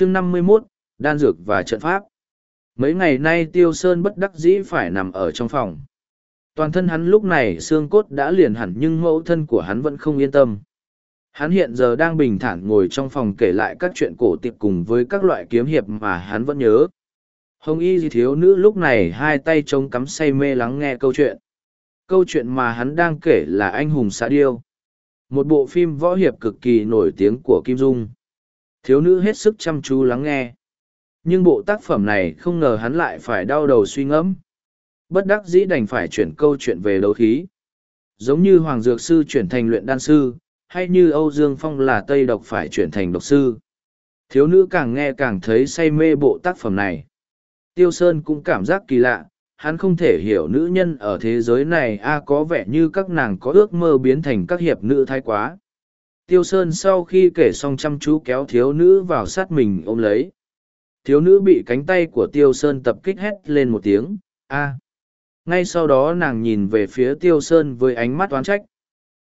chương năm mươi 51, đan dược và trận pháp. Mấy ngày nay Tiêu Sơn bất đắc dĩ phải nằm ở trong phòng. Toàn thân hắn lúc này xương cốt đã liền hẳn nhưng mẫu thân của hắn vẫn không yên tâm. Hắn hiện giờ đang bình thản ngồi trong phòng kể lại các chuyện cổ tiệp cùng với các loại kiếm hiệp mà hắn vẫn nhớ. Hồng y di thiếu nữ lúc này hai tay chống cắm say mê lắng nghe câu chuyện. Câu chuyện mà hắn đang kể là Anh hùng xã điêu. Một bộ phim võ hiệp cực kỳ nổi tiếng của Kim Dung. Thiếu nữ hết sức chăm chú lắng nghe. Nhưng bộ tác phẩm này không ngờ hắn lại phải đau đầu suy ngẫm. Bất đắc dĩ đành phải chuyển câu chuyện về đấu khí. Giống như Hoàng Dược Sư chuyển thành luyện đan sư, hay như Âu Dương Phong là Tây Độc phải chuyển thành độc sư. Thiếu nữ càng nghe càng thấy say mê bộ tác phẩm này. Tiêu Sơn cũng cảm giác kỳ lạ, hắn không thể hiểu nữ nhân ở thế giới này a có vẻ như các nàng có ước mơ biến thành các hiệp nữ thái quá. Tiêu Sơn sau khi kể xong chăm chú kéo thiếu nữ vào sát mình ôm lấy. Thiếu nữ bị cánh tay của Tiêu Sơn tập kích hét lên một tiếng, a. Ngay sau đó nàng nhìn về phía Tiêu Sơn với ánh mắt oán trách.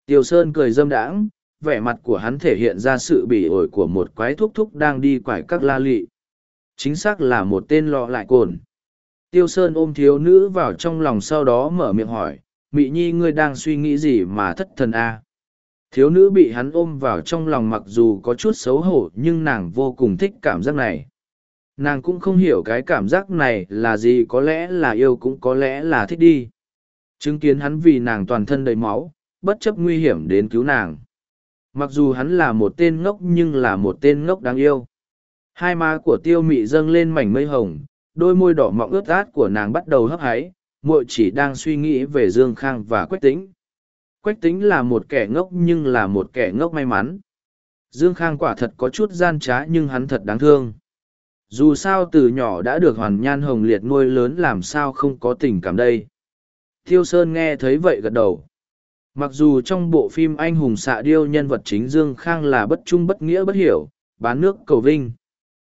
Tiêu Sơn cười dâm đãng, vẻ mặt của hắn thể hiện ra sự bỉ ổi của một quái thúc thúc đang đi quải các la lị. Chính xác là một tên lọ lại cồn. Tiêu Sơn ôm thiếu nữ vào trong lòng sau đó mở miệng hỏi, Mị Nhi ngươi đang suy nghĩ gì mà thất thần a? À? Thiếu nữ bị hắn ôm vào trong lòng mặc dù có chút xấu hổ nhưng nàng vô cùng thích cảm giác này. Nàng cũng không hiểu cái cảm giác này là gì có lẽ là yêu cũng có lẽ là thích đi. Chứng kiến hắn vì nàng toàn thân đầy máu, bất chấp nguy hiểm đến cứu nàng. Mặc dù hắn là một tên ngốc nhưng là một tên ngốc đáng yêu. Hai má của tiêu mị dâng lên mảnh mây hồng, đôi môi đỏ mọng ướt át của nàng bắt đầu hấp háy, muội chỉ đang suy nghĩ về Dương Khang và Quách Tĩnh. Quách Tĩnh là một kẻ ngốc nhưng là một kẻ ngốc may mắn. Dương Khang quả thật có chút gian trá nhưng hắn thật đáng thương. Dù sao từ nhỏ đã được hoàn nhan hồng liệt nuôi lớn làm sao không có tình cảm đây. Thiêu Sơn nghe thấy vậy gật đầu. Mặc dù trong bộ phim anh hùng xạ điêu nhân vật chính Dương Khang là bất trung bất nghĩa bất hiểu, bán nước cầu vinh.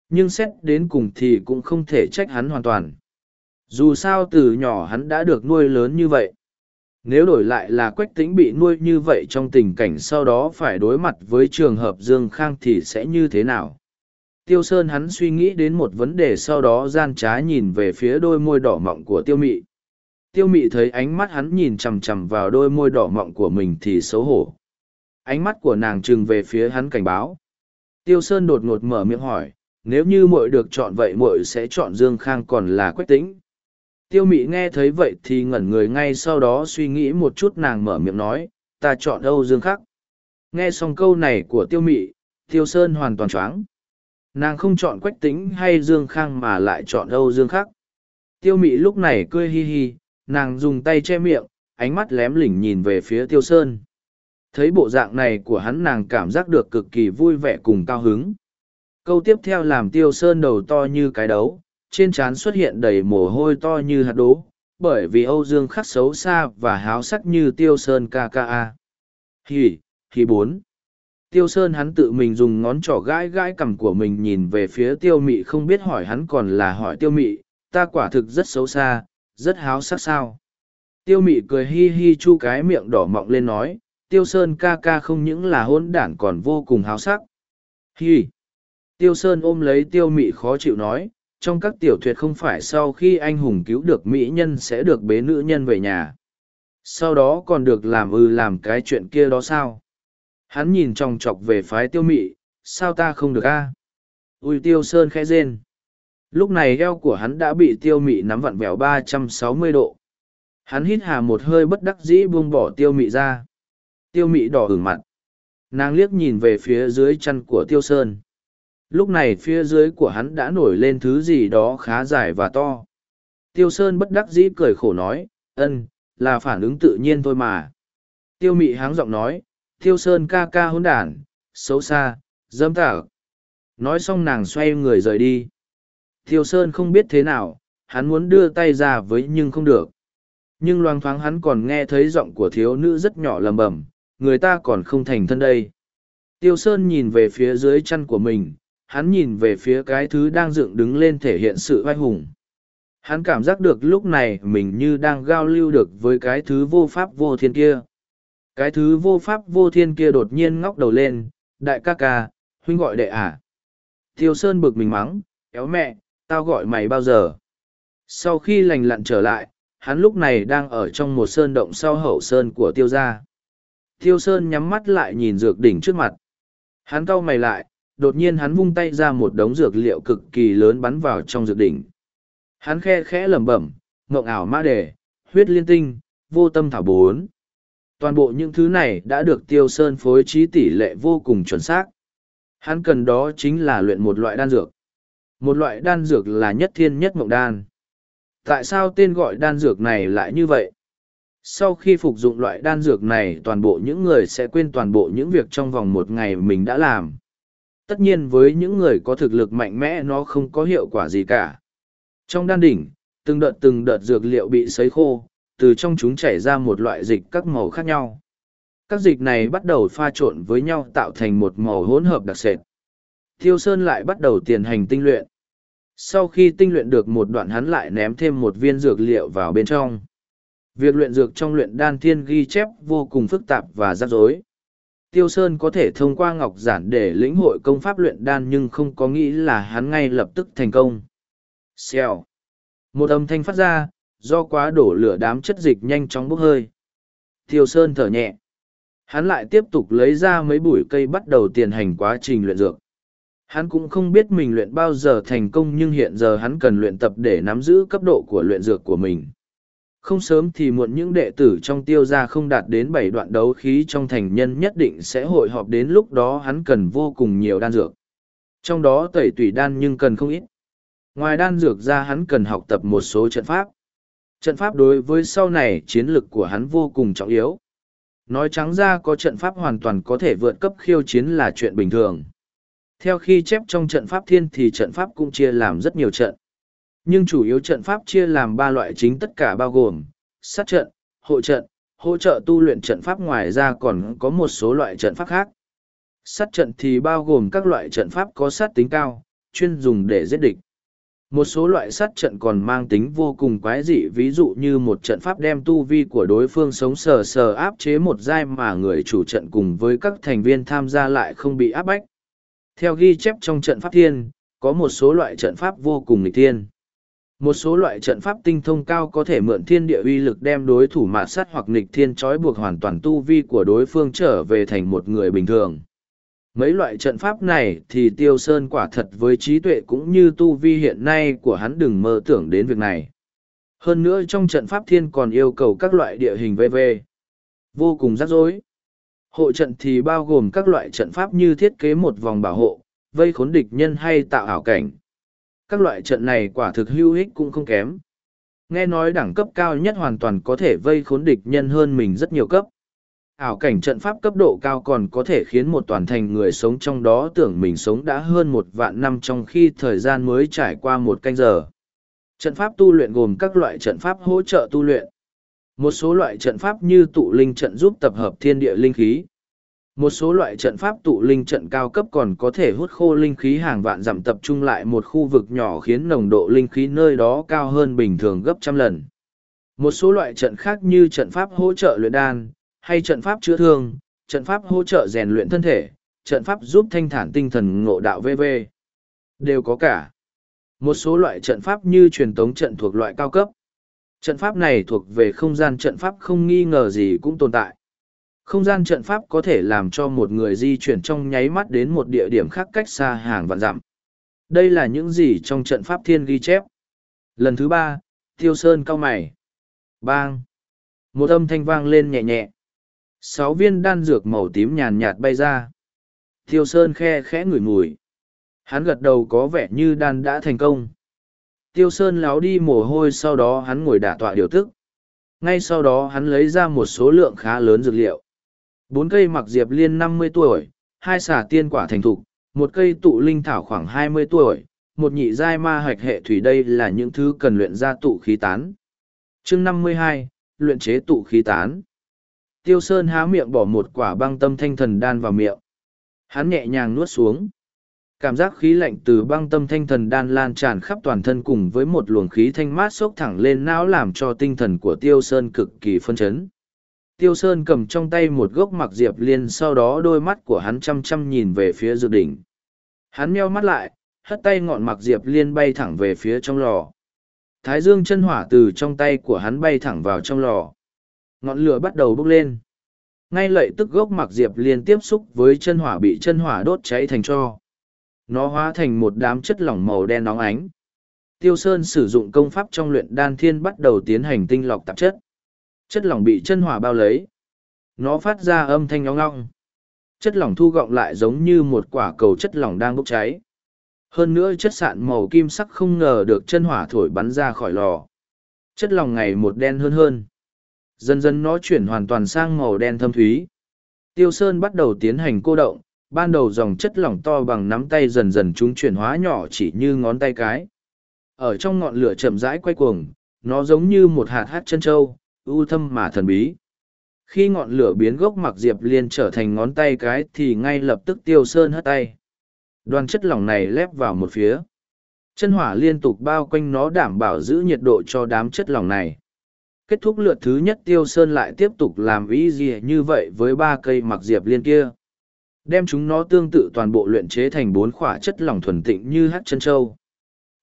Nhưng xét đến cùng thì cũng không thể trách hắn hoàn toàn. Dù sao từ nhỏ hắn đã được nuôi lớn như vậy. Nếu đổi lại là quách tính bị nuôi như vậy trong tình cảnh sau đó phải đối mặt với trường hợp Dương Khang thì sẽ như thế nào? Tiêu Sơn hắn suy nghĩ đến một vấn đề sau đó gian trá nhìn về phía đôi môi đỏ mọng của Tiêu Mị. Tiêu Mị thấy ánh mắt hắn nhìn chằm chằm vào đôi môi đỏ mọng của mình thì xấu hổ. Ánh mắt của nàng trừng về phía hắn cảnh báo. Tiêu Sơn đột ngột mở miệng hỏi, nếu như muội được chọn vậy muội sẽ chọn Dương Khang còn là Quách Tĩnh. Tiêu Mị nghe thấy vậy thì ngẩn người ngay sau đó suy nghĩ một chút nàng mở miệng nói, ta chọn Âu Dương Khắc. Nghe xong câu này của Tiêu Mị, Tiêu Sơn hoàn toàn choáng. Nàng không chọn quách tính hay dương khang mà lại chọn âu dương khắc. Tiêu mị lúc này cười hi hi nàng dùng tay che miệng ánh mắt lém lỉnh nhìn về phía tiêu sơn. Thấy bộ dạng này của hắn nàng cảm giác được cực kỳ vui vẻ cùng cao hứng. Câu tiếp theo làm tiêu sơn đầu to như cái đấu trên trán xuất hiện đầy mồ hôi to như hạt đố bởi vì âu dương khắc xấu xa và háo sắc như tiêu sơn ca ca a hì hì bốn Tiêu Sơn hắn tự mình dùng ngón trỏ gãi gãi cằm của mình nhìn về phía tiêu mị không biết hỏi hắn còn là hỏi tiêu mị, ta quả thực rất xấu xa, rất háo sắc sao. Tiêu mị cười hi hi chu cái miệng đỏ mọng lên nói, tiêu sơn ca ca không những là hôn đản còn vô cùng háo sắc. Hi! Tiêu sơn ôm lấy tiêu mị khó chịu nói, trong các tiểu thuyết không phải sau khi anh hùng cứu được mỹ nhân sẽ được bế nữ nhân về nhà. Sau đó còn được làm ư làm cái chuyện kia đó sao? Hắn nhìn chòng chọc về phái tiêu mị, sao ta không được a? Ui tiêu sơn khẽ rên. Lúc này eo của hắn đã bị tiêu mị nắm vặn vẹo ba trăm sáu mươi độ. Hắn hít hà một hơi bất đắc dĩ buông bỏ tiêu mị ra. Tiêu mị đỏ hửng mặt. Nàng liếc nhìn về phía dưới chân của tiêu sơn. Lúc này phía dưới của hắn đã nổi lên thứ gì đó khá dài và to. Tiêu sơn bất đắc dĩ cười khổ nói, ân, là phản ứng tự nhiên thôi mà. Tiêu mị háng giọng nói, Tiêu Sơn ca ca hỗn đản, xấu xa, dâm tả. Nói xong nàng xoay người rời đi. Tiêu Sơn không biết thế nào, hắn muốn đưa tay ra với nhưng không được. Nhưng loang thoáng hắn còn nghe thấy giọng của thiếu nữ rất nhỏ lầm bầm, người ta còn không thành thân đây. Tiêu Sơn nhìn về phía dưới chân của mình, hắn nhìn về phía cái thứ đang dựng đứng lên thể hiện sự vai hùng. Hắn cảm giác được lúc này mình như đang giao lưu được với cái thứ vô pháp vô thiên kia. Cái thứ vô pháp vô thiên kia đột nhiên ngóc đầu lên, đại ca ca, huynh gọi đệ à. Tiêu Sơn bực mình mắng, éo mẹ, tao gọi mày bao giờ. Sau khi lành lặn trở lại, hắn lúc này đang ở trong một sơn động sau hậu sơn của tiêu gia. Tiêu Sơn nhắm mắt lại nhìn dược đỉnh trước mặt. Hắn cau mày lại, đột nhiên hắn vung tay ra một đống dược liệu cực kỳ lớn bắn vào trong dược đỉnh. Hắn khe khẽ lẩm bẩm, ngộng ảo ma đề, huyết liên tinh, vô tâm thảo bốn. Toàn bộ những thứ này đã được Tiêu Sơn phối trí tỷ lệ vô cùng chuẩn xác. Hắn cần đó chính là luyện một loại đan dược. Một loại đan dược là nhất thiên nhất mộng đan. Tại sao tên gọi đan dược này lại như vậy? Sau khi phục dụng loại đan dược này toàn bộ những người sẽ quên toàn bộ những việc trong vòng một ngày mình đã làm. Tất nhiên với những người có thực lực mạnh mẽ nó không có hiệu quả gì cả. Trong đan đỉnh, từng đợt từng đợt dược liệu bị sấy khô, từ trong chúng chảy ra một loại dịch các màu khác nhau. Các dịch này bắt đầu pha trộn với nhau tạo thành một màu hỗn hợp đặc sệt. Thiêu Sơn lại bắt đầu tiến hành tinh luyện. Sau khi tinh luyện được một đoạn hắn lại ném thêm một viên dược liệu vào bên trong. Việc luyện dược trong luyện đan thiên ghi chép vô cùng phức tạp và rắc rối. Tiêu Sơn có thể thông qua ngọc giản để lĩnh hội công pháp luyện đan nhưng không có nghĩ là hắn ngay lập tức thành công. Xèo. Một âm thanh phát ra, do quá đổ lửa đám chất dịch nhanh chóng bốc hơi. Tiêu Sơn thở nhẹ. Hắn lại tiếp tục lấy ra mấy bụi cây bắt đầu tiền hành quá trình luyện dược. Hắn cũng không biết mình luyện bao giờ thành công nhưng hiện giờ hắn cần luyện tập để nắm giữ cấp độ của luyện dược của mình. Không sớm thì muộn những đệ tử trong tiêu gia không đạt đến bảy đoạn đấu khí trong thành nhân nhất định sẽ hội họp đến lúc đó hắn cần vô cùng nhiều đan dược. Trong đó tẩy tủy đan nhưng cần không ít. Ngoài đan dược ra hắn cần học tập một số trận pháp. Trận pháp đối với sau này chiến lực của hắn vô cùng trọng yếu. Nói trắng ra có trận pháp hoàn toàn có thể vượt cấp khiêu chiến là chuyện bình thường. Theo khi chép trong trận pháp thiên thì trận pháp cũng chia làm rất nhiều trận. Nhưng chủ yếu trận pháp chia làm ba loại chính tất cả bao gồm, sát trận, hộ trận, hỗ trợ tu luyện trận pháp ngoài ra còn có một số loại trận pháp khác. Sát trận thì bao gồm các loại trận pháp có sát tính cao, chuyên dùng để giết địch. Một số loại sát trận còn mang tính vô cùng quái dị ví dụ như một trận pháp đem tu vi của đối phương sống sờ sờ áp chế một giai mà người chủ trận cùng với các thành viên tham gia lại không bị áp bách. Theo ghi chép trong trận pháp thiên, có một số loại trận pháp vô cùng nghịch thiên. Một số loại trận pháp tinh thông cao có thể mượn thiên địa uy lực đem đối thủ mạt sát hoặc nghịch thiên trói buộc hoàn toàn tu vi của đối phương trở về thành một người bình thường. Mấy loại trận pháp này thì tiêu sơn quả thật với trí tuệ cũng như tu vi hiện nay của hắn đừng mơ tưởng đến việc này. Hơn nữa trong trận pháp thiên còn yêu cầu các loại địa hình VV. Vô cùng rắc rối. Hộ trận thì bao gồm các loại trận pháp như thiết kế một vòng bảo hộ, vây khốn địch nhân hay tạo ảo cảnh. Các loại trận này quả thực hữu ích cũng không kém. Nghe nói đẳng cấp cao nhất hoàn toàn có thể vây khốn địch nhân hơn mình rất nhiều cấp. Ảo cảnh trận pháp cấp độ cao còn có thể khiến một toàn thành người sống trong đó tưởng mình sống đã hơn một vạn năm trong khi thời gian mới trải qua một canh giờ. Trận pháp tu luyện gồm các loại trận pháp hỗ trợ tu luyện. Một số loại trận pháp như tụ linh trận giúp tập hợp thiên địa linh khí. Một số loại trận pháp tụ linh trận cao cấp còn có thể hút khô linh khí hàng vạn giảm tập trung lại một khu vực nhỏ khiến nồng độ linh khí nơi đó cao hơn bình thường gấp trăm lần. Một số loại trận khác như trận pháp hỗ trợ luyện đan, hay trận pháp chữa thương, trận pháp hỗ trợ rèn luyện thân thể, trận pháp giúp thanh thản tinh thần ngộ đạo VV. Đều có cả. Một số loại trận pháp như truyền tống trận thuộc loại cao cấp. Trận pháp này thuộc về không gian trận pháp không nghi ngờ gì cũng tồn tại. Không gian trận pháp có thể làm cho một người di chuyển trong nháy mắt đến một địa điểm khác cách xa hàng vạn dặm. Đây là những gì trong trận pháp thiên ghi chép. Lần thứ ba, Tiêu Sơn cao mày. Bang! Một âm thanh vang lên nhẹ nhẹ. Sáu viên đan dược màu tím nhàn nhạt bay ra. Tiêu Sơn khe khẽ ngửi mùi. Hắn gật đầu có vẻ như đan đã thành công. Tiêu Sơn láo đi mồ hôi sau đó hắn ngồi đả tọa điều tức. Ngay sau đó hắn lấy ra một số lượng khá lớn dược liệu. Bốn cây mặc diệp liên năm mươi tuổi, hai xà tiên quả thành thục, một cây tụ linh thảo khoảng hai mươi tuổi, một nhị giai ma hạch hệ thủy đây là những thứ cần luyện ra tụ khí tán. chương năm mươi hai, luyện chế tụ khí tán. Tiêu Sơn há miệng bỏ một quả băng tâm thanh thần đan vào miệng. Hắn nhẹ nhàng nuốt xuống. Cảm giác khí lạnh từ băng tâm thanh thần đan lan tràn khắp toàn thân cùng với một luồng khí thanh mát xốc thẳng lên não làm cho tinh thần của Tiêu Sơn cực kỳ phân chấn. Tiêu Sơn cầm trong tay một gốc mặc diệp liên sau đó đôi mắt của hắn chăm chăm nhìn về phía dược đỉnh. Hắn meo mắt lại, hất tay ngọn mặc diệp liên bay thẳng về phía trong lò. Thái dương chân hỏa từ trong tay của hắn bay thẳng vào trong lò. Ngọn lửa bắt đầu bốc lên. Ngay lậy tức gốc mặc diệp liên tiếp xúc với chân hỏa bị chân hỏa đốt cháy thành cho. Nó hóa thành một đám chất lỏng màu đen nóng ánh. Tiêu Sơn sử dụng công pháp trong luyện đan thiên bắt đầu tiến hành tinh lọc tạp chất. Chất lỏng bị chân hỏa bao lấy. Nó phát ra âm thanh nhóng ngong. Chất lỏng thu gọng lại giống như một quả cầu chất lỏng đang bốc cháy. Hơn nữa chất sạn màu kim sắc không ngờ được chân hỏa thổi bắn ra khỏi lò. Chất lỏng ngày một đen hơn hơn. Dần dần nó chuyển hoàn toàn sang màu đen thâm thúy. Tiêu Sơn bắt đầu tiến hành cô động, ban đầu dòng chất lỏng to bằng nắm tay dần dần chúng chuyển hóa nhỏ chỉ như ngón tay cái. Ở trong ngọn lửa chậm rãi quay cuồng, nó giống như một hạt hát chân trâu, u thâm mà thần bí. Khi ngọn lửa biến gốc mặc diệp liên trở thành ngón tay cái thì ngay lập tức tiêu sơn hất tay. Đoàn chất lỏng này lép vào một phía. Chân hỏa liên tục bao quanh nó đảm bảo giữ nhiệt độ cho đám chất lỏng này. Kết thúc lượt thứ nhất tiêu sơn lại tiếp tục làm ý gì như vậy với ba cây mặc diệp liên kia. Đem chúng nó tương tự toàn bộ luyện chế thành bốn khỏa chất lỏng thuần tịnh như hát chân châu.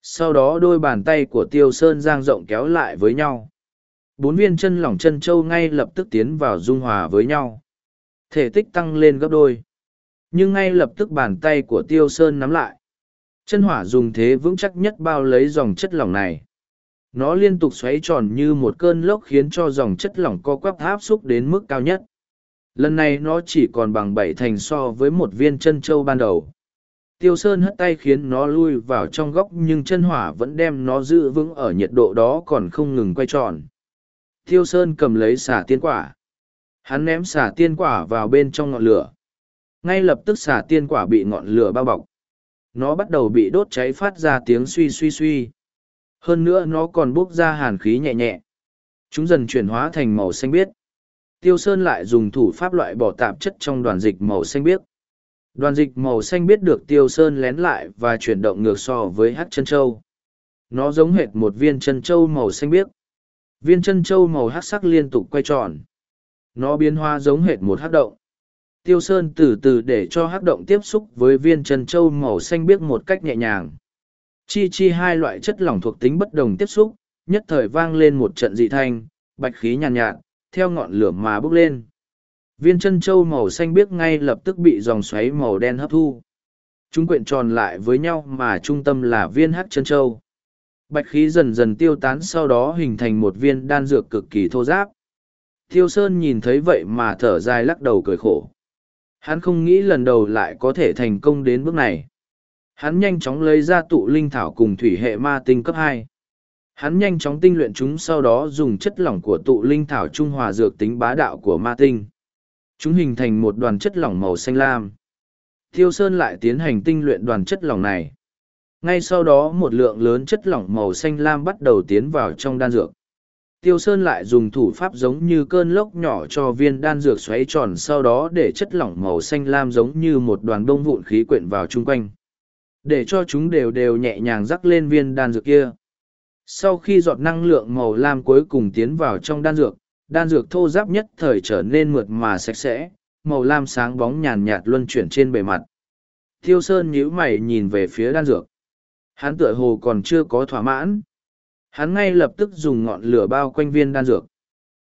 Sau đó đôi bàn tay của tiêu sơn giang rộng kéo lại với nhau bốn viên chân lỏng chân châu ngay lập tức tiến vào dung hòa với nhau. Thể tích tăng lên gấp đôi. Nhưng ngay lập tức bàn tay của tiêu sơn nắm lại. Chân hỏa dùng thế vững chắc nhất bao lấy dòng chất lỏng này. Nó liên tục xoáy tròn như một cơn lốc khiến cho dòng chất lỏng co quắp áp xúc đến mức cao nhất. Lần này nó chỉ còn bằng bảy thành so với một viên chân châu ban đầu. Tiêu sơn hất tay khiến nó lui vào trong góc nhưng chân hỏa vẫn đem nó giữ vững ở nhiệt độ đó còn không ngừng quay tròn. Thiêu Sơn cầm lấy xả tiên quả. Hắn ném xả tiên quả vào bên trong ngọn lửa. Ngay lập tức xả tiên quả bị ngọn lửa bao bọc. Nó bắt đầu bị đốt cháy phát ra tiếng suy suy suy. Hơn nữa nó còn bốc ra hàn khí nhẹ nhẹ. Chúng dần chuyển hóa thành màu xanh biếc. Tiêu Sơn lại dùng thủ pháp loại bỏ tạp chất trong đoàn dịch màu xanh biếc. Đoàn dịch màu xanh biết được Tiêu Sơn lén lại và chuyển động ngược so với hát chân châu. Nó giống hệt một viên chân châu màu xanh biếc viên chân châu màu hát sắc liên tục quay tròn. Nó biến hóa giống hệt một hát động. Tiêu sơn từ từ để cho hát động tiếp xúc với viên chân châu màu xanh biếc một cách nhẹ nhàng. Chi chi hai loại chất lỏng thuộc tính bất đồng tiếp xúc nhất thời vang lên một trận dị thanh bạch khí nhàn nhạt, nhạt theo ngọn lửa mà bốc lên. Viên chân châu màu xanh biếc ngay lập tức bị dòng xoáy màu đen hấp thu. Chúng quyện tròn lại với nhau mà trung tâm là viên hát chân châu Bạch khí dần dần tiêu tán sau đó hình thành một viên đan dược cực kỳ thô giáp. Tiêu Sơn nhìn thấy vậy mà thở dài lắc đầu cười khổ. Hắn không nghĩ lần đầu lại có thể thành công đến bước này. Hắn nhanh chóng lấy ra tụ linh thảo cùng thủy hệ ma tinh cấp hai. Hắn nhanh chóng tinh luyện chúng sau đó dùng chất lỏng của tụ linh thảo trung hòa dược tính bá đạo của ma tinh. Chúng hình thành một đoàn chất lỏng màu xanh lam. Tiêu Sơn lại tiến hành tinh luyện đoàn chất lỏng này ngay sau đó một lượng lớn chất lỏng màu xanh lam bắt đầu tiến vào trong đan dược. Tiêu sơn lại dùng thủ pháp giống như cơn lốc nhỏ cho viên đan dược xoáy tròn, sau đó để chất lỏng màu xanh lam giống như một đoàn bông vụn khí quyện vào chung quanh. Để cho chúng đều đều nhẹ nhàng rắc lên viên đan dược kia. Sau khi giọt năng lượng màu lam cuối cùng tiến vào trong đan dược đan dược thô giáp nhất thời trở nên mượt mà sạch sẽ, màu lam sáng bóng nhàn nhạt luân chuyển trên bề mặt. Tiêu sơn nhíu mày nhìn về phía đan dược. Hắn tựa hồ còn chưa có thỏa mãn. Hắn ngay lập tức dùng ngọn lửa bao quanh viên đan dược.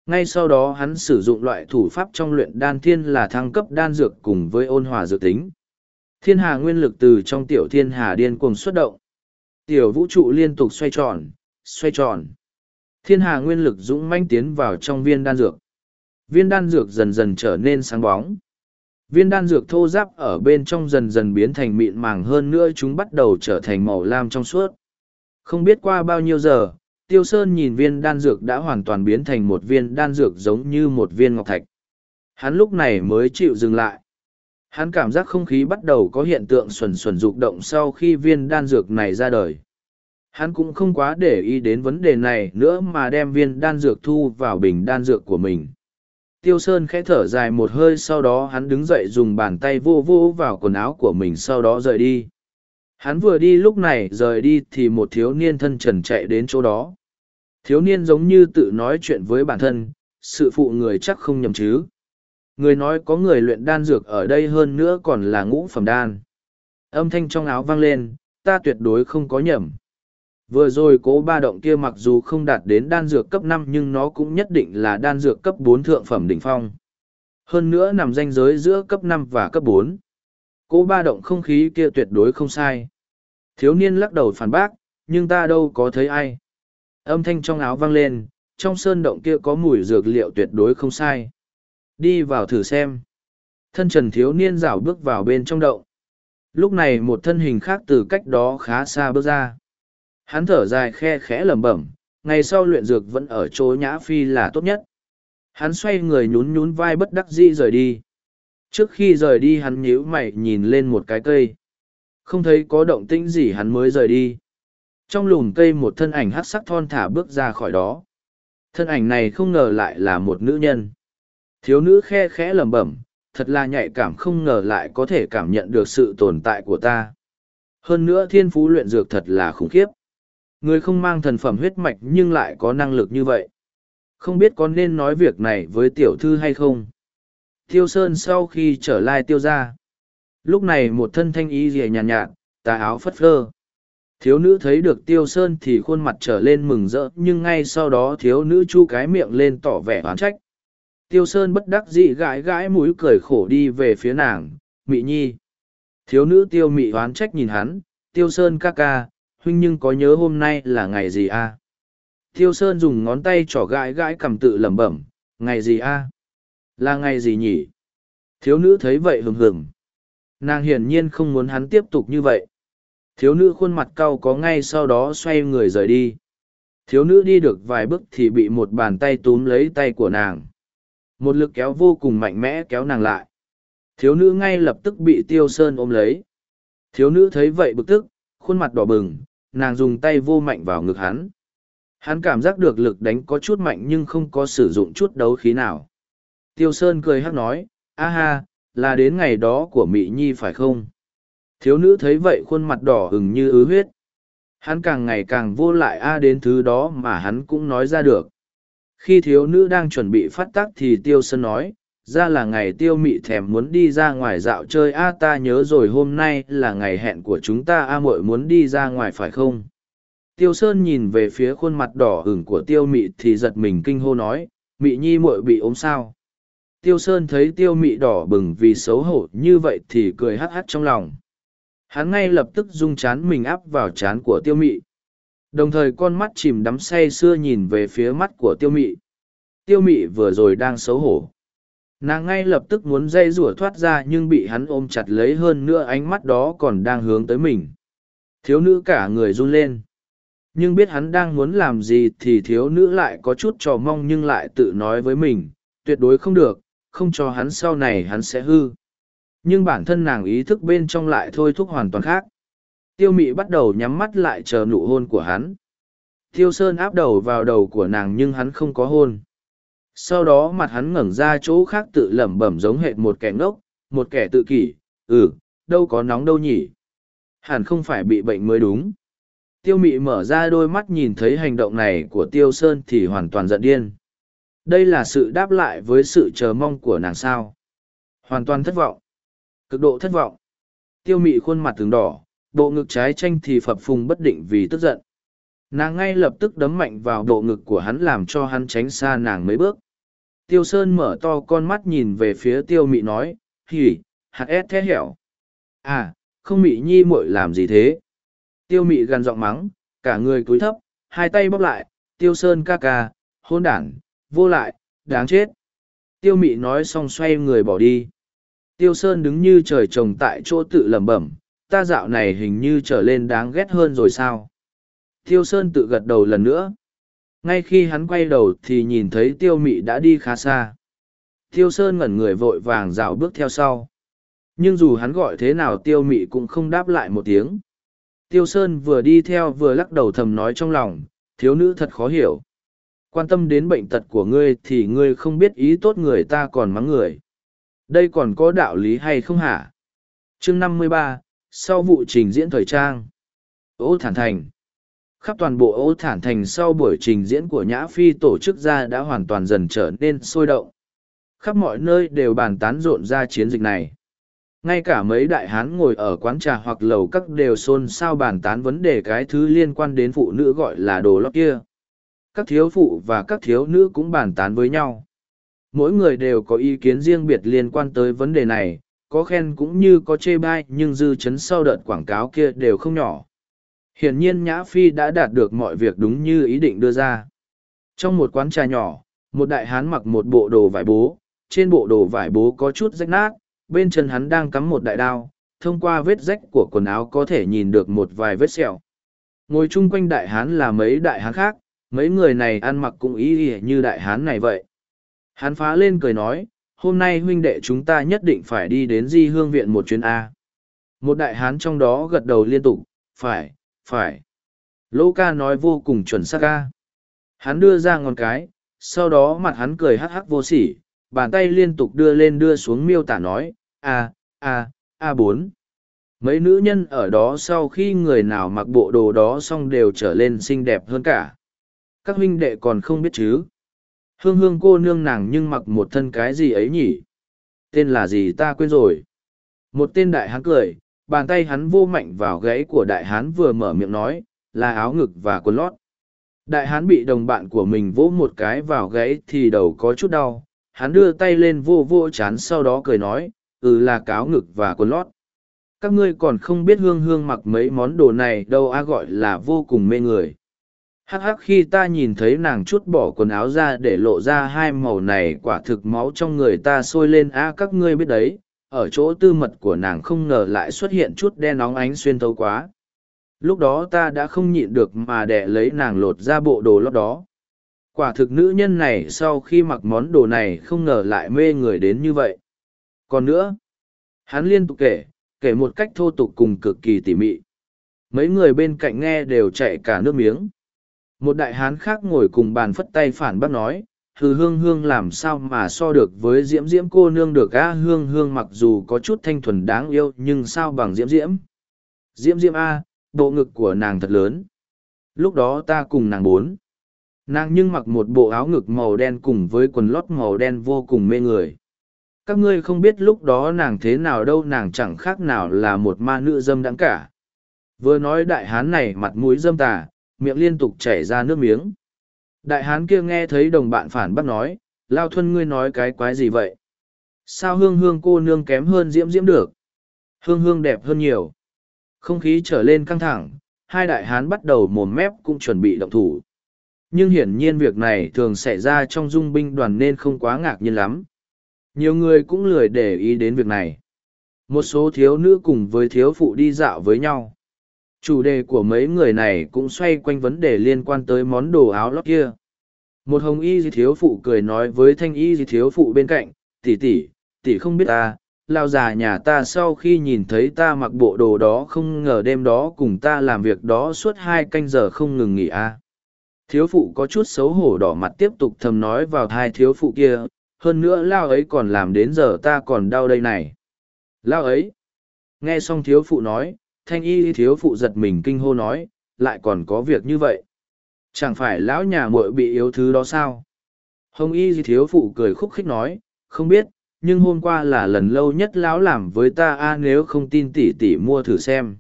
Ngay sau đó hắn sử dụng loại thủ pháp trong luyện đan thiên là thăng cấp đan dược cùng với ôn hòa dược tính. Thiên hà nguyên lực từ trong tiểu thiên hà điên cuồng xuất động. Tiểu vũ trụ liên tục xoay tròn, xoay tròn. Thiên hà nguyên lực dũng manh tiến vào trong viên đan dược. Viên đan dược dần dần trở nên sáng bóng. Viên đan dược thô giáp ở bên trong dần dần biến thành mịn màng hơn nữa chúng bắt đầu trở thành màu lam trong suốt. Không biết qua bao nhiêu giờ, Tiêu Sơn nhìn viên đan dược đã hoàn toàn biến thành một viên đan dược giống như một viên ngọc thạch. Hắn lúc này mới chịu dừng lại. Hắn cảm giác không khí bắt đầu có hiện tượng xuẩn xuẩn rụng động sau khi viên đan dược này ra đời. Hắn cũng không quá để ý đến vấn đề này nữa mà đem viên đan dược thu vào bình đan dược của mình. Tiêu Sơn khẽ thở dài một hơi sau đó hắn đứng dậy dùng bàn tay vô vô vào quần áo của mình sau đó rời đi. Hắn vừa đi lúc này rời đi thì một thiếu niên thân trần chạy đến chỗ đó. Thiếu niên giống như tự nói chuyện với bản thân, sự phụ người chắc không nhầm chứ. Người nói có người luyện đan dược ở đây hơn nữa còn là ngũ phẩm đan. Âm thanh trong áo vang lên, ta tuyệt đối không có nhầm. Vừa rồi cố ba động kia mặc dù không đạt đến đan dược cấp năm nhưng nó cũng nhất định là đan dược cấp bốn thượng phẩm đỉnh phong. Hơn nữa nằm ranh giới giữa cấp năm và cấp bốn. Cố ba động không khí kia tuyệt đối không sai. Thiếu niên lắc đầu phản bác, nhưng ta đâu có thấy ai. Âm thanh trong áo vang lên, trong sơn động kia có mùi dược liệu tuyệt đối không sai. Đi vào thử xem. Thân trần thiếu niên rảo bước vào bên trong động. Lúc này một thân hình khác từ cách đó khá xa bước ra. Hắn thở dài khe khẽ lẩm bẩm, ngày sau luyện dược vẫn ở chỗ nhã phi là tốt nhất. Hắn xoay người nhún nhún vai bất đắc dĩ rời đi. Trước khi rời đi hắn nhíu mày nhìn lên một cái cây. Không thấy có động tĩnh gì hắn mới rời đi. Trong lùm cây một thân ảnh hát sắc thon thả bước ra khỏi đó. Thân ảnh này không ngờ lại là một nữ nhân. Thiếu nữ khe khẽ lẩm bẩm, thật là nhạy cảm không ngờ lại có thể cảm nhận được sự tồn tại của ta. Hơn nữa thiên phú luyện dược thật là khủng khiếp. Người không mang thần phẩm huyết mạch nhưng lại có năng lực như vậy. Không biết có nên nói việc này với tiểu thư hay không. Tiêu Sơn sau khi trở lại tiêu ra. Lúc này một thân thanh y rìa nhàn nhạt, nhạt, tà áo phất phơ. Thiếu nữ thấy được Tiêu Sơn thì khuôn mặt trở lên mừng rỡ nhưng ngay sau đó thiếu nữ chu cái miệng lên tỏ vẻ oán trách. Tiêu Sơn bất đắc dĩ gãi gãi mũi cười khổ đi về phía nàng, Mị Nhi. Thiếu nữ Tiêu Mị oán trách nhìn hắn, Tiêu Sơn ca ca, huynh nhưng có nhớ hôm nay là ngày gì a? À? Tiêu Sơn dùng ngón tay trỏ gãi gãi cầm tự lẩm bẩm, ngày gì a? Là ngày gì nhỉ? Thiếu nữ thấy vậy hừng hừng. Nàng hiển nhiên không muốn hắn tiếp tục như vậy. Thiếu nữ khuôn mặt cau có ngay sau đó xoay người rời đi. Thiếu nữ đi được vài bước thì bị một bàn tay túm lấy tay của nàng. Một lực kéo vô cùng mạnh mẽ kéo nàng lại. Thiếu nữ ngay lập tức bị tiêu sơn ôm lấy. Thiếu nữ thấy vậy bực tức, khuôn mặt đỏ bừng, nàng dùng tay vô mạnh vào ngực hắn. Hắn cảm giác được lực đánh có chút mạnh nhưng không có sử dụng chút đấu khí nào. Tiêu Sơn cười hát nói, a ha, là đến ngày đó của Mỹ Nhi phải không? Thiếu nữ thấy vậy khuôn mặt đỏ hừng như ứ huyết. Hắn càng ngày càng vô lại a đến thứ đó mà hắn cũng nói ra được. Khi thiếu nữ đang chuẩn bị phát tác thì Tiêu Sơn nói, ra là ngày tiêu mị thèm muốn đi ra ngoài dạo chơi. A, ta nhớ rồi, hôm nay là ngày hẹn của chúng ta. A, muội muốn đi ra ngoài phải không? Tiêu sơn nhìn về phía khuôn mặt đỏ hửng của tiêu mị thì giật mình kinh hô nói, mị nhi muội bị ốm sao? Tiêu sơn thấy tiêu mị đỏ bừng vì xấu hổ như vậy thì cười hắc hắc trong lòng. Hắn ngay lập tức rung chán mình áp vào chán của tiêu mị. Đồng thời con mắt chìm đắm say sưa nhìn về phía mắt của tiêu mị. Tiêu mị vừa rồi đang xấu hổ nàng ngay lập tức muốn dây rủa thoát ra nhưng bị hắn ôm chặt lấy hơn nữa ánh mắt đó còn đang hướng tới mình. Thiếu nữ cả người run lên. Nhưng biết hắn đang muốn làm gì thì thiếu nữ lại có chút trò mong nhưng lại tự nói với mình, tuyệt đối không được, không cho hắn sau này hắn sẽ hư. Nhưng bản thân nàng ý thức bên trong lại thôi thúc hoàn toàn khác. Tiêu mị bắt đầu nhắm mắt lại chờ nụ hôn của hắn. Tiêu sơn áp đầu vào đầu của nàng nhưng hắn không có hôn sau đó mặt hắn ngẩng ra chỗ khác tự lẩm bẩm giống hệt một kẻ ngốc, một kẻ tự kỷ ừ đâu có nóng đâu nhỉ? Hẳn không phải bị bệnh mới đúng. Tiêu mị mở ra đôi mắt nhìn thấy hành động này của tiêu sơn thì hoàn toàn giận điên. Đây là sự đáp lại với sự chờ mong của nàng sao? Hoàn toàn thất vọng. Cực độ thất vọng. Tiêu mị khuôn mặt từng đỏ, bộ ngực trái tranh thì phập phùng bất định vì tức giận nàng ngay lập tức đấm mạnh vào bộ ngực của hắn làm cho hắn tránh xa nàng mấy bước Tiêu Sơn mở to con mắt nhìn về phía tiêu mị nói, hỉ, hạt ép thế hẻo. À, không mị nhi muội làm gì thế? Tiêu mị gằn giọng mắng, cả người cúi thấp, hai tay bóp lại, tiêu sơn ca ca, hôn đản, vô lại, đáng chết. Tiêu mị nói xong xoay người bỏ đi. Tiêu sơn đứng như trời trồng tại chỗ tự lẩm bẩm, ta dạo này hình như trở lên đáng ghét hơn rồi sao? Tiêu sơn tự gật đầu lần nữa. Ngay khi hắn quay đầu thì nhìn thấy tiêu mị đã đi khá xa. Tiêu sơn ngẩn người vội vàng rào bước theo sau. Nhưng dù hắn gọi thế nào tiêu mị cũng không đáp lại một tiếng. Tiêu sơn vừa đi theo vừa lắc đầu thầm nói trong lòng, thiếu nữ thật khó hiểu. Quan tâm đến bệnh tật của ngươi thì ngươi không biết ý tốt người ta còn mắng người. Đây còn có đạo lý hay không hả? Chương năm mươi ba, sau vụ trình diễn thời trang. Ô thản thành khắp toàn bộ ô thản thành sau buổi trình diễn của nhã phi tổ chức ra đã hoàn toàn dần trở nên sôi động. Khắp mọi nơi đều bàn tán rộn ra chiến dịch này. Ngay cả mấy đại hán ngồi ở quán trà hoặc lầu các đều xôn xao bàn tán vấn đề cái thứ liên quan đến phụ nữ gọi là đồ lót kia. Các thiếu phụ và các thiếu nữ cũng bàn tán với nhau. Mỗi người đều có ý kiến riêng biệt liên quan tới vấn đề này, có khen cũng như có chê bai nhưng dư chấn sau đợt quảng cáo kia đều không nhỏ hiển nhiên nhã phi đã đạt được mọi việc đúng như ý định đưa ra. Trong một quán trà nhỏ, một đại hán mặc một bộ đồ vải bố, trên bộ đồ vải bố có chút rách nát, bên chân hắn đang cắm một đại đao, thông qua vết rách của quần áo có thể nhìn được một vài vết sẹo. Ngồi chung quanh đại hán là mấy đại hán khác, mấy người này ăn mặc cũng ý ỉa như đại hán này vậy. Hắn phá lên cười nói, hôm nay huynh đệ chúng ta nhất định phải đi đến di hương viện một chuyến a. Một đại hán trong đó gật đầu liên tục, phải phải. Lỗ ca nói vô cùng chuẩn xác ca hắn đưa ra ngón cái, sau đó mặt hắn cười hắc hắc vô sỉ, bàn tay liên tục đưa lên đưa xuống miêu tả nói, a a a bốn. Mấy nữ nhân ở đó sau khi người nào mặc bộ đồ đó xong đều trở lên xinh đẹp hơn cả. Các huynh đệ còn không biết chứ? Hương hương cô nương nàng nhưng mặc một thân cái gì ấy nhỉ? Tên là gì ta quên rồi. Một tên đại hán cười bàn tay hắn vô mạnh vào gáy của đại hán vừa mở miệng nói, là áo ngực và quần lót. Đại hán bị đồng bạn của mình vỗ một cái vào gáy thì đầu có chút đau. Hắn đưa tay lên vô vô chán sau đó cười nói ừ là cáo ngực và quần lót. Các ngươi còn không biết hương hương mặc mấy món đồ này đâu a gọi là vô cùng mê người. Hắc hắc khi ta nhìn thấy nàng chút bỏ quần áo ra để lộ ra hai màu này quả thực máu trong người ta sôi lên a, các ngươi biết đấy ở chỗ tư mật của nàng không ngờ lại xuất hiện chút đen óng ánh xuyên thấu quá. Lúc đó ta đã không nhịn được mà đẻ lấy nàng lột ra bộ đồ lót đó. Quả thực nữ nhân này sau khi mặc món đồ này không ngờ lại mê người đến như vậy. Còn nữa, hắn liên tục kể kể một cách thô tục cùng cực kỳ tỉ mỉ. Mấy người bên cạnh nghe đều chạy cả nước miếng. Một đại hán khác ngồi cùng bàn phất tay phản bác nói hừ hương hương làm sao mà so được với diễm diễm cô nương được a hương hương mặc dù có chút thanh thuần đáng yêu, nhưng sao bằng diễm diễm? Diễm diễm a, bộ ngực của nàng thật lớn. Lúc đó ta cùng nàng bốn. Nàng nhưng mặc một bộ áo ngực màu đen cùng với quần lót màu đen vô cùng mê người. Các ngươi không biết lúc đó nàng thế nào đâu, nàng chẳng khác nào là một ma nữ dâm đãng cả. Vừa nói đại hán này mặt mũi dâm tà, miệng liên tục chảy ra nước miếng đại hán kia nghe thấy đồng bạn phản bác nói, lao thuân ngươi nói cái quái gì vậy? Sao hương hương cô nương kém hơn diễm diễm được? Hương hương đẹp hơn nhiều. Không khí trở lên căng thẳng, hai đại hán bắt đầu mồm mép cũng chuẩn bị động thủ. Nhưng hiển nhiên việc này thường xảy ra trong dung binh đoàn nên không quá ngạc nhiên lắm. Nhiều người cũng lười để ý đến việc này. Một số thiếu nữ cùng với thiếu phụ đi dạo với nhau chủ đề của mấy người này cũng xoay quanh vấn đề liên quan tới món đồ áo lót kia. Một hồng y di thiếu phụ cười nói với thanh y di thiếu phụ bên cạnh tỉ tỉ tỉ không biết ta lao già nhà ta sau khi nhìn thấy ta mặc bộ đồ đó không ngờ đêm đó cùng ta làm việc đó suốt hai canh giờ không ngừng nghỉ a à. thiếu phụ có chút xấu hổ đỏ mặt tiếp tục thầm nói vào hai thiếu phụ kia, hơn nữa lao ấy còn làm đến giờ ta còn đau đây này. Lao ấy? Nghe xong thiếu phụ nói thanh y thiếu phụ giật mình kinh hô nói, lại còn có việc như vậy. Chẳng phải lão nhà muội bị yếu thứ đó sao? Hồng y thiếu phụ cười khúc khích nói, không biết, nhưng hôm qua là lần lâu nhất lão làm với ta, a, nếu không tin tỉ tỉ mua thử xem.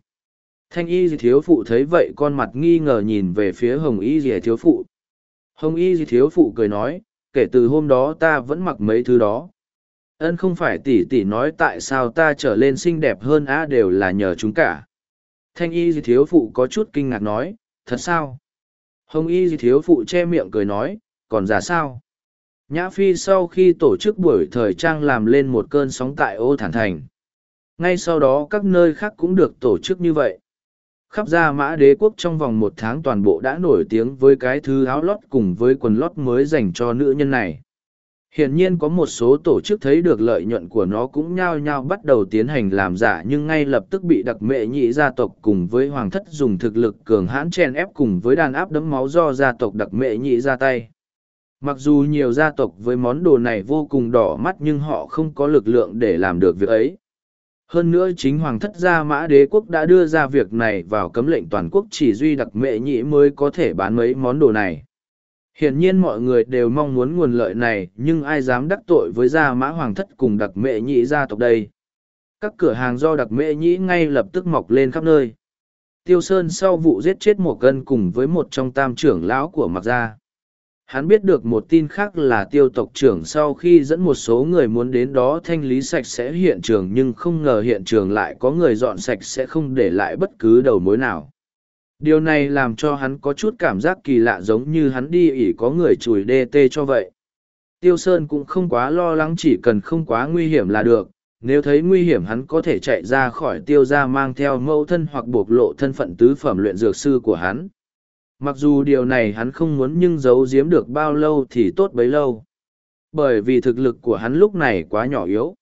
Thanh y thiếu phụ thấy vậy con mặt nghi ngờ nhìn về phía hồng y thiếu phụ. Hồng y thiếu phụ cười nói, kể từ hôm đó ta vẫn mặc mấy thứ đó. Ân không phải tỷ tỷ nói tại sao ta trở lên xinh đẹp hơn à đều là nhờ chúng cả thanh y thiếu phụ có chút kinh ngạc nói, thật sao? Hồng y thiếu phụ che miệng cười nói, còn giả sao? Nhã phi sau khi tổ chức buổi thời trang làm lên một cơn sóng tại ô thản thành. Ngay sau đó các nơi khác cũng được tổ chức như vậy. Khắp ra mã đế quốc trong vòng một tháng toàn bộ đã nổi tiếng với cái thứ áo lót cùng với quần lót mới dành cho nữ nhân này hiển nhiên có một số tổ chức thấy được lợi nhuận của nó cũng nhao nhao bắt đầu tiến hành làm giả, nhưng ngay lập tức bị đặc mệ nhị gia tộc cùng với hoàng thất dùng thực lực cường hãn chen ép cùng với đàn áp đấm máu do gia tộc đặc mệ nhị ra tay. Mặc dù nhiều gia tộc với món đồ này vô cùng đỏ mắt nhưng họ không có lực lượng để làm được việc ấy. Hơn nữa chính hoàng thất gia mã đế quốc đã đưa ra việc này vào cấm lệnh toàn quốc chỉ duy đặc mệ nhị mới có thể bán mấy món đồ này hiển nhiên mọi người đều mong muốn nguồn lợi này, nhưng ai dám đắc tội với gia mã hoàng thất cùng đặc mệ nhị gia tộc đây? Các cửa hàng do đặc mệ nhĩ ngay lập tức mọc lên khắp nơi. Tiêu sơn sau vụ giết chết một cân cùng với một trong tam trưởng lão của mặc gia. Hắn biết được một tin khác là tiêu tộc trưởng sau khi dẫn một số người muốn đến đó thanh lý sạch sẽ hiện trường nhưng không ngờ hiện trường lại có người dọn sạch sẽ không để lại bất cứ đầu mối nào điều này làm cho hắn có chút cảm giác kỳ lạ giống như hắn đi ỉ có người chùi tê cho vậy. Tiêu sơn cũng không quá lo lắng chỉ cần không quá nguy hiểm là được, nếu thấy nguy hiểm hắn có thể chạy ra khỏi tiêu ra mang theo mẫu thân hoặc bộc lộ thân phận tứ phẩm luyện dược sư của hắn. Mặc dù điều này hắn không muốn nhưng giấu giếm được bao lâu thì tốt bấy lâu. Bởi vì thực lực của hắn lúc này quá nhỏ yếu.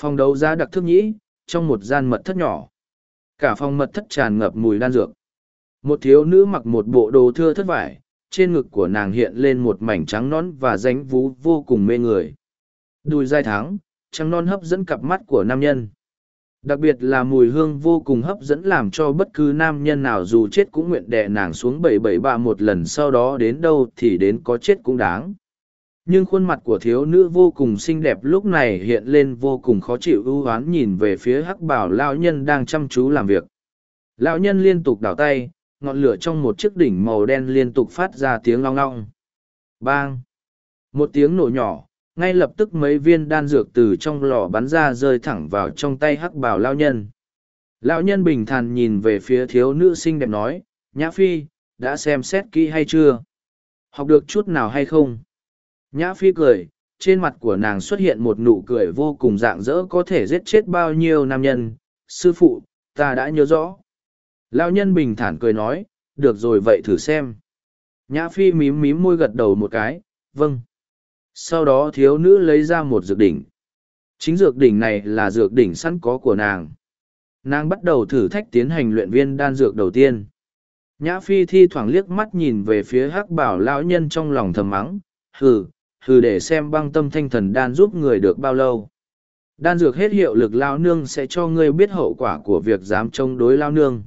Phòng đấu giá đặc thức nhĩ, trong một gian mật thất nhỏ. Cả phòng mật thất tràn ngập mùi đan dược một thiếu nữ mặc một bộ đồ thưa thất vải, trên ngực của nàng hiện lên một mảnh trắng nón và ránh vú vô cùng mê người. Đùi dai tháng trắng non hấp dẫn cặp mắt của nam nhân. Đặc biệt là mùi hương vô cùng hấp dẫn làm cho bất cứ nam nhân nào dù chết cũng nguyện đè nàng xuống bảy bảy ba một lần sau đó đến đâu thì đến có chết cũng đáng. Nhưng khuôn mặt của thiếu nữ vô cùng xinh đẹp lúc này hiện lên vô cùng khó chịu ưu oán nhìn về phía hắc bảo lao nhân đang chăm chú làm việc. Lão nhân liên tục đảo tay ngọn lửa trong một chiếc đỉnh màu đen liên tục phát ra tiếng long long. Bang! Một tiếng nổ nhỏ, ngay lập tức mấy viên đan dược từ trong lò bắn ra rơi thẳng vào trong tay hắc bảo lao nhân. Lão nhân bình thản nhìn về phía thiếu nữ xinh đẹp nói, nhã phi, đã xem xét kỹ hay chưa? Học được chút nào hay không? Nhã phi cười, trên mặt của nàng xuất hiện một nụ cười vô cùng rạng rỡ có thể giết chết bao nhiêu nam nhân. Sư phụ, ta đã nhớ rõ lão nhân bình thản cười nói, được rồi, vậy thử xem. Nhã phi mím mím môi gật đầu một cái vâng. Sau đó thiếu nữ lấy ra một dược đỉnh. Chính dược đỉnh này là dược đỉnh sẵn có của nàng. Nàng bắt đầu thử thách tiến hành luyện viên đan dược đầu tiên. Nhã phi thi thoảng liếc mắt nhìn về phía hắc bảo lão nhân trong lòng thầm mắng, hừ hừ để xem băng tâm thanh thần đan giúp người được bao lâu. Đan dược hết hiệu lực lao nương sẽ cho ngươi biết hậu quả của việc dám chống đối lao nương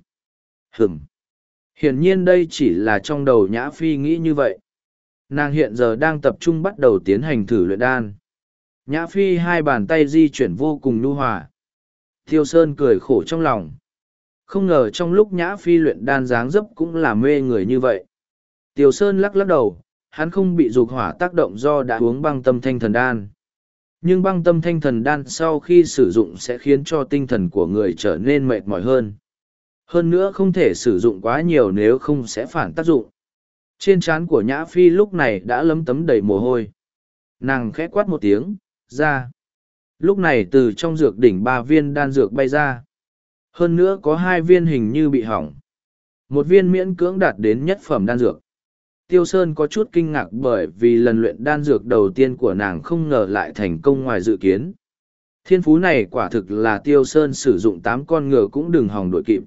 hừm. Hiển nhiên đây chỉ là trong đầu nhã phi nghĩ như vậy. Nàng hiện giờ đang tập trung bắt đầu tiến hành thử luyện đan. Nhã phi hai bàn tay di chuyển vô cùng nhu hòa. Thiêu sơn cười khổ trong lòng. Không ngờ trong lúc nhã phi luyện đan dáng dấp cũng là mê người như vậy. Tiêu sơn lắc lắc đầu, hắn không bị dục hỏa tác động do đã uống băng tâm thanh thần đan. Nhưng băng tâm thanh thần đan sau khi sử dụng sẽ khiến cho tinh thần của người trở nên mệt mỏi hơn hơn nữa không thể sử dụng quá nhiều nếu không sẽ phản tác dụng. Trên trán của nhã phi lúc này đã lấm tấm đầy mồ hôi. Nàng khẽ quát một tiếng, ra. Lúc này từ trong dược đỉnh ba viên đan dược bay ra. Hơn nữa có hai viên hình như bị hỏng. Một viên miễn cưỡng đạt đến nhất phẩm đan dược. Tiêu sơn có chút kinh ngạc bởi vì lần luyện đan dược đầu tiên của nàng không ngờ lại thành công ngoài dự kiến. Thiên phú này quả thực là tiêu sơn sử dụng tám con ngựa cũng đừng hòng đội kịp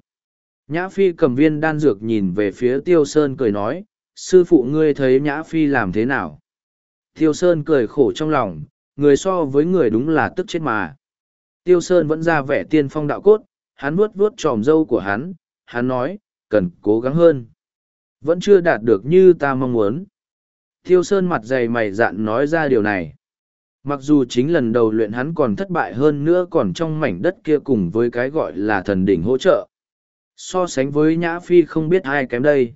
nhã phi cầm viên đan dược nhìn về phía tiêu sơn cười nói, sư phụ ngươi thấy nhã phi làm thế nào? Tiêu sơn cười khổ trong lòng, người so với người đúng là tức chết mà. Tiêu sơn vẫn ra vẻ tiên phong đạo cốt, hắn vuốt vuốt tròm râu của hắn hắn nói, cần cố gắng hơn. Vẫn chưa đạt được như ta mong muốn. Tiêu sơn mặt dày mày dạn nói ra điều này. Mặc dù chính lần đầu luyện hắn còn thất bại hơn nữa còn trong mảnh đất kia cùng với cái gọi là thần đỉnh hỗ trợ so sánh với nhã phi không biết ai kém đây.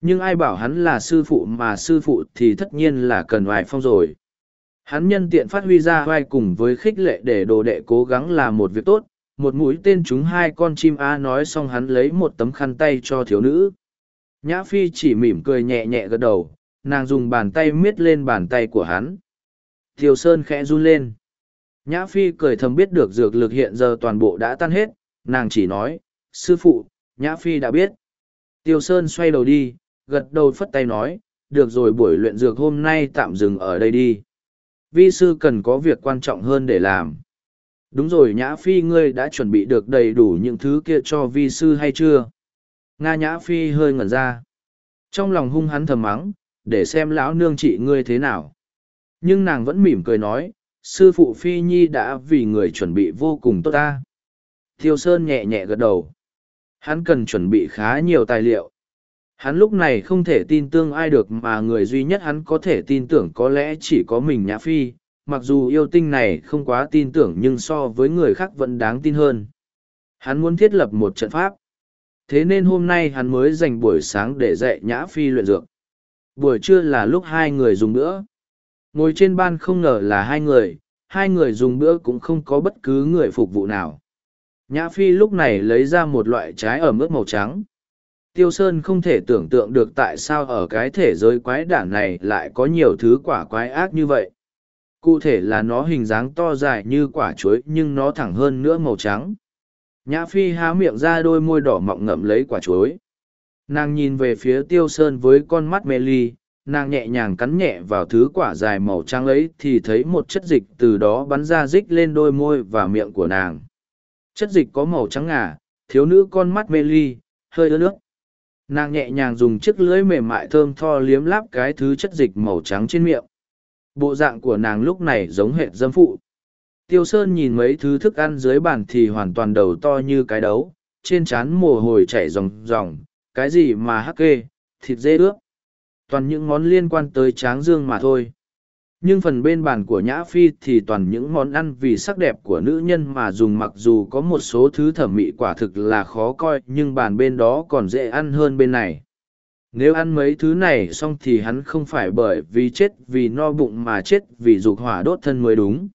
Nhưng ai bảo hắn là sư phụ mà sư phụ thì tất nhiên là cần vài phong rồi. Hắn nhân tiện phát huy ra vai cùng với khích lệ để đồ đệ cố gắng là một việc tốt. Một mũi tên trúng hai con chim a nói xong hắn lấy một tấm khăn tay cho thiếu nữ. Nhã phi chỉ mỉm cười nhẹ nhẹ gật đầu, nàng dùng bàn tay miết lên bàn tay của hắn. Thiều sơn khẽ run lên. Nhã phi cười thầm biết được dược lực hiện giờ toàn bộ đã tan hết, nàng chỉ nói sư phụ nhã phi đã biết tiêu sơn xoay đầu đi gật đầu phất tay nói, được rồi buổi luyện dược hôm nay tạm dừng ở đây đi. Vi sư cần có việc quan trọng hơn để làm. Đúng rồi Nhã Phi ngươi đã chuẩn bị được đầy đủ những thứ kia cho vi sư hay chưa? Nga Nhã Phi hơi ngẩn ra. Trong lòng hung hắn thầm mắng, để xem lão nương chị ngươi thế nào. Nhưng nàng vẫn mỉm cười nói, sư phụ Phi Nhi đã vì người chuẩn bị vô cùng tốt ta. Thiêu Sơn nhẹ nhẹ gật đầu. Hắn cần chuẩn bị khá nhiều tài liệu, Hắn lúc này không thể tin tưởng ai được mà người duy nhất hắn có thể tin tưởng có lẽ chỉ có mình Nhã Phi, mặc dù yêu tinh này không quá tin tưởng nhưng so với người khác vẫn đáng tin hơn. Hắn muốn thiết lập một trận pháp. Thế nên hôm nay hắn mới dành buổi sáng để dạy Nhã Phi luyện dược. Buổi trưa là lúc hai người dùng bữa. Ngồi trên ban không ngờ là hai người, hai người dùng bữa cũng không có bất cứ người phục vụ nào. Nhã Phi lúc này lấy ra một loại trái ở mức màu trắng. Tiêu Sơn không thể tưởng tượng được tại sao ở cái thể giới quái đản này lại có nhiều thứ quả quái ác như vậy. Cụ thể là nó hình dáng to dài như quả chuối nhưng nó thẳng hơn nữa màu trắng. Nhã Phi há miệng ra đôi môi đỏ mọng ngậm lấy quả chuối. Nàng nhìn về phía Tiêu Sơn với con mắt mê ly, nàng nhẹ nhàng cắn nhẹ vào thứ quả dài màu trắng ấy thì thấy một chất dịch từ đó bắn ra rích lên đôi môi và miệng của nàng chất dịch có màu trắng ngà, thiếu nữ con mắt mê ly, hơi ướt nước. Nàng nhẹ nhàng dùng chiếc lưỡi mềm mại thơm tho liếm láp cái thứ chất dịch màu trắng trên miệng. Bộ dạng của nàng lúc này giống hệ dâm phụ. Tiêu sơn nhìn mấy thứ thức ăn dưới bàn thì hoàn toàn đầu to như cái đấu, trên trán mồ hôi chảy ròng ròng, cái gì mà hắc kê, thịt dê ướp. Toàn những món liên quan tới tráng dương mà thôi nhưng phần bên bàn của nhã phi thì toàn những món ăn vì sắc đẹp của nữ nhân mà dùng mặc dù có một số thứ thẩm mỹ quả thực là khó coi, nhưng bàn bên đó còn dễ ăn hơn bên này. Nếu ăn mấy thứ này xong thì hắn không phải bởi vì chết vì no bụng mà chết vì dục hỏa đốt thân mới đúng.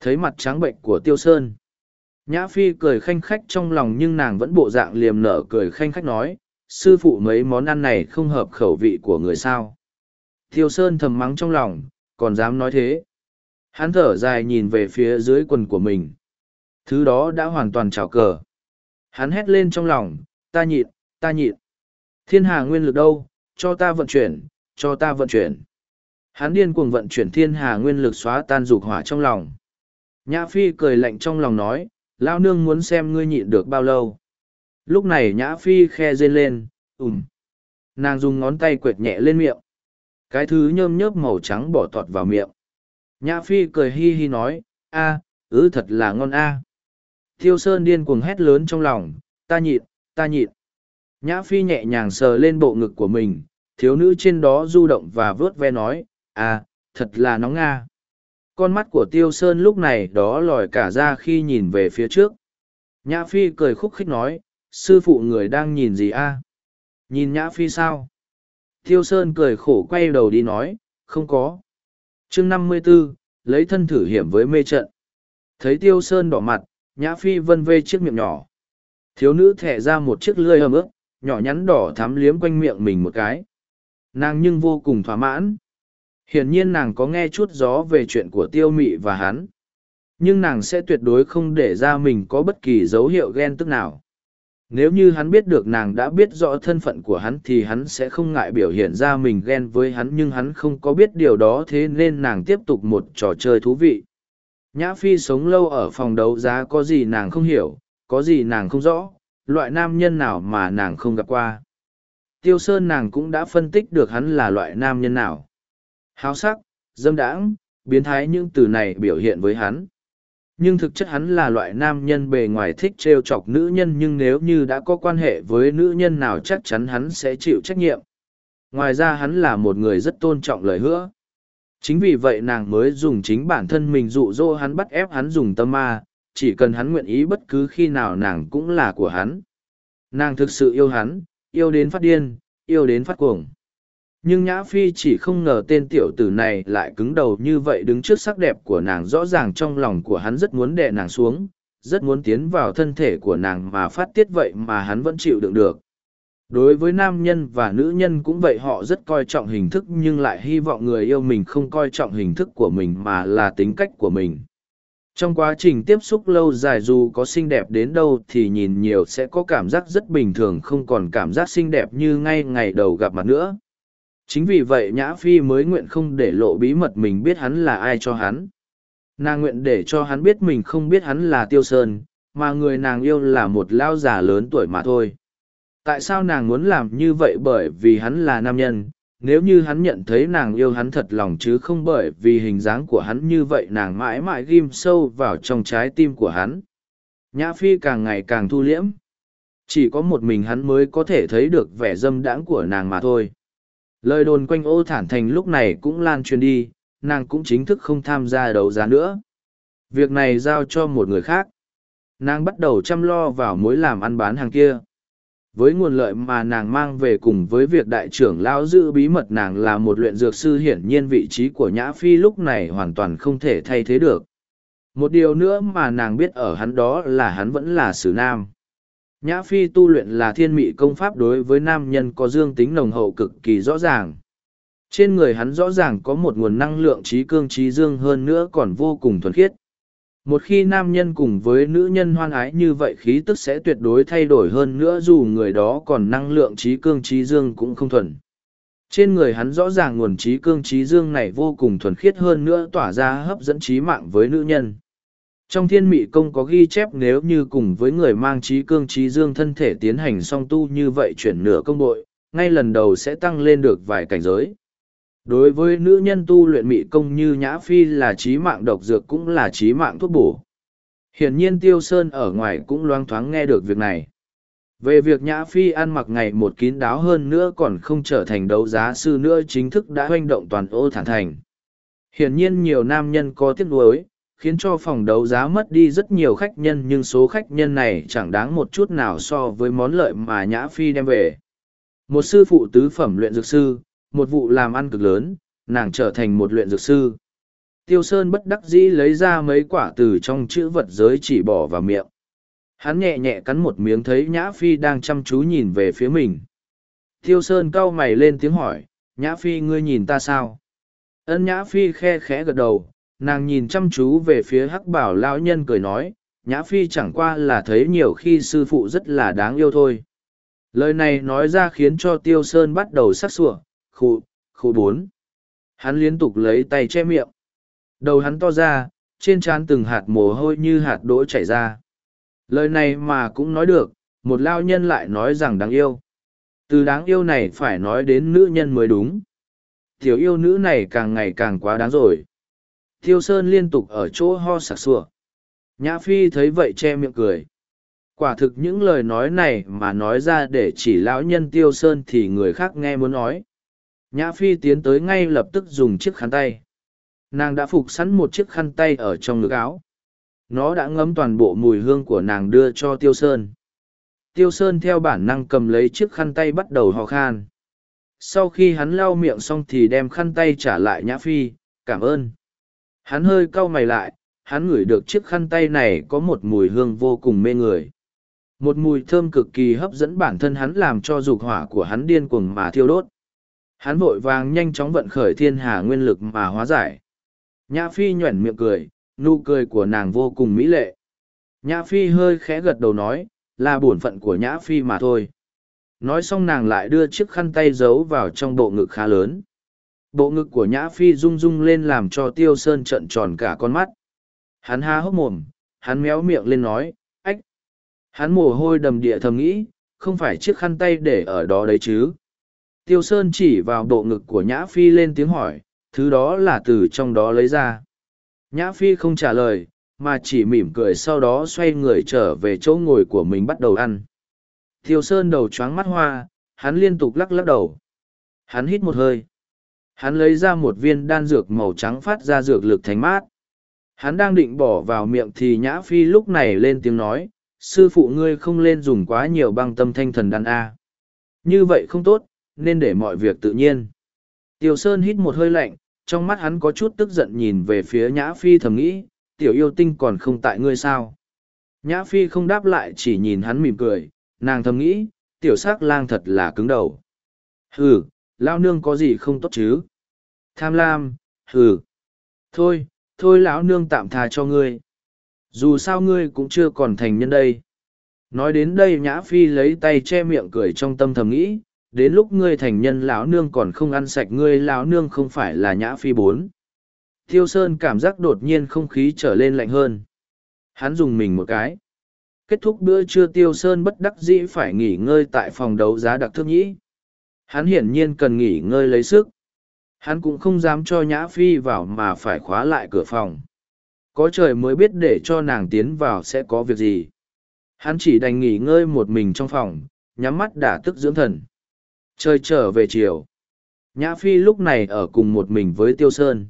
Thấy mặt trắng bệnh của tiêu sơn. Nhã phi cười khanh khách trong lòng nhưng nàng vẫn bộ dạng liềm nở cười khanh khách nói, sư phụ, mấy món ăn này không hợp khẩu vị của người sao? Tiêu sơn thầm mắng trong lòng còn dám nói thế. Hắn thở dài nhìn về phía dưới quần của mình. Thứ đó đã hoàn toàn trào cờ. Hắn hét lên trong lòng, ta nhịn, ta nhịn. Thiên hà nguyên lực đâu, cho ta vận chuyển, cho ta vận chuyển. Hắn điên cuồng vận chuyển thiên hà nguyên lực xóa tan dục hỏa trong lòng. Nhã Phi cười lạnh trong lòng nói, lao nương muốn xem ngươi nhịn được bao lâu. Lúc này Nhã Phi khe rên lên, ùm. Nàng dùng ngón tay quệt nhẹ lên miệng. Cái thứ nhơm nhớp màu trắng bỏ tọt vào miệng. Nhã Phi cười hi hi nói, a, ứ thật là ngon a. À. Thiêu Sơn điên cuồng hét lớn trong lòng, ta nhịn, ta nhịn. Nhã Phi nhẹ nhàng sờ lên bộ ngực của mình, thiếu nữ trên đó du động và vớt ve nói, à, thật là nóng nga. Con mắt của Tiêu Sơn lúc này đó lòi cả ra khi nhìn về phía trước. Nhã Phi cười khúc khích nói, sư phụ người đang nhìn gì a? Nhìn Nhã Phi sao? Tiêu Sơn cười khổ quay đầu đi nói, không có. chương năm mươi 54, lấy thân thử hiểm với mê trận. Thấy Tiêu Sơn đỏ mặt, Nhã Phi vân vê chiếc miệng nhỏ. Thiếu nữ thẻ ra một chiếc lươi hầm ướp, nhỏ nhắn đỏ thắm liếm quanh miệng mình một cái. Nàng nhưng vô cùng thỏa mãn. Hiển nhiên nàng có nghe chút gió về chuyện của tiêu mị và hắn. Nhưng nàng sẽ tuyệt đối không để ra mình có bất kỳ dấu hiệu ghen tức nào. Nếu như hắn biết được nàng đã biết rõ thân phận của hắn thì hắn sẽ không ngại biểu hiện ra mình ghen với hắn nhưng hắn không có biết điều đó thế nên nàng tiếp tục một trò chơi thú vị. Nhã Phi sống lâu ở phòng đấu giá có gì nàng không hiểu, có gì nàng không rõ, loại nam nhân nào mà nàng không gặp qua. Tiêu Sơn nàng cũng đã phân tích được hắn là loại nam nhân nào. Háo sắc, dâm đãng, biến thái những từ này biểu hiện với hắn nhưng thực chất hắn là loại nam nhân bề ngoài thích t r e o chọc nữ nhân nhưng nếu như đã có quan hệ với nữ nhân nào chắc chắn hắn sẽ chịu trách nhiệm. Ngoài ra hắn là một người rất tôn trọng lời hứa. Chính vì vậy nàng mới dùng chính bản thân mình dụ dỗ hắn bắt ép hắn dùng tâm ma, chỉ cần hắn nguyện ý bất cứ khi nào nàng cũng là của hắn. Nàng thực sự yêu hắn, yêu đến phát điên, yêu đến phát cuồng nhưng nhã phi chỉ không ngờ tên tiểu tử này lại cứng đầu như vậy đứng trước sắc đẹp của nàng, rõ ràng trong lòng của hắn rất muốn đè nàng xuống, rất muốn tiến vào thân thể của nàng mà phát tiết vậy mà hắn vẫn chịu đựng được. Đối với nam nhân và nữ nhân cũng vậy, họ rất coi trọng hình thức nhưng lại hy vọng người yêu mình không coi trọng hình thức của mình mà là tính cách của mình. Trong quá trình tiếp xúc lâu dài dù có xinh đẹp đến đâu thì nhìn nhiều sẽ có cảm giác rất bình thường, không còn cảm giác xinh đẹp như ngay ngày đầu gặp mặt nữa chính vì vậy nhã phi mới nguyện không để lộ bí mật mình biết hắn là ai cho hắn. Nàng nguyện để cho hắn biết mình không biết hắn là tiêu sơn, mà người nàng yêu là một lao già lớn tuổi mà thôi. Tại sao nàng muốn làm như vậy bởi vì hắn là nam nhân? Nếu như hắn nhận thấy nàng yêu hắn thật lòng chứ không bởi vì hình dáng của hắn như vậy nàng mãi mãi ghim sâu vào trong trái tim của hắn. Nhã phi càng ngày càng thu liễm. Chỉ có một mình hắn mới có thể thấy được vẻ dâm đãng của nàng mà thôi. Lời đồn quanh ô thản thành lúc này cũng lan truyền đi, nàng cũng chính thức không tham gia đấu giá nữa. Việc này giao cho một người khác. Nàng bắt đầu chăm lo vào mối làm ăn bán hàng kia. Với nguồn lợi mà nàng mang về cùng với việc đại trưởng lão giữ bí mật nàng là một luyện dược sư hiển nhiên vị trí của Nhã Phi lúc này hoàn toàn không thể thay thế được. Một điều nữa mà nàng biết ở hắn đó là hắn vẫn là sử nam. Nhã Phi tu luyện là thiên mị công pháp đối với nam nhân có dương tính nồng hậu cực kỳ rõ ràng. Trên người hắn rõ ràng có một nguồn năng lượng trí cương trí dương hơn nữa còn vô cùng thuần khiết. Một khi nam nhân cùng với nữ nhân hoan ái như vậy khí tức sẽ tuyệt đối thay đổi hơn nữa dù người đó còn năng lượng trí cương trí dương cũng không thuần. Trên người hắn rõ ràng nguồn trí cương trí dương này vô cùng thuần khiết hơn nữa tỏa ra hấp dẫn trí mạng với nữ nhân. Trong thiên mị công có ghi chép nếu như cùng với người mang trí cương trí dương thân thể tiến hành song tu như vậy chuyển nửa công bội, ngay lần đầu sẽ tăng lên được vài cảnh giới. Đối với nữ nhân tu luyện mị công như Nhã Phi là trí mạng độc dược cũng là trí mạng thuốc bổ. Hiển nhiên Tiêu Sơn ở ngoài cũng loang thoáng nghe được việc này. Về việc Nhã Phi ăn mặc ngày một kín đáo hơn nữa còn không trở thành đấu giá sư nữa chính thức đã hoành động toàn ô thản thành. Hiển nhiên nhiều nam nhân có tiếc nuối, khiến cho phòng đấu giá mất đi rất nhiều khách nhân nhưng số khách nhân này chẳng đáng một chút nào so với món lợi mà Nhã Phi đem về. Một sư phụ tứ phẩm luyện dược sư, một vụ làm ăn cực lớn, nàng trở thành một luyện dược sư. Tiêu Sơn bất đắc dĩ lấy ra mấy quả từ trong chữ vật giới chỉ bỏ vào miệng. Hắn nhẹ nhẹ cắn một miếng thấy Nhã Phi đang chăm chú nhìn về phía mình. Tiêu Sơn cau mày lên tiếng hỏi, Nhã Phi ngươi nhìn ta sao? Ân Nhã Phi khe khẽ gật đầu, nàng nhìn chăm chú về phía hắc bảo lão nhân cười nói, Nhã Phi chẳng qua là thấy nhiều khi sư phụ rất là đáng yêu thôi. Lời này nói ra khiến cho Tiêu Sơn bắt đầu sắc sủa, khụ khụ bốn. Hắn liên tục lấy tay che miệng. Đầu hắn to ra, trên trán từng hạt mồ hôi như hạt đỗ chảy ra. Lời này mà cũng nói được, một lao nhân lại nói rằng đáng yêu. Từ đáng yêu này phải nói đến nữ nhân mới đúng. Tiểu yêu nữ này càng ngày càng quá đáng rồi. Thiêu Sơn liên tục ở chỗ ho sặc sủa. Nhã Phi thấy vậy che miệng cười. Quả thực những lời nói này mà nói ra để chỉ lão nhân Tiêu Sơn thì người khác nghe muốn nói. Nhã Phi tiến tới ngay lập tức dùng chiếc khăn tay. Nàng đã phục sẵn một chiếc khăn tay ở trong ngực áo. Nó đã ngấm toàn bộ mùi hương của nàng đưa cho Tiêu Sơn. Tiêu Sơn theo bản năng cầm lấy chiếc khăn tay bắt đầu ho khan. Sau khi hắn lau miệng xong thì đem khăn tay trả lại Nhã Phi, cảm ơn. Hắn hơi cau mày lại, hắn ngửi được chiếc khăn tay này có một mùi hương vô cùng mê người. Một mùi thơm cực kỳ hấp dẫn bản thân hắn làm cho dục hỏa của hắn điên cuồng mà thiêu đốt. Hắn vội vàng nhanh chóng vận khởi thiên hà nguyên lực mà hóa giải. Nhã Phi nhoẻn miệng cười, nụ cười của nàng vô cùng mỹ lệ. Nhã Phi hơi khẽ gật đầu nói, là bổn phận của Nhã Phi mà thôi. Nói xong nàng lại đưa chiếc khăn tay giấu vào trong bộ ngực khá lớn. Bộ ngực của Nhã Phi rung rung lên làm cho Tiêu Sơn trận tròn cả con mắt. Hắn há hốc mồm, hắn méo miệng lên nói, ách. Hắn mồ hôi đầm địa thầm nghĩ, không phải chiếc khăn tay để ở đó đấy chứ. Tiêu Sơn chỉ vào bộ ngực của Nhã Phi lên tiếng hỏi, thứ đó là từ trong đó lấy ra. Nhã Phi không trả lời, mà chỉ mỉm cười sau đó xoay người trở về chỗ ngồi của mình bắt đầu ăn. Tiêu Sơn đầu choáng mắt hoa, hắn liên tục lắc lắc đầu. Hắn hít một hơi. Hắn lấy ra một viên đan dược màu trắng phát ra dược lực thánh mát. Hắn đang định bỏ vào miệng thì Nhã Phi lúc này lên tiếng nói, sư phụ ngươi không lên dùng quá nhiều băng tâm thanh thần đan A. Như vậy không tốt, nên để mọi việc tự nhiên. Tiểu Sơn hít một hơi lạnh, trong mắt hắn có chút tức giận nhìn về phía Nhã Phi thầm nghĩ, tiểu yêu tinh còn không tại ngươi sao. Nhã Phi không đáp lại chỉ nhìn hắn mỉm cười, nàng thầm nghĩ, tiểu sắc lang thật là cứng đầu. Hừ, lao nương có gì không tốt chứ? Tham lam, hừ. Thôi, thôi lão nương tạm tha cho ngươi. Dù sao ngươi cũng chưa còn thành nhân đây. Nói đến đây Nhã Phi lấy tay che miệng cười trong tâm thầm nghĩ, đến lúc ngươi thành nhân lão nương còn không ăn sạch ngươi lão nương không phải là nhã phi bốn thiêu sơn cảm giác đột nhiên không khí trở lên lạnh hơn hắn dùng mình một cái kết thúc bữa trưa tiêu sơn bất đắc dĩ phải nghỉ ngơi tại phòng đấu giá đặc thước nhĩ hắn hiển nhiên cần nghỉ ngơi lấy sức hắn cũng không dám cho nhã phi vào mà phải khóa lại cửa phòng có trời mới biết để cho nàng tiến vào sẽ có việc gì hắn chỉ đành nghỉ ngơi một mình trong phòng nhắm mắt đả tức dưỡng thần Trời trở về chiều. Nhã Phi lúc này ở cùng một mình với Tiêu Sơn.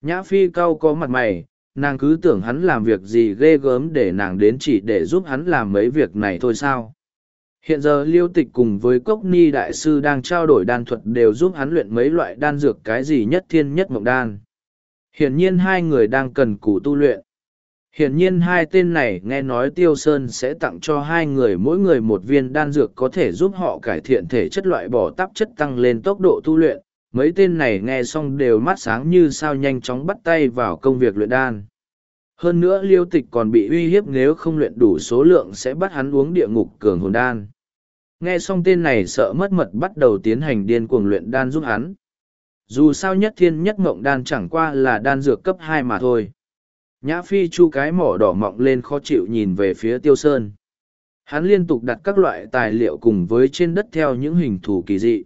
Nhã Phi cau có mặt mày, nàng cứ tưởng hắn làm việc gì ghê gớm để nàng đến chỉ để giúp hắn làm mấy việc này thôi sao. Hiện giờ liêu tịch cùng với cốc ni đại sư đang trao đổi đan thuật đều giúp hắn luyện mấy loại đan dược cái gì nhất thiên nhất mộng đan. Hiển nhiên hai người đang cần củ tu luyện. Hiển nhiên hai tên này nghe nói Tiêu Sơn sẽ tặng cho hai người mỗi người một viên đan dược có thể giúp họ cải thiện thể chất loại bỏ tạp chất tăng lên tốc độ tu luyện. Mấy tên này nghe xong đều mắt sáng như sao nhanh chóng bắt tay vào công việc luyện đan. Hơn nữa liêu tịch còn bị uy hiếp nếu không luyện đủ số lượng sẽ bắt hắn uống địa ngục cường hồn đan. Nghe xong tên này sợ mất mật bắt đầu tiến hành điên cuồng luyện đan giúp hắn. Dù sao nhất thiên nhất mộng đan chẳng qua là đan dược cấp hai mà thôi. Nhã Phi chu cái mỏ đỏ mọng lên khó chịu nhìn về phía Tiêu Sơn. Hắn liên tục đặt các loại tài liệu cùng với trên đất theo những hình thù kỳ dị.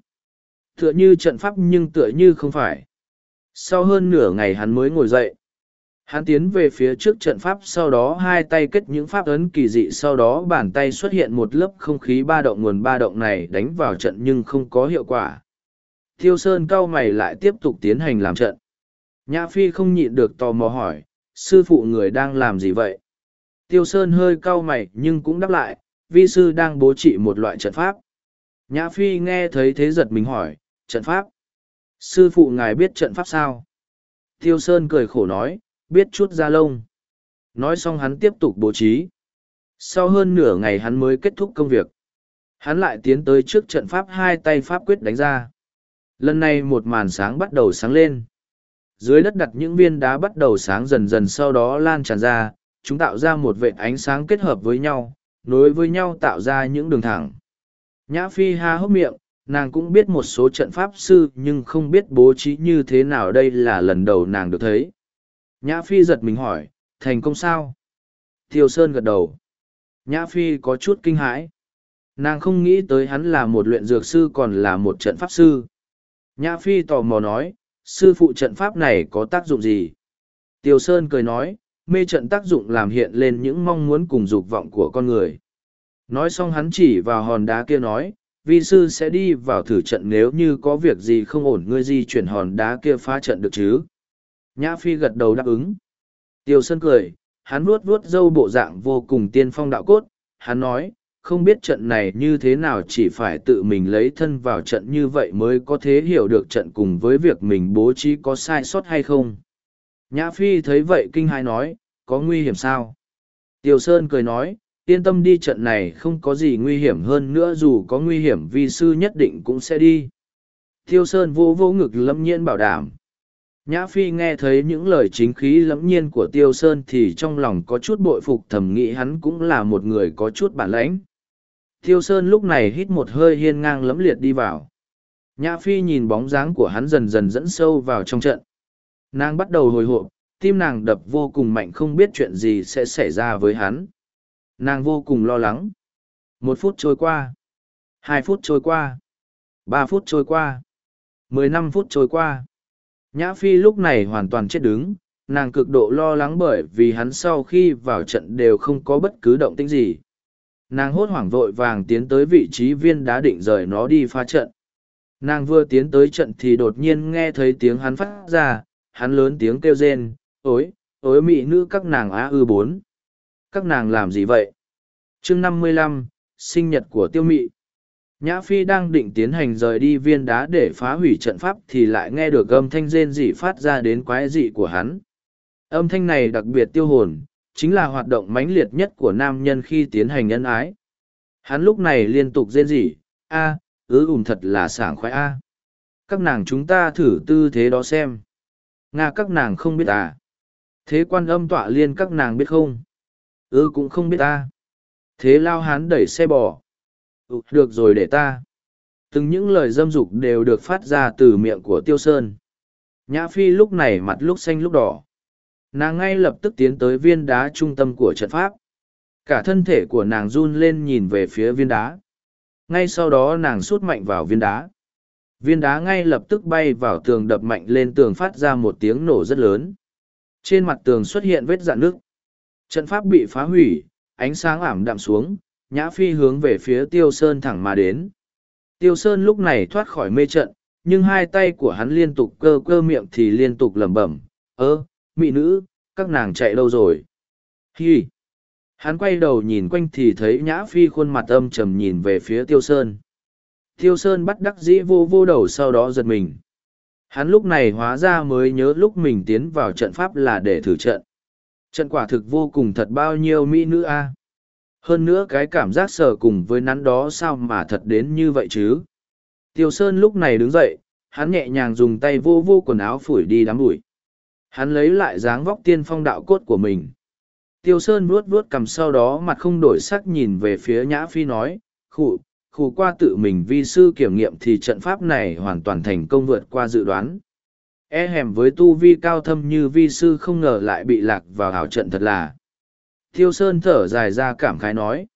Tựa như trận pháp nhưng tựa như không phải. Sau hơn nửa ngày hắn mới ngồi dậy. Hắn tiến về phía trước trận pháp sau đó hai tay kết những pháp ấn kỳ dị sau đó bàn tay xuất hiện một lớp không khí ba động nguồn ba động này đánh vào trận nhưng không có hiệu quả. Tiêu Sơn cau mày lại tiếp tục tiến hành làm trận. Nhã Phi không nhịn được tò mò hỏi, sư phụ người đang làm gì vậy? Tiêu Sơn hơi cau mày nhưng cũng đáp lại, vi sư đang bố trị một loại trận pháp. Nhã Phi nghe thấy thế giật mình hỏi, trận pháp? Sư phụ ngài biết trận pháp sao? Tiêu Sơn cười khổ nói, biết chút ra lông. Nói xong hắn tiếp tục bố trí. Sau hơn nửa ngày hắn mới kết thúc công việc. Hắn lại tiến tới trước trận pháp hai tay pháp quyết đánh ra. Lần này một màn sáng bắt đầu sáng lên. Dưới đất đặt những viên đá bắt đầu sáng dần dần sau đó lan tràn ra, chúng tạo ra một vệ ánh sáng kết hợp với nhau, nối với nhau tạo ra những đường thẳng. Nhã Phi ha hốc miệng, nàng cũng biết một số trận pháp sư nhưng không biết bố trí như thế nào đây là lần đầu nàng được thấy. Nhã Phi giật mình hỏi, thành công sao? Tiêu Sơn gật đầu. Nhã Phi có chút kinh hãi. Nàng không nghĩ tới hắn là một luyện dược sư còn là một trận pháp sư. Nhã Phi tò mò nói, sư phụ trận pháp này có tác dụng gì? Tiêu Sơn cười nói, mê trận tác dụng làm hiện lên những mong muốn cùng dục vọng của con người. Nói xong hắn chỉ vào hòn đá kia nói, vi sư sẽ đi vào thử trận nếu như có việc gì không ổn ngươi di chuyển hòn đá kia phá trận được chứ. Nhã Phi gật đầu đáp ứng. Tiêu Sơn cười, hắn vuốt vuốt dâu bộ dạng vô cùng tiên phong đạo cốt, hắn nói, không biết trận này như thế nào chỉ phải tự mình lấy thân vào trận như vậy mới có thể hiểu được trận cùng với việc mình bố trí có sai sót hay không. Nhã Phi thấy vậy kinh hãi nói, có nguy hiểm sao? Tiêu Sơn cười nói, yên tâm đi trận này không có gì nguy hiểm hơn nữa dù có nguy hiểm vi sư nhất định cũng sẽ đi. Tiêu Sơn vô vô ngực lâm nhiên bảo đảm. Nhã Phi nghe thấy những lời chính khí lẫm nhiên của Tiêu Sơn thì trong lòng có chút bội phục thầm nghĩ hắn cũng là một người có chút bản lãnh. Tiêu Sơn lúc này hít một hơi hiên ngang lẫm liệt đi vào. Nhã Phi nhìn bóng dáng của hắn dần dần dẫn sâu vào trong trận. Nàng bắt đầu hồi hộp, tim nàng đập vô cùng mạnh không biết chuyện gì sẽ xảy ra với hắn. Nàng vô cùng lo lắng. Một phút trôi qua. Hai phút trôi qua. Ba phút trôi qua. Mười năm phút trôi qua. Nhã Phi lúc này hoàn toàn chết đứng, nàng cực độ lo lắng bởi vì hắn sau khi vào trận đều không có bất cứ động tĩnh gì. Nàng hốt hoảng vội vàng tiến tới vị trí viên đá định rời nó đi phá trận. Nàng vừa tiến tới trận thì đột nhiên nghe thấy tiếng hắn phát ra, hắn lớn tiếng kêu rên, ối, ối mị nữ các nàng á ư bốn. Các nàng làm gì vậy? chương năm mươi lăm sinh nhật của tiêu mị. Nhã Phi đang định tiến hành rời đi viên đá để phá hủy trận pháp thì lại nghe được âm thanh rên dị phát ra đến quái dị của hắn. Âm thanh này đặc biệt tiêu hồn, chính là hoạt động mãnh liệt nhất của nam nhân khi tiến hành nhân ái. Hắn lúc này liên tục rên rỉ, a, ứ ủm thật là sảng khoái a. Các nàng chúng ta thử tư thế đó xem. Nga các nàng không biết à. Thế quan âm tọa liên các nàng biết không? ư cũng không biết ta. Thế lao hán đẩy xe bò. Ừ, được rồi để ta. Từng những lời dâm dục đều được phát ra từ miệng của Tiêu Sơn. Nhã Phi lúc này mặt lúc xanh lúc đỏ. Nàng ngay lập tức tiến tới viên đá trung tâm của trận pháp. Cả thân thể của nàng run lên nhìn về phía viên đá. Ngay sau đó nàng sút mạnh vào viên đá. Viên đá ngay lập tức bay vào tường đập mạnh lên tường phát ra một tiếng nổ rất lớn. Trên mặt tường xuất hiện vết dạn nước trận pháp bị phá hủy ánh sáng ảm đạm xuống nhã phi hướng về phía tiêu sơn thẳng mà đến tiêu sơn lúc này thoát khỏi mê trận nhưng hai tay của hắn liên tục cơ cơ miệng thì liên tục lẩm bẩm ơ, mỹ nữ, các nàng chạy lâu rồi? Hi! Hắn quay đầu nhìn quanh thì thấy Nhã Phi khuôn mặt âm trầm nhìn về phía Tiêu Sơn. Tiêu Sơn bắt đắc dĩ vô vô đầu sau đó giật mình. Hắn lúc này hóa ra mới nhớ lúc mình tiến vào trận pháp là để thử trận. Trận quả thực vô cùng thật bao nhiêu mỹ nữ a. Hơn nữa cái cảm giác sờ cùng với nắn đó sao mà thật đến như vậy chứ. Tiêu Sơn lúc này đứng dậy, hắn nhẹ nhàng dùng tay vô vô quần áo phủi đi đám bụi. Hắn lấy lại dáng vóc tiên phong đạo cốt của mình. Tiêu Sơn vuốt vuốt cầm sau đó mặt không đổi sắc nhìn về phía Nhã Phi nói, khụ, khụ qua tự mình vi sư kiểm nghiệm thì trận pháp này hoàn toàn thành công vượt qua dự đoán. E hèm với tu vi cao thâm như vi sư không ngờ lại bị lạc vào hảo trận thật là. Tiêu Sơn thở dài ra cảm khái nói.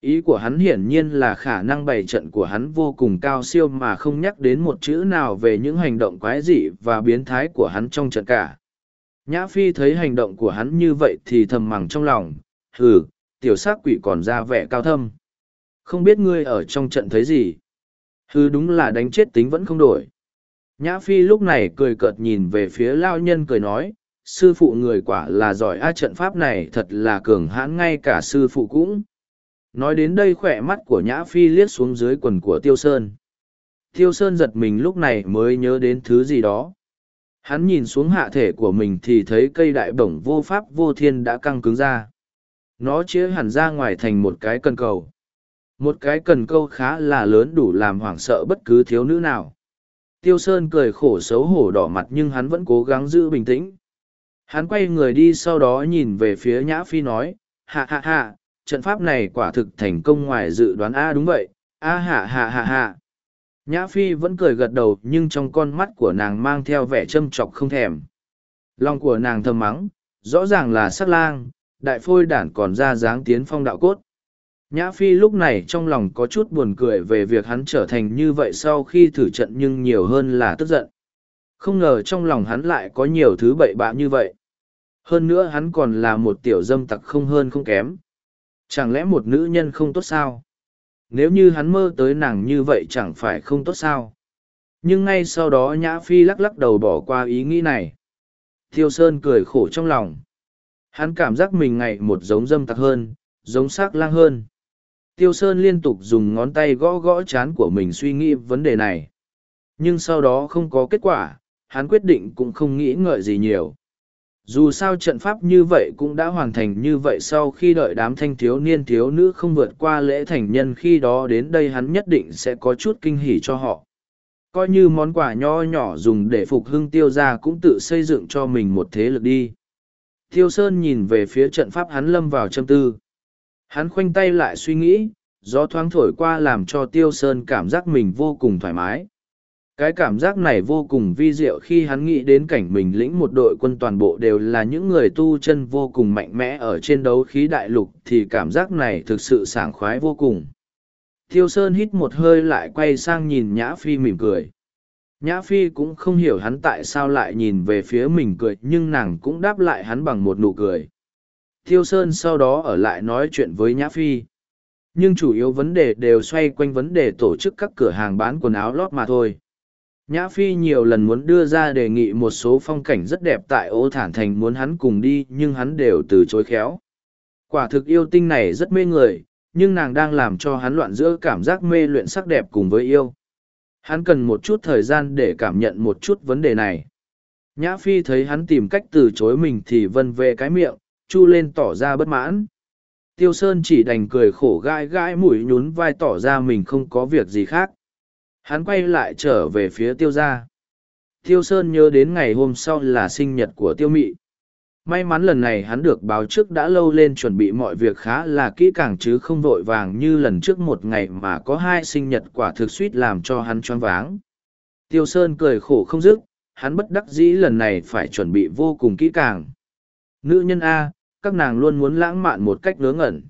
Ý của hắn hiển nhiên là khả năng bày trận của hắn vô cùng cao siêu mà không nhắc đến một chữ nào về những hành động quái dị và biến thái của hắn trong trận cả. Nhã Phi thấy hành động của hắn như vậy thì thầm mắng trong lòng, hừ, tiểu sát quỷ còn ra vẻ cao thâm. Không biết ngươi ở trong trận thấy gì? Hừ đúng là đánh chết tính vẫn không đổi. Nhã Phi lúc này cười cợt nhìn về phía lao nhân cười nói, sư phụ người quả là giỏi a, trận pháp này thật là cường hãn ngay cả sư phụ cũng. Nói đến đây khỏe mắt của Nhã Phi liếc xuống dưới quần của Tiêu Sơn. Tiêu Sơn giật mình lúc này mới nhớ đến thứ gì đó. Hắn nhìn xuống hạ thể của mình thì thấy cây đại bổng vô pháp vô thiên đã căng cứng ra. Nó chia hẳn ra ngoài thành một cái cần cầu. Một cái cần câu khá là lớn đủ làm hoảng sợ bất cứ thiếu nữ nào. Tiêu Sơn cười khổ xấu hổ đỏ mặt nhưng hắn vẫn cố gắng giữ bình tĩnh. Hắn quay người đi sau đó nhìn về phía Nhã Phi nói, hạ hạ hạ, trận pháp này quả thực thành công ngoài dự đoán A đúng vậy, A hạ hạ hạ hạ. Nhã Phi vẫn cười gật đầu nhưng trong con mắt của nàng mang theo vẻ châm chọc không thèm. Lòng của nàng thầm mắng, rõ ràng là sắc lang, đại phôi đản còn ra dáng tiến phong đạo cốt. Nhã Phi lúc này trong lòng có chút buồn cười về việc hắn trở thành như vậy sau khi thử trận nhưng nhiều hơn là tức giận. Không ngờ trong lòng hắn lại có nhiều thứ bậy bạ như vậy. Hơn nữa hắn còn là một tiểu dâm tặc không hơn không kém. Chẳng lẽ một nữ nhân không tốt sao? nếu như hắn mơ tới nàng như vậy chẳng phải không tốt sao? Nhưng ngay sau đó nhã phi lắc lắc đầu bỏ qua ý nghĩ này. Thiêu sơn cười khổ trong lòng. Hắn cảm giác mình ngày một giống dâm tặc hơn, giống s ác lang hơn. Tiêu sơn liên tục dùng ngón tay gõ gõ chán của mình suy nghĩ vấn đề này. Nhưng sau đó không có kết quả, hắn quyết định cũng không nghĩ ngợi gì nhiều dù sao trận pháp như vậy cũng đã hoàn thành như vậy sau khi đợi đám thanh thiếu niên thiếu nữ không vượt qua lễ thành nhân khi đó đến đây hắn nhất định sẽ có chút kinh hỉ cho họ. Coi như món quà nho nhỏ dùng để phục hưng tiêu ra cũng tự xây dựng cho mình một thế lực đi. Tiêu sơn nhìn về phía trận pháp hắn lâm vào châm tư. Hắn khoanh tay lại suy nghĩ, gió thoáng thổi qua làm cho tiêu sơn cảm giác mình vô cùng thoải mái cái cảm giác này vô cùng vi diệu khi hắn nghĩ đến cảnh mình lĩnh một đội quân toàn bộ đều là những người tu chân vô cùng mạnh mẽ ở trên đấu khí đại lục thì cảm giác này thực sự sảng khoái vô cùng. Thiêu Sơn hít một hơi lại quay sang nhìn Nhã Phi mỉm cười. Nhã Phi cũng không hiểu hắn tại sao lại nhìn về phía mình cười, nhưng nàng cũng đáp lại hắn bằng một nụ cười. Thiêu Sơn sau đó ở lại nói chuyện với Nhã Phi. Nhưng chủ yếu vấn đề đều xoay quanh vấn đề tổ chức các cửa hàng bán quần áo lót mà thôi. Nhã Phi nhiều lần muốn đưa ra đề nghị một số phong cảnh rất đẹp tại ô thản thành muốn hắn cùng đi nhưng hắn đều từ chối khéo. Quả thực yêu tinh này rất mê người, nhưng nàng đang làm cho hắn loạn giữa cảm giác mê luyện sắc đẹp cùng với yêu. Hắn cần một chút thời gian để cảm nhận một chút vấn đề này. Nhã Phi thấy hắn tìm cách từ chối mình thì vân về cái miệng, chu lên tỏ ra bất mãn. Tiêu Sơn chỉ đành cười khổ gai gai mũi nhún vai tỏ ra mình không có việc gì khác. Hắn quay lại trở về phía tiêu gia. Tiêu Sơn nhớ đến ngày hôm sau là sinh nhật của tiêu mị. May mắn lần này hắn được báo trước đã lâu lên chuẩn bị mọi việc khá là kỹ càng chứ không vội vàng như lần trước một ngày mà có hai sinh nhật quả thực suýt làm cho hắn choáng váng. Tiêu Sơn cười khổ không dứt, hắn bất đắc dĩ lần này phải chuẩn bị vô cùng kỹ càng. Nữ nhân A, các nàng luôn muốn lãng mạn một cách ngớ ngẩn.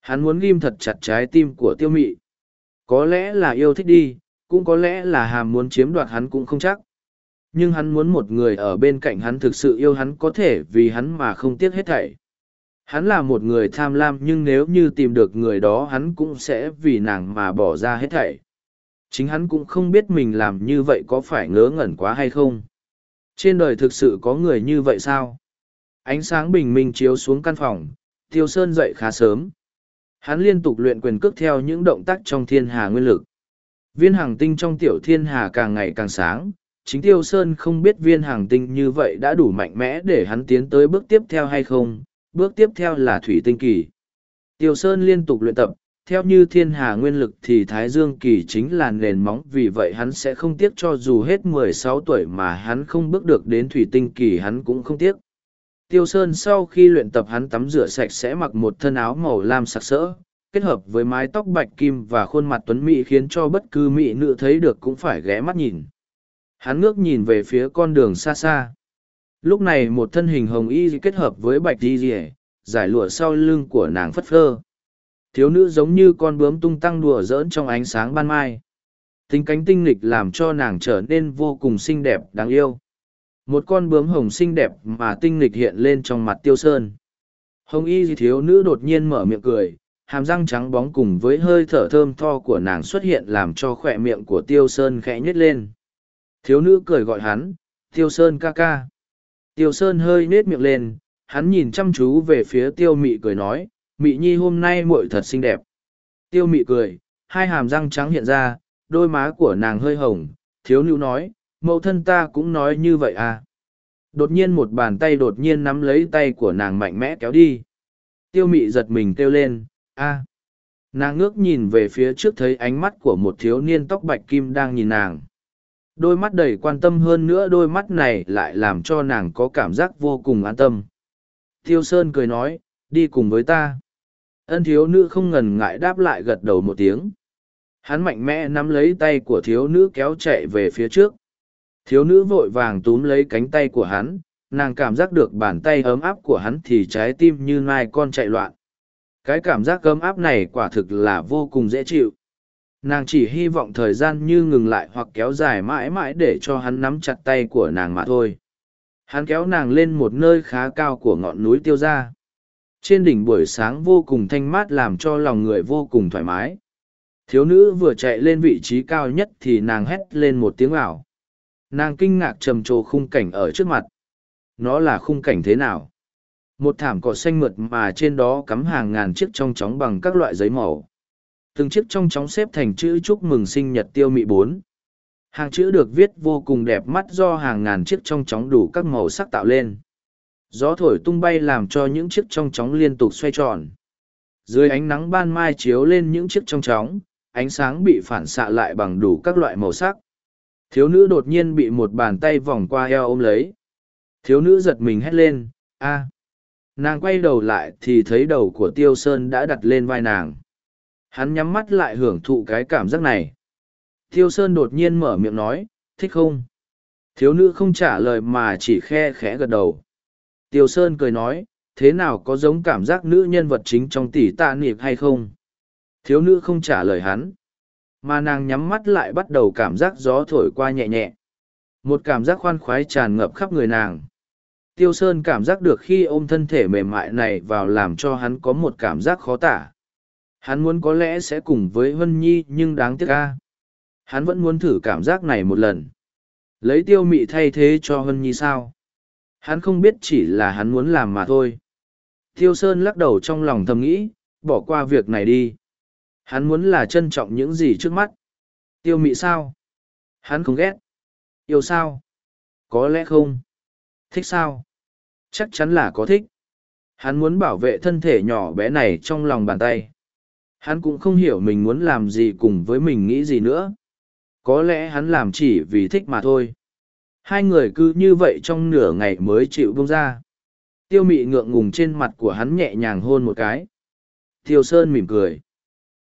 Hắn muốn ghim thật chặt trái tim của tiêu mị. Có lẽ là yêu thích đi, cũng có lẽ là hàm muốn chiếm đoạt hắn cũng không chắc nhưng hắn muốn một người ở bên cạnh hắn thực sự yêu hắn có thể vì hắn mà không tiếc hết thảy hắn là một người tham lam nhưng nếu như tìm được người đó hắn cũng sẽ vì nàng mà bỏ ra hết thảy chính hắn cũng không biết mình làm như vậy có phải ngớ ngẩn quá hay không Trên đời thực sự có người như vậy sao? Ánh sáng bình minh chiếu xuống căn phòng, Tiêu Sơn dậy khá sớm. Hắn liên tục luyện quyền cước theo những động tác trong thiên hà nguyên lực. Viên hàng tinh trong tiểu thiên hà càng ngày càng sáng, chính Tiêu Sơn không biết viên hàng tinh như vậy đã đủ mạnh mẽ để hắn tiến tới bước tiếp theo hay không, bước tiếp theo là thủy tinh kỳ. Tiêu Sơn liên tục luyện tập, theo như thiên hà nguyên lực thì Thái Dương kỳ chính là nền móng vì vậy hắn sẽ không tiếc cho dù hết mười sáu tuổi mà hắn không bước được đến thủy tinh kỳ hắn cũng không tiếc. Tiêu Sơn sau khi luyện tập hắn tắm rửa sạch sẽ mặc một thân áo màu lam sặc sỡ, kết hợp với mái tóc bạch kim và khuôn mặt tuấn mỹ khiến cho bất cứ mỹ nữ thấy được cũng phải ghé mắt nhìn. Hắn ngước nhìn về phía con đường xa xa. Lúc này một thân hình hồng y kết hợp với bạch y rỉa giải lụa sau lưng của nàng phất phơ. Thiếu nữ giống như con bướm tung tăng đùa giỡn trong ánh sáng ban mai. Tính cánh tinh nghịch làm cho nàng trở nên vô cùng xinh đẹp đáng yêu. Một con bướm hồng xinh đẹp mà tinh nghịch hiện lên trong mặt tiêu sơn. Hồng y thiếu nữ đột nhiên mở miệng cười, hàm răng trắng bóng cùng với hơi thở thơm tho của nàng xuất hiện làm cho khỏe miệng của tiêu sơn khẽ nhếch lên. Thiếu nữ cười gọi hắn, tiêu sơn ca ca. Tiêu sơn hơi nết miệng lên, hắn nhìn chăm chú về phía tiêu mị cười nói, mị nhi hôm nay muội thật xinh đẹp. Tiêu mị cười, hai hàm răng trắng hiện ra, đôi má của nàng hơi hồng, thiếu nữ nói, mẫu thân ta cũng nói như vậy à. Đột nhiên một bàn tay đột nhiên nắm lấy tay của nàng mạnh mẽ kéo đi. Tiêu mị giật mình kêu lên, a. Nàng ngước nhìn về phía trước thấy ánh mắt của một thiếu niên tóc bạch kim đang nhìn nàng. Đôi mắt đầy quan tâm hơn nữa đôi mắt này lại làm cho nàng có cảm giác vô cùng an tâm. Tiêu sơn cười nói, đi cùng với ta. Ân thiếu nữ không ngần ngại đáp lại gật đầu một tiếng. Hắn mạnh mẽ nắm lấy tay của thiếu nữ kéo chạy về phía trước. Thiếu nữ vội vàng túm lấy cánh tay của hắn, nàng cảm giác được bàn tay ấm áp của hắn thì trái tim như nai con chạy loạn cái cảm giác cơm áp này quả thực là vô cùng dễ chịu. Nàng chỉ hy vọng thời gian như ngừng lại hoặc kéo dài mãi mãi để cho hắn nắm chặt tay của nàng mà thôi. Hắn kéo nàng lên một nơi khá cao của ngọn núi tiêu ra trên đỉnh buổi sáng vô cùng thanh mát làm cho lòng người vô cùng thoải mái. Thiếu nữ vừa chạy lên vị trí cao nhất thì nàng hét lên một tiếng ảo. Nàng kinh ngạc trầm trồ khung cảnh ở trước mặt. Nó là khung cảnh thế nào? Một thảm cỏ xanh mượt mà trên đó cắm hàng ngàn chiếc trong chóng bằng các loại giấy màu. Từng chiếc trong chóng xếp thành chữ chúc mừng sinh nhật tiêu mị bốn. Hàng chữ được viết vô cùng đẹp mắt do hàng ngàn chiếc trong chóng đủ các màu sắc tạo lên. Gió thổi tung bay làm cho những chiếc trong chóng liên tục xoay tròn. Dưới ánh nắng ban mai chiếu lên những chiếc trong chóng, ánh sáng bị phản xạ lại bằng đủ các loại màu sắc. Thiếu nữ đột nhiên bị một bàn tay vòng qua eo ôm lấy. Thiếu nữ giật mình hét lên, a nàng quay đầu lại thì thấy đầu của tiêu sơn đã đặt lên vai nàng. Hắn nhắm mắt lại hưởng thụ cái cảm giác này. Tiêu sơn đột nhiên mở miệng nói, thích không? Thiếu nữ không trả lời mà chỉ khe khẽ gật đầu. Tiêu sơn cười nói, thế nào có giống cảm giác nữ nhân vật chính trong tỷ tạ niệm hay không? Thiếu nữ không trả lời hắn, mà nàng nhắm mắt lại bắt đầu cảm giác gió thổi qua nhẹ nhẹ. Một cảm giác khoan khoái tràn ngập khắp người nàng. Tiêu Sơn cảm giác được khi ôm thân thể mềm mại này vào làm cho hắn có một cảm giác khó tả. Hắn muốn có lẽ sẽ cùng với Vân Nhi nhưng đáng tiếc ca. Hắn vẫn muốn thử cảm giác này một lần. Lấy tiêu mị thay thế cho Vân Nhi sao? Hắn không biết chỉ là hắn muốn làm mà thôi. Tiêu Sơn lắc đầu trong lòng thầm nghĩ, bỏ qua việc này đi. Hắn muốn là trân trọng những gì trước mắt. Tiêu mị sao? Hắn không ghét. Yêu sao? Có lẽ không. Thích sao? Chắc chắn là có thích. Hắn muốn bảo vệ thân thể nhỏ bé này trong lòng bàn tay. Hắn cũng không hiểu mình muốn làm gì cùng với mình nghĩ gì nữa. Có lẽ hắn làm chỉ vì thích mà thôi. Hai người cứ như vậy trong nửa ngày mới chịu buông ra. Tiêu mị ngượng ngùng trên mặt của hắn nhẹ nhàng hôn một cái. Tiêu Sơn mỉm cười.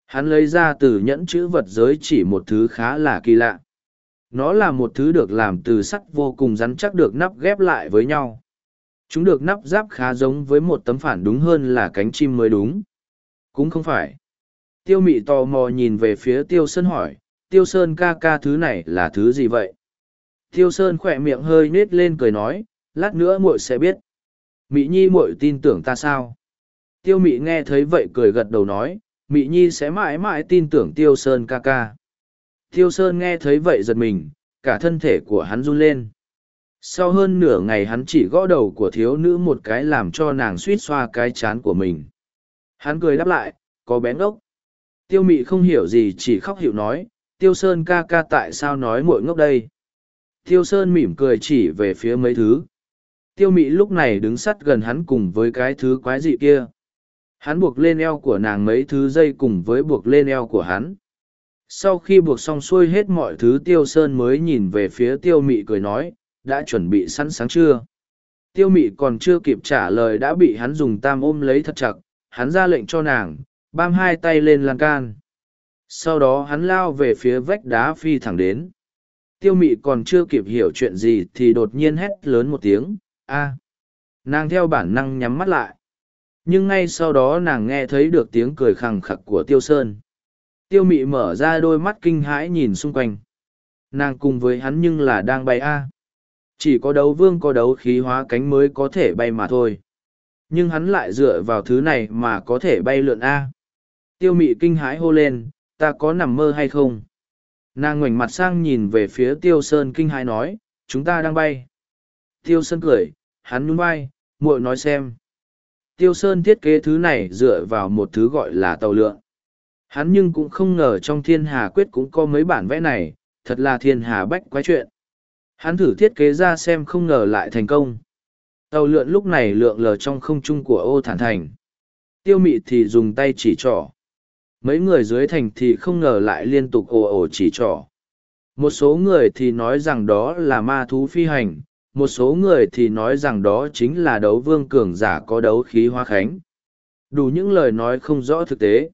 Hắn lấy ra từ nhẫn chữ vật giới chỉ một thứ khá là kỳ lạ nó là một thứ được làm từ sắt vô cùng rắn chắc được nắp ghép lại với nhau chúng được nắp giáp khá giống với một tấm phản đúng hơn là cánh chim mới đúng. Cũng không phải. Tiêu mị tò mò nhìn về phía tiêu sơn hỏi tiêu sơn ca ca thứ này là thứ gì vậy? Tiêu sơn khỏe miệng hơi nết lên cười nói lát nữa muội sẽ biết. Mị nhi muội tin tưởng ta sao? Tiêu mị nghe thấy vậy cười gật đầu nói mị nhi sẽ mãi mãi tin tưởng tiêu sơn ca ca. Tiêu Sơn nghe thấy vậy giật mình, cả thân thể của hắn run lên sau hơn nửa ngày hắn chỉ gõ đầu của thiếu nữ một cái làm cho nàng suýt xoa cái chán của mình. Hắn cười đáp lại, có bén ốc tiêu mị không hiểu gì, chỉ khóc hiệu nói, tiêu sơn ca ca tại sao nói mội ngốc đây? Tiêu sơn mỉm cười chỉ về phía mấy thứ. Tiêu mị lúc này đứng sắt gần hắn cùng với cái thứ quái dị kia. Hắn buộc lên eo của nàng mấy thứ dây cùng với buộc lên eo của hắn. Sau khi buộc xong xuôi hết mọi thứ, tiêu sơn mới nhìn về phía tiêu mị cười nói đã chuẩn bị sẵn sáng chưa? Tiêu mị còn chưa kịp trả lời đã bị hắn dùng tam ôm lấy thật chặt, hắn ra lệnh cho nàng bam hai tay lên lan can. Sau đó hắn lao về phía vách đá phi thẳng đến. Tiêu mị còn chưa kịp hiểu chuyện gì thì đột nhiên hét lớn một tiếng, a! Nàng theo bản năng nhắm mắt lại. Nhưng ngay sau đó nàng nghe thấy được tiếng cười khẳng khặc của tiêu sơn. Tiêu mị mở ra đôi mắt kinh hãi nhìn xung quanh. Nàng cùng với hắn nhưng là đang bay a chỉ có đấu vương có đấu khí hóa cánh mới có thể bay mà thôi. Nhưng hắn lại dựa vào thứ này mà có thể bay lượn a. Tiêu mị kinh hãi hô lên, ta có nằm mơ hay không? Nàng ngoảnh mặt sang nhìn về phía tiêu sơn kinh hãi nói, chúng ta đang bay. Tiêu sơn cười, hắn nhún vai, muội nói xem. Tiêu sơn thiết kế thứ này dựa vào một thứ gọi là tàu lượn. Hắn nhưng cũng không ngờ trong thiên hà quyết cũng có mấy bản vẽ này, thật là thiên hà bách quái chuyện hắn thử thiết kế ra xem không ngờ lại thành công. Tàu lượn lúc này lượn lờ trong không trung của ô thản thành. Tiêu mị thì dùng tay chỉ trỏ. Mấy người dưới thành thì không ngờ lại liên tục ồ ồ chỉ trỏ. Một số người thì nói rằng đó là ma thú phi hành, một số người thì nói rằng đó chính là đấu vương cường giả có đấu khí hoa khánh. Đủ những lời nói không rõ thực tế.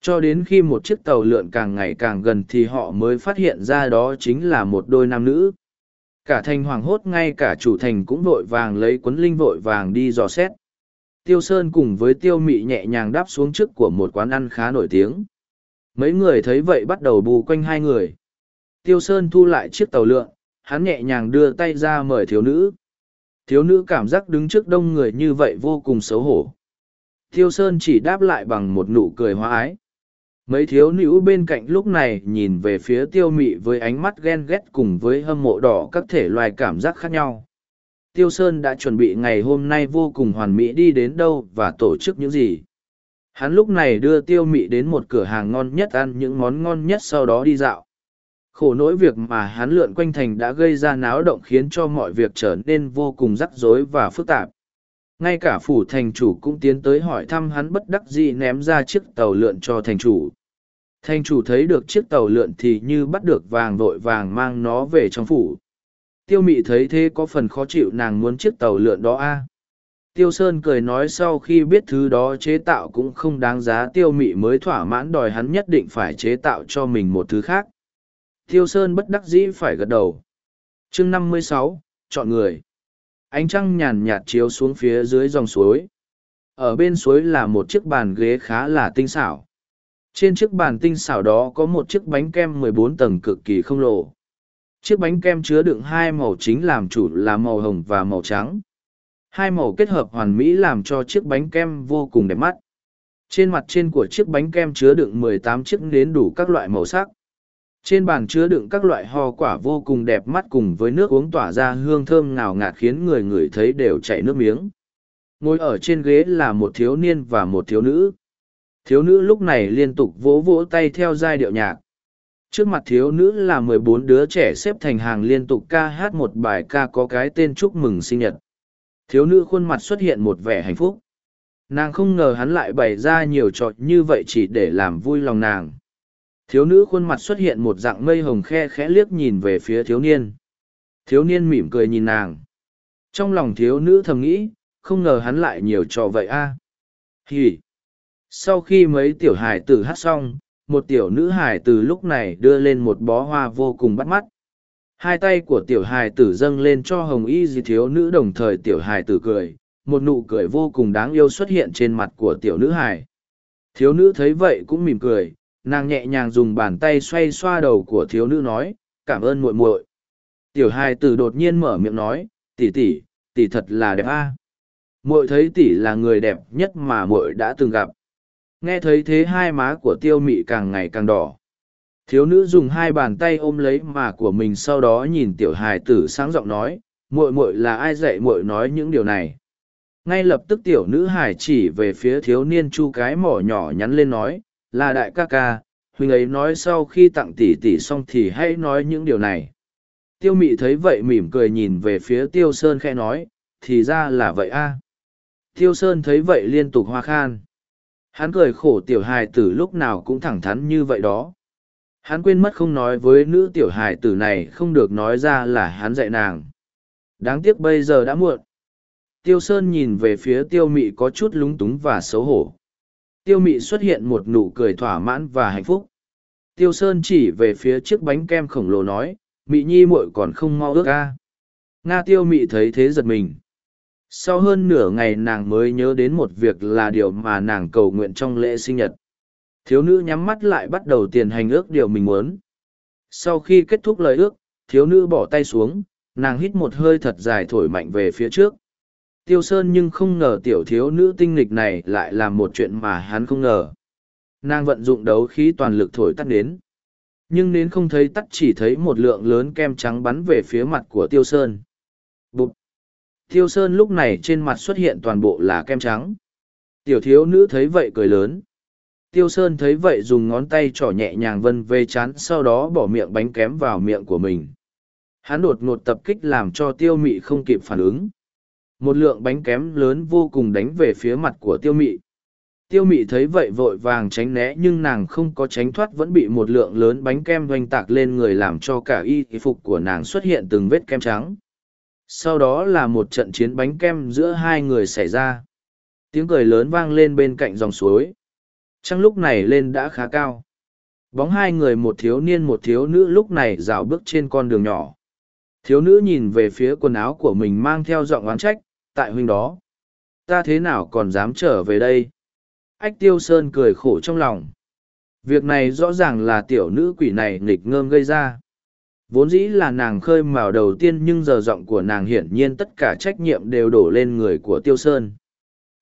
Cho đến khi một chiếc tàu lượn càng ngày càng gần thì họ mới phát hiện ra đó chính là một đôi nam nữ cả thành hoảng hốt ngay cả chủ thành cũng vội vàng lấy quấn linh vội vàng đi dò xét. Tiêu sơn cùng với tiêu mị nhẹ nhàng đáp xuống trước của một quán ăn khá nổi tiếng. Mấy người thấy vậy bắt đầu bù quanh hai người. Tiêu sơn thu lại chiếc tàu lượn, hắn nhẹ nhàng đưa tay ra mời thiếu nữ. Thiếu nữ cảm giác đứng trước đông người như vậy vô cùng xấu hổ. Tiêu sơn chỉ đáp lại bằng một nụ cười hoa ái mấy thiếu nữ bên cạnh lúc này nhìn về phía tiêu mị với ánh mắt ghen ghét cùng với hâm mộ đỏ các thể loài cảm giác khác nhau. Tiêu sơn đã chuẩn bị ngày hôm nay vô cùng hoàn mỹ đi đến đâu và tổ chức những gì. Hắn lúc này đưa tiêu mị đến một cửa hàng ngon nhất ăn những món ngon nhất sau đó đi dạo. Khổ nỗi việc mà hắn lượn quanh thành đã gây ra náo động khiến cho mọi việc trở nên vô cùng rắc rối và phức tạp ngay cả phủ thành chủ cũng tiến tới hỏi thăm hắn bất đắc dĩ ném ra chiếc tàu lượn cho thành chủ. Thành chủ thấy được chiếc tàu lượn thì như bắt được vàng vội vàng mang nó về trong phủ. Tiêu mị thấy thế có phần khó chịu nàng muốn chiếc tàu lượn đó a. Tiêu sơn cười nói sau khi biết thứ đó chế tạo cũng không đáng giá, tiêu mị mới thỏa mãn đòi hắn nhất định phải chế tạo cho mình một thứ khác. Tiêu sơn bất đắc dĩ phải gật đầu. Chương năm mươi sáu, chọn người ánh trăng nhàn nhạt chiếu xuống phía dưới dòng suối. Ở bên suối là một chiếc bàn ghế khá là tinh xảo. Trên chiếc bàn tinh xảo đó có một chiếc bánh kem 14 tầng cực kỳ không lộ. Chiếc bánh kem chứa đựng hai màu chính làm chủ là màu hồng và màu trắng. Hai màu kết hợp hoàn mỹ làm cho chiếc bánh kem vô cùng đẹp mắt. Trên mặt trên của chiếc bánh kem chứa đựng 18 chiếc nến đủ các loại màu sắc trên bàn chứa đựng các loại ho quả vô cùng đẹp mắt cùng với nước uống tỏa ra hương thơm ngào ngạt khiến người người thấy đều chảy nước miếng. Ngồi ở trên ghế là một thiếu niên và một thiếu nữ. Thiếu nữ lúc này liên tục vỗ vỗ tay theo giai điệu nhạc. Trước mặt thiếu nữ là mười bốn đứa trẻ xếp thành hàng liên tục ca hát một bài ca có cái tên chúc mừng sinh nhật. Thiếu nữ khuôn mặt xuất hiện một vẻ hạnh phúc. Nàng không ngờ hắn lại bày ra nhiều trò như vậy chỉ để làm vui lòng nàng thiếu nữ khuôn mặt xuất hiện một dạng mây hồng khe khẽ liếc nhìn về phía thiếu niên. Thiếu niên mỉm cười nhìn nàng. Trong lòng thiếu nữ thầm nghĩ, không ngờ hắn lại nhiều trò vậy a. À. hì. Sau khi mấy tiểu hải tử hát xong, một tiểu nữ hải tử lúc này đưa lên một bó hoa vô cùng bắt mắt. Hai tay của tiểu hài tử dâng lên cho hồng y dì thiếu nữ đồng thời tiểu hài tử cười, một nụ cười vô cùng đáng yêu xuất hiện trên mặt của tiểu nữ hài. Thiếu nữ thấy vậy cũng mỉm cười nàng nhẹ nhàng dùng bàn tay xoay xoa đầu của thiếu nữ nói, cảm ơn muội muội. Tiểu hai tử đột nhiên mở miệng nói, tỷ tỷ tỷ thật là đẹp a. Muội thấy tỷ là người đẹp nhất mà muội đã từng gặp. Nghe thấy thế hai má của tiêu mị càng ngày càng đỏ. Thiếu nữ dùng hai bàn tay ôm lấy mà của mình sau đó nhìn tiểu hài tử sáng giọng nói, muội muội là ai dạy muội nói những điều này? Ngay lập tức tiểu nữ hải chỉ về phía thiếu niên chu cái mỏ nhỏ nhắn lên nói là đại ca ca huynh ấy nói sau khi tặng tỷ tỷ xong thì hãy nói những điều này. Tiêu mị thấy vậy mỉm cười nhìn về phía tiêu sơn khe nói, thì ra là vậy a. Tiêu sơn thấy vậy liên tục hoa khan. Hắn cười khổ tiểu hài tử lúc nào cũng thẳng thắn như vậy đó. Hắn quên mất không nói với nữ tiểu hài tử này không được nói ra là hắn dạy nàng. Đáng tiếc bây giờ đã muộn. Tiêu sơn nhìn về phía tiêu mị có chút lúng túng và xấu hổ tiêu mị xuất hiện một nụ cười thỏa mãn và hạnh phúc. Tiêu sơn chỉ về phía chiếc bánh kem khổng lồ nói, mị nhi muội còn không mau ước ca nga tiêu mị thấy thế giật mình. Sau hơn nửa ngày nàng mới nhớ đến một việc là điều mà nàng cầu nguyện trong lễ sinh nhật. Thiếu nữ nhắm mắt lại bắt đầu tiền hành ước điều mình muốn. Sau khi kết thúc lời ước, thiếu nữ bỏ tay xuống, nàng hít một hơi thật dài thổi mạnh về phía trước tiêu sơn nhưng không ngờ tiểu thiếu nữ tinh nghịch này lại làm một chuyện mà hắn không ngờ. Nàng vận dụng đấu khí toàn lực thổi tắt đến nhưng nến không thấy tắt chỉ thấy một lượng lớn kem trắng bắn về phía mặt của tiêu sơn. Bụt! tiêu sơn lúc này trên mặt xuất hiện toàn bộ là kem trắng. Tiểu thiếu nữ thấy vậy cười lớn. Tiêu sơn thấy vậy dùng ngón tay trỏ nhẹ nhàng vân về chán, sau đó bỏ miệng bánh kém vào miệng của mình. Hắn đột ngột tập kích làm cho tiêu mị không kịp phản ứng một lượng bánh kém lớn vô cùng đánh về phía mặt của tiêu mị. Tiêu mị thấy vậy vội vàng tránh né nhưng nàng không có tránh thoát vẫn bị một lượng lớn bánh kem doanh tạc lên người làm cho cả y phục của nàng xuất hiện từng vết kem trắng. Sau đó là một trận chiến bánh kem giữa hai người xảy ra. Tiếng cười lớn vang lên bên cạnh dòng suối. Trăng lúc này lên đã khá cao. Bóng hai người, một thiếu niên, một thiếu nữ lúc này rào bước trên con đường nhỏ thiếu nữ nhìn về phía quần áo của mình mang theo giọng oán trách, tại huynh đó. Ta thế nào còn dám trở về đây? Ách tiêu sơn cười khổ trong lòng. Việc này rõ ràng là tiểu nữ quỷ này nghịch ngơm gây ra. Vốn dĩ là nàng khơi mào đầu tiên nhưng giờ giọng của nàng hiển nhiên tất cả trách nhiệm đều đổ lên người của tiêu sơn.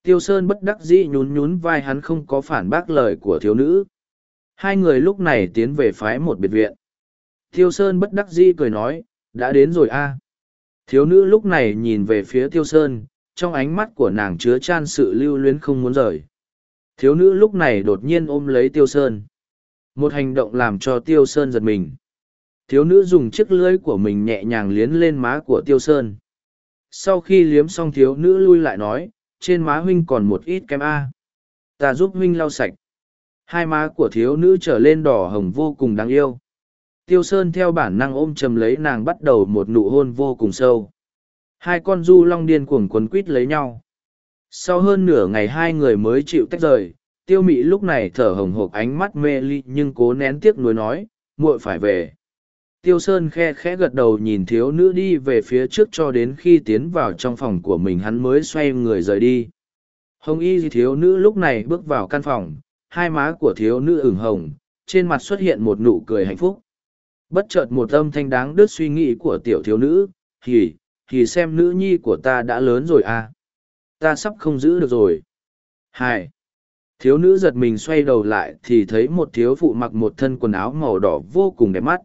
Tiêu sơn bất đắc dĩ nhún nhún vai hắn không có phản bác lời của thiếu nữ. Hai người lúc này tiến về phái một biệt viện. Tiêu sơn bất đắc dĩ cười nói đã đến rồi a. Thiếu nữ lúc này nhìn về phía tiêu sơn, trong ánh mắt của nàng chứa chan sự lưu luyến không muốn rời. Thiếu nữ lúc này đột nhiên ôm lấy tiêu sơn. Một hành động làm cho tiêu sơn giật mình. Thiếu nữ dùng chiếc lưỡi của mình nhẹ nhàng liến lên má của tiêu sơn. Sau khi liếm xong, thiếu nữ lui lại nói, trên má huynh còn một ít kem a. Ta giúp huynh lau sạch. Hai má của thiếu nữ trở lên đỏ hồng vô cùng đáng yêu tiêu sơn theo bản năng ôm chầm lấy nàng bắt đầu một nụ hôn vô cùng sâu. Hai con du long điên cuồng quấn quít lấy nhau. Sau hơn nửa ngày hai người mới chịu tách rời, tiêu mị lúc này thở hồng hộc ánh mắt mê ly nhưng cố nén tiếc nuối nói, muội phải về. Tiêu sơn khe khẽ gật đầu nhìn thiếu nữ đi về phía trước cho đến khi tiến vào trong phòng của mình hắn mới xoay người rời đi. Hồng y thiếu nữ lúc này bước vào căn phòng, hai má của thiếu nữ ửng hồng, trên mặt xuất hiện một nụ cười hạnh phúc bất chợt một âm thanh đáng đứt suy nghĩ của tiểu thiếu nữ thì thì xem nữ nhi của ta đã lớn rồi à. Ta sắp không giữ được rồi. Hai thiếu nữ giật mình xoay đầu lại thì thấy một thiếu phụ mặc một thân quần áo màu đỏ vô cùng đẹp mắt.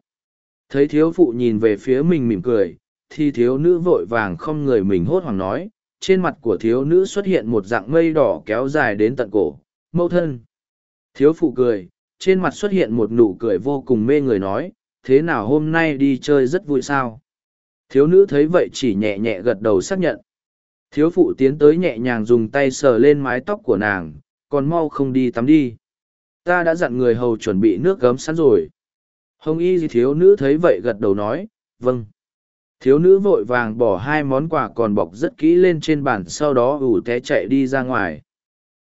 Thấy thiếu phụ nhìn về phía mình mỉm cười, thì thiếu nữ vội vàng không người mình hốt hoảng nói, trên mặt của thiếu nữ xuất hiện một dạng mây đỏ kéo dài đến tận cổ mâu thân. Thiếu phụ cười, trên mặt xuất hiện một nụ cười vô cùng mê người nói thế nào hôm nay đi chơi rất vui sao? Thiếu nữ thấy vậy chỉ nhẹ nhẹ gật đầu xác nhận. Thiếu phụ tiến tới nhẹ nhàng dùng tay sờ lên mái tóc của nàng, còn mau không đi tắm đi. Ta đã dặn người hầu chuẩn bị nước gấm sẵn rồi. Hồng y thiếu nữ thấy vậy gật đầu nói vâng. Thiếu nữ vội vàng bỏ hai món quà còn bọc rất kỹ lên trên bàn, sau đó ủ té chạy đi ra ngoài.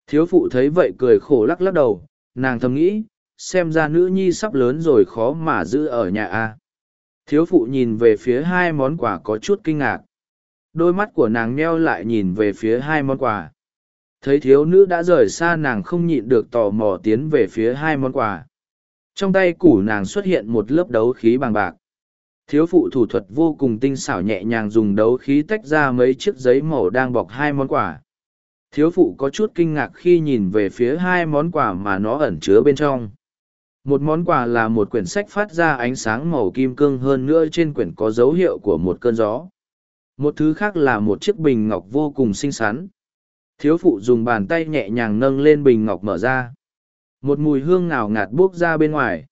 Thiếu phụ thấy vậy cười khổ lắc lắc đầu, nàng thầm nghĩ xem ra nữ nhi sắp lớn rồi khó mà giữ ở nhà a. Thiếu phụ nhìn về phía hai món quà có chút kinh ngạc. Đôi mắt của nàng neo lại nhìn về phía hai món quà. Thấy thiếu nữ đã rời xa nàng không nhịn được tò mò tiến về phía hai món quà. Trong tay củ nàng xuất hiện một lớp đấu khí bằng bạc. Thiếu phụ thủ thuật vô cùng tinh xảo nhẹ nhàng dùng đấu khí tách ra mấy chiếc giấy màu đang bọc hai món quà. Thiếu phụ có chút kinh ngạc khi nhìn về phía hai món quà mà nó ẩn chứa bên trong một món quà là một quyển sách phát ra ánh sáng màu kim cương hơn nữa trên quyển có dấu hiệu của một cơn gió Một thứ khác là một chiếc bình ngọc vô cùng xinh xắn. Thiếu phụ dùng bàn tay nhẹ nhàng nâng lên bình ngọc mở ra. Một mùi hương nào ngạt buốc ra bên ngoài.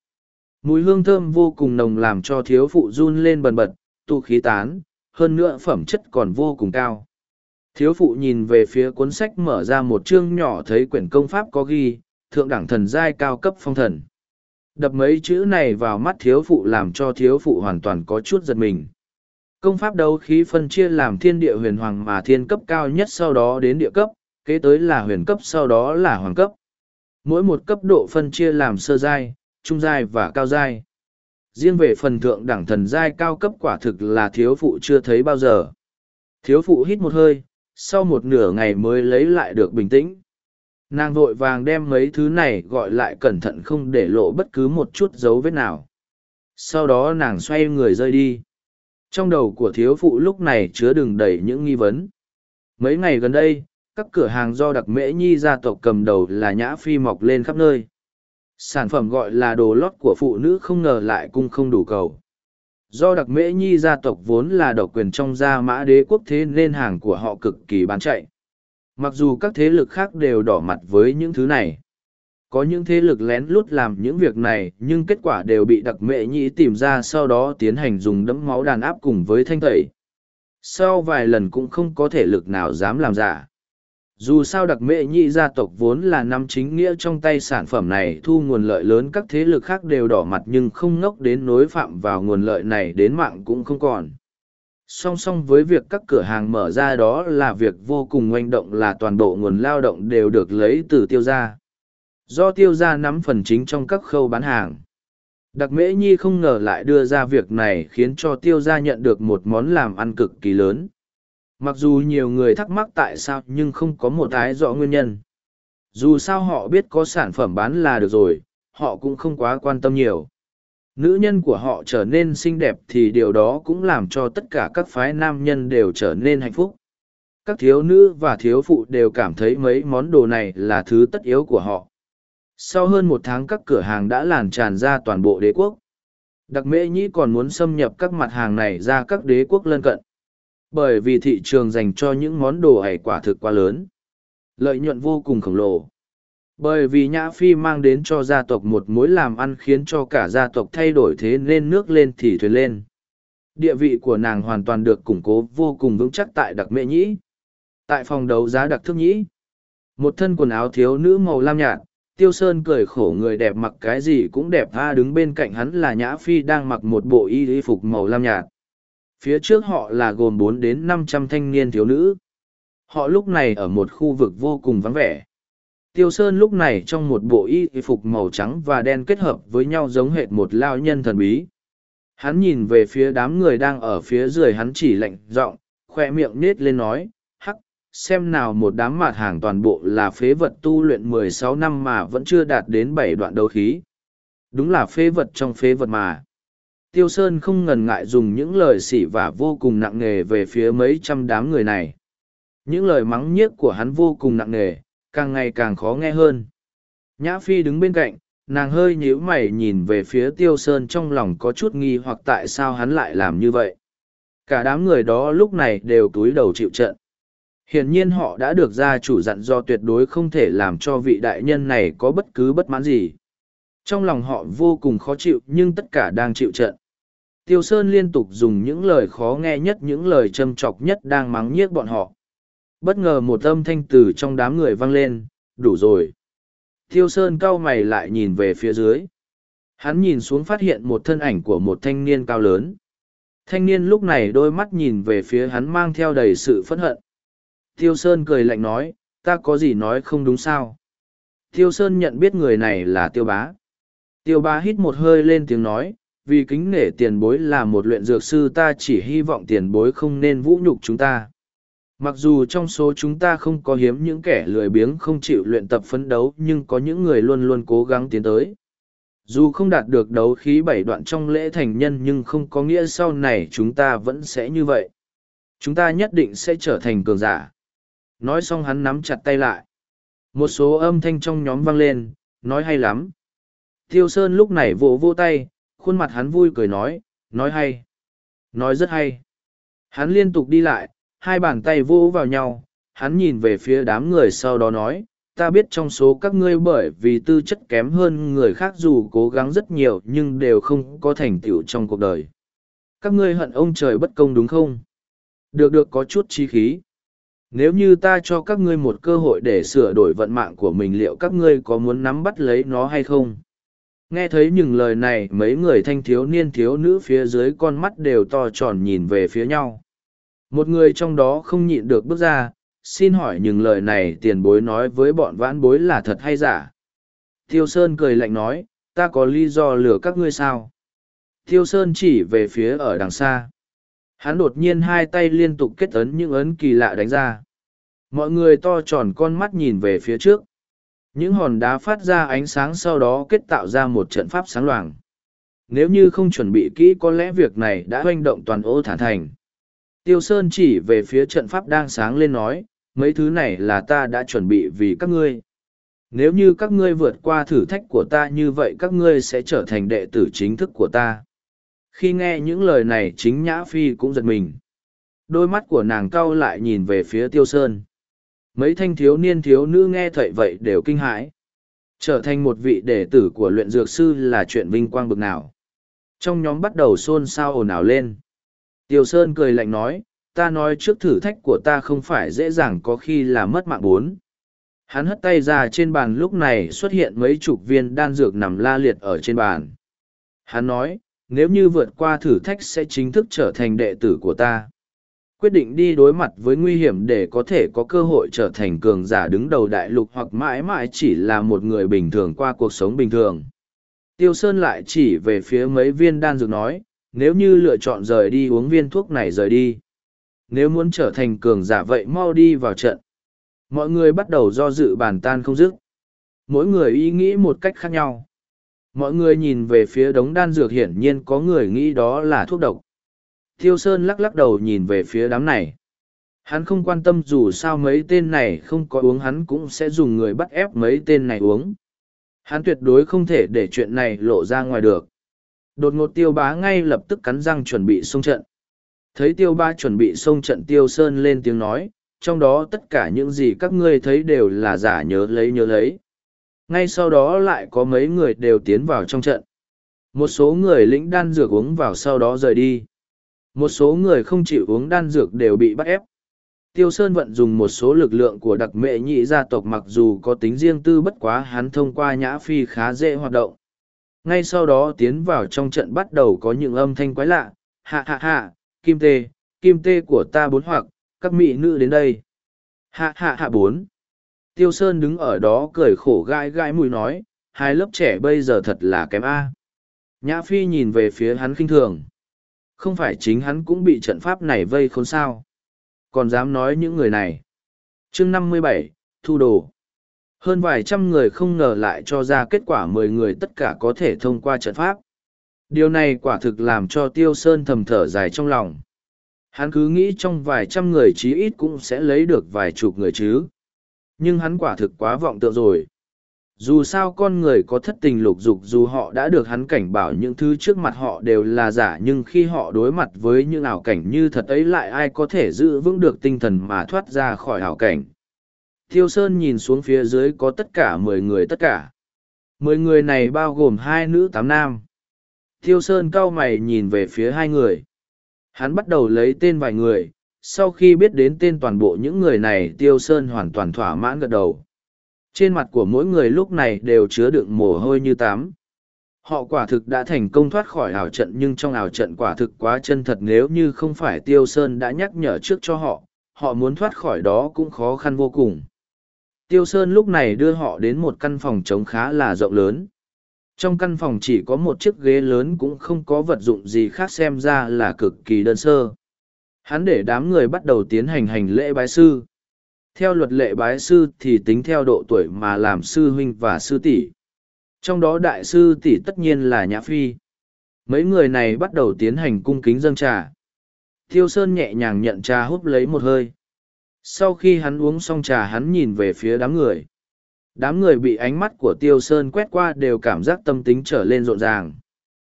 Mùi hương thơm vô cùng nồng làm cho thiếu phụ run lên bần bật, tu khí tán, hơn nữa phẩm chất còn vô cùng cao. Thiếu phụ nhìn về phía cuốn sách mở ra một chương nhỏ thấy quyển công pháp có ghi, thượng đẳng thần giai cao cấp phong thần. Đập mấy chữ này vào mắt thiếu phụ làm cho thiếu phụ hoàn toàn có chút giật mình. Công pháp đấu khí phân chia làm thiên địa huyền hoàng mà thiên cấp cao nhất sau đó đến địa cấp, kế tới là huyền cấp sau đó là hoàng cấp. Mỗi một cấp độ phân chia làm sơ giai, trung giai và cao giai. Riêng về phần thượng đẳng thần giai cao cấp quả thực là thiếu phụ chưa thấy bao giờ. Thiếu phụ hít một hơi, sau một nửa ngày mới lấy lại được bình tĩnh nàng vội vàng đem mấy thứ này gọi lại cẩn thận không để lộ bất cứ một chút dấu vết nào. Sau đó nàng xoay người rơi đi. Trong đầu của thiếu phụ lúc này chứa đừng đầy những nghi vấn. Mấy ngày gần đây, các cửa hàng do đặc mễ nhi gia tộc cầm đầu là nhã phi mọc lên khắp nơi. Sản phẩm gọi là đồ lót của phụ nữ không ngờ lại cung không đủ cầu. Do đặc mễ nhi gia tộc vốn là độc quyền trong gia mã đế quốc thế nên hàng của họ cực kỳ bán chạy mặc dù các thế lực khác đều đỏ mặt với những thứ này, có những thế lực lén lút làm những việc này, nhưng kết quả đều bị đặc mệ nhĩ tìm ra sau đó tiến hành dùng đẫm máu đàn áp cùng với thanh tẩy. Sau vài lần cũng không có thể lực nào dám làm giả. Dù sao đặc mệ nhị gia tộc vốn là nắm chính nghĩa trong tay sản phẩm này thu nguồn lợi lớn, các thế lực khác đều đỏ mặt nhưng không ngốc đến nối phạm vào nguồn lợi này đến mạng cũng không còn song song với việc các cửa hàng mở ra đó là việc vô cùng oanh động là toàn bộ nguồn lao động đều được lấy từ tiêu gia. Do tiêu gia nắm phần chính trong các khâu bán hàng. Đặc mễ nhi không ngờ lại đưa ra việc này khiến cho tiêu gia nhận được một món làm ăn cực kỳ lớn. Mặc dù nhiều người thắc mắc tại sao nhưng không có một ái rõ nguyên nhân. Dù sao họ biết có sản phẩm bán là được rồi, họ cũng không quá quan tâm nhiều nữ nhân của họ trở nên xinh đẹp thì điều đó cũng làm cho tất cả các phái nam nhân đều trở nên hạnh phúc. Các thiếu nữ và thiếu phụ đều cảm thấy mấy món đồ này là thứ tất yếu của họ. Sau hơn một tháng các cửa hàng đã làn tràn ra toàn bộ đế quốc. Đặc mễ nhĩ còn muốn xâm nhập các mặt hàng này ra các đế quốc lân cận. Bởi vì thị trường dành cho những món đồ ẩy quả thực quá lớn. Lợi nhuận vô cùng khổng lồ bởi vì nhã phi mang đến cho gia tộc một mối làm ăn khiến cho cả gia tộc thay đổi thế nên nước lên thì thuyền lên. Địa vị của nàng hoàn toàn được củng cố, vô cùng vững chắc tại đặc mệ nhĩ. Tại phòng đấu giá đặc thức nhĩ, một thân quần áo thiếu nữ màu lam nhạt, tiêu sơn cười khổ người đẹp mặc cái gì cũng đẹp, tha đứng bên cạnh hắn là nhã phi đang mặc một bộ y y phục màu lam nhạt. Phía trước họ là gồm bốn đến năm trăm thanh niên thiếu nữ. Họ lúc này ở một khu vực vô cùng vắng vẻ. Tiêu Sơn lúc này trong một bộ y phục màu trắng và đen kết hợp với nhau giống hệt một lao nhân thần bí. Hắn nhìn về phía đám người đang ở phía dưới hắn chỉ lạnh giọng, khoe miệng nết lên nói, hắc, xem nào một đám mặt hàng toàn bộ là phế vật tu luyện mười sáu năm mà vẫn chưa đạt đến bảy đoạn đấu khí. Đúng là phế vật trong phế vật mà. Tiêu Sơn không ngần ngại dùng những lời xỉ và vô cùng nặng nề về phía mấy trăm đám người này. Những lời mắng nhiếc của hắn vô cùng nặng nề, càng ngày càng khó nghe hơn. Nhã Phi đứng bên cạnh, nàng hơi nhíu mày nhìn về phía Tiêu Sơn trong lòng có chút nghi hoặc tại sao hắn lại làm như vậy. Cả đám người đó lúc này đều túi đầu chịu trận. Hiển nhiên họ đã được gia chủ dặn do tuyệt đối không thể làm cho vị đại nhân này có bất cứ bất mãn gì. Trong lòng họ vô cùng khó chịu nhưng tất cả đang chịu trận. Tiêu Sơn liên tục dùng những lời khó nghe nhất những lời châm chọc nhất đang mắng nhiếc bọn họ bất ngờ một âm thanh từ trong đám người vang lên, đủ rồi. Thiêu sơn cau mày lại nhìn về phía dưới. Hắn nhìn xuống phát hiện một thân ảnh của một thanh niên cao lớn. Thanh niên lúc này đôi mắt nhìn về phía hắn mang theo đầy sự phẫn hận. Tiêu sơn cười lạnh nói, ta có gì nói không đúng sao? Tiêu sơn nhận biết người này là tiêu bá. Tiêu bá hít một hơi lên tiếng nói, vì kính nể tiền bối là một luyện dược sư, ta chỉ hy vọng tiền bối không nên vũ nhục chúng ta mặc dù trong số chúng ta không có hiếm những kẻ lười biếng không chịu luyện tập phấn đấu nhưng có những người luôn luôn cố gắng tiến tới. Dù không đạt được đấu khí bảy đoạn trong lễ thành nhân nhưng không có nghĩa sau này chúng ta vẫn sẽ như vậy. Chúng ta nhất định sẽ trở thành cường giả. Nói xong hắn nắm chặt tay lại. Một số âm thanh trong nhóm vang lên nói hay lắm. Tiêu sơn lúc này vỗ vô tay khuôn mặt hắn vui cười nói nói hay nói rất hay. Hắn liên tục đi lại, hai bàn tay vỗ vào nhau, hắn nhìn về phía đám người sau đó nói, ta biết trong số các ngươi bởi vì tư chất kém hơn người khác dù cố gắng rất nhiều nhưng đều không có thành tựu trong cuộc đời. Các ngươi hận ông trời bất công đúng không? Được được có chút chi khí. Nếu như ta cho các ngươi một cơ hội để sửa đổi vận mạng của mình liệu các ngươi có muốn nắm bắt lấy nó hay không? Nghe thấy những lời này mấy người thanh thiếu niên thiếu nữ phía dưới con mắt đều to tròn nhìn về phía nhau. Một người trong đó không nhịn được bước ra, xin hỏi những lời này tiền bối nói với bọn vãn bối là thật hay giả? Tiêu Sơn cười lạnh nói, ta có lý do lừa các ngươi sao? Tiêu Sơn chỉ về phía ở đằng xa. Hắn đột nhiên hai tay liên tục kết ấn những ấn kỳ lạ đánh ra. Mọi người to tròn con mắt nhìn về phía trước. Những hòn đá phát ra ánh sáng sau đó kết tạo ra một trận pháp sáng loàng. Nếu như không chuẩn bị kỹ có lẽ việc này đã hoành động toàn ô thả thành. Tiêu Sơn chỉ về phía trận pháp đang sáng lên nói, mấy thứ này là ta đã chuẩn bị vì các ngươi. Nếu như các ngươi vượt qua thử thách của ta như vậy các ngươi sẽ trở thành đệ tử chính thức của ta. Khi nghe những lời này chính Nhã Phi cũng giật mình. Đôi mắt của nàng cau lại nhìn về phía Tiêu Sơn. Mấy thanh thiếu niên thiếu nữ nghe thậy vậy đều kinh hãi. Trở thành một vị đệ tử của luyện dược sư là chuyện vinh quang bực nào. Trong nhóm bắt đầu xôn xao ồn ào lên. Tiêu Sơn cười lạnh nói, ta nói trước thử thách của ta không phải dễ dàng có khi là mất mạng bốn. Hắn hất tay ra trên bàn lúc này xuất hiện mấy chục viên đan dược nằm la liệt ở trên bàn. Hắn nói, nếu như vượt qua thử thách sẽ chính thức trở thành đệ tử của ta quyết định đi đối mặt với nguy hiểm để có thể có cơ hội trở thành cường giả đứng đầu đại lục hoặc mãi mãi chỉ là một người bình thường qua cuộc sống bình thường. Tiêu Sơn lại chỉ về phía mấy viên đan dược nói, nếu như lựa chọn rời đi uống viên thuốc này rời đi. Nếu muốn trở thành cường giả vậy mau đi vào trận. Mọi người bắt đầu do dự bàn tan không dứt. Mỗi người ý nghĩ một cách khác nhau. Mọi người nhìn về phía đống đan dược hiển nhiên có người nghĩ đó là thuốc độc. Thiêu Sơn lắc lắc đầu nhìn về phía đám này. Hắn không quan tâm dù sao mấy tên này không có uống hắn cũng sẽ dùng người bắt ép mấy tên này uống. Hắn tuyệt đối không thể để chuyện này lộ ra ngoài được. Đột ngột tiêu bá ngay lập tức cắn răng chuẩn bị xông trận. Thấy tiêu ba chuẩn bị xông trận tiêu sơn lên tiếng nói, trong đó tất cả những gì các ngươi thấy đều là giả nhớ lấy nhớ lấy. Ngay sau đó lại có mấy người đều tiến vào trong trận. Một số người lĩnh đan dược uống vào sau đó rời đi. Một số người không chịu uống đan dược đều bị bắt ép. Tiêu Sơn vận dùng một số lực lượng của đặc mệ nhị gia tộc mặc dù có tính riêng tư bất quá hắn thông qua nhã phi khá dễ hoạt động. Ngay sau đó tiến vào trong trận bắt đầu có những âm thanh quái lạ, hạ hạ hạ, kim tê, kim tê của ta bốn hoặc, các mỹ nữ đến đây. Hạ hạ hạ bốn. Tiêu Sơn đứng ở đó cười khổ gai gai mùi nói, hai lớp trẻ bây giờ thật là kém A. Nhã Phi nhìn về phía hắn khinh thường. Không phải chính hắn cũng bị trận pháp này vây khốn sao. Còn dám nói những người này. chương năm mươi bảy thu đồ. Hơn vài trăm người không ngờ lại cho ra kết quả mười người tất cả có thể thông qua trận pháp. Điều này quả thực làm cho Tiêu Sơn thầm thở dài trong lòng. Hắn cứ nghĩ trong vài trăm người chí ít cũng sẽ lấy được vài chục người chứ. Nhưng hắn quả thực quá vọng tượng rồi dù sao con người có thất tình lục dục dù họ đã được hắn cảnh bảo những thứ trước mặt họ đều là giả, nhưng khi họ đối mặt với những ảo cảnh như thật ấy lại ai có thể giữ vững được tinh thần mà thoát ra khỏi ảo cảnh thiêu sơn nhìn xuống phía dưới có tất cả mười người tất cả mười người này bao gồm hai nữ tám nam thiêu sơn cau mày nhìn về phía hai người hắn bắt đầu lấy tên vài người sau khi biết đến tên toàn bộ những người này tiêu sơn hoàn toàn thỏa mãn gật đầu trên mặt của mỗi người lúc này đều chứa đựng mồ hôi như tám. Họ quả thực đã thành công thoát khỏi ảo trận nhưng trong ảo trận quả thực quá chân thật nếu như không phải Tiêu Sơn đã nhắc nhở trước cho họ, họ muốn thoát khỏi đó cũng khó khăn vô cùng. Tiêu Sơn lúc này đưa họ đến một căn phòng trống khá là rộng lớn. Trong căn phòng chỉ có một chiếc ghế lớn cũng không có vật dụng gì khác xem ra là cực kỳ đơn sơ. Hắn để đám người bắt đầu tiến hành hành lễ bái sư. Theo luật lệ bái sư thì tính theo độ tuổi mà làm sư huynh và sư tỷ. Trong đó đại sư tỷ tất nhiên là nhã phi. Mấy người này bắt đầu tiến hành cung kính dâng trà. Tiêu sơn nhẹ nhàng nhận trà hút lấy một hơi sau khi hắn uống xong trà hắn nhìn về phía đám người đám người bị ánh mắt của tiêu sơn quét qua đều cảm giác tâm tính trở lên rộn ràng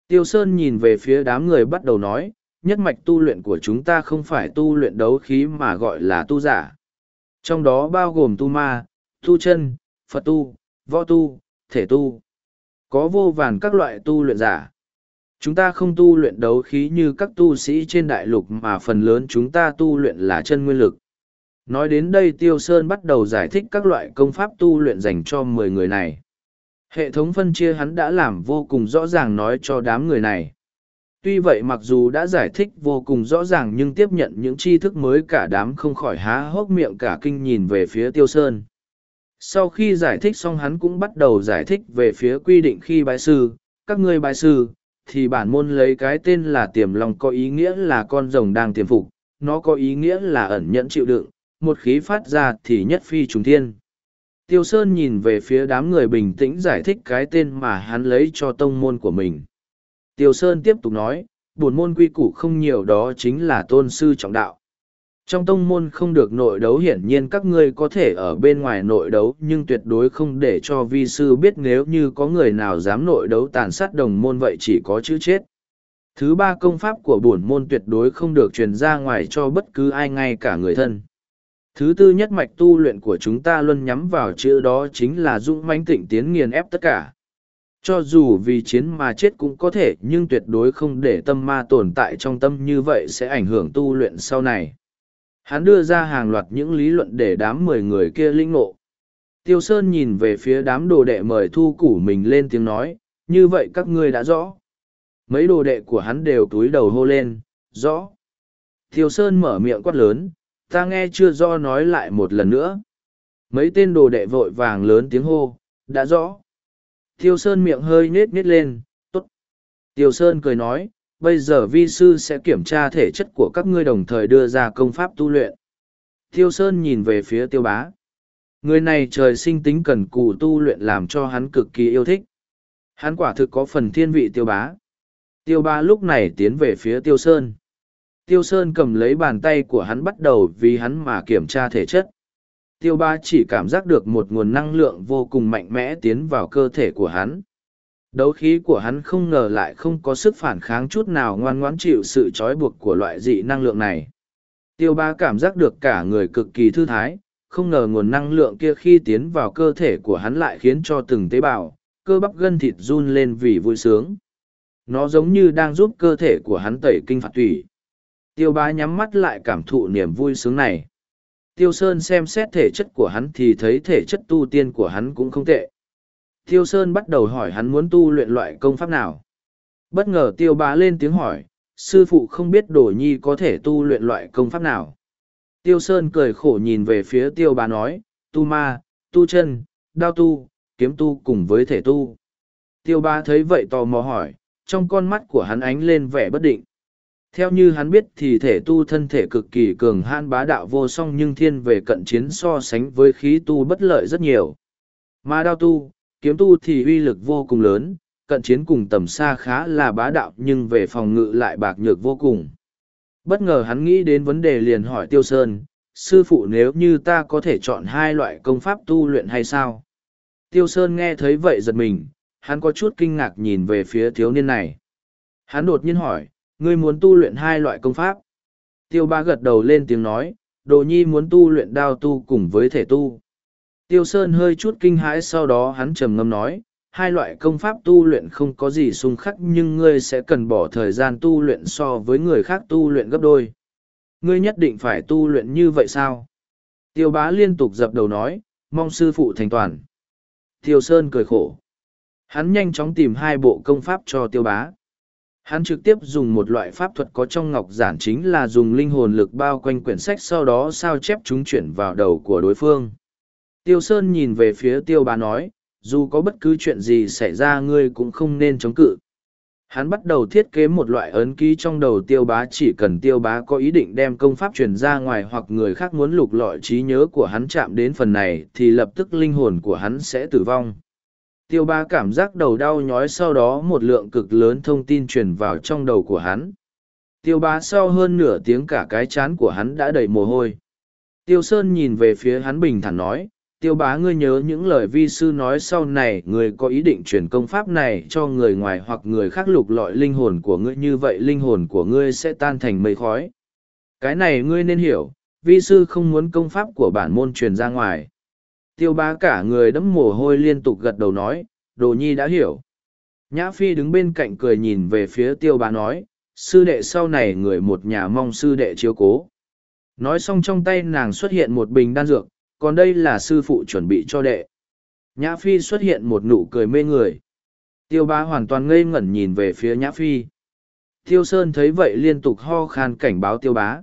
tiêu sơn nhìn về phía đám người bắt đầu nói nhất mạch tu luyện của chúng ta không phải tu luyện đấu khí mà gọi là tu giả. Trong đó bao gồm tu ma, tu chân, Phật tu, võ tu, thể tu. Có vô vàn các loại tu luyện giả. Chúng ta không tu luyện đấu khí như các tu sĩ trên đại lục mà phần lớn chúng ta tu luyện là chân nguyên lực. Nói đến đây Tiêu Sơn bắt đầu giải thích các loại công pháp tu luyện dành cho mười người này. Hệ thống phân chia hắn đã làm vô cùng rõ ràng nói cho đám người này. Tuy vậy mặc dù đã giải thích vô cùng rõ ràng nhưng tiếp nhận những tri thức mới cả đám không khỏi há hốc miệng cả kinh nhìn về phía Tiêu Sơn. Sau khi giải thích xong hắn cũng bắt đầu giải thích về phía quy định khi bái sư, các ngươi bái sư, thì bản môn lấy cái tên là tiềm long có ý nghĩa là con rồng đang tiềm phục, nó có ý nghĩa là ẩn nhẫn chịu đựng, một khí phát ra thì nhất phi trùng thiên. Tiêu Sơn nhìn về phía đám người bình tĩnh giải thích cái tên mà hắn lấy cho tông môn của mình. Tiêu Sơn tiếp tục nói, buồn môn quy củ không nhiều đó chính là tôn sư trọng đạo. Trong tông môn không được nội đấu hiển nhiên các ngươi có thể ở bên ngoài nội đấu nhưng tuyệt đối không để cho vi sư biết nếu như có người nào dám nội đấu tàn sát đồng môn vậy chỉ có chữ chết. Thứ ba công pháp của bổn môn tuyệt đối không được truyền ra ngoài cho bất cứ ai ngay cả người thân. Thứ tư nhất mạch tu luyện của chúng ta luôn nhắm vào chữ đó chính là dũng mãnh tịnh tiến nghiền ép tất cả. Cho dù vì chiến mà chết cũng có thể nhưng tuyệt đối không để tâm ma tồn tại trong tâm như vậy sẽ ảnh hưởng tu luyện sau này. Hắn đưa ra hàng loạt những lý luận để đám mười người kia linh ngộ. Tiêu Sơn nhìn về phía đám đồ đệ mời thu củ mình lên tiếng nói, như vậy các ngươi đã rõ. Mấy đồ đệ của hắn đều túi đầu hô lên, rõ. Tiêu Sơn mở miệng quát lớn, ta nghe chưa do nói lại một lần nữa. Mấy tên đồ đệ vội vàng lớn tiếng hô, đã rõ. Tiêu Sơn miệng hơi nết nết lên, tốt. Tiêu Sơn cười nói, bây giờ vi sư sẽ kiểm tra thể chất của các ngươi đồng thời đưa ra công pháp tu luyện. Tiêu Sơn nhìn về phía tiêu bá. Người này trời sinh tính cần cù tu luyện làm cho hắn cực kỳ yêu thích. Hắn quả thực có phần thiên vị tiêu bá. Tiêu bá lúc này tiến về phía tiêu Sơn. Tiêu Sơn cầm lấy bàn tay của hắn bắt đầu vì hắn mà kiểm tra thể chất. Tiêu Ba chỉ cảm giác được một nguồn năng lượng vô cùng mạnh mẽ tiến vào cơ thể của hắn. Đấu khí của hắn không ngờ lại không có sức phản kháng chút nào ngoan ngoãn chịu sự trói buộc của loại dị năng lượng này. Tiêu ba cảm giác được cả người cực kỳ thư thái, không ngờ nguồn năng lượng kia khi tiến vào cơ thể của hắn lại khiến cho từng tế bào, cơ bắp gân thịt run lên vì vui sướng. Nó giống như đang giúp cơ thể của hắn tẩy kinh phạt tủy. Tiêu Bá nhắm mắt lại cảm thụ niềm vui sướng này. Tiêu Sơn xem xét thể chất của hắn thì thấy thể chất tu tiên của hắn cũng không tệ. Tiêu Sơn bắt đầu hỏi hắn muốn tu luyện loại công pháp nào. Bất ngờ tiêu bá lên tiếng hỏi, sư phụ không biết đồ nhi có thể tu luyện loại công pháp nào. Tiêu Sơn cười khổ nhìn về phía tiêu bá nói, tu ma, tu chân, đao tu, kiếm tu cùng với thể tu. Tiêu bá thấy vậy tò mò hỏi, trong con mắt của hắn ánh lên vẻ bất định. Theo như hắn biết thì thể tu thân thể cực kỳ cường hãn bá đạo vô song nhưng thiên về cận chiến so sánh với khí tu bất lợi rất nhiều. Mà đao tu, kiếm tu thì uy lực vô cùng lớn, cận chiến cùng tầm xa khá là bá đạo nhưng về phòng ngự lại bạc nhược vô cùng. Bất ngờ hắn nghĩ đến vấn đề liền hỏi Tiêu Sơn, sư phụ nếu như ta có thể chọn hai loại công pháp tu luyện hay sao? Tiêu Sơn nghe thấy vậy giật mình, hắn có chút kinh ngạc nhìn về phía thiếu niên này. Hắn đột nhiên hỏi, ngươi muốn tu luyện hai loại công pháp? Tiêu ba gật đầu lên tiếng nói, đồ nhi muốn tu luyện đao tu cùng với thể tu. Tiêu Sơn hơi chút kinh hãi sau đó hắn trầm ngâm nói, hai loại công pháp tu luyện không có gì xung khắc nhưng ngươi sẽ cần bỏ thời gian tu luyện so với người khác tu luyện gấp đôi. Ngươi nhất định phải tu luyện như vậy sao? Tiêu bá liên tục dập đầu nói, mong sư phụ thành toàn. Tiêu Sơn cười khổ. Hắn nhanh chóng tìm hai bộ công pháp cho tiêu bá. Hắn trực tiếp dùng một loại pháp thuật có trong ngọc giản chính là dùng linh hồn lực bao quanh quyển sách sau đó sao chép chúng chuyển vào đầu của đối phương. Tiêu Sơn nhìn về phía tiêu bá nói, dù có bất cứ chuyện gì xảy ra ngươi cũng không nên chống cự. Hắn bắt đầu thiết kế một loại ấn ký trong đầu tiêu bá chỉ cần tiêu bá có ý định đem công pháp truyền ra ngoài hoặc người khác muốn lục lọi trí nhớ của hắn chạm đến phần này thì lập tức linh hồn của hắn sẽ tử vong. Tiêu bá cảm giác đầu đau nhói sau đó một lượng cực lớn thông tin truyền vào trong đầu của hắn. Tiêu bá sau hơn nửa tiếng cả cái chán của hắn đã đầy mồ hôi. Tiêu Sơn nhìn về phía hắn bình thản nói, tiêu bá ngươi nhớ những lời vi sư nói sau này người có ý định truyền công pháp này cho người ngoài hoặc người khác lục lọi linh hồn của ngươi như vậy linh hồn của ngươi sẽ tan thành mây khói. Cái này ngươi nên hiểu, vi sư không muốn công pháp của bản môn truyền ra ngoài. Tiêu bá cả người đẫm mồ hôi liên tục gật đầu nói, đồ nhi đã hiểu. Nhã Phi đứng bên cạnh cười nhìn về phía tiêu bá nói, sư đệ sau này người một nhà mong sư đệ chiếu cố. Nói xong trong tay nàng xuất hiện một bình đan dược, còn đây là sư phụ chuẩn bị cho đệ. Nhã Phi xuất hiện một nụ cười mê người. Tiêu bá hoàn toàn ngây ngẩn nhìn về phía Nhã Phi. Tiêu Sơn thấy vậy liên tục ho khan cảnh báo tiêu bá.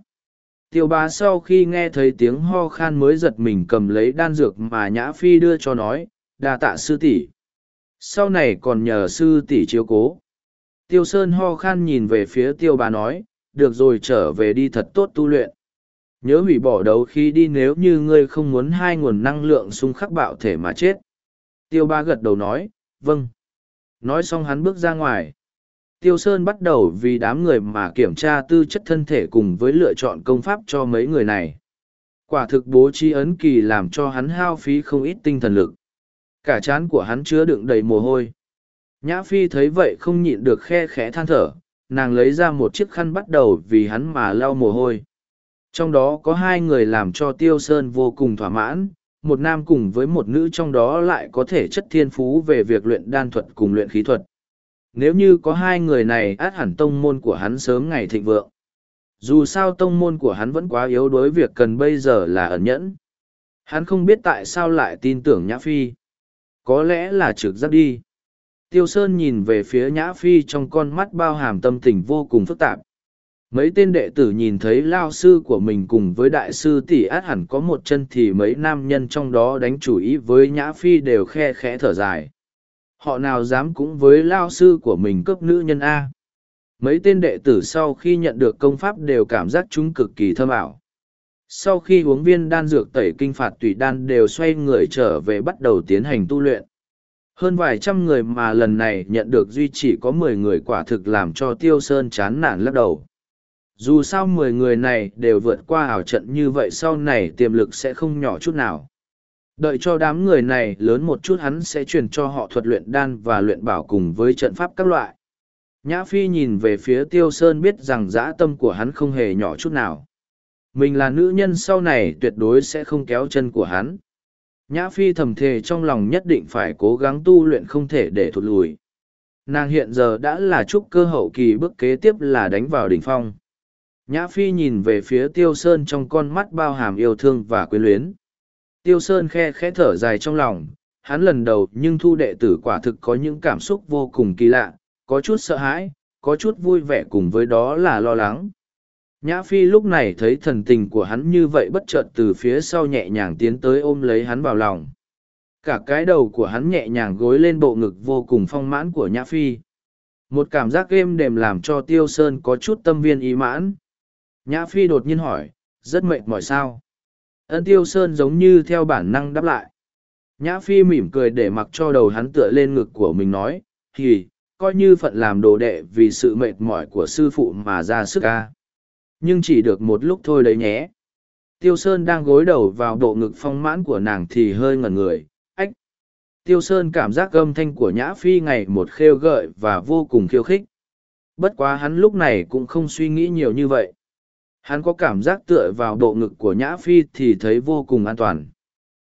Tiêu bá sau khi nghe thấy tiếng ho khan mới giật mình cầm lấy đan dược mà Nhã Phi đưa cho nói, đa tạ sư tỷ. Sau này còn nhờ sư tỷ chiếu cố. Tiêu Sơn ho khan nhìn về phía tiêu bá nói, được rồi trở về đi thật tốt tu luyện. Nhớ hủy bỏ đấu khí đi nếu như ngươi không muốn hai nguồn năng lượng xung khắc bạo thể mà chết. Tiêu ba gật đầu nói, vâng. Nói xong hắn bước ra ngoài. Tiêu Sơn bắt đầu vì đám người mà kiểm tra tư chất thân thể cùng với lựa chọn công pháp cho mấy người này. Quả thực bố trí ấn kỳ làm cho hắn hao phí không ít tinh thần lực. Cả chán của hắn chứa đựng đầy mồ hôi. Nhã Phi thấy vậy không nhịn được khe khẽ than thở, nàng lấy ra một chiếc khăn bắt đầu vì hắn mà lau mồ hôi. Trong đó có hai người làm cho Tiêu Sơn vô cùng thỏa mãn, một nam cùng với một nữ trong đó lại có thể chất thiên phú về việc luyện đan thuật cùng luyện khí thuật. Nếu như có hai người này át hẳn tông môn của hắn sớm ngày thịnh vượng. Dù sao tông môn của hắn vẫn quá yếu đối việc cần bây giờ là ẩn nhẫn. Hắn không biết tại sao lại tin tưởng Nhã Phi. Có lẽ là trực giác đi. Tiêu Sơn nhìn về phía Nhã Phi trong con mắt bao hàm tâm tình vô cùng phức tạp. Mấy tên đệ tử nhìn thấy lao sư của mình cùng với đại sư tỷ át hẳn có một chân thì mấy nam nhân trong đó đánh chủ ý với Nhã Phi đều khe khẽ thở dài. Họ nào dám cũng với lao sư của mình cướp nữ nhân A. Mấy tên đệ tử sau khi nhận được công pháp đều cảm giác chúng cực kỳ thơm ảo. Sau khi uống viên đan dược tẩy kinh phạt tùy đan đều xoay người trở về bắt đầu tiến hành tu luyện. Hơn vài trăm người mà lần này nhận được duy chỉ có mười người quả thực làm cho Tiêu Sơn chán nản lắc đầu dù sao mười người này đều vượt qua ảo trận như vậy, sau này tiềm lực sẽ không nhỏ chút nào đợi cho đám người này lớn một chút hắn sẽ truyền cho họ thuật luyện đan và luyện bảo cùng với trận pháp các loại. Nhã phi nhìn về phía tiêu sơn biết rằng dã tâm của hắn không hề nhỏ chút nào. Mình là nữ nhân sau này tuyệt đối sẽ không kéo chân của hắn. Nhã phi thầm thề trong lòng nhất định phải cố gắng tu luyện không thể để thụt lùi. Nàng hiện giờ đã là trúc cơ hậu kỳ, bước kế tiếp là đánh vào đỉnh phong. Nhã Phi nhìn về phía Tiêu Sơn trong con mắt bao hàm yêu thương và quyến luyến. Tiêu Sơn khe khẽ thở dài trong lòng, hắn lần đầu nhưng thu đệ tử quả thực có những cảm xúc vô cùng kỳ lạ, có chút sợ hãi, có chút vui vẻ cùng với đó là lo lắng. Nhã Phi lúc này thấy thần tình của hắn như vậy bất chợt từ phía sau nhẹ nhàng tiến tới ôm lấy hắn vào lòng. Cả cái đầu của hắn nhẹ nhàng gối lên bộ ngực vô cùng phong mãn của Nhã Phi. Một cảm giác êm đềm làm cho Tiêu Sơn có chút tâm viên ý mãn. Nhã Phi đột nhiên hỏi, rất mệt mỏi sao? Ân Tiêu Sơn giống như theo bản năng đáp lại. Nhã Phi mỉm cười để mặc cho đầu hắn tựa lên ngực của mình nói, thì, coi như phận làm đồ đệ vì sự mệt mỏi của sư phụ mà ra sức ca. Nhưng chỉ được một lúc thôi đấy nhé. Tiêu Sơn đang gối đầu vào bộ ngực phong mãn của nàng thì hơi ngẩn người, ách. Tiêu Sơn cảm giác âm thanh của Nhã Phi ngày một khêu gợi và vô cùng khiêu khích. Bất quá hắn lúc này cũng không suy nghĩ nhiều như vậy hắn có cảm giác tựa vào bộ ngực của nhã phi thì thấy vô cùng an toàn.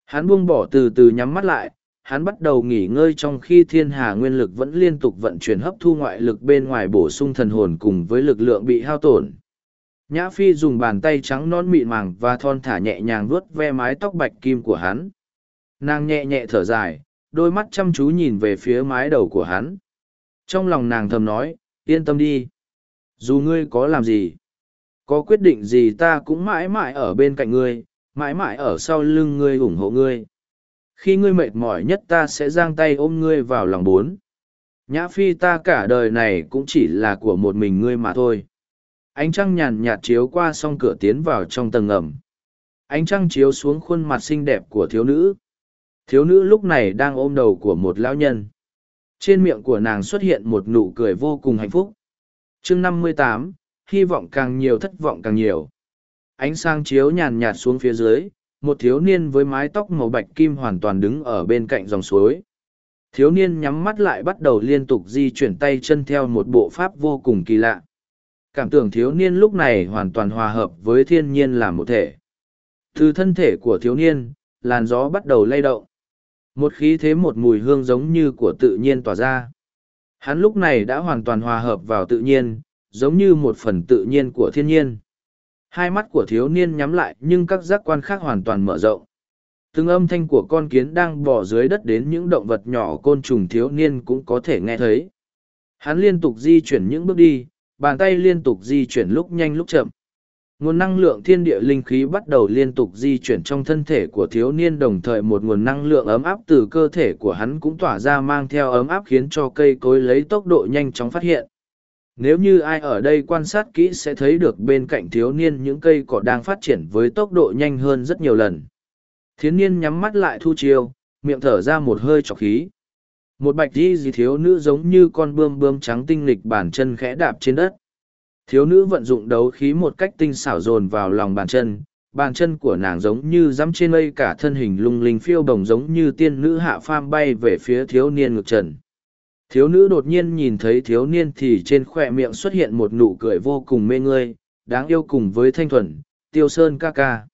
Hắn buông bỏ từ từ nhắm mắt lại, hắn bắt đầu nghỉ ngơi trong khi thiên hà nguyên lực vẫn liên tục vận chuyển hấp thu ngoại lực bên ngoài bổ sung thần hồn cùng với lực lượng bị hao tổn. Nhã phi dùng bàn tay trắng non mịn màng và thon thả nhẹ nhàng vuốt ve mái tóc bạch kim của hắn. Nàng nhẹ nhẹ thở dài, đôi mắt chăm chú nhìn về phía mái đầu của hắn. Trong lòng nàng thầm nói, yên tâm đi. Dù ngươi có làm gì có quyết định gì ta cũng mãi mãi ở bên cạnh ngươi, mãi mãi ở sau lưng ngươi ủng hộ ngươi. Khi ngươi mệt mỏi nhất ta sẽ giang tay ôm ngươi vào lòng bốn. Nhã phi ta cả đời này cũng chỉ là của một mình ngươi mà thôi. Ánh trăng nhàn nhạt chiếu qua song cửa tiến vào trong tầng ngầm. Ánh trăng chiếu xuống khuôn mặt xinh đẹp của thiếu nữ. Thiếu nữ lúc này đang ôm đầu của một lão nhân. Trên miệng của nàng xuất hiện một nụ cười vô cùng hạnh phúc. chương năm mươi tám hy vọng càng nhiều thất vọng càng nhiều. Ánh sáng chiếu nhàn nhạt xuống phía dưới, một thiếu niên với mái tóc màu bạch kim hoàn toàn đứng ở bên cạnh dòng suối. Thiếu niên nhắm mắt lại bắt đầu liên tục di chuyển tay chân theo một bộ pháp vô cùng kỳ lạ. Cảm tưởng thiếu niên lúc này hoàn toàn hòa hợp với thiên nhiên làm một thể. Từ thân thể của thiếu niên, làn gió bắt đầu lay động. Một khí thế một mùi hương giống như của tự nhiên tỏa ra. Hắn lúc này đã hoàn toàn hòa hợp vào tự nhiên, giống như một phần tự nhiên của thiên nhiên. Hai mắt của thiếu niên nhắm lại nhưng các giác quan khác hoàn toàn mở rộng. Từng âm thanh của con kiến đang bò dưới đất đến những động vật nhỏ côn trùng thiếu niên cũng có thể nghe thấy. Hắn liên tục di chuyển những bước đi, bàn tay liên tục di chuyển lúc nhanh lúc chậm. Nguồn năng lượng thiên địa linh khí bắt đầu liên tục di chuyển trong thân thể của thiếu niên đồng thời một nguồn năng lượng ấm áp từ cơ thể của hắn cũng tỏa ra mang theo ấm áp khiến cho cây cối lấy tốc độ nhanh chóng phát hiện. Nếu như ai ở đây quan sát kỹ sẽ thấy được bên cạnh thiếu niên những cây cỏ đang phát triển với tốc độ nhanh hơn rất nhiều lần. Thiến niên nhắm mắt lại thu chiêu, miệng thở ra một hơi trọc khí. Một bạch di gì thiếu nữ giống như con bươm bươm trắng tinh lịch bàn chân khẽ đạp trên đất. Thiếu nữ vận dụng đấu khí một cách tinh xảo dồn vào lòng bàn chân, bàn chân của nàng giống như dắm trên mây cả thân hình lung linh phiêu bồng giống như tiên nữ hạ pham bay về phía thiếu niên ngực trần. Thiếu nữ đột nhiên nhìn thấy thiếu niên thì trên khoe miệng xuất hiện một nụ cười vô cùng mê ngươi, đáng yêu cùng với thanh thuần, tiêu sơn ca ca.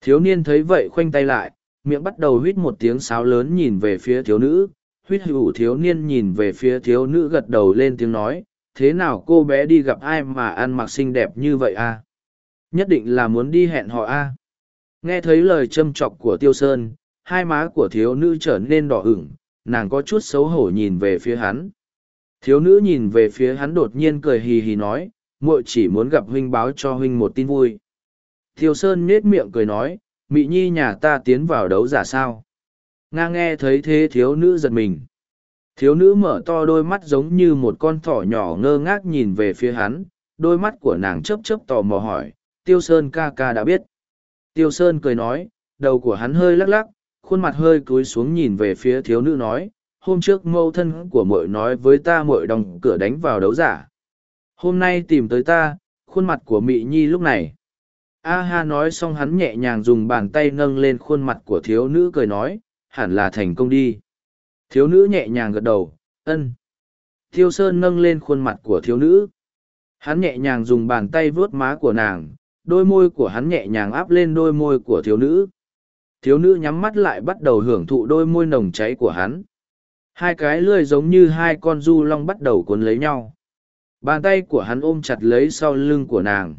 Thiếu niên thấy vậy khoanh tay lại, miệng bắt đầu huýt một tiếng sáo lớn nhìn về phía thiếu nữ, huýt hữu thiếu niên nhìn về phía thiếu nữ gật đầu lên tiếng nói, thế nào cô bé đi gặp ai mà ăn mặc xinh đẹp như vậy à? Nhất định là muốn đi hẹn họ a. À? Nghe thấy lời châm chọc của Tiêu Sơn, hai má của thiếu nữ trở nên đỏ ửng, nàng có chút xấu hổ nhìn về phía hắn. Thiếu nữ nhìn về phía hắn đột nhiên cười hì hì nói, muội chỉ muốn gặp huynh báo cho huynh một tin vui. thiếu Sơn nết miệng cười nói, Mị Nhi nhà ta tiến vào đấu giả sao. Nga nghe thấy thế thiếu nữ giật mình. Thiếu nữ mở to đôi mắt giống như một con thỏ nhỏ ngơ ngác nhìn về phía hắn, đôi mắt của nàng chớp chớp tò mò hỏi, Tiêu Sơn ca ca đã biết. Tiêu Sơn cười nói, đầu của hắn hơi lắc lắc, khuôn mặt hơi cúi xuống nhìn về phía thiếu nữ nói, hôm trước mâu thân của mội nói với ta mội đóng cửa đánh vào đấu giả. Hôm nay tìm tới ta, khuôn mặt của Mị Nhi lúc này. A ha nói xong hắn nhẹ nhàng dùng bàn tay nâng lên khuôn mặt của thiếu nữ cười nói, hẳn là thành công đi. Thiếu nữ nhẹ nhàng gật đầu, ân. Thiêu Sơn nâng lên khuôn mặt của thiếu nữ. Hắn nhẹ nhàng dùng bàn tay vuốt má của nàng, đôi môi của hắn nhẹ nhàng áp lên đôi môi của thiếu nữ. Thiếu nữ nhắm mắt lại bắt đầu hưởng thụ đôi môi nồng cháy của hắn. Hai cái lươi giống như hai con du long bắt đầu cuốn lấy nhau. Bàn tay của hắn ôm chặt lấy sau lưng của nàng.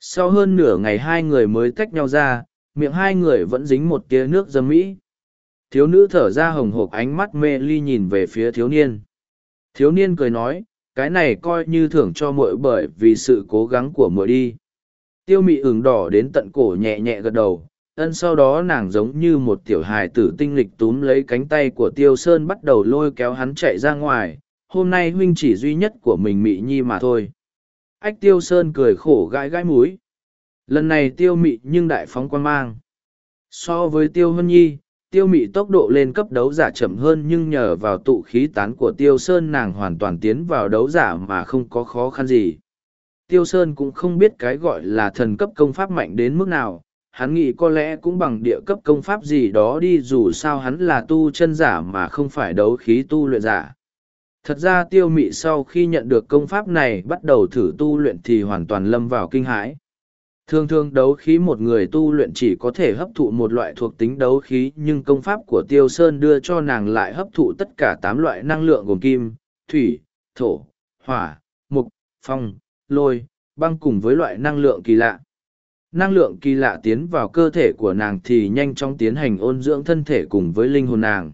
Sau hơn nửa ngày hai người mới tách nhau ra, miệng hai người vẫn dính một tia nước dâm mỹ. Thiếu nữ thở ra hồng hộc ánh mắt mê ly nhìn về phía thiếu niên. Thiếu niên cười nói, cái này coi như thưởng cho muội bởi vì sự cố gắng của muội đi. Tiêu mị ửng đỏ đến tận cổ nhẹ nhẹ gật đầu, ân sau đó nàng giống như một tiểu hài tử tinh lịch túm lấy cánh tay của tiêu sơn bắt đầu lôi kéo hắn chạy ra ngoài. Hôm nay huynh chỉ duy nhất của mình mị nhi mà thôi. Ách tiêu sơn cười khổ gãi gãi múi lần này tiêu mị nhưng đại phóng quan mang. So với tiêu hân nhi, tiêu mị tốc độ lên cấp đấu giả chậm hơn nhưng nhờ vào tụ khí tán của tiêu sơn nàng hoàn toàn tiến vào đấu giả mà không có khó khăn gì. Tiêu sơn cũng không biết cái gọi là thần cấp công pháp mạnh đến mức nào hắn nghĩ có lẽ cũng bằng địa cấp công pháp gì đó đi, dù sao hắn là tu chân giả mà không phải đấu khí tu luyện giả. Thật ra tiêu mị sau khi nhận được công pháp này, bắt đầu thử tu luyện thì hoàn toàn lâm vào kinh hãi. Thường thường đấu khí một người tu luyện chỉ có thể hấp thụ một loại thuộc tính đấu khí, nhưng công pháp của tiêu sơn đưa cho nàng lại hấp thụ tất cả tám loại năng lượng gồm kim, thủy, thổ, hỏa, mục, phong, lôi, băng cùng với loại năng lượng kỳ lạ năng lượng kỳ lạ tiến vào cơ thể của nàng thì nhanh chóng tiến hành ôn dưỡng thân thể cùng với linh hồn nàng.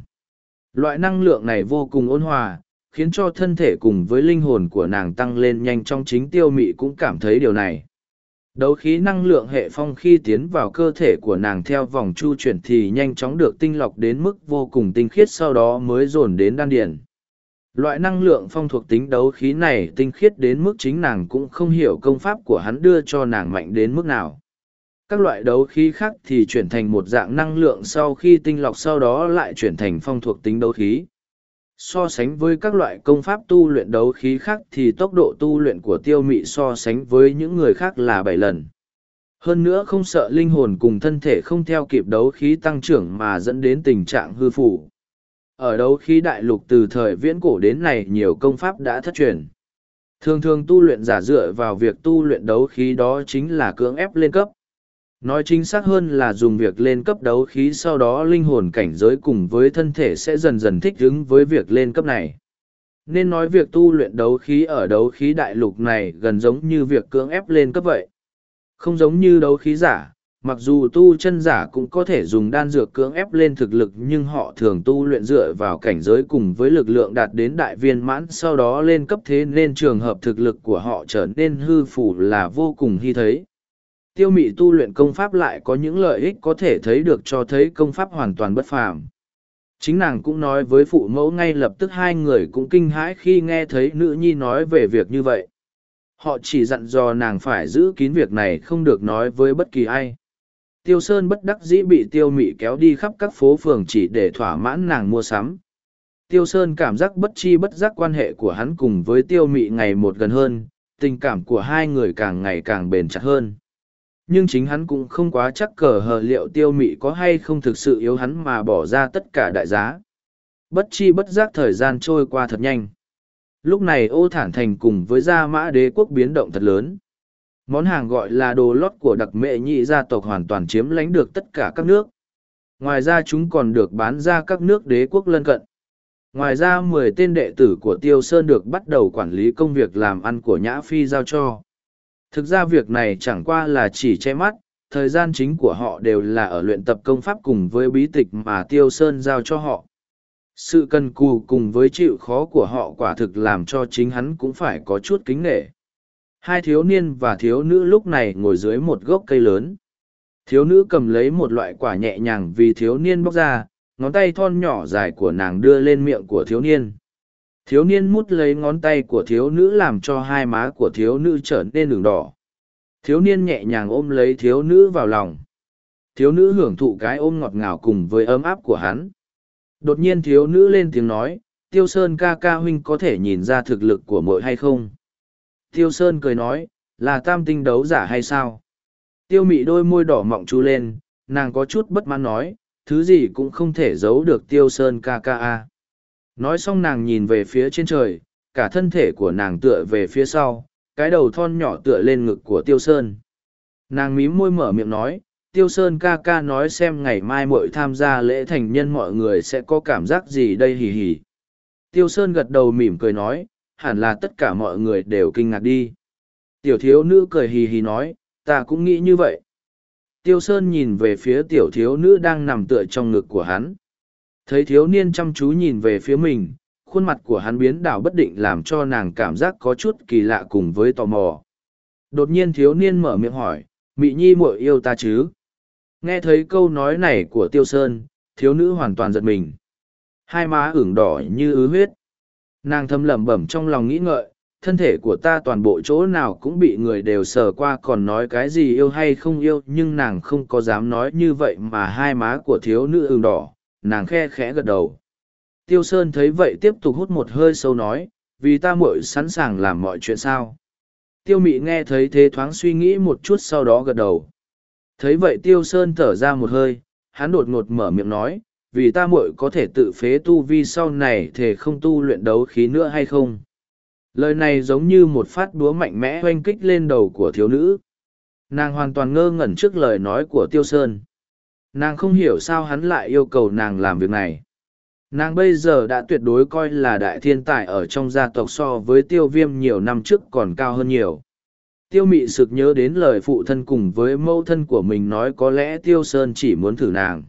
Loại năng lượng này vô cùng ôn hòa, khiến cho thân thể cùng với linh hồn của nàng tăng lên nhanh trong chính tiêu mị cũng cảm thấy điều này. Đấu khí năng lượng hệ phong khi tiến vào cơ thể của nàng theo vòng chu chuyển thì nhanh chóng được tinh lọc đến mức vô cùng tinh khiết sau đó mới dồn đến đan điền. Loại năng lượng phong thuộc tính đấu khí này tinh khiết đến mức chính nàng cũng không hiểu công pháp của hắn đưa cho nàng mạnh đến mức nào các loại đấu khí khác thì chuyển thành một dạng năng lượng sau khi tinh lọc sau đó lại chuyển thành phong thuộc tính đấu khí so sánh với các loại công pháp tu luyện đấu khí khác thì tốc độ tu luyện của tiêu mị so sánh với những người khác là bảy lần Hơn nữa không sợ linh hồn cùng thân thể không theo kịp đấu khí tăng trưởng mà dẫn đến tình trạng hư phủ. Ở đấu khí đại lục từ thời viễn cổ đến này nhiều công pháp đã thất truyền. Thường thường tu luyện giả dựa vào việc tu luyện đấu khí đó chính là cưỡng ép lên cấp. Nói chính xác hơn là dùng việc lên cấp đấu khí sau đó linh hồn cảnh giới cùng với thân thể sẽ dần dần thích ứng với việc lên cấp này. Nên nói việc tu luyện đấu khí ở đấu khí đại lục này gần giống như việc cưỡng ép lên cấp vậy. Không giống như đấu khí giả, mặc dù tu chân giả cũng có thể dùng đan dược cưỡng ép lên thực lực nhưng họ thường tu luyện dựa vào cảnh giới cùng với lực lượng đạt đến đại viên mãn sau đó lên cấp thế nên trường hợp thực lực của họ trở nên hư phủ là vô cùng hy thấy. Tiêu mị tu luyện công pháp lại có những lợi ích có thể thấy được cho thấy công pháp hoàn toàn bất phàm. Chính nàng cũng nói với phụ mẫu ngay lập tức hai người cũng kinh hãi khi nghe thấy nữ nhi nói về việc như vậy. Họ chỉ dặn dò nàng phải giữ kín việc này không được nói với bất kỳ ai. Tiêu Sơn bất đắc dĩ bị tiêu mị kéo đi khắp các phố phường chỉ để thỏa mãn nàng mua sắm. Tiêu Sơn cảm giác bất chi bất giác quan hệ của hắn cùng với tiêu mị ngày một gần hơn, tình cảm của hai người càng ngày càng bền chặt hơn nhưng chính hắn cũng không quá chắc cờ hờ liệu tiêu mị có hay không thực sự yếu hắn mà bỏ ra tất cả đại giá. Bất chi bất giác thời gian trôi qua thật nhanh. Lúc này ô thản thành cùng với gia mã đế quốc biến động thật lớn. Món hàng gọi là đồ lót của đặc mệ nhị gia tộc hoàn toàn chiếm lánh được tất cả các nước. Ngoài ra chúng còn được bán ra các nước đế quốc lân cận. Ngoài ra mười tên đệ tử của tiêu sơn được bắt đầu quản lý công việc làm ăn của nhã phi giao cho. Thực ra việc này chẳng qua là chỉ che mắt, thời gian chính của họ đều là ở luyện tập công pháp cùng với bí tịch mà Tiêu Sơn giao cho họ. Sự cần cù cùng với chịu khó của họ quả thực làm cho chính hắn cũng phải có chút kính nghệ. Hai thiếu niên và thiếu nữ lúc này ngồi dưới một gốc cây lớn. Thiếu nữ cầm lấy một loại quả nhẹ nhàng vì thiếu niên bóc ra, ngón tay thon nhỏ dài của nàng đưa lên miệng của thiếu niên thiếu niên mút lấy ngón tay của thiếu nữ làm cho hai má của thiếu nữ trở nên đường đỏ. Thiếu niên nhẹ nhàng ôm lấy thiếu nữ vào lòng. Thiếu nữ hưởng thụ cái ôm ngọt ngào cùng với ấm áp của hắn. Đột nhiên thiếu nữ lên tiếng nói, tiêu sơn ca ca huynh có thể nhìn ra thực lực của mội hay không? Tiêu sơn cười nói, là tam tinh đấu giả hay sao? Tiêu mị đôi môi đỏ mọng chu lên, nàng có chút bất mãn nói, thứ gì cũng không thể giấu được tiêu sơn ca ca a. Nói xong nàng nhìn về phía trên trời, cả thân thể của nàng tựa về phía sau, cái đầu thon nhỏ tựa lên ngực của Tiêu Sơn. Nàng mím môi mở miệng nói, Tiêu Sơn ca ca nói xem ngày mai muội tham gia lễ thành nhân mọi người sẽ có cảm giác gì đây hì hì. Tiêu Sơn gật đầu mỉm cười nói, hẳn là tất cả mọi người đều kinh ngạc đi. Tiểu thiếu nữ cười hì hì nói, ta cũng nghĩ như vậy. Tiêu Sơn nhìn về phía tiểu thiếu nữ đang nằm tựa trong ngực của hắn. Thấy thiếu niên chăm chú nhìn về phía mình, khuôn mặt của hắn biến đảo bất định làm cho nàng cảm giác có chút kỳ lạ cùng với tò mò. Đột nhiên thiếu niên mở miệng hỏi, Mị Nhi muội yêu ta chứ? Nghe thấy câu nói này của Tiêu Sơn, thiếu nữ hoàn toàn giật mình. Hai má ửng đỏ như ứ huyết. Nàng thầm lẩm bẩm trong lòng nghĩ ngợi, thân thể của ta toàn bộ chỗ nào cũng bị người đều sờ qua còn nói cái gì yêu hay không yêu nhưng nàng không có dám nói như vậy mà hai má của thiếu nữ ửng đỏ, nàng khe khẽ gật đầu. Tiêu Sơn thấy vậy tiếp tục hút một hơi sâu nói, vì ta muội sẵn sàng làm mọi chuyện sao. Tiêu Mị nghe thấy thế thoáng suy nghĩ một chút sau đó gật đầu. Thấy vậy Tiêu Sơn thở ra một hơi, hắn đột ngột mở miệng nói, vì ta muội có thể tự phế tu vi sau này thể không tu luyện đấu khí nữa hay không. Lời này giống như một phát đúa mạnh mẽ oanh kích lên đầu của thiếu nữ. Nàng hoàn toàn ngơ ngẩn trước lời nói của Tiêu Sơn nàng không hiểu sao hắn lại yêu cầu nàng làm việc này. Nàng bây giờ đã tuyệt đối coi là đại thiên tài ở trong gia tộc so với tiêu viêm nhiều năm trước còn cao hơn nhiều. Tiêu mị sực nhớ đến lời phụ thân cùng với mẫu thân của mình nói có lẽ tiêu sơn chỉ muốn thử nàng.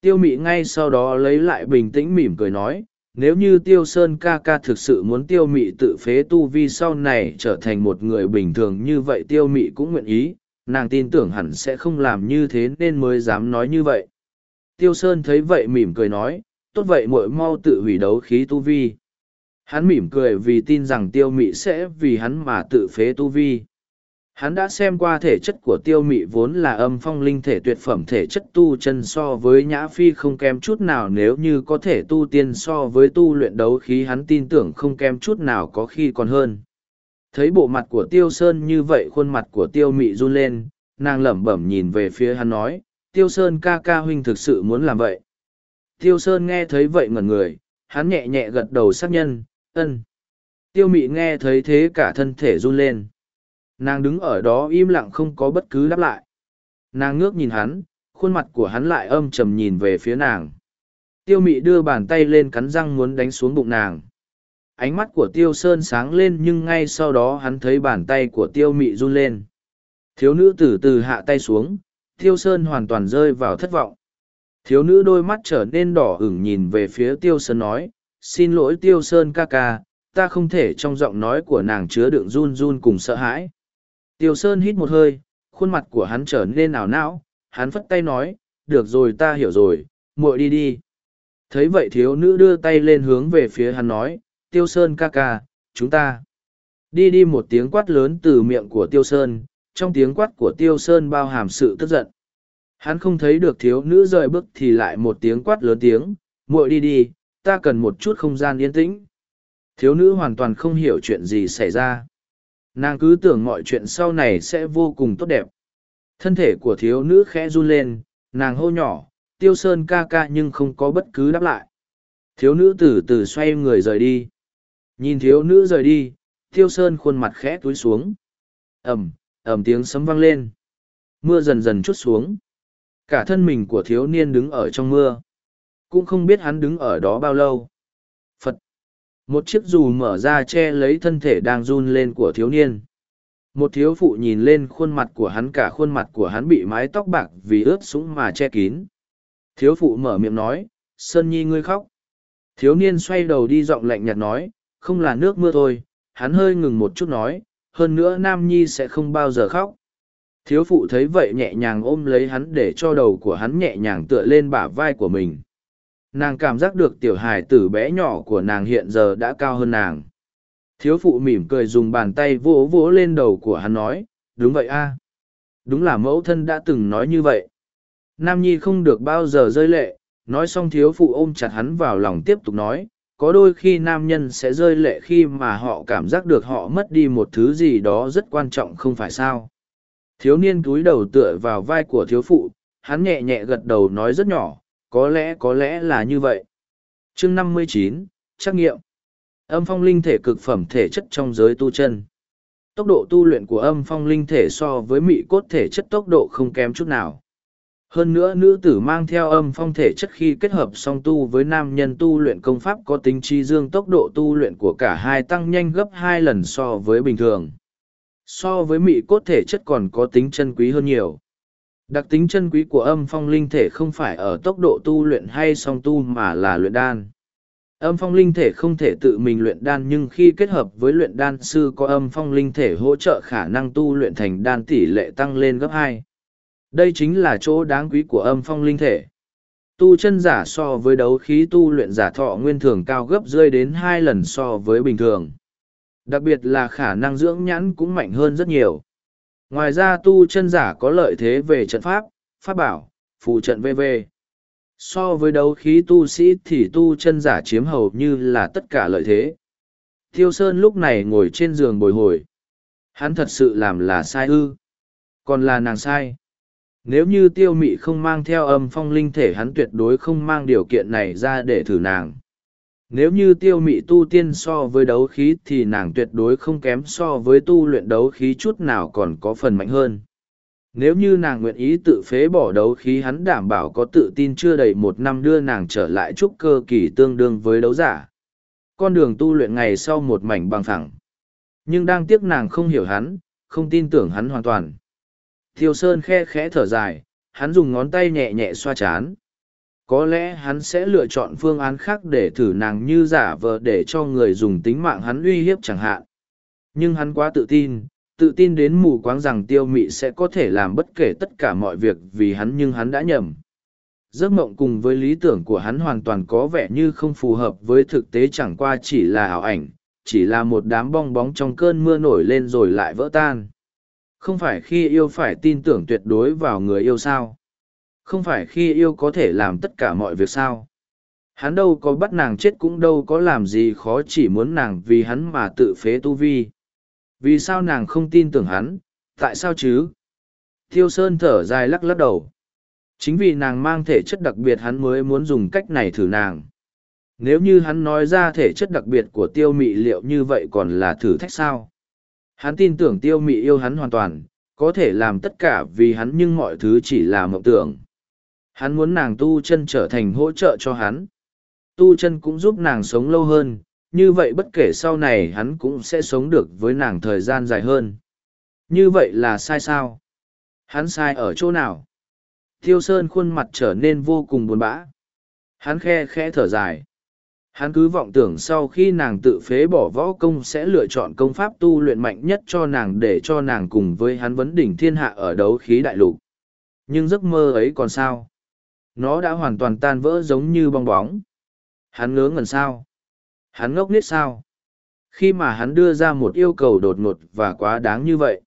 Tiêu mị ngay sau đó lấy lại bình tĩnh mỉm cười nói, nếu như tiêu sơn ca ca thực sự muốn tiêu mị tự phế tu vi sau này trở thành một người bình thường như vậy tiêu mị cũng nguyện ý nàng tin tưởng hẳn sẽ không làm như thế nên mới dám nói như vậy. Tiêu sơn thấy vậy mỉm cười nói, tốt vậy muội mau tự hủy đấu khí tu vi. Hắn mỉm cười vì tin rằng tiêu mị sẽ vì hắn mà tự phế tu vi. Hắn đã xem qua thể chất của tiêu mị vốn là âm phong linh thể tuyệt phẩm thể chất tu chân so với nhã phi không kém chút nào nếu như có thể tu tiên so với tu luyện đấu khí hắn tin tưởng không kém chút nào có khi còn hơn. Thấy bộ mặt của Tiêu Sơn như vậy khuôn mặt của Tiêu Mị run lên, nàng lẩm bẩm nhìn về phía hắn nói, Tiêu Sơn ca ca huynh thực sự muốn làm vậy. Tiêu Sơn nghe thấy vậy ngẩn người, hắn nhẹ nhẹ gật đầu xác nhân, ân. Tiêu mị nghe thấy thế cả thân thể run lên. Nàng đứng ở đó im lặng không có bất cứ đáp lại. Nàng ngước nhìn hắn, khuôn mặt của hắn lại âm trầm nhìn về phía nàng. Tiêu mị đưa bàn tay lên cắn răng muốn đánh xuống bụng nàng. Ánh mắt của tiêu sơn sáng lên nhưng ngay sau đó hắn thấy bàn tay của tiêu mị run lên. Thiếu nữ từ từ hạ tay xuống, tiêu sơn hoàn toàn rơi vào thất vọng. Thiếu nữ đôi mắt trở nên đỏ ửng nhìn về phía tiêu sơn nói, xin lỗi tiêu sơn ca ca, ta không thể trong giọng nói của nàng chứa đựng run run cùng sợ hãi. Tiêu sơn hít một hơi, khuôn mặt của hắn trở nên ảo não, hắn phất tay nói, được rồi ta hiểu rồi, muội đi đi. Thấy vậy thiếu nữ đưa tay lên hướng về phía hắn nói, tiêu sơn ca ca, chúng ta. Đi đi một tiếng quát lớn từ miệng của tiêu sơn, trong tiếng quát của tiêu sơn bao hàm sự tức giận. Hắn không thấy được thiếu nữ rời bước thì lại một tiếng quát lớn tiếng, muội đi đi, ta cần một chút không gian yên tĩnh. Thiếu nữ hoàn toàn không hiểu chuyện gì xảy ra. Nàng cứ tưởng mọi chuyện sau này sẽ vô cùng tốt đẹp. Thân thể của thiếu nữ khẽ run lên, nàng hô nhỏ, tiêu sơn ca ca nhưng không có bất cứ đáp lại. Thiếu nữ từ từ xoay người rời đi. Nhìn thiếu nữ rời đi, tiêu sơn khuôn mặt khẽ túi xuống. ầm ầm tiếng sấm vang lên. Mưa dần dần chút xuống. Cả thân mình của thiếu niên đứng ở trong mưa. Cũng không biết hắn đứng ở đó bao lâu. Phật. Một chiếc dù mở ra che lấy thân thể đang run lên của thiếu niên. Một thiếu phụ nhìn lên khuôn mặt của hắn cả khuôn mặt của hắn bị mái tóc bạc vì ướt sũng mà che kín. Thiếu phụ mở miệng nói, Sơn Nhi ngươi khóc. Thiếu niên xoay đầu đi giọng lạnh nhạt nói, không là nước mưa thôi, hắn hơi ngừng một chút nói, hơn nữa Nam Nhi sẽ không bao giờ khóc. Thiếu phụ thấy vậy nhẹ nhàng ôm lấy hắn để cho đầu của hắn nhẹ nhàng tựa lên bả vai của mình. Nàng cảm giác được tiểu hài tử bé nhỏ của nàng hiện giờ đã cao hơn nàng. Thiếu phụ mỉm cười dùng bàn tay vỗ vỗ lên đầu của hắn nói, đúng vậy a Đúng là mẫu thân đã từng nói như vậy. Nam Nhi không được bao giờ rơi lệ, nói xong thiếu phụ ôm chặt hắn vào lòng tiếp tục nói, có đôi khi nam nhân sẽ rơi lệ khi mà họ cảm giác được họ mất đi một thứ gì đó rất quan trọng không phải sao. Thiếu niên cúi đầu tựa vào vai của thiếu phụ, hắn nhẹ nhẹ gật đầu nói rất nhỏ, có lẽ có lẽ là như vậy. chương năm mươi chín trắc nghiệm. Âm phong linh thể cực phẩm thể chất trong giới tu chân. Tốc độ tu luyện của âm phong linh thể so với mị cốt thể chất tốc độ không kém chút nào. Hơn nữa nữ tử mang theo âm phong thể chất khi kết hợp song tu với nam nhân tu luyện công pháp có tính chi dương tốc độ tu luyện của cả hai tăng nhanh gấp hai lần so với bình thường. So với mị cốt thể chất còn có tính chân quý hơn nhiều. Đặc tính chân quý của âm phong linh thể không phải ở tốc độ tu luyện hay song tu mà là luyện đan. Âm phong linh thể không thể tự mình luyện đan nhưng khi kết hợp với luyện đan sư có âm phong linh thể hỗ trợ khả năng tu luyện thành đan tỷ lệ tăng lên gấp hai. Đây chính là chỗ đáng quý của âm phong linh thể. Tu chân giả so với đấu khí tu luyện giả thọ nguyên thường cao gấp rơi đến hai lần so với bình thường. Đặc biệt là khả năng dưỡng nhãn cũng mạnh hơn rất nhiều. Ngoài ra tu chân giả có lợi thế về trận pháp, pháp bảo, phụ trận VV. So với đấu khí tu sĩ thì tu chân giả chiếm hầu như là tất cả lợi thế. Thiêu Sơn lúc này ngồi trên giường bồi hồi. Hắn thật sự làm là sai ư. Còn là nàng sai. Nếu như tiêu mị không mang theo âm phong linh thể hắn tuyệt đối không mang điều kiện này ra để thử nàng. Nếu như tiêu mị tu tiên so với đấu khí thì nàng tuyệt đối không kém so với tu luyện đấu khí chút nào còn có phần mạnh hơn. Nếu như nàng nguyện ý tự phế bỏ đấu khí hắn đảm bảo có tự tin chưa đầy một năm đưa nàng trở lại trúc cơ kỳ tương đương với đấu giả. Con đường tu luyện ngày sau một mảnh bằng phẳng. Nhưng đang tiếc nàng không hiểu hắn, không tin tưởng hắn hoàn toàn. Thiêu Sơn khe khẽ thở dài, hắn dùng ngón tay nhẹ nhẹ xoa chán. Có lẽ hắn sẽ lựa chọn phương án khác để thử nàng như giả vờ để cho người dùng tính mạng hắn uy hiếp chẳng hạn. Nhưng hắn quá tự tin, tự tin đến mù quáng rằng tiêu mị sẽ có thể làm bất kể tất cả mọi việc vì hắn nhưng hắn đã nhầm. Giấc mộng cùng với lý tưởng của hắn hoàn toàn có vẻ như không phù hợp với thực tế chẳng qua chỉ là ảo ảnh, chỉ là một đám bong bóng trong cơn mưa nổi lên rồi lại vỡ tan. Không phải khi yêu phải tin tưởng tuyệt đối vào người yêu sao. Không phải khi yêu có thể làm tất cả mọi việc sao. Hắn đâu có bắt nàng chết cũng đâu có làm gì khó chỉ muốn nàng vì hắn mà tự phế tu vi. Vì sao nàng không tin tưởng hắn, tại sao chứ? Tiêu Sơn thở dài lắc lắc đầu. Chính vì nàng mang thể chất đặc biệt hắn mới muốn dùng cách này thử nàng. Nếu như hắn nói ra thể chất đặc biệt của tiêu mị liệu như vậy còn là thử thách sao? Hắn tin tưởng tiêu mị yêu hắn hoàn toàn, có thể làm tất cả vì hắn nhưng mọi thứ chỉ là mộng tưởng. Hắn muốn nàng tu chân trở thành hỗ trợ cho hắn. Tu chân cũng giúp nàng sống lâu hơn, như vậy bất kể sau này hắn cũng sẽ sống được với nàng thời gian dài hơn. Như vậy là sai sao? Hắn sai ở chỗ nào? Tiêu Sơn khuôn mặt trở nên vô cùng buồn bã. Hắn khe khẽ thở dài. Hắn cứ vọng tưởng sau khi nàng tự phế bỏ võ công sẽ lựa chọn công pháp tu luyện mạnh nhất cho nàng để cho nàng cùng với hắn vấn đỉnh thiên hạ ở đấu khí đại lục. Nhưng giấc mơ ấy còn sao? Nó đã hoàn toàn tan vỡ giống như bong bóng. Hắn ngớ ngẩn sao? Hắn ngốc nít sao? Khi mà hắn đưa ra một yêu cầu đột ngột và quá đáng như vậy.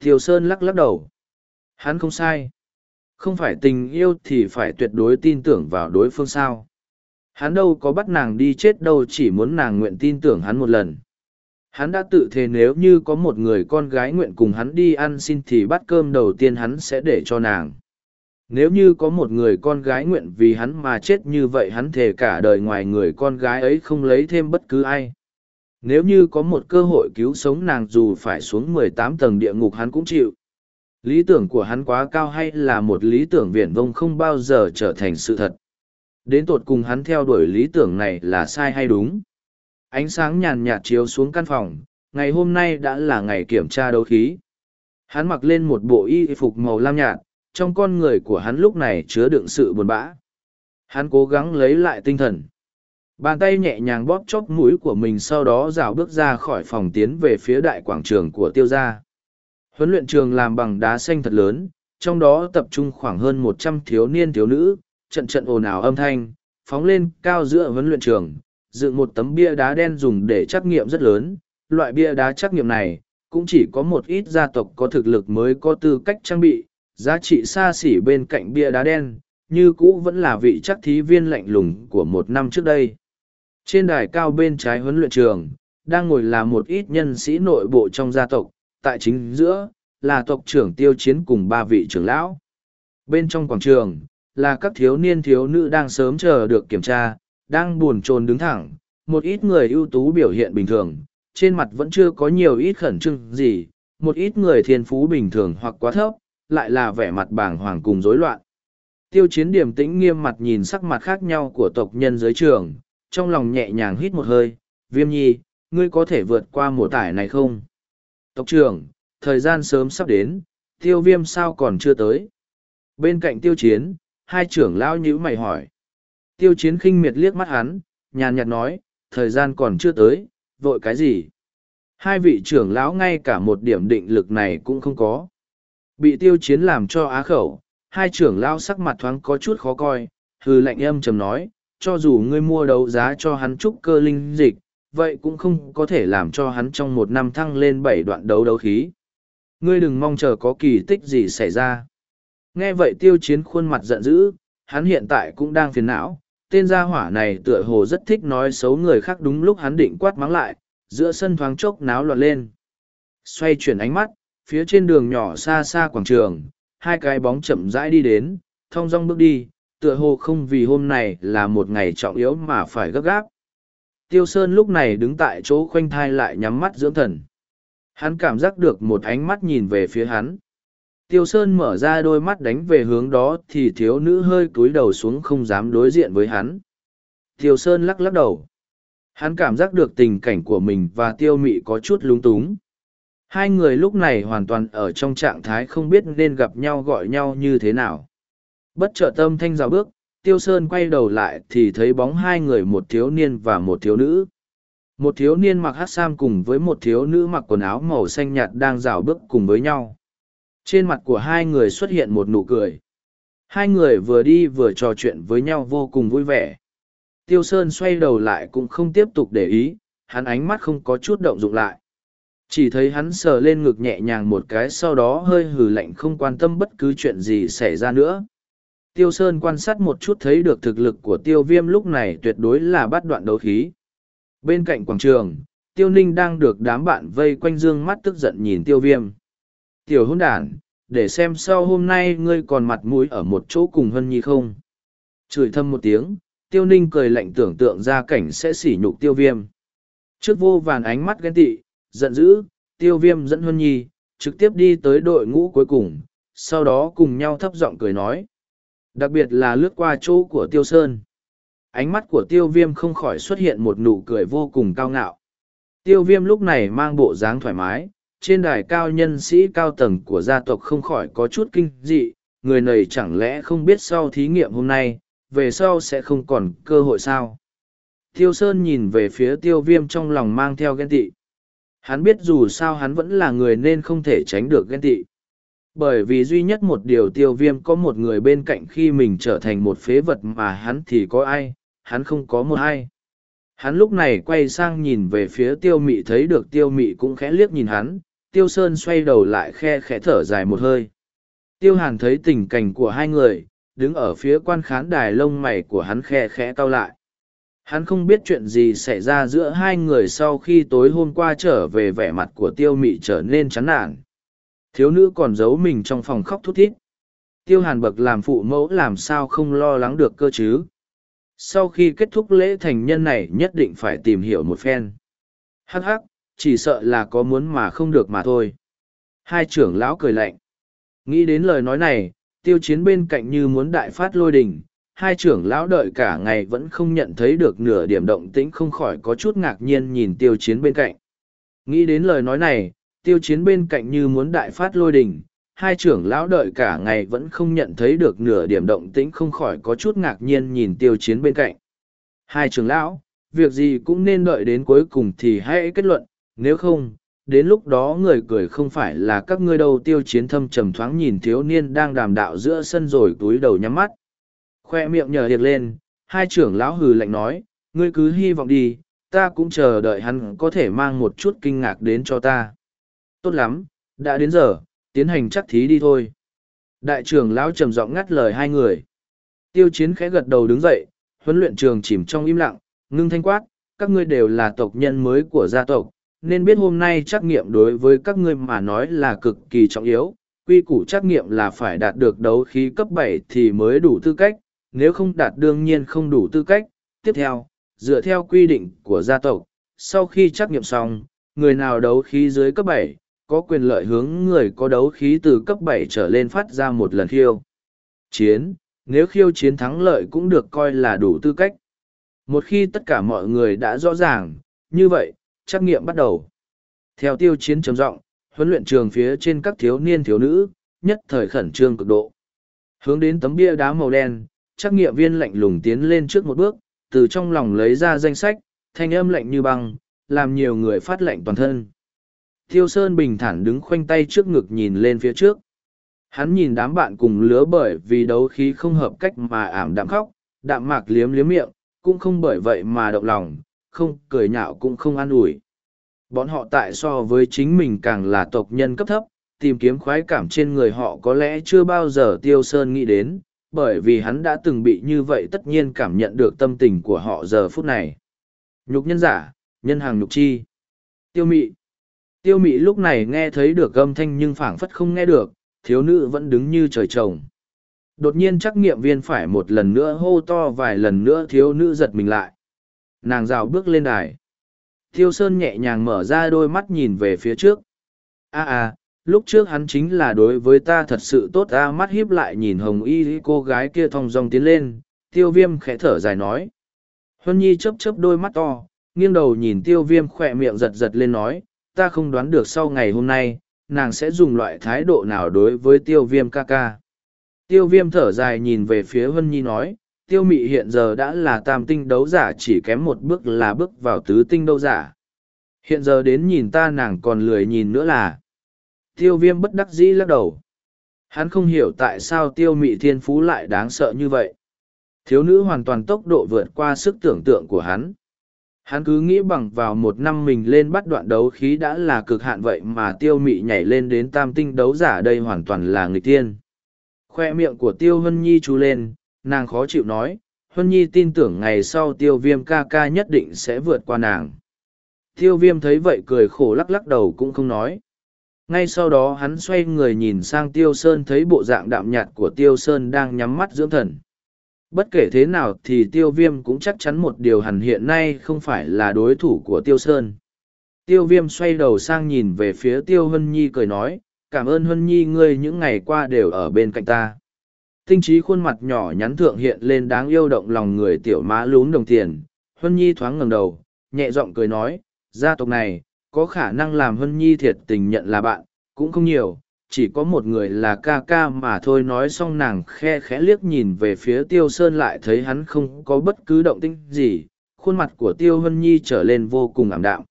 Thiều Sơn lắc lắc đầu. Hắn không sai. Không phải tình yêu thì phải tuyệt đối tin tưởng vào đối phương sao. Hắn đâu có bắt nàng đi chết đâu, chỉ muốn nàng nguyện tin tưởng hắn một lần. Hắn đã tự thề nếu như có một người con gái nguyện cùng hắn đi ăn xin thì bát cơm đầu tiên hắn sẽ để cho nàng. Nếu như có một người con gái nguyện vì hắn mà chết như vậy hắn thề cả đời ngoài người con gái ấy không lấy thêm bất cứ ai. Nếu như có một cơ hội cứu sống nàng dù phải xuống mười tám tầng địa ngục hắn cũng chịu. Lý tưởng của hắn quá cao hay là một lý tưởng viển vông không bao giờ trở thành sự thật. Đến tột cùng hắn theo đuổi lý tưởng này là sai hay đúng. Ánh sáng nhàn nhạt chiếu xuống căn phòng, ngày hôm nay đã là ngày kiểm tra đấu khí. Hắn mặc lên một bộ y phục màu lam nhạt, trong con người của hắn lúc này chứa đựng sự buồn bã. Hắn cố gắng lấy lại tinh thần. Bàn tay nhẹ nhàng bóp chóp mũi của mình sau đó rào bước ra khỏi phòng tiến về phía đại quảng trường của tiêu gia. Huấn luyện trường làm bằng đá xanh thật lớn, trong đó tập trung khoảng hơn một trăm thiếu niên thiếu nữ, trận trận ồn ào âm thanh, phóng lên cao giữa huấn luyện trường, dựng một tấm bia đá đen dùng để trắc nghiệm rất lớn. Loại bia đá trắc nghiệm này, cũng chỉ có một ít gia tộc có thực lực mới có tư cách trang bị, giá trị xa xỉ bên cạnh bia đá đen, như cũ vẫn là vị chắc thí viên lạnh lùng của một năm trước đây. Trên đài cao bên trái huấn luyện trường, đang ngồi là một ít nhân sĩ nội bộ trong gia tộc, tại chính giữa, là tộc trưởng tiêu chiến cùng ba vị trưởng lão. Bên trong quảng trường, là các thiếu niên thiếu nữ đang sớm chờ được kiểm tra, đang buồn chồn đứng thẳng, một ít người ưu tú biểu hiện bình thường, trên mặt vẫn chưa có nhiều ít khẩn trương gì, một ít người thiên phú bình thường hoặc quá thấp, lại là vẻ mặt bàng hoàng cùng rối loạn. Tiêu chiến điểm tĩnh nghiêm mặt nhìn sắc mặt khác nhau của tộc nhân dưới trường, trong lòng nhẹ nhàng hít một hơi, viêm nhi, ngươi có thể vượt qua mùa tải này không? Tộc trưởng, thời gian sớm sắp đến, tiêu viêm sao còn chưa tới? Bên cạnh tiêu chiến, hai trưởng lão nhữ mày hỏi. Tiêu chiến khinh miệt liếc mắt hắn, nhàn nhạt nói, thời gian còn chưa tới, vội cái gì? Hai vị trưởng lão ngay cả một điểm định lực này cũng không có. Bị tiêu chiến làm cho á khẩu, hai trưởng lão sắc mặt thoáng có chút khó coi, hư lạnh âm trầm nói, cho dù ngươi mua đấu giá cho hắn trúc cơ linh dịch, vậy cũng không có thể làm cho hắn trong một năm thăng lên bảy đoạn đấu đấu khí. Ngươi đừng mong chờ có kỳ tích gì xảy ra. Nghe vậy tiêu chiến khuôn mặt giận dữ, hắn hiện tại cũng đang phiền não, tên gia hỏa này tựa hồ rất thích nói xấu người khác đúng lúc hắn định quát mắng lại, giữa sân thoáng chốc náo loạn lên. Xoay chuyển ánh mắt, phía trên đường nhỏ xa xa quảng trường, hai cái bóng chậm rãi đi đến, thong dong bước đi, tựa hồ không vì hôm này là một ngày trọng yếu mà phải gấp gáp. Tiêu Sơn lúc này đứng tại chỗ khoanh thai lại nhắm mắt dưỡng thần. Hắn cảm giác được một ánh mắt nhìn về phía hắn. Tiêu Sơn mở ra đôi mắt đánh về hướng đó thì thiếu nữ hơi cúi đầu xuống không dám đối diện với hắn. Tiêu Sơn lắc lắc đầu. Hắn cảm giác được tình cảnh của mình và tiêu mị có chút lúng túng. Hai người lúc này hoàn toàn ở trong trạng thái không biết nên gặp nhau gọi nhau như thế nào. Bất trợ tâm thanh rào bước, Tiêu Sơn quay đầu lại thì thấy bóng hai người một thiếu niên và một thiếu nữ. Một thiếu niên mặc hát sam cùng với một thiếu nữ mặc quần áo màu xanh nhạt đang rào bước cùng với nhau. Trên mặt của hai người xuất hiện một nụ cười. Hai người vừa đi vừa trò chuyện với nhau vô cùng vui vẻ. Tiêu Sơn xoay đầu lại cũng không tiếp tục để ý, hắn ánh mắt không có chút động dụng lại. Chỉ thấy hắn sờ lên ngực nhẹ nhàng một cái sau đó hơi hừ lạnh không quan tâm bất cứ chuyện gì xảy ra nữa. Tiêu Sơn quan sát một chút thấy được thực lực của tiêu viêm lúc này tuyệt đối là bắt đoạn đấu khí. Bên cạnh quảng trường, tiêu ninh đang được đám bạn vây quanh dương mắt tức giận nhìn tiêu viêm. Tiểu hôn đàn, để xem sau hôm nay ngươi còn mặt mũi ở một chỗ cùng hân nhi không. Chửi thâm một tiếng tiêu ninh cười lạnh tưởng tượng ra cảnh sẽ sỉ nhục tiêu viêm. Trước vô vàn ánh mắt ghen tị giận dữ tiêu viêm dẫn hân nhi trực tiếp đi tới đội ngũ cuối cùng sau đó cùng nhau thấp giọng cười nói. Đặc biệt là lướt qua chỗ của tiêu sơn. Ánh mắt của tiêu viêm không khỏi xuất hiện một nụ cười vô cùng cao ngạo. Tiêu viêm lúc này mang bộ dáng thoải mái trên đài cao nhân sĩ cao tầng của gia tộc không khỏi có chút kinh dị, người này chẳng lẽ không biết sau thí nghiệm hôm nay, về sau sẽ không còn cơ hội sao? Tiêu sơn nhìn về phía tiêu viêm trong lòng mang theo ghen tị. Hắn biết dù sao hắn vẫn là người nên không thể tránh được ghen tị. Bởi vì duy nhất một điều tiêu viêm có một người bên cạnh khi mình trở thành một phế vật mà hắn thì có ai, hắn không có một ai. Hắn lúc này quay sang nhìn về phía tiêu mị thấy được tiêu mị cũng khẽ liếc nhìn hắn tiêu sơn xoay đầu lại khe khẽ thở dài một hơi. Tiêu hàn thấy tình cảnh của hai người, đứng ở phía quan khán đài lông mày của hắn khe khẽ cau lại. Hắn không biết chuyện gì xảy ra giữa hai người sau khi tối hôm qua trở về vẻ mặt của tiêu mị trở nên chán nản. Thiếu nữ còn giấu mình trong phòng khóc thút thít. Tiêu hàn bậc làm phụ mẫu làm sao không lo lắng được cơ chứ? Sau khi kết thúc lễ thành nhân này nhất định phải tìm hiểu một phen. Hắc hắc chỉ sợ là có muốn mà không được mà thôi. Hai trưởng lão cười lạnh. Nghĩ đến lời nói này tiêu chiến bên cạnh như muốn đại phát lôi đình hai trưởng lão đợi cả ngày vẫn không nhận thấy được nửa điểm động tĩnh không khỏi có chút ngạc nhiên nhìn tiêu chiến bên cạnh. Nghĩ đến lời nói này tiêu chiến bên cạnh như muốn đại phát lôi đình hai trưởng lão đợi cả ngày vẫn không nhận thấy được nửa điểm động tĩnh không khỏi có chút ngạc nhiên nhìn tiêu chiến bên cạnh. Hai trưởng lão, việc gì cũng nên đợi đến cuối cùng thì hãy kết luận, nếu không, đến lúc đó người cười không phải là các ngươi đâu tiêu chiến thâm trầm thoáng nhìn thiếu niên đang đàm đạo giữa sân rồi túi đầu nhắm mắt. Khoe miệng nhờ hiệt lên, hai trưởng lão hừ lạnh nói, ngươi cứ hy vọng đi, ta cũng chờ đợi hắn có thể mang một chút kinh ngạc đến cho ta. Tốt lắm, đã đến giờ, tiến hành chắc thí đi thôi. Đại trưởng lão trầm giọng ngắt lời hai người. Tiêu chiến khẽ gật đầu đứng dậy, huấn luyện trường chìm trong im lặng, ngưng thanh quát, các ngươi đều là tộc nhân mới của gia tộc, nên biết hôm nay trắc nghiệm đối với các ngươi mà nói là cực kỳ trọng yếu. Quy củ trắc nghiệm là phải đạt được đấu khí cấp bảy thì mới đủ tư cách, nếu không đạt đương nhiên không đủ tư cách. Tiếp theo, dựa theo quy định của gia tộc, sau khi trắc nghiệm xong, người nào đấu khí dưới cấp bảy có quyền lợi hướng người có đấu khí từ cấp bảy trở lên phát ra một lần khiêu. Chiến, nếu khiêu chiến thắng lợi cũng được coi là đủ tư cách. Một khi tất cả mọi người đã rõ ràng, như vậy, trắc nghiệm bắt đầu. Theo tiêu chiến trầm giọng huấn luyện trường phía trên các thiếu niên thiếu nữ, nhất thời khẩn trương cực độ. Hướng đến tấm bia đá màu đen, trắc nghiệm viên lạnh lùng tiến lên trước một bước, từ trong lòng lấy ra danh sách, thanh âm lạnh như băng, làm nhiều người phát lạnh toàn thân. Thiêu Sơn bình thản đứng khoanh tay trước ngực nhìn lên phía trước. Hắn nhìn đám bạn cùng lứa bởi vì đấu khí không hợp cách mà ảm đạm khóc, đạm mạc liếm liếm miệng, cũng không bởi vậy mà động lòng, không cười nhạo cũng không an ủi. Bọn họ tại so với chính mình càng là tộc nhân cấp thấp, tìm kiếm khoái cảm trên người họ có lẽ chưa bao giờ Tiêu Sơn nghĩ đến, bởi vì hắn đã từng bị như vậy tất nhiên cảm nhận được tâm tình của họ giờ phút này. Nhục nhân giả, nhân hàng nhục chi. Tiêu mị. Tiêu mị lúc này nghe thấy được âm thanh nhưng phảng phất không nghe được, thiếu nữ vẫn đứng như trời trồng. Đột nhiên chắc nghiệm viên phải một lần nữa hô to vài lần nữa thiếu nữ giật mình lại. Nàng rào bước lên đài. Thiêu Sơn nhẹ nhàng mở ra đôi mắt nhìn về phía trước. a à, lúc trước hắn chính là đối với ta thật sự tốt ta mắt hiếp lại nhìn hồng y cô gái kia thong dong tiến lên. Tiêu viêm khẽ thở dài nói. Huân Nhi chớp chớp đôi mắt to, nghiêng đầu nhìn tiêu viêm khỏe miệng giật giật lên nói, ta không đoán được sau ngày hôm nay, nàng sẽ dùng loại thái độ nào đối với tiêu viêm ca ca. Tiêu viêm thở dài nhìn về phía Vân Nhi nói, tiêu mị hiện giờ đã là tam tinh đấu giả chỉ kém một bước là bước vào tứ tinh đấu giả. Hiện giờ đến nhìn ta nàng còn lười nhìn nữa là. Tiêu viêm bất đắc dĩ lắc đầu. Hắn không hiểu tại sao tiêu mị thiên phú lại đáng sợ như vậy. Thiếu nữ hoàn toàn tốc độ vượt qua sức tưởng tượng của hắn. Hắn cứ nghĩ bằng vào một năm mình lên bắt đoạn đấu khí đã là cực hạn vậy mà tiêu mị nhảy lên đến tam tinh đấu giả đây hoàn toàn là người tiên. Khoe miệng của tiêu hân nhi chú lên, nàng khó chịu nói, hân nhi tin tưởng ngày sau tiêu viêm ca ca nhất định sẽ vượt qua nàng. Tiêu viêm thấy vậy cười khổ lắc lắc đầu cũng không nói. ngay sau đó hắn xoay người nhìn sang tiêu sơn thấy bộ dạng đạm nhạt của tiêu sơn đang nhắm mắt dưỡng thần bất kể thế nào thì tiêu viêm cũng chắc chắn một điều hẳn hiện nay không phải là đối thủ của tiêu sơn tiêu viêm xoay đầu sang nhìn về phía tiêu hân nhi cười nói cảm ơn hân nhi ngươi những ngày qua đều ở bên cạnh ta tinh trí khuôn mặt nhỏ nhắn thượng hiện lên đáng yêu động lòng người tiểu má lún đồng tiền. Hân nhi thoáng ngẩng đầu, nhẹ giọng cười nói, gia tộc này, có khả năng làm hân nhi thiệt tình nhận là bạn, cũng không nhiều. Chỉ có một người là ca ca mà thôi. Nói xong nàng khe khẽ liếc nhìn về phía tiêu sơn lại thấy hắn không có bất cứ động tĩnh gì. Khuôn mặt của tiêu hân nhi trở lên vô cùng ảm đạm.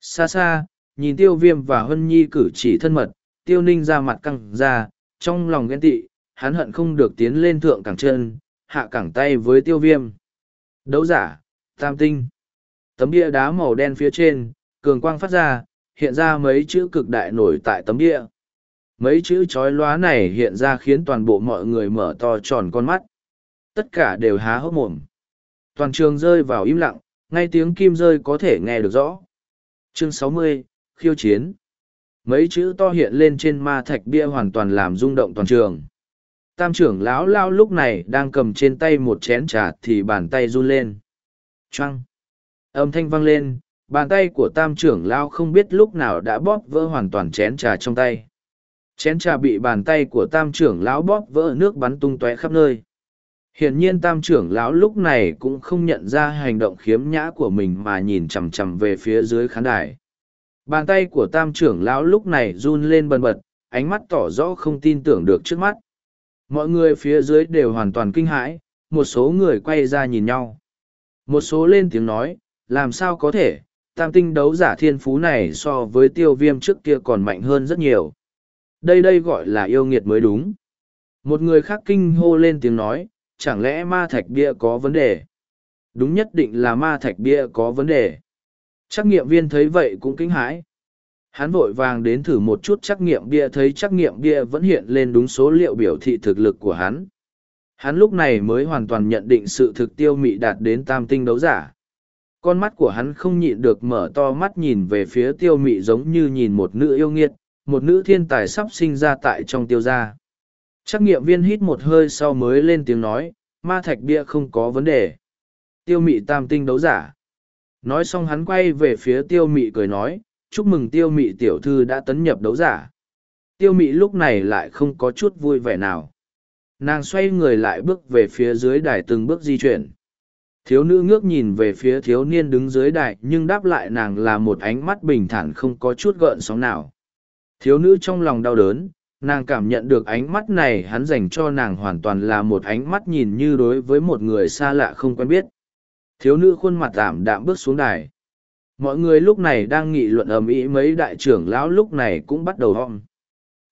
Xa xa, nhìn tiêu viêm và hân nhi cử chỉ thân mật, tiêu ninh ra mặt căng ra, trong lòng ghen tị hắn hận không được tiến lên thượng cẳng chân, hạ cẳng tay với tiêu viêm. Đấu giả, tam tinh. Tấm bia đá màu đen phía trên, cường quang phát ra, hiện ra mấy chữ cực đại nổi tại tấm bia. Mấy chữ chói lóa này hiện ra khiến toàn bộ mọi người mở to tròn con mắt. Tất cả đều há hốc mồm. Toàn trường rơi vào im lặng, ngay tiếng kim rơi có thể nghe được rõ. Chương sáu mươi, khiêu chiến. Mấy chữ to hiện lên trên ma thạch bia hoàn toàn làm rung động toàn trường tam trưởng lão lao lúc này đang cầm trên tay một chén trà thì bàn tay run lên. Choang. Âm thanh vang lên, bàn tay của tam trưởng lao không biết lúc nào đã bóp vỡ hoàn toàn chén trà trong tay. Chén trà bị bàn tay của tam trưởng lão bóp vỡ, nước bắn tung tóe khắp nơi. Hiển nhiên tam trưởng lão lúc này cũng không nhận ra hành động khiếm nhã của mình mà nhìn chằm chằm về phía dưới khán đài. Bàn tay của tam trưởng lão lúc này run lên bần bật, ánh mắt tỏ rõ không tin tưởng được trước mắt mọi người phía dưới đều hoàn toàn kinh hãi, một số người quay ra nhìn nhau. Một số lên tiếng nói, làm sao có thể, tam tinh đấu giả thiên phú này so với tiêu viêm trước kia còn mạnh hơn rất nhiều. Đây đây gọi là yêu nghiệt mới đúng. Một người khác kinh hô lên tiếng nói, chẳng lẽ ma thạch bia có vấn đề? Đúng nhất định là ma thạch bia có vấn đề. Trắc nghiệm viên thấy vậy cũng kinh hãi hắn vội vàng đến thử một chút trắc nghiệm bia, thấy trắc nghiệm bia vẫn hiện lên đúng số liệu biểu thị thực lực của hắn. Hắn lúc này mới hoàn toàn nhận định sự thực tiêu mị đạt đến tam tinh đấu giả. Con mắt của hắn không nhịn được mở to mắt nhìn về phía tiêu mị giống như nhìn một nữ yêu nghiệt, một nữ thiên tài sắp sinh ra tại trong tiêu gia. Trắc nghiệm viên hít một hơi sau mới lên tiếng nói, ma thạch bia không có vấn đề. Tiêu mị tam tinh đấu giả. Nói xong hắn quay về phía tiêu mị cười nói chúc mừng tiêu mị tiểu thư đã tấn nhập đấu giả. Tiêu mị lúc này lại không có chút vui vẻ nào. Nàng xoay người lại bước về phía dưới đài từng bước di chuyển. Thiếu nữ ngước nhìn về phía thiếu niên đứng dưới đài nhưng đáp lại nàng là một ánh mắt bình thản không có chút gợn sóng nào. Thiếu nữ trong lòng đau đớn, nàng cảm nhận được ánh mắt này hắn dành cho nàng hoàn toàn là một ánh mắt nhìn như đối với một người xa lạ không quen biết. Thiếu nữ khuôn mặt ảm đạm bước xuống đài mọi người lúc này đang nghị luận ầm ĩ mấy đại trưởng lão lúc này cũng bắt đầu hom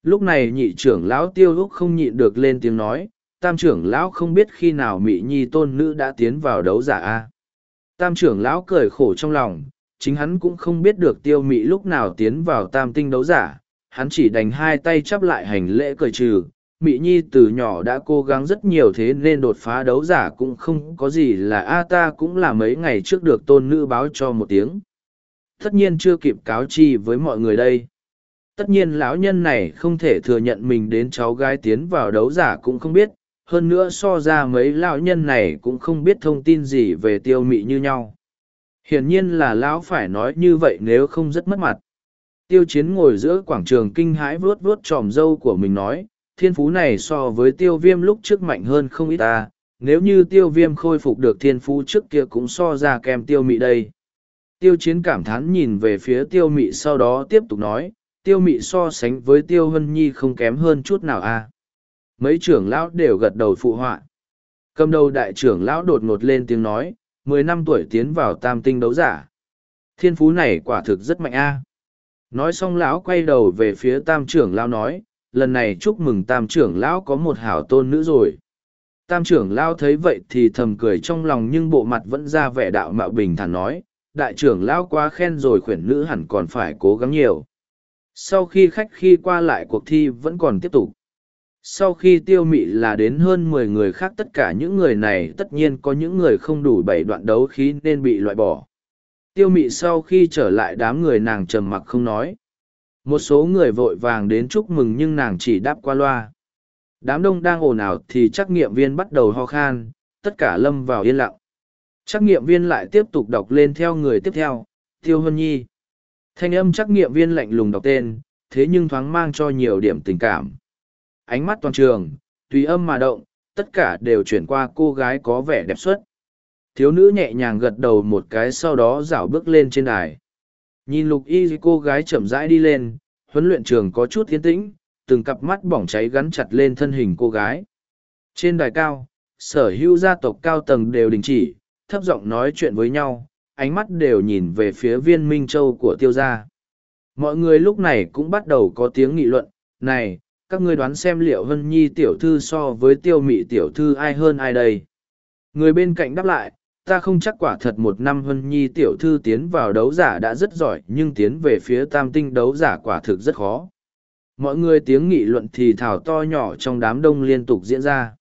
lúc này nhị trưởng lão tiêu lúc không nhịn được lên tiếng nói, tam trưởng lão không biết khi nào mỹ nhi tôn nữ đã tiến vào đấu giả a. Tam trưởng lão cười khổ trong lòng, chính hắn cũng không biết được tiêu mị lúc nào tiến vào tam tinh đấu giả, hắn chỉ đành hai tay chắp lại hành lễ cười trừ. Mị Nhi từ nhỏ đã cố gắng rất nhiều thế nên đột phá đấu giả cũng không có gì là, a ta cũng là mấy ngày trước được tôn nữ báo cho một tiếng. Tất nhiên chưa kịp cáo chi với mọi người đây. Tất nhiên lão nhân này không thể thừa nhận mình đến cháu gái tiến vào đấu giả cũng không biết, hơn nữa so ra mấy lão nhân này cũng không biết thông tin gì về tiêu mị như nhau. Hiển nhiên là lão phải nói như vậy nếu không rất mất mặt. Tiêu chiến ngồi giữa quảng trường kinh hãi vuốt vuốt tròm dâu của mình nói, thiên phú này so với tiêu viêm lúc trước mạnh hơn không ít ta, nếu như tiêu viêm khôi phục được thiên phú trước kia cũng so ra kèm tiêu mị đây. Tiêu chiến cảm thán nhìn về phía tiêu mị sau đó tiếp tục nói, tiêu mị so sánh với tiêu hân nhi không kém hơn chút nào a à. Mấy trưởng lão đều gật đầu phụ họa. Cầm đầu đại trưởng lão đột ngột lên tiếng nói, mười năm tuổi tiến vào tam tinh đấu giả. Thiên phú này quả thực rất mạnh a nói xong lão quay đầu về phía tam trưởng lão nói lần này chúc mừng tam trưởng lão có một hảo tôn nữ rồi tam trưởng lão thấy vậy thì thầm cười trong lòng nhưng bộ mặt vẫn ra vẻ đạo mạo bình thản nói đại trưởng lão quá khen rồi khuyển nữ hẳn còn phải cố gắng nhiều. Sau khi khách khi qua lại cuộc thi vẫn còn tiếp tục. Sau khi tiêu mị là đến hơn mười người khác tất cả những người này tất nhiên có những người không đủ bảy đoạn đấu khí nên bị loại bỏ. Tiêu mị sau khi trở lại đám người nàng trầm mặc không nói. Một số người vội vàng đến chúc mừng nhưng nàng chỉ đáp qua loa. Đám đông đang ồn ào thì trắc nghiệm viên bắt đầu ho khan, tất cả lâm vào yên lặng trắc nghiệm viên lại tiếp tục đọc lên theo người tiếp theo, tiêu hân nhi. Thanh âm trắc nghiệm viên lạnh lùng đọc tên, thế nhưng thoáng mang cho nhiều điểm tình cảm. Ánh mắt toàn trường, tùy âm mà động, tất cả đều chuyển qua cô gái có vẻ đẹp xuất thiếu nữ nhẹ nhàng gật đầu một cái sau đó rảo bước lên trên đài. Nhìn lục y cô gái chậm rãi đi lên, huấn luyện trường có chút tiến tĩnh, từng cặp mắt bỏng cháy gắn chặt lên thân hình cô gái. Trên đài cao, sở hữu gia tộc cao tầng đều đình chỉ thấp giọng nói chuyện với nhau, ánh mắt đều nhìn về phía viên minh châu của tiêu gia. Mọi người lúc này cũng bắt đầu có tiếng nghị luận, này, các ngươi đoán xem liệu hân nhi tiểu thư so với tiêu mị tiểu thư ai hơn ai đây? Người bên cạnh đáp lại, ta không chắc quả thật một năm hân nhi tiểu thư tiến vào đấu giả đã rất giỏi, nhưng tiến về phía tam tinh đấu giả quả thực rất khó. Mọi người tiếng nghị luận thì thảo to nhỏ trong đám đông liên tục diễn ra.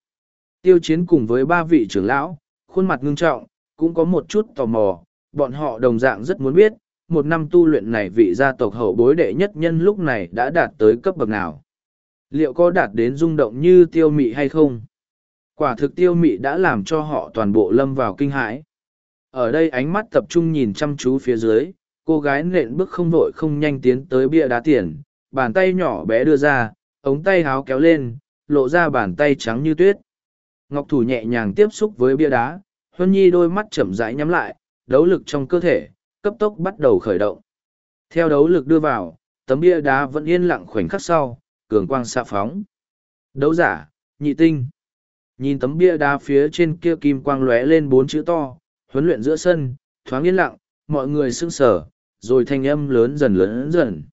Tiêu chiến cùng với ba vị trưởng lão, khuôn mặt ngưng trọng cũng có một chút tò mò, bọn họ đồng dạng rất muốn biết, một năm tu luyện này vị gia tộc hậu bối đệ nhất nhân lúc này đã đạt tới cấp bậc nào. Liệu có đạt đến rung động như tiêu mị hay không? Quả thực tiêu mị đã làm cho họ toàn bộ lâm vào kinh hãi. Ở đây ánh mắt tập trung nhìn chăm chú phía dưới, cô gái nện bước không vội không nhanh tiến tới bia đá tiền, bàn tay nhỏ bé đưa ra, ống tay háo kéo lên, lộ ra bàn tay trắng như tuyết. Ngọc thủ nhẹ nhàng tiếp xúc với bia đá huân nhi đôi mắt chậm rãi nhắm lại, đấu lực trong cơ thể, cấp tốc bắt đầu khởi động. Theo đấu lực đưa vào, tấm bia đá vẫn yên lặng khoảnh khắc sau, cường quang xạ phóng. Đấu giả, nhị tinh. Nhìn tấm bia đá phía trên kia kim quang lóe lên bốn chữ to, huấn luyện giữa sân, thoáng yên lặng, mọi người sững sờ, rồi thanh âm lớn dần lớn dần.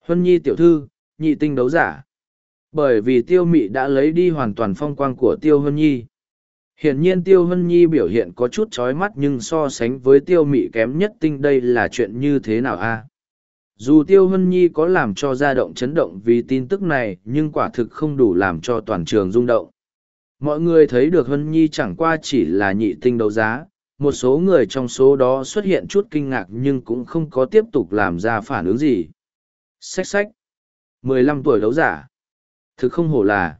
Huân nhi tiểu thư, nhị tinh đấu giả. Bởi vì tiêu mị đã lấy đi hoàn toàn phong quang của tiêu huân nhi hiển nhiên tiêu Hân nhi biểu hiện có chút chói mắt nhưng so sánh với tiêu mị kém nhất tinh đây là chuyện như thế nào a? Dù tiêu Hân nhi có làm cho gia động chấn động vì tin tức này, nhưng quả thực không đủ làm cho toàn trường rung động. Mọi người thấy được Hân nhi chẳng qua chỉ là nhị tinh đấu giá, một số người trong số đó xuất hiện chút kinh ngạc nhưng cũng không có tiếp tục làm ra phản ứng gì. Xách xách. mười lăm tuổi đấu giả. Thực không hổ là.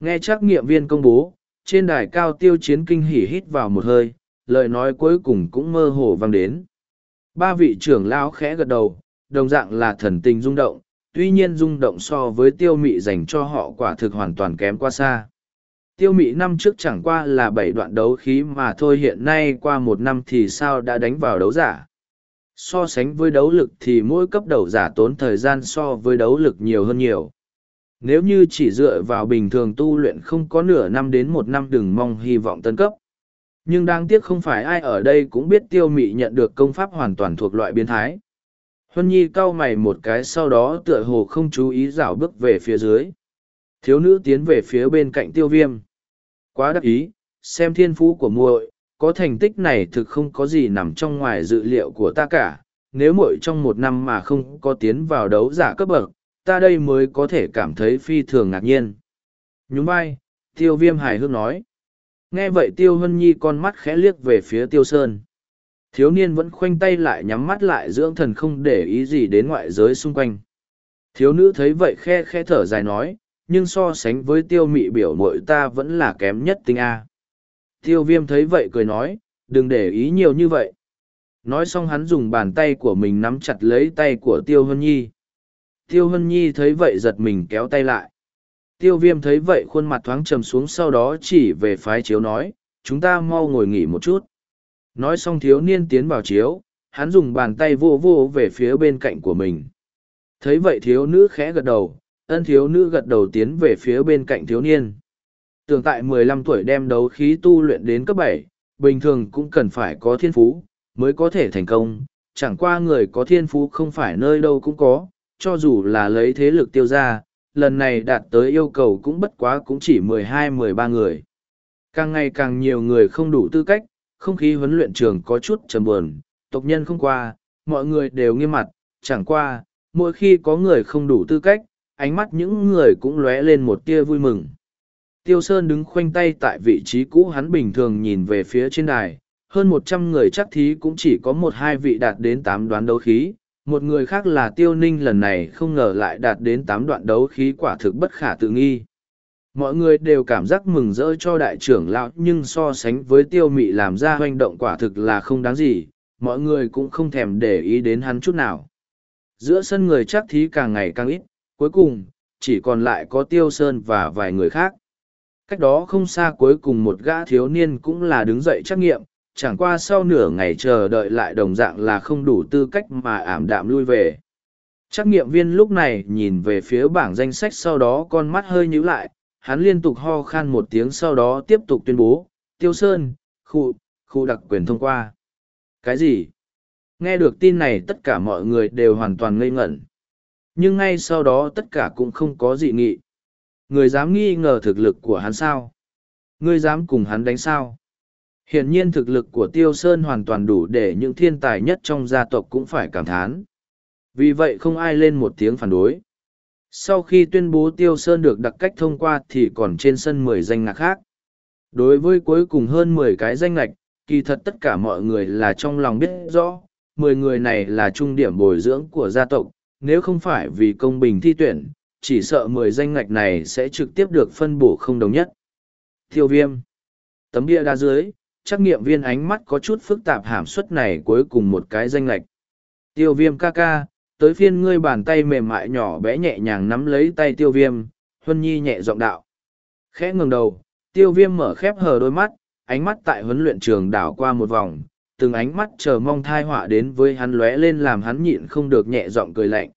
Nghe trắc nghiệm viên công bố trên đài cao tiêu chiến kinh hỉ hít vào một hơi, lời nói cuối cùng cũng mơ hồ vang đến. Ba vị trưởng lão khẽ gật đầu, đồng dạng là thần tình rung động, tuy nhiên rung động so với tiêu mị dành cho họ quả thực hoàn toàn kém qua xa. Tiêu mị năm trước chẳng qua là bảy đoạn đấu khí mà thôi, hiện nay qua một năm thì sao đã đánh vào đấu giả? So sánh với đấu lực thì mỗi cấp đầu giả tốn thời gian so với đấu lực nhiều hơn nhiều nếu như chỉ dựa vào bình thường tu luyện không có nửa năm đến một năm đừng mong hy vọng tân cấp. Nhưng đáng tiếc không phải ai ở đây cũng biết tiêu mị nhận được công pháp hoàn toàn thuộc loại biến thái. Huân nhi cau mày một cái sau đó tựa hồ không chú ý rảo bước về phía dưới. Thiếu nữ tiến về phía bên cạnh tiêu viêm. Quá đắc ý, xem thiên phú của muội, có thành tích này thực không có gì nằm trong ngoài dự liệu của ta cả. Nếu muội trong một năm mà không có tiến vào đấu giả cấp bậc ta đây mới có thể cảm thấy phi thường ngạc nhiên. Nhún vai, tiêu viêm hài hước nói. Nghe vậy tiêu hân nhi con mắt khẽ liếc về phía tiêu sơn. Thiếu niên vẫn khoanh tay lại nhắm mắt lại dưỡng thần không để ý gì đến ngoại giới xung quanh. Thiếu nữ thấy vậy khe khe thở dài nói, nhưng so sánh với tiêu mị biểu mội ta vẫn là kém nhất tinh a. Tiêu viêm thấy vậy cười nói, đừng để ý nhiều như vậy. Nói xong hắn dùng bàn tay của mình nắm chặt lấy tay của tiêu hân nhi tiêu hân nhi thấy vậy giật mình kéo tay lại. Tiêu viêm thấy vậy khuôn mặt thoáng trầm xuống sau đó chỉ về phái chiếu nói, chúng ta mau ngồi nghỉ một chút. Nói xong thiếu niên tiến vào chiếu, hắn dùng bàn tay vô vô về phía bên cạnh của mình. Thấy vậy thiếu nữ khẽ gật đầu, ân thiếu nữ gật đầu tiến về phía bên cạnh thiếu niên. Tưởng tại mười lăm tuổi đem đấu khí tu luyện đến cấp bảy, bình thường cũng cần phải có thiên phú mới có thể thành công, chẳng qua người có thiên phú không phải nơi đâu cũng có cho dù là lấy thế lực tiêu ra, lần này đạt tới yêu cầu cũng bất quá cũng chỉ mười hai, mười ba người. Càng ngày càng nhiều người không đủ tư cách, không khí huấn luyện trường có chút trầm buồn, tộc nhân không qua, mọi người đều nghiêm mặt, chẳng qua, mỗi khi có người không đủ tư cách, ánh mắt những người cũng lóe lên một tia vui mừng. Tiêu sơn đứng khoanh tay tại vị trí cũ hắn bình thường nhìn về phía trên đài, hơn một trăm người chắc thí cũng chỉ có một hai vị đạt đến tám đoán đấu khí một người khác là tiêu ninh lần này không ngờ lại đạt đến tám đoạn đấu khí quả thực bất khả tự nghi. Mọi người đều cảm giác mừng rỡ cho đại trưởng lão, nhưng so sánh với tiêu mị làm ra hoành động quả thực là không đáng gì, mọi người cũng không thèm để ý đến hắn chút nào. Giữa sân người chắc thí càng ngày càng ít, cuối cùng, chỉ còn lại có tiêu sơn và vài người khác. Cách đó không xa cuối cùng một gã thiếu niên cũng là đứng dậy trắc nghiệm chẳng qua sau nửa ngày chờ đợi lại đồng dạng là không đủ tư cách mà ảm đạm lui về. Trắc nghiệm viên lúc này nhìn về phía bảng danh sách sau đó con mắt hơi nhíu lại, hắn liên tục ho khan một tiếng sau đó tiếp tục tuyên bố, tiêu sơn, khu khu đặc quyền thông qua. Cái gì? Nghe được tin này tất cả mọi người đều hoàn toàn ngây ngẩn. Nhưng ngay sau đó tất cả cũng không có dị nghị. Người dám nghi ngờ thực lực của hắn sao? Người dám cùng hắn đánh sao? Hiển nhiên thực lực của tiêu sơn hoàn toàn đủ để những thiên tài nhất trong gia tộc cũng phải cảm thán. Vì vậy không ai lên một tiếng phản đối. Sau khi tuyên bố tiêu sơn được đặc cách thông qua thì còn trên sân mười danh ngạc khác. Đối với cuối cùng hơn mười cái danh ngạch, kỳ thật tất cả mọi người là trong lòng biết rõ, mười người này là trung điểm bồi dưỡng của gia tộc. Nếu không phải vì công bình thi tuyển, chỉ sợ mười danh ngạch này sẽ trực tiếp được phân bổ không đồng nhất. Tiêu viêm, tấm bia đa dưới trắc nghiệm viên ánh mắt có chút phức tạp hàm suất này cuối cùng một cái danh lệch. Tiêu viêm ca ca, tới phiên ngươi bàn tay mềm mại nhỏ bé nhẹ nhàng nắm lấy tay tiêu viêm, huân nhi nhẹ giọng đạo. Khẽ ngừng đầu, tiêu viêm mở khép hờ đôi mắt, ánh mắt tại huấn luyện trường đảo qua một vòng, từng ánh mắt chờ mong thai họa đến với hắn lóe lên làm hắn nhịn không được nhẹ giọng cười lạnh.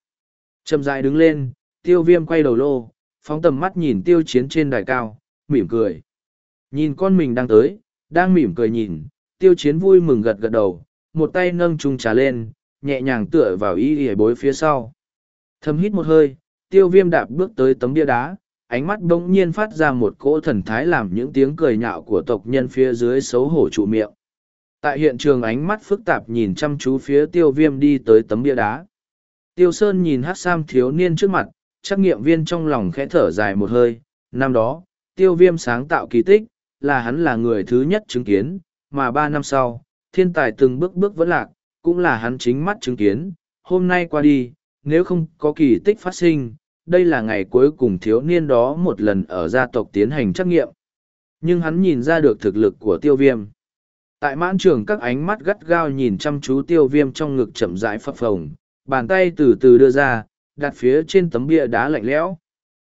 Châm dài đứng lên, tiêu viêm quay đầu lô, phóng tầm mắt nhìn tiêu chiến trên đài cao, mỉm cười. Nhìn con mình đang tới, đang mỉm cười nhìn, tiêu chiến vui mừng gật gật đầu, một tay nâng chung trà lên, nhẹ nhàng tựa vào y ỉa bối phía sau. Thầm hít một hơi, tiêu viêm đạp bước tới tấm bia đá, ánh mắt bỗng nhiên phát ra một cỗ thần thái làm những tiếng cười nhạo của tộc nhân phía dưới xấu hổ trụ miệng. Tại hiện trường ánh mắt phức tạp nhìn chăm chú phía tiêu viêm đi tới tấm bia đá. Tiêu Sơn nhìn hát sam thiếu niên trước mặt, trắc nghiệm viên trong lòng khẽ thở dài một hơi. Năm đó, tiêu viêm sáng tạo kỳ tích, là hắn là người thứ nhất chứng kiến, mà ba năm sau, thiên tài từng bước bước vẫn lạc, cũng là hắn chính mắt chứng kiến. Hôm nay qua đi, nếu không có kỳ tích phát sinh, đây là ngày cuối cùng thiếu niên đó một lần ở gia tộc tiến hành trắc nghiệm. Nhưng hắn nhìn ra được thực lực của tiêu viêm. Tại mãn trường các ánh mắt gắt gao nhìn chăm chú tiêu viêm trong ngực chậm rãi phập phồng, bàn tay từ từ đưa ra, đặt phía trên tấm bia đá lạnh lẽo.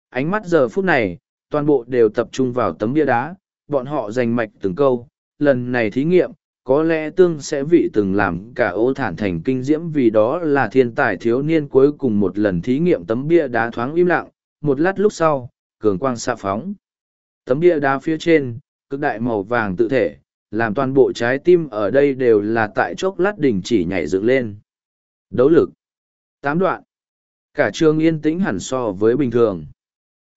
Ánh mắt giờ phút này, toàn bộ đều tập trung vào tấm bia đá, bọn họ giành mạch từng câu, lần này thí nghiệm, có lẽ tương sẽ vị từng làm cả ô thản thành kinh diễm vì đó là thiên tài thiếu niên cuối cùng một lần thí nghiệm tấm bia đá thoáng im lặng, một lát lúc sau, cường quang xạ phóng. Tấm bia đá phía trên, cực đại màu vàng tự thể, làm toàn bộ trái tim ở đây đều là tại chốc lát đỉnh chỉ nhảy dựng lên. Đấu lực. Tám đoạn. Cả trường yên tĩnh hẳn so với bình thường.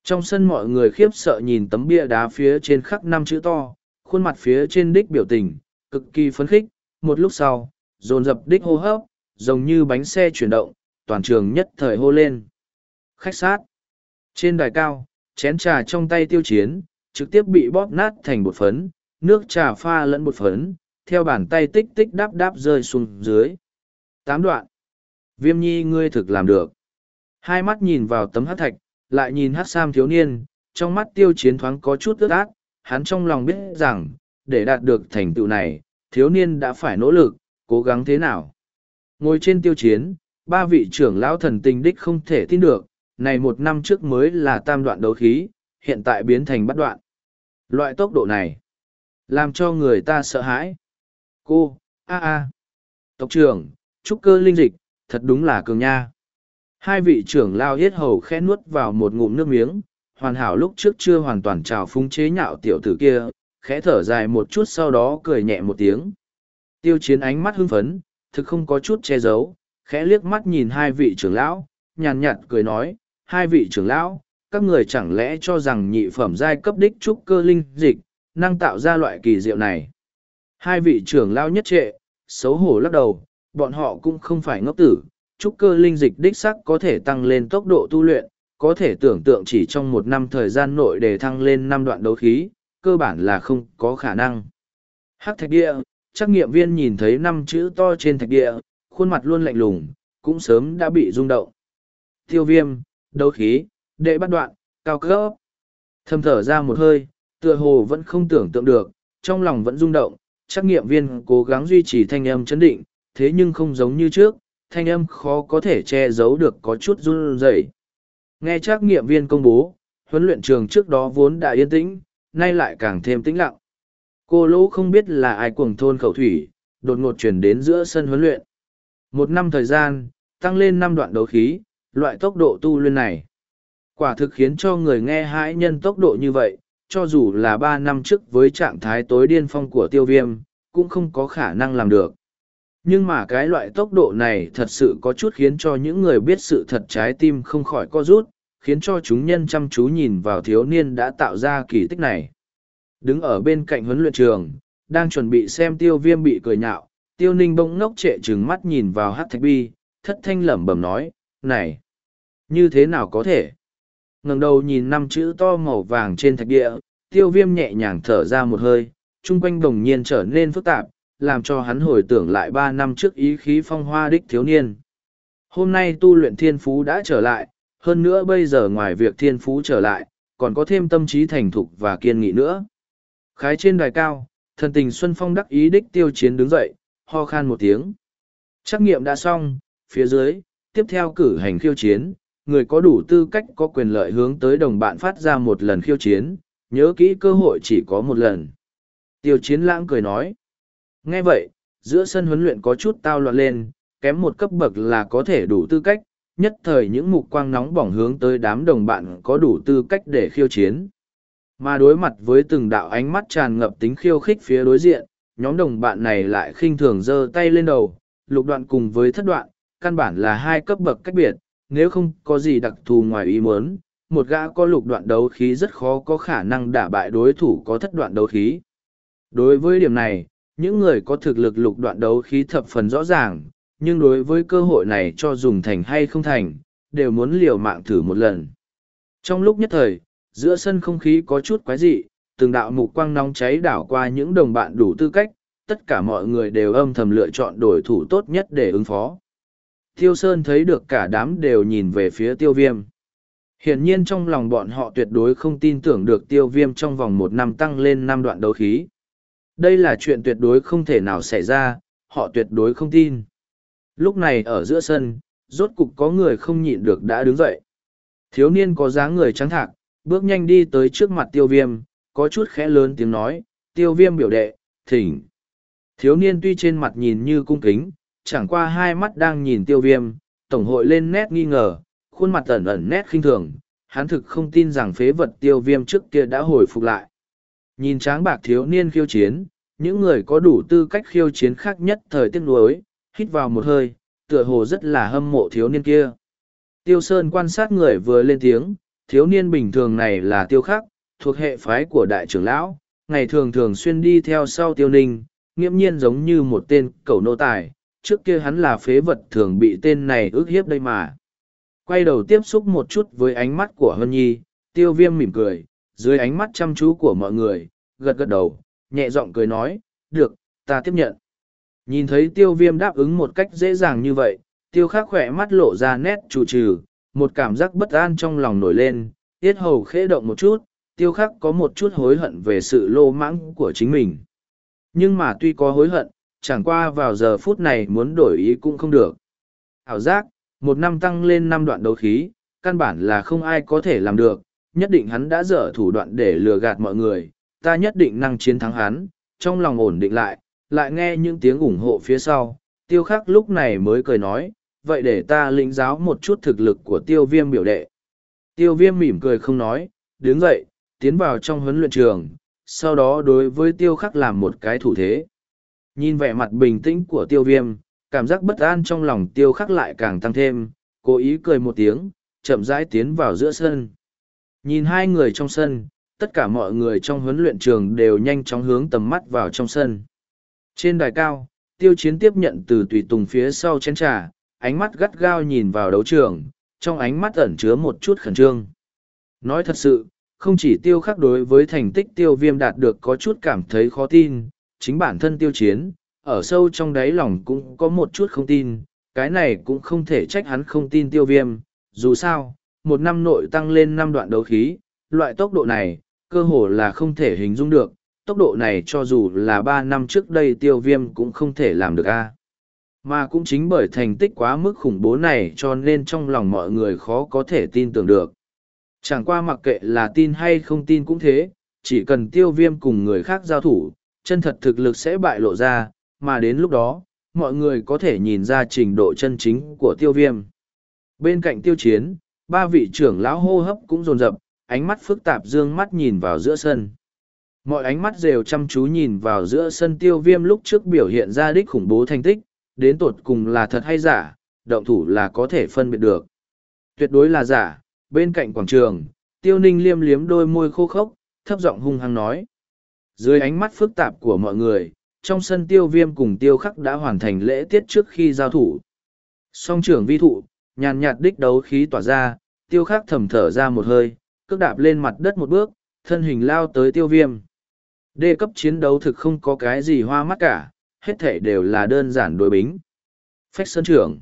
Trong sân mọi người khiếp sợ nhìn tấm bia đá phía trên khắc năm chữ to, khuôn mặt phía trên đích biểu tình, cực kỳ phấn khích, một lúc sau, dồn dập đích hô hấp, giống như bánh xe chuyển động, toàn trường nhất thời hô lên. Khách sát. Trên đài cao, chén trà trong tay tiêu chiến, trực tiếp bị bóp nát thành bột phấn, nước trà pha lẫn bột phấn, theo bàn tay tích tích đáp đáp rơi xuống dưới. Tám đoạn. Viêm nhi ngươi thực làm được. Hai mắt nhìn vào tấm hát thạch, lại nhìn hát sam thiếu niên, trong mắt tiêu chiến thoáng có chút ướt át, hắn trong lòng biết rằng, để đạt được thành tựu này, thiếu niên đã phải nỗ lực, cố gắng thế nào. Ngồi trên tiêu chiến, ba vị trưởng lão thần tình đích không thể tin được, này một năm trước mới là tam đoạn đấu khí, hiện tại biến thành bắt đoạn. Loại tốc độ này, làm cho người ta sợ hãi. Cô, a a, tộc trưởng, trúc cơ linh dịch, thật đúng là cường nha. Hai vị trưởng lao yết hầu khẽ nuốt vào một ngụm nước miếng, hoàn hảo lúc trước chưa hoàn toàn trào phúng chế nhạo tiểu tử kia, khẽ thở dài một chút sau đó cười nhẹ một tiếng. Tiêu chiến ánh mắt hưng phấn, thực không có chút che giấu, khẽ liếc mắt nhìn hai vị trưởng lão, nhàn nhạt cười nói, hai vị trưởng lão, các người chẳng lẽ cho rằng nhị phẩm giai cấp đích trúc cơ linh dịch, năng tạo ra loại kỳ diệu này. Hai vị trưởng lão nhất trệ, xấu hổ lắc đầu, bọn họ cũng không phải ngốc tử, trúc cơ linh dịch đích sắc có thể tăng lên tốc độ tu luyện, có thể tưởng tượng chỉ trong một năm thời gian nội để thăng lên năm đoạn đấu khí, cơ bản là không có khả năng. Hắc thạch địa, trắc nghiệm viên nhìn thấy năm chữ to trên thạch địa, khuôn mặt luôn lạnh lùng, cũng sớm đã bị rung động. Tiêu viêm, đấu khí, đệ bắt đoạn, cao cấp. Thâm thở ra một hơi, tựa hồ vẫn không tưởng tượng được, trong lòng vẫn rung động, trắc nghiệm viên cố gắng duy trì thanh âm chấn định, thế nhưng không giống như trước, thanh âm khó có thể che giấu được có chút run rẩy. Nghe trắc nghiệm viên công bố, huấn luyện trường trước đó vốn đã yên tĩnh, nay lại càng thêm tĩnh lặng. Cô lỗ không biết là ai cuồng thôn khẩu thủy, đột ngột chuyển đến giữa sân huấn luyện. Một năm thời gian, tăng lên năm đoạn đấu khí, loại tốc độ tu luyện này. Quả thực khiến cho người nghe hãi nhân tốc độ như vậy, cho dù là ba năm trước với trạng thái tối điên phong của tiêu viêm, cũng không có khả năng làm được. Nhưng mà cái loại tốc độ này thật sự có chút khiến cho những người biết sự thật trái tim không khỏi co rút, khiến cho chúng nhân chăm chú nhìn vào thiếu niên đã tạo ra kỳ tích này. Đứng ở bên cạnh huấn luyện trường, đang chuẩn bị xem tiêu viêm bị cười nhạo, tiêu ninh bỗng ngốc trệ trừng mắt nhìn vào hát thạch bi, thất thanh lẩm bẩm nói, này, như thế nào có thể? ngẩng đầu nhìn năm chữ to màu vàng trên thạch địa, tiêu viêm nhẹ nhàng thở ra một hơi, chung quanh đồng nhiên trở nên phức tạp, làm cho hắn hồi tưởng lại ba năm trước ý khí phong hoa đích thiếu niên. Hôm nay tu luyện thiên phú đã trở lại, hơn nữa bây giờ ngoài việc thiên phú trở lại, còn có thêm tâm trí thành thục và kiên nghị nữa. Khái trên đài cao, thần tình Xuân Phong đắc ý đích tiêu chiến đứng dậy, ho khan một tiếng. Trắc nghiệm đã xong, phía dưới, tiếp theo cử hành khiêu chiến, người có đủ tư cách có quyền lợi hướng tới đồng bạn phát ra một lần khiêu chiến, nhớ kỹ cơ hội chỉ có một lần. Tiêu chiến lãng cười nói. Nghe vậy, giữa sân huấn luyện có chút tao loạn lên, kém một cấp bậc là có thể đủ tư cách, nhất thời những mục quang nóng bỏng hướng tới đám đồng bạn có đủ tư cách để khiêu chiến. Mà đối mặt với từng đạo ánh mắt tràn ngập tính khiêu khích phía đối diện, nhóm đồng bạn này lại khinh thường giơ tay lên đầu, lục đoạn cùng với thất đoạn, căn bản là hai cấp bậc cách biệt, nếu không có gì đặc thù ngoài ý muốn, một gã có lục đoạn đấu khí rất khó có khả năng đả bại đối thủ có thất đoạn đấu khí. Đối với điểm này, những người có thực lực lục đoạn đấu khí thập phần rõ ràng, nhưng đối với cơ hội này cho dùng thành hay không thành, đều muốn liều mạng thử một lần. Trong lúc nhất thời, giữa sân không khí có chút quái dị, từng đạo mục quang nóng cháy đảo qua những đồng bạn đủ tư cách, tất cả mọi người đều âm thầm lựa chọn đổi thủ tốt nhất để ứng phó. Tiêu Sơn thấy được cả đám đều nhìn về phía tiêu viêm. Hiển nhiên trong lòng bọn họ tuyệt đối không tin tưởng được tiêu viêm trong vòng một năm tăng lên năm đoạn đấu khí. Đây là chuyện tuyệt đối không thể nào xảy ra, họ tuyệt đối không tin. Lúc này ở giữa sân, rốt cục có người không nhịn được đã đứng dậy. Thiếu niên có dáng người trắng thạc, bước nhanh đi tới trước mặt tiêu viêm, có chút khẽ lớn tiếng nói, tiêu viêm biểu đệ, thỉnh. Thiếu niên tuy trên mặt nhìn như cung kính, chẳng qua hai mắt đang nhìn tiêu viêm, tổng hội lên nét nghi ngờ, khuôn mặt ẩn ẩn nét khinh thường, hắn thực không tin rằng phế vật tiêu viêm trước kia đã hồi phục lại. Nhìn tráng bạc thiếu niên khiêu chiến, những người có đủ tư cách khiêu chiến khác nhất thời tiết nuối, hít vào một hơi, tựa hồ rất là hâm mộ thiếu niên kia. Tiêu Sơn quan sát người vừa lên tiếng, thiếu niên bình thường này là tiêu khắc, thuộc hệ phái của đại trưởng lão, ngày thường thường xuyên đi theo sau tiêu ninh, nghiễm nhiên giống như một tên cầu nô tài, trước kia hắn là phế vật thường bị tên này ước hiếp đây mà. Quay đầu tiếp xúc một chút với ánh mắt của Hân Nhi, tiêu viêm mỉm cười, dưới ánh mắt chăm chú của mọi người, gật gật đầu, nhẹ giọng cười nói, được, ta tiếp nhận. Nhìn thấy tiêu viêm đáp ứng một cách dễ dàng như vậy, tiêu khắc khỏe mắt lộ ra nét chủ trừ, một cảm giác bất an trong lòng nổi lên, tiết hầu khẽ động một chút, tiêu khắc có một chút hối hận về sự lô mãng của chính mình. Nhưng mà tuy có hối hận, chẳng qua vào giờ phút này muốn đổi ý cũng không được. Hảo giác, một năm tăng lên năm đoạn đấu khí, căn bản là không ai có thể làm được, nhất định hắn đã dở thủ đoạn để lừa gạt mọi người, ta nhất định năng chiến thắng hắn, trong lòng ổn định lại, lại nghe những tiếng ủng hộ phía sau, tiêu khắc lúc này mới cười nói, vậy để ta lĩnh giáo một chút thực lực của tiêu viêm biểu đệ. Tiêu viêm mỉm cười không nói, đứng dậy, tiến vào trong huấn luyện trường, sau đó đối với tiêu khắc làm một cái thủ thế. Nhìn vẻ mặt bình tĩnh của tiêu viêm, cảm giác bất an trong lòng tiêu khắc lại càng tăng thêm, cố ý cười một tiếng, chậm rãi tiến vào giữa sân. Nhìn hai người trong sân, tất cả mọi người trong huấn luyện trường đều nhanh chóng hướng tầm mắt vào trong sân. Trên đài cao, tiêu chiến tiếp nhận từ tùy tùng phía sau chén trà, ánh mắt gắt gao nhìn vào đấu trường, trong ánh mắt ẩn chứa một chút khẩn trương. Nói thật sự, không chỉ tiêu khắc đối với thành tích tiêu viêm đạt được có chút cảm thấy khó tin, chính bản thân tiêu chiến, ở sâu trong đáy lòng cũng có một chút không tin, cái này cũng không thể trách hắn không tin tiêu viêm, dù sao, một năm nội tăng lên năm đoạn đấu khí, loại tốc độ này, cơ hồ là không thể hình dung được, tốc độ này cho dù là ba năm trước đây tiêu viêm cũng không thể làm được a Mà cũng chính bởi thành tích quá mức khủng bố này cho nên trong lòng mọi người khó có thể tin tưởng được. Chẳng qua mặc kệ là tin hay không tin cũng thế, chỉ cần tiêu viêm cùng người khác giao thủ, chân thật thực lực sẽ bại lộ ra, mà đến lúc đó, mọi người có thể nhìn ra trình độ chân chính của tiêu viêm. Bên cạnh tiêu chiến, ba vị trưởng lão hô hấp cũng rồn rập, ánh mắt phức tạp dương mắt nhìn vào giữa sân. Mọi ánh mắt đều chăm chú nhìn vào giữa sân tiêu viêm lúc trước biểu hiện ra đích khủng bố thành tích, đến tột cùng là thật hay giả, động thủ là có thể phân biệt được. Tuyệt đối là giả, bên cạnh quảng trường, tiêu ninh liêm liếm đôi môi khô khốc, thấp giọng hung hăng nói. Dưới ánh mắt phức tạp của mọi người, trong sân tiêu viêm cùng tiêu khắc đã hoàn thành lễ tiết trước khi giao thủ. Song trưởng vi thụ, nhàn nhạt đích đấu khí tỏa ra, tiêu khắc thầm thở ra một hơi, cước đạp lên mặt đất một bước, thân hình lao tới tiêu viêm. Đê cấp chiến đấu thực không có cái gì hoa mắt cả, hết thể đều là đơn giản đối bính. Phách sơn trưởng.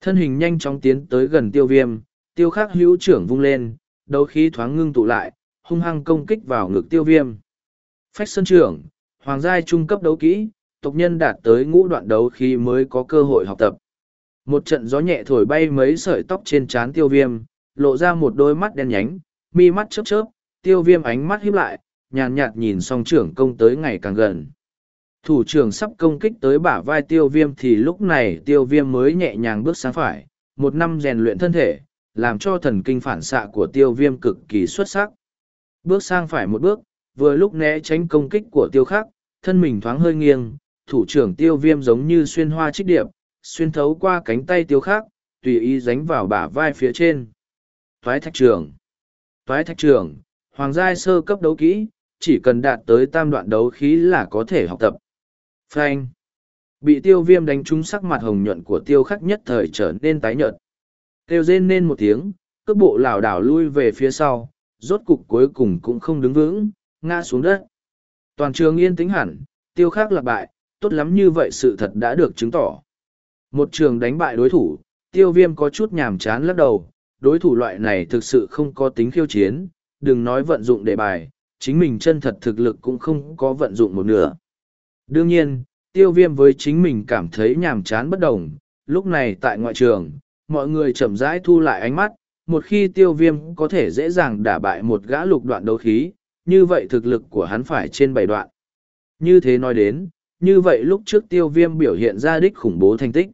Thân hình nhanh chóng tiến tới gần tiêu viêm, tiêu khắc hữu trưởng vung lên, đấu khí thoáng ngưng tụ lại, hung hăng công kích vào ngực tiêu viêm. Phách sơn trưởng, hoàng giai trung cấp đấu kỹ, tộc nhân đạt tới ngũ đoạn đấu khí mới có cơ hội học tập. Một trận gió nhẹ thổi bay mấy sợi tóc trên trán tiêu viêm, lộ ra một đôi mắt đen nhánh, mi mắt chớp chớp, tiêu viêm ánh mắt híp lại, nhàn nhạt, nhìn song trưởng công tới ngày càng gần. Thủ trưởng sắp công kích tới bả vai tiêu viêm thì lúc này tiêu viêm mới nhẹ nhàng bước sang phải, một năm rèn luyện thân thể, làm cho thần kinh phản xạ của tiêu viêm cực kỳ xuất sắc. Bước sang phải một bước, vừa lúc né tránh công kích của tiêu khắc, thân mình thoáng hơi nghiêng, thủ trưởng tiêu viêm giống như xuyên hoa trích điệp, xuyên thấu qua cánh tay tiêu khắc, tùy ý dánh vào bả vai phía trên. Thoái thạch trưởng Toái thạch trưởng, hoàng giai sơ cấp đấu kỹ, chỉ cần đạt tới tam đoạn đấu khí là có thể học tập. Frank Bị tiêu viêm đánh trúng sắc mặt hồng nhuận của tiêu khắc nhất thời trở nên tái nhợt. Kêu rên lên một tiếng, cước bộ lảo đảo lui về phía sau, rốt cục cuối cùng cũng không đứng vững, ngã xuống đất. Toàn trường yên tĩnh hẳn, tiêu khắc lạc bại, tốt lắm như vậy sự thật đã được chứng tỏ. Một trường đánh bại đối thủ, tiêu viêm có chút nhàm chán lắc đầu, đối thủ loại này thực sự không có tính khiêu chiến, đừng nói vận dụng đề bài, chính mình chân thật thực lực cũng không có vận dụng một nửa. Đương nhiên, tiêu viêm với chính mình cảm thấy nhàm chán bất đồng, lúc này tại ngoại trường, mọi người chậm rãi thu lại ánh mắt, một khi tiêu viêm có thể dễ dàng đả bại một gã lục đoạn đấu khí, như vậy thực lực của hắn phải trên bảy đoạn. Như thế nói đến, như vậy lúc trước tiêu viêm biểu hiện ra đích khủng bố thành tích.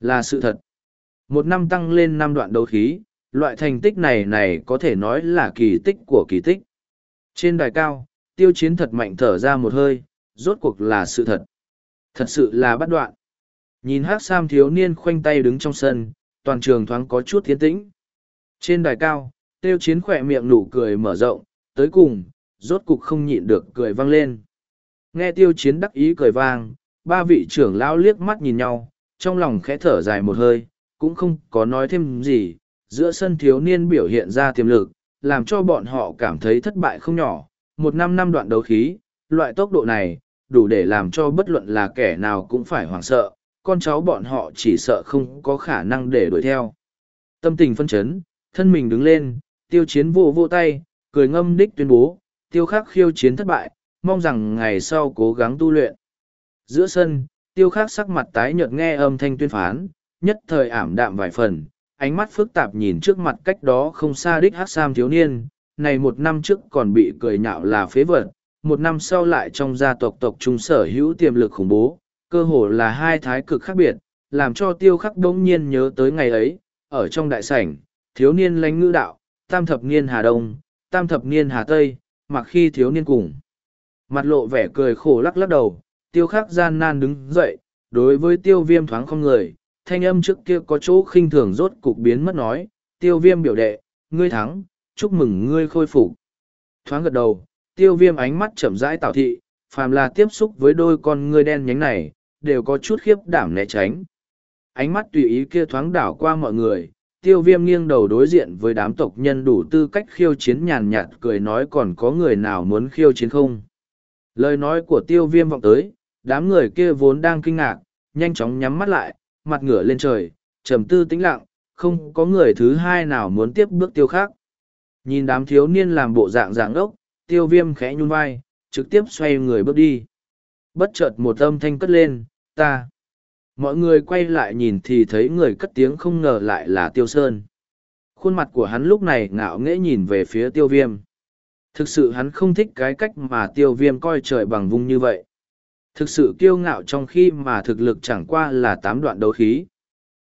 Là sự thật. Một năm tăng lên năm đoạn đấu khí, loại thành tích này này có thể nói là kỳ tích của kỳ tích. Trên đài cao, tiêu chiến thật mạnh thở ra một hơi, rốt cuộc là sự thật. Thật sự là bắt đoạn. Nhìn hát sam thiếu niên khoanh tay đứng trong sân, toàn trường thoáng có chút thiên tĩnh. Trên đài cao, tiêu chiến khỏe miệng nụ cười mở rộng, tới cùng, rốt cục không nhịn được cười vang lên. Nghe tiêu chiến đắc ý cười vang, ba vị trưởng lão liếc mắt nhìn nhau, trong lòng khẽ thở dài một hơi, cũng không có nói thêm gì, giữa sân thiếu niên biểu hiện ra tiềm lực, làm cho bọn họ cảm thấy thất bại không nhỏ. Một năm năm đoạn đấu khí, loại tốc độ này, đủ để làm cho bất luận là kẻ nào cũng phải hoảng sợ, con cháu bọn họ chỉ sợ không có khả năng để đuổi theo. Tâm tình phân chấn, thân mình đứng lên, tiêu chiến vô vô tay, cười ngâm đích tuyên bố, tiêu khắc khiêu chiến thất bại, mong rằng ngày sau cố gắng tu luyện. Giữa sân, tiêu khắc sắc mặt tái nhợt nghe âm thanh tuyên phán, nhất thời ảm đạm vài phần, ánh mắt phức tạp nhìn trước mặt cách đó không xa đích hát sam thiếu niên, này một năm trước còn bị cười nhạo là phế vật, một năm sau lại trong gia tộc tộc trung sở hữu tiềm lực khủng bố, cơ hồ là hai thái cực khác biệt, làm cho tiêu khắc đống nhiên nhớ tới ngày ấy, ở trong đại sảnh, thiếu niên lãnh ngữ đạo, tam thập niên Hà Đông, tam thập niên Hà Tây, mặc khi thiếu niên cùng. Mặt lộ vẻ cười khổ lắc lắc đầu, tiêu khắc gian nan đứng dậy, đối với tiêu viêm thoáng không người, thanh âm trước kia có chỗ khinh thường rốt cục biến mất nói, tiêu viêm biểu đệ, ngươi thắng, chúc mừng ngươi khôi phục. Thoáng gật đầu, tiêu viêm ánh mắt chậm rãi tảo thị, phàm là tiếp xúc với đôi con ngươi đen nhánh này, đều có chút khiếp đảm né tránh. Ánh mắt tùy ý kia thoáng đảo qua mọi người, tiêu viêm nghiêng đầu đối diện với đám tộc nhân đủ tư cách khiêu chiến nhàn nhạt cười nói còn có người nào muốn khiêu chiến không. Lời nói của tiêu viêm vọng tới, đám người kia vốn đang kinh ngạc, nhanh chóng nhắm mắt lại, mặt ngửa lên trời, trầm tư tĩnh lặng, không có người thứ hai nào muốn tiếp bước tiêu khác. Nhìn đám thiếu niên làm bộ dạng dạng ốc, tiêu viêm khẽ nhún vai, trực tiếp xoay người bước đi. Bất chợt một âm thanh cất lên, ta. Mọi người quay lại nhìn thì thấy người cất tiếng không ngờ lại là tiêu sơn. Khuôn mặt của hắn lúc này ngạo nghễ nhìn về phía tiêu viêm. Thực sự hắn không thích cái cách mà tiêu viêm coi trời bằng vung như vậy. Thực sự kiêu ngạo trong khi mà thực lực chẳng qua là tám đoạn đấu khí.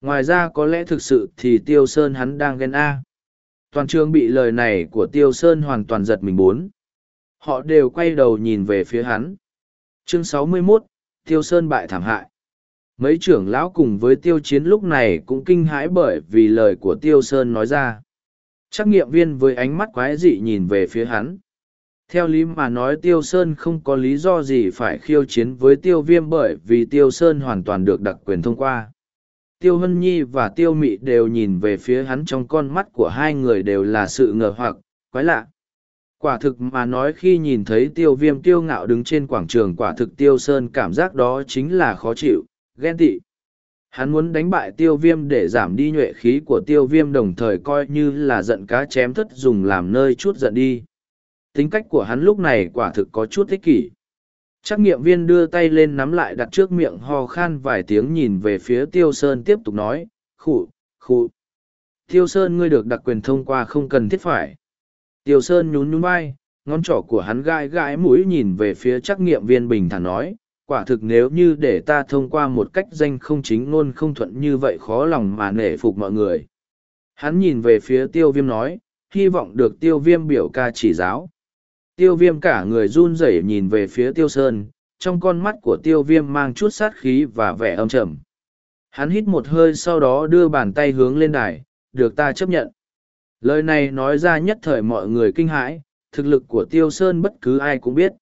Ngoài ra có lẽ thực sự thì tiêu sơn hắn đang ghen A. Toàn trường bị lời này của tiêu sơn hoàn toàn giật mình bốn. Họ đều quay đầu nhìn về phía hắn. Chương 61, Tiêu Sơn bại thảm hại. Mấy trưởng lão cùng với tiêu chiến lúc này cũng kinh hãi bởi vì lời của Tiêu Sơn nói ra. Trắc nghiệm viên với ánh mắt quái dị nhìn về phía hắn. Theo lý mà nói Tiêu Sơn không có lý do gì phải khiêu chiến với Tiêu Viêm bởi vì Tiêu Sơn hoàn toàn được đặc quyền thông qua. Tiêu Hân Nhi và Tiêu Mị đều nhìn về phía hắn trong con mắt của hai người đều là sự ngờ hoặc, quái lạ. Quả thực mà nói khi nhìn thấy tiêu viêm tiêu ngạo đứng trên quảng trường quả thực tiêu sơn cảm giác đó chính là khó chịu, ghen tị. Hắn muốn đánh bại tiêu viêm để giảm đi nhuệ khí của tiêu viêm đồng thời coi như là giận cá chém thất dùng làm nơi chút giận đi. Tính cách của hắn lúc này quả thực có chút thích kỷ. Trắc nghiệm viên đưa tay lên nắm lại đặt trước miệng ho khan vài tiếng nhìn về phía tiêu sơn tiếp tục nói, khụ, khụ. Tiêu sơn ngươi được đặc quyền thông qua không cần thiết phải. Tiêu Sơn nhún nhún vai, ngón trỏ của hắn gãi gãi mũi nhìn về phía trắc nghiệm viên bình thản nói, quả thực nếu như để ta thông qua một cách danh không chính ngôn không thuận như vậy khó lòng mà nể phục mọi người. Hắn nhìn về phía tiêu viêm nói, hy vọng được tiêu viêm biểu ca chỉ giáo. Tiêu viêm cả người run rẩy nhìn về phía tiêu sơn, trong con mắt của tiêu viêm mang chút sát khí và vẻ âm trầm. Hắn hít một hơi sau đó đưa bàn tay hướng lên đài, được ta chấp nhận. Lời này nói ra nhất thời mọi người kinh hãi, thực lực của Tiêu Sơn bất cứ ai cũng biết.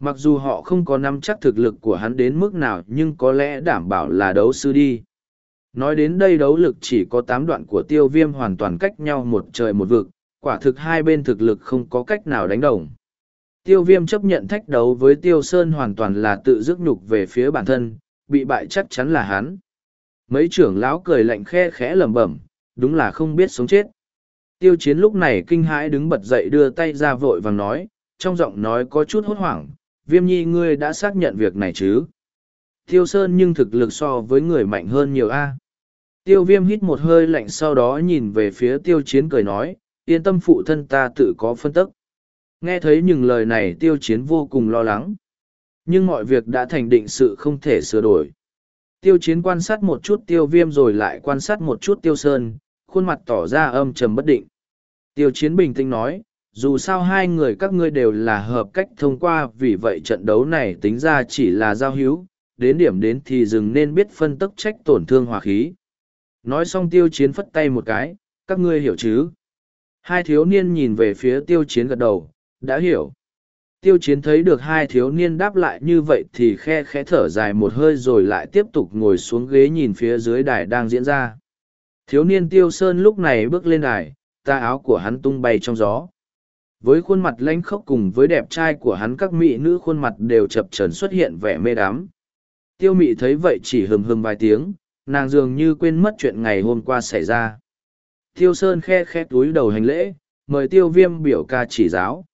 Mặc dù họ không có nắm chắc thực lực của hắn đến mức nào nhưng có lẽ đảm bảo là đấu sư đi. Nói đến đây đấu lực chỉ có tám đoạn của tiêu viêm hoàn toàn cách nhau một trời một vực, quả thực hai bên thực lực không có cách nào đánh đồng. Tiêu viêm chấp nhận thách đấu với tiêu sơn hoàn toàn là tự dứt nhục về phía bản thân, bị bại chắc chắn là hắn. Mấy trưởng lão cười lạnh khe khẽ lẩm bẩm, đúng là không biết sống chết. Tiêu chiến lúc này kinh hãi đứng bật dậy đưa tay ra vội vàng nói, trong giọng nói có chút hốt hoảng, viêm nhi ngươi đã xác nhận việc này chứ. Tiêu sơn nhưng thực lực so với người mạnh hơn nhiều a. Tiêu viêm hít một hơi lạnh sau đó nhìn về phía tiêu chiến cười nói, yên tâm phụ thân ta tự có phân tức. Nghe thấy những lời này tiêu chiến vô cùng lo lắng. Nhưng mọi việc đã thành định sự không thể sửa đổi. Tiêu chiến quan sát một chút tiêu viêm rồi lại quan sát một chút tiêu sơn, khuôn mặt tỏ ra âm trầm bất định. Tiêu chiến bình tĩnh nói, dù sao hai người các ngươi đều là hợp cách thông qua vì vậy trận đấu này tính ra chỉ là giao hữu, đến điểm đến thì dừng nên biết phân tức trách tổn thương hòa khí. Nói xong tiêu chiến phất tay một cái, các ngươi hiểu chứ? Hai thiếu niên nhìn về phía tiêu chiến gật đầu, đã hiểu. Tiêu chiến thấy được hai thiếu niên đáp lại như vậy thì khe khẽ thở dài một hơi rồi lại tiếp tục ngồi xuống ghế nhìn phía dưới đài đang diễn ra. Thiếu niên tiêu sơn lúc này bước lên đài, ta áo của hắn tung bay trong gió. Với khuôn mặt lãnh khốc cùng với đẹp trai của hắn các mỹ nữ khuôn mặt đều chập trần xuất hiện vẻ mê đắm. Tiêu mị thấy vậy chỉ hừm hừm vài tiếng, nàng dường như quên mất chuyện ngày hôm qua xảy ra. Tiêu Sơn khe khe túi đầu hành lễ, mời tiêu viêm biểu ca chỉ giáo.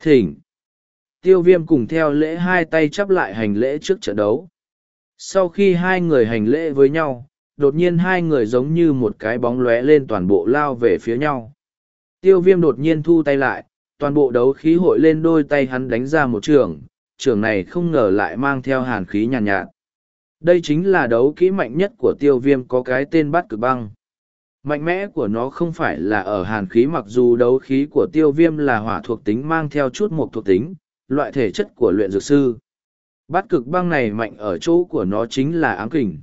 Thỉnh! Tiêu viêm cùng theo lễ hai tay chắp lại hành lễ trước trận đấu. Sau khi hai người hành lễ với nhau, đột nhiên hai người giống như một cái bóng lóe lên toàn bộ lao về phía nhau. Tiêu viêm đột nhiên thu tay lại, toàn bộ đấu khí hội lên đôi tay hắn đánh ra một trường, trường này không ngờ lại mang theo hàn khí nhàn nhạt, nhạt. Đây chính là đấu kỹ mạnh nhất của tiêu viêm có cái tên bắt cực băng. Mạnh mẽ của nó không phải là ở hàn khí mặc dù đấu khí của tiêu viêm là hỏa thuộc tính mang theo chút mộc thuộc tính, loại thể chất của luyện dược sư. Bát cực băng này mạnh ở chỗ của nó chính là ám kình.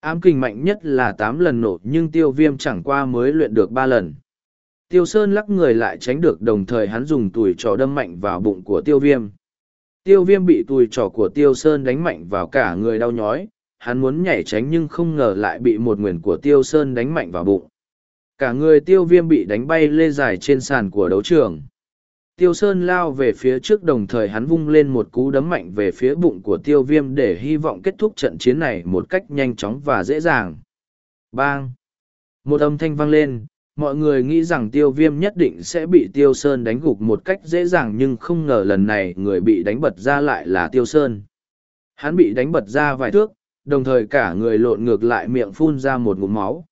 Ám kình mạnh nhất là tám lần nổ nhưng tiêu viêm chẳng qua mới luyện được ba lần. Tiêu Sơn lắc người lại tránh được đồng thời hắn dùng tùi trò đâm mạnh vào bụng của tiêu viêm. Tiêu viêm bị tùi trò của tiêu Sơn đánh mạnh vào cả người đau nhói, hắn muốn nhảy tránh nhưng không ngờ lại bị một nguyền của tiêu Sơn đánh mạnh vào bụng. Cả người tiêu viêm bị đánh bay lê dài trên sàn của đấu trường. Tiêu Sơn lao về phía trước đồng thời hắn vung lên một cú đấm mạnh về phía bụng của tiêu viêm để hy vọng kết thúc trận chiến này một cách nhanh chóng và dễ dàng. Bang! Một âm thanh vang lên, mọi người nghĩ rằng tiêu viêm nhất định sẽ bị tiêu sơn đánh gục một cách dễ dàng nhưng không ngờ lần này người bị đánh bật ra lại là tiêu sơn hắn bị đánh bật ra vài thước đồng thời cả người lộn ngược lại miệng phun ra một ngụm máu.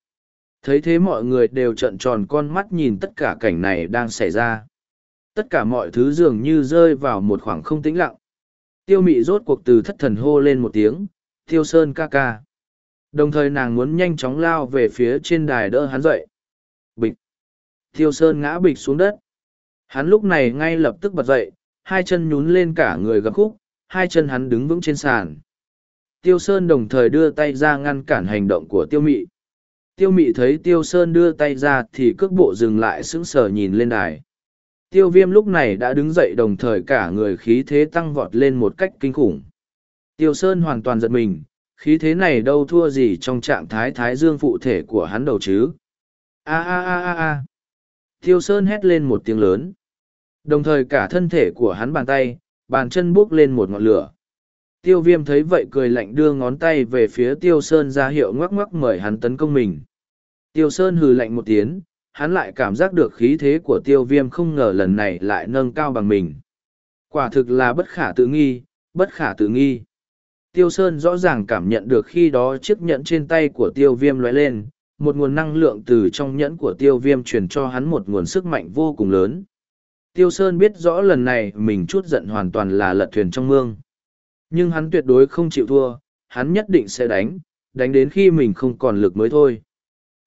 Thấy thế mọi người đều trợn tròn con mắt nhìn tất cả cảnh này đang xảy ra. Tất cả mọi thứ dường như rơi vào một khoảng không tĩnh lặng. Tiêu mị rốt cuộc từ thất thần hô lên một tiếng, tiêu sơn ca ca. Đồng thời nàng muốn nhanh chóng lao về phía trên đài đỡ hắn dậy. Bịch. Tiêu sơn ngã bịch xuống đất. Hắn lúc này ngay lập tức bật dậy, hai chân nhún lên cả người gập khúc, hai chân hắn đứng vững trên sàn tiêu sơn đồng thời đưa tay ra ngăn cản hành động của tiêu mị. Tiêu mị thấy tiêu sơn đưa tay ra thì cước bộ dừng lại sững sờ nhìn lên đài. Tiêu viêm lúc này đã đứng dậy đồng thời cả người khí thế tăng vọt lên một cách kinh khủng. Tiêu sơn hoàn toàn giật mình, khí thế này đâu thua gì trong trạng thái thái dương phụ thể của hắn đầu chứ? A a a a a. Tiêu sơn hét lên một tiếng lớn. Đồng thời cả thân thể của hắn bàn tay, bàn chân buốc lên một ngọn lửa tiêu viêm thấy vậy cười lạnh đưa ngón tay về phía tiêu sơn ra hiệu ngoắc ngoắc mời hắn tấn công mình. Tiêu sơn hừ lạnh một tiếng, hắn lại cảm giác được khí thế của tiêu viêm không ngờ lần này lại nâng cao bằng mình. Quả thực là bất khả tự nghi, bất khả tự nghi. Tiêu sơn rõ ràng cảm nhận được khi đó chiếc nhẫn trên tay của tiêu viêm lóe lên, một nguồn năng lượng từ trong nhẫn của tiêu viêm truyền cho hắn một nguồn sức mạnh vô cùng lớn. Tiêu sơn biết rõ lần này mình chút giận hoàn toàn là lật thuyền trong mương nhưng hắn tuyệt đối không chịu thua, hắn nhất định sẽ đánh đánh đến khi mình không còn lực mới thôi.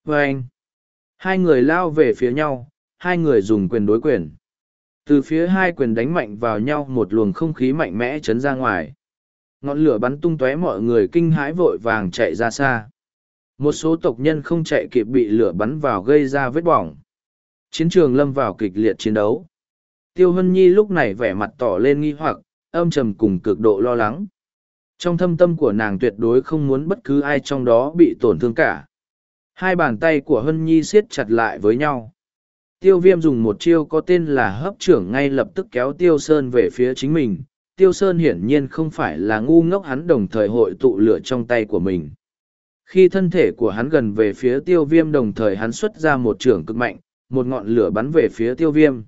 Vê anh, hai người lao về phía nhau, hai người dùng quyền đối quyền. Từ phía hai quyền đánh mạnh vào nhau, một luồng không khí mạnh mẽ chấn ra ngoài. Ngọn lửa bắn tung tóe mọi người kinh hãi vội vàng chạy ra xa. Một số tộc nhân không chạy kịp bị lửa bắn vào gây ra vết bỏng. Chiến trường lâm vào kịch liệt chiến đấu. Tiêu hân nhi lúc này vẻ mặt tỏ lên nghi hoặc âm trầm cùng cực độ lo lắng. Trong thâm tâm của nàng tuyệt đối không muốn bất cứ ai trong đó bị tổn thương cả. Hai bàn tay của hân nhi siết chặt lại với nhau. Tiêu viêm dùng một chiêu có tên là hấp trưởng ngay lập tức kéo tiêu sơn về phía chính mình. Tiêu sơn hiển nhiên không phải là ngu ngốc hắn đồng thời hội tụ lửa trong tay của mình. Khi thân thể của hắn gần về phía tiêu viêm đồng thời hắn xuất ra một trưởng cực mạnh, một ngọn lửa bắn về phía tiêu viêm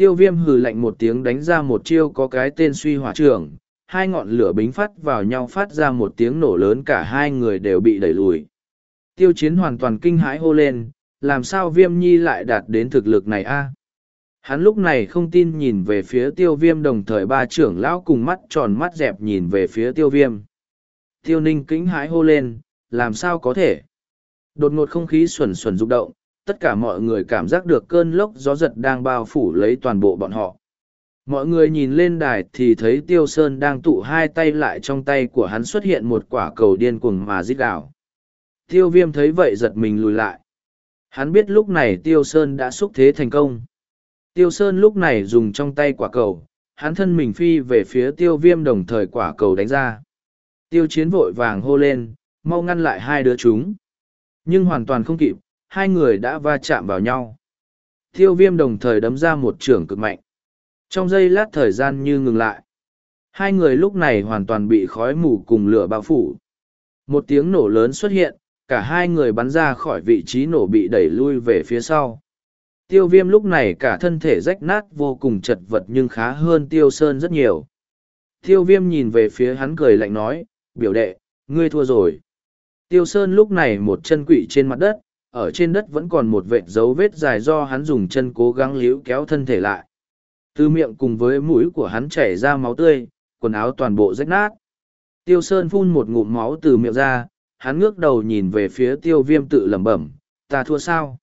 tiêu viêm hừ lạnh một tiếng đánh ra một chiêu có cái tên suy hỏa trưởng hai ngọn lửa bính phát vào nhau phát ra một tiếng nổ lớn cả hai người đều bị đẩy lùi. Tiêu chiến hoàn toàn kinh hãi hô lên, làm sao viêm nhi lại đạt đến thực lực này a? Hắn lúc này không tin nhìn về phía tiêu viêm đồng thời ba trưởng lão cùng mắt tròn mắt dẹp nhìn về phía tiêu viêm. Tiêu ninh kinh hãi hô lên, làm sao có thể? Đột ngột không khí xuẩn xuẩn rụng động tất cả mọi người cảm giác được cơn lốc gió giật đang bao phủ lấy toàn bộ bọn họ. Mọi người nhìn lên đài thì thấy tiêu sơn đang tụ hai tay lại trong tay của hắn xuất hiện một quả cầu điên cuồng mà rít gào. Tiêu viêm thấy vậy giật mình lùi lại. Hắn biết lúc này tiêu sơn đã xúc thế thành công. Tiêu sơn lúc này dùng trong tay quả cầu, hắn thân mình phi về phía tiêu viêm đồng thời quả cầu đánh ra. Tiêu chiến vội vàng hô lên, mau ngăn lại hai đứa chúng. Nhưng hoàn toàn không kịp hai người đã va chạm vào nhau. Tiêu viêm đồng thời đấm ra một trường cực mạnh. Trong giây lát thời gian như ngừng lại. Hai người lúc này hoàn toàn bị khói mù cùng lửa bao phủ. Một tiếng nổ lớn xuất hiện, cả hai người bắn ra khỏi vị trí nổ bị đẩy lui về phía sau. Tiêu viêm lúc này cả thân thể rách nát vô cùng chật vật nhưng khá hơn tiêu sơn rất nhiều. Tiêu viêm nhìn về phía hắn cười lạnh nói, biểu đệ, ngươi thua rồi. Tiêu sơn lúc này một chân quỵ trên mặt đất, ở trên đất vẫn còn một vệt dấu vết dài do hắn dùng chân cố gắng líu kéo thân thể lại. Từ miệng cùng với mũi của hắn chảy ra máu tươi, quần áo toàn bộ rách nát. Tiêu Sơn phun một ngụm máu từ miệng ra, hắn ngước đầu nhìn về phía tiêu viêm tự lẩm bẩm, ta thua sao?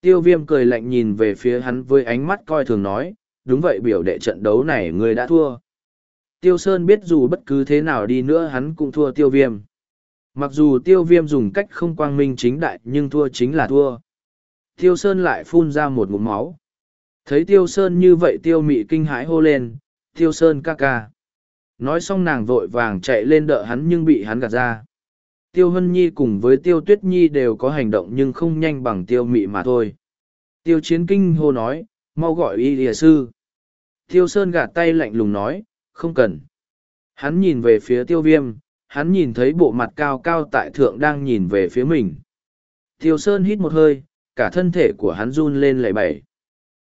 Tiêu viêm cười lạnh nhìn về phía hắn với ánh mắt coi thường nói, đúng vậy biểu đệ trận đấu này người đã thua. Tiêu Sơn biết dù bất cứ thế nào đi nữa hắn cũng thua tiêu viêm. Mặc dù tiêu viêm dùng cách không quang minh chính đại nhưng thua chính là thua. Tiêu Sơn lại phun ra một ngụm máu. Thấy Tiêu Sơn như vậy Tiêu Mị kinh hãi hô lên, Tiêu Sơn ca ca. Nói xong nàng vội vàng chạy lên đỡ hắn nhưng bị hắn gạt ra. Tiêu Hân Nhi cùng với Tiêu Tuyết Nhi đều có hành động nhưng không nhanh bằng Tiêu Mị mà thôi. Tiêu Chiến Kinh hô nói, mau gọi y lìa sư. Tiêu Sơn gạt tay lạnh lùng nói, không cần. Hắn nhìn về phía tiêu viêm, hắn nhìn thấy bộ mặt cao cao tại thượng đang nhìn về phía mình. Tiêu Sơn hít một hơi, cả thân thể của hắn run lên lẩy bẩy.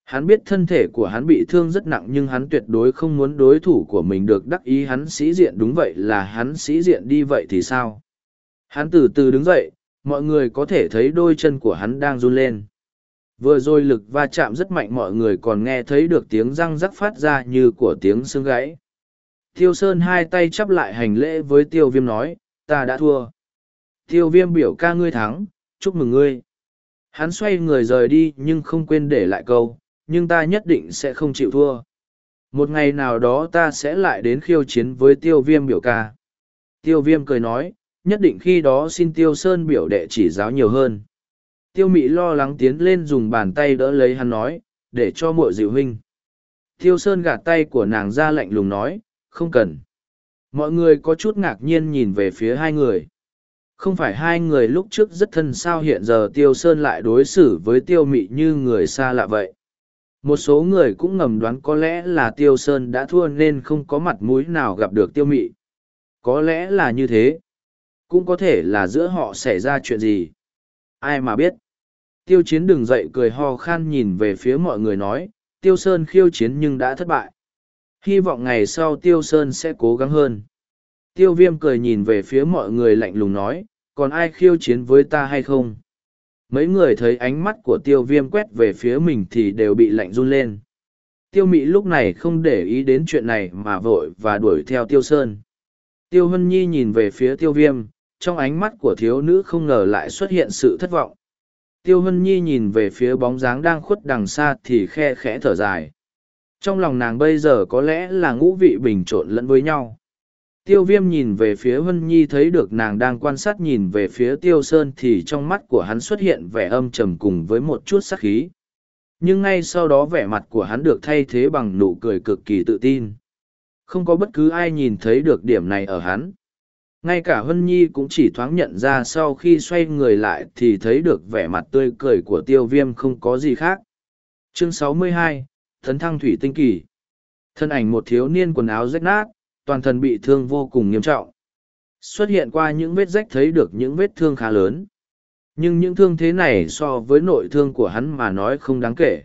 Hắn biết thân thể của hắn bị thương rất nặng nhưng hắn tuyệt đối không muốn đối thủ của mình được đắc ý hắn sĩ diện đúng vậy là hắn sĩ diện đi vậy thì sao? Hắn từ từ đứng dậy, mọi người có thể thấy đôi chân của hắn đang run lên. Vừa rồi lực va chạm rất mạnh mọi người còn nghe thấy được tiếng răng rắc phát ra như của tiếng xương gãy. Tiêu Sơn hai tay chắp lại hành lễ với Tiêu Viêm nói, ta đã thua. Tiêu Viêm biểu ca ngươi thắng, chúc mừng ngươi. Hắn xoay người rời đi nhưng không quên để lại câu, nhưng ta nhất định sẽ không chịu thua. Một ngày nào đó ta sẽ lại đến khiêu chiến với Tiêu Viêm biểu ca. Tiêu Viêm cười nói, nhất định khi đó xin Tiêu Sơn biểu đệ chỉ giáo nhiều hơn. Tiêu Mị lo lắng tiến lên dùng bàn tay đỡ lấy hắn nói, để cho muội dịu huynh. Tiêu Sơn gạt tay của nàng ra lạnh lùng nói, không cần. Mọi người có chút ngạc nhiên nhìn về phía hai người. Không phải hai người lúc trước rất thân sao hiện giờ Tiêu Sơn lại đối xử với Tiêu Mị như người xa lạ vậy. Một số người cũng ngầm đoán có lẽ là Tiêu Sơn đã thua nên không có mặt mũi nào gặp được Tiêu Mị. Có lẽ là như thế. Cũng có thể là giữa họ xảy ra chuyện gì. Ai mà biết. Tiêu Chiến đừng dậy cười ho khan nhìn về phía mọi người nói, Tiêu Sơn khiêu chiến nhưng đã thất bại hy vọng ngày sau tiêu sơn sẽ cố gắng hơn. Tiêu viêm cười nhìn về phía mọi người lạnh lùng nói, còn ai khiêu chiến với ta hay không? Mấy người thấy ánh mắt của tiêu viêm quét về phía mình thì đều bị lạnh run lên. Tiêu mị lúc này không để ý đến chuyện này mà vội và đuổi theo tiêu sơn. Tiêu hân nhi nhìn về phía tiêu viêm, trong ánh mắt của thiếu nữ không ngờ lại xuất hiện sự thất vọng. Tiêu hân nhi nhìn về phía bóng dáng đang khuất đằng xa thì khe khẽ thở dài trong lòng nàng bây giờ có lẽ là ngũ vị bình trộn lẫn với nhau. Tiêu viêm nhìn về phía Vân Nhi thấy được nàng đang quan sát nhìn về phía Tiêu Sơn thì trong mắt của hắn xuất hiện vẻ âm trầm cùng với một chút sắc khí. Nhưng ngay sau đó vẻ mặt của hắn được thay thế bằng nụ cười cực kỳ tự tin. Không có bất cứ ai nhìn thấy được điểm này ở hắn. Ngay cả Hân Nhi cũng chỉ thoáng nhận ra sau khi xoay người lại thì thấy được vẻ mặt tươi cười của tiêu viêm không có gì khác. Chương 62, Thấn thăng thủy tinh kỳ. Thân ảnh một thiếu niên quần áo rách nát, toàn thân bị thương vô cùng nghiêm trọng. Xuất hiện qua những vết rách thấy được những vết thương khá lớn. Nhưng những thương thế này so với nội thương của hắn mà nói không đáng kể.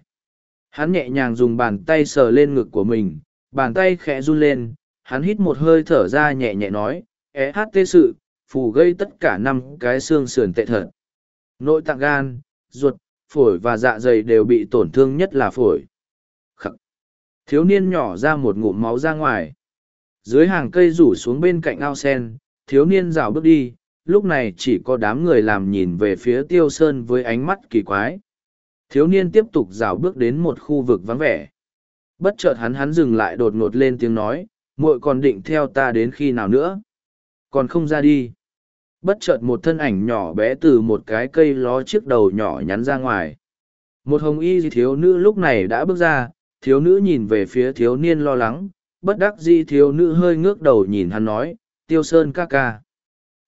Hắn nhẹ nhàng dùng bàn tay sờ lên ngực của mình, bàn tay khẽ run lên, hắn hít một hơi thở ra nhẹ nhẹ nói, é hát tê sự, phù gây tất cả năm cái xương sườn tệ thật. Nội tạng gan, ruột, phổi và dạ dày đều bị tổn thương nhất là phổi. Thiếu niên nhỏ ra một ngụm máu ra ngoài. Dưới hàng cây rủ xuống bên cạnh ao sen, thiếu niên rào bước đi, lúc này chỉ có đám người làm nhìn về phía tiêu sơn với ánh mắt kỳ quái. Thiếu niên tiếp tục rào bước đến một khu vực vắng vẻ. Bất chợt hắn hắn dừng lại đột ngột lên tiếng nói, muội còn định theo ta đến khi nào nữa. Còn không ra đi. Bất chợt một thân ảnh nhỏ bé từ một cái cây ló chiếc đầu nhỏ nhắn ra ngoài. Một hồng y thiếu nữ lúc này đã bước ra, thiếu nữ nhìn về phía thiếu niên lo lắng, bất đắc dĩ thiếu nữ hơi ngước đầu nhìn hắn nói, tiêu sơn ca ca.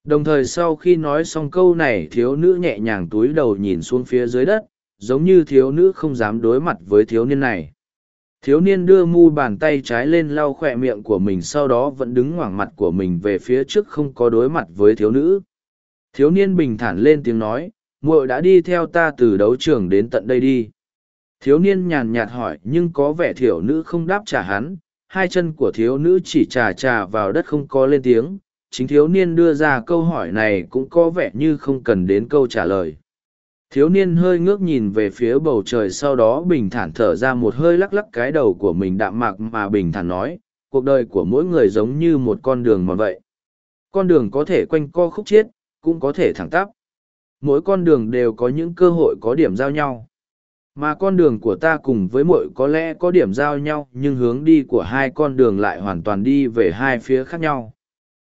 Đồng thời sau khi nói xong câu này, thiếu nữ nhẹ nhàng túi đầu nhìn xuống phía dưới đất, giống như thiếu nữ không dám đối mặt với thiếu niên này. Thiếu niên đưa mu bàn tay trái lên lau khỏe miệng của mình, sau đó vẫn đứng ngoảng mặt của mình về phía trước không có đối mặt với thiếu nữ. Thiếu niên bình thản lên tiếng nói, muội đã đi theo ta từ đấu trường đến tận đây đi. Thiếu niên nhàn nhạt hỏi nhưng có vẻ thiểu nữ không đáp trả hắn, hai chân của thiếu nữ chỉ trà trà vào đất không có lên tiếng, chính thiếu niên đưa ra câu hỏi này cũng có vẻ như không cần đến câu trả lời. Thiếu niên hơi ngước nhìn về phía bầu trời sau đó bình thản thở ra một hơi lắc lắc cái đầu của mình đạm mạc mà bình thản nói, cuộc đời của mỗi người giống như một con đường mòn vậy. Con đường có thể quanh co khúc chiết, cũng có thể thẳng tắp. Mỗi con đường đều có những cơ hội có điểm giao nhau mà con đường của ta cùng với mội có lẽ có điểm giao nhau, nhưng hướng đi của hai con đường lại hoàn toàn đi về hai phía khác nhau.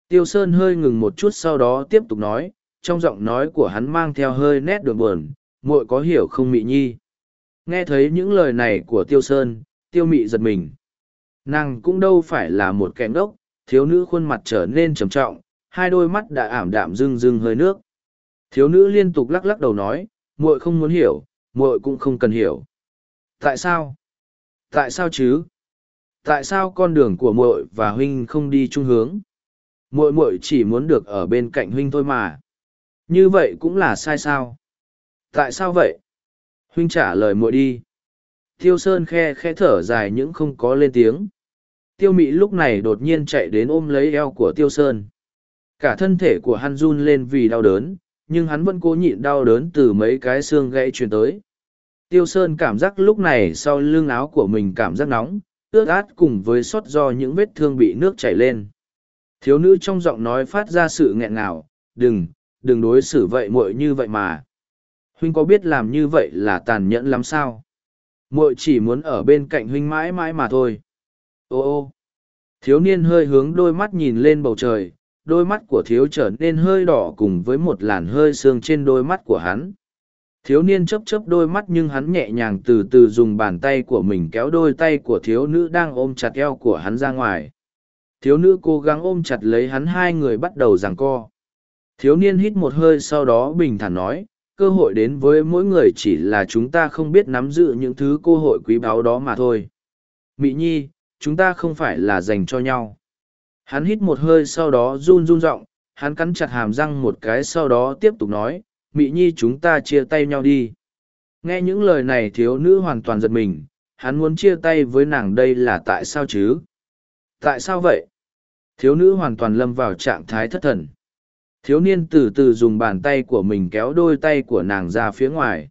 Tiêu sơn hơi ngừng một chút sau đó tiếp tục nói, trong giọng nói của hắn mang theo hơi nét đường buồn mội có hiểu không, mị nhi? Nghe thấy những lời này của tiêu sơn, tiêu mị giật mình. Nàng cũng đâu phải là một kẻ ngốc, thiếu nữ khuôn mặt trở nên trầm trọng, hai đôi mắt đã ảm đạm rưng rưng hơi nước. Thiếu nữ liên tục lắc lắc đầu nói, muội không muốn hiểu muội cũng không cần hiểu. Tại sao? Tại sao chứ? tại sao con đường của muội và huynh không đi chung hướng? Muội muội chỉ muốn được ở bên cạnh huynh thôi mà. Như vậy cũng là sai sao? Tại sao vậy? Huynh trả lời muội đi. Tiêu sơn khe khe thở dài những không có lên tiếng. Tiêu mị lúc này đột nhiên chạy đến ôm lấy eo của tiêu sơn. Cả thân thể của hắn run lên vì đau đớn nhưng hắn vẫn cố nhịn đau đớn từ mấy cái xương gãy truyền tới. Tiêu sơn cảm giác lúc này sau lưng áo của mình cảm giác nóng, ướt át cùng với sót do những vết thương bị nước chảy lên. Thiếu nữ trong giọng nói phát ra sự nghẹn ngào, đừng đừng đối xử vậy muội như vậy mà. Huynh có biết làm như vậy là tàn nhẫn lắm sao? Muội chỉ muốn ở bên cạnh huynh mãi mãi mà thôi. Ô ô. Thiếu niên hơi hướng đôi mắt nhìn lên bầu trời đôi mắt của thiếu trở nên hơi đỏ cùng với một làn hơi sương trên đôi mắt của hắn. Thiếu niên chấp chấp đôi mắt nhưng hắn nhẹ nhàng từ từ dùng bàn tay của mình kéo đôi tay của thiếu nữ đang ôm chặt eo của hắn ra ngoài. Thiếu nữ cố gắng ôm chặt lấy hắn hai người bắt đầu giằng co. Thiếu niên hít một hơi sau đó bình thản nói, cơ hội đến với mỗi người chỉ là chúng ta không biết nắm giữ những thứ cơ hội quý báu đó mà thôi. Mị nhi, chúng ta không phải là dành cho nhau hắn hít một hơi sau đó run run r i n g hắn cắn chặt hàm răng một cái sau đó tiếp tục nói, mị nhi chúng ta chia tay nhau đi. Nghe những lời này thiếu nữ hoàn toàn giật mình, hắn muốn chia tay với nàng đây là tại sao chứ? Tại sao vậy? Thiếu nữ hoàn toàn lâm vào trạng thái thất thần. Thiếu niên từ từ dùng bàn tay của mình kéo đôi tay của nàng ra phía ngoài.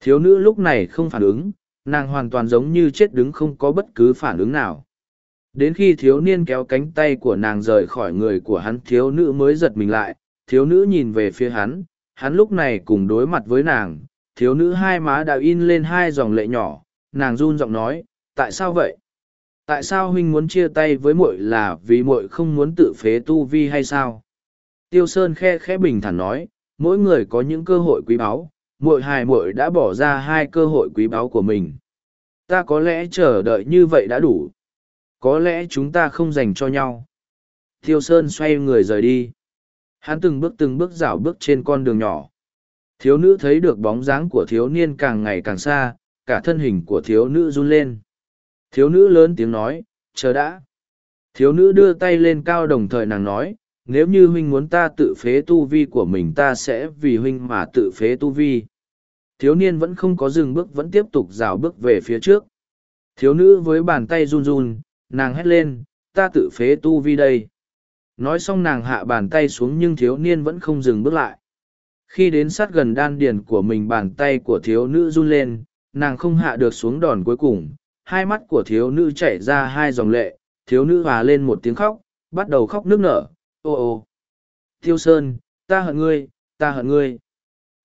Thiếu nữ lúc này không phản ứng, nàng hoàn toàn giống như chết đứng không có bất cứ phản ứng nào đến khi thiếu niên kéo cánh tay của nàng rời khỏi người của hắn, thiếu nữ mới giật mình lại. Thiếu nữ nhìn về phía hắn hắn lúc này cùng đối mặt với nàng. Thiếu nữ hai má đã in lên hai dòng lệ nhỏ. Nàng run giọng nói, tại sao vậy? Tại sao huynh muốn chia tay với muội là vì muội không muốn tự phế tu vi hay sao? Tiêu sơn khe khẽ bình thản nói, mỗi người có những cơ hội quý báu. Muội hài muội đã bỏ ra hai cơ hội quý báu của mình. Ta có lẽ chờ đợi như vậy đã đủ có lẽ chúng ta không dành cho nhau. Tiêu sơn xoay người rời đi. Hắn từng bước từng bước rảo bước trên con đường nhỏ. Thiếu nữ thấy được bóng dáng của thiếu niên càng ngày càng xa, cả thân hình của thiếu nữ run lên. Thiếu nữ lớn tiếng nói, chờ đã. Thiếu nữ đưa tay lên cao đồng thời nàng nói, nếu như huynh muốn ta tự phế tu vi của mình ta sẽ vì huynh mà tự phế tu vi. Thiếu niên vẫn không có dừng bước vẫn tiếp tục rào bước về phía trước. Thiếu nữ với bàn tay run run nàng hét lên, ta tự phế tu vi đây. Nói xong nàng hạ bàn tay xuống nhưng thiếu niên vẫn không dừng bước lại. Khi đến sát gần đan điền của mình bàn tay của thiếu nữ run lên, nàng không hạ được xuống đòn cuối cùng. Hai mắt của thiếu nữ chảy ra hai dòng lệ, thiếu nữ hòa lên một tiếng khóc, bắt đầu khóc nức nở. Ô ô, tiêu sơn, ta hận ngươi, ta hận ngươi.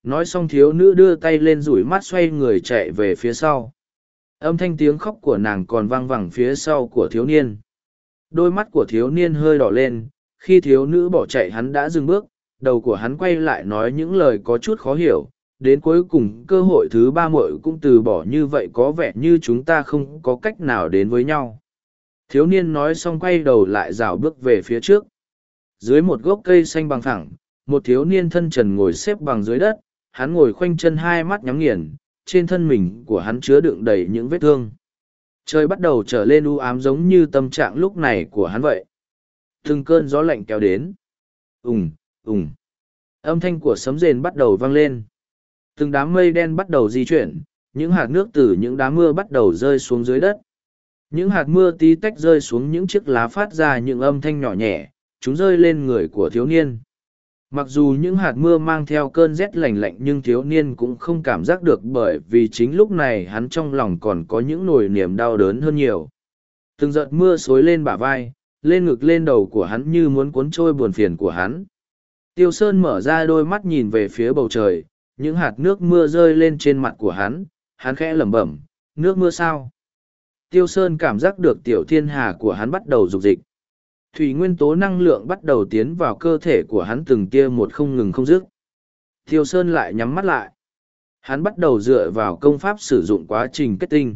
Nói xong thiếu nữ đưa tay lên rủi mắt xoay người chạy về phía sau âm thanh tiếng khóc của nàng còn vang vẳng phía sau của thiếu niên. Đôi mắt của thiếu niên hơi đỏ lên, khi thiếu nữ bỏ chạy hắn đã dừng bước, đầu của hắn quay lại nói những lời có chút khó hiểu, đến cuối cùng cơ hội thứ ba muội cũng từ bỏ như vậy có vẻ như chúng ta không có cách nào đến với nhau. Thiếu niên nói xong quay đầu lại rào bước về phía trước. Dưới một gốc cây xanh bằng thẳng một thiếu niên thân trần ngồi xếp bằng dưới đất, hắn ngồi khoanh chân hai mắt nhắm nghiền trên thân mình của hắn chứa đựng đầy những vết thương. Trời bắt đầu trở lên u ám giống như tâm trạng lúc này của hắn vậy. Từng cơn gió lạnh kéo đến. Ùng ùng. Âm thanh của sấm rền bắt đầu vang lên. Từng đám mây đen bắt đầu di chuyển, những hạt nước từ những đám mưa bắt đầu rơi xuống dưới đất. Những hạt mưa tí tách rơi xuống những chiếc lá phát ra những âm thanh nhỏ nhẹ, chúng rơi lên người của thiếu niên mặc dù những hạt mưa mang theo cơn rét lạnh lạnh nhưng thiếu niên cũng không cảm giác được bởi vì chính lúc này hắn trong lòng còn có những nỗi niềm đau đớn hơn nhiều. Từng giọt mưa xối lên bả vai, lên ngực lên đầu của hắn như muốn cuốn trôi buồn phiền của hắn. Tiêu sơn mở ra đôi mắt nhìn về phía bầu trời, những hạt nước mưa rơi lên trên mặt của hắn hắn khẽ lẩm bẩm, nước mưa sao? Tiêu sơn cảm giác được tiểu thiên hà của hắn bắt đầu rục dịch thủy nguyên tố năng lượng bắt đầu tiến vào cơ thể của hắn từng tia một không ngừng không dứt. Thiêu sơn lại nhắm mắt lại. Hắn bắt đầu dựa vào công pháp sử dụng quá trình kết tinh.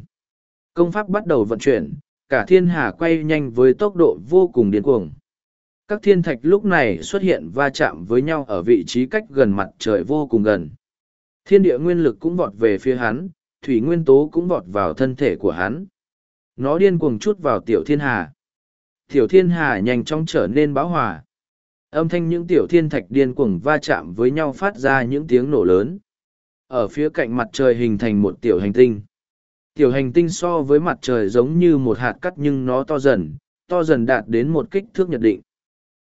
Công pháp bắt đầu vận chuyển, cả thiên hà quay nhanh với tốc độ vô cùng điên cuồng. Các thiên thạch lúc này xuất hiện va chạm với nhau ở vị trí cách gần mặt trời vô cùng gần. Thiên địa nguyên lực cũng vọt về phía hắn, thủy nguyên tố cũng vọt vào thân thể của hắn. Nó điên cuồng chút vào tiểu thiên hà. Tiểu thiên hà nhanh chóng trở nên bão hòa. Âm thanh những tiểu thiên thạch điên cuồng va chạm với nhau phát ra những tiếng nổ lớn. Ở phía cạnh mặt trời hình thành một tiểu hành tinh. Tiểu hành tinh so với mặt trời giống như một hạt cắt nhưng nó to dần, to dần đạt đến một kích thước nhất định.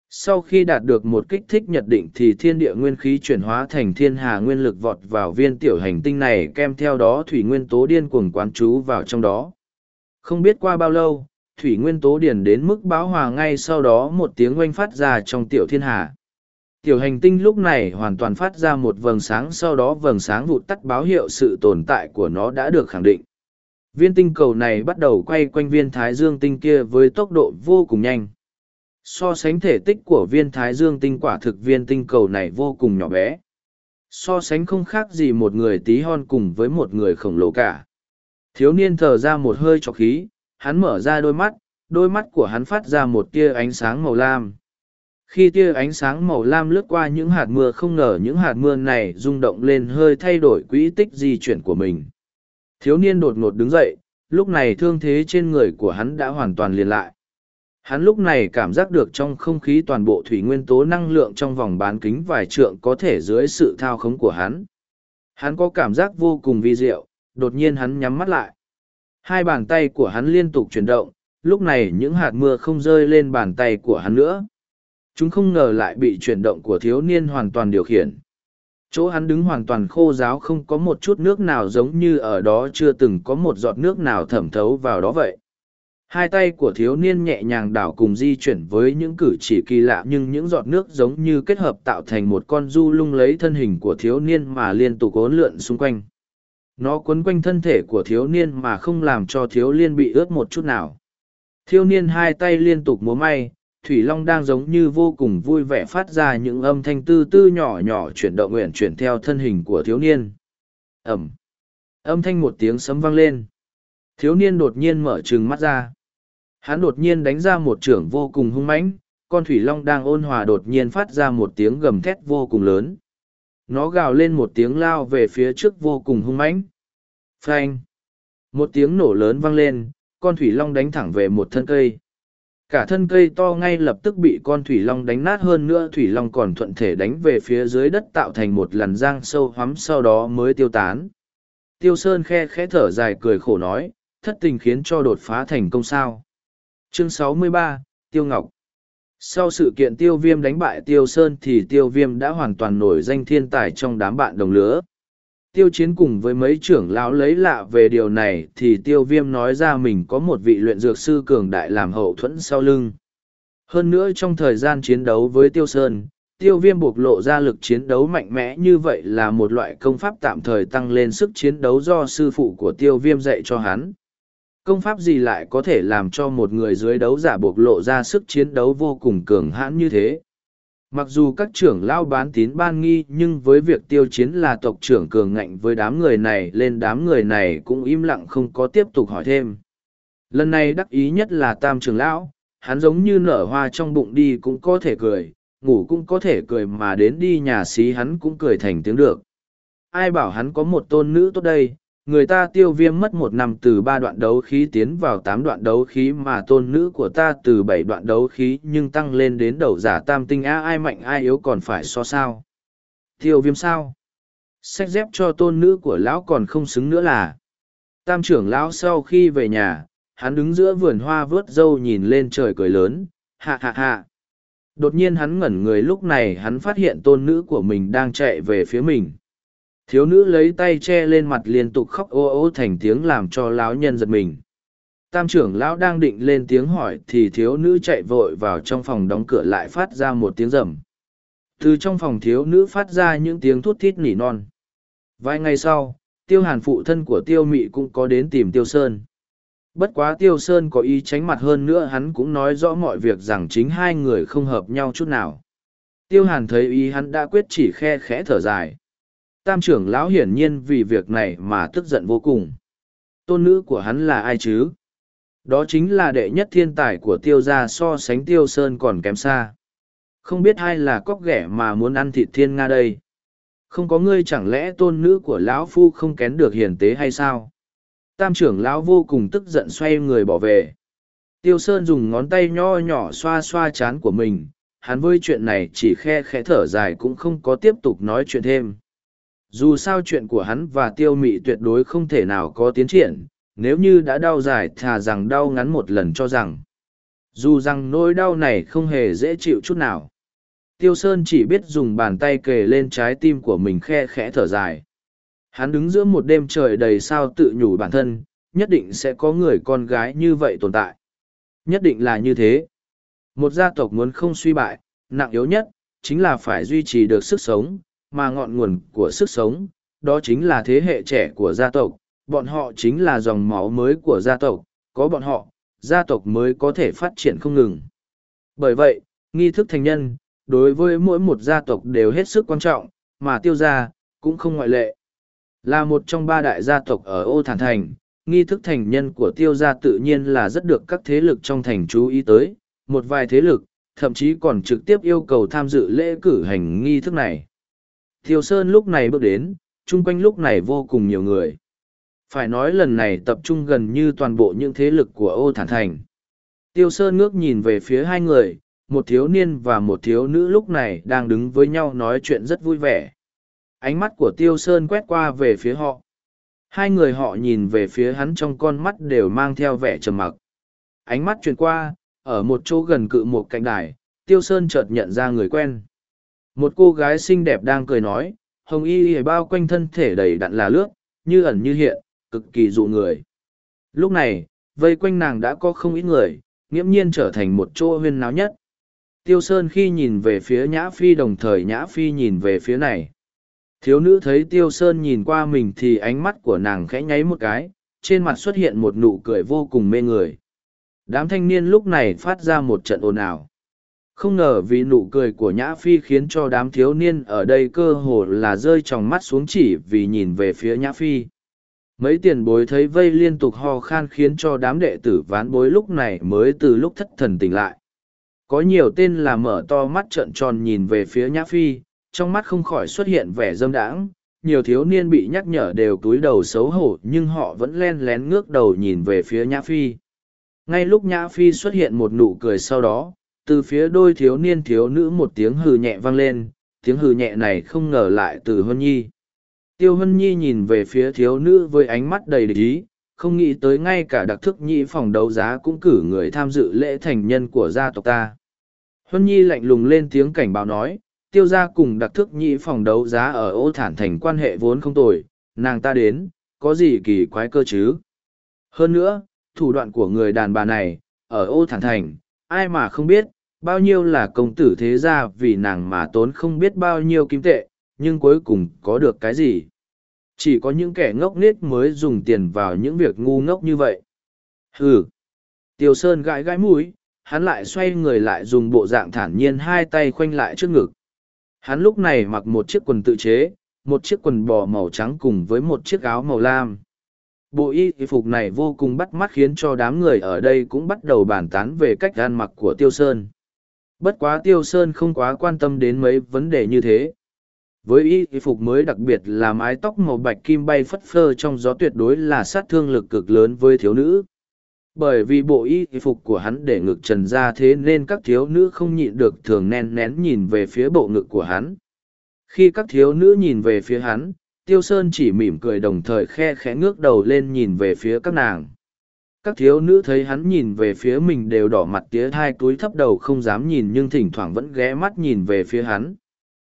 Sau khi đạt được một kích thích nhất định thì thiên địa nguyên khí chuyển hóa thành thiên hà nguyên lực vọt vào viên tiểu hành tinh này kèm theo đó thủy nguyên tố điên cuồng quán trú vào trong đó. Không biết qua bao lâu, thủy nguyên tố điền đến mức báo hòa ngay sau đó một tiếng oanh phát ra trong tiểu thiên hà. Tiểu hành tinh lúc này hoàn toàn phát ra một vầng sáng sau đó vầng sáng vụt tắt báo hiệu sự tồn tại của nó đã được khẳng định. Viên tinh cầu này bắt đầu quay quanh viên thái dương tinh kia với tốc độ vô cùng nhanh. So sánh thể tích của viên thái dương tinh quả thực viên tinh cầu này vô cùng nhỏ bé. So sánh không khác gì một người tí hon cùng với một người khổng lồ cả. Thiếu niên thở ra một hơi trọc khí, hắn mở ra đôi mắt, đôi mắt của hắn phát ra một tia ánh sáng màu lam. Khi tia ánh sáng màu lam lướt qua những hạt mưa không ngờ những hạt mưa này rung động lên hơi thay đổi quỹ tích di chuyển của mình. Thiếu niên đột ngột đứng dậy, lúc này thương thế trên người của hắn đã hoàn toàn liền lại. Hắn lúc này cảm giác được trong không khí toàn bộ thủy nguyên tố năng lượng trong vòng bán kính vài trượng có thể dưới sự thao khống của hắn. Hắn có cảm giác vô cùng vi diệu, đột nhiên hắn nhắm mắt lại. Hai bàn tay của hắn liên tục chuyển động, lúc này những hạt mưa không rơi lên bàn tay của hắn nữa. Chúng không ngờ lại bị chuyển động của thiếu niên hoàn toàn điều khiển. Chỗ hắn đứng hoàn toàn khô ráo không có một chút nước nào giống như ở đó chưa từng có một giọt nước nào thẩm thấu vào đó vậy. Hai tay của thiếu niên nhẹ nhàng đảo cùng di chuyển với những cử chỉ kỳ lạ nhưng những giọt nước giống như kết hợp tạo thành một con du lung lấy thân hình của thiếu niên mà liên tục ốn lượn xung quanh. Nó quấn quanh thân thể của thiếu niên mà không làm cho thiếu niên bị ướt một chút nào. Thiếu niên hai tay liên tục múa may, Thủy Long đang giống như vô cùng vui vẻ phát ra những âm thanh tư tư nhỏ nhỏ chuyển động nguyện chuyển theo thân hình của thiếu niên. Ẩm. Âm thanh một tiếng sấm vang lên. Thiếu niên đột nhiên mở trừng mắt ra. Hắn đột nhiên đánh ra một trưởng vô cùng hung mãnh, con Thủy Long đang ôn hòa đột nhiên phát ra một tiếng gầm thét vô cùng lớn. Nó gào lên một tiếng lao về phía trước vô cùng hung mãnh. Phanh! Một tiếng nổ lớn vang lên, con Thủy Long đánh thẳng về một thân cây. Cả thân cây to ngay lập tức bị con Thủy Long đánh nát hơn nữa Thủy Long còn thuận thể đánh về phía dưới đất tạo thành một làn giang sâu hoắm sau đó mới tiêu tán. Tiêu Sơn khe khẽ thở dài cười khổ nói, thất tình khiến cho đột phá thành công sao. Chương 63, Tiêu Ngọc sau sự kiện Tiêu Viêm đánh bại Tiêu Sơn thì Tiêu Viêm đã hoàn toàn nổi danh thiên tài trong đám bạn đồng lứa. Tiêu chiến cùng với mấy trưởng lão lấy lạ về điều này thì Tiêu Viêm nói ra mình có một vị luyện dược sư cường đại làm hậu thuẫn sau lưng. Hơn nữa trong thời gian chiến đấu với Tiêu Sơn, Tiêu Viêm bộc lộ ra lực chiến đấu mạnh mẽ như vậy là một loại công pháp tạm thời tăng lên sức chiến đấu do sư phụ của Tiêu Viêm dạy cho hắn công pháp gì lại có thể làm cho một người dưới đấu giả bộc lộ ra sức chiến đấu vô cùng cường hãn như thế? Mặc dù các trưởng lao bán tín ban nghi, nhưng với việc tiêu chiến là tộc trưởng cường ngạnh với đám người này, lên đám người này cũng im lặng không có tiếp tục hỏi thêm. Lần này đắc ý nhất là tam trưởng lão, hắn giống như nở hoa trong bụng đi cũng có thể cười, ngủ cũng có thể cười mà đến đi nhà xí hắn cũng cười thành tiếng được. Ai bảo hắn có một tôn nữ tốt đây? Người ta tiêu viêm mất một năm từ ba đoạn đấu khí tiến vào tám đoạn đấu khí mà tôn nữ của ta từ bảy đoạn đấu khí nhưng tăng lên đến đầu giả tam tinh. A, ai mạnh, ai yếu còn phải so sao? Tiêu viêm sao? Sách dép cho tôn nữ của lão còn không xứng nữa là. Tam trưởng lão sau khi về nhà, hắn đứng giữa vườn hoa vớt râu nhìn lên trời cười lớn. Hạ hạ hạ đột nhiên hắn ngẩn người, lúc này hắn phát hiện tôn nữ của mình đang chạy về phía mình thiếu nữ lấy tay che lên mặt liên tục khóc ô ô thành tiếng làm cho lão nhân giật mình. Tam trưởng lão đang định lên tiếng hỏi thì thiếu nữ chạy vội vào trong phòng đóng cửa lại phát ra một tiếng rầm. Từ trong phòng thiếu nữ phát ra những tiếng thút thít nỉ non. Vài ngày sau, tiêu hàn phụ thân của tiêu mị cũng có đến tìm tiêu sơn. Bất quá tiêu sơn có ý tránh mặt hơn nữa hắn cũng nói rõ mọi việc rằng chính hai người không hợp nhau chút nào. Tiêu hàn thấy ý hắn đã quyết chỉ khe khẽ thở dài tam trưởng lão hiển nhiên vì việc này mà tức giận vô cùng. Tôn nữ của hắn là ai chứ? Đó chính là đệ nhất thiên tài của tiêu gia so sánh tiêu sơn còn kém xa. Không biết ai là cóc ghẻ mà muốn ăn thịt thiên nga đây. Không có ngươi chẳng lẽ tôn nữ của lão phu không kén được hiền tế hay sao? Tam trưởng lão vô cùng tức giận xoay người bỏ về. Tiêu Sơn dùng ngón tay nho nhỏ xoa xoa chán của mình, hắn với chuyện này chỉ khe khẽ thở dài cũng không có tiếp tục nói chuyện thêm. Dù sao chuyện của hắn và tiêu mị tuyệt đối không thể nào có tiến triển, nếu như đã đau dài thà rằng đau ngắn một lần cho rằng. Dù rằng nỗi đau này không hề dễ chịu chút nào. Tiêu Sơn chỉ biết dùng bàn tay kề lên trái tim của mình khe khẽ thở dài. Hắn đứng giữa một đêm trời đầy sao tự nhủ bản thân, nhất định sẽ có người con gái như vậy tồn tại. Nhất định là như thế. Một gia tộc muốn không suy bại, nặng yếu nhất, chính là phải duy trì được sức sống, mà ngọn nguồn của sức sống, đó chính là thế hệ trẻ của gia tộc, bọn họ chính là dòng máu mới của gia tộc, có bọn họ, gia tộc mới có thể phát triển không ngừng. Bởi vậy, nghi thức thành nhân, đối với mỗi một gia tộc đều hết sức quan trọng, mà tiêu gia, cũng không ngoại lệ. Là một trong ba đại gia tộc ở ô thản thành, nghi thức thành nhân của tiêu gia tự nhiên là rất được các thế lực trong thành chú ý tới, một vài thế lực, thậm chí còn trực tiếp yêu cầu tham dự lễ cử hành nghi thức này. Tiêu Sơn lúc này bước đến, chung quanh lúc này vô cùng nhiều người. Phải nói lần này tập trung gần như toàn bộ những thế lực của ô thản thành. Tiêu Sơn ngước nhìn về phía hai người, một thiếu niên và một thiếu nữ lúc này đang đứng với nhau nói chuyện rất vui vẻ. Ánh mắt của Tiêu Sơn quét qua về phía họ. Hai người họ nhìn về phía hắn trong con mắt đều mang theo vẻ trầm mặc. Ánh mắt chuyển qua, ở một chỗ gần cự một cạnh đài, Tiêu Sơn chợt nhận ra người quen. Một cô gái xinh đẹp đang cười nói, hồng y y bao quanh thân thể đầy đặn là lướt, như ẩn như hiện, cực kỳ dụ người. Lúc này, vây quanh nàng đã có không ít người, nghiễm nhiên trở thành một chỗ huyên náo nhất. Tiêu Sơn khi nhìn về phía Nhã Phi đồng thời Nhã Phi nhìn về phía này. Thiếu nữ thấy Tiêu Sơn nhìn qua mình thì ánh mắt của nàng khẽ nháy một cái, trên mặt xuất hiện một nụ cười vô cùng mê người. Đám thanh niên lúc này phát ra một trận ồn ào. Không ngờ vì nụ cười của Nhã Phi khiến cho đám thiếu niên ở đây cơ hồ là rơi tròng mắt xuống chỉ vì nhìn về phía Nhã Phi. Mấy tiền bối thấy vây liên tục ho khan khiến cho đám đệ tử ván bối lúc này mới từ lúc thất thần tỉnh lại. Có nhiều tên là mở to mắt trợn tròn nhìn về phía Nhã Phi, trong mắt không khỏi xuất hiện vẻ dâm đãng. Nhiều thiếu niên bị nhắc nhở đều túi đầu xấu hổ nhưng họ vẫn len lén ngước đầu nhìn về phía Nhã Phi. Ngay lúc Nhã Phi xuất hiện một nụ cười sau đó, từ phía đôi thiếu niên thiếu nữ một tiếng hừ nhẹ vang lên, tiếng hừ nhẹ này không ngờ lại từ Hân Nhi. Tiêu Hân Nhi nhìn về phía thiếu nữ với ánh mắt đầy địch ý, không nghĩ tới ngay cả đặc thức nhị phòng đấu giá cũng cử người tham dự lễ thành nhân của gia tộc ta. Hân Nhi lạnh lùng lên tiếng cảnh báo nói, tiêu gia cùng đặc thức nhị phòng đấu giá ở ô thản thành quan hệ vốn không tồi, nàng ta đến, có gì kỳ quái cơ chứ. Hơn nữa, thủ đoạn của người đàn bà này, ở ô thản thành, ai mà không biết, bao nhiêu là công tử thế gia vì nàng mà tốn không biết bao nhiêu kim tệ, nhưng cuối cùng có được cái gì. Chỉ có những kẻ ngốc nghếch mới dùng tiền vào những việc ngu ngốc như vậy. Hừ. Tiêu Sơn gãi gãi mũi, hắn lại xoay người lại dùng bộ dạng thản nhiên hai tay khoanh lại trước ngực. Hắn lúc này mặc một chiếc quần tự chế, một chiếc quần bò màu trắng cùng với một chiếc áo màu lam. Bộ y phục này vô cùng bắt mắt khiến cho đám người ở đây cũng bắt đầu bàn tán về cách ăn mặc của Tiêu Sơn. Bất quá Tiêu Sơn không quá quan tâm đến mấy vấn đề như thế. Với y phục mới đặc biệt là mái tóc màu bạch kim bay phất phơ trong gió tuyệt đối là sát thương lực cực lớn với thiếu nữ. Bởi vì bộ y phục của hắn để ngực trần ra thế nên các thiếu nữ không nhịn được thường nén nén nhìn về phía bộ ngực của hắn. Khi các thiếu nữ nhìn về phía hắn, Tiêu Sơn chỉ mỉm cười đồng thời khe khẽ ngước đầu lên nhìn về phía các nàng. Các thiếu nữ thấy hắn nhìn về phía mình đều đỏ mặt tía hai túi thấp đầu không dám nhìn nhưng thỉnh thoảng vẫn ghé mắt nhìn về phía hắn.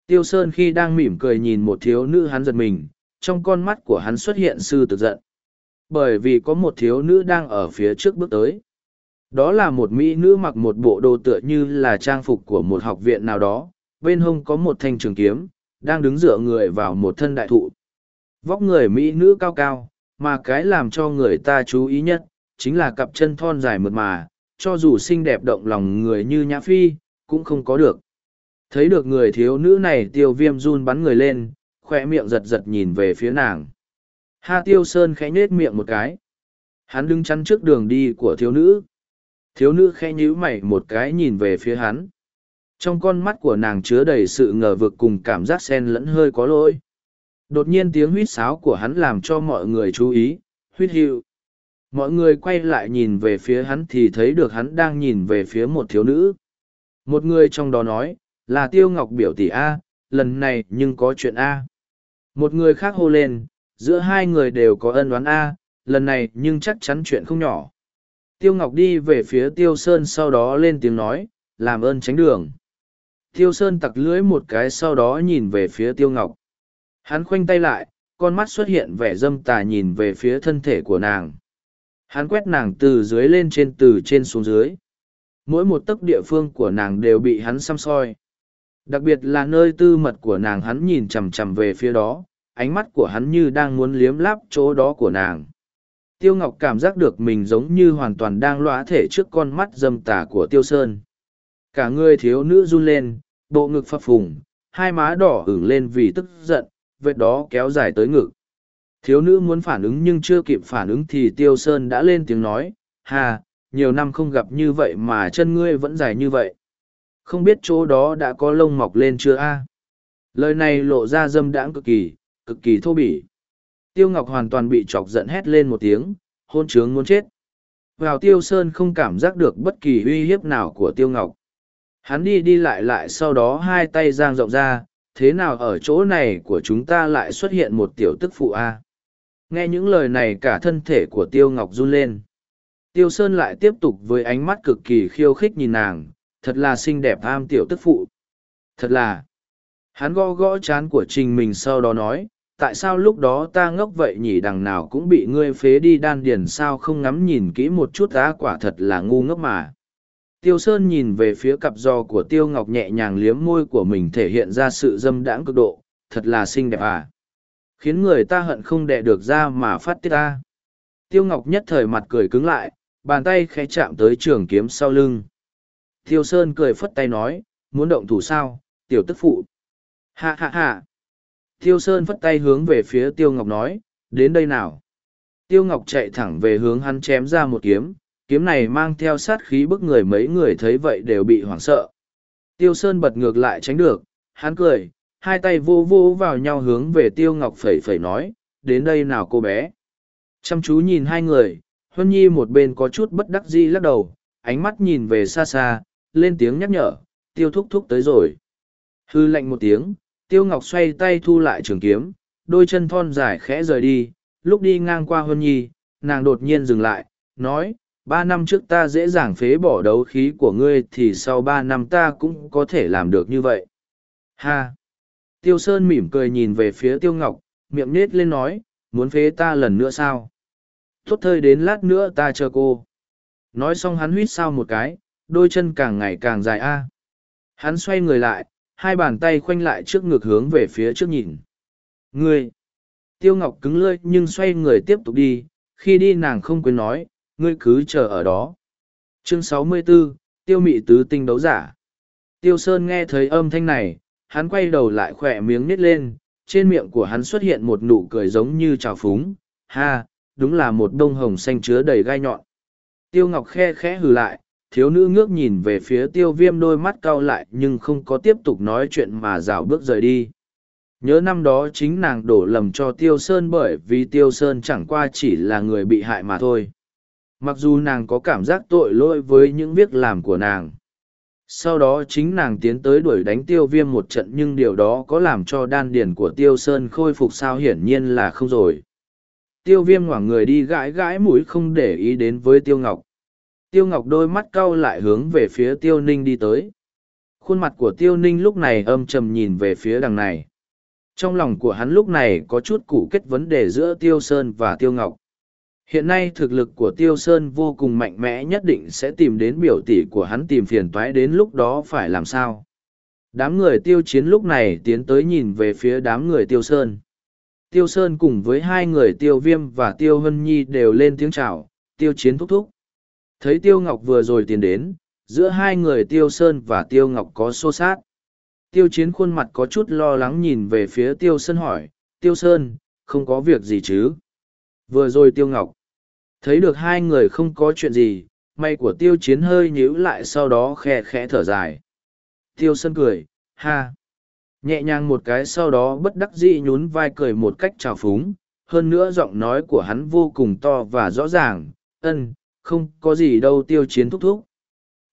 Tiêu Sơn khi đang mỉm cười nhìn một thiếu nữ hắn giật mình, trong con mắt của hắn xuất hiện sư tự giận. Bởi vì có một thiếu nữ đang ở phía trước bước tới. Đó là một mỹ nữ mặc một bộ đồ tựa như là trang phục của một học viện nào đó, bên hông có một thanh trường kiếm, đang đứng dựa người vào một thân đại thụ. Vóc người mỹ nữ cao cao, mà cái làm cho người ta chú ý nhất, chính là cặp chân thon dài mượt mà, cho dù xinh đẹp động lòng người như Nhã Phi, cũng không có được. Thấy được người thiếu nữ này tiêu viêm run bắn người lên, khoe miệng giật giật nhìn về phía nàng. Ha tiêu sơn khẽ nết miệng một cái. Hắn đứng chắn trước đường đi của thiếu nữ. Thiếu nữ khẽ nhíu mày một cái nhìn về phía hắn. Trong con mắt của nàng chứa đầy sự ngờ vực cùng cảm giác sen lẫn hơi có lỗi. Đột nhiên tiếng huýt sáo của hắn làm cho mọi người chú ý, huyết hiệu mọi người quay lại nhìn về phía hắn thì thấy được hắn đang nhìn về phía một thiếu nữ. Một người trong đó nói, là tiêu ngọc biểu tỷ a, lần này nhưng có chuyện a. Một người khác hô lên, giữa hai người đều có ân đoán a, lần này nhưng chắc chắn chuyện không nhỏ. Tiêu ngọc đi về phía tiêu sơn sau đó lên tiếng nói, làm ơn tránh đường. Tiêu sơn tặc lưỡi một cái sau đó nhìn về phía tiêu ngọc. Hắn khoanh tay lại, con mắt xuất hiện vẻ dâm tà nhìn về phía thân thể của nàng hắn quét nàng từ dưới lên trên từ trên xuống dưới. Mỗi một tấc địa phương của nàng đều bị hắn xăm soi. Đặc biệt là nơi tư mật của nàng hắn nhìn chằm chằm về phía đó, ánh mắt của hắn như đang muốn liếm láp chỗ đó của nàng. Tiêu ngọc cảm giác được mình giống như hoàn toàn đang lõa thể trước con mắt dâm tà của tiêu sơn. Cả người thiếu nữ run lên, bộ ngực phập phùng, hai má đỏ ửng lên vì tức giận, vết đó kéo dài tới ngực thiếu nữ muốn phản ứng nhưng chưa kịp phản ứng thì tiêu sơn đã lên tiếng nói, hà, nhiều năm không gặp như vậy mà chân ngươi vẫn dài như vậy. Không biết chỗ đó đã có lông mọc lên chưa a? Lời này lộ ra dâm đãng cực kỳ cực kỳ thô bỉ. Tiêu ngọc hoàn toàn bị chọc giận hét lên một tiếng, hôn trướng muốn chết. Vào tiêu sơn không cảm giác được bất kỳ uy hiếp nào của tiêu ngọc. Hắn đi đi lại lại sau đó hai tay giang rộng ra, thế nào ở chỗ này của chúng ta lại xuất hiện một tiểu tức phụ a? Nghe những lời này cả thân thể của tiêu ngọc run lên. Tiêu sơn lại tiếp tục với ánh mắt cực kỳ khiêu khích nhìn nàng, thật là xinh đẹp am tiểu tức phụ. Thật là. Hắn gõ gõ chán của trình mình sau đó nói, tại sao lúc đó ta ngốc vậy nhỉ, đằng nào cũng bị ngươi phế đi đan điền, sao không ngắm nhìn kỹ một chút ta quả thật là ngu ngốc mà. Tiêu sơn nhìn về phía cặp giò của tiêu ngọc nhẹ nhàng liếm môi của mình, thể hiện ra sự dâm đãng cực độ, thật là xinh đẹp à khiến người ta hận không đẻ được ra mà phát tiết ta tiêu ngọc nhất thời mặt cười cứng lại, bàn tay khẽ chạm tới trường kiếm sau lưng. Tiêu sơn cười phất tay nói, muốn động thủ sao, tiểu tức phụ? Hạ hạ hạ tiêu sơn phất tay hướng về phía tiêu ngọc nói, đến đây nào. Tiêu ngọc chạy thẳng về hướng hắn chém ra một kiếm kiếm này mang theo sát khí bức người mấy người thấy vậy đều bị hoảng sợ. Tiêu sơn bật ngược lại tránh được, hắn cười hai tay vô vô vào nhau hướng về tiêu ngọc phẩy phẩy nói, đến đây nào cô bé? Chăm chú nhìn hai người, huân nhi một bên có chút bất đắc dĩ lắc đầu, ánh mắt nhìn về xa xa, lên tiếng nhắc nhở, tiêu thúc thúc tới rồi. Hư lạnh một tiếng, tiêu ngọc xoay tay thu lại trường kiếm, đôi chân thon dài khẽ rời đi, lúc đi ngang qua huân nhi, nàng đột nhiên dừng lại, nói, ba năm trước ta dễ dàng phế bỏ đấu khí của ngươi thì sau ba năm ta cũng có thể làm được như vậy. Ha! Tiêu sơn mỉm cười nhìn về phía tiêu ngọc miệng nết lên nói muốn phế ta lần nữa sao? Tốt thời đến lát nữa ta chờ cô. Nói xong hắn huýt sao một cái đôi chân càng ngày càng dài a. Hắn xoay người lại hai bàn tay khoanh lại trước ngực hướng về phía trước nhìn. Ngươi? Tiêu ngọc cứng lơi nhưng xoay người tiếp tục đi khi đi nàng không quên nói ngươi cứ chờ ở đó. Chương 64, tiêu mị tứ tinh đấu giả. Tiêu sơn nghe thấy âm thanh này hắn quay đầu lại khỏe miếng nít lên, trên miệng của hắn xuất hiện một nụ cười giống như trào phúng, ha, đúng là một Đông hồng xanh chứa đầy gai nhọn. Tiêu ngọc khe khẽ hừ lại, thiếu nữ ngước nhìn về phía tiêu viêm đôi mắt cau lại nhưng không có tiếp tục nói chuyện mà rào bước rời đi. Nhớ năm đó chính nàng đổ lầm cho tiêu sơn bởi vì tiêu sơn chẳng qua chỉ là người bị hại mà thôi. Mặc dù nàng có cảm giác tội lỗi với những việc làm của nàng sau đó chính nàng tiến tới đuổi đánh tiêu viêm một trận nhưng điều đó có làm cho đan điền của tiêu sơn khôi phục sao hiển nhiên là không rồi. Tiêu viêm ngoảng người đi gãi gãi mũi không để ý đến với tiêu ngọc. Tiêu ngọc đôi mắt cau lại hướng về phía tiêu ninh đi tới. Khuôn mặt của tiêu ninh lúc này âm trầm nhìn về phía đằng này. Trong lòng của hắn lúc này có chút củ kết vấn đề giữa tiêu sơn và tiêu ngọc hiện nay thực lực của tiêu sơn vô cùng mạnh mẽ nhất định sẽ tìm đến biểu tỷ của hắn tìm phiền toái đến lúc đó phải làm sao? Đám người tiêu chiến lúc này tiến tới nhìn về phía đám người tiêu sơn. Tiêu sơn cùng với hai người tiêu viêm và tiêu hân nhi đều lên tiếng chào. tiêu chiến thúc thúc. Thấy tiêu ngọc vừa rồi tiến đến, giữa hai người tiêu sơn và tiêu ngọc có xô sát tiêu chiến khuôn mặt có chút lo lắng nhìn về phía tiêu sơn hỏi, tiêu sơn, không có việc gì chứ? Vừa rồi tiêu ngọc. Thấy được hai người không có chuyện gì may của tiêu chiến hơi nhíu lại sau đó khe khẽ thở dài. Tiêu sơn cười ha. Nhẹ nhàng một cái sau đó bất đắc dĩ nhún vai cười một cách trào phúng. Hơn nữa giọng nói của hắn vô cùng to và rõ ràng, ân, không có gì đâu tiêu chiến thúc thúc.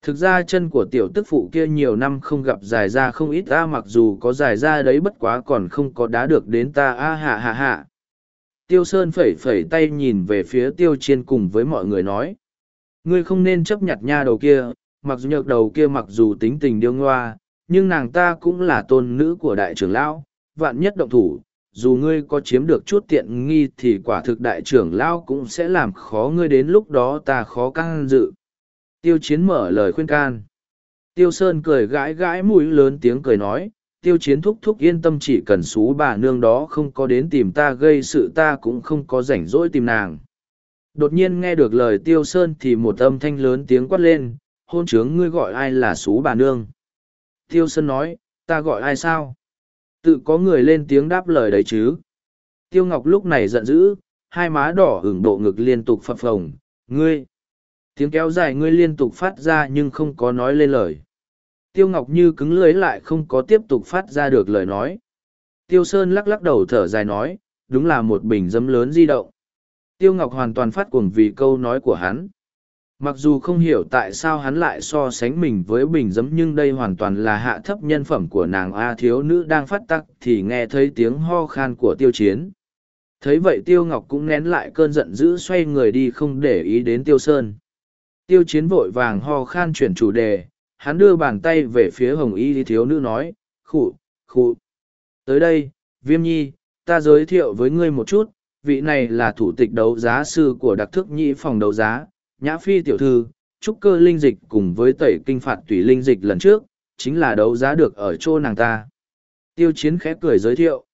Thực ra chân của tiểu tức phụ kia nhiều năm không gặp dài ra không ít ta mặc dù có dài ra đấy bất quá còn không có đá được đến ta a hạ hạ hạ. Tiêu Sơn phẩy phẩy tay nhìn về phía tiêu chiên cùng với mọi người nói. Ngươi không nên chấp nhặt nha đầu kia, mặc dù nhược đầu kia mặc dù tính tình điêu ngoa, nhưng nàng ta cũng là tôn nữ của đại trưởng lão, vạn nhất động thủ, dù ngươi có chiếm được chút tiện nghi thì quả thực đại trưởng lão cũng sẽ làm khó ngươi đến lúc đó ta khó can dự. Tiêu chiến mở lời khuyên can. Tiêu Sơn cười gãi gãi mũi lớn tiếng cười nói, tiêu chiến thúc thúc yên tâm chỉ cần xú bà nương đó không có đến tìm ta gây sự ta cũng không có rảnh rỗi tìm nàng. Đột nhiên nghe được lời tiêu sơn thì một âm thanh lớn tiếng quát lên, hôn trướng ngươi gọi ai là xú bà nương. Tiêu sơn nói, ta gọi ai sao? Tự có người lên tiếng đáp lời đấy chứ. Tiêu ngọc lúc này giận dữ, hai má đỏ hưởng độ ngực liên tục phập phồng, ngươi. Tiếng kéo dài ngươi liên tục phát ra nhưng không có nói lên lời. Tiêu Ngọc như cứng lưới lại không có tiếp tục phát ra được lời nói. Tiêu Sơn lắc lắc đầu thở dài nói, đúng là một bình dấm lớn di động. Tiêu Ngọc hoàn toàn phát cuồng vì câu nói của hắn. Mặc dù không hiểu tại sao hắn lại so sánh mình với bình dấm nhưng đây hoàn toàn là hạ thấp nhân phẩm của nàng A thiếu nữ đang phát tắc thì nghe thấy tiếng ho khan của tiêu chiến. Thấy vậy Tiêu Ngọc cũng nén lại cơn giận dữ xoay người đi không để ý đến Tiêu Sơn. Tiêu chiến vội vàng ho khan chuyển chủ đề, hắn đưa bàn tay về phía hồng y thiếu nữ nói, khụ khụ, tới đây, viêm nhi, ta giới thiệu với ngươi một chút, vị này là thủ tịch đấu giá sư của đặc thức nhĩ phòng đấu giá, nhã phi tiểu thư, trúc cơ linh dịch cùng với tẩy kinh phạt tùy linh dịch lần trước, chính là đấu giá được ở chỗ nàng ta. Tiêu chiến khẽ cười giới thiệu.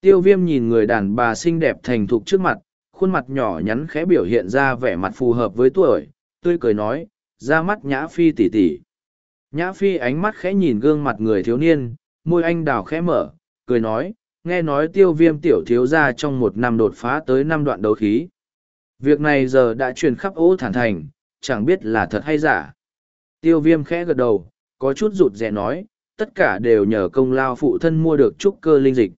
Tiêu viêm nhìn người đàn bà xinh đẹp thành thục trước mặt, khuôn mặt nhỏ nhắn khẽ biểu hiện ra vẻ mặt phù hợp với tuổi, tươi cười nói, ra mắt nhã phi tỉ tỉ Nhã Phi ánh mắt khẽ nhìn gương mặt người thiếu niên, môi anh đào khẽ mở, cười nói, nghe nói tiêu viêm tiểu thiếu ra trong một năm đột phá tới năm đoạn đấu khí. Việc này giờ đã truyền khắp ố thản thành, chẳng biết là thật hay giả. Tiêu viêm khẽ gật đầu, có chút rụt rè nói, tất cả đều nhờ công lao phụ thân mua được trúc cơ linh dịch.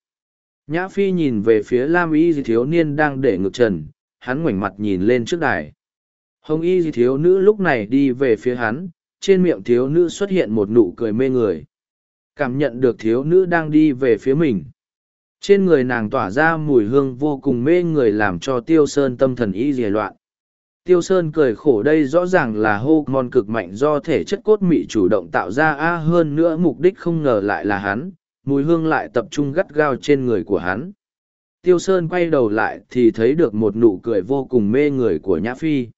Nhã Phi nhìn về phía Lam Y thiếu niên đang để ngực trần, hắn ngoảnh mặt nhìn lên trước đài. Hồng Y thiếu nữ lúc này đi về phía hắn, trên miệng thiếu nữ xuất hiện một nụ cười mê người. Cảm nhận được thiếu nữ đang đi về phía mình. Trên người nàng tỏa ra mùi hương vô cùng mê người làm cho tiêu sơn tâm thần y dề loạn. Tiêu sơn cười khổ đây rõ ràng là hô mòn cực mạnh do thể chất cốt mị chủ động tạo ra, a hơn nữa mục đích không ngờ lại là hắn, mùi hương lại tập trung gắt gao trên người của hắn. Tiêu sơn quay đầu lại thì thấy được một nụ cười vô cùng mê người của nhã phi.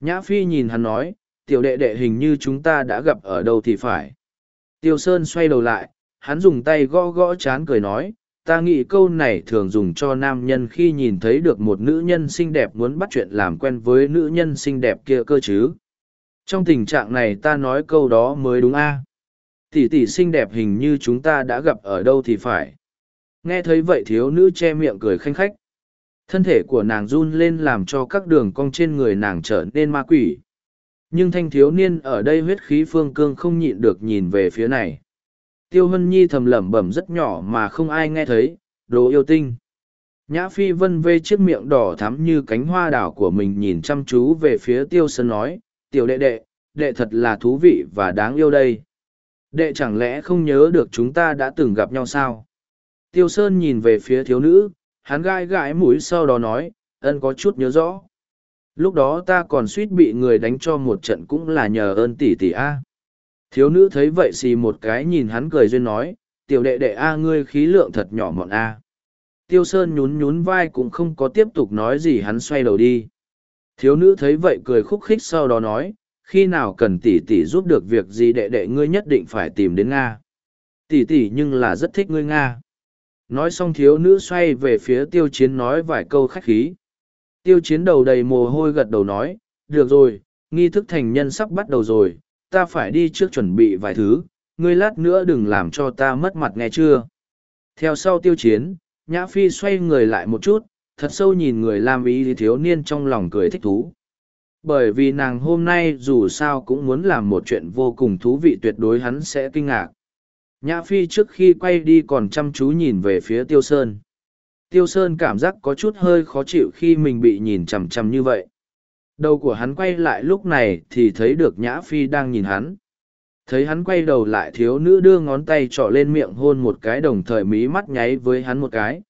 Nhã phi nhìn hắn nói tiểu đệ đệ hình như chúng ta đã gặp ở đâu thì phải. Tiêu Sơn xoay đầu lại, hắn dùng tay gõ gõ chán cười nói, ta nghĩ câu này thường dùng cho nam nhân khi nhìn thấy được một nữ nhân xinh đẹp muốn bắt chuyện làm quen với nữ nhân xinh đẹp kia cơ chứ. Trong tình trạng này ta nói câu đó mới đúng a. Tỷ tỷ xinh đẹp hình như chúng ta đã gặp ở đâu thì phải. Nghe thấy vậy thiếu nữ che miệng cười khanh khách. Thân thể của nàng run lên làm cho các đường cong trên người nàng trở nên ma quỷ nhưng thanh thiếu niên ở đây huyết khí phương cương không nhịn được nhìn về phía này. Tiêu hân nhi thầm lẩm bẩm rất nhỏ mà không ai nghe thấy, đồ yêu tinh. Nhã phi vân vê chiếc miệng đỏ thắm như cánh hoa đảo của mình nhìn chăm chú về phía tiêu sơn nói, tiểu đệ đệ đệ thật là thú vị và đáng yêu đây. Đệ chẳng lẽ không nhớ được chúng ta đã từng gặp nhau sao? Tiêu sơn nhìn về phía thiếu nữ, hắn gai gãi mũi sau đó nói, ân có chút nhớ rõ lúc đó ta còn suýt bị người đánh cho một trận cũng là nhờ ơn tỷ tỷ a. Thiếu nữ thấy vậy xì một cái nhìn hắn cười duyên nói, tiểu đệ đệ a, ngươi khí lượng thật nhỏ mọn a. Tiêu sơn nhún nhún vai cũng không có tiếp tục nói gì, hắn xoay đầu đi. Thiếu nữ thấy vậy cười khúc khích sau đó nói, khi nào cần tỷ tỷ giúp được việc gì đệ đệ ngươi nhất định phải tìm đến nga. Tỷ tỷ nhưng là rất thích ngươi nga. Nói xong thiếu nữ xoay về phía tiêu chiến nói vài câu khách khí. Tiêu chiến đầu đầy mồ hôi gật đầu nói, được rồi, nghi thức thành nhân sắp bắt đầu rồi, ta phải đi trước chuẩn bị vài thứ, ngươi lát nữa đừng làm cho ta mất mặt nghe chưa. Theo sau tiêu chiến, Nhã Phi xoay người lại một chút, thật sâu nhìn người làm ý thiếu niên trong lòng cười thích thú. Bởi vì nàng hôm nay dù sao cũng muốn làm một chuyện vô cùng thú vị tuyệt đối hắn sẽ kinh ngạc. Nhã Phi trước khi quay đi còn chăm chú nhìn về phía Tiêu Sơn. Tiêu Sơn cảm giác có chút hơi khó chịu khi mình bị nhìn chằm chằm như vậy. Đầu của hắn quay lại lúc này thì thấy được Nhã Phi đang nhìn hắn. Thấy hắn quay đầu lại thiếu nữ đưa ngón tay trỏ lên miệng hôn một cái đồng thời mí mắt nháy với hắn một cái.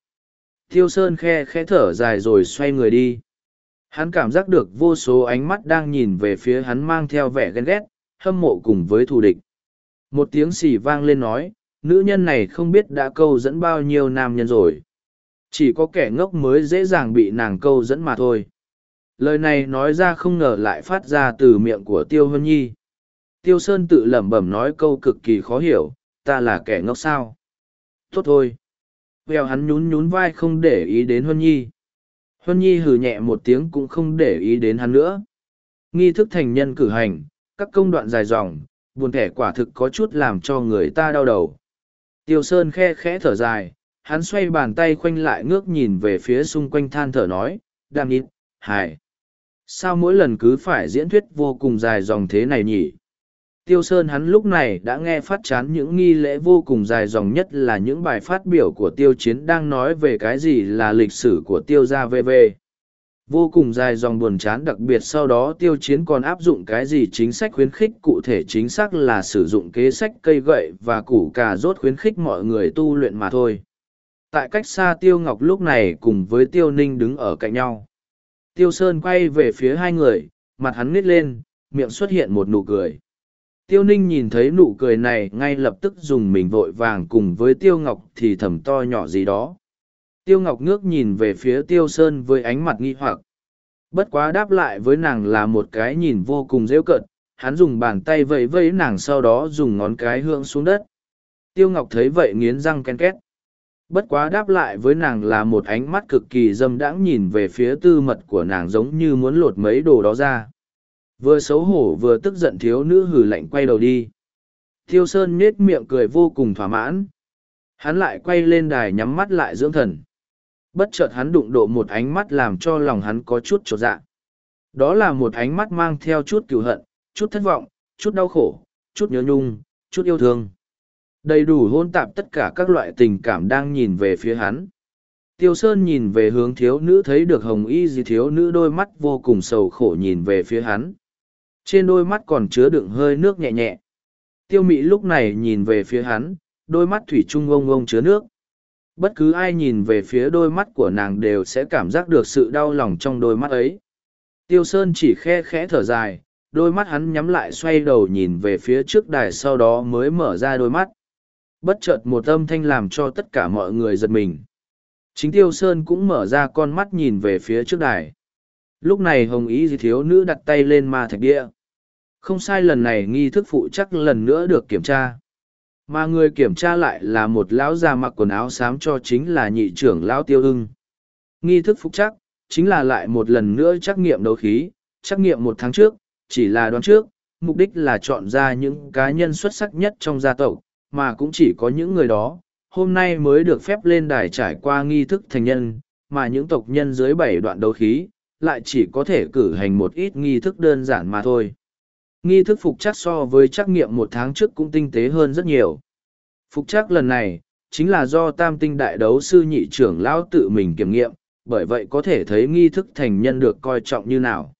Tiêu Sơn khe khẽ thở dài rồi xoay người đi. Hắn cảm giác được vô số ánh mắt đang nhìn về phía hắn mang theo vẻ ghen ghét, hâm mộ cùng với thù địch. Một tiếng xì vang lên nói, nữ nhân này không biết đã câu dẫn bao nhiêu nam nhân rồi. Chỉ có kẻ ngốc mới dễ dàng bị nàng câu dẫn mà thôi. Lời này nói ra không ngờ lại phát ra từ miệng của Tiêu Hân Nhi. Tiêu Sơn tự lẩm bẩm nói câu cực kỳ khó hiểu, ta là kẻ ngốc sao. Tốt thôi. Vèo hắn nhún nhún vai không để ý đến Huân Nhi. Huân Nhi hừ nhẹ một tiếng cũng không để ý đến hắn nữa. Nghi thức thành nhân cử hành, các công đoạn dài dòng, buồn thẻ quả thực có chút làm cho người ta đau đầu. Tiêu Sơn khe khẽ thở dài, hắn xoay bàn tay khoanh lại ngước nhìn về phía xung quanh than thở nói, đam ít, hài. Sao mỗi lần cứ phải diễn thuyết vô cùng dài dòng thế này nhỉ? Tiêu Sơn hắn lúc này đã nghe phát chán những nghi lễ vô cùng dài dòng nhất là những bài phát biểu của Tiêu Chiến đang nói về cái gì là lịch sử của Tiêu gia VV. Vô cùng dài dòng buồn chán đặc biệt sau đó Tiêu Chiến còn áp dụng cái gì chính sách khuyến khích cụ thể chính xác là sử dụng kế sách cây gậy và củ cà rốt khuyến khích mọi người tu luyện mà thôi. Tại cách xa Tiêu Ngọc lúc này cùng với Tiêu Ninh đứng ở cạnh nhau. Tiêu Sơn quay về phía hai người, mặt hắn nít lên, miệng xuất hiện một nụ cười Tiêu ninh nhìn thấy nụ cười này ngay lập tức dùng mình vội vàng cùng với tiêu ngọc thì thầm to nhỏ gì đó. Tiêu ngọc ngước nhìn về phía tiêu sơn với ánh mặt nghi hoặc. Bất quá đáp lại với nàng là một cái nhìn vô cùng rêu cận, hắn dùng bàn tay vẫy vẫy nàng sau đó dùng ngón cái hương xuống đất. Tiêu ngọc thấy vậy nghiến răng ken két. Bất quá đáp lại với nàng là một ánh mắt cực kỳ dâm đãng nhìn về phía tư mật của nàng giống như muốn lột mấy đồ đó ra. Vừa xấu hổ vừa tức giận thiếu nữ hử lạnh quay đầu đi. Thiêu sơn nết miệng cười vô cùng thỏa mãn. Hắn lại quay lên đài nhắm mắt lại dưỡng thần. Bất chợt hắn đụng độ một ánh mắt làm cho lòng hắn có chút trột dạ. Đó là một ánh mắt mang theo chút cựu hận, chút thất vọng, chút đau khổ, chút nhớ nhung, chút yêu thương đầy đủ hôn tạp tất cả các loại tình cảm đang nhìn về phía hắn tiêu sơn nhìn về hướng thiếu nữ thấy được hồng y gì thiếu nữ đôi mắt vô cùng sầu khổ nhìn về phía hắn trên đôi mắt còn chứa đựng hơi nước nhẹ nhẹ. Tiêu mị lúc này nhìn về phía hắn, đôi mắt thủy chung ông ông chứa nước. Bất cứ ai nhìn về phía đôi mắt của nàng đều sẽ cảm giác được sự đau lòng trong đôi mắt ấy. Tiêu Sơn chỉ khe khẽ thở dài, đôi mắt hắn nhắm lại xoay đầu nhìn về phía trước đài sau đó mới mở ra đôi mắt. Bất chợt một âm thanh làm cho tất cả mọi người giật mình. Chính Tiêu Sơn cũng mở ra con mắt nhìn về phía trước đài. Lúc này Hồng Ý thiếu nữ đặt tay lên ma thạch địa. Không sai lần này nghi thức phụ chắc lần nữa được kiểm tra. Mà người kiểm tra lại là một lão già mặc quần áo xám cho chính là nhị trưởng lão tiêu hưng. Nghi thức phục chắc, chính là lại một lần nữa trắc nghiệm đấu khí, trắc nghiệm một tháng trước, chỉ là đoán trước, mục đích là chọn ra những cá nhân xuất sắc nhất trong gia tộc, mà cũng chỉ có những người đó, hôm nay mới được phép lên đài trải qua nghi thức thành nhân, mà những tộc nhân dưới bảy đoạn đấu khí, lại chỉ có thể cử hành một ít nghi thức đơn giản mà thôi. Nghi thức phục chắc so với trắc nghiệm một tháng trước cũng tinh tế hơn rất nhiều. Phục chắc lần này, chính là do tam tinh đại đấu sư nhị trưởng lão tự mình kiểm nghiệm, bởi vậy có thể thấy nghi thức thành nhân được coi trọng như nào.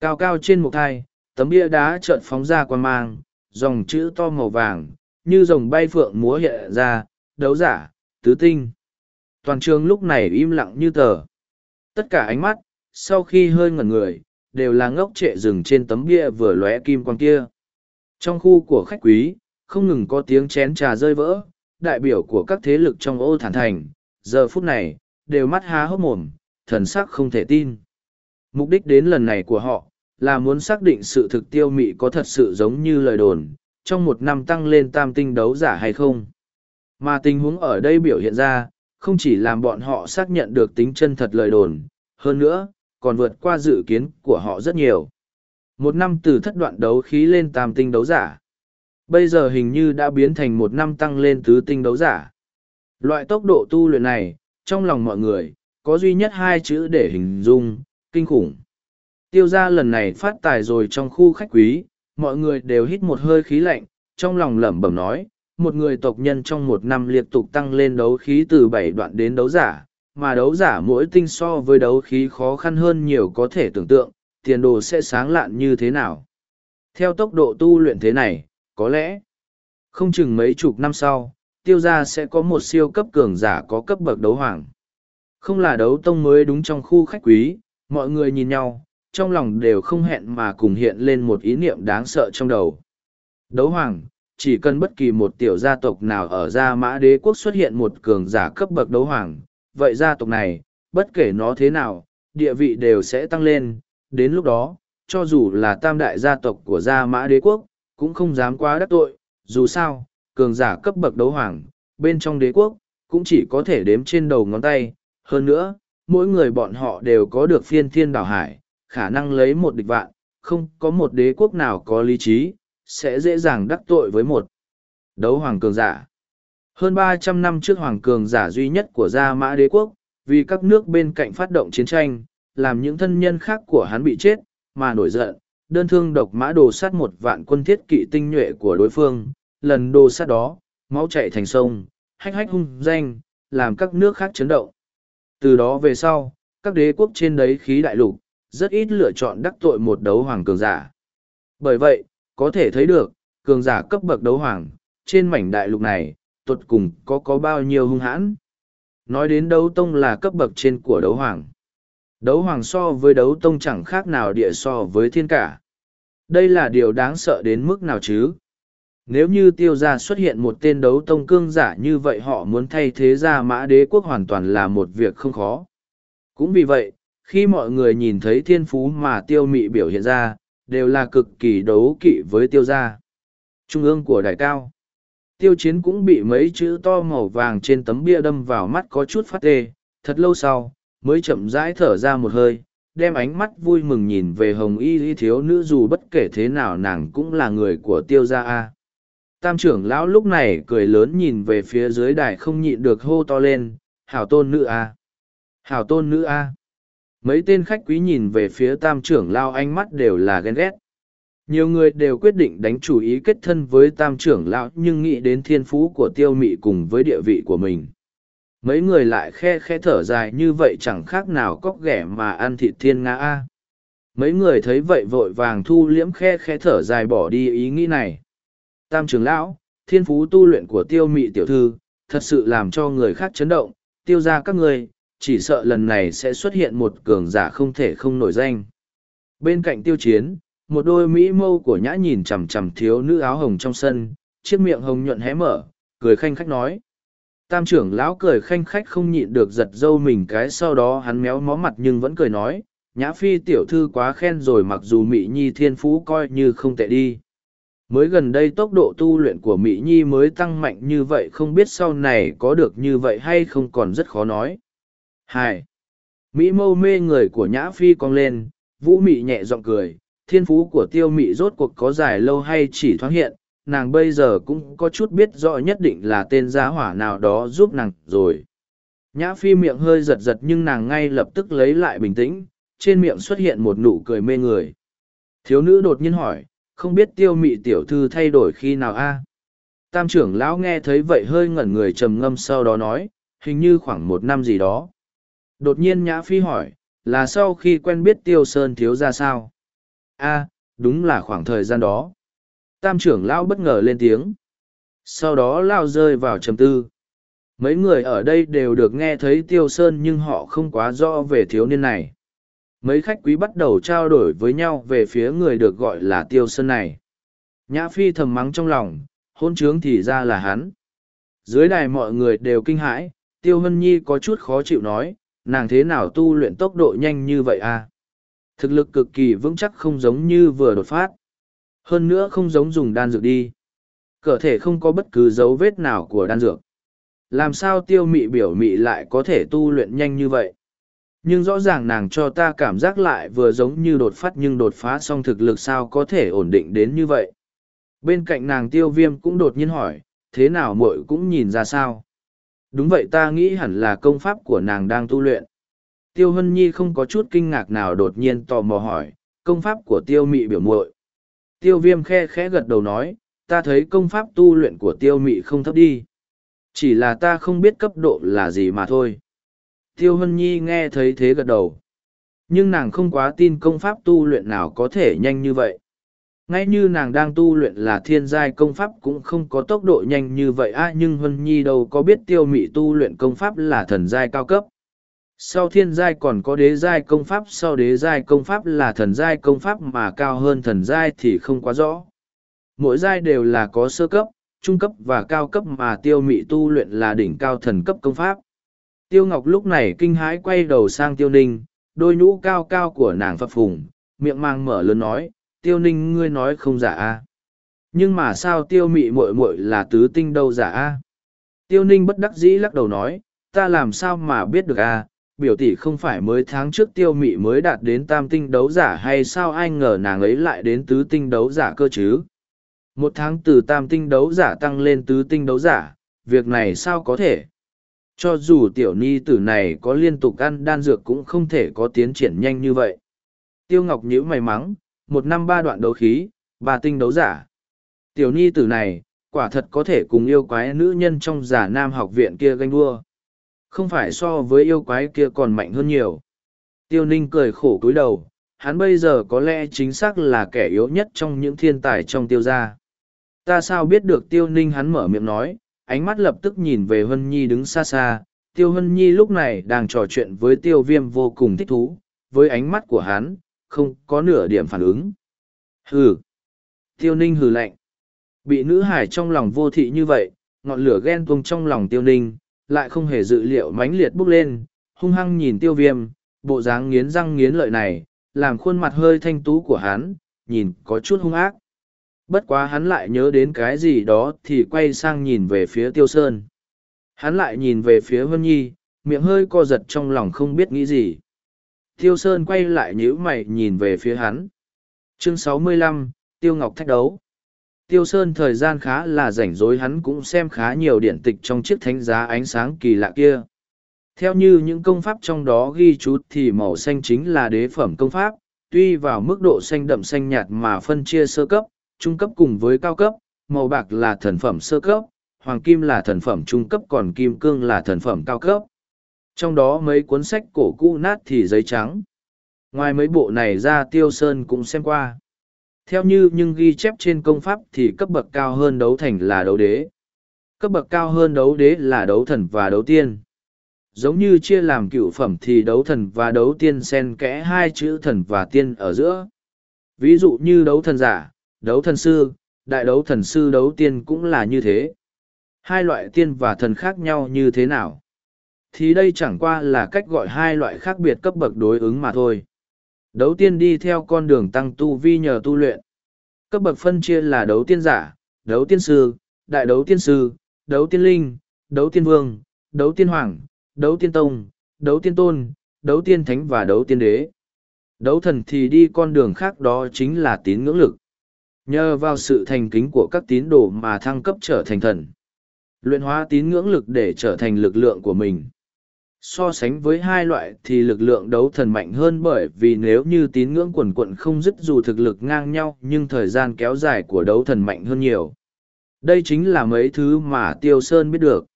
Cao cao trên một thai, tấm bia đá trợn phóng ra quan mang, dòng chữ to màu vàng, như rồng bay phượng múa hiện ra, đấu giả, tứ tinh. Toàn trường lúc này im lặng như tờ. Tất cả ánh mắt, sau khi hơi ngẩn người, đều là ngốc trệ rừng trên tấm bia vừa lóe kim quang kia. Trong khu của khách quý, không ngừng có tiếng chén trà rơi vỡ, đại biểu của các thế lực trong ô thản thành, giờ phút này, đều mắt há hốc mồm, thần sắc không thể tin. Mục đích đến lần này của họ, là muốn xác định sự thực tiêu mị có thật sự giống như lời đồn, trong một năm tăng lên tam tinh đấu giả hay không. Mà tình huống ở đây biểu hiện ra, không chỉ làm bọn họ xác nhận được tính chân thật lời đồn, hơn nữa, còn vượt qua dự kiến của họ rất nhiều. Một năm từ thất đoạn đấu khí lên tam tinh đấu giả. Bây giờ hình như đã biến thành một năm tăng lên tứ tinh đấu giả. Loại tốc độ tu luyện này, trong lòng mọi người, có duy nhất hai chữ để hình dung, kinh khủng. Tiêu gia lần này phát tài rồi trong khu khách quý, mọi người đều hít một hơi khí lạnh, trong lòng lẩm bẩm nói, một người tộc nhân trong một năm liên tục tăng lên đấu khí từ bảy đoạn đến đấu giả, mà đấu giả mỗi tinh so với đấu khí khó khăn hơn nhiều có thể tưởng tượng, tiền đồ sẽ sáng lạn như thế nào. Theo tốc độ tu luyện thế này, có lẽ, không chừng mấy chục năm sau, tiêu gia sẽ có một siêu cấp cường giả có cấp bậc đấu hoàng. Không là đấu tông mới đúng trong khu khách quý, mọi người nhìn nhau, trong lòng đều không hẹn mà cùng hiện lên một ý niệm đáng sợ trong đầu. Đấu hoàng, chỉ cần bất kỳ một tiểu gia tộc nào ở Gia Mã Đế Quốc xuất hiện một cường giả cấp bậc đấu hoàng, vậy gia tộc này, bất kể nó thế nào, địa vị đều sẽ tăng lên, đến lúc đó, cho dù là tam đại gia tộc của Gia Mã Đế Quốc, cũng không dám quá đắc tội, dù sao, cường giả cấp bậc đấu hoàng, bên trong đế quốc, cũng chỉ có thể đếm trên đầu ngón tay, hơn nữa, mỗi người bọn họ đều có được phiên thiên đảo hải, khả năng lấy một địch vạn, không có một đế quốc nào có lý trí, sẽ dễ dàng đắc tội với một đấu hoàng cường giả. Hơn ba trăm năm trước hoàng cường giả duy nhất của Gia Mã đế quốc, vì các nước bên cạnh phát động chiến tranh, làm những thân nhân khác của hắn bị chết, mà nổi giận, đơn thương độc mã đồ sát một vạn quân thiết kỵ tinh nhuệ của đối phương, lần đồ sát đó, máu chạy thành sông, hách hách hung danh, làm các nước khác chấn động. Từ đó về sau, các đế quốc trên đấy khí đại lục, rất ít lựa chọn đắc tội một đấu hoàng cường giả. Bởi vậy, có thể thấy được, cường giả cấp bậc đấu hoàng, trên mảnh đại lục này, tuột cùng có có bao nhiêu hung hãn. Nói đến đấu tông là cấp bậc trên của đấu hoàng. Đấu hoàng so với đấu tông chẳng khác nào địa so với thiên cả. Đây là điều đáng sợ đến mức nào chứ? Nếu như tiêu gia xuất hiện một tên đấu tông cương giả như vậy họ muốn thay thế ra mã đế quốc hoàn toàn là một việc không khó. Cũng vì vậy, khi mọi người nhìn thấy thiên phú mà tiêu mị biểu hiện ra, đều là cực kỳ đấu kỵ với tiêu gia. Trung ương của đại cao. Tiêu chiến cũng bị mấy chữ to màu vàng trên tấm bia đâm vào mắt có chút phát tê, thật lâu sau, mới chậm rãi thở ra một hơi, đem ánh mắt vui mừng nhìn về hồng y y thiếu nữ dù bất kể thế nào nàng cũng là người của tiêu gia a tam trưởng lão lúc này cười lớn nhìn về phía dưới đài không nhịn được hô to lên hảo tôn nữ a hảo tôn nữ a mấy tên khách quý nhìn về phía tam trưởng lao ánh mắt đều là ghen ghét. Nhiều người đều quyết định đánh chủ ý kết thân với tam trưởng lão nhưng nghĩ đến thiên phú của tiêu mị cùng với địa vị của mình. Mấy người lại khe khe thở dài như vậy chẳng khác nào cóc ghẻ mà ăn thịt thiên nga a. Mấy người thấy vậy vội vàng thu liễm khe khe thở dài bỏ đi ý nghĩ này. Tam trưởng lão, thiên phú tu luyện của tiêu mị tiểu thư, thật sự làm cho người khác chấn động, tiêu ra các ngươi chỉ sợ lần này sẽ xuất hiện một cường giả không thể không nổi danh. Bên cạnh tiêu chiến, một đôi mỹ mâu của nhã nhìn chằm chằm thiếu nữ áo hồng trong sân, chiếc miệng hồng nhuận hé mở, cười khanh khách nói. Tam trưởng lão cười khanh khách không nhịn được giật dâu mình cái sau đó hắn méo mó mặt nhưng vẫn cười nói, nhã phi tiểu thư quá khen rồi mặc dù mỹ nhi thiên phú coi như không tệ đi. Mới gần đây tốc độ tu luyện của mỹ nhi mới tăng mạnh như vậy không biết sau này có được như vậy hay không còn rất khó nói hai. Mỹ mâu mê người của nhã phi cong lên, vũ mị nhẹ giọng cười, thiên phú của tiêu mị rốt cuộc có dài lâu hay chỉ thoáng hiện, nàng bây giờ cũng có chút biết rõ nhất định là tên gia hỏa nào đó giúp nàng rồi. Nhã phi miệng hơi giật giật nhưng nàng ngay lập tức lấy lại bình tĩnh, trên miệng xuất hiện một nụ cười mê người. Thiếu nữ đột nhiên hỏi, không biết tiêu mị tiểu thư thay đổi khi nào a? Tam trưởng lão nghe thấy vậy hơi ngẩn người trầm ngâm sau đó nói, hình như khoảng một năm gì đó đột nhiên nhã phi hỏi, là sau khi quen biết tiêu sơn thiếu ra sao? A, đúng là khoảng thời gian đó. Tam trưởng lão bất ngờ lên tiếng. Sau đó lao rơi vào trầm tư. Mấy người ở đây đều được nghe thấy tiêu sơn nhưng họ không quá rõ về thiếu niên này. Mấy khách quý bắt đầu trao đổi với nhau về phía người được gọi là tiêu sơn này. Nhã phi thầm mắng trong lòng, hôn trướng thì ra là hắn. Dưới đài mọi người đều kinh hãi, tiêu hân nhi có chút khó chịu nói nàng thế nào tu luyện tốc độ nhanh như vậy à? Thực lực cực kỳ vững chắc không giống như vừa đột phát. Hơn nữa không giống dùng đan dược đi. Cơ thể không có bất cứ dấu vết nào của đan dược. Làm sao tiêu mị biểu mị lại có thể tu luyện nhanh như vậy? Nhưng rõ ràng nàng cho ta cảm giác lại vừa giống như đột phát nhưng đột phá xong thực lực sao có thể ổn định đến như vậy? Bên cạnh nàng tiêu viêm cũng đột nhiên hỏi, thế nào muội cũng nhìn ra sao? Đúng vậy ta nghĩ hẳn là công pháp của nàng đang tu luyện tiêu hân nhi không có chút kinh ngạc nào đột nhiên tò mò hỏi, công pháp của tiêu mị biểu muội tiêu viêm khe khẽ gật đầu nói, ta thấy công pháp tu luyện của tiêu mị không thấp đi chỉ là ta không biết cấp độ là gì mà thôi Tiêu Hân Nhi nghe thấy thế gật đầu. Nhưng nàng không quá tin công pháp tu luyện nào có thể nhanh như vậy. Ngay như nàng đang tu luyện là thiên giai công pháp cũng không có tốc độ nhanh như vậy a nhưng huân Nhi đâu có biết tiêu mị tu luyện công pháp là thần giai cao cấp. Sau thiên giai còn có đế giai công pháp, sau đế giai công pháp là thần giai công pháp mà cao hơn thần giai thì không quá rõ. Mỗi giai đều là có sơ cấp, trung cấp và cao cấp mà tiêu mị tu luyện là đỉnh cao thần cấp công pháp. Tiêu Ngọc lúc này kinh hãi quay đầu sang Tiêu Ninh, đôi nhũ cao cao của nàng phập phùng, miệng mang mở lớn nói, Tiêu Ninh ngươi nói không giả a? Nhưng mà sao Tiêu mị muội muội là tứ tinh đâu giả a? Tiêu Ninh bất đắc dĩ lắc đầu nói, ta làm sao mà biết được a? Biểu tỷ không phải mới tháng trước tiêu mị mới đạt đến tam tinh đấu giả hay sao ai ngờ nàng ấy lại đến tứ tinh đấu giả cơ chứ? Một tháng từ tam tinh đấu giả tăng lên tứ tinh đấu giả việc này sao có thể? Cho dù tiểu ni tử này có liên tục ăn đan dược cũng không thể có tiến triển nhanh như vậy. Tiêu ngọc nhữ mày mắng một năm ba đoạn đấu khí, ba tinh đấu giả. Tiểu ni tử này, quả thật có thể cùng yêu quái nữ nhân trong giả nam học viện kia ganh đua. Không phải so với yêu quái kia còn mạnh hơn nhiều. Tiêu ninh cười khổ cúi đầu, hắn bây giờ có lẽ chính xác là kẻ yếu nhất trong những thiên tài trong tiêu gia. Ta sao biết được tiêu ninh hắn mở miệng nói, ánh mắt lập tức nhìn về hân nhi đứng xa xa. Tiêu hân nhi lúc này đang trò chuyện với tiêu viêm vô cùng thích thú, với ánh mắt của hắn không có nửa điểm phản ứng hừ tiêu ninh hừ lạnh bị nữ hải trong lòng vô thị như vậy ngọn lửa ghen tuông trong lòng tiêu ninh lại không hề dự liệu mãnh liệt bốc lên, hung hăng nhìn tiêu viêm, bộ dáng nghiến răng nghiến lợi này, làm khuôn mặt hơi thanh tú của hắn, nhìn có chút hung ác. Bất quá hắn lại nhớ đến cái gì đó thì quay sang nhìn về phía tiêu sơn. Hắn lại nhìn về phía Vân Nhi, miệng hơi co giật trong lòng không biết nghĩ gì. Tiêu Sơn quay lại nhíu mày nhìn về phía hắn. Chương 65, Tiêu Ngọc thách đấu. Tiêu Sơn thời gian khá là rảnh rỗi hắn cũng xem khá nhiều điển tịch trong chiếc thánh giá ánh sáng kỳ lạ kia. Theo như những công pháp trong đó ghi chú thì màu xanh chính là đế phẩm công pháp, tuy vào mức độ xanh đậm xanh nhạt mà phân chia sơ cấp, trung cấp cùng với cao cấp, màu bạc là thần phẩm sơ cấp, hoàng kim là thần phẩm trung cấp còn kim cương là thần phẩm cao cấp. Trong đó mấy cuốn sách cổ cũ nát thì giấy trắng. Ngoài mấy bộ này ra Tiêu Sơn cũng xem qua. Theo như nhưng ghi chép trên công pháp thì cấp bậc cao hơn đấu thành là đấu đế. Cấp bậc cao hơn đấu đế là đấu thần và đấu tiên. Giống như chia làm cựu phẩm thì đấu thần và đấu tiên xen kẽ hai chữ thần và tiên ở giữa. Ví dụ như đấu thần giả, đấu thần sư, đại đấu thần sư đấu tiên cũng là như thế. Hai loại tiên và thần khác nhau như thế nào? Thì đây chẳng qua là cách gọi hai loại khác biệt cấp bậc đối ứng mà thôi. Đấu tiên đi theo con đường tăng tu vi nhờ tu luyện. Cấp bậc phân chia là đấu tiên giả, đấu tiên sư, đại đấu tiên sư, đấu tiên linh, đấu tiên vương, đấu tiên hoàng, đấu tiên tông, đấu tiên tôn, đấu tiên thánh và đấu tiên đế. Đấu thần thì đi con đường khác đó chính là tín ngưỡng lực. Nhờ vào sự thành kính của các tín đồ mà thăng cấp trở thành thần. Luyện hóa tín ngưỡng lực để trở thành lực lượng của mình so sánh với hai loại thì lực lượng đấu thần mạnh hơn bởi vì nếu như tín ngưỡng quần quận không dứt dù thực lực ngang nhau, nhưng thời gian kéo dài của đấu thần mạnh hơn nhiều. Đây chính là mấy thứ mà tiêu sơn biết được.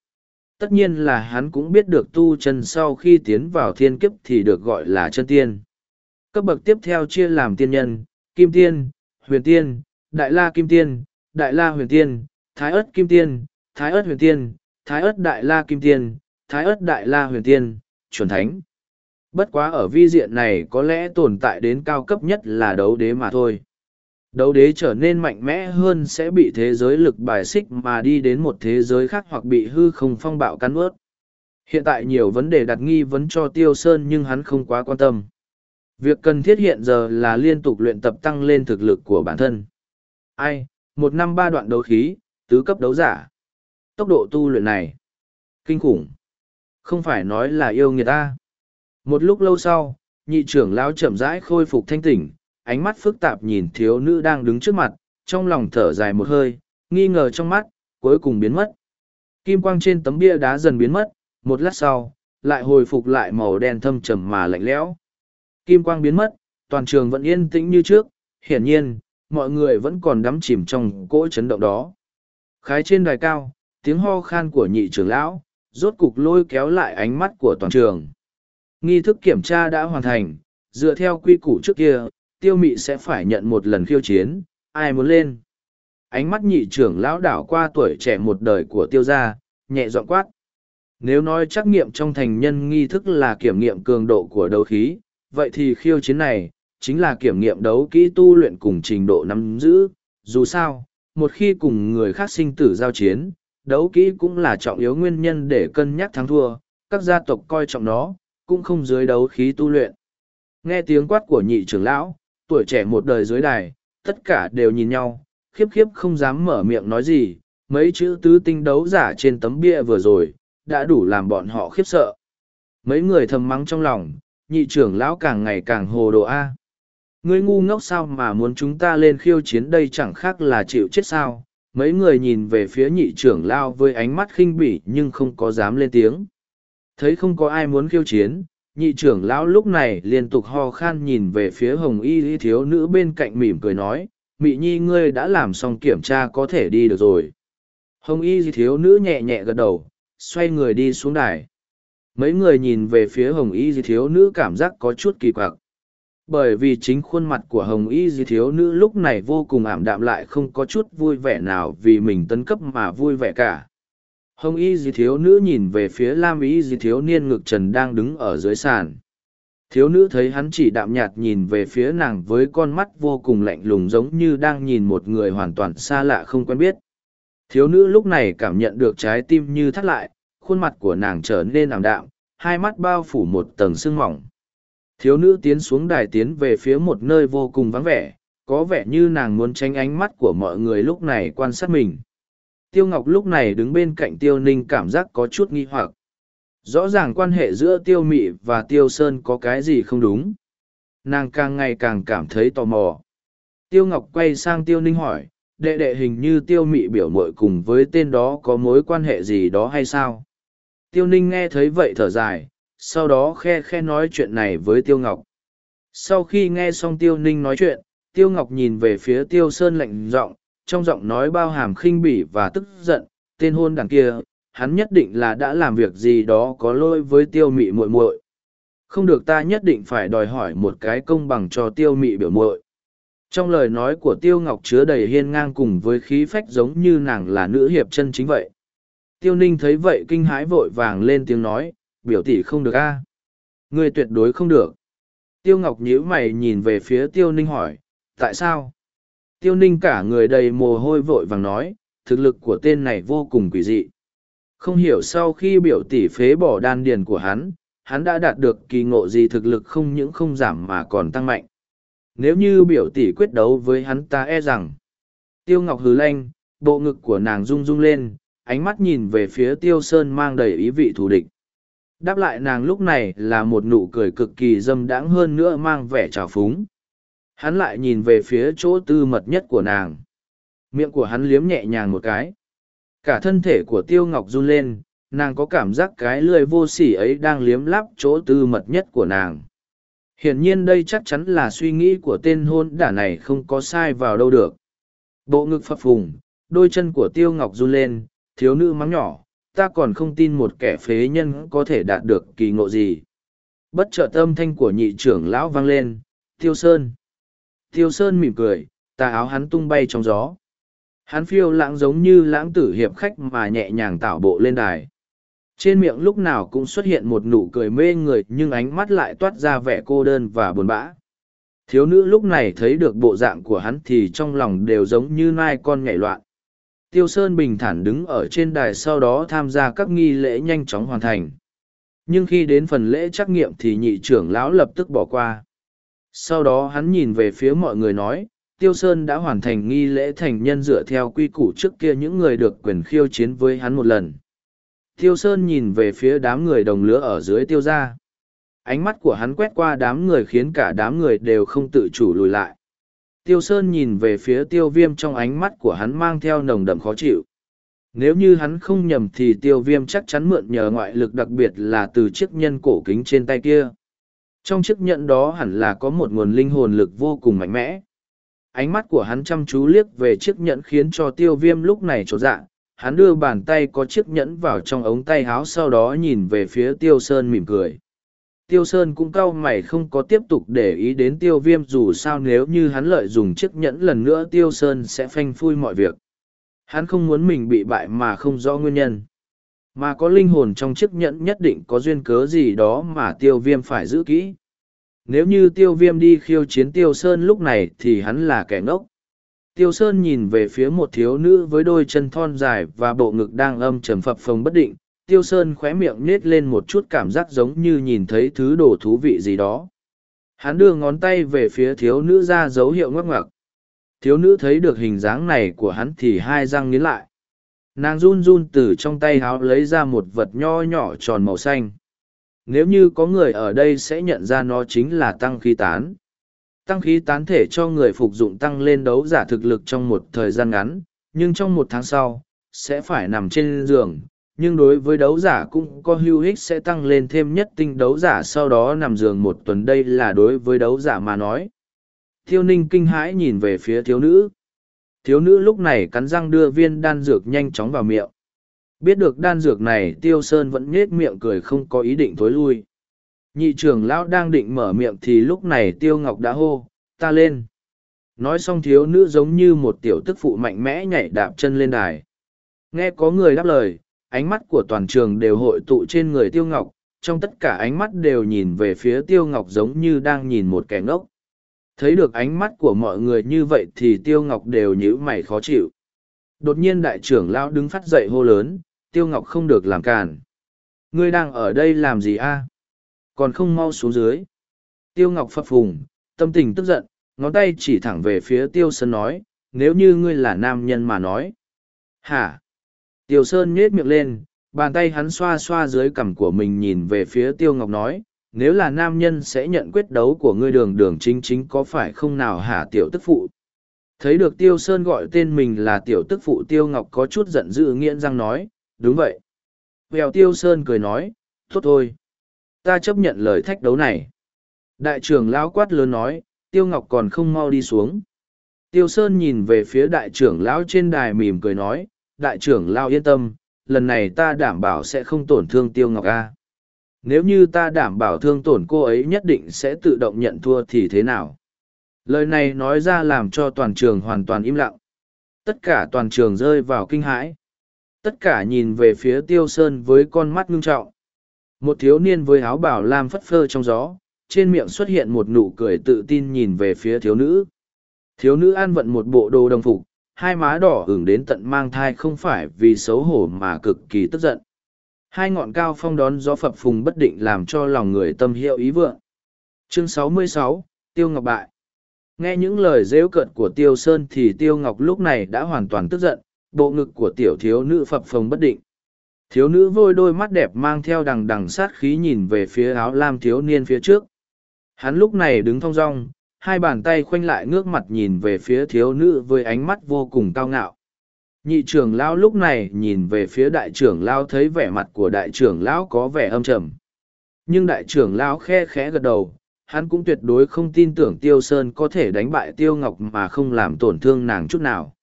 Tất nhiên là hắn cũng biết được tu chân sau khi tiến vào thiên kiếp thì được gọi là chân tiên. Cấp bậc tiếp theo chia làm tiên nhân, kim tiên, huyền tiên, đại la kim tiên, đại la huyền tiên, thái ất kim tiên, thái ất huyền tiên, thái ất đại la kim tiên thái ớt đại la huyền tiên, chuẩn thánh. Bất quá ở vi diện này có lẽ tồn tại đến cao cấp nhất là đấu đế mà thôi. Đấu đế trở nên mạnh mẽ hơn sẽ bị thế giới lực bài xích mà đi đến một thế giới khác hoặc bị hư không phong bạo cắn ướt. Hiện tại nhiều vấn đề đặt nghi vấn cho Tiêu Sơn nhưng hắn không quá quan tâm. Việc cần thiết hiện giờ là liên tục luyện tập tăng lên thực lực của bản thân. Ai, một năm ba đoạn đấu khí, tứ cấp đấu giả. Tốc độ tu luyện này, kinh khủng không phải nói là yêu người ta. Một lúc lâu sau, nhị trưởng lão chậm rãi khôi phục thanh tỉnh, ánh mắt phức tạp nhìn thiếu nữ đang đứng trước mặt, trong lòng thở dài một hơi, nghi ngờ trong mắt, cuối cùng biến mất. Kim quang trên tấm bia đá dần biến mất, một lát sau, lại hồi phục lại màu đen thâm trầm mà lạnh lẽo. Kim quang biến mất, toàn trường vẫn yên tĩnh như trước, hiển nhiên, mọi người vẫn còn đắm chìm trong cỗ chấn động đó. Khái trên đài cao, tiếng ho khan của nhị trưởng lão rốt cục lôi kéo lại ánh mắt của toàn trường. Nghi thức kiểm tra đã hoàn thành, dựa theo quy củ trước kia, tiêu mị sẽ phải nhận một lần khiêu chiến, ai muốn lên. Ánh mắt nhị trưởng lão đảo qua tuổi trẻ một đời của tiêu gia, nhẹ giọng quát. Nếu nói trắc nghiệm trong thành nhân nghi thức là kiểm nghiệm cường độ của đấu khí, vậy thì khiêu chiến này, chính là kiểm nghiệm đấu kỹ tu luyện cùng trình độ nắm giữ. Dù sao, một khi cùng người khác sinh tử giao chiến, đấu kỹ cũng là trọng yếu nguyên nhân để cân nhắc thắng thua, các gia tộc coi trọng nó, cũng không dưới đấu khí tu luyện. Nghe tiếng quát của nhị trưởng lão, tuổi trẻ một đời dưới đài, tất cả đều nhìn nhau, khiếp khiếp không dám mở miệng nói gì, mấy chữ tứ tinh đấu giả trên tấm bia vừa rồi, đã đủ làm bọn họ khiếp sợ. Mấy người thầm mắng trong lòng, nhị trưởng lão càng ngày càng hồ đồ A. Ngươi ngu ngốc sao mà muốn chúng ta lên khiêu chiến đây chẳng khác là chịu chết sao. Mấy người nhìn về phía nhị trưởng lão với ánh mắt khinh bỉ nhưng không có dám lên tiếng. Thấy không có ai muốn khiêu chiến, nhị trưởng lão lúc này liên tục ho khan nhìn về phía hồng y thiếu nữ bên cạnh mỉm cười nói, mị nhi ngươi đã làm xong kiểm tra có thể đi được rồi. Hồng y thiếu nữ nhẹ nhẹ gật đầu, xoay người đi xuống đài. Mấy người nhìn về phía hồng y thiếu nữ cảm giác có chút kỳ quặc. Bởi vì chính khuôn mặt của hồng y di thiếu nữ lúc này vô cùng ảm đạm lại không có chút vui vẻ nào vì mình tấn cấp mà vui vẻ cả. Hồng y di thiếu nữ nhìn về phía lam y di thiếu niên ngực trần đang đứng ở dưới sàn. Thiếu nữ thấy hắn chỉ đạm nhạt nhìn về phía nàng với con mắt vô cùng lạnh lùng giống như đang nhìn một người hoàn toàn xa lạ không quen biết. Thiếu nữ lúc này cảm nhận được trái tim như thắt lại, khuôn mặt của nàng trở nên ảm đạm, hai mắt bao phủ một tầng sương mỏng. Thiếu nữ tiến xuống đài tiến về phía một nơi vô cùng vắng vẻ, có vẻ như nàng muốn tránh ánh mắt của mọi người lúc này quan sát mình. Tiêu Ngọc lúc này đứng bên cạnh Tiêu Ninh cảm giác có chút nghi hoặc. Rõ ràng quan hệ giữa Tiêu Mị và Tiêu Sơn có cái gì không đúng. Nàng càng ngày càng cảm thấy tò mò. Tiêu Ngọc quay sang Tiêu Ninh hỏi, đệ đệ hình như tiêu mị biểu mội cùng với tên đó có mối quan hệ gì đó hay sao tiêu ninh nghe thấy vậy thở dài sau đó khe khe nói chuyện này với tiêu ngọc. Sau khi nghe xong tiêu ninh nói chuyện tiêu ngọc nhìn về phía tiêu sơn lạnh giọng trong giọng nói bao hàm khinh bỉ và tức giận tên hôn đằng kia hắn nhất định là đã làm việc gì đó có lỗi với tiêu mị muội muội. Không được ta nhất định phải đòi hỏi một cái công bằng cho tiêu mị biểu muội. Trong lời nói của Tiêu Ngọc chứa đầy hiên ngang cùng với khí phách giống như nàng là nữ hiệp chân chính vậy. Tiêu Ninh thấy vậy kinh hãi vội vàng lên tiếng nói, biểu tỷ không được a à? Ngươi tuyệt đối không được. Tiêu Ngọc nhíu mày nhìn về phía Tiêu Ninh hỏi, tại sao? Tiêu Ninh cả người đầy mồ hôi vội vàng nói, thực lực của tên này vô cùng quỷ dị. Không hiểu sau khi biểu tỷ phế bỏ đan điền của hắn, hắn đã đạt được kỳ ngộ gì thực lực không những không giảm mà còn tăng mạnh nếu như biểu tỷ quyết đấu với hắn ta e rằng tiêu ngọc hứ lanh bộ ngực của nàng rung rung lên ánh mắt nhìn về phía tiêu sơn mang đầy ý vị thù địch đáp lại nàng lúc này là một nụ cười cực kỳ dâm đãng hơn nữa mang vẻ trào phúng. Hắn lại nhìn về phía chỗ tư mật nhất của nàng. Miệng của hắn liếm nhẹ nhàng một cái. Cả thân thể của tiêu ngọc run lên, nàng có cảm giác cái lười vô sỉ ấy đang liếm lắp chỗ tư mật nhất của nàng. Hiển nhiên đây chắc chắn là suy nghĩ của tên hôn đả này không có sai vào đâu được. Bộ ngực phập phùng, đôi chân của tiêu ngọc run lên, thiếu nữ mắng nhỏ ta còn không tin một kẻ phế nhân có thể đạt được kỳ ngộ gì bất trợ tâm thanh của nhị trưởng lão vang lên, tiêu sơn tiêu sơn mỉm cười tà áo hắn tung bay trong gió hắn phiêu lãng giống như lãng tử hiệp khách mà nhẹ nhàng tảo bộ lên đài trên miệng lúc nào cũng xuất hiện một nụ cười mê người, nhưng ánh mắt lại toát ra vẻ cô đơn và buồn bã. Thiếu nữ lúc này thấy được bộ dạng của hắn thì trong lòng đều giống như nai con nhảy loạn. Tiêu Sơn bình thản đứng ở trên đài sau đó tham gia các nghi lễ nhanh chóng hoàn thành. Nhưng khi đến phần lễ trắc nghiệm thì nhị trưởng lão lập tức bỏ qua. Sau đó hắn nhìn về phía mọi người nói, Tiêu Sơn đã hoàn thành nghi lễ thành nhân dựa theo quy củ trước kia những người được quyền khiêu chiến với hắn một lần. Tiêu Sơn nhìn về phía đám người đồng lứa ở dưới tiêu gia. Ánh mắt của hắn quét qua đám người khiến cả đám người đều không tự chủ lùi lại. Tiêu Sơn nhìn về phía tiêu viêm trong ánh mắt của hắn mang theo nồng đậm khó chịu. Nếu như hắn không nhầm thì tiêu viêm chắc chắn mượn nhờ ngoại lực đặc biệt là từ chiếc nhân cổ kính trên tay kia. Trong chiếc nhận đó hẳn là có một nguồn linh hồn lực vô cùng mạnh mẽ. Ánh mắt của hắn chăm chú liếc về chiếc nhẫn khiến cho tiêu viêm lúc này trột dạ, hắn đưa bàn tay có chiếc nhẫn vào trong ống tay áo sau đó nhìn về phía tiêu sơn mỉm cười Tiêu Sơn cũng cau mày không có tiếp tục để ý đến tiêu viêm dù sao nếu như hắn lợi dùng chiếc nhẫn lần nữa Tiêu Sơn sẽ phanh phui mọi việc. Hắn không muốn mình bị bại mà không rõ nguyên nhân. Mà có linh hồn trong chiếc nhẫn nhất định có duyên cớ gì đó mà tiêu viêm phải giữ kỹ. Nếu như tiêu viêm đi khiêu chiến tiêu sơn lúc này thì hắn là kẻ ngốc. Tiêu Sơn nhìn về phía một thiếu nữ với đôi chân thon dài và bộ ngực đang âm trầm phập phồng bất định. Tiêu Sơn khóe miệng nết lên một chút cảm giác giống như nhìn thấy thứ đồ thú vị gì đó. Hắn đưa ngón tay về phía thiếu nữ ra dấu hiệu ngoắc ngoặc. Thiếu nữ thấy được hình dáng này của hắn thì hai răng nghiến lại. Nàng run run từ trong tay háo lấy ra một vật nho nhỏ tròn màu xanh. Nếu như có người ở đây sẽ nhận ra nó chính là tăng khí tán tăng khí tán thể cho người phục dụng tăng lên đấu giả thực lực trong một thời gian ngắn, nhưng trong một tháng sau, sẽ phải nằm trên giường. Nhưng đối với đấu giả cũng có hữu ích sẽ tăng lên thêm nhất tinh đấu giả sau đó nằm giường một tuần đây là đối với đấu giả mà nói. Thiêu ninh kinh hãi nhìn về phía thiếu nữ. Thiếu nữ lúc này cắn răng đưa viên đan dược nhanh chóng vào miệng. Biết được đan dược này tiêu sơn vẫn nhết miệng cười không có ý định thối lui. Nhị trưởng lão đang định mở miệng thì lúc này tiêu ngọc đã hô, ta lên. Nói xong thiếu nữ giống như một tiểu tức phụ mạnh mẽ nhảy đạp chân lên đài. Nghe có người đáp lời, ánh mắt của toàn trường đều hội tụ trên người tiêu ngọc, trong tất cả ánh mắt đều nhìn về phía tiêu ngọc giống như đang nhìn một kẻ ngốc. Thấy được ánh mắt của mọi người như vậy thì tiêu ngọc đều nhíu mày khó chịu. Đột nhiên đại trưởng lão đứng phát dậy hô lớn, tiêu ngọc không được làm càn. Ngươi đang ở đây làm gì a? còn không mau xuống dưới. Tiêu Ngọc phập phùng, tâm tình tức giận, ngón tay chỉ thẳng về phía Tiêu Sơn nói, nếu như ngươi là nam nhân mà nói. Hả? Tiêu Sơn nhếch miệng lên, bàn tay hắn xoa xoa dưới cằm của mình nhìn về phía Tiêu Ngọc nói, nếu là nam nhân sẽ nhận quyết đấu của ngươi đường đường chính chính có phải không nào hả tiểu tức phụ. Thấy được Tiêu Sơn gọi tên mình là tiểu tức phụ Tiêu Ngọc có chút giận dữ nghiện răng nói, đúng vậy. Vèo Tiêu Sơn cười nói, tốt thôi ta chấp nhận lời thách đấu này đại trưởng lão quát lớn nói tiêu ngọc còn không mau đi xuống tiêu sơn nhìn về phía đại trưởng lão trên đài mỉm cười nói đại trưởng lao yên tâm lần này ta đảm bảo sẽ không tổn thương tiêu ngọc a. Nếu như ta đảm bảo thương tổn cô ấy nhất định sẽ tự động nhận thua thì thế nào? Lời này nói ra làm cho toàn trường hoàn toàn im lặng. Tất cả toàn trường rơi vào kinh hãi. Tất cả nhìn về phía tiêu sơn với con mắt ngưng trọng. Một thiếu niên với áo bảo lam phất phơ trong gió, trên miệng xuất hiện một nụ cười tự tin nhìn về phía thiếu nữ. Thiếu nữ an vận một bộ đồ đồng phục, hai má đỏ hưởng đến tận mang thai không phải vì xấu hổ mà cực kỳ tức giận. Hai ngọn cao phong đón gió phập phùng bất định làm cho lòng người tâm hiệu ý vượng. Chương 66, Tiêu Ngọc Bại Nghe những lời rêu cận của Tiêu Sơn thì Tiêu Ngọc lúc này đã hoàn toàn tức giận, bộ ngực của tiểu thiếu nữ phập phồng bất định. Thiếu nữ vôi đôi mắt đẹp mang theo đằng đằng sát khí nhìn về phía áo lam thiếu niên phía trước. Hắn lúc này đứng thong dong, hai bàn tay khoanh lại ngước mặt nhìn về phía thiếu nữ với ánh mắt vô cùng cao ngạo. Nhị trưởng lão lúc này nhìn về phía đại trưởng lão thấy vẻ mặt của đại trưởng lão có vẻ âm trầm. Nhưng đại trưởng lão khe khẽ gật đầu, hắn cũng tuyệt đối không tin tưởng Tiêu Sơn có thể đánh bại Tiêu Ngọc mà không làm tổn thương nàng chút nào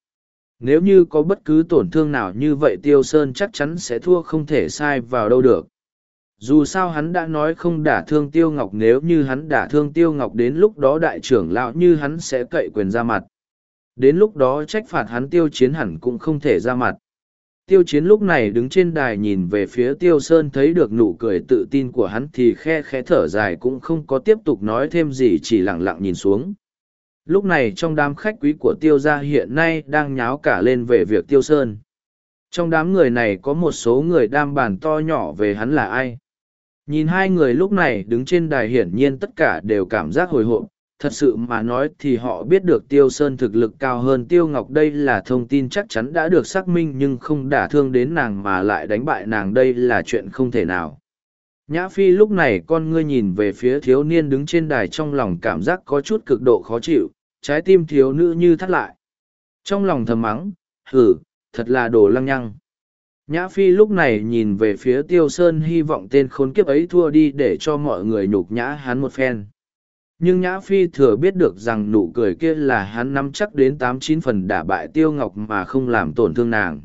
nếu như có bất cứ tổn thương nào như vậy tiêu sơn chắc chắn sẽ thua không thể sai vào đâu được dù sao hắn đã nói không đả thương tiêu ngọc, nếu như hắn đả thương tiêu ngọc đến lúc đó đại trưởng lão như hắn sẽ cậy quyền ra mặt đến lúc đó trách phạt hắn tiêu chiến hẳn cũng không thể ra mặt tiêu chiến lúc này đứng trên đài nhìn về phía tiêu sơn thấy được nụ cười tự tin của hắn thì khe khẽ thở dài cũng không có tiếp tục nói thêm gì, chỉ lẳng lặng nhìn xuống Lúc này trong đám khách quý của tiêu gia hiện nay đang nháo cả lên về việc tiêu sơn. Trong đám người này có một số người đam bàn to nhỏ về hắn là ai. Nhìn hai người lúc này đứng trên đài hiển nhiên tất cả đều cảm giác hồi hộp. Thật sự mà nói thì họ biết được Tiêu Sơn thực lực cao hơn Tiêu Ngọc đây là thông tin chắc chắn đã được xác minh nhưng không đả thương đến nàng mà lại đánh bại nàng đây là chuyện không thể nào. Nhã Phi lúc này con ngươi nhìn về phía thiếu niên đứng trên đài trong lòng cảm giác có chút cực độ khó chịu, trái tim thiếu nữ như thắt lại. Trong lòng thầm mắng, hử, thật là đồ lăng nhăng. Nhã Phi lúc này nhìn về phía Tiêu Sơn hy vọng tên khốn kiếp ấy thua đi để cho mọi người nhục nhã hắn một phen. Nhưng Nhã Phi thừa biết được rằng nụ cười kia là hắn nắm chắc đến tám chín phần đả bại Tiêu Ngọc mà không làm tổn thương nàng.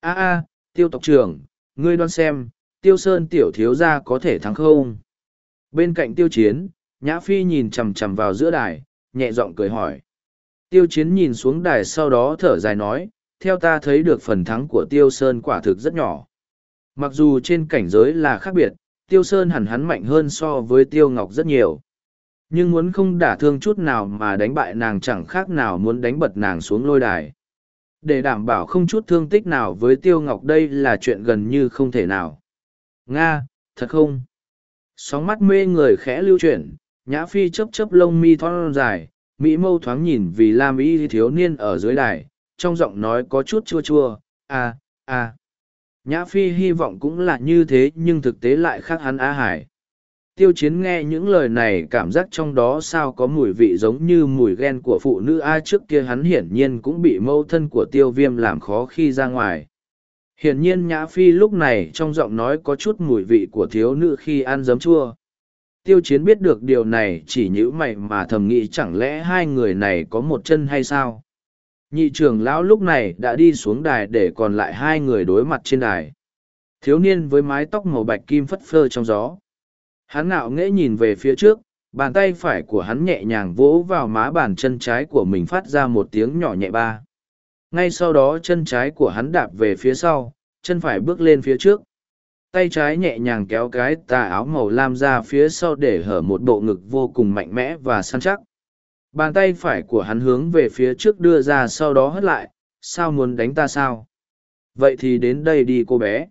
a a Tiêu tộc trưởng, ngươi đoán xem, tiêu sơn tiểu thiếu gia có thể thắng không Bên cạnh tiêu chiến, Nhã Phi nhìn chằm chằm vào giữa đài, nhẹ giọng cười hỏi. Tiêu chiến nhìn xuống đài sau đó thở dài nói, theo ta thấy được phần thắng của Tiêu Sơn quả thực rất nhỏ. Mặc dù trên cảnh giới là khác biệt, Tiêu Sơn hẳn hắn mạnh hơn so với Tiêu Ngọc rất nhiều. Nhưng muốn không đả thương chút nào mà đánh bại nàng chẳng khác nào muốn đánh bật nàng xuống lôi đài. Để đảm bảo không chút thương tích nào với Tiêu Ngọc đây là chuyện gần như không thể nào. Nga, thật không? Sóng mắt mê người khẽ lưu chuyển, Nhã Phi chấp chấp lông mi thon dài, Mỹ mâu thoáng nhìn vì Lam Y thiếu niên ở dưới đài, trong giọng nói có chút chua chua, à, à. Nhã Phi hy vọng cũng là như thế nhưng thực tế lại khác hắn Á Hải. Tiêu chiến nghe những lời này cảm giác trong đó sao có mùi vị giống như mùi ghen của phụ nữ A trước kia hắn hiển nhiên cũng bị mâu thân của tiêu viêm làm khó khi ra ngoài. Hiển nhiên Nhã Phi lúc này trong giọng nói có chút mùi vị của thiếu nữ khi ăn giấm chua. Tiêu chiến biết được điều này chỉ nhữ mày mà thầm nghĩ chẳng lẽ hai người này có một chân hay sao? Nhị trưởng lão lúc này đã đi xuống đài để còn lại hai người đối mặt trên đài. Thiếu niên với mái tóc màu bạch kim phất phơ trong gió. Hắn ngạo nghễ nhìn về phía trước, bàn tay phải của hắn nhẹ nhàng vỗ vào má bàn chân trái của mình phát ra một tiếng nhỏ nhẹ ba. Ngay sau đó chân trái của hắn đạp về phía sau, chân phải bước lên phía trước. Tay trái nhẹ nhàng kéo cái tà áo màu lam ra phía sau để hở một bộ ngực vô cùng mạnh mẽ và săn chắc. Bàn tay phải của hắn hướng về phía trước đưa ra sau đó hất lại, sao muốn đánh ta sao? Vậy thì đến đây đi cô bé.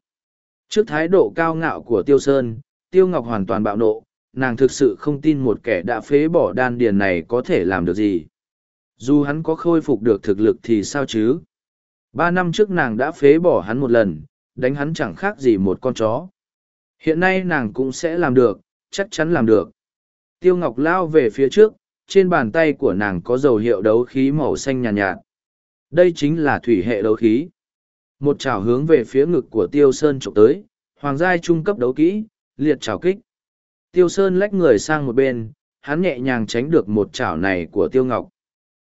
Trước thái độ cao ngạo của Tiêu Sơn, Tiêu Ngọc hoàn toàn bạo nộ, nàng thực sự không tin một kẻ đã phế bỏ đan điền này có thể làm được gì. Dù hắn có khôi phục được thực lực thì sao chứ? Ba năm trước nàng đã phế bỏ hắn một lần, đánh hắn chẳng khác gì một con chó. Hiện nay nàng cũng sẽ làm được, chắc chắn làm được. Tiêu Ngọc lao về phía trước, trên bàn tay của nàng có dầu hiệu đấu khí màu xanh nhàn nhạt, nhạt. Đây chính là thủy hệ đấu khí. Một chảo hướng về phía ngực của Tiêu Sơn trộm tới, hoàng giai trung cấp đấu kỹ, liệt chảo kích. Tiêu Sơn lách người sang một bên, hắn nhẹ nhàng tránh được một chảo này của Tiêu Ngọc.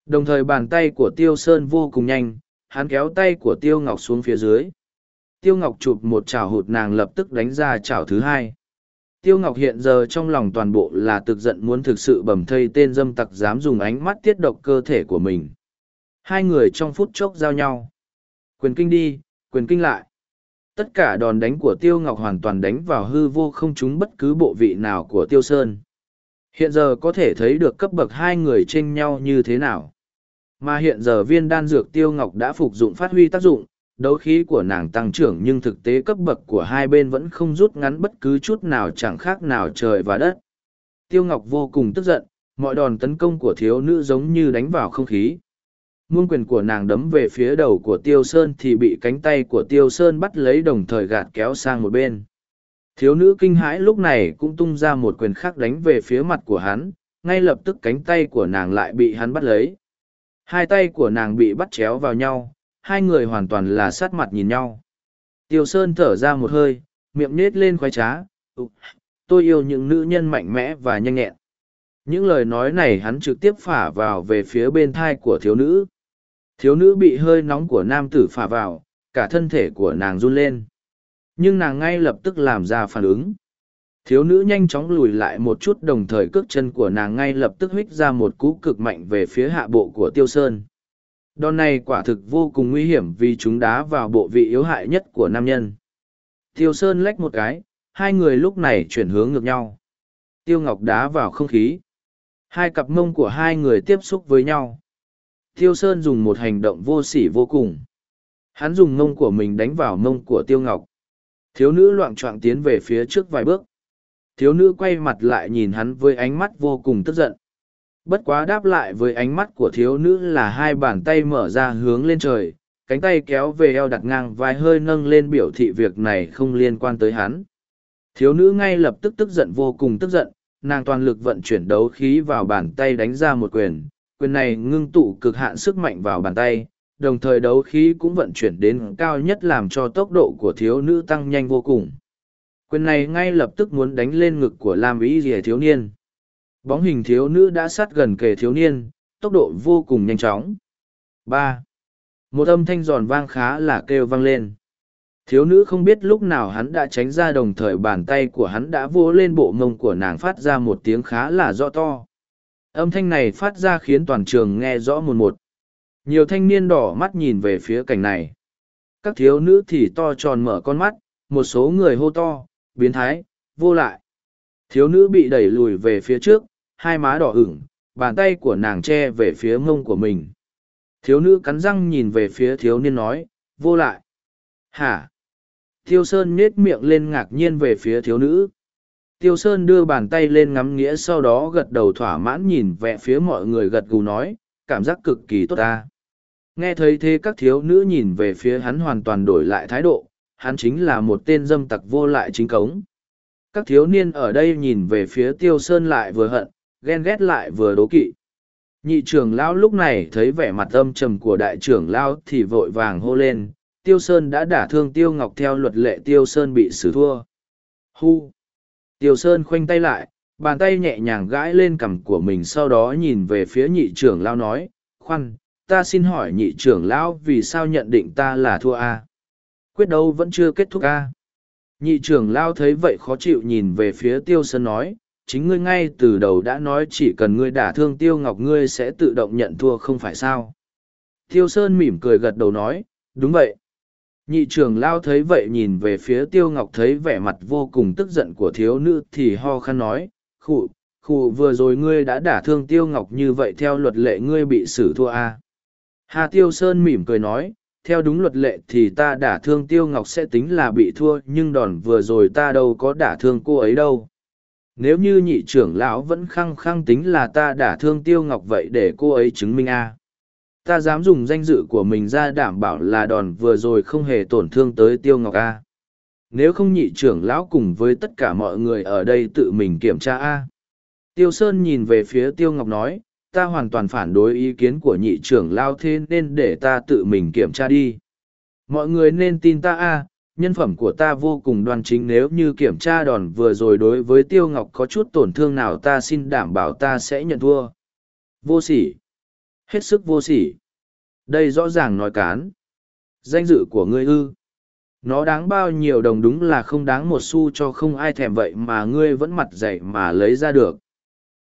Đồng thời bàn tay của Tiêu Sơn vô cùng nhanh, hắn kéo tay của Tiêu Ngọc xuống phía dưới. Tiêu Ngọc chụp một chảo hụt nàng lập tức đánh ra chảo thứ hai. Tiêu Ngọc hiện giờ trong lòng toàn bộ là thực giận muốn thực sự bầm thây tên dâm tặc dám dùng ánh mắt tiết độc cơ thể của mình. Hai người trong phút chốc giao nhau. Quyền kinh đi, quyền kinh lại. Tất cả đòn đánh của Tiêu Ngọc hoàn toàn đánh vào hư vô không trúng bất cứ bộ vị nào của Tiêu Sơn. Hiện giờ có thể thấy được cấp bậc hai người chênh nhau như thế nào. Mà hiện giờ viên đan dược Tiêu Ngọc đã phục dụng phát huy tác dụng, đấu khí của nàng tăng trưởng nhưng thực tế cấp bậc của hai bên vẫn không rút ngắn bất cứ chút nào chẳng khác nào trời và đất. Tiêu Ngọc vô cùng tức giận, mọi đòn tấn công của thiếu nữ giống như đánh vào không khí. Muôn quyền của nàng đấm về phía đầu của Tiêu Sơn thì bị cánh tay của Tiêu Sơn bắt lấy đồng thời gạt kéo sang một bên. Thiếu nữ kinh hãi lúc này cũng tung ra một quyền khác đánh về phía mặt của hắn, ngay lập tức cánh tay của nàng lại bị hắn bắt lấy. Hai tay của nàng bị bắt chéo vào nhau, hai người hoàn toàn là sát mặt nhìn nhau. Tiêu Sơn thở ra một hơi, miệng nết lên khoái trá. Tôi yêu những nữ nhân mạnh mẽ và nhanh nhẹn. Những lời nói này hắn trực tiếp phả vào về phía bên thai của thiếu nữ. Thiếu nữ bị hơi nóng của nam tử phả vào, cả thân thể của nàng run lên. Nhưng nàng ngay lập tức làm ra phản ứng. Thiếu nữ nhanh chóng lùi lại một chút đồng thời cước chân của nàng ngay lập tức huých ra một cú cực mạnh về phía hạ bộ của Tiêu Sơn. Đòn này quả thực vô cùng nguy hiểm vì chúng đá vào bộ vị yếu hại nhất của nam nhân. Tiêu Sơn lách một cái, hai người lúc này chuyển hướng ngược nhau. Tiêu Ngọc đá vào không khí. Hai cặp mông của hai người tiếp xúc với nhau. Tiêu Sơn dùng một hành động vô sỉ vô cùng. Hắn dùng mông của mình đánh vào mông của Tiêu Ngọc. Thiếu nữ loạn trọng tiến về phía trước vài bước. Thiếu nữ quay mặt lại nhìn hắn với ánh mắt vô cùng tức giận. Bất quá đáp lại với ánh mắt của thiếu nữ là hai bàn tay mở ra hướng lên trời, cánh tay kéo về eo đặt ngang vai hơi nâng lên biểu thị việc này không liên quan tới hắn. Thiếu nữ ngay lập tức tức giận vô cùng tức giận, nàng toàn lực vận chuyển đấu khí vào bàn tay đánh ra một quyền, quyền này ngưng tụ cực hạn sức mạnh vào bàn tay, đồng thời đấu khí cũng vận chuyển đến cao nhất làm cho tốc độ của thiếu nữ tăng nhanh vô cùng. Quyền này ngay lập tức muốn đánh lên ngực của Lam Ý Dìa thiếu niên. Bóng hình thiếu nữ đã sát gần kề thiếu niên, tốc độ vô cùng nhanh chóng. ba Một âm thanh giòn vang khá là kêu vang lên. Thiếu nữ không biết lúc nào hắn đã tránh ra đồng thời bàn tay của hắn đã vô lên bộ mông của nàng phát ra một tiếng khá là rõ to. Âm thanh này phát ra khiến toàn trường nghe rõ một một. Nhiều thanh niên đỏ mắt nhìn về phía cảnh này. Các thiếu nữ thì to tròn mở con mắt, một số người hô to, biến thái, vô lại. Thiếu nữ bị đẩy lùi về phía trước, hai má đỏ ửng, bàn tay của nàng che về phía mông của mình. Thiếu nữ cắn răng nhìn về phía thiếu niên nói, vô lại. Hả? Tiêu Sơn nhếch miệng lên ngạc nhiên về phía thiếu nữ. Tiêu Sơn đưa bàn tay lên ngắm nghĩa sau đó gật đầu thỏa mãn nhìn về phía mọi người gật gù nói, cảm giác cực kỳ tốt ta. Nghe thấy thế các thiếu nữ nhìn về phía hắn hoàn toàn đổi lại thái độ, hắn chính là một tên dâm tặc vô lại chính cống. Các thiếu niên ở đây nhìn về phía Tiêu Sơn lại vừa hận, ghen ghét lại vừa đố kỵ. Nhị trưởng lão lúc này thấy vẻ mặt âm trầm của đại trưởng lão thì vội vàng hô lên, Tiêu Sơn đã đả thương Tiêu Ngọc theo luật lệ Tiêu Sơn bị xử thua. Hu! Tiêu Sơn khoanh tay lại, bàn tay nhẹ nhàng gãi lên cằm của mình sau đó nhìn về phía nhị trưởng lão nói, khoan, ta xin hỏi nhị trưởng lão vì sao nhận định ta là thua a quyết đấu vẫn chưa kết thúc a nhị trưởng lão thấy vậy khó chịu nhìn về phía tiêu sơn nói chính ngươi ngay từ đầu đã nói chỉ cần ngươi đả thương tiêu ngọc ngươi sẽ tự động nhận thua không phải sao? Tiêu sơn mỉm cười gật đầu nói, đúng vậy. Nhị trưởng lao thấy vậy nhìn về phía tiêu ngọc thấy vẻ mặt vô cùng tức giận của thiếu nữ thì ho khăn nói, khụ khụ vừa rồi ngươi đã đả thương tiêu ngọc như vậy theo luật lệ ngươi bị xử thua a hà tiêu sơn mỉm cười nói, theo đúng luật lệ thì ta đả thương tiêu ngọc sẽ tính là bị thua nhưng đòn vừa rồi ta đâu có đả thương cô ấy đâu nếu như nhị trưởng lão vẫn khăng khăng tính là ta đả thương tiêu ngọc vậy để cô ấy chứng minh a. Ta dám dùng danh dự của mình ra đảm bảo là đòn vừa rồi không hề tổn thương tới tiêu ngọc a. Nếu không nhị trưởng lão cùng với tất cả mọi người ở đây tự mình kiểm tra a. Tiêu sơn nhìn về phía tiêu ngọc nói, ta hoàn toàn phản đối ý kiến của nhị trưởng lão thế nên để ta tự mình kiểm tra đi. Mọi người nên tin ta a nhân phẩm của ta vô cùng đoan chính, nếu như kiểm tra đòn vừa rồi đối với tiêu ngọc có chút tổn thương nào ta xin đảm bảo ta sẽ nhận thua. Vô sỉ. Hết sức vô sỉ. Đây rõ ràng nói cán. Danh dự của ngươi ư. Nó đáng bao nhiêu đồng đúng là không đáng một xu cho không ai thèm vậy mà ngươi vẫn mặt dậy mà lấy ra được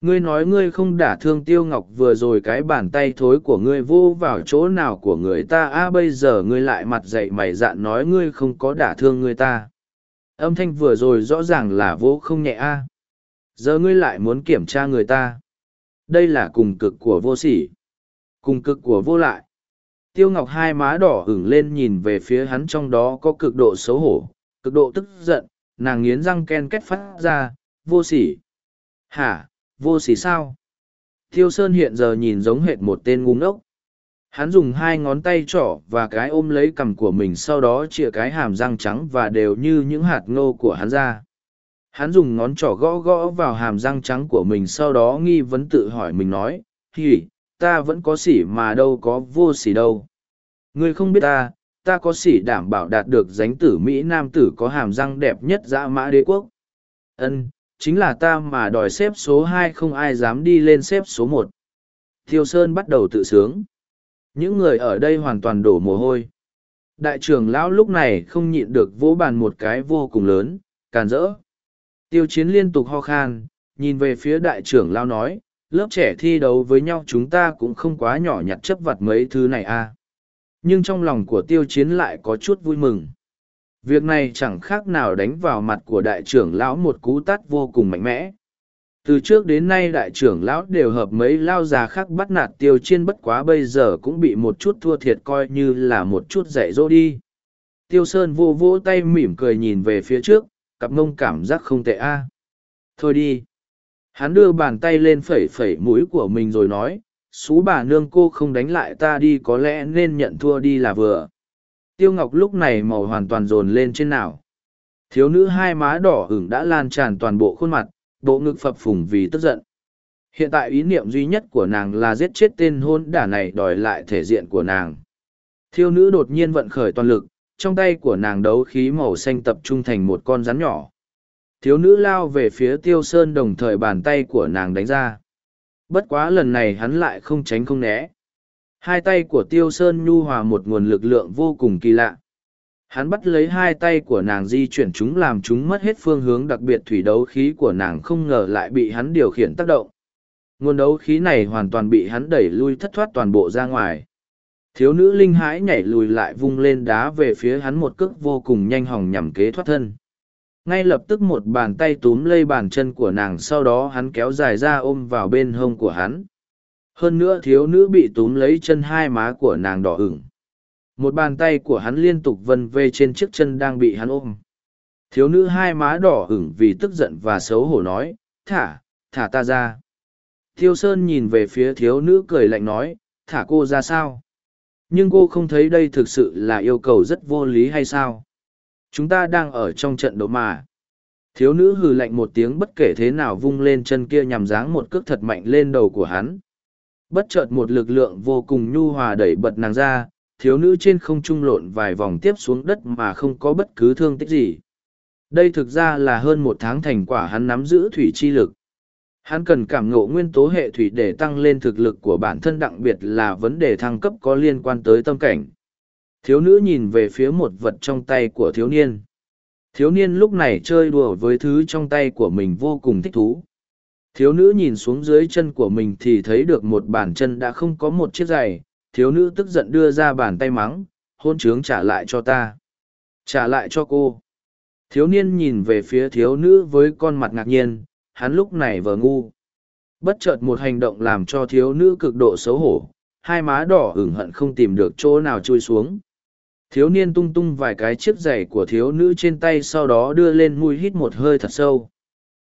ngươi nói ngươi không đả thương tiêu ngọc vừa rồi cái bàn tay thối của ngươi vô vào chỗ nào của người ta? A, bây giờ ngươi lại mặt dậy mày dạn nói ngươi không có đả thương người ta. Âm thanh vừa rồi rõ ràng là vô không nhẹ a. Giờ ngươi lại muốn kiểm tra người ta. Đây là cùng cực của vô sỉ. Cùng cực của vô lại. Tiêu ngọc hai má đỏ ửng lên nhìn về phía hắn trong đó có cực độ xấu hổ, cực độ tức giận, nàng nghiến răng ken kết phát ra, vô sỉ. Hả? Vô sỉ sao Thiêu sơn hiện giờ nhìn giống hệt một tên ngu ngốc hắn dùng hai ngón tay trỏ và cái ôm lấy cằm của mình sau đó chĩa cái hàm răng trắng và đều như những hạt ngô của hắn ra hắn dùng ngón trỏ gõ gõ vào hàm răng trắng của mình sau đó nghi vấn tự hỏi mình nói hỉ ta vẫn có sỉ mà đâu có vô sỉ đâu. Ngươi không biết ta, ta có sỉ đảm bảo đạt được dánh tử Mỹ Nam tử có hàm răng đẹp nhất dã mã đế quốc. Ân, chính là ta mà đòi xếp số hai không ai dám đi lên xếp số một. Thiêu Sơn bắt đầu tự sướng. Những người ở đây hoàn toàn đổ mồ hôi. Đại trưởng lão lúc này không nhịn được vỗ bàn một cái vô cùng lớn, càn rỡ. Tiêu chiến liên tục ho khan, nhìn về phía đại trưởng lão nói, lớp trẻ thi đấu với nhau chúng ta cũng không quá nhỏ nhặt chấp vặt mấy thứ này a à. nhưng trong lòng của tiêu chiến lại có chút vui mừng việc này chẳng khác nào đánh vào mặt của đại trưởng lão một cú tát vô cùng mạnh mẽ. Từ trước đến nay đại trưởng lão đều hợp mấy lao già khác bắt nạt tiêu chiên bất quá bây giờ cũng bị một chút thua thiệt coi như là một chút dạy dỗ đi. Tiêu sơn vô vỗ tay mỉm cười nhìn về phía trước, cặp mông cảm giác không tệ a. Thôi đi. Hắn đưa bàn tay lên phẩy phẩy mũi của mình rồi nói, xú bà nương cô không đánh lại ta đi, có lẽ nên nhận thua đi là vừa tiêu ngọc lúc này màu hoàn toàn dồn lên trên nào. Thiếu nữ hai má đỏ hửng đã lan tràn toàn bộ khuôn mặt, bộ ngực phập phùng vì tức giận. Hiện tại ý niệm duy nhất của nàng là giết chết tên hôn đả này đòi lại thể diện của nàng. Thiếu nữ đột nhiên vận khởi toàn lực, trong tay của nàng đấu khí màu xanh tập trung thành một con rắn nhỏ. Thiếu nữ lao về phía tiêu sơn đồng thời bàn tay của nàng đánh ra. Bất quá lần này hắn lại không tránh không né hai tay của tiêu sơn nhu hòa một nguồn lực lượng vô cùng kỳ lạ. Hắn bắt lấy hai tay của nàng di chuyển chúng làm chúng mất hết phương hướng, đặc biệt thủy đấu khí của nàng không ngờ lại bị hắn điều khiển tác động. Nguồn đấu khí này hoàn toàn bị hắn đẩy lui thất thoát toàn bộ ra ngoài. Thiếu nữ linh hãi nhảy lùi lại vung lên đá về phía hắn một cước vô cùng nhanh hỏng nhằm kế thoát thân. Ngay lập tức một bàn tay túm lây bàn chân của nàng, sau đó hắn kéo dài ra ôm vào bên hông của hắn hơn nữa thiếu nữ bị túm lấy chân hai má của nàng đỏ ửng. Một bàn tay của hắn liên tục vân vê trên chiếc chân đang bị hắn ôm. Thiếu nữ hai má đỏ ửng vì tức giận và xấu hổ nói, thả thả ta ra. Thiêu sơn nhìn về phía thiếu nữ cười lạnh nói, thả cô ra sao? Nhưng cô không thấy đây thực sự là yêu cầu rất vô lý hay sao? Chúng ta đang ở trong trận đấu mà. Thiếu nữ hừ lạnh một tiếng bất kể thế nào vung lên chân kia nhằm dáng một cước thật mạnh lên đầu của hắn bất chợt một lực lượng vô cùng nhu hòa đẩy bật nàng ra, thiếu nữ trên không trung lộn vài vòng tiếp xuống đất mà không có bất cứ thương tích gì. Đây thực ra là hơn một tháng thành quả hắn nắm giữ thủy chi lực. Hắn cần cảm ngộ nguyên tố hệ thủy để tăng lên thực lực của bản thân đặc biệt là vấn đề thăng cấp có liên quan tới tâm cảnh. Thiếu nữ nhìn về phía một vật trong tay của thiếu niên. Thiếu niên lúc này chơi đùa với thứ trong tay của mình vô cùng thích thú thiếu nữ nhìn xuống dưới chân của mình thì thấy được một bàn chân đã không có một chiếc giày. Thiếu nữ tức giận đưa ra bàn tay mắng, hôn trướng trả lại cho ta. Trả lại cho cô. Thiếu niên nhìn về phía thiếu nữ với con mặt ngạc nhiên, hắn lúc này vờ ngu. Bất chợt một hành động làm cho thiếu nữ cực độ xấu hổ, hai má đỏ hửng hận không tìm được chỗ nào trôi xuống. Thiếu niên tung tung vài cái chiếc giày của thiếu nữ trên tay sau đó đưa lên mùi hít một hơi thật sâu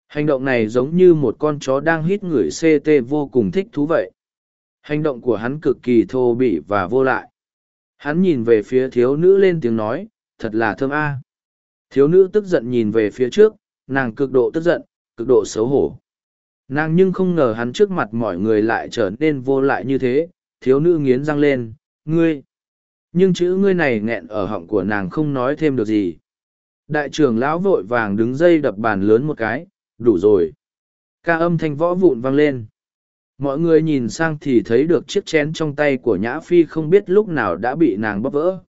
hành động này giống như một con chó đang hít ngửi ct vô cùng thích thú vậy. Hành động của hắn cực kỳ thô bỉ và vô lại. Hắn nhìn về phía thiếu nữ lên tiếng nói, thật là thơm a. Thiếu nữ tức giận nhìn về phía trước, nàng cực độ tức giận, cực độ xấu hổ. Nàng nhưng không ngờ hắn trước mặt mọi người lại trở nên vô lại như thế, thiếu nữ nghiến răng lên, ngươi, nhưng chữ ngươi này nghẹn ở họng của nàng không nói thêm được gì. Đại trưởng lão vội vàng đứng dây đập bàn lớn một cái đủ rồi. Ca âm thanh võ vụn vang lên. Mọi người nhìn sang thì thấy được chiếc chén trong tay của nhã phi không biết lúc nào đã bị nàng bóp vỡ.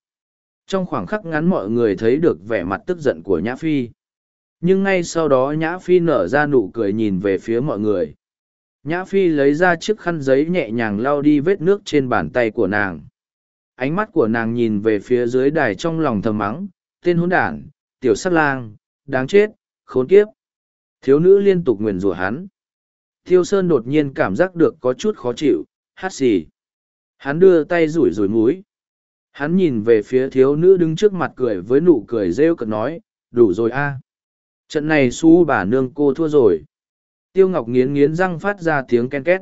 Trong khoảng khắc ngắn mọi người thấy được vẻ mặt tức giận của nhã phi. Nhưng ngay sau đó nhã phi nở ra nụ cười nhìn về phía mọi người. Nhã phi lấy ra chiếc khăn giấy nhẹ nhàng lau đi vết nước trên bàn tay của nàng. Ánh mắt của nàng nhìn về phía dưới đài trong lòng thầm mắng, tên hôn đản, tiểu sắt lang, đáng chết, khốn kiếp thiếu nữ liên tục nguyền rủa hắn. Thiêu sơn đột nhiên cảm giác được có chút khó chịu, hát xì. Hắn đưa tay rủi rủi múi hắn nhìn về phía thiếu nữ đứng trước mặt cười với nụ cười rêu cợt nói, đủ rồi a. Trận này su bà nương cô thua rồi. Tiêu ngọc nghiến nghiến răng phát ra tiếng ken két.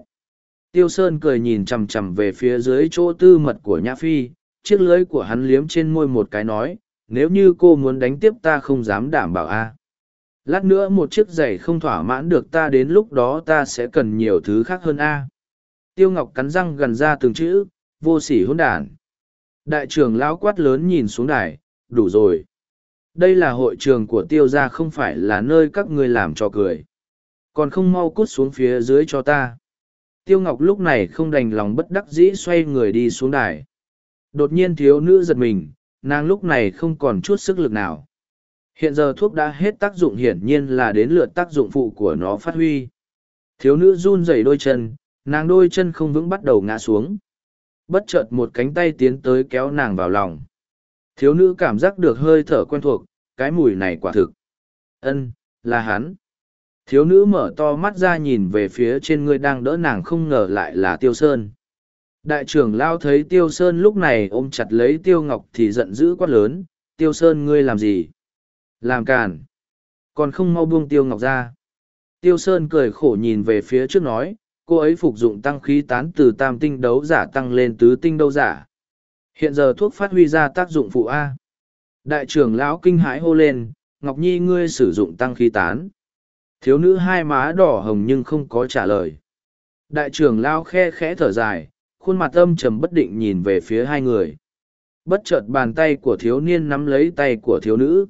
Tiêu sơn cười nhìn chằm chằm về phía dưới chỗ tư mật của nhã phi, chiếc lưới của hắn liếm trên môi một cái nói, nếu như cô muốn đánh tiếp ta không dám đảm bảo a lát nữa một chiếc giày không thỏa mãn được ta đến lúc đó ta sẽ cần nhiều thứ khác hơn a. Tiêu ngọc cắn răng gần ra từng chữ, vô sỉ hôn đản. Đại trưởng lão quát lớn nhìn xuống đài, đủ rồi. Đây là hội trường của tiêu gia không phải là nơi các ngươi làm trò cười. Còn không mau cút xuống phía dưới cho ta. Tiêu ngọc lúc này không đành lòng bất đắc dĩ xoay người đi xuống đài. Đột nhiên thiếu nữ giật mình, nàng lúc này không còn chút sức lực nào hiện giờ thuốc đã hết tác dụng hiển nhiên là đến lượt tác dụng phụ của nó phát huy. Thiếu nữ run rẩy đôi chân, nàng đôi chân không vững bắt đầu ngã xuống. Bất chợt một cánh tay tiến tới kéo nàng vào lòng. Thiếu nữ cảm giác được hơi thở quen thuộc, cái mùi này quả thực. Ân, là hắn. Thiếu nữ mở to mắt ra nhìn về phía trên người đang đỡ nàng không ngờ lại là tiêu sơn. Đại trưởng lao thấy tiêu sơn lúc này ôm chặt lấy tiêu ngọc thì giận dữ quát lớn, tiêu sơn ngươi làm gì? Làm càn. Còn không mau buông tiêu ngọc ra. Tiêu sơn cười khổ nhìn về phía trước nói, cô ấy phục dụng tăng khí tán từ tam tinh đấu giả tăng lên tứ tinh đấu giả. Hiện giờ thuốc phát huy ra tác dụng phụ a. Đại trưởng lão kinh hãi hô lên, ngọc nhi ngươi sử dụng tăng khí tán. Thiếu nữ hai má đỏ hồng nhưng không có trả lời. Đại trưởng lão khe khẽ thở dài, khuôn mặt âm trầm bất định nhìn về phía hai người. Bất chợt bàn tay của thiếu niên nắm lấy tay của thiếu nữ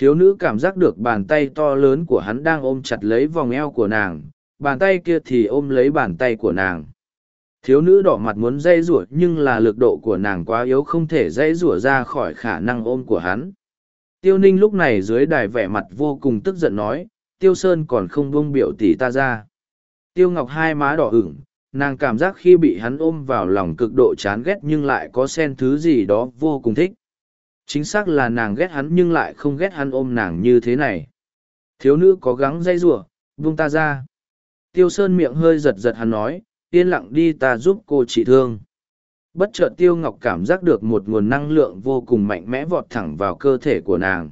thiếu nữ cảm giác được bàn tay to lớn của hắn đang ôm chặt lấy vòng eo của nàng, bàn tay kia thì ôm lấy bàn tay của nàng. Thiếu nữ đỏ mặt muốn dây rủa nhưng là lực độ của nàng quá yếu không thể dây rủa ra khỏi khả năng ôm của hắn. Tiêu ninh lúc này dưới đài vẻ mặt vô cùng tức giận nói, tiêu sơn còn không buông biểu tỷ ta ra. Tiêu ngọc hai má đỏ ửng, nàng cảm giác khi bị hắn ôm vào lòng cực độ chán ghét nhưng lại có sen thứ gì đó vô cùng thích chính xác là nàng ghét hắn nhưng lại không ghét hắn ôm nàng như thế này. Thiếu nữ có gắng dây giụa vung ta ra. Tiêu sơn miệng hơi giật giật hắn nói, yên lặng đi ta giúp cô trị thương. Bất chợt tiêu ngọc cảm giác được một nguồn năng lượng vô cùng mạnh mẽ vọt thẳng vào cơ thể của nàng.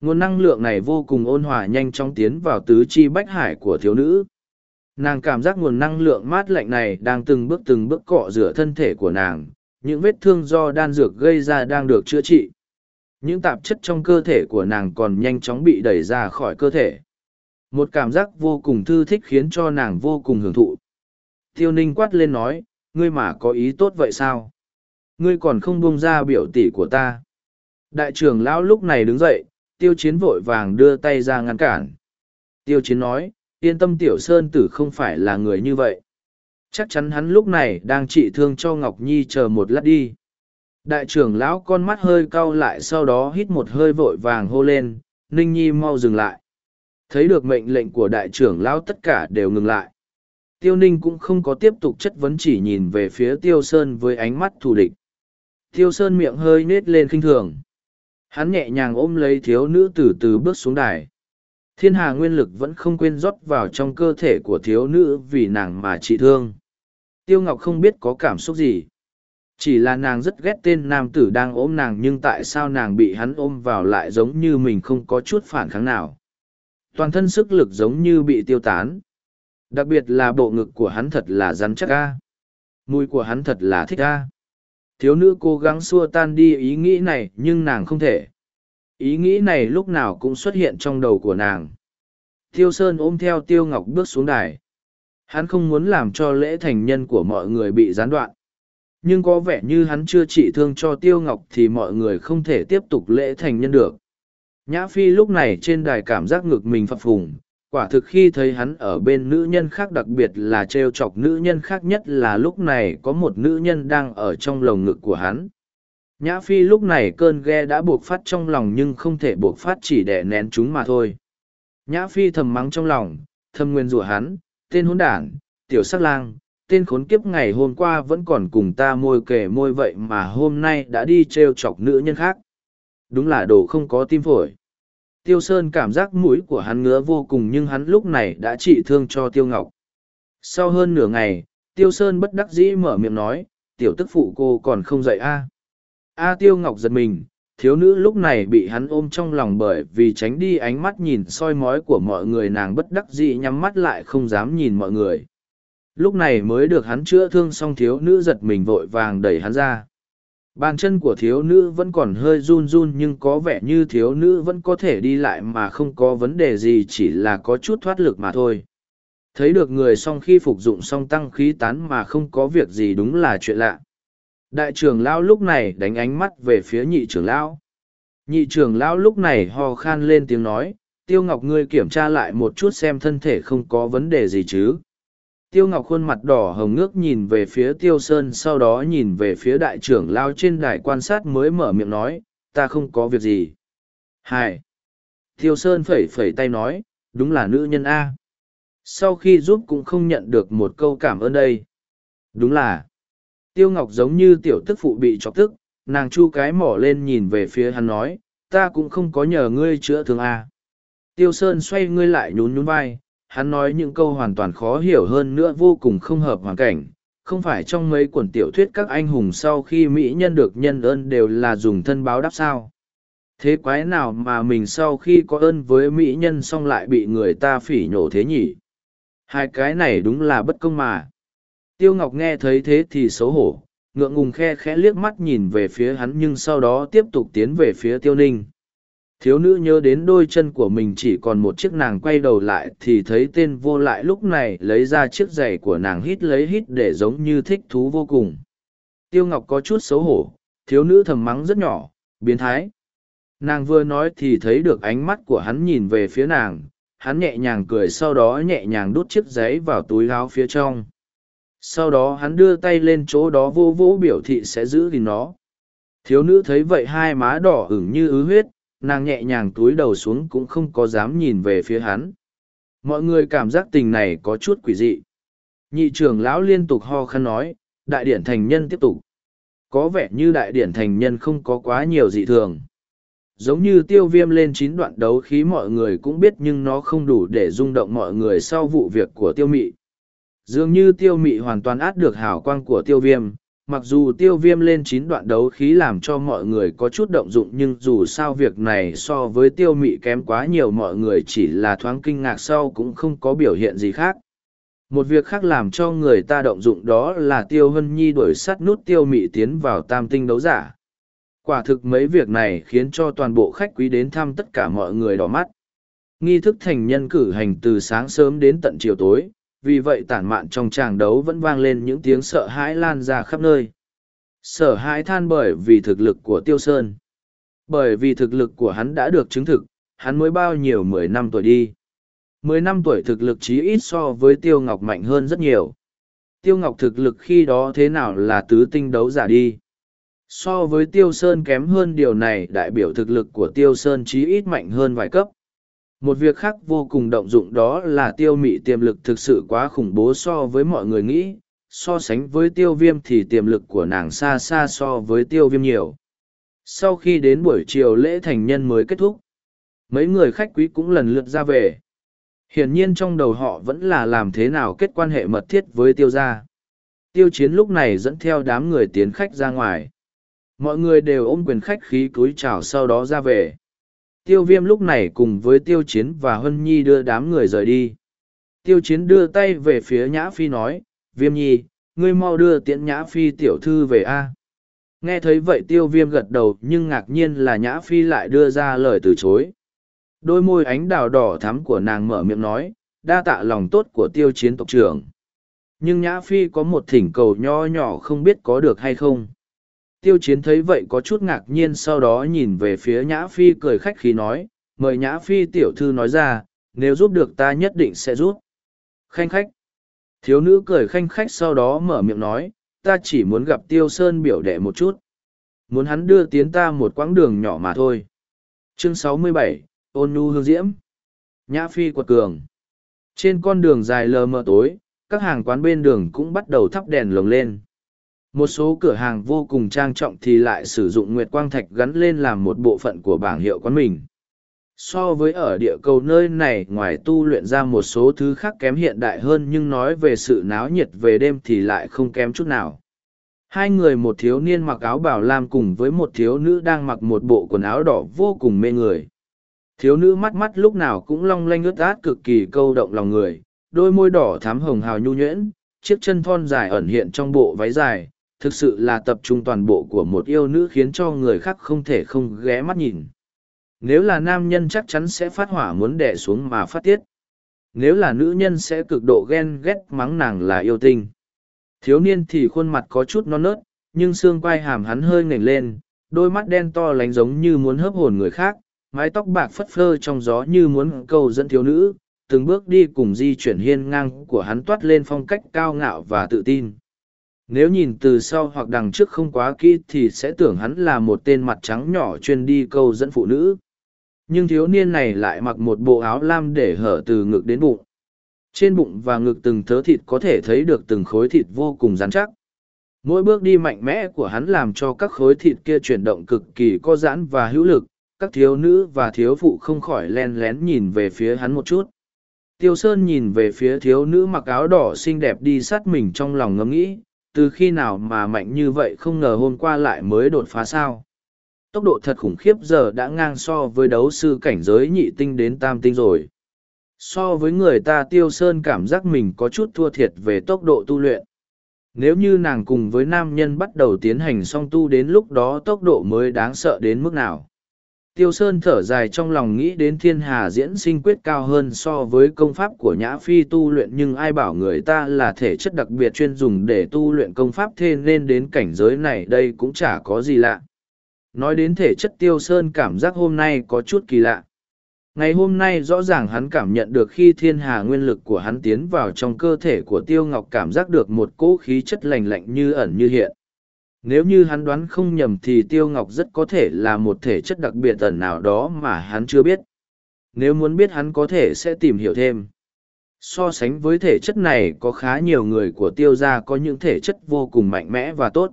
Nguồn năng lượng này vô cùng ôn hòa nhanh chóng tiến vào tứ chi bách hải của thiếu nữ. Nàng cảm giác nguồn năng lượng mát lạnh này đang từng bước từng bước cọ rửa thân thể của nàng những vết thương do đan dược gây ra đang được chữa trị. Những tạp chất trong cơ thể của nàng còn nhanh chóng bị đẩy ra khỏi cơ thể. Một cảm giác vô cùng thư thích khiến cho nàng vô cùng hưởng thụ. Tiêu ninh quát lên nói, ngươi mà có ý tốt vậy sao? Ngươi còn không bông ra biểu tỷ của ta. Đại trưởng lão lúc này đứng dậy, tiêu chiến vội vàng đưa tay ra ngăn cản. Tiêu chiến nói, yên tâm tiểu sơn tử không phải là người như vậy chắc chắn hắn lúc này đang trị thương cho ngọc nhi chờ một lát đi. Đại trưởng lão con mắt hơi cau lại sau đó hít một hơi vội vàng hô lên, ninh nhi mau dừng lại. Thấy được mệnh lệnh của đại trưởng lão tất cả đều ngừng lại. Tiêu ninh cũng không có tiếp tục chất vấn chỉ nhìn về phía tiêu sơn với ánh mắt thù địch. Tiêu sơn miệng hơi nết lên khinh thường. Hắn nhẹ nhàng ôm lấy thiếu nữ từ từ bước xuống đài. Thiên hà nguyên lực vẫn không quên rót vào trong cơ thể của thiếu nữ vì nàng mà trị thương tiêu ngọc không biết có cảm xúc gì. Chỉ là nàng rất ghét tên nam tử đang ôm nàng nhưng tại sao nàng bị hắn ôm vào lại giống như mình không có chút phản kháng nào. Toàn thân sức lực giống như bị tiêu tán. Đặc biệt là bộ ngực của hắn thật là rắn chắc ca mùi của hắn thật là thích ca thiếu nữ cố gắng xua tan đi ý nghĩ này nhưng nàng không thể. Ý nghĩ này lúc nào cũng xuất hiện trong đầu của nàng. Tiêu sơn ôm theo tiêu ngọc bước xuống đài hắn không muốn làm cho lễ thành nhân của mọi người bị gián đoạn. Nhưng có vẻ như hắn chưa trị thương cho tiêu ngọc thì mọi người không thể tiếp tục lễ thành nhân được. Nhã phi lúc này trên đài cảm giác ngực mình phập phùng, quả thực khi thấy hắn ở bên nữ nhân khác đặc biệt là t r e o chọc nữ nhân khác nhất là lúc này có một nữ nhân đang ở trong lồng ngực của hắn. Nhã phi lúc này cơn ghe đã buộc phát trong lòng nhưng không thể buộc phát chỉ để nén chúng mà thôi. Nhã phi thầm mắng trong lòng thầm nguyên rủa hắn tên hôn đản tiểu sắc lang, tên khốn kiếp ngày hôm qua vẫn còn cùng ta môi kề môi vậy mà hôm nay đã đi t r e o chọc nữ nhân khác. Đúng là đồ không có tim phổi. Tiêu sơn cảm giác mũi của hắn ngứa vô cùng nhưng hắn lúc này đã trị thương cho tiêu ngọc. Sau hơn nửa ngày, tiêu sơn bất đắc dĩ mở miệng nói, tiểu tức phụ cô còn không dậy a a tiêu ngọc giật mình thiếu nữ lúc này bị hắn ôm trong lòng bởi vì tránh đi ánh mắt nhìn soi mói của mọi người nàng bất đắc dĩ nhắm mắt lại không dám nhìn mọi người. Lúc này mới được hắn chữa thương xong thiếu nữ giật mình vội vàng đẩy hắn ra. Bàn chân của thiếu nữ vẫn còn hơi run run nhưng có vẻ như thiếu nữ vẫn có thể đi lại mà không có vấn đề gì, chỉ là có chút thoát lực mà thôi. Thấy được người xong khi phục dụng xong tăng khí tán mà không có việc gì đúng là chuyện lạ đại trưởng lão lúc này đánh ánh mắt về phía nhị trưởng lão nhị trưởng lão lúc này ho khan lên tiếng nói tiêu ngọc ngươi kiểm tra lại một chút xem thân thể không có vấn đề gì chứ Tiêu Ngọc khuôn mặt đỏ hồng ngước nhìn về phía Tiêu Sơn sau đó nhìn về phía đại trưởng lao trên đài quan sát mới mở miệng nói, ta không có việc gì. Hai. Tiêu Sơn phẩy phẩy tay nói, đúng là nữ nhân A. Sau khi giúp cũng không nhận được một câu cảm ơn đây. Đúng là. Tiêu Ngọc giống như tiểu tức phụ bị chọc tức, nàng chu cái mỏ lên nhìn về phía hắn nói, ta cũng không có nhờ ngươi chữa thương à. Tiêu Sơn xoay ngươi lại nhún nhún vai, hắn nói những câu hoàn toàn khó hiểu hơn nữa vô cùng không hợp hoàn cảnh. Không phải trong mấy cuốn tiểu thuyết các anh hùng sau khi mỹ nhân được nhân ơn đều là dùng thân báo đáp sao? Thế quái nào mà mình sau khi có ơn với mỹ nhân xong lại bị người ta phỉ nhổ thế nhỉ? Hai cái này đúng là bất công mà tiêu ngọc nghe thấy thế thì xấu hổ, ngượng ngùng khe khẽ liếc mắt nhìn về phía hắn nhưng sau đó tiếp tục tiến về phía tiêu ninh. Thiếu nữ nhớ đến đôi chân của mình chỉ còn một chiếc nàng quay đầu lại thì thấy tên vô lại lúc này lấy ra chiếc giày của nàng hít lấy hít để giống như thích thú vô cùng. Tiêu ngọc có chút xấu hổ, thiếu nữ thầm mắng rất nhỏ, biến thái. Nàng vừa nói thì thấy được ánh mắt của hắn nhìn về phía nàng, hắn nhẹ nhàng cười sau đó nhẹ nhàng đút chiếc giấy vào túi áo phía trong sau đó hắn đưa tay lên chỗ đó vô vỗ biểu thị sẽ giữ gìn nó. Thiếu nữ thấy vậy hai má đỏ ửng như ứ huyết, nàng nhẹ nhàng túi đầu xuống cũng không có dám nhìn về phía hắn. Mọi người cảm giác tình này có chút quỷ dị. Nhị trưởng lão liên tục ho khăn nói, đại điển thành nhân tiếp tục. Có vẻ như đại điển thành nhân không có quá nhiều dị thường. Giống như tiêu viêm lên chín đoạn đấu khí mọi người cũng biết nhưng nó không đủ để rung động mọi người sau vụ việc của tiêu mị dường như tiêu mị hoàn toàn át được hào quang của tiêu viêm, mặc dù tiêu viêm lên chín đoạn đấu khí làm cho mọi người có chút động dụng nhưng dù sao việc này so với tiêu mị kém quá nhiều mọi người chỉ là thoáng kinh ngạc sau cũng không có biểu hiện gì khác. Một việc khác làm cho người ta động dụng đó là tiêu hân nhi đuổi sắt nút tiêu mị tiến vào tam tinh đấu giả. Quả thực mấy việc này khiến cho toàn bộ khách quý đến thăm tất cả mọi người đỏ mắt. Nghi thức thành nhân cử hành từ sáng sớm đến tận chiều tối vì vậy tản mạn trong tràng đấu vẫn vang lên những tiếng sợ hãi lan ra khắp nơi. Sợ hãi than bởi vì thực lực của tiêu sơn. Bởi vì thực lực của hắn đã được chứng thực, hắn mới bao nhiêu mười năm tuổi đi. Mười năm tuổi thực lực chí ít so với tiêu ngọc mạnh hơn rất nhiều. Tiêu ngọc thực lực khi đó thế nào là tứ tinh đấu giả đi. So với tiêu sơn kém hơn điều này, đại biểu thực lực của tiêu sơn chí ít mạnh hơn vài cấp một việc khác vô cùng động dụng đó là tiêu mị tiềm lực thực sự quá khủng bố so với mọi người nghĩ, so sánh với tiêu viêm thì tiềm lực của nàng xa xa so với tiêu viêm nhiều. Sau khi đến buổi chiều lễ thành nhân mới kết thúc, mấy người khách quý cũng lần lượt ra về. Hiển nhiên trong đầu họ vẫn là làm thế nào kết quan hệ mật thiết với tiêu gia. Tiêu chiến lúc này dẫn theo đám người tiến khách ra ngoài. Mọi người đều ôm quyền khách khí cúi chào sau đó ra về tiêu viêm lúc này cùng với tiêu chiến và hân nhi đưa đám người rời đi. Tiêu chiến đưa tay về phía nhã phi nói, viêm nhi, ngươi mau đưa tiễn nhã phi tiểu thư về a. Nghe thấy vậy tiêu viêm gật đầu, nhưng ngạc nhiên là nhã phi lại đưa ra lời từ chối. Đôi môi ánh đào đỏ thắm của nàng mở miệng nói, đa tạ lòng tốt của tiêu chiến tộc trưởng. Nhưng nhã phi có một thỉnh cầu nho nhỏ không biết có được hay không. Tiêu chiến thấy vậy có chút ngạc nhiên sau đó nhìn về phía Nhã Phi cười khách khí nói, mời Nhã Phi tiểu thư nói ra, nếu giúp được ta nhất định sẽ giúp. Khanh khách. Thiếu nữ cười khanh khách sau đó mở miệng nói, ta chỉ muốn gặp Tiêu Sơn biểu đệ một chút. Muốn hắn đưa tiến ta một quãng đường nhỏ mà thôi. Chương 67, Ôn Nhu Hương Diễm. Nhã Phi quật cường. Trên con đường dài lờ mờ tối, các hàng quán bên đường cũng bắt đầu thắp đèn lồng lên. Một số cửa hàng vô cùng trang trọng thì lại sử dụng nguyệt quang thạch gắn lên làm một bộ phận của bảng hiệu quán mình. So với ở địa cầu nơi này ngoài tu luyện ra một số thứ khác kém hiện đại hơn nhưng nói về sự náo nhiệt về đêm thì lại không kém chút nào. Hai người một thiếu niên mặc áo bảo lam cùng với một thiếu nữ đang mặc một bộ quần áo đỏ vô cùng mê người. Thiếu nữ mắt mắt lúc nào cũng long lanh ướt át cực kỳ câu động lòng người, đôi môi đỏ thắm hồng hào nhu nhuyễn, chiếc chân thon dài ẩn hiện trong bộ váy dài, thực sự là tập trung toàn bộ của một yêu nữ khiến cho người khác không thể không ghé mắt nhìn. Nếu là nam nhân chắc chắn sẽ phát hỏa muốn đẻ xuống mà phát tiết. Nếu là nữ nhân sẽ cực độ ghen ghét mắng nàng là yêu tinh. Thiếu niên thì khuôn mặt có chút non nớt, nhưng xương quai hàm hắn hơi ngẩng lên, đôi mắt đen to lánh giống như muốn hấp hồn người khác, mái tóc bạc phất phơ trong gió như muốn cầu dẫn thiếu nữ, từng bước đi cùng di chuyển hiên ngang của hắn toát lên phong cách cao ngạo và tự tin nếu nhìn từ sau hoặc đằng trước không quá kỹ thì sẽ tưởng hắn là một tên mặt trắng nhỏ chuyên đi câu dẫn phụ nữ. Nhưng thiếu niên này lại mặc một bộ áo lam để hở từ ngực đến bụng. Trên bụng và ngực từng thớ thịt có thể thấy được từng khối thịt vô cùng rắn chắc. Mỗi bước đi mạnh mẽ của hắn làm cho các khối thịt kia chuyển động cực kỳ có giãn và hữu lực. Các thiếu nữ và thiếu phụ không khỏi len lén nhìn về phía hắn một chút. Tiêu sơn nhìn về phía thiếu nữ mặc áo đỏ xinh đẹp đi sát mình trong lòng ngẫm nghĩ từ khi nào mà mạnh như vậy không ngờ hôm qua lại mới đột phá sao. Tốc độ thật khủng khiếp giờ đã ngang so với đấu sư cảnh giới nhị tinh đến tam tinh rồi. So với người ta tiêu sơn cảm giác mình có chút thua thiệt về tốc độ tu luyện. Nếu như nàng cùng với nam nhân bắt đầu tiến hành song tu đến lúc đó tốc độ mới đáng sợ đến mức nào. Tiêu Sơn thở dài trong lòng nghĩ đến thiên hà diễn sinh quyết cao hơn so với công pháp của Nhã Phi tu luyện, nhưng ai bảo người ta là thể chất đặc biệt chuyên dùng để tu luyện công pháp thế nên đến cảnh giới này đây cũng chả có gì lạ. Nói đến thể chất Tiêu Sơn cảm giác hôm nay có chút kỳ lạ. Ngày hôm nay rõ ràng hắn cảm nhận được khi thiên hà nguyên lực của hắn tiến vào trong cơ thể của Tiêu Ngọc cảm giác được một cỗ khí chất lành lạnh như ẩn như hiện. Nếu như hắn đoán không nhầm thì Tiêu Ngọc rất có thể là một thể chất đặc biệt ẩn nào đó mà hắn chưa biết. Nếu muốn biết hắn có thể sẽ tìm hiểu thêm. So sánh với thể chất này, có khá nhiều người của tiêu gia có những thể chất vô cùng mạnh mẽ và tốt.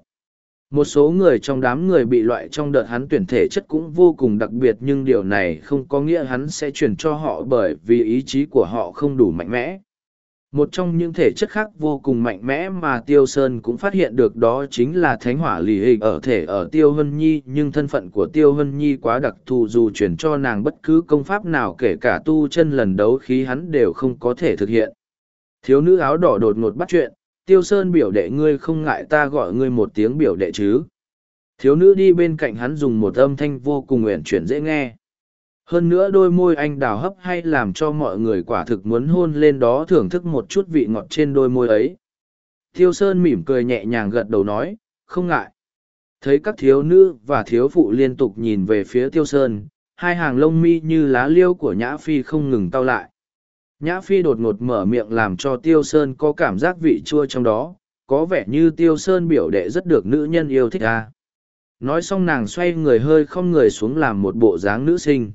Một số người trong đám người bị loại trong đợt hắn tuyển thể chất cũng vô cùng đặc biệt, nhưng điều này không có nghĩa hắn sẽ chuyển cho họ bởi vì ý chí của họ không đủ mạnh mẽ. Một trong những thể chất khác vô cùng mạnh mẽ mà Tiêu Sơn cũng phát hiện được đó chính là thánh hỏa lì hình ở thể ở Tiêu Hân Nhi nhưng thân phận của Tiêu Hân Nhi quá đặc thù dù chuyển cho nàng bất cứ công pháp nào kể cả tu chân lần đấu khí hắn đều không có thể thực hiện. Thiếu nữ áo đỏ đột ngột bắt chuyện, Tiêu Sơn biểu đệ ngươi không ngại ta gọi ngươi một tiếng biểu đệ chứ. Thiếu nữ đi bên cạnh hắn dùng một âm thanh vô cùng uyển chuyển dễ nghe hơn nữa đôi môi anh đào hấp hay làm cho mọi người quả thực muốn hôn lên đó thưởng thức một chút vị ngọt trên đôi môi ấy. Thiêu sơn mỉm cười nhẹ nhàng gật đầu nói, không ngại. Thấy các thiếu nữ và thiếu phụ liên tục nhìn về phía tiêu sơn, hai hàng lông mi như lá liêu của nhã phi không ngừng tao lại. Nhã phi đột ngột mở miệng làm cho tiêu sơn có cảm giác vị chua trong đó, có vẻ như tiêu sơn biểu đệ rất được nữ nhân yêu thích à. nói xong nàng xoay người hơi không người xuống làm một bộ dáng nữ sinh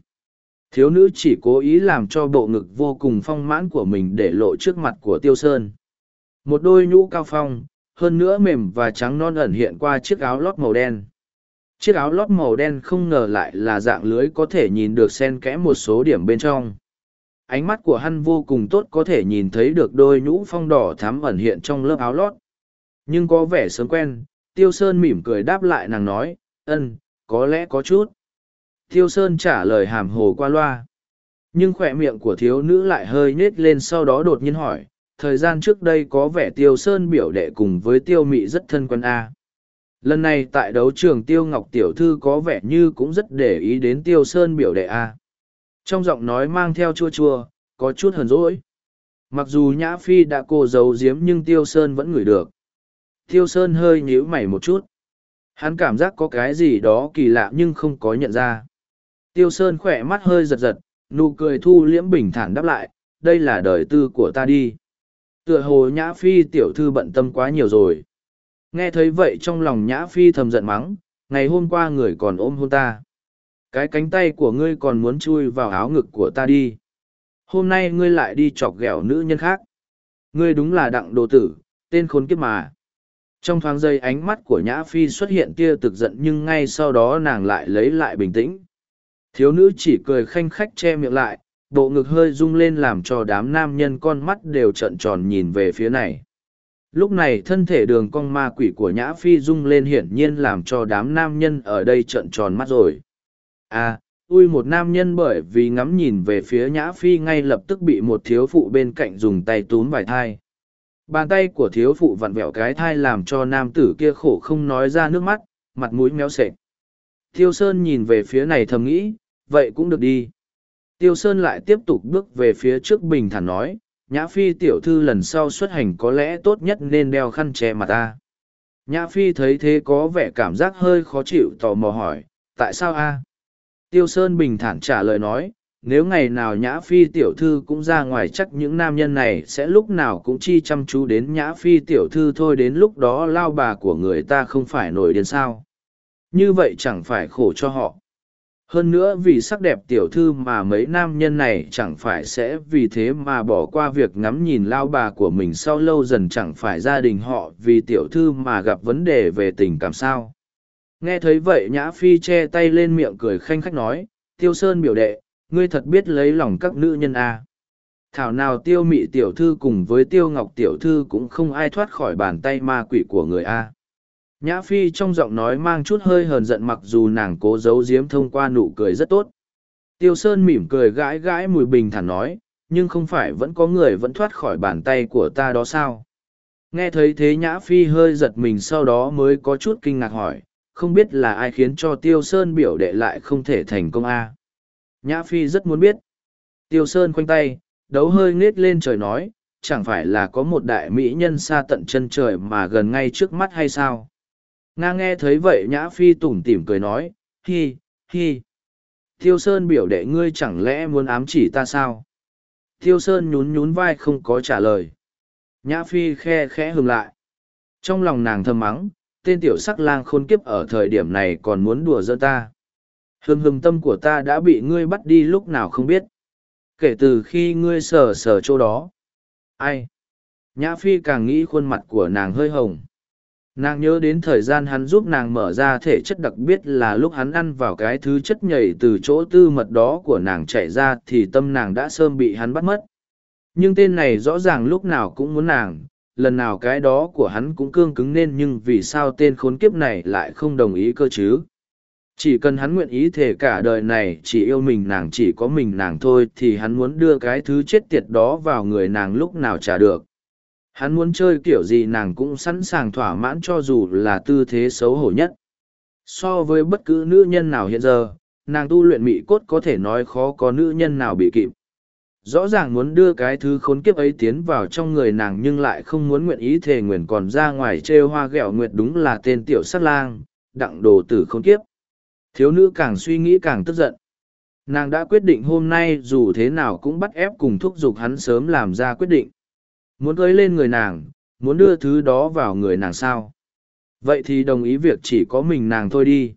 thiếu nữ chỉ cố ý làm cho bộ ngực vô cùng phong mãn của mình để lộ trước mặt của tiêu sơn. Một đôi nhũ cao phong, hơn nữa mềm và trắng non ẩn hiện qua chiếc áo lót màu đen. Chiếc áo lót màu đen không ngờ lại là dạng lưới có thể nhìn được sen kẽ một số điểm bên trong. Ánh mắt của hắn vô cùng tốt có thể nhìn thấy được đôi nhũ phong đỏ thắm ẩn hiện trong lớp áo lót. Nhưng có vẻ sớm quen, tiêu sơn mỉm cười đáp lại nàng nói, ân, có lẽ có chút. Thiêu Sơn trả lời hàm hồ qua loa. Nhưng khỏe miệng của thiếu nữ lại hơi nhếch lên sau đó đột nhiên hỏi, thời gian trước đây có vẻ Tiêu Sơn biểu đệ cùng với Tiêu Mị rất thân quen A. Lần này tại đấu trường Tiêu Ngọc Tiểu Thư có vẻ như cũng rất để ý đến Tiêu Sơn biểu đệ A. Trong giọng nói mang theo chua chua, có chút hờn dỗi. Mặc dù Nhã Phi đã cô giấu giếm nhưng Tiêu Sơn vẫn ngửi được. Tiêu Sơn hơi nhíu mày một chút. Hắn cảm giác có cái gì đó kỳ lạ nhưng không có nhận ra. Tiêu Sơn khỏe mắt hơi giật giật, nụ cười thu liễm bình thản đáp lại, đây là đời tư của ta đi. Tựa hồ Nhã Phi tiểu thư bận tâm quá nhiều rồi. Nghe thấy vậy trong lòng Nhã Phi thầm giận mắng, ngày hôm qua người còn ôm hôn ta. Cái cánh tay của ngươi còn muốn chui vào áo ngực của ta đi. Hôm nay ngươi lại đi chọc ghẹo nữ nhân khác. Ngươi đúng là đặng đồ tử, tên khốn kiếp mà. Trong thoáng giây ánh mắt của Nhã Phi xuất hiện tia tức giận nhưng ngay sau đó nàng lại lấy lại bình tĩnh. Thiếu nữ chỉ cười khanh khách che miệng lại, bộ ngực hơi rung lên làm cho đám nam nhân con mắt đều trợn tròn nhìn về phía này. Lúc này thân thể đường cong ma quỷ của Nhã Phi rung lên hiển nhiên làm cho đám nam nhân ở đây trợn tròn mắt rồi. À, ui một nam nhân bởi vì ngắm nhìn về phía Nhã Phi ngay lập tức bị một thiếu phụ bên cạnh dùng tay túm vài thai. Bàn tay của thiếu phụ vặn vẹo cái thai làm cho nam tử kia khổ không nói ra nước mắt, mặt mũi méo sệt. Thiêu Sơn nhìn về phía này thầm nghĩ, vậy cũng được đi. Tiêu sơn lại tiếp tục bước về phía trước bình thản nói, nhã phi tiểu thư lần sau xuất hành có lẽ tốt nhất nên đeo khăn che mặt ta. Nhã phi thấy thế có vẻ cảm giác hơi khó chịu, tò mò hỏi, tại sao a? Tiêu sơn bình thản trả lời nói, nếu ngày nào nhã phi tiểu thư cũng ra ngoài chắc những nam nhân này sẽ lúc nào cũng chi chăm chú đến nhã phi tiểu thư thôi, đến lúc đó lao bà của người ta không phải nổi điên sao? Như vậy chẳng phải khổ cho họ hơn nữa vì sắc đẹp tiểu thư mà mấy nam nhân này chẳng phải sẽ vì thế mà bỏ qua việc ngắm nhìn lao bà của mình sau lâu dần chẳng phải gia đình họ vì tiểu thư mà gặp vấn đề về tình cảm sao nghe thấy vậy nhã phi che tay lên miệng cười khanh khách nói, tiêu sơn biểu đệ, ngươi thật biết lấy lòng các nữ nhân a à. thảo nào tiêu mị tiểu thư cùng với tiêu ngọc tiểu thư cũng không ai thoát khỏi bàn tay ma quỷ của người a Nhã Phi trong giọng nói mang chút hơi hờn giận mặc dù nàng cố giấu giếm thông qua nụ cười rất tốt. Tiêu Sơn mỉm cười gãi gãi mùi bình thản nói, nhưng không phải vẫn có người vẫn thoát khỏi bàn tay của ta đó sao? Nghe thấy thế Nhã Phi hơi giật mình sau đó mới có chút kinh ngạc hỏi, không biết là ai khiến cho Tiêu Sơn biểu đệ lại không thể thành công a Nhã Phi rất muốn biết. Tiêu Sơn khoanh tay, đấu hơi nết lên trời nói, chẳng phải là có một đại mỹ nhân xa tận chân trời mà gần ngay trước mắt hay sao? Nga nghe thấy vậy Nhã Phi tủm tỉm cười nói, hi, hi. Tiêu Sơn biểu đệ ngươi chẳng lẽ muốn ám chỉ ta sao? Tiêu Sơn nhún nhún vai không có trả lời. Nhã Phi khe khẽ hừng lại. Trong lòng nàng thầm mắng, tên tiểu sắc lang khôn kiếp ở thời điểm này còn muốn đùa giỡn ta. Hừng hừng tâm của ta đã bị ngươi bắt đi lúc nào không biết. Kể từ khi ngươi sờ sờ chỗ đó. Ai? Nhã Phi càng nghĩ khuôn mặt của nàng hơi hồng. Nàng nhớ đến thời gian hắn giúp nàng mở ra thể chất đặc biệt là lúc hắn ăn vào cái thứ chất nhảy từ chỗ tư mật đó của nàng chạy ra thì tâm nàng đã sơm bị hắn bắt mất. Nhưng tên này rõ ràng lúc nào cũng muốn nàng, lần nào cái đó của hắn cũng cương cứng nên nhưng vì sao tên khốn kiếp này lại không đồng ý cơ chứ? Chỉ cần hắn nguyện ý thể cả đời này chỉ yêu mình nàng chỉ có mình nàng thôi thì hắn muốn đưa cái thứ chết tiệt đó vào người nàng lúc nào trả được Hắn muốn chơi kiểu gì nàng cũng sẵn sàng thỏa mãn cho dù là tư thế xấu hổ nhất. So với bất cứ nữ nhân nào hiện giờ, nàng tu luyện mỹ cốt có thể nói khó có nữ nhân nào bị kịp. Rõ ràng muốn đưa cái thứ khốn kiếp ấy tiến vào trong người nàng nhưng lại không muốn nguyện ý thề nguyện còn ra ngoài trêu hoa ghẹo nguyệt đúng là tên tiểu sát lang, đặng đồ tử khốn kiếp. Thiếu nữ càng suy nghĩ càng tức giận. Nàng đã quyết định hôm nay dù thế nào cũng bắt ép cùng thúc giục hắn sớm làm ra quyết định muốn cưới lên người nàng, muốn đưa thứ đó vào người nàng sao? Vậy thì đồng ý việc chỉ có mình nàng thôi đi.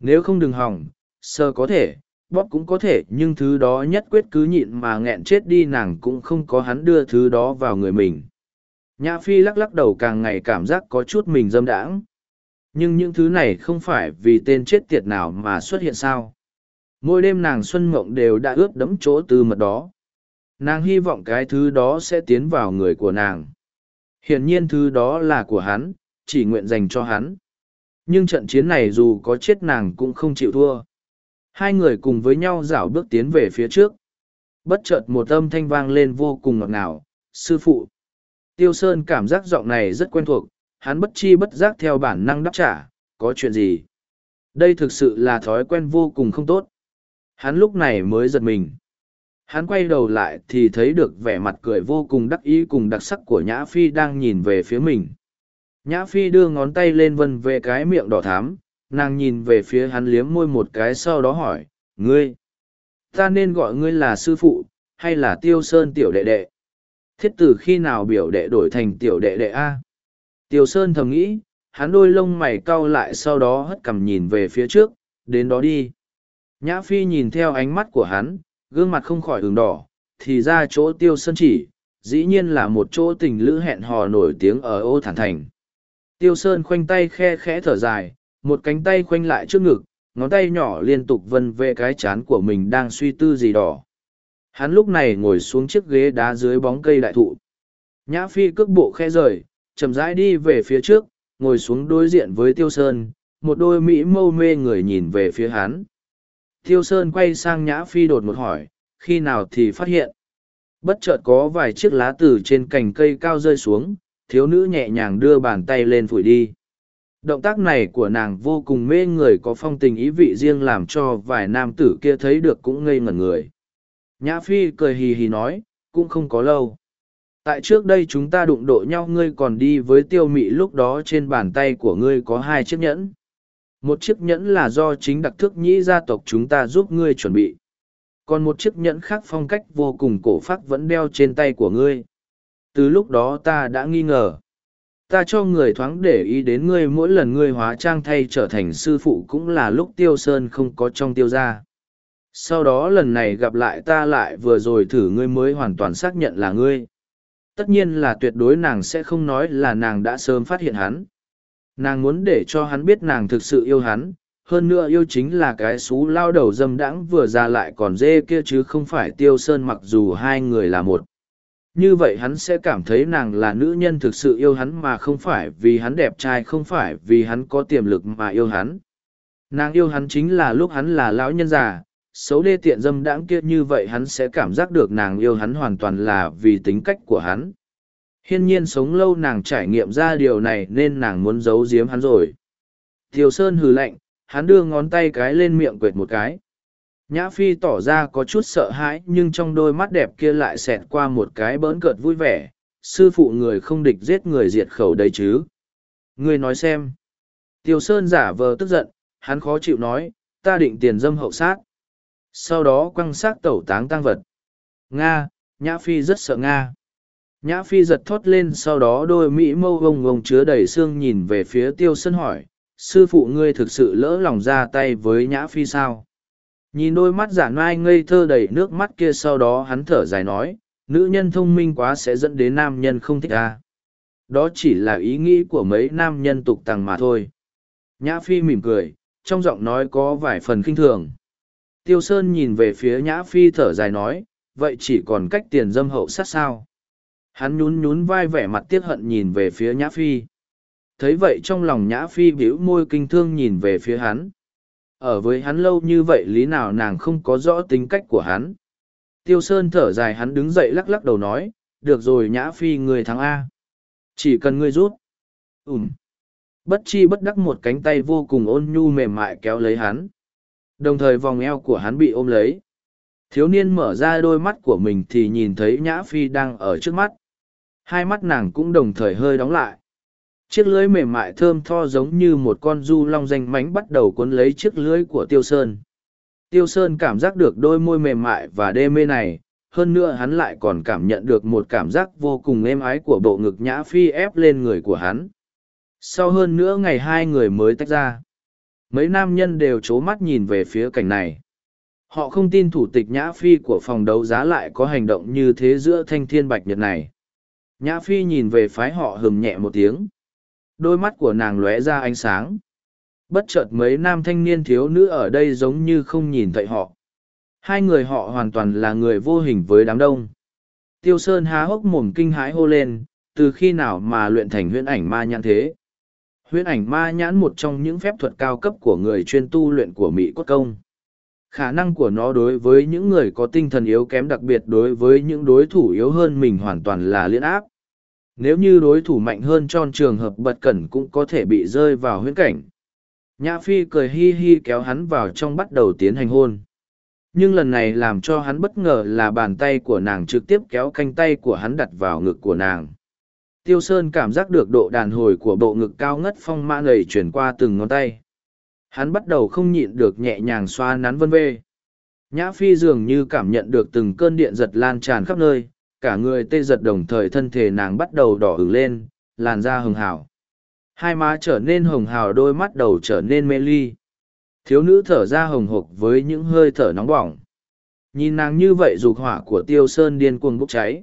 Nếu không đừng hỏng, sơ có thể, bóp cũng có thể, nhưng thứ đó nhất quyết cứ nhịn mà nghẹn chết đi nàng cũng không có hắn đưa thứ đó vào người mình. Nhã phi lắc lắc đầu càng ngày cảm giác có chút mình dâm đãng. Nhưng những thứ này không phải vì tên chết tiệt nào mà xuất hiện sao? Mỗi đêm nàng xuân mộng đều đã ướt đẫm chỗ từ mật đó nàng hy vọng cái thứ đó sẽ tiến vào người của nàng. Hiển nhiên thứ đó là của hắn, chỉ nguyện dành cho hắn. Nhưng trận chiến này dù có chết nàng cũng không chịu thua. Hai người cùng với nhau rảo bước tiến về phía trước. Bất chợt một âm thanh vang lên vô cùng ngọt ngào, sư phụ. Tiêu sơn cảm giác giọng này rất quen thuộc, hắn bất chi bất giác theo bản năng đáp trả, có chuyện gì? Đây thực sự là thói quen vô cùng không tốt. Hắn lúc này mới giật mình hắn quay đầu lại thì thấy được vẻ mặt cười vô cùng đắc ý cùng đặc sắc của nhã phi đang nhìn về phía mình. Nhã phi đưa ngón tay lên vân về cái miệng đỏ thám nàng nhìn về phía hắn liếm môi một cái sau đó hỏi, ngươi, ta nên gọi ngươi là sư phụ hay là tiêu sơn tiểu đệ đệ? Thiết tử khi nào biểu đệ đổi thành tiểu đệ đệ a? Tiêu sơn thầm nghĩ, hắn đôi lông mày cau lại sau đó hất cằm nhìn về phía trước, đến đó đi. Nhã phi nhìn theo ánh mắt của hắn gương mặt không khỏi ửng đỏ, thì ra chỗ tiêu sơn chỉ, dĩ nhiên là một chỗ tình lữ hẹn hò nổi tiếng ở ô thản thành. Tiêu sơn khoanh tay khe khẽ thở dài, một cánh tay khoanh lại trước ngực, ngón tay nhỏ liên tục vân về cái chán của mình đang suy tư gì đỏ. Hắn lúc này ngồi xuống chiếc ghế đá dưới bóng cây đại thụ. Nhã phi cước bộ khe rời, chậm rãi đi về phía trước, ngồi xuống đối diện với tiêu sơn, một đôi mỹ mâu mê người nhìn về phía hắn. Tiêu Sơn quay sang Nhã Phi đột một hỏi, khi nào thì phát hiện. Bất chợt có vài chiếc lá từ trên cành cây cao rơi xuống, thiếu nữ nhẹ nhàng đưa bàn tay lên phủi đi. Động tác này của nàng vô cùng mê người có phong tình ý vị riêng làm cho vài nam tử kia thấy được cũng ngây ngẩn người. Nhã Phi cười hì hì nói, cũng không có lâu. Tại trước đây chúng ta đụng độ nhau ngươi còn đi với tiêu mị lúc đó trên bàn tay của ngươi có hai chiếc nhẫn. Một chiếc nhẫn là do chính đặc thức nhĩ gia tộc chúng ta giúp ngươi chuẩn bị. Còn một chiếc nhẫn khác phong cách vô cùng cổ phác vẫn đeo trên tay của ngươi. Từ lúc đó ta đã nghi ngờ. Ta cho người thoáng để ý đến ngươi mỗi lần ngươi hóa trang thay trở thành sư phụ cũng là lúc tiêu sơn không có trong tiêu gia. Sau đó lần này gặp lại ta lại vừa rồi thử ngươi mới hoàn toàn xác nhận là ngươi. Tất nhiên là tuyệt đối nàng sẽ không nói là nàng đã sớm phát hiện hắn nàng muốn để cho hắn biết nàng thực sự yêu hắn, hơn nữa yêu chính là cái xú lao đầu dâm đãng vừa ra lại còn dê kia chứ không phải tiêu sơn mặc dù hai người là một. Như vậy hắn sẽ cảm thấy nàng là nữ nhân thực sự yêu hắn mà không phải vì hắn đẹp trai, không phải vì hắn có tiềm lực mà yêu hắn. Nàng yêu hắn chính là lúc hắn là lão nhân già, xấu đê tiện dâm đãng kia như vậy hắn sẽ cảm giác được nàng yêu hắn hoàn toàn là vì tính cách của hắn hiên nhiên sống lâu nàng trải nghiệm ra điều này nên nàng muốn giấu giếm hắn rồi. Thiều sơn hừ lạnh hắn đưa ngón tay cái lên miệng quệt một cái. Nhã phi tỏ ra có chút sợ hãi nhưng trong đôi mắt đẹp kia lại xẹt qua một cái bỡn cợt vui vẻ. Sư phụ người không địch giết người diệt khẩu đây chứ? Ngươi nói xem. Tiểu sơn giả vờ tức giận hắn khó chịu nói ta định tiền dâm hậu sát. Sau đó quăng xác tẩu táng tăng vật. Nga, Nhã Phi rất sợ Nga. Nhã Phi giật thót lên sau đó đôi mỹ mâu gông gông chứa đầy xương nhìn về phía tiêu sân hỏi, sư phụ ngươi thực sự lỡ lòng ra tay với Nhã Phi sao? Nhìn đôi mắt giả nai ngây thơ đầy nước mắt kia sau đó hắn thở dài nói, nữ nhân thông minh quá sẽ dẫn đến nam nhân không thích ta. Đó chỉ là ý nghĩ của mấy nam nhân tục tằng mà thôi. Nhã Phi mỉm cười, trong giọng nói có vài phần khinh thường. Tiêu Sơn nhìn về phía Nhã Phi thở dài nói, vậy chỉ còn cách tiền dâm hậu sát sao. Hắn nhún nhún vai vẻ mặt tiếc hận nhìn về phía Nhã Phi. Thấy vậy trong lòng Nhã Phi bĩu môi kinh thương nhìn về phía hắn. Ở với hắn lâu như vậy lý nào nàng không có rõ tính cách của hắn. Tiêu Sơn thở dài hắn đứng dậy lắc lắc đầu nói, được rồi Nhã Phi người thắng A. Chỉ cần ngươi rút. Ừm. Bất chi bất đắc một cánh tay vô cùng ôn nhu mềm mại kéo lấy hắn. Đồng thời vòng eo của hắn bị ôm lấy. Thiếu niên mở ra đôi mắt của mình thì nhìn thấy Nhã Phi đang ở trước mắt. Hai mắt nàng cũng đồng thời hơi đóng lại. Chiếc lưới mềm mại thơm tho giống như một con du long danh mánh bắt đầu cuốn lấy chiếc lưới của Tiêu Sơn. Tiêu Sơn cảm giác được đôi môi mềm mại và đê mê này, hơn nữa hắn lại còn cảm nhận được một cảm giác vô cùng êm ái của bộ ngực nhã phi ép lên người của hắn. Sau hơn nữa ngày hai người mới tách ra. Mấy nam nhân đều c mắt nhìn về phía cảnh này. Họ không tin thủ tịch Nhã Phi của phòng đấu giá lại có hành động như thế giữa thanh thiên bạch nhật này. Nhã Phi nhìn về phái họ hừm nhẹ một tiếng. Đôi mắt của nàng lóe ra ánh sáng. Bất chợt mấy nam thanh niên thiếu nữ ở đây giống như không nhìn thấy họ. Hai người họ hoàn toàn là người vô hình với đám đông. Tiêu Sơn há hốc mồm kinh hãi hô lên, từ khi nào mà luyện thành huyễn ảnh ma nhãn thế? Huyễn ảnh ma nhãn một trong những phép thuật cao cấp của người chuyên tu luyện của Mỹ Cốt Công. Khả năng của nó đối với những người có tinh thần yếu kém đặc biệt đối với những đối thủ yếu hơn mình hoàn toàn là liên áp. Nếu như đối thủ mạnh hơn trong trường hợp bật cẩn cũng có thể bị rơi vào huyễn cảnh. Nhã Phi cười hi hi kéo hắn vào trong bắt đầu tiến hành hôn. Nhưng lần này làm cho hắn bất ngờ là bàn tay của nàng trực tiếp kéo canh tay của hắn đặt vào ngực của nàng. Tiêu Sơn cảm giác được độ đàn hồi của bộ ngực cao ngất phong mã lầy chuyển qua từng ngón tay. Hắn bắt đầu không nhịn được nhẹ nhàng xoa nắn vân vê. Nhã Phi dường như cảm nhận được từng cơn điện giật lan tràn khắp nơi, cả người tê giật đồng thời thân thể nàng bắt đầu đỏ hửng lên, làn da hừng hào. Hai má trở nên hồng hào đôi mắt đầu trở nên mê ly. Thiếu nữ thở ra hồng hộc với những hơi thở nóng bỏng. Nhìn nàng như vậy dục hỏa của tiêu sơn điên cuồng bốc cháy.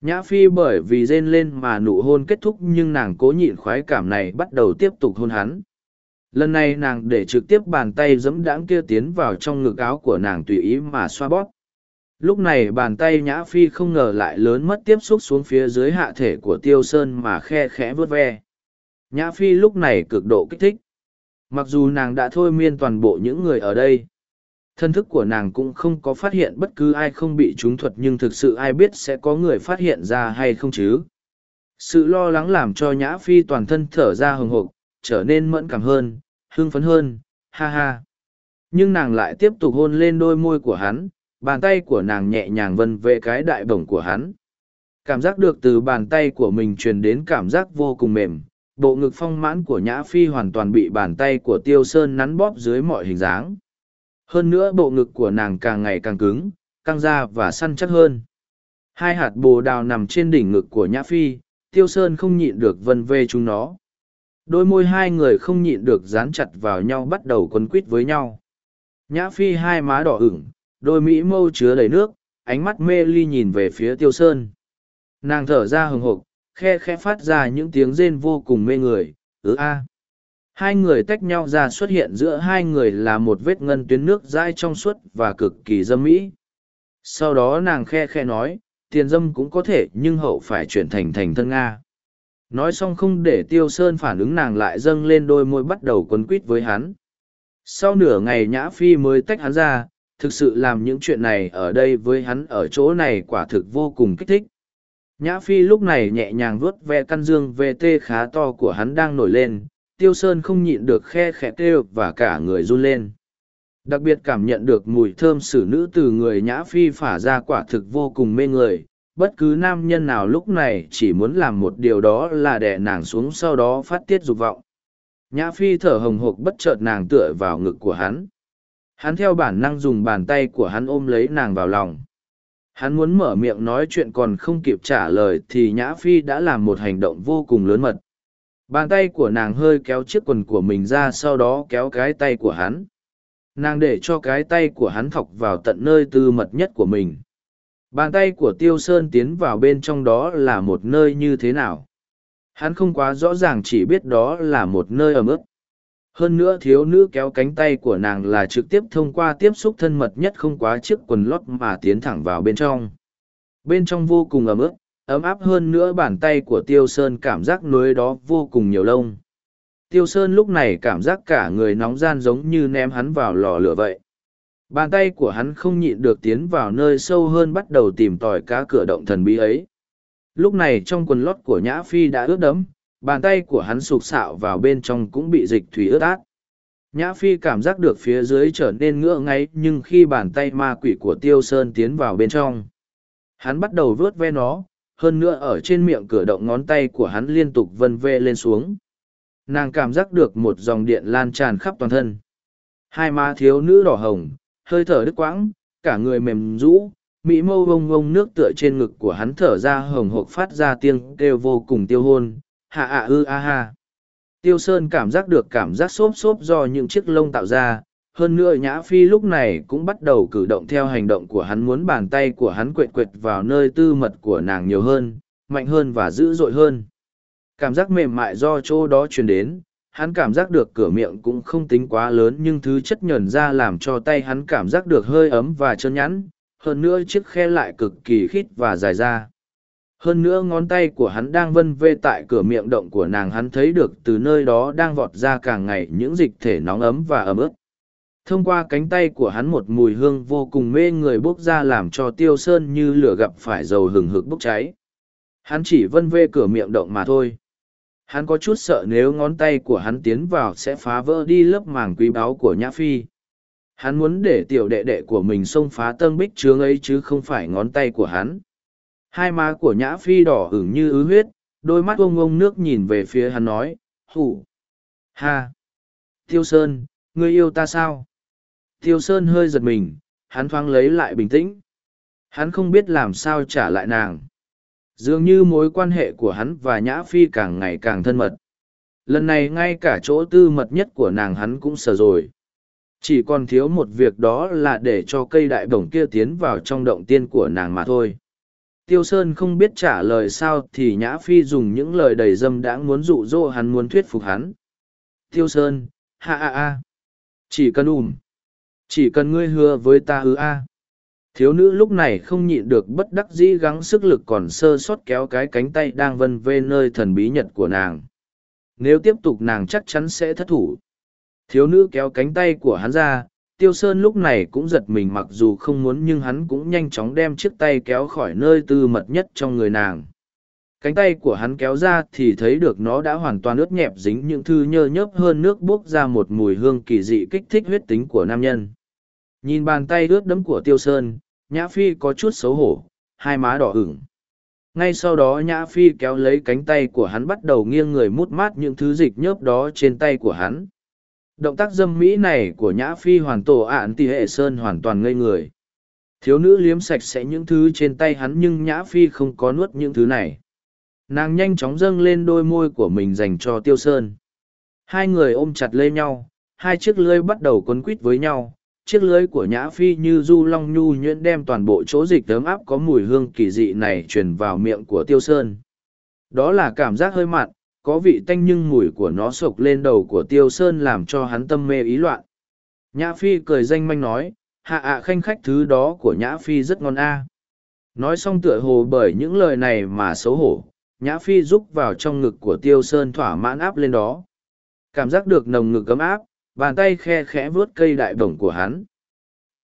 Nhã Phi bởi vì rên lên mà nụ hôn kết thúc nhưng nàng cố nhịn khoái cảm này bắt đầu tiếp tục hôn hắn. Lần này nàng để trực tiếp bàn tay giẫm đãng kia tiến vào trong ngực áo của nàng tùy ý mà xoa bóp. Lúc này bàn tay Nhã Phi không ngờ lại lớn mất tiếp xúc xuống phía dưới hạ thể của Tiêu Sơn mà khe khẽ vớt ve. Nhã Phi lúc này cực độ kích thích. Mặc dù nàng đã thôi miên toàn bộ những người ở đây, thân thức của nàng cũng không có phát hiện bất cứ ai không bị trúng thuật nhưng thực sự ai biết sẽ có người phát hiện ra hay không chứ. Sự lo lắng làm cho Nhã Phi toàn thân thở ra hừng hộp, trở nên mẫn cảm hơn, hưng phấn hơn, ha ha. Nhưng nàng lại tiếp tục hôn lên đôi môi của hắn, bàn tay của nàng nhẹ nhàng vân về cái đại bổng của hắn. Cảm giác được từ bàn tay của mình truyền đến cảm giác vô cùng mềm, bộ ngực phong mãn của Nhã Phi hoàn toàn bị bàn tay của Tiêu Sơn nắn bóp dưới mọi hình dáng. Hơn nữa bộ ngực của nàng càng ngày càng cứng, căng ra và săn chắc hơn. Hai hạt bồ đào nằm trên đỉnh ngực của Nhã Phi, Tiêu Sơn không nhịn được vân vê chúng nó. Đôi môi hai người không nhịn được dán chặt vào nhau bắt đầu quấn quít với nhau. Nhã Phi hai má đỏ ửng, đôi mỹ mâu chứa đầy nước, ánh mắt mê ly nhìn về phía Tiêu Sơn. Nàng thở ra hừng hộp, khe khe phát ra những tiếng rên vô cùng mê người, ứ a. Hai người tách nhau ra xuất hiện giữa hai người là một vết ngân tuyến nước dai trong suốt và cực kỳ dâm mỹ. Sau đó nàng khe khe nói, tiền dâm cũng có thể nhưng hậu phải chuyển thành thành thân Nga. Nói xong không để tiêu sơn phản ứng nàng lại dâng lên đôi môi bắt đầu quấn quít với hắn. Sau nửa ngày nhã phi mới tách hắn ra, thực sự làm những chuyện này ở đây với hắn ở chỗ này quả thực vô cùng kích thích. Nhã Phi lúc này nhẹ nhàng vuốt ve căn dương VT khá to của hắn đang nổi lên, Tiêu Sơn không nhịn được khe khẽ kêu và cả người run lên. Đặc biệt cảm nhận được mùi thơm xử nữ từ người Nhã Phi phả ra quả thực vô cùng mê người, bất cứ nam nhân nào lúc này chỉ muốn làm một điều đó là đè nàng xuống sau đó phát tiết dục vọng. Nhã Phi thở hồng hộc bất chợt nàng tựa vào ngực của hắn. Hắn theo bản năng dùng bàn tay của hắn ôm lấy nàng vào lòng. Hắn muốn mở miệng nói chuyện còn không kịp trả lời thì Nhã Phi đã làm một hành động vô cùng lớn mật. Bàn tay của nàng hơi kéo chiếc quần của mình ra sau đó kéo cái tay của hắn. Nàng để cho cái tay của hắn thọc vào tận nơi tư mật nhất của mình. Bàn tay của Tiêu Sơn tiến vào bên trong đó là một nơi như thế nào. Hắn không quá rõ ràng chỉ biết đó là một nơi ẩm ướt. Hơn nữa thiếu nữ kéo cánh tay của nàng là trực tiếp thông qua tiếp xúc thân mật nhất không quá chiếc quần lót mà tiến thẳng vào bên trong. Bên trong vô cùng ấm ướt, ấm áp hơn nữa bàn tay của Tiêu Sơn cảm giác núi đó vô cùng nhiều lông. Tiêu Sơn lúc này cảm giác cả người nóng gian giống như ném hắn vào lò lửa vậy. Bàn tay của hắn không nhịn được tiến vào nơi sâu hơn bắt đầu tìm tòi cá cửa động thần bí ấy. Lúc này trong quần lót của Nhã Phi đã ướt đẫm, bàn tay của hắn sụp sạo vào bên trong cũng bị dịch thủy ướt át. Nhã Phi cảm giác được phía dưới trở nên ngựa ngáy nhưng khi bàn tay ma quỷ của Tiêu Sơn tiến vào bên trong, hắn bắt đầu vớt ve nó, hơn nữa ở trên miệng cửa động ngón tay của hắn liên tục vân ve lên xuống. Nàng cảm giác được một dòng điện lan tràn khắp toàn thân. Hai má thiếu nữ đỏ hồng, hơi thở đứt quãng, cả người mềm rũ, mỹ mâu vông vông nước tựa trên ngực của hắn thở ra hồng hộc phát ra tiếng kêu vô cùng tiêu hôn, hạ ạ ư a ha. Tiêu Sơn cảm giác được cảm giác xốp xốp do những chiếc lông tạo ra, hơn nữa Nhã Phi lúc này cũng bắt đầu cử động theo hành động của hắn muốn bàn tay của hắn quệt quệt vào nơi tư mật của nàng nhiều hơn, mạnh hơn và dữ dội hơn. Cảm giác mềm mại do chỗ đó truyền đến, hắn cảm giác được cửa miệng cũng không tính quá lớn nhưng thứ chất nhờn ra làm cho tay hắn cảm giác được hơi ấm và chân nhẵn, hơn nữa chiếc khe lại cực kỳ khít và dài ra. Hơn nữa ngón tay của hắn đang vân vê tại cửa miệng động của nàng hắn thấy được từ nơi đó đang vọt ra càng ngày những dịch thể nóng ấm và ấm ướt. Thông qua cánh tay của hắn một mùi hương vô cùng mê người bốc ra làm cho tiêu sơn như lửa gặp phải dầu hừng hực bốc cháy. Hắn chỉ vân vê cửa miệng động mà thôi. Hắn có chút sợ nếu ngón tay của hắn tiến vào sẽ phá vỡ đi lớp màng quý báu của Nhã Phi. Hắn muốn để tiểu đệ đệ của mình xông phá tân bích trướng ấy chứ không phải ngón tay của hắn. Hai má của Nhã Phi đỏ ửng như ứ huyết, đôi mắt ông ông nước nhìn về phía hắn nói, hủ, ha, Tiêu Sơn, ngươi yêu ta sao? Tiêu Sơn hơi giật mình, hắn thoáng lấy lại bình tĩnh. Hắn không biết làm sao trả lại nàng. Dường như mối quan hệ của hắn và Nhã Phi càng ngày càng thân mật. Lần này ngay cả chỗ tư mật nhất của nàng hắn cũng sờ rồi. Chỉ còn thiếu một việc đó là để cho cây đại bổng kia tiến vào trong động tiên của nàng mà thôi. Tiêu Sơn không biết trả lời sao thì Nhã Phi dùng những lời đầy dâm đãng muốn dụ dỗ hắn muốn thuyết phục hắn. Tiêu Sơn, ha a a Chỉ cần ùm. Chỉ cần ngươi hứa với ta hứa a. Thiếu nữ lúc này không nhịn được bất đắc dĩ gắng sức lực còn sơ sót kéo cái cánh tay đang vân vê nơi thần bí nhật của nàng. Nếu tiếp tục nàng chắc chắn sẽ thất thủ. Thiếu nữ kéo cánh tay của hắn ra, Tiêu Sơn lúc này cũng giật mình mặc dù không muốn nhưng hắn cũng nhanh chóng đem chiếc tay kéo khỏi nơi tư mật nhất trong người nàng. Cánh tay của hắn kéo ra thì thấy được nó đã hoàn toàn ướt nhẹp dính những thư nhơ nhớp hơn nước buốc ra một mùi hương kỳ dị kích thích huyết tính của nam nhân. Nhìn bàn tay ướt đẫm của Tiêu Sơn, Nhã Phi có chút xấu hổ, hai má đỏ ửng. Ngay sau đó Nhã Phi kéo lấy cánh tay của hắn bắt đầu nghiêng người mút mát những thứ dịch nhớp đó trên tay của hắn. Động tác dâm mỹ này của Nhã Phi hoàn tổ ạn tỷ hệ sơn hoàn toàn ngây người. Thiếu nữ liếm sạch sẽ những thứ trên tay hắn nhưng Nhã Phi không có nuốt những thứ này. Nàng nhanh chóng dâng lên đôi môi của mình dành cho Tiêu Sơn. Hai người ôm chặt lấy nhau, hai chiếc lưới bắt đầu quấn quít với nhau, chiếc lưới của nhã phi như du long nhu nhuyễn đem toàn bộ chỗ dịch tấm áp có mùi hương kỳ dị này truyền vào miệng của tiêu sơn. Đó là cảm giác hơi mặn, có vị tanh nhưng mùi của nó sộc lên đầu của tiêu sơn làm cho hắn tâm mê ý loạn. Nhã phi cười danh manh nói, hạ ạ, khanh khách thứ đó của nhã phi rất ngon a. Nói xong tựa hồ bởi những lời này mà xấu hổ, nhã phi rúc vào trong ngực của tiêu sơn thỏa mãn áp lên đó. Cảm giác được nồng ngực ấm áp bàn tay khe khẽ vớt cây đại bổng của hắn.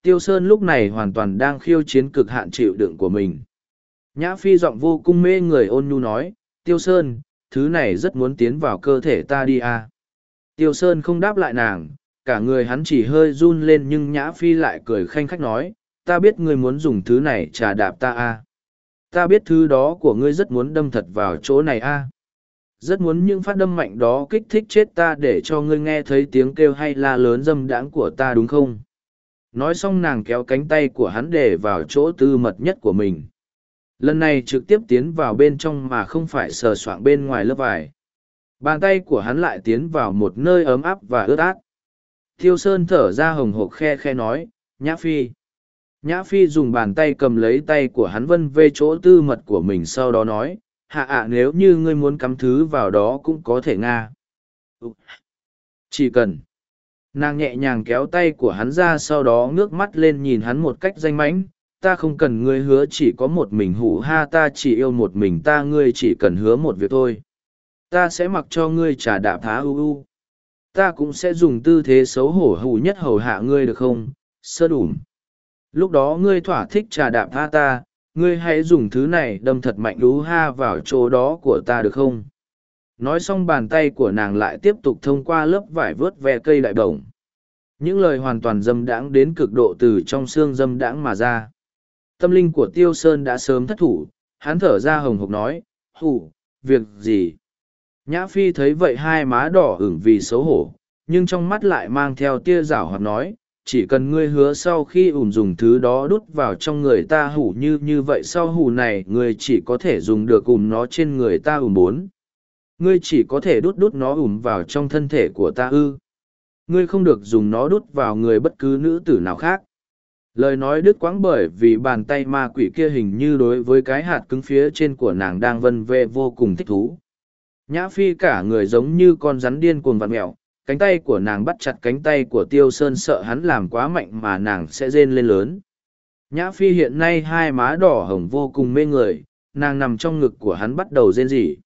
Tiêu Sơn lúc này hoàn toàn đang khiêu chiến cực hạn chịu đựng của mình. Nhã Phi giọng vô cung mê người ôn nhu nói, Tiêu Sơn, thứ này rất muốn tiến vào cơ thể ta đi à. Tiêu Sơn không đáp lại nàng, cả người hắn chỉ hơi run lên nhưng Nhã Phi lại cười khanh khách nói, ta biết ngươi muốn dùng thứ này trà đạp ta à. Ta biết thứ đó của ngươi rất muốn đâm thật vào chỗ này à rất muốn những phát đâm mạnh đó kích thích chết ta để cho ngươi nghe thấy tiếng kêu hay la lớn dâm đãng của ta đúng không? Nói xong nàng kéo cánh tay của hắn để vào chỗ tư mật nhất của mình. Lần này trực tiếp tiến vào bên trong mà không phải sờ soạng bên ngoài lớp vải. Bàn tay của hắn lại tiến vào một nơi ấm áp và ướt át. Thiêu sơn thở ra hồng hộc khe khe nói, nhã phi. Nhã phi dùng bàn tay cầm lấy tay của hắn vân về chỗ tư mật của mình sau đó nói hạ ạ, nếu như ngươi muốn cắm thứ vào đó cũng có thể nga. Ừ. Chỉ cần. Nàng nhẹ nhàng kéo tay của hắn ra sau đó ngước mắt lên nhìn hắn một cách danh mãnh. Ta không cần ngươi hứa chỉ có một mình hủ ha, ta chỉ yêu một mình ta, ngươi chỉ cần hứa một việc thôi. Ta sẽ mặc cho ngươi trả đạp thá ưu ưu ta cũng sẽ dùng tư thế xấu hổ hủ nhất hầu hạ ngươi được không? Sơ đủm. Lúc đó ngươi thỏa thích trà đạp tha ta ngươi hãy dùng thứ này đâm thật mạnh lú ha vào chỗ đó của ta được không? Nói xong bàn tay của nàng lại tiếp tục thông qua lớp vải vớt ve cây đại bổng. Những lời hoàn toàn dâm đãng đến cực độ từ trong xương dâm đãng mà ra. Tâm linh của tiêu sơn đã sớm thất thủ, hắn thở ra hồng hộc nói hủ việc gì? Nhã phi thấy vậy hai má đỏ ửng vì xấu hổ, nhưng trong mắt lại mang theo tia rảo hoặc nói chỉ cần ngươi hứa sau khi ủm dùng thứ đó đút vào trong người ta hủ như như vậy sau hủ này, ngươi chỉ có thể dùng được ủn nó trên người ta ủn bốn. Ngươi chỉ có thể đút đút nó ủm vào trong thân thể của ta ư. Ngươi không được dùng nó đút vào người bất cứ nữ tử nào khác. Lời nói đứt quãng bởi vì bàn tay ma quỷ kia hình như đối với cái hạt cứng phía trên của nàng đang vân vê vô cùng thích thú. Nhã phi cả người giống như con rắn điên cuồng vặt mẹo cánh tay của nàng bắt chặt cánh tay của tiêu sơn sợ hắn làm quá mạnh mà nàng sẽ rên lên lớn. Nhã phi hiện nay hai má đỏ hồng vô cùng mê người, nàng nằm trong ngực của hắn bắt đầu rên rỉ.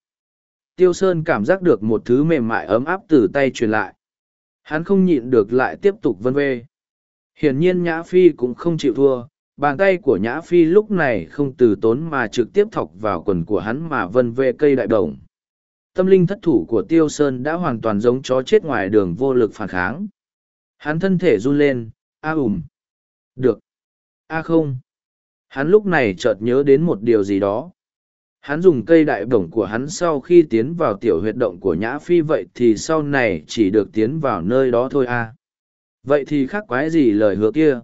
Tiêu sơn cảm giác được một thứ mềm mại ấm áp từ tay truyền lại. Hắn không nhịn được lại tiếp tục vân vê. Hiển nhiên nhã phi cũng không chịu thua, bàn tay của nhã phi lúc này không từ tốn mà trực tiếp thọc vào quần của hắn mà vân vê cây đại đồng tâm linh thất thủ của tiêu sơn đã hoàn toàn giống chó chết ngoài đường vô lực phản kháng. Hắn thân thể run lên, a ùm được. A không. Hắn lúc này chợt nhớ đến một điều gì đó. Hắn dùng cây đại bổng của hắn sau khi tiến vào tiểu huyệt động của nhã phi vậy thì sau này chỉ được tiến vào nơi đó thôi a. Vậy thì khác quái gì lời hứa kia?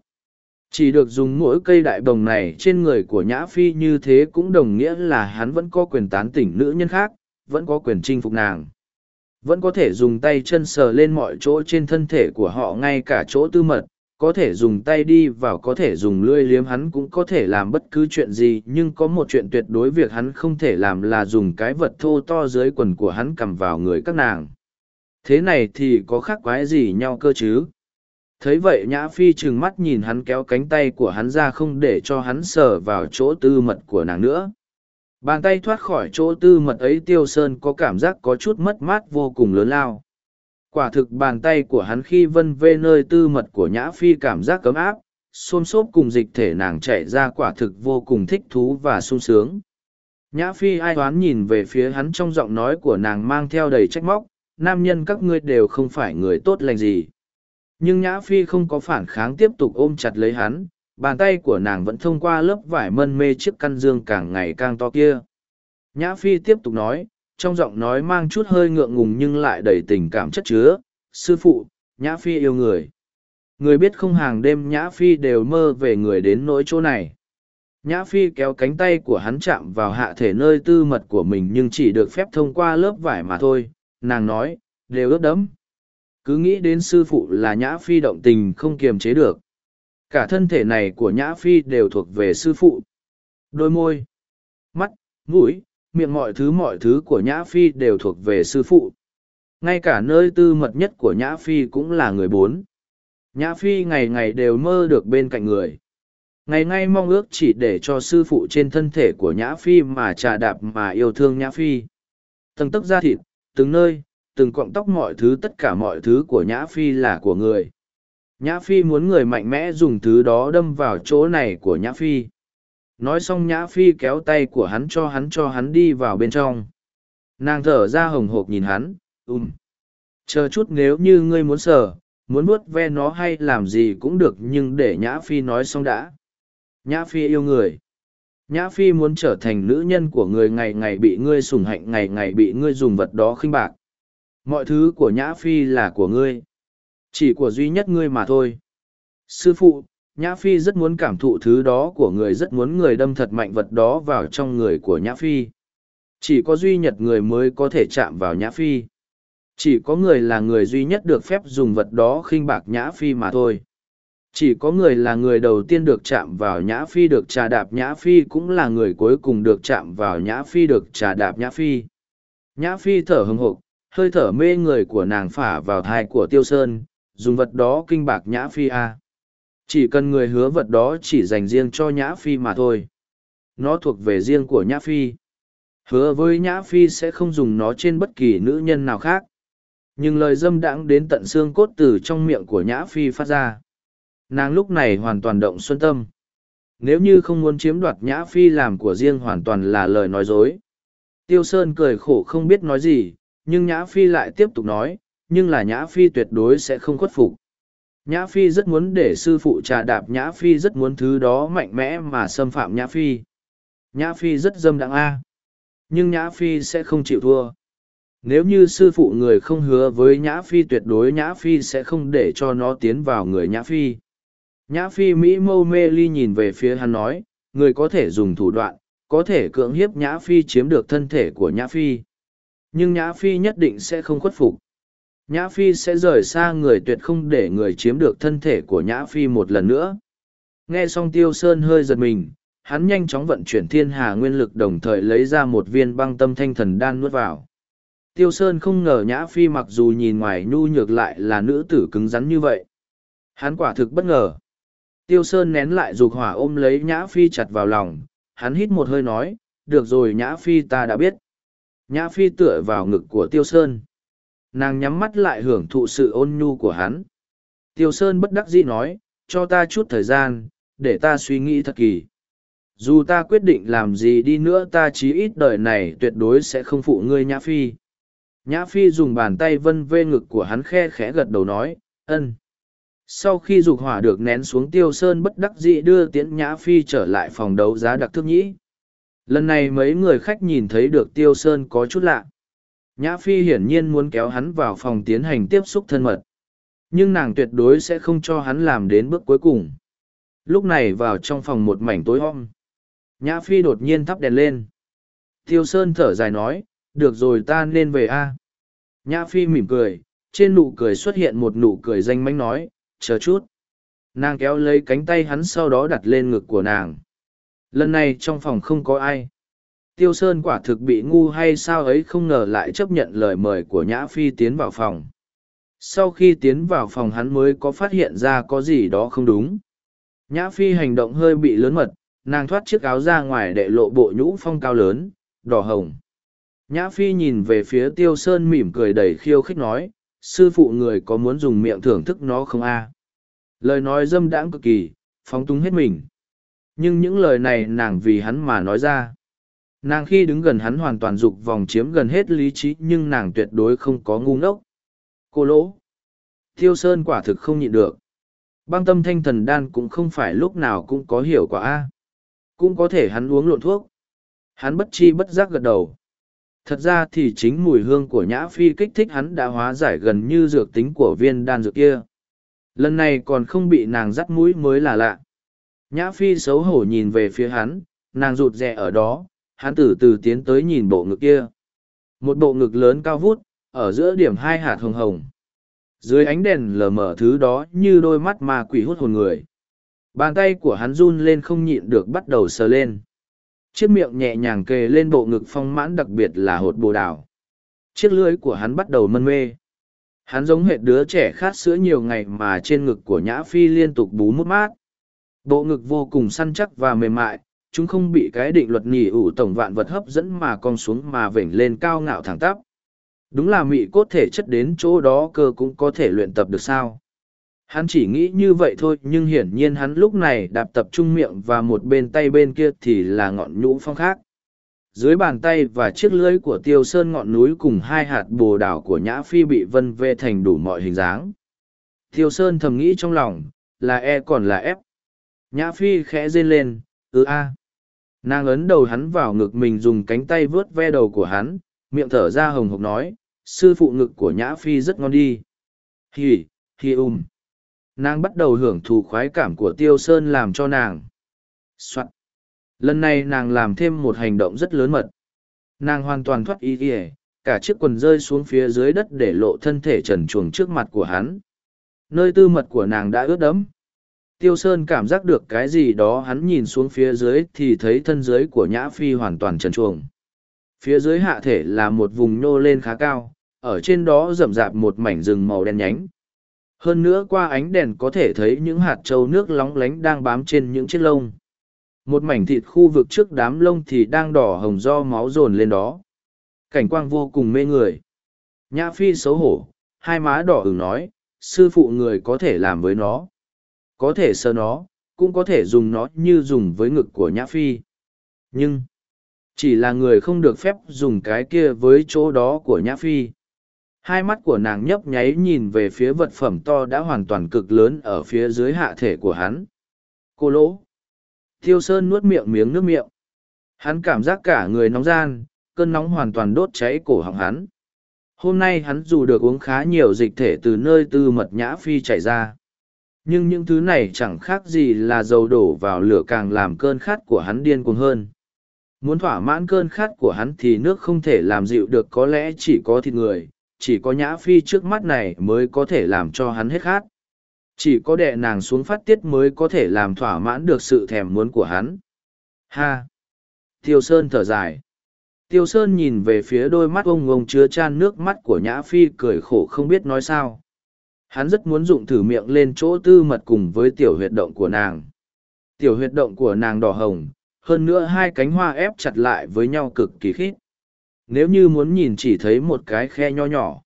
Chỉ được dùng mỗi cây đại bồng này trên người của nhã phi như thế cũng đồng nghĩa là hắn vẫn có quyền tán tỉnh nữ nhân khác vẫn có quyền chinh phục nàng. Vẫn có thể dùng tay chân sờ lên mọi chỗ trên thân thể của họ ngay cả chỗ tư mật, có thể dùng tay đi vào có thể dùng lưỡi liếm hắn cũng có thể làm bất cứ chuyện gì, nhưng có một chuyện tuyệt đối việc hắn không thể làm là dùng cái vật thô to dưới quần của hắn cầm vào người các nàng. Thế này thì có khác quái gì nhau cơ chứ? Thấy vậy nhã phi trừng mắt nhìn hắn kéo cánh tay của hắn ra không để cho hắn sờ vào chỗ tư mật của nàng nữa. Bàn tay thoát khỏi chỗ tư mật ấy tiêu sơn có cảm giác có chút mất mát vô cùng lớn lao. Quả thực bàn tay của hắn khi vân vê nơi tư mật của Nhã Phi cảm giác cấm áp, xôn xốp cùng dịch thể nàng chạy ra quả thực vô cùng thích thú và sung sướng. Nhã Phi ai toán nhìn về phía hắn trong giọng nói của nàng mang theo đầy trách móc, nam nhân các ngươi đều không phải người tốt lành gì. Nhưng Nhã Phi không có phản kháng tiếp tục ôm chặt lấy hắn, bàn tay của nàng vẫn thông qua lớp vải mân mê chiếc căn dương càng ngày càng to kia. Nhã phi tiếp tục nói, trong giọng nói mang chút hơi ngượng ngùng nhưng lại đầy tình cảm chất chứa, sư phụ, nhã phi yêu người. Người biết không hàng đêm nhã phi đều mơ về người đến nỗi chỗ này. Nhã phi kéo cánh tay của hắn chạm vào hạ thể nơi tư mật của mình nhưng chỉ được phép thông qua lớp vải mà thôi. Nàng nói, đều ướt đẫm. Cứ nghĩ đến sư phụ là nhã phi động tình không kiềm chế được cả thân thể này của nhã phi đều thuộc về sư phụ. Đôi môi, mắt, mũi, miệng mọi thứ mọi thứ của nhã phi đều thuộc về sư phụ. Ngay cả nơi tư mật nhất của nhã phi cũng là người bốn. Nhã phi ngày ngày đều mơ được bên cạnh người. Ngày ngay mong ước chỉ để cho sư phụ trên thân thể của nhã phi mà trà đạp mà yêu thương nhã phi. Tầng tấc da thịt, từng nơi, từng cọng tóc mọi thứ, tất cả mọi thứ của nhã phi là của người. Nhã Phi muốn người mạnh mẽ dùng thứ đó đâm vào chỗ này của Nhã Phi. Nói xong Nhã Phi kéo tay của hắn cho hắn cho hắn đi vào bên trong. Nàng thở ra hồng hộc nhìn hắn, ùm. Chờ chút nếu như ngươi muốn sờ, muốn vuốt ve nó hay làm gì cũng được nhưng để Nhã Phi nói xong đã. Nhã Phi yêu người. Nhã Phi muốn trở thành nữ nhân của người ngày ngày bị ngươi sủng hạnh ngày ngày bị ngươi dùng vật đó khinh bạc. Mọi thứ của Nhã Phi là của ngươi. Chỉ của duy nhất ngươi mà thôi. Sư phụ, Nhã Phi rất muốn cảm thụ thứ đó của người rất muốn người đâm thật mạnh vật đó vào trong người của Nhã Phi. Chỉ có duy nhất người mới có thể chạm vào Nhã Phi. Chỉ có người là người duy nhất được phép dùng vật đó khinh bạc Nhã Phi mà thôi. Chỉ có người là người đầu tiên được chạm vào Nhã Phi được trà đạp Nhã Phi cũng là người cuối cùng được chạm vào Nhã Phi được trà đạp Nhã Phi. Nhã Phi thở hừng hộp, hơi thở mê người của nàng phả vào thai của Tiêu Sơn, dùng vật đó kinh bạc Nhã Phi a. Chỉ cần người hứa vật đó chỉ dành riêng cho Nhã Phi mà thôi. Nó thuộc về riêng của Nhã Phi. Hứa với Nhã Phi sẽ không dùng nó trên bất kỳ nữ nhân nào khác. Nhưng lời dâm đãng đến tận xương cốt từ trong miệng của Nhã Phi phát ra. Nàng lúc này hoàn toàn động xuân tâm. Nếu như không muốn chiếm đoạt Nhã Phi làm của riêng hoàn toàn là lời nói dối. Tiêu Sơn cười khổ không biết nói gì, nhưng Nhã Phi lại tiếp tục nói, nhưng là Nhã Phi tuyệt đối sẽ không khuất phục. Nhã Phi rất muốn để sư phụ trà đạp Nhã Phi rất muốn thứ đó mạnh mẽ mà xâm phạm Nhã Phi. Nhã Phi rất dâm đặng A. Nhưng Nhã Phi sẽ không chịu thua. Nếu như sư phụ người không hứa với Nhã Phi tuyệt đối Nhã Phi sẽ không để cho nó tiến vào người Nhã Phi. Nhã Phi Mỹ mâu mê ly nhìn về phía hắn nói, người có thể dùng thủ đoạn, có thể cưỡng hiếp Nhã Phi chiếm được thân thể của Nhã Phi. Nhưng Nhã Phi nhất định sẽ không khuất phục. Nhã Phi sẽ rời xa người tuyệt không để người chiếm được thân thể của Nhã Phi một lần nữa. Nghe xong Tiêu Sơn hơi giật mình, hắn nhanh chóng vận chuyển thiên hà nguyên lực đồng thời lấy ra một viên băng tâm thanh thần đan nuốt vào. Tiêu Sơn không ngờ Nhã Phi mặc dù nhìn ngoài nhu nhược lại là nữ tử cứng rắn như vậy. Hắn quả thực bất ngờ. Tiêu Sơn nén lại dục hỏa ôm lấy Nhã Phi chặt vào lòng, hắn hít một hơi nói, được rồi Nhã Phi ta đã biết. Nhã Phi tựa vào ngực của Tiêu Sơn. Nàng nhắm mắt lại hưởng thụ sự ôn nhu của hắn. Tiêu Sơn bất đắc dĩ nói, cho ta chút thời gian, để ta suy nghĩ thật kỳ. Dù ta quyết định làm gì đi nữa ta chí ít đời này tuyệt đối sẽ không phụ ngươi Nhã Phi. Nhã Phi dùng bàn tay vân vê ngực của hắn khe khẽ gật đầu nói, ân. Sau khi dục hỏa được nén xuống tiêu sơn bất đắc dĩ đưa tiễn Nhã Phi trở lại phòng đấu giá đặc thức nhĩ. Lần này mấy người khách nhìn thấy được tiêu sơn có chút lạ. Nhã Phi hiển nhiên muốn kéo hắn vào phòng tiến hành tiếp xúc thân mật. Nhưng nàng tuyệt đối sẽ không cho hắn làm đến bước cuối cùng. Lúc này vào trong phòng một mảnh tối om. Nhã Phi đột nhiên thắp đèn lên. Tiêu Sơn thở dài nói, được rồi ta nên về a Nhã Phi mỉm cười, trên nụ cười xuất hiện một nụ cười danh mánh nói, chờ chút. Nàng kéo lấy cánh tay hắn sau đó đặt lên ngực của nàng. Lần này trong phòng không có ai. Tiêu Sơn quả thực bị ngu hay sao ấy không ngờ lại chấp nhận lời mời của Nhã Phi tiến vào phòng. Sau khi tiến vào phòng hắn mới có phát hiện ra có gì đó không đúng. Nhã Phi hành động hơi bị lớn mật, nàng thoát chiếc áo ra ngoài để lộ bộ nhũ phong cao lớn, đỏ hồng. Nhã Phi nhìn về phía Tiêu Sơn mỉm cười đầy khiêu khích nói, sư phụ người có muốn dùng miệng thưởng thức nó không a? Lời nói dâm đãng cực kỳ, phóng túng hết mình. Nhưng những lời này nàng vì hắn mà nói ra. Nàng khi đứng gần hắn hoàn toàn dục vòng chiếm gần hết lý trí nhưng nàng tuyệt đối không có ngu ngốc. Cô lỗ. Thiêu Sơn quả thực không nhịn được. Băng tâm thanh thần đan cũng không phải lúc nào cũng có hiểu quả A. Cũng có thể hắn uống lộn thuốc. Hắn bất chi bất giác gật đầu. Thật ra thì chính mùi hương của nhã phi kích thích hắn đã hóa giải gần như dược tính của viên đan dược kia. Lần này còn không bị nàng dắt mũi mới là lạ. Nhã phi xấu hổ nhìn về phía hắn, nàng rụt rè ở đó, hắn từ từ tiến tới nhìn bộ ngực kia. Một bộ ngực lớn cao vút, ở giữa điểm hai hạt hồng hồng. Dưới ánh đèn lờ mở thứ đó như đôi mắt ma quỷ hút hồn người. Bàn tay của hắn run lên không nhịn được bắt đầu sờ lên. Chiếc miệng nhẹ nhàng kề lên bộ ngực phong mãn đặc biệt là hột bồ đào. Chiếc lưới của hắn bắt đầu mân mê. Hắn giống hệt đứa trẻ khát sữa nhiều ngày mà trên ngực của Nhã Phi liên tục bú mút mát. Bộ ngực vô cùng săn chắc và mềm mại, chúng không bị cái định luật nhỉ ủ tổng vạn vật hấp dẫn mà cong xuống mà vểnh lên cao ngạo thẳng tắp. Đúng là mị cốt thể chất đến chỗ đó cơ cũng có thể luyện tập được sao. Hắn chỉ nghĩ như vậy thôi nhưng hiển nhiên hắn lúc này đạp tập trung miệng và một bên tay bên kia thì là ngọn nhũ phong khác. Dưới bàn tay và chiếc lưỡi của tiêu sơn ngọn núi cùng hai hạt bồ đảo của nhã phi bị vân vê thành đủ mọi hình dáng. Tiêu sơn thầm nghĩ trong lòng, là e còn là ép. Nhã phi khẽ rên lên, ư a. Nàng ấn đầu hắn vào ngực mình dùng cánh tay vớt ve đầu của hắn, miệng thở ra hồng hộc nói, sư phụ ngực của nhã phi rất ngon đi. Hì, hì um. nàng bắt đầu hưởng thụ khoái cảm của tiêu sơn làm cho nàng Soạn. lần này nàng làm thêm một hành động rất lớn mật nàng hoàn toàn thoát ý kìa, cả chiếc quần rơi xuống phía dưới đất để lộ thân thể trần chuồng trước mặt của hắn nơi tư mật của nàng đã ướt đẫm tiêu sơn cảm giác được cái gì đó hắn nhìn xuống phía dưới thì thấy thân dưới của nhã phi hoàn toàn trần chuồng phía dưới hạ thể là một vùng nhô lên khá cao, ở trên đó rậm rạp một mảnh rừng màu đen nhánh. Hơn nữa qua ánh đèn có thể thấy những hạt trâu nước lóng lánh đang bám trên những chiếc lông. Một mảnh thịt khu vực trước đám lông thì đang đỏ hồng do máu dồn lên đó. Cảnh quang vô cùng mê người. Nhã phi xấu hổ, hai má đỏ ửng nói, sư phụ người có thể làm với nó có thể sờ nó, cũng có thể dùng nó như dùng với ngực của nhã phi. Nhưng, chỉ là người không được phép dùng cái kia với chỗ đó của nhã phi. Hai mắt của nàng nhấp nháy nhìn về phía vật phẩm to đã hoàn toàn cực lớn ở phía dưới hạ thể của hắn. Cô lỗ. Thiêu sơn nuốt miệng miếng nước miệng. Hắn cảm giác cả người nóng gian, cơn nóng hoàn toàn đốt cháy cổ họng hắn. Hôm nay hắn dù được uống khá nhiều dịch thể từ nơi tư mật nhã phi chảy ra nhưng những thứ này chẳng khác gì là dầu đổ vào lửa càng làm cơn khát của hắn điên cuồng hơn. Muốn thỏa mãn cơn khát của hắn thì nước không thể làm dịu được, có lẽ chỉ có thịt người, chỉ có nhã phi trước mắt này mới có thể làm cho hắn hết khát. Chỉ có đệ nàng xuống phát tiết mới có thể làm thỏa mãn được sự thèm muốn của hắn. Ha! Tiêu sơn thở dài. Tiêu sơn nhìn về phía đôi mắt ông ông chứa chan nước mắt của nhã phi cười khổ không biết nói sao hắn rất muốn dụng thử miệng lên chỗ tư mật cùng với tiểu huyệt động của nàng. Tiểu huyệt động của nàng đỏ hồng, hơn nữa hai cánh hoa ép chặt lại với nhau cực kỳ khít. Nếu như muốn nhìn chỉ thấy một cái khe nho nhỏ.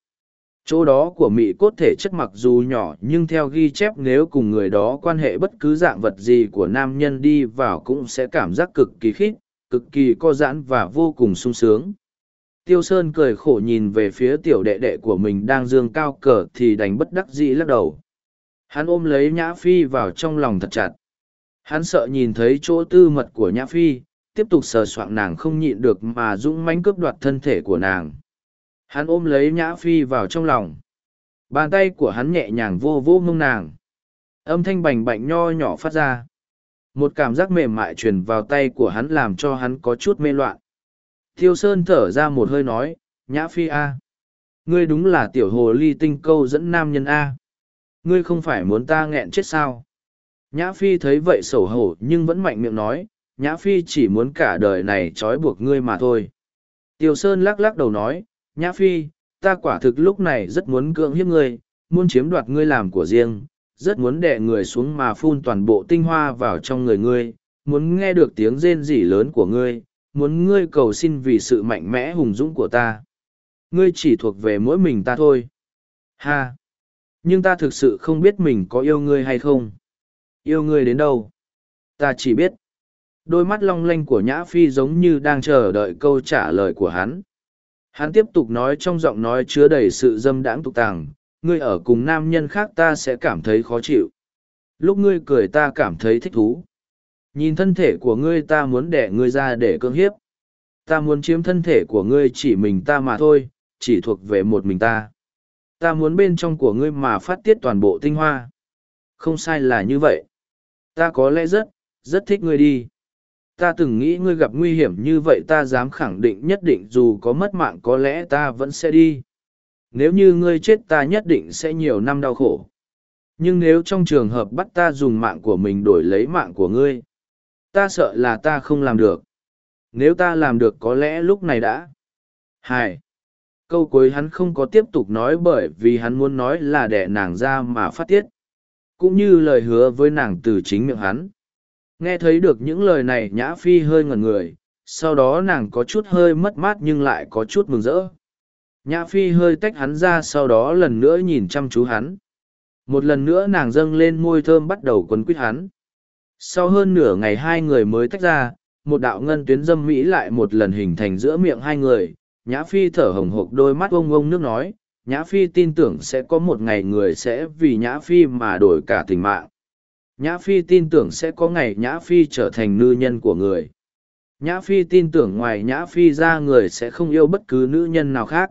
Chỗ đó của mị cốt thể chất mặc dù nhỏ nhưng theo ghi chép nếu cùng người đó quan hệ bất cứ dạng vật gì của nam nhân đi vào cũng sẽ cảm giác cực kỳ khít, cực kỳ co giãn và vô cùng sung sướng tiêu sơn cười khổ nhìn về phía tiểu đệ đệ của mình đang dương cao cờ thì đành bất đắc dĩ lắc đầu. Hắn ôm lấy nhã phi vào trong lòng thật chặt. Hắn sợ nhìn thấy chỗ tư mật của nhã phi, tiếp tục sờ soạng nàng không nhịn được mà dũng mãnh cướp đoạt thân thể của nàng. Hắn ôm lấy nhã phi vào trong lòng. Bàn tay của hắn nhẹ nhàng vô vô ngông nàng. Âm thanh bành bạnh nho nhỏ phát ra. Một cảm giác mềm mại truyền vào tay của hắn làm cho hắn có chút mê loạn thiêu sơn thở ra một hơi nói, nhã phi a, ngươi đúng là tiểu hồ ly tinh câu dẫn nam nhân a. Ngươi không phải muốn ta nghẹn chết sao? Nhã phi thấy vậy xấu hổ nhưng vẫn mạnh miệng nói, nhã phi chỉ muốn cả đời này trói buộc ngươi mà thôi. Tiêu sơn lắc lắc đầu nói, nhã phi, ta quả thực lúc này rất muốn cưỡng hiếp ngươi, muốn chiếm đoạt ngươi làm của riêng, rất muốn đè người xuống mà phun toàn bộ tinh hoa vào trong người ngươi, muốn nghe được tiếng rên rỉ lớn của ngươi muốn ngươi cầu xin vì sự mạnh mẽ hùng dũng của ta. Ngươi chỉ thuộc về mỗi mình ta thôi. Ha! Nhưng ta thực sự không biết mình có yêu ngươi hay không. Yêu ngươi đến đâu? Ta chỉ biết. Đôi mắt long lanh của nhã phi giống như đang chờ đợi câu trả lời của hắn. Hắn tiếp tục nói trong giọng nói chứa đầy sự dâm đãng tục tàng. Ngươi ở cùng nam nhân khác ta sẽ cảm thấy khó chịu. Lúc ngươi cười ta cảm thấy thích thú nhìn thân thể của ngươi ta muốn đẻ ngươi ra để cưỡng hiếp. Ta muốn chiếm thân thể của ngươi chỉ mình ta mà thôi, chỉ thuộc về một mình ta. Ta muốn bên trong của ngươi mà phát tiết toàn bộ tinh hoa. Không sai là như vậy. Ta có lẽ rất rất thích ngươi đi. Ta từng nghĩ ngươi gặp nguy hiểm như vậy ta dám khẳng định nhất định dù có mất mạng có lẽ ta vẫn sẽ đi. Nếu như ngươi chết ta nhất định sẽ nhiều năm đau khổ. Nhưng nếu trong trường hợp bắt ta dùng mạng của mình đổi lấy mạng của ngươi ta sợ là ta không làm được. Nếu ta làm được có lẽ lúc này đã. Hai câu cuối hắn không có tiếp tục nói bởi vì hắn muốn nói là để nàng ra mà phát tiết. Cũng như lời hứa với nàng từ chính miệng hắn. Nghe thấy được những lời này nhã phi hơi ngẩn người, sau đó nàng có chút hơi mất mát nhưng lại có chút mừng rỡ. Nhã phi hơi tách hắn ra sau đó lần nữa nhìn chăm chú hắn. Một lần nữa nàng dâng lên môi thơm bắt đầu quấn quýt hắn sau hơn nửa ngày hai người mới tách ra, một đạo ngân tuyến dâm mỹ lại một lần hình thành giữa miệng hai người. Nhã phi thở hồng hộc đôi mắt ông ông nước nói, nhã phi tin tưởng sẽ có một ngày người sẽ vì nhã phi mà đổi cả tình mạng. Nhã phi tin tưởng sẽ có ngày nhã phi trở thành nữ nhân của người. Nhã phi tin tưởng ngoài nhã phi ra người sẽ không yêu bất cứ nữ nhân nào khác.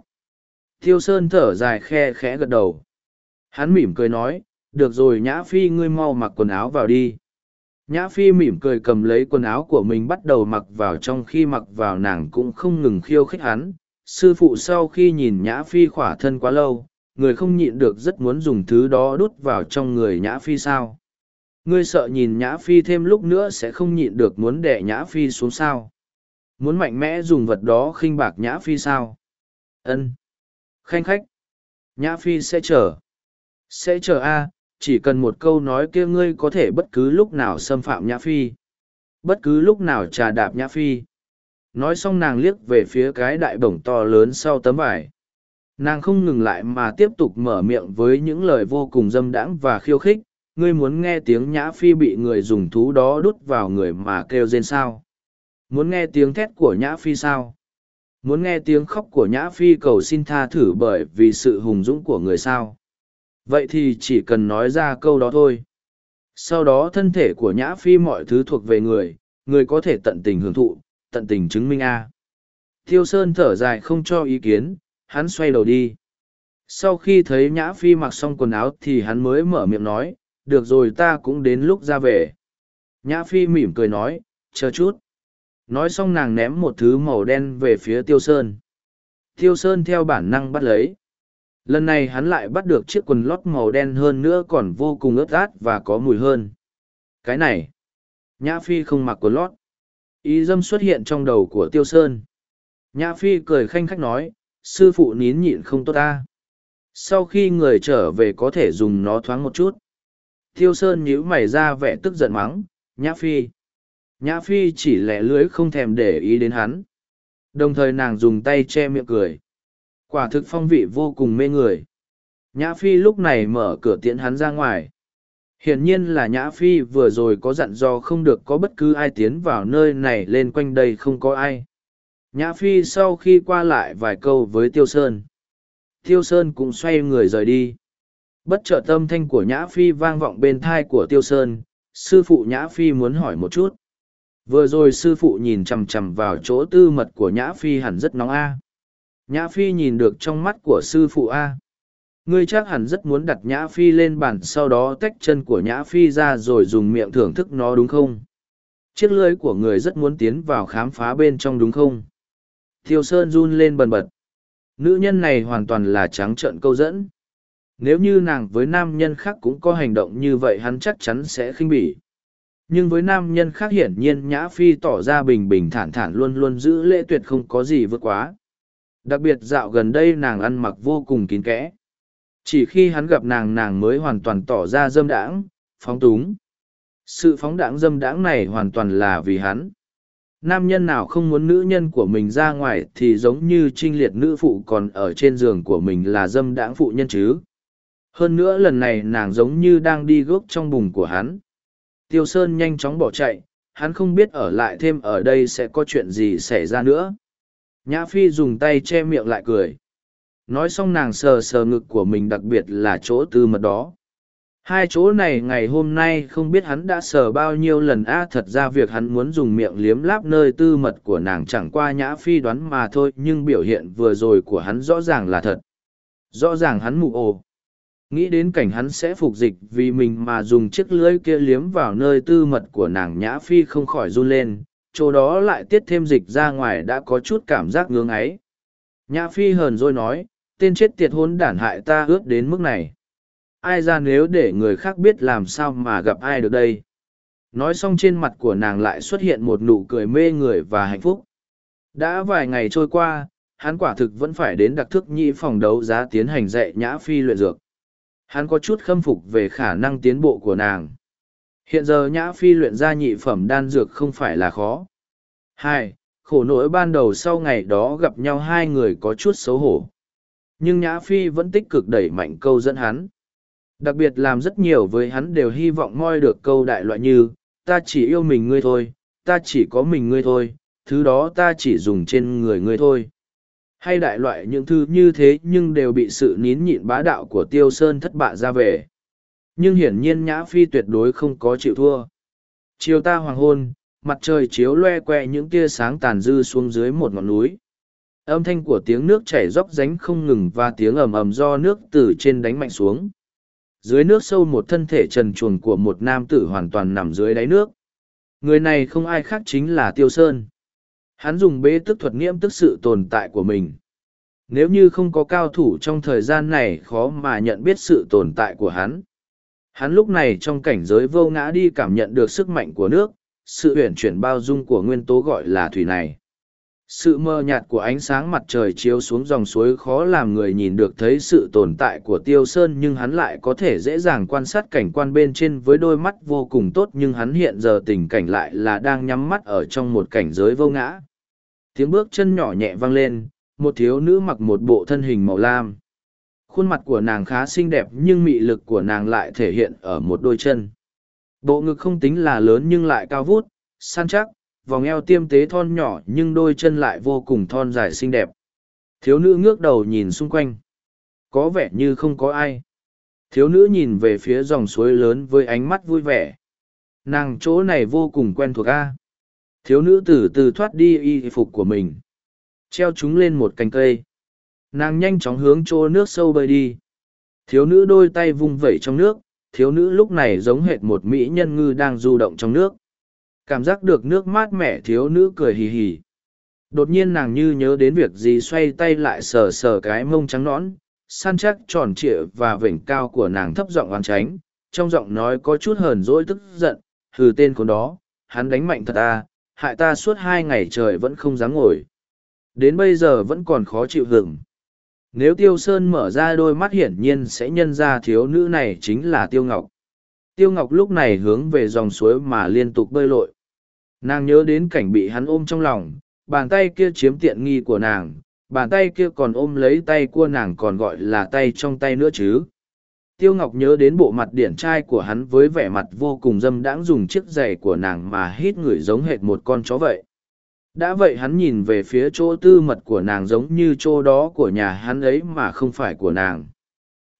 Thiêu sơn thở dài khe khẽ gật đầu. Hắn mỉm cười nói, được rồi nhã phi, ngươi mau mặc quần áo vào đi nhã phi mỉm cười cầm lấy quần áo của mình bắt đầu mặc vào trong khi mặc vào nàng cũng không ngừng khiêu khích hắn. Sư phụ sau khi nhìn nhã phi khỏa thân quá lâu, người không nhịn được rất muốn dùng thứ đó đút vào trong người nhã phi sao? Ngươi sợ nhìn nhã phi thêm lúc nữa sẽ không nhịn được muốn đẻ nhã phi xuống sao? Muốn mạnh mẽ dùng vật đó khinh bạc nhã phi sao? Ân. Khanh khách. Nhã phi sẽ chờ. Sẽ chờ a chỉ cần một câu nói kia ngươi có thể bất cứ lúc nào xâm phạm nhã phi. Bất cứ lúc nào trà đạp nhã phi. Nói xong nàng liếc về phía cái đại bổng to lớn sau tấm vải. Nàng không ngừng lại mà tiếp tục mở miệng với những lời vô cùng dâm đãng và khiêu khích. Ngươi muốn nghe tiếng nhã phi bị người dùng thú đó đút vào người mà kêu rên sao? Muốn nghe tiếng thét của nhã phi sao? Muốn nghe tiếng khóc của nhã phi cầu xin tha thử bởi vì sự hùng dũng của người sao? Vậy thì chỉ cần nói ra câu đó thôi. Sau đó thân thể của nhã phi mọi thứ thuộc về người người có thể tận tình hưởng thụ, tận tình chứng minh a. Thiêu sơn thở dài không cho ý kiến, hắn xoay đầu đi. Sau khi thấy nhã phi mặc xong quần áo thì hắn mới mở miệng nói, được rồi, ta cũng đến lúc ra về. Nhã phi mỉm cười nói, chờ chút. Nói xong nàng ném một thứ màu đen về phía tiêu sơn. Tiêu sơn theo bản năng bắt lấy lần này hắn lại bắt được chiếc quần lót màu đen hơn nữa còn vô cùng ướt át và có mùi hơn. Cái này, nhã phi không mặc quần lót. Ý dâm xuất hiện trong đầu của tiêu sơn. Nhã phi cười khanh khách nói, sư phụ nín nhịn không tốt ta. Sau khi người trở về có thể dùng nó thoáng một chút. Tiêu sơn nhíu mày ra vẻ tức giận mắng, nhã phi. Nhã phi chỉ lẻ lưới không thèm để ý đến hắn. Đồng thời nàng dùng tay che miệng cười quả thực phong vị vô cùng mê người. Nhã phi lúc này mở cửa tiễn hắn ra ngoài. Hiển nhiên là nhã phi vừa rồi có dặn dò không được có bất cứ ai tiến vào nơi này lên quanh đây không có ai. Nhã phi sau khi qua lại vài câu với tiêu sơn. Tiêu sơn cũng xoay người rời đi. Bất chợt tâm thanh của nhã phi vang vọng bên thai của tiêu sơn. Sư phụ nhã phi muốn hỏi một chút. Vừa rồi sư phụ nhìn chằm chằm vào chỗ tư mật của nhã phi hẳn rất nóng a nhã phi nhìn được trong mắt của sư phụ a. Ngươi chắc hẳn rất muốn đặt nhã phi lên bàn, sau đó tách chân của nhã phi ra rồi dùng miệng thưởng thức nó, đúng không? Chiếc lưới của người rất muốn tiến vào khám phá bên trong, đúng không? Thiêu sơn run lên bần bật. Nữ nhân này hoàn toàn là trắng trợn câu dẫn. Nếu như nàng với nam nhân khác cũng có hành động như vậy, hắn chắc chắn sẽ khinh bỉ. Nhưng với nam nhân khác hiển nhiên nhã phi tỏ ra bình bình thản thản, luôn luôn giữ lễ tuyệt không có gì vượt quá đặc biệt dạo gần đây nàng ăn mặc vô cùng kín kẽ. Chỉ khi hắn gặp nàng nàng mới hoàn toàn tỏ ra dâm đãng, phóng túng. Sự phóng đãng dâm đãng này hoàn toàn là vì hắn. Nam nhân nào không muốn nữ nhân của mình ra ngoài thì giống như trinh liệt nữ phụ còn ở trên giường của mình là dâm đãng phụ nhân chứ. Hơn nữa lần này nàng giống như đang đi gốc trong bùng của hắn. Tiêu sơn nhanh chóng bỏ chạy, hắn không biết ở lại thêm ở đây sẽ có chuyện gì xảy ra nữa nhã phi dùng tay che miệng lại cười. Nói xong nàng sờ sờ ngực của mình đặc biệt là chỗ tư mật đó. Hai chỗ này ngày hôm nay không biết hắn đã sờ bao nhiêu lần. A, thật ra việc hắn muốn dùng miệng liếm láp nơi tư mật của nàng chẳng qua nhã phi đoán mà thôi, nhưng biểu hiện vừa rồi của hắn rõ ràng là thật. Rõ ràng hắn mụ ồ. Nghĩ đến cảnh hắn sẽ phục dịch vì mình mà dùng chiếc lưỡi kia liếm vào nơi tư mật của nàng, nhã phi không khỏi run lên chỗ đó lại tiết thêm dịch ra ngoài đã có chút cảm giác ngưỡng ấy nhã phi hờn rồi nói, tên chết tiệt hôn đản hại ta ướt đến mức này. Ai ra nếu để người khác biết làm sao mà gặp ai được đây? Nói xong trên mặt của nàng lại xuất hiện một nụ cười mê người và hạnh phúc. Đã vài ngày trôi qua, hắn quả thực vẫn phải đến đặc thức nhị phòng đấu giá tiến hành dạy nhã phi luyện dược. Hắn có chút khâm phục về khả năng tiến bộ của nàng hiện giờ nhã phi luyện ra nhị phẩm đan dược không phải là khó. Hai, khổ nỗi ban đầu sau ngày đó gặp nhau hai người có chút xấu hổ. Nhưng nhã phi vẫn tích cực đẩy mạnh câu dẫn hắn. Đặc biệt làm rất nhiều với hắn đều hy vọng moi được câu đại loại như, ta chỉ yêu mình ngươi thôi, ta chỉ có mình ngươi thôi, thứ đó ta chỉ dùng trên người ngươi thôi. Hay đại loại những thứ như thế nhưng đều bị sự nín nhịn bá đạo của tiêu sơn thất bại ra về nhưng hiển nhiên nhã phi tuyệt đối không có chịu thua chiều ta hoàng hôn, mặt trời chiếu loe que những tia sáng tàn dư xuống dưới một ngọn núi âm thanh của tiếng nước chảy róc ránh không ngừng và tiếng ầm ầm do nước từ trên đánh mạnh xuống Dưới nước sâu một thân thể trần truồng của một nam tử hoàn toàn nằm dưới đáy nước. Người này không ai khác chính là Tiêu Sơn. Hắn dùng bế tức thuật nghiễm tức sự tồn tại của mình. Nếu như không có cao thủ trong thời gian này, khó mà nhận biết sự tồn tại của hắn. Hắn lúc này trong cảnh giới vô ngã đi cảm nhận được sức mạnh của nước, sự uyển chuyển bao dung của nguyên tố gọi là thủy này. Sự mờ nhạt của ánh sáng mặt trời chiếu xuống dòng suối khó làm người nhìn được thấy sự tồn tại của tiêu sơn nhưng hắn lại có thể dễ dàng quan sát cảnh quan bên trên với đôi mắt vô cùng tốt nhưng hắn hiện giờ tình cảnh lại là đang nhắm mắt ở trong một cảnh giới vô ngã. Tiếng bước chân nhỏ nhẹ vang lên, một thiếu nữ mặc một bộ thân hình màu lam. Khuôn mặt của nàng khá xinh đẹp nhưng mị lực của nàng lại thể hiện ở một đôi chân. Bộ ngực không tính là lớn nhưng lại cao vút, săn chắc, vòng eo tiêm tế thon nhỏ nhưng đôi chân lại vô cùng thon dài xinh đẹp. Thiếu nữ ngước đầu nhìn xung quanh. Có vẻ như không có ai. Thiếu nữ nhìn về phía dòng suối lớn với ánh mắt vui vẻ. Nàng chỗ này vô cùng quen thuộc a. Thiếu nữ từ từ thoát đi y phục của mình. Treo chúng lên một cành cây. Nàng nhanh chóng hướng chỗ nước sâu bơi đi. Thiếu nữ đôi tay vung vẩy trong nước, thiếu nữ lúc này giống hệt một mỹ nhân ngư đang du động trong nước. Cảm giác được nước mát mẻ thiếu nữ cười hì hì. Đột nhiên nàng như nhớ đến việc gì xoay tay lại sờ sờ cái mông trắng nõn săn chắc tròn trịa và vểnh cao của nàng thấp giọng oán tránh trong giọng nói có chút hờn dỗi tức giận hừ tên con đó hắn đánh mạnh thật ta hại ta suốt hai ngày trời vẫn không dám ngồi. Đến bây giờ vẫn còn khó chịu hừng nếu tiêu sơn mở ra đôi mắt hiển nhiên sẽ nhân ra thiếu nữ này chính là tiêu ngọc. Tiêu ngọc lúc này hướng về dòng suối mà liên tục bơi lội. Nàng nhớ đến cảnh bị hắn ôm trong lòng, bàn tay kia chiếm tiện nghi của nàng, bàn tay kia còn ôm lấy tay của nàng còn gọi là tay trong tay nữa chứ. Tiêu ngọc nhớ đến bộ mặt điển trai của hắn với vẻ mặt vô cùng dâm đãng dùng chiếc giày của nàng mà hít ngửi giống hệt một con chó vậy đã vậy hắn nhìn về phía chỗ tư mật của nàng giống như chỗ đó của nhà hắn ấy mà không phải của nàng.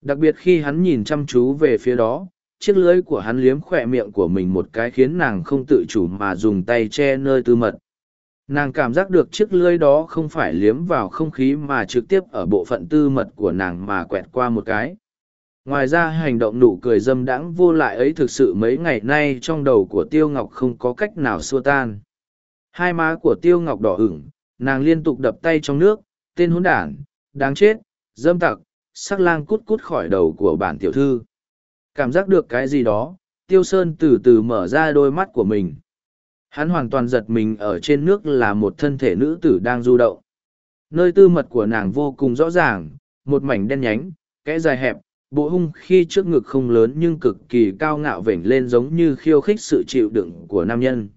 Đặc biệt khi hắn nhìn chăm chú về phía đó, chiếc lưới của hắn liếm khỏe miệng của mình một cái khiến nàng không tự chủ mà dùng tay che nơi tư mật. Nàng cảm giác được chiếc lưới đó không phải liếm vào không khí mà trực tiếp ở bộ phận tư mật của nàng mà quẹt qua một cái. Ngoài ra hành động nụ cười dâm đãng vô lại ấy thực sự mấy ngày nay trong đầu của tiêu ngọc không có cách nào xua tan hai má của tiêu ngọc đỏ ửng nàng liên tục đập tay trong nước tên hỗn đản đáng chết dâm tặc sắc lang cút cút khỏi đầu của bản tiểu thư Cảm giác được cái gì đó, Tiêu Sơn từ từ mở ra đôi mắt của mình. Hắn hoàn toàn giật mình ở trên nước là một thân thể nữ tử đang du động. Nơi tư mật của nàng vô cùng rõ ràng, một mảnh đen nhánh, kẽ dài hẹp, bộ hung khi trước ngực không lớn nhưng cực kỳ cao ngạo vểnh lên giống như khiêu khích sự chịu đựng của nam nhân.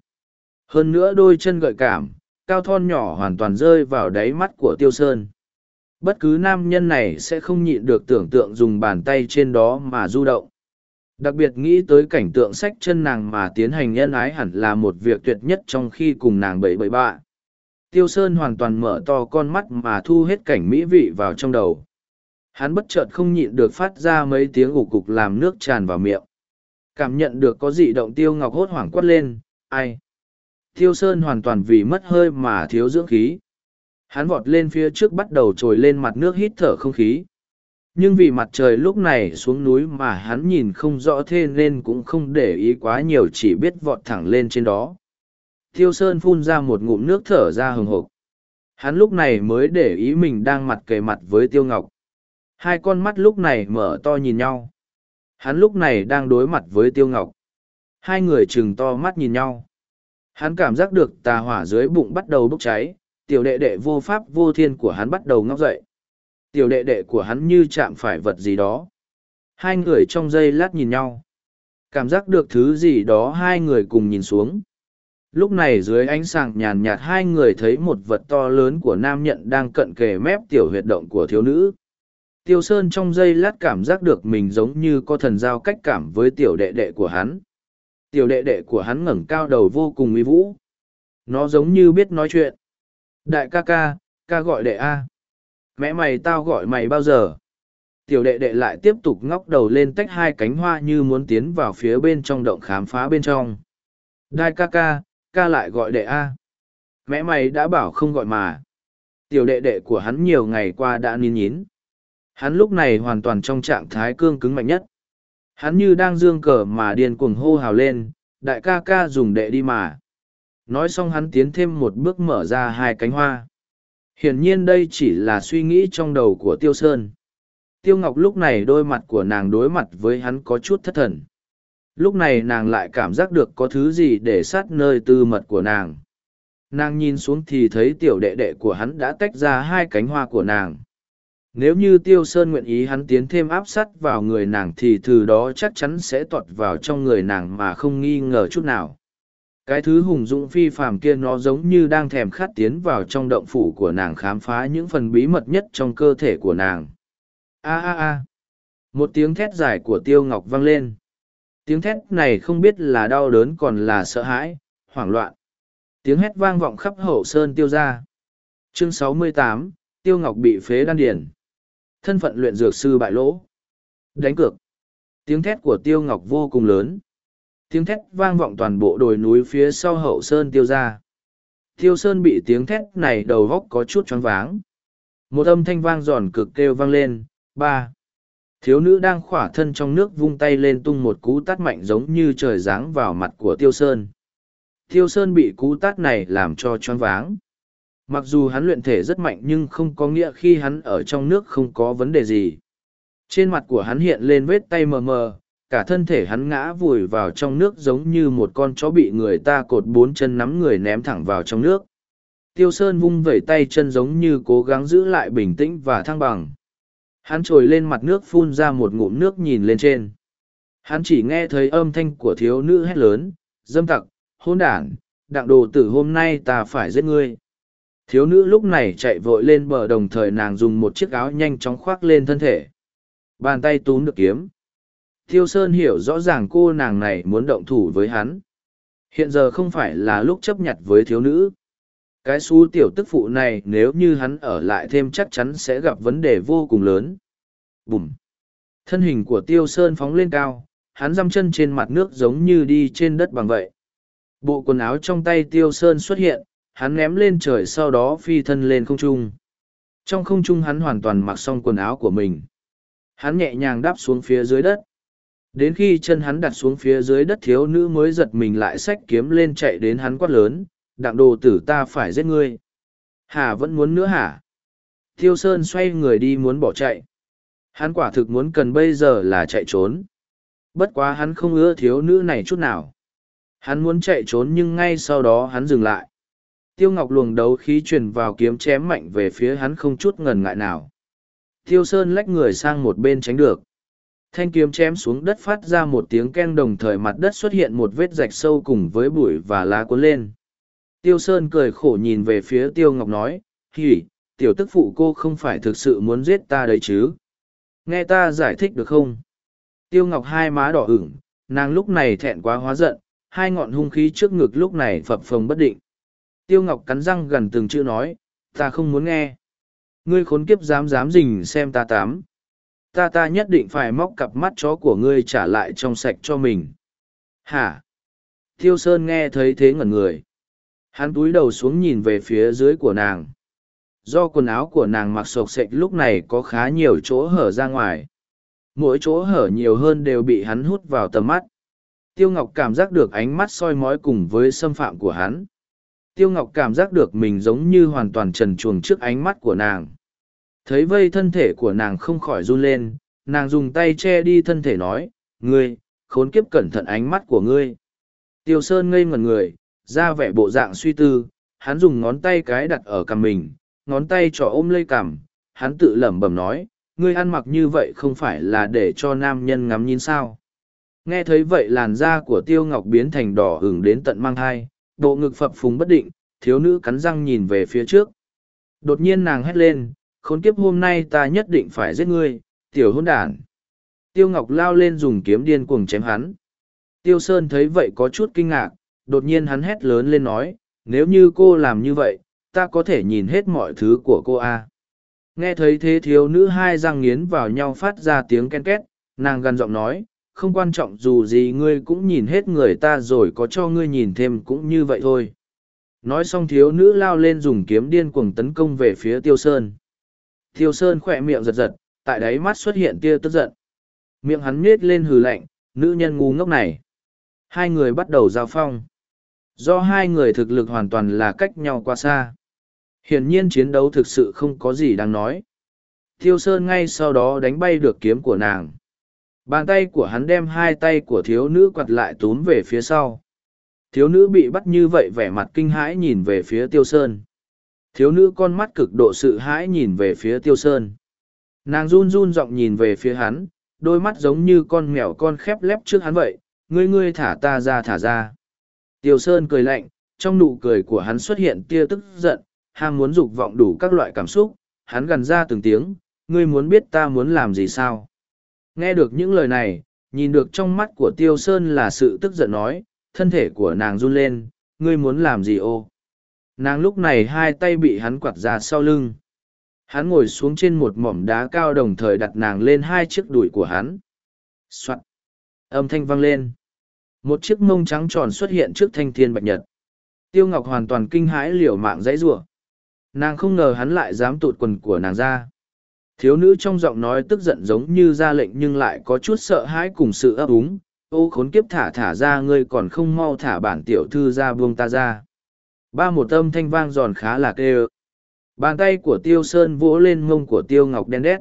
Hơn nữa đôi chân gợi cảm, cao thon nhỏ hoàn toàn rơi vào đáy mắt của Tiêu Sơn. Bất cứ nam nhân này sẽ không nhịn được tưởng tượng dùng bàn tay trên đó mà du động. Đặc biệt nghĩ tới cảnh tượng sách chân nàng mà tiến hành nhân ái hẳn là một việc tuyệt nhất trong khi cùng nàng bậy bậy bạ. Tiêu Sơn hoàn toàn mở to con mắt mà thu hết cảnh mỹ vị vào trong đầu. Hắn bất chợt không nhịn được phát ra mấy tiếng ủ cục làm nước tràn vào miệng. Cảm nhận được có dị động Tiêu Ngọc hốt hoảng quát lên, ai? Tiêu Sơn hoàn toàn vì mất hơi mà thiếu dưỡng khí. Hắn vọt lên phía trước bắt đầu trồi lên mặt nước hít thở không khí. Nhưng vì mặt trời lúc này xuống núi mà hắn nhìn không rõ thế nên cũng không để ý quá nhiều chỉ biết vọt thẳng lên trên đó. Thiêu sơn phun ra một ngụm nước thở ra hừng hộp hắn lúc này mới để ý mình đang mặt kề mặt với tiêu ngọc. Hai con mắt lúc này mở to nhìn nhau. Hắn lúc này đang đối mặt với tiêu ngọc. Hai người chừng to mắt nhìn nhau hắn cảm giác được tà hỏa dưới bụng bắt đầu bốc cháy, tiểu đệ đệ vô pháp vô thiên của hắn bắt đầu ngóc dậy Tiểu đệ đệ của hắn như chạm phải vật gì đó. Hai người trong giây lát nhìn nhau. Cảm giác được thứ gì đó hai người cùng nhìn xuống. Lúc này dưới ánh sáng nhàn nhạt hai người thấy một vật to lớn của nam nhận đang cận kề mép tiểu huyệt động của thiếu nữ. Tiêu Sơn trong giây lát cảm giác được mình giống như có thần giao cách cảm với tiểu đệ đệ của hắn. Tiểu đệ đệ của hắn ngẩng cao đầu vô cùng uy vũ. Nó giống như biết nói chuyện. Đại ca ca, ca gọi đệ A. Mẹ mày tao gọi mày bao giờ? Tiểu đệ đệ lại tiếp tục ngóc đầu lên tách hai cánh hoa như muốn tiến vào phía bên trong động khám phá bên trong. Đại ca ca ca lại gọi đệ a. Mẹ mày đã bảo không gọi mà. Tiểu đệ đệ của hắn nhiều ngày qua đã nín nhín. Hắn lúc này hoàn toàn trong trạng thái cương cứng mạnh nhất. Hắn như đang dương cờ mà điên cuồng hô hào lên, đại ca ca dùng đệ đi mà. Nói xong hắn tiến thêm một bước mở ra hai cánh hoa. Hiển nhiên đây chỉ là suy nghĩ trong đầu của Tiêu Sơn. Tiêu Ngọc lúc này đôi mặt của nàng đối mặt với hắn có chút thất thần. Lúc này nàng lại cảm giác được có thứ gì để sát nơi tư mật của nàng. Nàng nhìn xuống thì thấy tiểu đệ đệ của hắn đã tách ra hai cánh hoa của nàng. Nếu như Tiêu Sơn nguyện ý hắn tiến thêm áp sát vào người nàng thì từ đó chắc chắn sẽ tọt vào trong người nàng mà không nghi ngờ chút nào. Cái thứ hùng dũng phi phàm kia nó giống như đang thèm khát tiến vào trong động phủ của nàng khám phá những phần bí mật nhất trong cơ thể của nàng. A a a. Một tiếng thét dài của Tiêu Ngọc vang lên. Tiếng thét này không biết là đau đớn còn là sợ hãi, hoảng loạn. Tiếng hét vang vọng khắp hậu sơn tiêu ra. Chương 68, Tiêu Ngọc bị phế đan điển. Thân phận luyện dược sư bại lỗ. Đánh cược. Tiếng thét của Tiêu Ngọc vô cùng lớn. Tiếng thét vang vọng toàn bộ đồi núi phía sau hậu sơn tiêu ra. Tiêu Sơn bị tiếng thét này đầu góc có chút choáng váng. Một âm thanh vang giòn cực kêu vang lên, ba. Thiếu nữ đang khỏa thân trong nước vung tay lên tung một cú tát mạnh giống như trời giáng vào mặt của Tiêu Sơn. Tiêu Sơn bị cú tát này làm cho choáng váng. Mặc dù hắn luyện thể rất mạnh nhưng không có nghĩa khi hắn ở trong nước không có vấn đề gì. Trên mặt của hắn hiện lên vết tay mờ mờ, cả thân thể hắn ngã vùi vào trong nước giống như một con chó bị người ta cột bốn chân nắm người ném thẳng vào trong nước. Tiêu Sơn vung vẩy tay chân giống như cố gắng giữ lại bình tĩnh và thăng bằng. Hắn trồi lên mặt nước phun ra một ngụm nước nhìn lên trên. Hắn chỉ nghe thấy âm thanh của thiếu nữ hét lớn, dâm tặc, hôn đản, đặng đồ tử hôm nay ta phải giết ngươi. Thiếu nữ lúc này chạy vội lên bờ đồng thời nàng dùng một chiếc áo nhanh chóng khoác lên thân thể. Bàn tay túm được kiếm. Thiêu Sơn hiểu rõ ràng cô nàng này muốn động thủ với hắn. Hiện giờ không phải là lúc chấp nhận với thiếu nữ. Cái xú tiểu tức phụ này nếu như hắn ở lại thêm chắc chắn sẽ gặp vấn đề vô cùng lớn. Bùm! Thân hình của Tiêu Sơn phóng lên cao, hắn dăm chân trên mặt nước giống như đi trên đất bằng vậy. Bộ quần áo trong tay Tiêu Sơn xuất hiện, hắn ném lên trời sau đó phi thân lên không trung. Trong không trung hắn hoàn toàn mặc xong quần áo của mình. Hắn nhẹ nhàng đáp xuống phía dưới đất. Đến khi chân hắn đặt xuống phía dưới đất thiếu nữ mới giật mình lại xách kiếm lên chạy đến hắn quát lớn, đặng đồ tử ta phải giết ngươi. Hà vẫn muốn nữa hả? Thiêu Sơn xoay người đi muốn bỏ chạy. Hắn quả thực muốn cần bây giờ là chạy trốn. Bất quá hắn không ưa thiếu nữ này chút nào. Hắn muốn chạy trốn nhưng ngay sau đó hắn dừng lại. Tiêu Ngọc luồng đấu khí truyền vào kiếm chém mạnh về phía hắn không chút ngần ngại nào. Tiêu Sơn lách người sang một bên tránh được. Thanh kiếm chém xuống đất phát ra một tiếng keng đồng thời mặt đất xuất hiện một vết rạch sâu cùng với bụi và lá cuốn lên. Tiêu Sơn cười khổ nhìn về phía Tiêu Ngọc nói, hỉ, tiểu tức phụ cô không phải thực sự muốn giết ta đấy chứ. Nghe ta giải thích được không? Tiêu Ngọc hai má đỏ ửng, nàng lúc này thẹn quá hóa giận, hai ngọn hung khí trước ngực lúc này phập phồng bất định. Tiêu Ngọc cắn răng gần từng chữ nói, ta không muốn nghe. Ngươi khốn kiếp dám dám dình xem ta tám. Ta ta nhất định phải móc cặp mắt chó của ngươi trả lại trong sạch cho mình. Hả? Tiêu Sơn nghe thấy thế ngẩn người. Hắn túi đầu xuống nhìn về phía dưới của nàng. Do quần áo của nàng mặc sộc sệch lúc này có khá nhiều chỗ hở ra ngoài. Mỗi chỗ hở nhiều hơn đều bị hắn hút vào tầm mắt. Tiêu Ngọc cảm giác được ánh mắt soi mói cùng với xâm phạm của hắn. Tiêu Ngọc cảm giác được mình giống như hoàn toàn trần chuồng trước ánh mắt của nàng. Thấy vây thân thể của nàng không khỏi run lên, nàng dùng tay che đi thân thể nói, ngươi, khốn kiếp cẩn thận ánh mắt của ngươi. Tiêu Sơn ngây ngẩn người, ra vẻ bộ dạng suy tư, hắn dùng ngón tay cái đặt ở cằm mình, ngón tay trỏ ôm lây cằm, hắn tự lẩm bẩm nói, ngươi ăn mặc như vậy không phải là để cho nam nhân ngắm nhìn sao. Nghe thấy vậy làn da của Tiêu Ngọc biến thành đỏ hửng đến tận mang thai, bộ ngực phập phùng bất định, thiếu nữ cắn răng nhìn về phía trước. Đột nhiên nàng hét lên, khốn kiếp hôm nay ta nhất định phải giết ngươi, tiểu hôn đản. Tiêu Ngọc lao lên dùng kiếm điên cuồng chém hắn. Tiêu Sơn thấy vậy có chút kinh ngạc, đột nhiên hắn hét lớn lên nói, nếu như cô làm như vậy, ta có thể nhìn hết mọi thứ của cô a. À. Nghe thấy thế thiếu nữ hai răng nghiến vào nhau phát ra tiếng ken két, nàng gần giọng nói, không quan trọng dù gì ngươi cũng nhìn hết người ta rồi có cho ngươi nhìn thêm cũng như vậy thôi. Nói xong thiếu nữ lao lên dùng kiếm điên cuồng tấn công về phía Tiêu Sơn. Tiêu Sơn khỏe miệng giật giật, tại đáy mắt xuất hiện tia tức giận. Miệng hắn nhếch lên hừ lạnh, nữ nhân ngu ngốc này. Hai người bắt đầu giao phong. Do hai người thực lực hoàn toàn là cách nhau quá xa. Hiển nhiên chiến đấu thực sự không có gì đáng nói. Tiêu Sơn ngay sau đó đánh bay được kiếm của nàng. Bàn tay của hắn đem hai tay của thiếu nữ quặt lại túm về phía sau. Thiếu nữ bị bắt như vậy vẻ mặt kinh hãi nhìn về phía Tiêu Sơn. Thiếu nữ con mắt cực độ sự hãi nhìn về phía Tiêu Sơn. Nàng run run giọng nhìn về phía hắn, đôi mắt giống như con mèo con khép lép trước hắn vậy, ngươi ngươi thả ta ra thả ra. Tiêu Sơn cười lạnh, trong nụ cười của hắn xuất hiện tia tức giận, ham muốn dục vọng đủ các loại cảm xúc, hắn gần ra từng tiếng, ngươi muốn biết ta muốn làm gì sao? Nghe được những lời này, nhìn được trong mắt của Tiêu Sơn là sự tức giận nói, thân thể của nàng run lên, ngươi muốn làm gì ô? Nàng lúc này hai tay bị hắn quặt ra sau lưng. Hắn ngồi xuống trên một mỏm đá cao đồng thời đặt nàng lên hai chiếc đùi của hắn. Soạn. Âm thanh vang lên. Một chiếc mông trắng tròn xuất hiện trước thanh thiên bạch nhật. Tiêu Ngọc hoàn toàn kinh hãi liều mạng dãy rủa. Nàng không ngờ hắn lại dám tụt quần của nàng ra. Thiếu nữ trong giọng nói tức giận giống như ra lệnh nhưng lại có chút sợ hãi cùng sự ấp úng. Ô khốn kiếp thả thả ra, ngươi còn không mau thả bản tiểu thư ra buông ta ra. Ba một âm thanh vang giòn khá là kêu. Bàn tay của Tiêu Sơn vỗ lên mông của Tiêu Ngọc đen đét.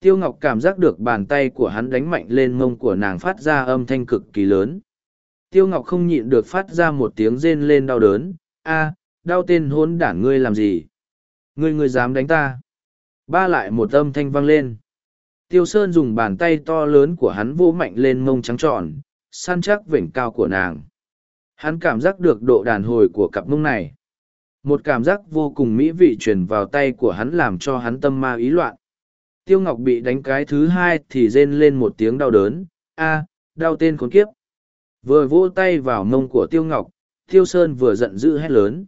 Tiêu Ngọc cảm giác được bàn tay của hắn đánh mạnh lên mông của nàng phát ra âm thanh cực kỳ lớn. Tiêu Ngọc không nhịn được phát ra một tiếng rên lên đau đớn. a, đau tên hốn đản ngươi làm gì? Ngươi ngươi dám đánh ta? Ba lại một âm thanh vang lên. Tiêu Sơn dùng bàn tay to lớn của hắn vỗ mạnh lên mông trắng trọn, săn chắc vểnh cao của nàng. Hắn cảm giác được độ đàn hồi của cặp mông này. Một cảm giác vô cùng mỹ vị truyền vào tay của hắn làm cho hắn tâm ma ý loạn. Tiêu Ngọc bị đánh cái thứ hai thì rên lên một tiếng đau đớn, a đau tên khốn kiếp. Vừa vỗ tay vào mông của Tiêu Ngọc, Tiêu Sơn vừa giận dữ hét lớn.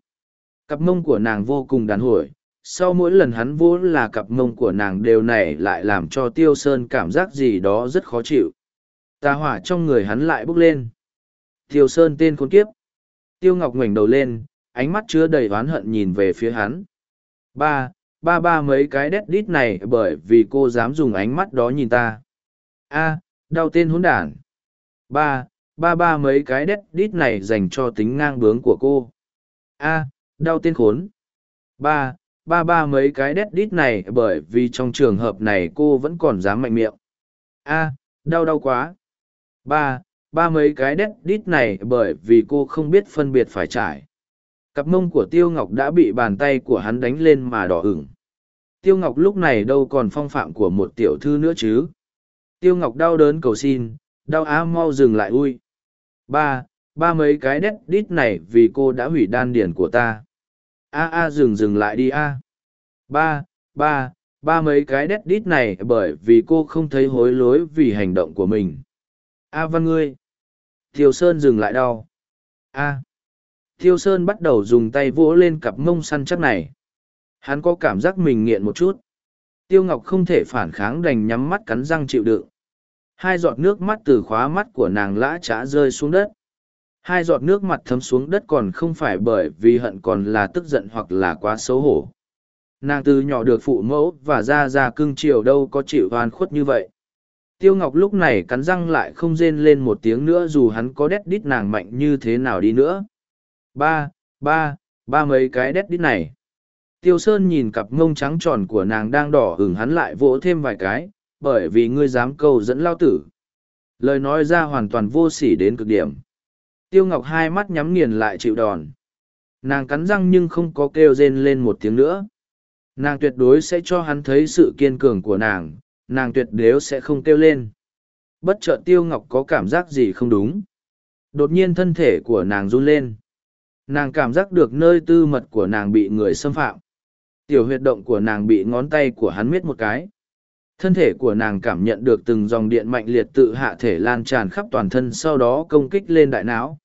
Cặp mông của nàng vô cùng đàn hồi, sau mỗi lần hắn vỗ là cặp mông của nàng đều nảy lại làm cho Tiêu Sơn cảm giác gì đó rất khó chịu. Tà hỏa trong người hắn lại bốc lên. Tiêu Sơn tên khốn kiếp. Tiêu Ngọc ngoảnh đầu lên, ánh mắt chứa đầy oán hận nhìn về phía hắn. Ba, ba ba mấy cái đét đít này bởi vì cô dám dùng ánh mắt đó nhìn ta. A, đau tên hôn đản. Ba, ba ba mấy cái đét đít này dành cho tính ngang bướng của cô. A, đau tên khốn. Ba, ba ba mấy cái đét đít này bởi vì trong trường hợp này cô vẫn còn dám mạnh miệng. A, đau đau quá. Ba, ba mấy cái đét đít này bởi vì cô không biết phân biệt phải trải. Cặp mông của Tiêu Ngọc đã bị bàn tay của hắn đánh lên mà đỏ ửng. Tiêu Ngọc lúc này đâu còn phong phạm của một tiểu thư nữa chứ. Tiêu Ngọc đau đớn cầu xin, đau á mau dừng lại ui. Ba, ba mấy cái đét đít này vì cô đã hủy đan điển của ta. A a dừng dừng lại đi a. Ba, ba, ba mấy cái đét đít này bởi vì cô không thấy hối lỗi vì hành động của mình. A văn ngươi. thiều Sơn dừng lại đau. A. thiêu Sơn bắt đầu dùng tay vỗ lên cặp mông săn chắc này. Hắn có cảm giác mình nghiện một chút. Tiêu Ngọc không thể phản kháng đành nhắm mắt cắn răng chịu đựng. Hai giọt nước mắt từ khóa mắt của nàng lã trá rơi xuống đất. Hai giọt nước mặt thấm xuống đất còn không phải bởi vì hận còn là tức giận hoặc là quá xấu hổ. Nàng từ nhỏ được phụ mẫu và ra ra cưng chiều đâu có chịu oan khuất như vậy. Tiêu Ngọc lúc này cắn răng lại không rên lên một tiếng nữa dù hắn có đét đít nàng mạnh như thế nào đi nữa. Ba, ba, ba mấy cái đét đít này. Tiêu Sơn nhìn cặp ngông trắng tròn của nàng đang đỏ hửng hắn lại vỗ thêm vài cái, bởi vì ngươi dám câu dẫn lao tử. Lời nói ra hoàn toàn vô sỉ đến cực điểm. Tiêu Ngọc hai mắt nhắm nghiền lại chịu đòn. Nàng cắn răng nhưng không có kêu rên lên một tiếng nữa. Nàng tuyệt đối sẽ cho hắn thấy sự kiên cường của nàng, nàng tuyệt đối sẽ không kêu lên. Bất chợt Tiêu Ngọc có cảm giác gì không đúng. Đột nhiên thân thể của nàng run lên. Nàng cảm giác được nơi tư mật của nàng bị người xâm phạm. Tiểu huyệt động của nàng bị ngón tay của hắn miết một cái. Thân thể của nàng cảm nhận được từng dòng điện mạnh liệt tự hạ thể lan tràn khắp toàn thân sau đó công kích lên đại não.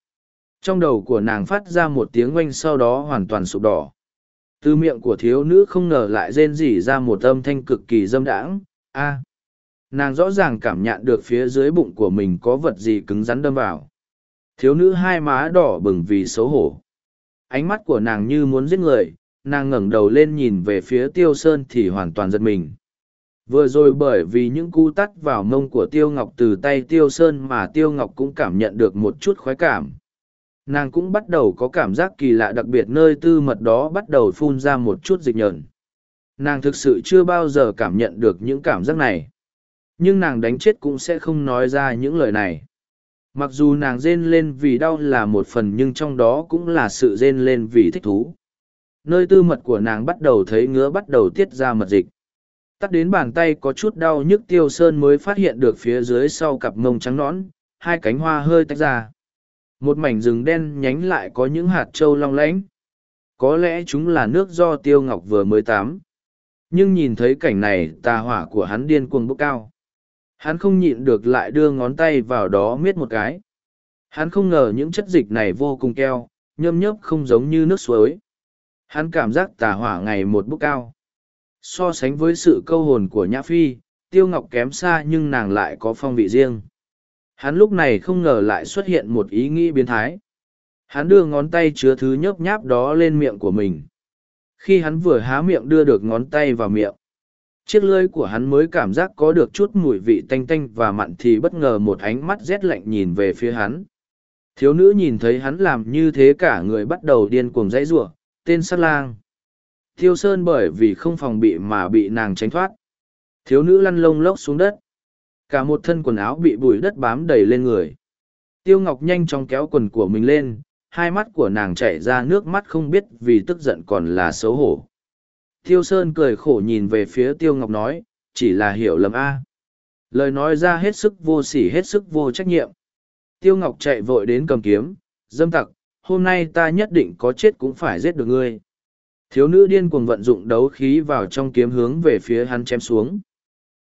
Trong đầu của nàng phát ra một tiếng oanh sau đó hoàn toàn sụp đỏ. Từ miệng của thiếu nữ không ngờ lại rên rỉ ra một âm thanh cực kỳ dâm đãng. a Nàng rõ ràng cảm nhận được phía dưới bụng của mình có vật gì cứng rắn đâm vào. Thiếu nữ hai má đỏ bừng vì xấu hổ. Ánh mắt của nàng như muốn giết người, nàng ngẩng đầu lên nhìn về phía tiêu sơn thì hoàn toàn giật mình Vừa rồi bởi vì những cú tắt vào mông của Tiêu Ngọc từ tay Tiêu Sơn mà Tiêu Ngọc cũng cảm nhận được một chút khoái cảm. Nàng cũng bắt đầu có cảm giác kỳ lạ đặc biệt nơi tư mật đó bắt đầu phun ra một chút dịch nhờn. Nàng thực sự chưa bao giờ cảm nhận được những cảm giác này. Nhưng nàng đánh chết cũng sẽ không nói ra những lời này. Mặc dù nàng rên lên vì đau là một phần nhưng trong đó cũng là sự rên lên vì thích thú. Nơi tư mật của nàng bắt đầu thấy ngứa bắt đầu tiết ra mật dịch tắt đến bàn tay có chút đau nhức tiêu sơn mới phát hiện được phía dưới sau cặp mông trắng nõn, hai cánh hoa hơi tách ra. Một mảnh rừng đen nhánh lại có những hạt trâu long lánh. Có lẽ chúng là nước do tiêu ngọc vừa mới tám nhưng nhìn thấy cảnh này, tà hỏa của hắn điên cuồng bốc cao. Hắn không nhịn được lại đưa ngón tay vào đó miết một cái. Hắn không ngờ những chất dịch này vô cùng keo, nhơm nhớp không giống như nước suối. Hắn cảm giác tà hỏa ngày một bốc cao so sánh với sự câu hồn của nhã phi, tiêu ngọc kém xa nhưng nàng lại có phong vị riêng. Hắn lúc này không ngờ lại xuất hiện một ý nghĩ biến thái. Hắn đưa ngón tay chứa thứ nhớp nháp đó lên miệng của mình. Khi hắn vừa há miệng đưa được ngón tay vào miệng, chiếc lưỡi của hắn mới cảm giác có được chút mùi vị tanh tanh và mặn thì bất ngờ một ánh mắt rét lạnh nhìn về phía hắn. Thiếu nữ nhìn thấy hắn làm như thế cả người bắt đầu điên cuồng dãy giụa tên sắt lang. Thiêu Sơn bởi vì không phòng bị mà bị nàng tránh thoát. Thiếu nữ lăn lông lốc xuống đất. Cả một thân quần áo bị bụi đất bám đầy lên người. Tiêu Ngọc nhanh chóng kéo quần của mình lên, hai mắt của nàng chảy ra nước mắt không biết vì tức giận còn là xấu hổ. Tiêu Sơn cười khổ nhìn về phía Tiêu Ngọc nói, chỉ là hiểu lầm A. Lời nói ra hết sức vô sỉ hết sức vô trách nhiệm. Tiêu Ngọc chạy vội đến cầm kiếm, dâm tặc, hôm nay ta nhất định có chết cũng phải giết được ngươi. Thiếu nữ điên cuồng vận dụng đấu khí vào trong kiếm hướng về phía hắn chém xuống.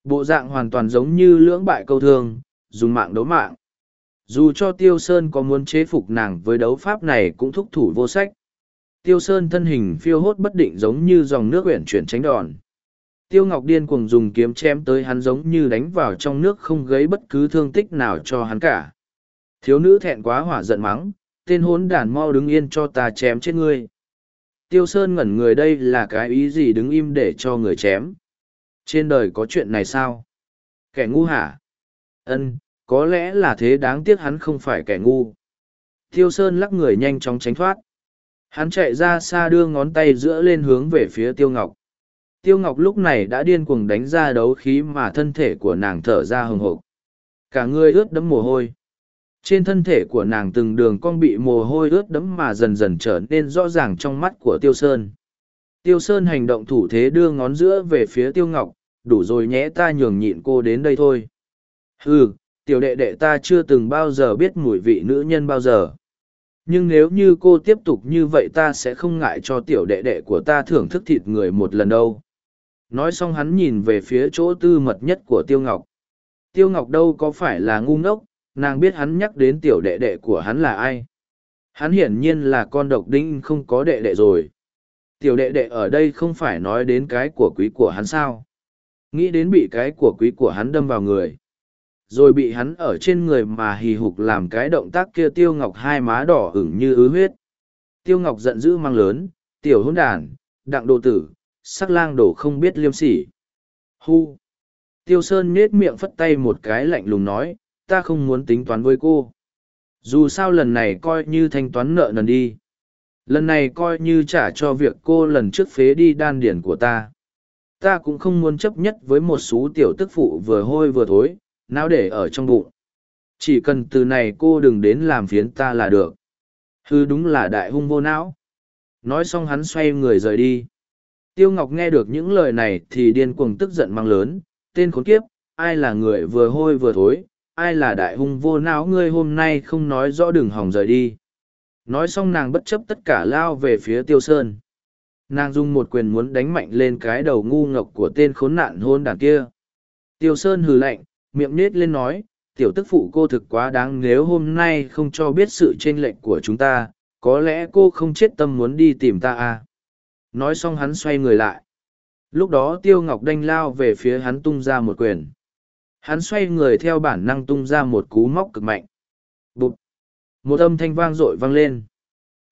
Bộ dạng hoàn toàn giống như lưỡng bại câu thương, dùng mạng đấu mạng. Dù cho Tiêu Sơn có muốn chế phục nàng với đấu pháp này cũng thúc thủ vô sách. Tiêu Sơn thân hình phiêu hốt bất định giống như dòng nước uyển chuyển tránh đòn. Tiêu Ngọc điên cuồng dùng kiếm chém tới hắn giống như đánh vào trong nước không gây bất cứ thương tích nào cho hắn cả. Thiếu nữ thẹn quá hỏa giận mắng, tên hốn đàn mau đứng yên cho ta chém chết ngươi tiêu sơn ngẩn người đây là cái ý gì đứng im để cho người chém? Trên đời có chuyện này sao? Kẻ ngu hả? Ân, có lẽ là thế đáng tiếc hắn không phải kẻ ngu. Tiêu sơn lắc người nhanh chóng tránh thoát. Hắn chạy ra xa đưa ngón tay giữa lên hướng về phía tiêu ngọc. Tiêu ngọc lúc này đã điên cuồng đánh ra đấu khí mà thân thể của nàng thở ra hừng hộp cả người ướt đẫm mồ hôi trên thân thể của nàng từng đường cong bị mồ hôi ướt đẫm mà dần dần trở nên rõ ràng trong mắt của tiêu sơn. Tiêu sơn hành động thủ thế đưa ngón giữa về phía tiêu ngọc, đủ rồi nhé ta nhường nhịn cô đến đây thôi. Ừ tiểu đệ đệ ta chưa từng bao giờ biết mùi vị nữ nhân bao giờ. Nhưng nếu như cô tiếp tục như vậy ta sẽ không ngại cho tiểu đệ đệ của ta thưởng thức thịt người một lần đâu. Nói xong hắn nhìn về phía chỗ tư mật nhất của tiêu ngọc. Tiêu ngọc đâu có phải là ngu ngốc nàng biết hắn nhắc đến tiểu đệ đệ của hắn là ai. Hắn hiển nhiên là con độc đinh không có đệ đệ rồi. Tiểu đệ đệ ở đây không phải nói đến cái của quý của hắn sao. Nghĩ đến bị cái của quý của hắn đâm vào người. Rồi bị hắn ở trên người mà hì hục làm cái động tác kia tiêu ngọc hai má đỏ ửng như ứ huyết. Tiêu ngọc giận dữ mang lớn, tiểu hôn đàn, đặng đồ tử, sắc lang đổ không biết liêm sỉ. Hu! Tiêu Sơn nết miệng phất tay một cái lạnh lùng nói, ta không muốn tính toán với cô. Dù sao lần này coi như thanh toán nợ nần đi. Lần này coi như trả cho việc cô lần trước phế đi đan điển của ta. Ta cũng không muốn chấp nhất với một số tiểu tức phụ vừa hôi vừa thối não để ở trong bụng. Chỉ cần từ này cô đừng đến làm phiến ta là được. Hư đúng là đại hung vô não. Nói xong hắn xoay người rời đi. Tiêu ngọc nghe được những lời này thì điên cuồng tức giận mang lớn, tên khốn kiếp, ai là người vừa hôi vừa thối ai là đại hung vô não ngươi hôm nay không nói rõ đường hỏng rời đi. Nói xong nàng bất chấp tất cả lao về phía tiêu sơn. Nàng dùng một quyền muốn đánh mạnh lên cái đầu ngu ngọc của tên khốn nạn hôn đàn kia. Tiêu sơn hừ lạnh, miệng nết lên nói, tiểu tức phụ cô thực quá đáng, nếu hôm nay không cho biết sự chênh lệch của chúng ta, có lẽ cô không chết tâm muốn đi tìm ta à? Nói xong hắn xoay người lại. Lúc đó tiêu ngọc đanh lao về phía hắn tung ra một quyền hắn xoay người theo bản năng tung ra một cú móc cực mạnh. Bụp. Một âm thanh vang dội vang lên.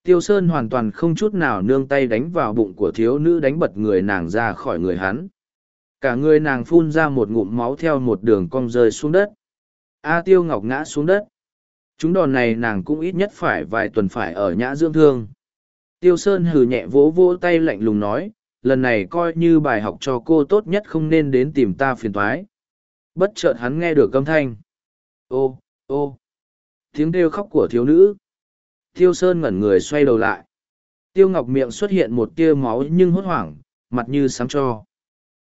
Tiêu sơn hoàn toàn không chút nào nương tay đánh vào bụng của thiếu nữ đánh bật người nàng ra khỏi người hắn. Cả người nàng phun ra một ngụm máu theo một đường cong rơi xuống đất. A tiêu ngọc ngã xuống đất. Chúng đòn này nàng cũng ít nhất phải vài tuần phải ở nhã dưỡng thương. Tiêu sơn hừ nhẹ vỗ vỗ tay lạnh lùng nói, lần này coi như bài học cho cô tốt nhất không nên đến tìm ta phiền thoái bất chợt hắn nghe được âm thanh. Ô ô, tiếng kêu khóc của thiếu nữ. Tiêu sơn ngẩn người xoay đầu lại. Tiêu ngọc miệng xuất hiện một tia máu nhưng hốt hoảng, mặt như sáng cho.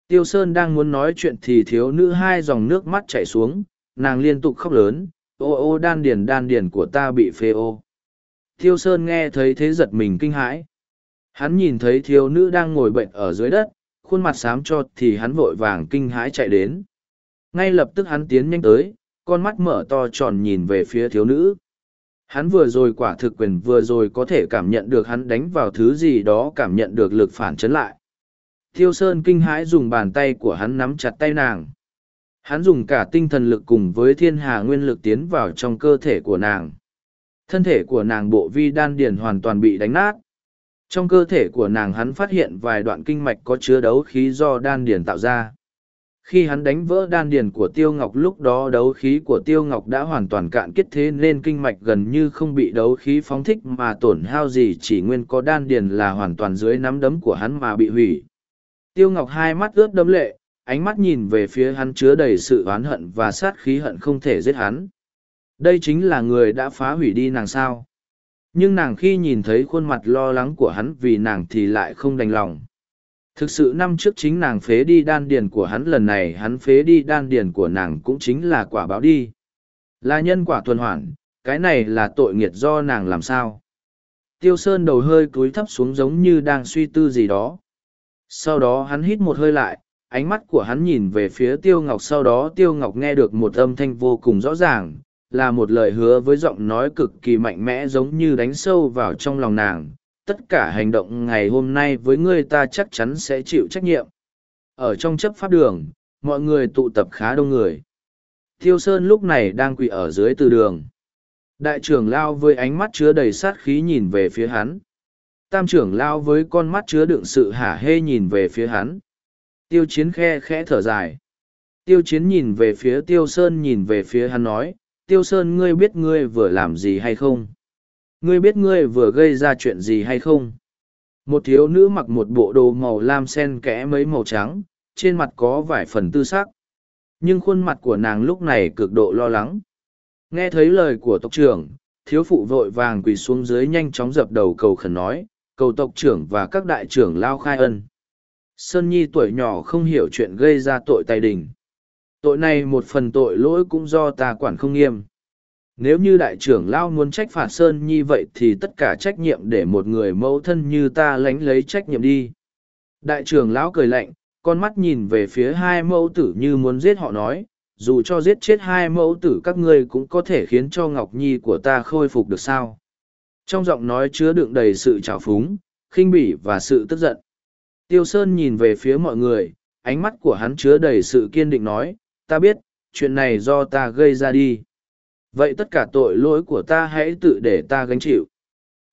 Tiêu sơn đang muốn nói chuyện thì thiếu nữ hai dòng nước mắt chảy xuống, nàng liên tục khóc lớn. Ô ô, đan điền đan điền của ta bị phê ô. Tiêu sơn nghe thấy thế giật mình kinh hãi. Hắn nhìn thấy thiếu nữ đang ngồi bệnh ở dưới đất, khuôn mặt xám cho thì hắn vội vàng kinh hãi chạy đến ngay lập tức hắn tiến nhanh tới, con mắt mở to tròn nhìn về phía thiếu nữ. Hắn vừa rồi quả thực quyền vừa rồi có thể cảm nhận được hắn đánh vào thứ gì đó cảm nhận được lực phản chấn lại. Thiêu sơn kinh hãi dùng bàn tay của hắn nắm chặt tay nàng. Hắn dùng cả tinh thần lực cùng với thiên hà nguyên lực tiến vào trong cơ thể của nàng. Thân thể của nàng bộ vi đan điền hoàn toàn bị đánh nát. Trong cơ thể của nàng hắn phát hiện vài đoạn kinh mạch có chứa đấu khí do đan điền tạo ra khi hắn đánh vỡ đan điền của tiêu ngọc lúc đó đấu khí của tiêu ngọc đã hoàn toàn cạn kết thế nên kinh mạch gần như không bị đấu khí phóng thích mà tổn hao gì, chỉ nguyên có đan điền là hoàn toàn dưới nắm đấm của hắn mà bị hủy. Tiêu ngọc hai mắt ướt đấm lệ, ánh mắt nhìn về phía hắn chứa đầy sự oán hận và sát khí hận không thể giết hắn. Đây chính là người đã phá hủy đi nàng sao? Nhưng nàng khi nhìn thấy khuôn mặt lo lắng của hắn vì nàng thì lại không đành lòng thực sự năm trước chính nàng phế đi đan điền của hắn, lần này hắn phế đi đan điền của nàng cũng chính là quả báo đi. Là nhân quả tuần hoàn, cái này là tội nghiệt do nàng làm sao? Tiêu sơn đầu hơi cúi thấp xuống giống như đang suy tư gì đó. Sau đó hắn hít một hơi lại, ánh mắt của hắn nhìn về phía tiêu ngọc. Sau đó tiêu ngọc nghe được một âm thanh vô cùng rõ ràng, là một lời hứa với giọng nói cực kỳ mạnh mẽ giống như đánh sâu vào trong lòng nàng tất cả hành động ngày hôm nay với ngươi ta chắc chắn sẽ chịu trách nhiệm. Ở trong chấp pháp đường, mọi người tụ tập khá đông người. Thiêu sơn lúc này đang quỳ ở dưới từ đường. Đại trưởng lao với ánh mắt chứa đầy sát khí nhìn về phía hắn. Tam trưởng lao với con mắt chứa đựng sự hả hê nhìn về phía hắn. Tiêu chiến khe khẽ thở dài. Tiêu chiến nhìn về phía tiêu sơn nhìn về phía hắn nói, tiêu sơn, ngươi biết ngươi vừa làm gì hay không? Ngươi biết ngươi vừa gây ra chuyện gì hay không? Một thiếu nữ mặc một bộ đồ màu lam sen kẽ mấy màu trắng, trên mặt có vài phần tư sắc. Nhưng khuôn mặt của nàng lúc này cực độ lo lắng. Nghe thấy lời của tộc trưởng, thiếu phụ vội vàng quỳ xuống dưới nhanh chóng dập đầu cầu khẩn nói, cầu tộc trưởng và các đại trưởng lao khai ân. Sơn nhi tuổi nhỏ không hiểu chuyện gây ra tội tài đình. Tội này một phần tội lỗi cũng do ta quản không nghiêm nếu như đại trưởng lao muốn trách phạt sơn nhi vậy thì tất cả trách nhiệm để một người mẫu thân như ta lánh lấy trách nhiệm đi. Đại trưởng lão cười lạnh, con mắt nhìn về phía hai mẫu tử như muốn giết họ nói, dù cho giết chết hai mẫu tử các ngươi cũng có thể khiến cho ngọc nhi của ta khôi phục được sao? Trong giọng nói chứa đựng đầy sự trào phúng, khinh bỉ và sự tức giận. Tiêu sơn nhìn về phía mọi người, ánh mắt của hắn chứa đầy sự kiên định nói, ta biết, chuyện này do ta gây ra đi vậy tất cả tội lỗi của ta hãy tự để ta gánh chịu.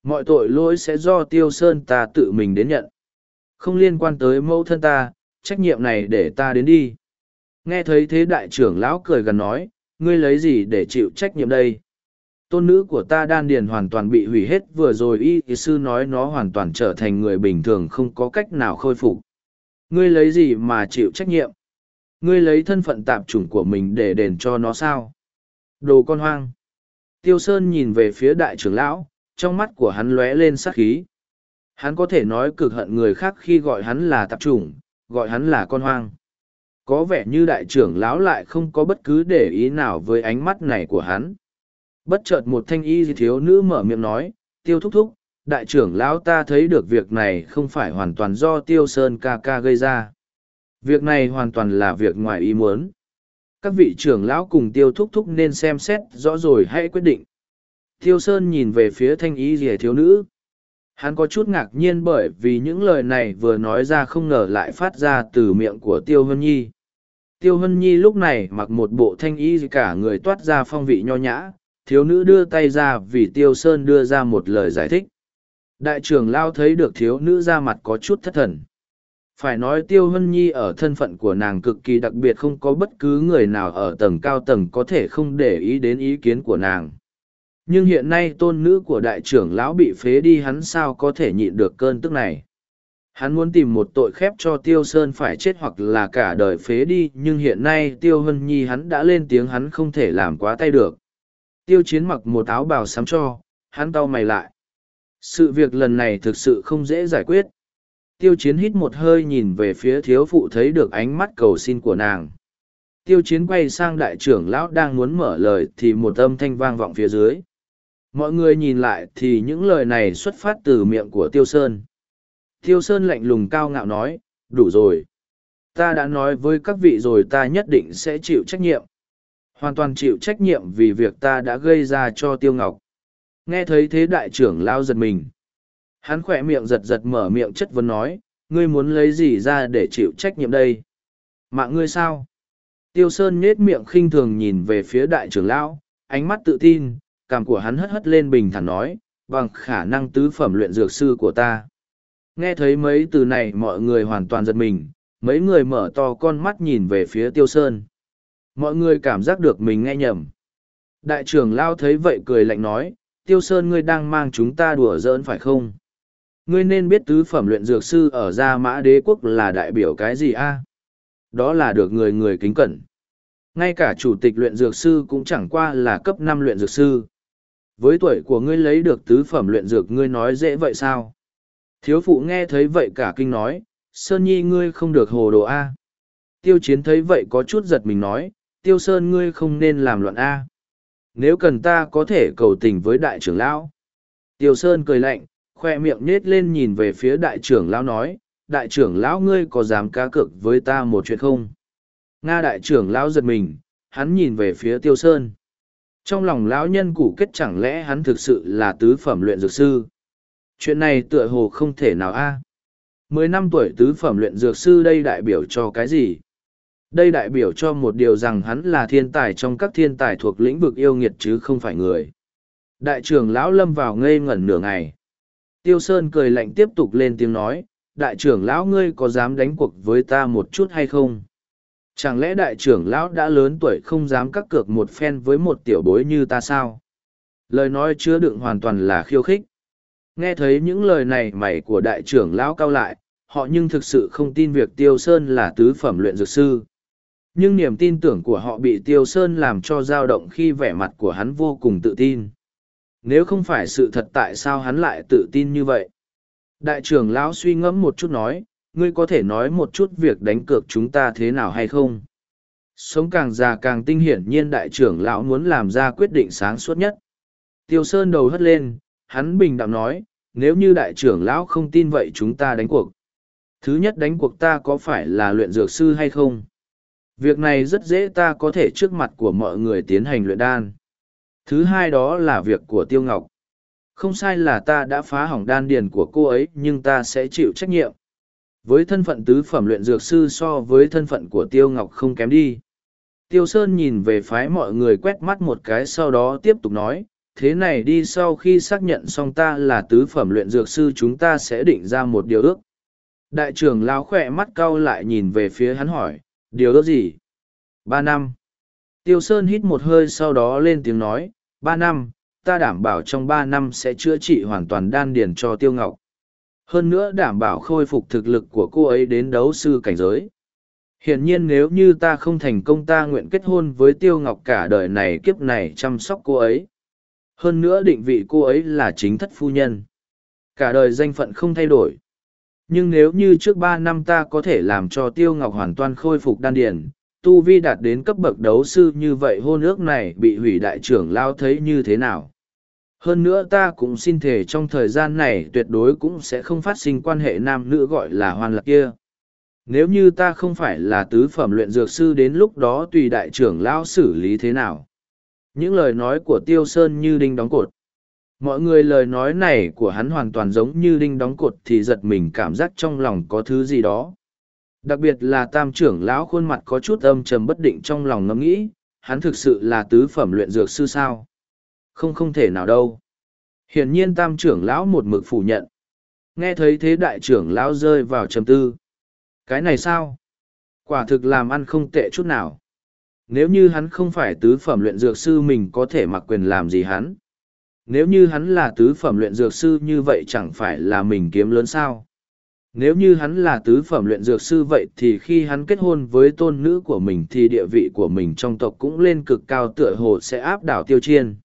Mọi tội lỗi sẽ do tiêu sơn ta tự mình đến nhận. Không liên quan tới mẫu thân ta, trách nhiệm này để ta đến đi. Nghe thấy thế đại trưởng lão cười gần nói, ngươi lấy gì để chịu trách nhiệm đây? Tôn nữ của ta đan điền hoàn toàn bị hủy hết, vừa rồi y sư nói nó hoàn toàn trở thành người bình thường, không có cách nào khôi phục. Ngươi lấy gì mà chịu trách nhiệm? Ngươi lấy thân phận tạp chủng của mình để đền cho nó sao? Đồ con hoang. Tiêu sơn nhìn về phía đại trưởng lão, trong mắt của hắn lóe lên sát khí. Hắn có thể nói cực hận người khác khi gọi hắn là tạp chủng, gọi hắn là con hoang. Có vẻ như đại trưởng lão lại không có bất cứ để ý nào với ánh mắt này của hắn. Bất chợt một thanh y thiếu nữ mở miệng nói, tiêu thúc thúc, đại trưởng lão ta thấy được việc này không phải hoàn toàn do tiêu sơn ca ca gây ra. Việc này hoàn toàn là việc ngoài ý muốn các vị trưởng lão cùng tiêu thúc thúc nên xem xét rõ rồi hãy quyết định. Tiêu sơn nhìn về phía thanh y rìa thiếu nữ. Hắn có chút ngạc nhiên bởi vì những lời này vừa nói ra không ngờ lại phát ra từ miệng của tiêu hân nhi. Tiêu hân nhi lúc này mặc một bộ thanh y cả người toát ra phong vị nho nhã. Thiếu nữ đưa tay ra vì tiêu sơn đưa ra một lời giải thích. Đại trưởng lao thấy được thiếu nữ ra mặt có chút thất thần phải nói tiêu hân nhi ở thân phận của nàng cực kỳ đặc biệt không có bất cứ người nào ở tầng cao tầng có thể không để ý đến ý kiến của nàng. Nhưng hiện nay tôn nữ của đại trưởng lão bị phế đi hắn sao có thể nhịn được cơn tức này? Hắn muốn tìm một tội khép cho tiêu sơn phải chết hoặc là cả đời phế đi, nhưng hiện nay tiêu hân nhi hắn đã lên tiếng hắn không thể làm quá tay được. Tiêu chiến mặc một áo bào sắm cho, hắn tau mày lại. Sự việc lần này thực sự không dễ giải quyết tiêu chiến hít một hơi nhìn về phía thiếu phụ thấy được ánh mắt cầu xin của nàng. Tiêu chiến quay sang đại trưởng lão đang muốn mở lời thì một âm thanh vang vọng phía dưới. Mọi người nhìn lại thì những lời này xuất phát từ miệng của tiêu sơn. Tiêu sơn lạnh lùng cao ngạo nói, đủ rồi. Ta đã nói với các vị rồi ta nhất định sẽ chịu trách nhiệm. Hoàn toàn chịu trách nhiệm vì việc ta đã gây ra cho tiêu ngọc. Nghe thấy thế đại trưởng lao giật mình hắn khỏe miệng giật giật mở miệng chất vấn nói, ngươi muốn lấy gì ra để chịu trách nhiệm đây? Mạng ngươi sao? Tiêu sơn nhết miệng khinh thường nhìn về phía đại trưởng lão, ánh mắt tự tin, cảm của hắn hất hất lên bình thản nói, bằng khả năng tứ phẩm luyện dược sư của ta. Nghe thấy mấy từ này mọi người hoàn toàn giật mình, mấy người mở to con mắt nhìn về phía tiêu sơn. Mọi người cảm giác được mình nghe nhầm. Đại trưởng lao thấy vậy cười lạnh nói, tiêu sơn ngươi đang mang chúng ta đùa giỡn phải không? Ngươi nên biết tứ phẩm luyện dược sư ở gia mã đế quốc là đại biểu cái gì a? Đó là được người người kính cẩn. Ngay cả chủ tịch luyện dược sư cũng chẳng qua là cấp năm luyện dược sư. Với tuổi của ngươi lấy được tứ phẩm luyện dược, ngươi nói dễ vậy sao? Thiếu phụ nghe thấy vậy cả kinh nói, sơn nhi, ngươi không được hồ đồ a. Tiêu chiến thấy vậy có chút giật mình nói, tiêu sơn, ngươi không nên làm loạn a. Nếu cần ta có thể cầu tình với đại trưởng lão. Tiêu sơn cười lạnh khoe miệng nết lên nhìn về phía đại trưởng lão nói, đại trưởng lão ngươi có dám cá cược với ta một chuyện không? Nga đại trưởng lão giật mình, hắn nhìn về phía tiêu sơn. Trong lòng lão nhân củ kết chẳng lẽ hắn thực sự là tứ phẩm luyện dược sư? Chuyện này tựa hồ không thể nào a. Mười năm tuổi tứ phẩm luyện dược sư đây đại biểu cho cái gì? Đây đại biểu cho một điều rằng hắn là thiên tài trong các thiên tài thuộc lĩnh vực yêu nghiệt chứ không phải người. Đại trưởng lão lâm vào ngây ngẩn nửa ngày tiêu sơn cười lạnh tiếp tục lên tiếng nói, đại trưởng lão ngươi có dám đánh cuộc với ta một chút hay không? Chẳng lẽ đại trưởng lão đã lớn tuổi không dám cắt cược một phen với một tiểu bối như ta sao? Lời nói chứa đựng hoàn toàn là khiêu khích. Nghe thấy những lời này, mày của đại trưởng lão cao lại, họ nhưng thực sự không tin việc tiêu sơn là tứ phẩm luyện dược sư. Nhưng niềm tin tưởng của họ bị tiêu sơn làm cho dao động khi vẻ mặt của hắn vô cùng tự tin nếu không phải sự thật tại sao hắn lại tự tin như vậy? Đại trưởng lão suy ngẫm một chút nói, ngươi có thể nói một chút việc đánh cược chúng ta thế nào hay không? Sống càng già càng tinh hiển nhiên đại trưởng lão muốn làm ra quyết định sáng suốt nhất. Tiêu sơn đầu hất lên, hắn bình đạm nói, nếu như đại trưởng lão không tin vậy chúng ta đánh cuộc. Thứ nhất đánh cuộc ta có phải là luyện dược sư hay không? Việc này rất dễ ta có thể trước mặt của mọi người tiến hành luyện đan thứ hai đó là việc của tiêu ngọc. Không sai là ta đã phá hỏng đan điền của cô ấy, nhưng ta sẽ chịu trách nhiệm. Với thân phận tứ phẩm luyện dược sư so với thân phận của tiêu ngọc không kém đi. Tiêu sơn nhìn về phái mọi người quét mắt một cái sau đó tiếp tục nói, thế này đi, sau khi xác nhận xong ta là tứ phẩm luyện dược sư, chúng ta sẽ định ra một điều ước. Đại trưởng lao khỏe mắt cau lại nhìn về phía hắn hỏi, điều ước gì? Ba năm. Tiêu sơn hít một hơi sau đó lên tiếng nói ba năm, ta đảm bảo trong ba năm sẽ chữa trị hoàn toàn đan điền cho tiêu ngọc. Hơn nữa đảm bảo khôi phục thực lực của cô ấy đến đấu sư cảnh giới. Hiển nhiên nếu như ta không thành công ta nguyện kết hôn với tiêu ngọc cả đời này kiếp này chăm sóc cô ấy. Hơn nữa định vị cô ấy là chính thất phu nhân. Cả đời danh phận không thay đổi. Nhưng nếu như trước ba năm ta có thể làm cho tiêu ngọc hoàn toàn khôi phục đan điền tu vi đạt đến cấp bậc đấu sư như vậy hôn ước này bị hủy đại trưởng lao thấy như thế nào? Hơn nữa ta cũng xin thể trong thời gian này tuyệt đối cũng sẽ không phát sinh quan hệ nam nữ gọi là hoan lạc kia. Nếu như ta không phải là tứ phẩm luyện dược sư đến lúc đó tùy đại trưởng lao xử lý thế nào? Những lời nói của tiêu sơn như đinh đóng cột. Mọi người lời nói này của hắn hoàn toàn giống như đinh đóng cột thì giật mình cảm giác trong lòng có thứ gì đó đặc biệt là tam trưởng lão khuôn mặt có chút âm trầm bất định trong lòng ngẫm nghĩ, hắn thực sự là tứ phẩm luyện dược sư sao không không thể nào đâu hiển nhiên tam trưởng lão một mực phủ nhận nghe thấy thế đại trưởng lão rơi vào trầm tư Cái này sao? Quả thực làm ăn không tệ chút nào. Nếu như hắn không phải tứ phẩm luyện dược sư mình có thể mặc quyền làm gì hắn? Nếu như hắn là tứ phẩm luyện dược sư như vậy chẳng phải là mình kiếm lớn sao? Nếu như hắn là tứ phẩm luyện dược sư vậy thì khi hắn kết hôn với tôn nữ của mình thì địa vị của mình trong tộc cũng lên cực cao tựa hồ sẽ áp đảo tiêu chiên.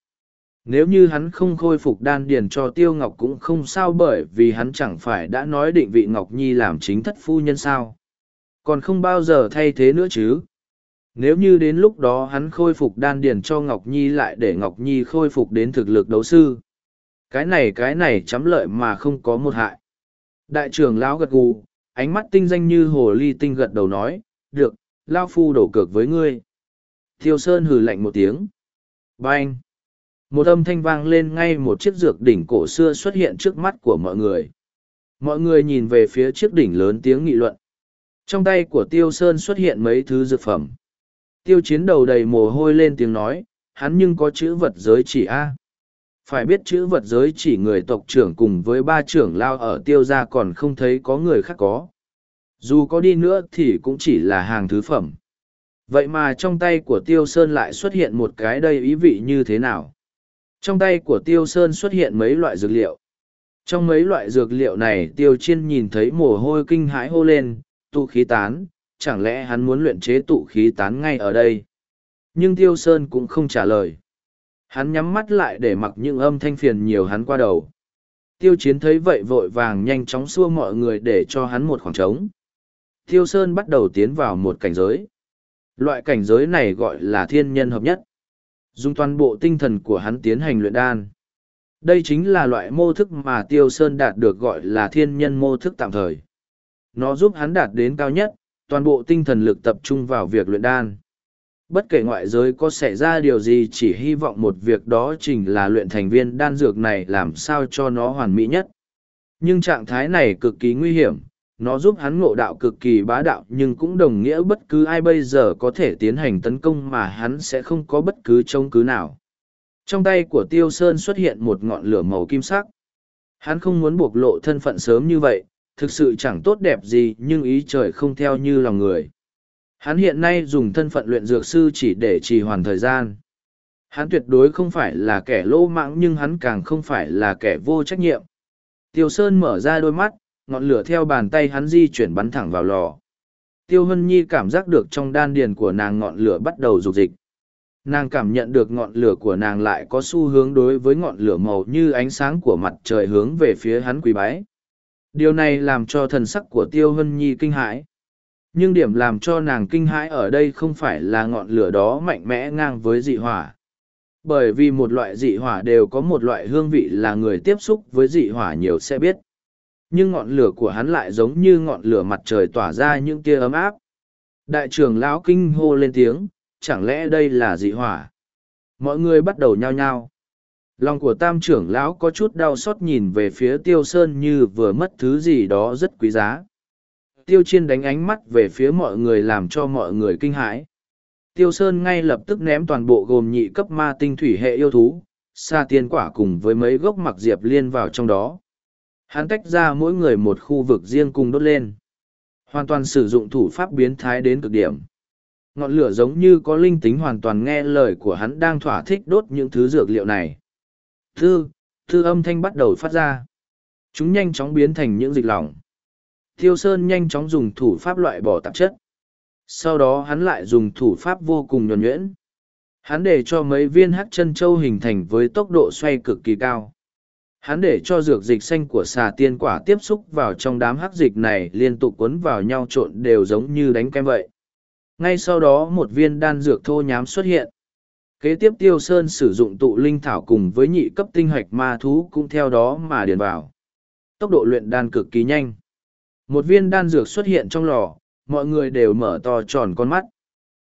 Nếu như hắn không khôi phục đan điền cho Tiêu Ngọc cũng không sao bởi vì hắn chẳng phải đã nói định vị Ngọc Nhi làm chính thất phu nhân sao. Còn không bao giờ thay thế nữa chứ. Nếu như đến lúc đó hắn khôi phục đan điền cho Ngọc Nhi lại để Ngọc Nhi khôi phục đến thực lực đấu sư. Cái này cái này chấm lợi mà không có một hại. Đại trưởng lão gật gù, ánh mắt tinh danh như hồ ly tinh gật đầu nói, được, Lao Phu đổ cược với ngươi. Thiêu Sơn hừ lạnh một tiếng. Bang! một âm thanh vang lên ngay một chiếc dược đỉnh cổ xưa xuất hiện trước mắt của mọi người mọi người nhìn về phía chiếc đỉnh lớn tiếng nghị luận trong tay của tiêu sơn xuất hiện mấy thứ dược phẩm tiêu chiến đầu đầy mồ hôi lên tiếng nói hắn nhưng có chữ vật giới chỉ a phải biết chữ vật giới chỉ người tộc trưởng cùng với ba trưởng lao ở tiêu gia còn không thấy có người khác có dù có đi nữa thì cũng chỉ là hàng thứ phẩm vậy mà trong tay của tiêu sơn lại xuất hiện một cái đây ý vị như thế nào trong tay của Tiêu Sơn xuất hiện mấy loại dược liệu. Trong mấy loại dược liệu này Tiêu Chiên nhìn thấy mồ hôi kinh hãi hô lên, tụ khí tán, chẳng lẽ hắn muốn luyện chế tụ khí tán ngay ở đây? Nhưng Tiêu Sơn cũng không trả lời. Hắn nhắm mắt lại để mặc những âm thanh phiền nhiều hắn qua đầu. Tiêu Chiến thấy vậy vội vàng nhanh chóng xua mọi người để cho hắn một khoảng trống. Tiêu Sơn bắt đầu tiến vào một cảnh giới. Loại cảnh giới này gọi là thiên nhân hợp nhất. Dùng toàn bộ tinh thần của hắn tiến hành luyện đan. Đây chính là loại mô thức mà Tiêu Sơn đạt được gọi là thiên nhân mô thức tạm thời. Nó giúp hắn đạt đến cao nhất, toàn bộ tinh thần lực tập trung vào việc luyện đan. Bất kể ngoại giới có xảy ra điều gì chỉ hy vọng một việc đó chính là luyện thành viên đan dược này làm sao cho nó hoàn mỹ nhất. Nhưng trạng thái này cực kỳ nguy hiểm, nó giúp hắn ngộ đạo cực kỳ bá đạo nhưng cũng đồng nghĩa bất cứ ai bây giờ có thể tiến hành tấn công mà hắn sẽ không có bất cứ trông cứ nào. Trong tay của tiêu sơn xuất hiện một ngọn lửa màu kim sắc. Hắn không muốn bộc lộ thân phận sớm như vậy thực sự chẳng tốt đẹp gì nhưng ý trời không theo như lòng người hắn hiện nay dùng thân phận luyện dược sư chỉ để trì hoàn thời gian hắn tuyệt đối không phải là kẻ lỗ mãng nhưng hắn càng không phải là kẻ vô trách nhiệm tiêu sơn mở ra đôi mắt, ngọn lửa theo bàn tay hắn di chuyển bắn thẳng vào lò. Tiêu Hân Nhi cảm giác được trong đan điền của nàng ngọn lửa bắt đầu rục dịch. Nàng cảm nhận được ngọn lửa của nàng lại có xu hướng đối với ngọn lửa màu như ánh sáng của mặt trời hướng về phía hắn quỳ bái. Điều này làm cho thần sắc của Tiêu Hân Nhi kinh hãi. Nhưng điểm làm cho nàng kinh hãi ở đây không phải là ngọn lửa đó mạnh mẽ ngang với dị hỏa. Bởi vì một loại dị hỏa đều có một loại hương vị là người tiếp xúc với dị hỏa nhiều sẽ biết nhưng ngọn lửa của hắn lại giống như ngọn lửa mặt trời tỏa ra những tia ấm áp. Đại trưởng lão kinh hô lên tiếng, chẳng lẽ đây là dị hỏa? Mọi người bắt đầu nhao nhao. Lòng của tam trưởng lão có chút đau xót nhìn về phía tiêu sơn như vừa mất thứ gì đó rất quý giá. Tiêu chiên đánh ánh mắt về phía mọi người làm cho mọi người kinh hãi. Tiêu sơn ngay lập tức ném toàn bộ gồm nhị cấp ma tinh thủy hệ yêu thú, xa tiên quả cùng với mấy gốc mặc diệp liên vào trong đó. Hắn tách ra mỗi người một khu vực riêng cùng đốt lên. Hoàn toàn sử dụng thủ pháp biến thái đến cực điểm. Ngọn lửa giống như có linh tính hoàn toàn nghe lời của hắn đang thỏa thích đốt những thứ dược liệu này. Thư thư âm thanh bắt đầu phát ra. Chúng nhanh chóng biến thành những dịch lỏng thiêu sơn nhanh chóng dùng thủ pháp loại bỏ tạp chất. Sau đó hắn lại dùng thủ pháp vô cùng nhuần nhuyễn. Hắn để cho mấy viên hắc chân châu hình thành với tốc độ xoay cực kỳ cao. Hắn để cho dược dịch xanh của xà tiên quả tiếp xúc vào trong đám hắc dịch này liên tục cuốn vào nhau trộn đều giống như đánh kem vậy. Ngay sau đó một viên đan dược thô nhám xuất hiện. Kế tiếp tiêu sơn sử dụng tụ linh thảo cùng với nhị cấp tinh hạch ma thú cũng theo đó mà điền vào. Tốc độ luyện đan cực kỳ nhanh một viên đan dược xuất hiện trong lò mọi người đều mở to tròn con mắt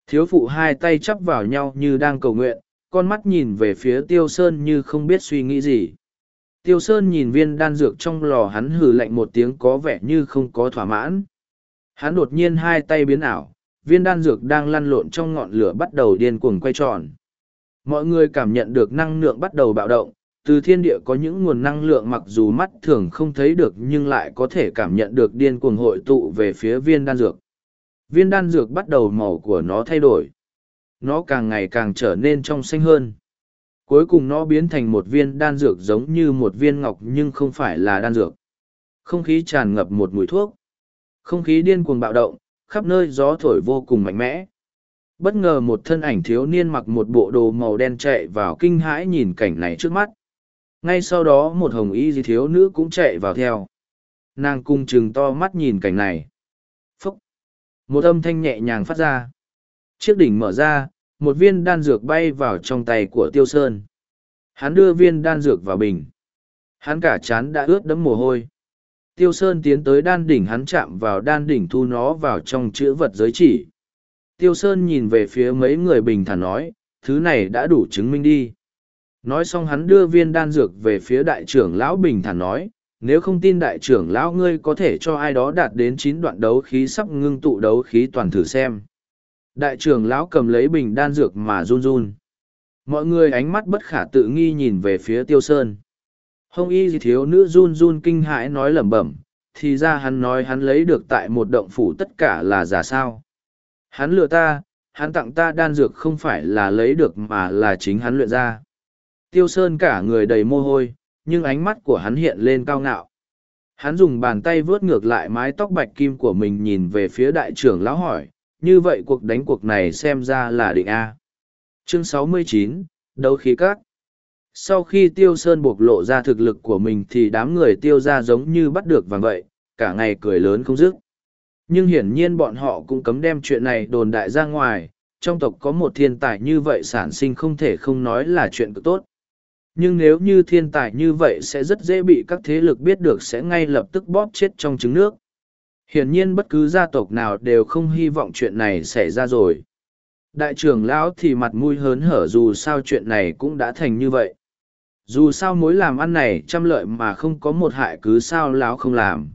thiếu phụ hai tay chắp vào nhau như đang cầu nguyện con mắt nhìn về phía tiêu sơn như không biết suy nghĩ gì Tiêu Sơn nhìn viên đan dược trong lò hắn hừ lạnh một tiếng có vẻ như không có thỏa mãn. Hắn đột nhiên hai tay biến ảo, viên đan dược đang lăn lộn trong ngọn lửa bắt đầu điên cuồng quay tròn. Mọi người cảm nhận được năng lượng bắt đầu bạo động, từ thiên địa có những nguồn năng lượng mặc dù mắt thường không thấy được nhưng lại có thể cảm nhận được điên cuồng hội tụ về phía viên đan dược. Viên đan dược bắt đầu màu của nó thay đổi. Nó càng ngày càng trở nên trong xanh hơn. Cuối cùng nó biến thành một viên đan dược giống như một viên ngọc nhưng không phải là đan dược. Không khí tràn ngập một mùi thuốc. Không khí điên cuồng bạo động, khắp nơi gió thổi vô cùng mạnh mẽ bất ngờ một thân ảnh thiếu niên mặc một bộ đồ màu đen chạy vào kinh hãi nhìn cảnh này trước mắt ngay sau đó một hồng y di thiếu nữ cũng chạy vào theo. Nàng cung chừng to mắt nhìn cảnh này. Phốc một âm thanh nhẹ nhàng phát ra. Chiếc đỉnh mở ra, một viên đan dược bay vào trong tay của tiêu sơn. Hắn đưa viên đan dược vào bình. Hắn cả chán đã ướt đẫm mồ hôi. Tiêu sơn tiến tới đan đỉnh hắn chạm vào đan đỉnh thu nó vào trong chữ vật giới chỉ. Tiêu sơn nhìn về phía mấy người bình thản nói, thứ này đã đủ chứng minh đi nói xong hắn đưa viên đan dược về phía đại trưởng lão bình thản nói, nếu không tin đại trưởng lão ngươi có thể cho ai đó đạt đến chín đoạn đấu khí sắp ngưng tụ đấu khí toàn thử xem. Đại trưởng lão cầm lấy bình đan dược mà run run. Mọi người ánh mắt bất khả tự nghi nhìn về phía tiêu sơn. Hông y gì thiếu nữ run run kinh hãi nói lẩm bẩm, thì ra hắn nói hắn lấy được tại một động phủ tất cả là giả sao? Hắn lừa ta, hắn tặng ta đan dược không phải là lấy được mà là chính hắn luyện ra tiêu sơn cả người đầy mồ hôi nhưng ánh mắt của hắn hiện lên cao ngạo. Hắn dùng bàn tay vớt ngược lại mái tóc bạch kim của mình nhìn về phía đại trưởng lão hỏi như vậy cuộc đánh cuộc này xem ra là định a. Chương 69, đấu khí các. Sau khi tiêu sơn bộc lộ ra thực lực của mình thì đám người tiêu ra giống như bắt được vàng vậy cả ngày cười lớn không dứt. Nhưng hiển nhiên bọn họ cũng cấm đem chuyện này đồn đại ra ngoài trong tộc có một thiên tài như vậy sản sinh không thể không nói là chuyện cực tốt nhưng nếu như thiên tài như vậy sẽ rất dễ bị các thế lực biết được sẽ ngay lập tức bóp chết trong trứng nước. Hiển nhiên bất cứ gia tộc nào đều không hy vọng chuyện này xảy ra rồi. Đại trưởng lão thì mặt mũi hớn hở dù sao chuyện này cũng đã thành như vậy. Dù sao mối làm ăn này trăm lợi mà không có một hại cứ sao lão không làm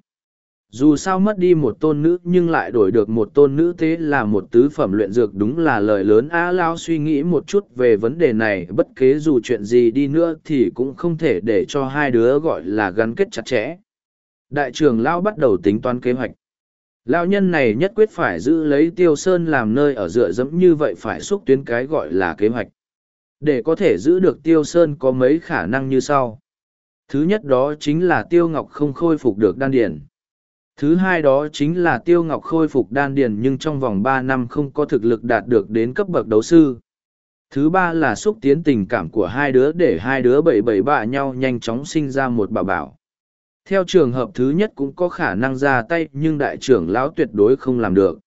dù sao mất đi một tôn nữ nhưng lại đổi được một tôn nữ thế là một tứ phẩm luyện dược đúng là lời lớn. A lao suy nghĩ một chút về vấn đề này, bất kế dù chuyện gì đi nữa thì cũng không thể để cho hai đứa gọi là gắn kết chặt chẽ. Đại trưởng lao bắt đầu tính toán kế hoạch. Lao nhân này nhất quyết phải giữ lấy tiêu sơn làm nơi ở dựa dẫm như vậy phải xúc tuyến cái gọi là kế hoạch. Để có thể giữ được tiêu sơn có mấy khả năng như sau. Thứ nhất đó chính là tiêu ngọc không khôi phục được đan điển Thứ hai đó chính là Tiêu Ngọc khôi phục đan điền nhưng trong vòng ba năm không có thực lực đạt được đến cấp bậc đấu sư. Thứ ba là xúc tiến tình cảm của hai đứa để hai đứa bảy bảy bạ nhau nhanh chóng sinh ra một bảo bảo. Theo trường hợp thứ nhất cũng có khả năng ra tay nhưng đại trưởng lão tuyệt đối không làm được.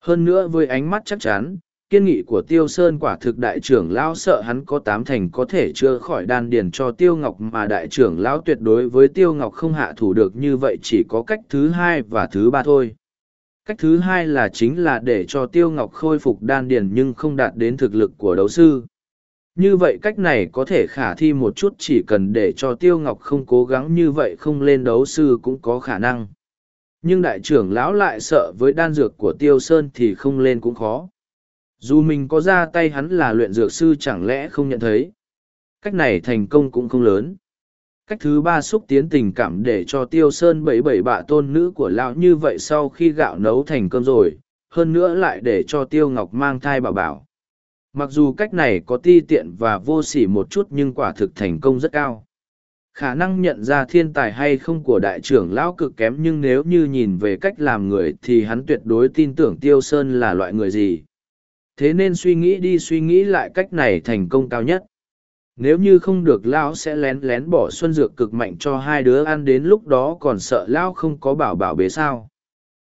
Hơn nữa với ánh mắt chắc chắn, kiên nghị của tiêu sơn quả thực đại trưởng lão sợ hắn có tám thành có thể chữa khỏi đan điền cho tiêu ngọc mà đại trưởng lão tuyệt đối với tiêu ngọc không hạ thủ được như vậy chỉ có cách thứ hai và thứ ba thôi. Cách thứ hai là chính là để cho tiêu ngọc khôi phục đan điền nhưng không đạt đến thực lực của đấu sư. Như vậy cách này có thể khả thi một chút chỉ cần để cho tiêu ngọc không cố gắng như vậy không lên đấu sư cũng có khả năng. Nhưng đại trưởng lão lại sợ với đan dược của tiêu sơn thì không lên cũng khó dù mình có ra tay hắn là luyện dược sư chẳng lẽ không nhận thấy. Cách này thành công cũng không lớn. Cách thứ ba xúc tiến tình cảm để cho tiêu sơn bảy bảy bạ tôn nữ của lão như vậy sau khi gạo nấu thành cơm rồi, hơn nữa lại để cho tiêu ngọc mang thai bảo bảo. Mặc dù cách này có ti tiện và vô sỉ một chút nhưng quả thực thành công rất cao. Khả năng nhận ra thiên tài hay không của đại trưởng lão cực kém nhưng nếu như nhìn về cách làm người thì hắn tuyệt đối tin tưởng tiêu sơn là loại người gì thế nên suy nghĩ đi suy nghĩ lại cách này thành công cao nhất. Nếu như không được lão sẽ lén lén bỏ xuân dược cực mạnh cho hai đứa ăn đến lúc đó còn sợ lão không có bảo bảo bế sao.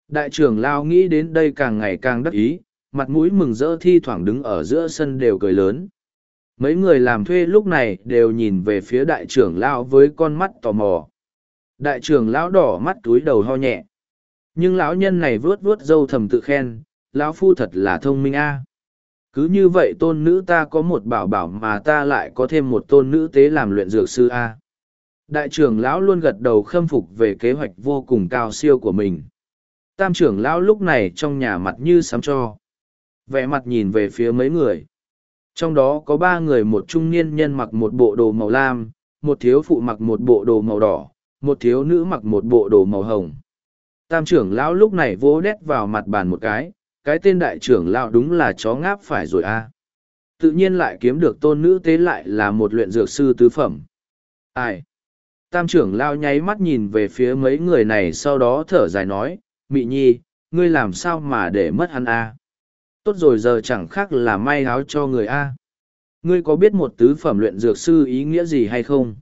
Đại trưởng lão nghĩ đến đây càng ngày càng đắc ý, mặt mũi mừng rỡ thi thoảng đứng ở giữa sân đều cười lớn. Mấy người làm thuê lúc này đều nhìn về phía đại trưởng lão với con mắt tò mò. Đại trưởng lão đỏ mắt túi đầu ho nhẹ. Nhưng lão nhân này vuốt vuốt râu thầm tự khen, lão phu thật là thông minh a cứ như vậy tôn nữ ta có một bảo bảo mà ta lại có thêm một tôn nữ tế làm luyện dược sư A. Đại trưởng lão luôn gật đầu khâm phục về kế hoạch vô cùng cao siêu của mình. Tam trưởng lão lúc này trong nhà mặt như sắm cho. Vẻ mặt nhìn về phía mấy người. Trong đó có ba người một trung niên nhân mặc một bộ đồ màu lam, một thiếu phụ mặc một bộ đồ màu đỏ, một thiếu nữ mặc một bộ đồ màu hồng. Tam trưởng lão lúc này vỗ đét vào mặt bàn một cái, cái tên đại trưởng lão đúng là chó ngáp phải rồi a. Tự nhiên lại kiếm được tôn nữ tế lại là một luyện dược sư tứ phẩm. Ai? Tam trưởng lão nháy mắt nhìn về phía mấy người này sau đó thở dài nói, Mị Nhi, ngươi làm sao mà để mất hắn a? Tốt rồi giờ chẳng khác là may áo cho người a. Ngươi có biết một tứ phẩm luyện dược sư ý nghĩa gì hay không?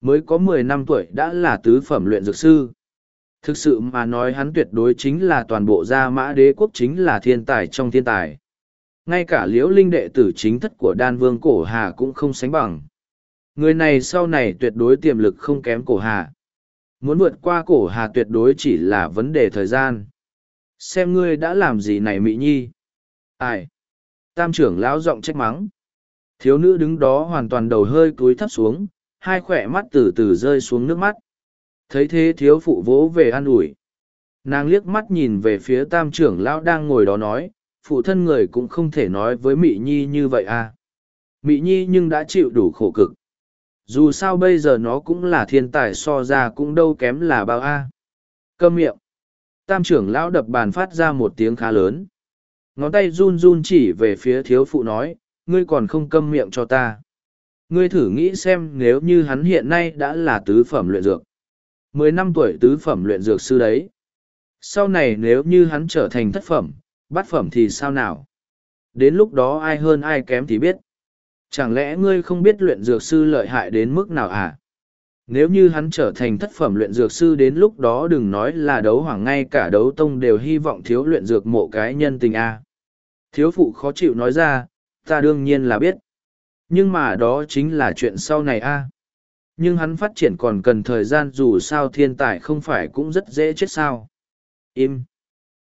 Mới có mười năm tuổi đã là tứ phẩm luyện dược sư. Thực sự mà nói hắn tuyệt đối chính là toàn bộ gia mã đế quốc chính là thiên tài trong thiên tài. Ngay cả liễu linh đệ tử chính thất của đan vương cổ hà cũng không sánh bằng. Người này sau này tuyệt đối tiềm lực không kém cổ hà. Muốn vượt qua cổ hà tuyệt đối chỉ là vấn đề thời gian. Xem ngươi đã làm gì này mỹ nhi. Ai? Tam trưởng lão giọng trách mắng. Thiếu nữ đứng đó hoàn toàn đầu hơi cúi thấp xuống, hai khỏe mắt từ từ rơi xuống nước mắt. Thấy thế thiếu phụ vỗ về an ủi. Nàng liếc mắt nhìn về phía tam trưởng lão đang ngồi đó nói, phụ thân người cũng không thể nói với Mị Nhi như vậy à. Mị Nhi nhưng đã chịu đủ khổ cực. Dù sao bây giờ nó cũng là thiên tài so ra cũng đâu kém là bao a. À. Câm miệng. Tam trưởng lão đập bàn phát ra một tiếng khá lớn. Ngón tay run run chỉ về phía thiếu phụ nói, ngươi còn không câm miệng cho ta. Ngươi thử nghĩ xem nếu như hắn hiện nay đã là tứ phẩm luyện dược. Mười năm tuổi tứ phẩm luyện dược sư đấy. Sau này nếu như hắn trở thành thất phẩm, bát phẩm thì sao nào? Đến lúc đó ai hơn ai kém thì biết. Chẳng lẽ ngươi không biết luyện dược sư lợi hại đến mức nào à? Nếu như hắn trở thành thất phẩm luyện dược sư đến lúc đó đừng nói là đấu hoàng ngay cả đấu tông đều hy vọng thiếu luyện dược mộ cái nhân tình a. À. Thiếu phụ khó chịu nói ra, ta đương nhiên là biết. Nhưng mà đó chính là chuyện sau này a. Nhưng hắn phát triển còn cần thời gian dù sao thiên tài không phải cũng rất dễ chết sao. Im.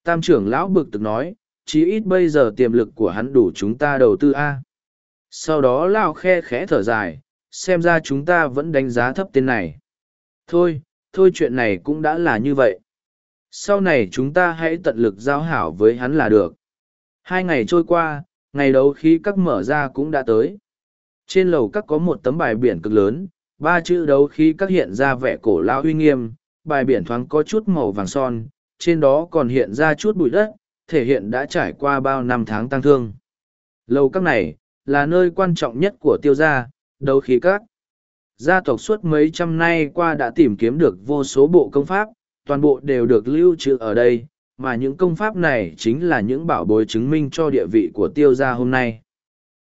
Tam trưởng lão bực tức nói, chí ít bây giờ tiềm lực của hắn đủ chúng ta đầu tư a. Sau đó lao khe khẽ thở dài, xem ra chúng ta vẫn đánh giá thấp tên này. Thôi, thôi chuyện này cũng đã là như vậy. Sau này chúng ta hãy tận lực giao hảo với hắn là được. Hai ngày trôi qua, ngày đấu khí các mở ra cũng đã tới. Trên lầu các có một tấm bài biển cực lớn, ba chữ đấu khí các hiện ra vẻ cổ lao uy nghiêm, bài biển thoáng có chút màu vàng son, trên đó còn hiện ra chút bụi đất, thể hiện đã trải qua bao năm tháng tăng thương. Lầu các này, là nơi quan trọng nhất của tiêu gia, đấu khí các. Gia tộc suốt mấy trăm nay qua đã tìm kiếm được vô số bộ công pháp, toàn bộ đều được lưu trữ ở đây, mà những công pháp này chính là những bảo bối chứng minh cho địa vị của tiêu gia hôm nay.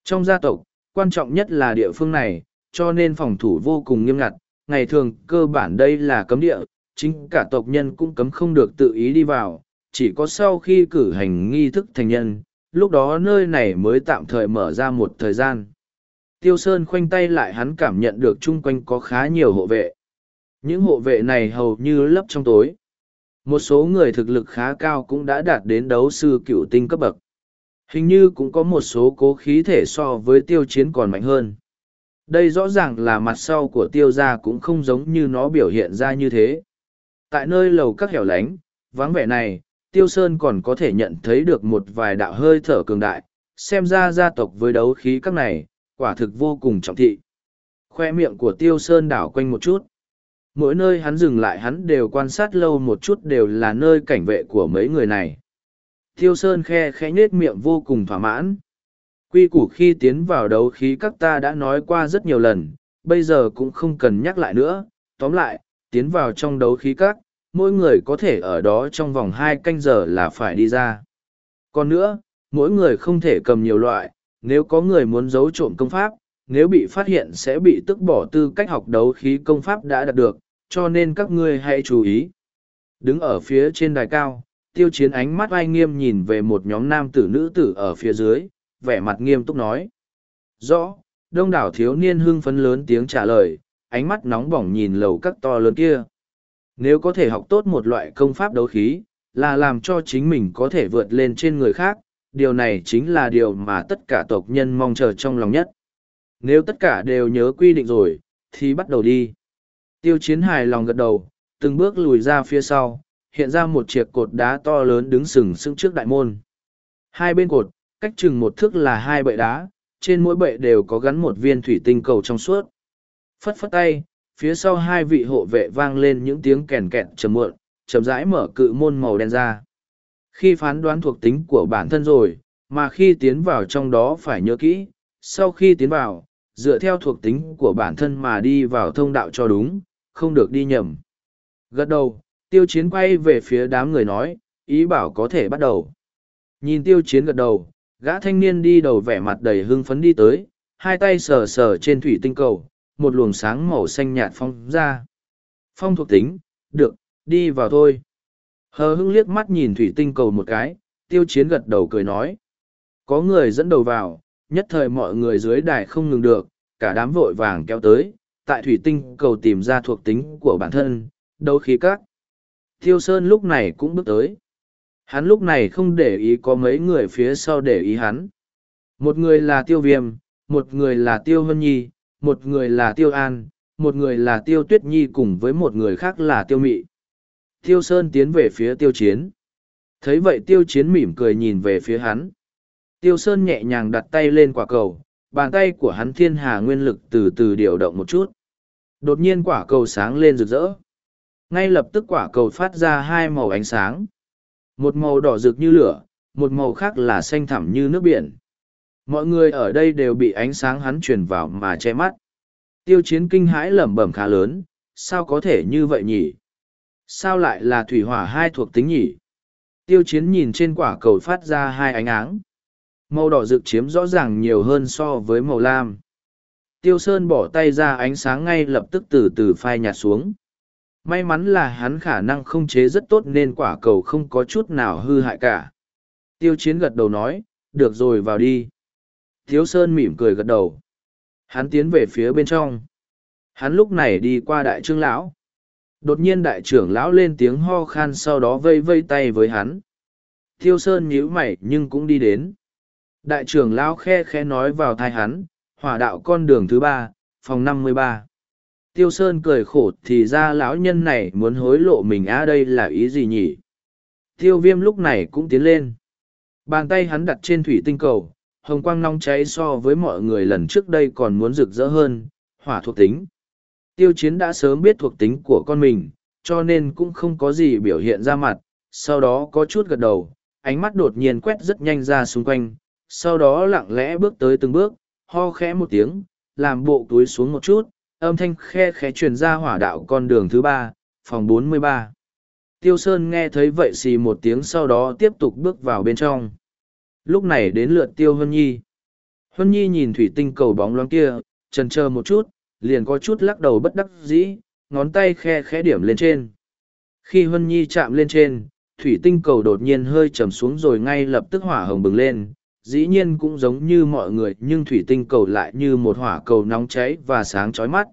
Trong gia tộc, quan trọng nhất là địa phương này, cho nên phòng thủ vô cùng nghiêm ngặt, ngày thường cơ bản đây là cấm địa, chính cả tộc nhân cũng cấm không được tự ý đi vào, chỉ có sau khi cử hành nghi thức thành nhân, lúc đó nơi này mới tạm thời mở ra một thời gian. Tiêu Sơn khoanh tay lại hắn cảm nhận được chung quanh có khá nhiều hộ vệ. Những hộ vệ này hầu như lấp trong tối. Một số người thực lực khá cao cũng đã đạt đến đấu sư cựu tinh cấp bậc. Hình như cũng có một số cố khí thể so với tiêu chiến còn mạnh hơn. Đây rõ ràng là mặt sau của tiêu gia cũng không giống như nó biểu hiện ra như thế. Tại nơi lầu các hẻo lánh, vắng vẻ này, tiêu sơn còn có thể nhận thấy được một vài đạo hơi thở cường đại, xem ra gia tộc với đấu khí các này, quả thực vô cùng trọng thị. Khoe miệng của tiêu sơn đảo quanh một chút. Mỗi nơi hắn dừng lại hắn đều quan sát lâu một chút đều là nơi cảnh vệ của mấy người này. Tiêu sơn khe khẽ nhết miệng vô cùng thỏa mãn. Quy củ khi tiến vào đấu khí các ta đã nói qua rất nhiều lần, bây giờ cũng không cần nhắc lại nữa. Tóm lại, tiến vào trong đấu khí các, mỗi người có thể ở đó trong vòng hai canh giờ là phải đi ra. Còn nữa, mỗi người không thể cầm nhiều loại, nếu có người muốn giấu trộm công pháp, nếu bị phát hiện sẽ bị tức bỏ tư cách học đấu khí công pháp đã đạt được, cho nên các ngươi hãy chú ý. Đứng ở phía trên đài cao, tiêu chiến ánh mắt oai nghiêm nhìn về một nhóm nam tử nữ tử ở phía dưới, vẻ mặt nghiêm túc nói. Rõ, đông đảo thiếu niên hưng phấn lớn tiếng trả lời, ánh mắt nóng bỏng nhìn lầu các to lớn kia. Nếu có thể học tốt một loại công pháp đấu khí, là làm cho chính mình có thể vượt lên trên người khác, điều này chính là điều mà tất cả tộc nhân mong chờ trong lòng nhất. Nếu tất cả đều nhớ quy định rồi, thì bắt đầu đi. Tiêu chiến hài lòng gật đầu, từng bước lùi ra phía sau, hiện ra một chiếc cột đá to lớn đứng sừng sững trước đại môn. Hai bên cột, cách chừng một thước là hai bệ đá, trên mỗi bệ đều có gắn một viên thủy tinh cầu trong suốt. Phất phất tay, phía sau hai vị hộ vệ vang lên những tiếng kèn kẹt trầm muộn, chậm rãi mở cự môn màu đen ra. Khi phán đoán thuộc tính của bản thân rồi, mà khi tiến vào trong đó phải nhớ kỹ, sau khi tiến vào, dựa theo thuộc tính của bản thân mà đi vào thông đạo cho đúng, không được đi nhầm. Gật đầu, tiêu chiến quay về phía đám người nói, ý bảo có thể bắt đầu. Nhìn tiêu chiến gật đầu, gã thanh niên đi đầu vẻ mặt đầy hưng phấn đi tới, hai tay sờ sờ trên thủy tinh cầu, một luồng sáng màu xanh nhạt phong ra. Phong thuộc tính, được, đi vào thôi. Hờ hưng liếc mắt nhìn thủy tinh cầu một cái, tiêu chiến gật đầu cười nói. Có người dẫn đầu vào, nhất thời mọi người dưới đài không ngừng được, cả đám vội vàng kéo tới, tại thủy tinh cầu tìm ra thuộc tính của bản thân, đấu khí các. Tiêu Sơn lúc này cũng bước tới. Hắn lúc này không để ý có mấy người phía sau để ý hắn. Một người là Tiêu Viêm, một người là Tiêu Hân Nhi, một người là Tiêu An, một người là Tiêu Tuyết Nhi cùng với một người khác là Tiêu Mị. Tiêu Sơn tiến về phía Tiêu Chiến. Thấy vậy Tiêu Chiến mỉm cười nhìn về phía hắn. Tiêu Sơn nhẹ nhàng đặt tay lên quả cầu, bàn tay của hắn thiên hà nguyên lực từ từ điều động một chút. Đột nhiên quả cầu sáng lên rực rỡ. Ngay lập tức quả cầu phát ra hai màu ánh sáng. Một màu đỏ rực như lửa, một màu khác là xanh thẳm như nước biển. Mọi người ở đây đều bị ánh sáng hắn truyền vào mà che mắt. Tiêu chiến kinh hãi lẩm bẩm khá lớn, sao có thể như vậy nhỉ? Sao lại là thủy hỏa hai thuộc tính nhỉ? Tiêu chiến nhìn trên quả cầu phát ra hai ánh áng. Màu đỏ rực chiếm rõ ràng nhiều hơn so với màu lam. Tiêu Sơn bỏ tay ra ánh sáng ngay lập tức từ từ phai nhạt xuống. May mắn là hắn khả năng không chế rất tốt nên quả cầu không có chút nào hư hại cả. Tiêu Chiến gật đầu nói, được rồi vào đi. Thiếu Sơn mỉm cười gật đầu. Hắn tiến về phía bên trong. Hắn lúc này đi qua đại trương lão. Đột nhiên đại trưởng lão lên tiếng ho khan sau đó vây vây tay với hắn. thiêu Sơn nhíu mày nhưng cũng đi đến. Đại trưởng lão khe khe nói vào thai hắn, hỏa đạo con đường thứ ba, phòng năm mươi ba. Tiêu Sơn cười khổ thì ra lão nhân này muốn hối lộ mình á đây là ý gì nhỉ? Tiêu viêm lúc này cũng tiến lên. Bàn tay hắn đặt trên thủy tinh cầu, hồng quang nóng cháy so với mọi người lần trước đây còn muốn rực rỡ hơn, hỏa thuộc tính. Tiêu chiến đã sớm biết thuộc tính của con mình, cho nên cũng không có gì biểu hiện ra mặt, sau đó có chút gật đầu, ánh mắt đột nhiên quét rất nhanh ra xung quanh, sau đó lặng lẽ bước tới từng bước, ho khẽ một tiếng, làm bộ túi xuống một chút, âm thanh khe khẽ truyền ra hỏa đạo con đường thứ ba, phòng 43. Tiêu Sơn nghe thấy vậy xì một tiếng sau đó tiếp tục bước vào bên trong. Lúc này đến lượt Tiêu Hân Nhi. Hân Nhi nhìn thủy tinh cầu bóng loáng kia, chần chờ một chút, liền có chút lắc đầu bất đắc dĩ, ngón tay khe khẽ điểm lên trên. Khi Hân Nhi chạm lên trên, thủy tinh cầu đột nhiên hơi trầm xuống rồi ngay lập tức hỏa hồng bừng lên, dĩ nhiên cũng giống như mọi người nhưng thủy tinh cầu lại như một hỏa cầu nóng cháy và sáng chói mắt.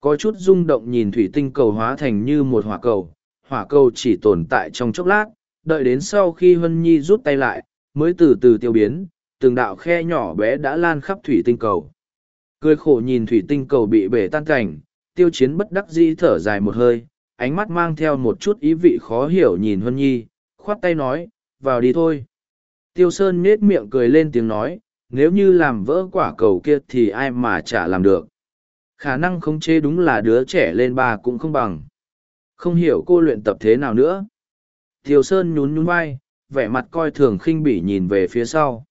Có chút rung động nhìn thủy tinh cầu hóa thành như một hỏa cầu, hỏa cầu chỉ tồn tại trong chốc lát, đợi đến sau khi Hân Nhi rút tay lại, mới từ từ tiêu biến, từng đạo khe nhỏ bé đã lan khắp thủy tinh cầu. Cười khổ nhìn thủy tinh cầu bị bể tan cảnh, tiêu chiến bất đắc dĩ thở dài một hơi, ánh mắt mang theo một chút ý vị khó hiểu nhìn Hân Nhi, khoát tay nói, vào đi thôi. Tiêu Sơn nết miệng cười lên tiếng nói, nếu như làm vỡ quả cầu kia thì ai mà chả làm được. Khả năng không chế đúng là đứa trẻ lên ba cũng không bằng. Không hiểu cô luyện tập thế nào nữa. Tiêu Sơn nhún nhún vai, vẻ mặt coi thường khinh bỉ nhìn về phía sau.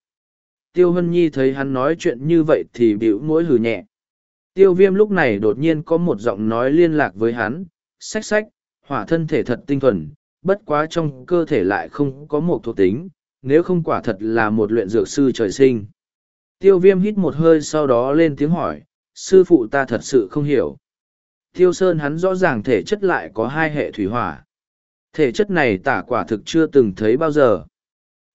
Tiêu Hân Nhi thấy hắn nói chuyện như vậy thì bĩu mũi hừ nhẹ. Tiêu viêm lúc này đột nhiên có một giọng nói liên lạc với hắn, sách sách, hỏa thân thể thật tinh thuần, bất quá trong cơ thể lại không có một thuộc tính, nếu không quả thật là một luyện dược sư trời sinh. Tiêu viêm hít một hơi sau đó lên tiếng hỏi, sư phụ ta thật sự không hiểu. Tiêu Sơn hắn rõ ràng thể chất lại có hai hệ thủy hỏa. Thể chất này tả quả thực chưa từng thấy bao giờ.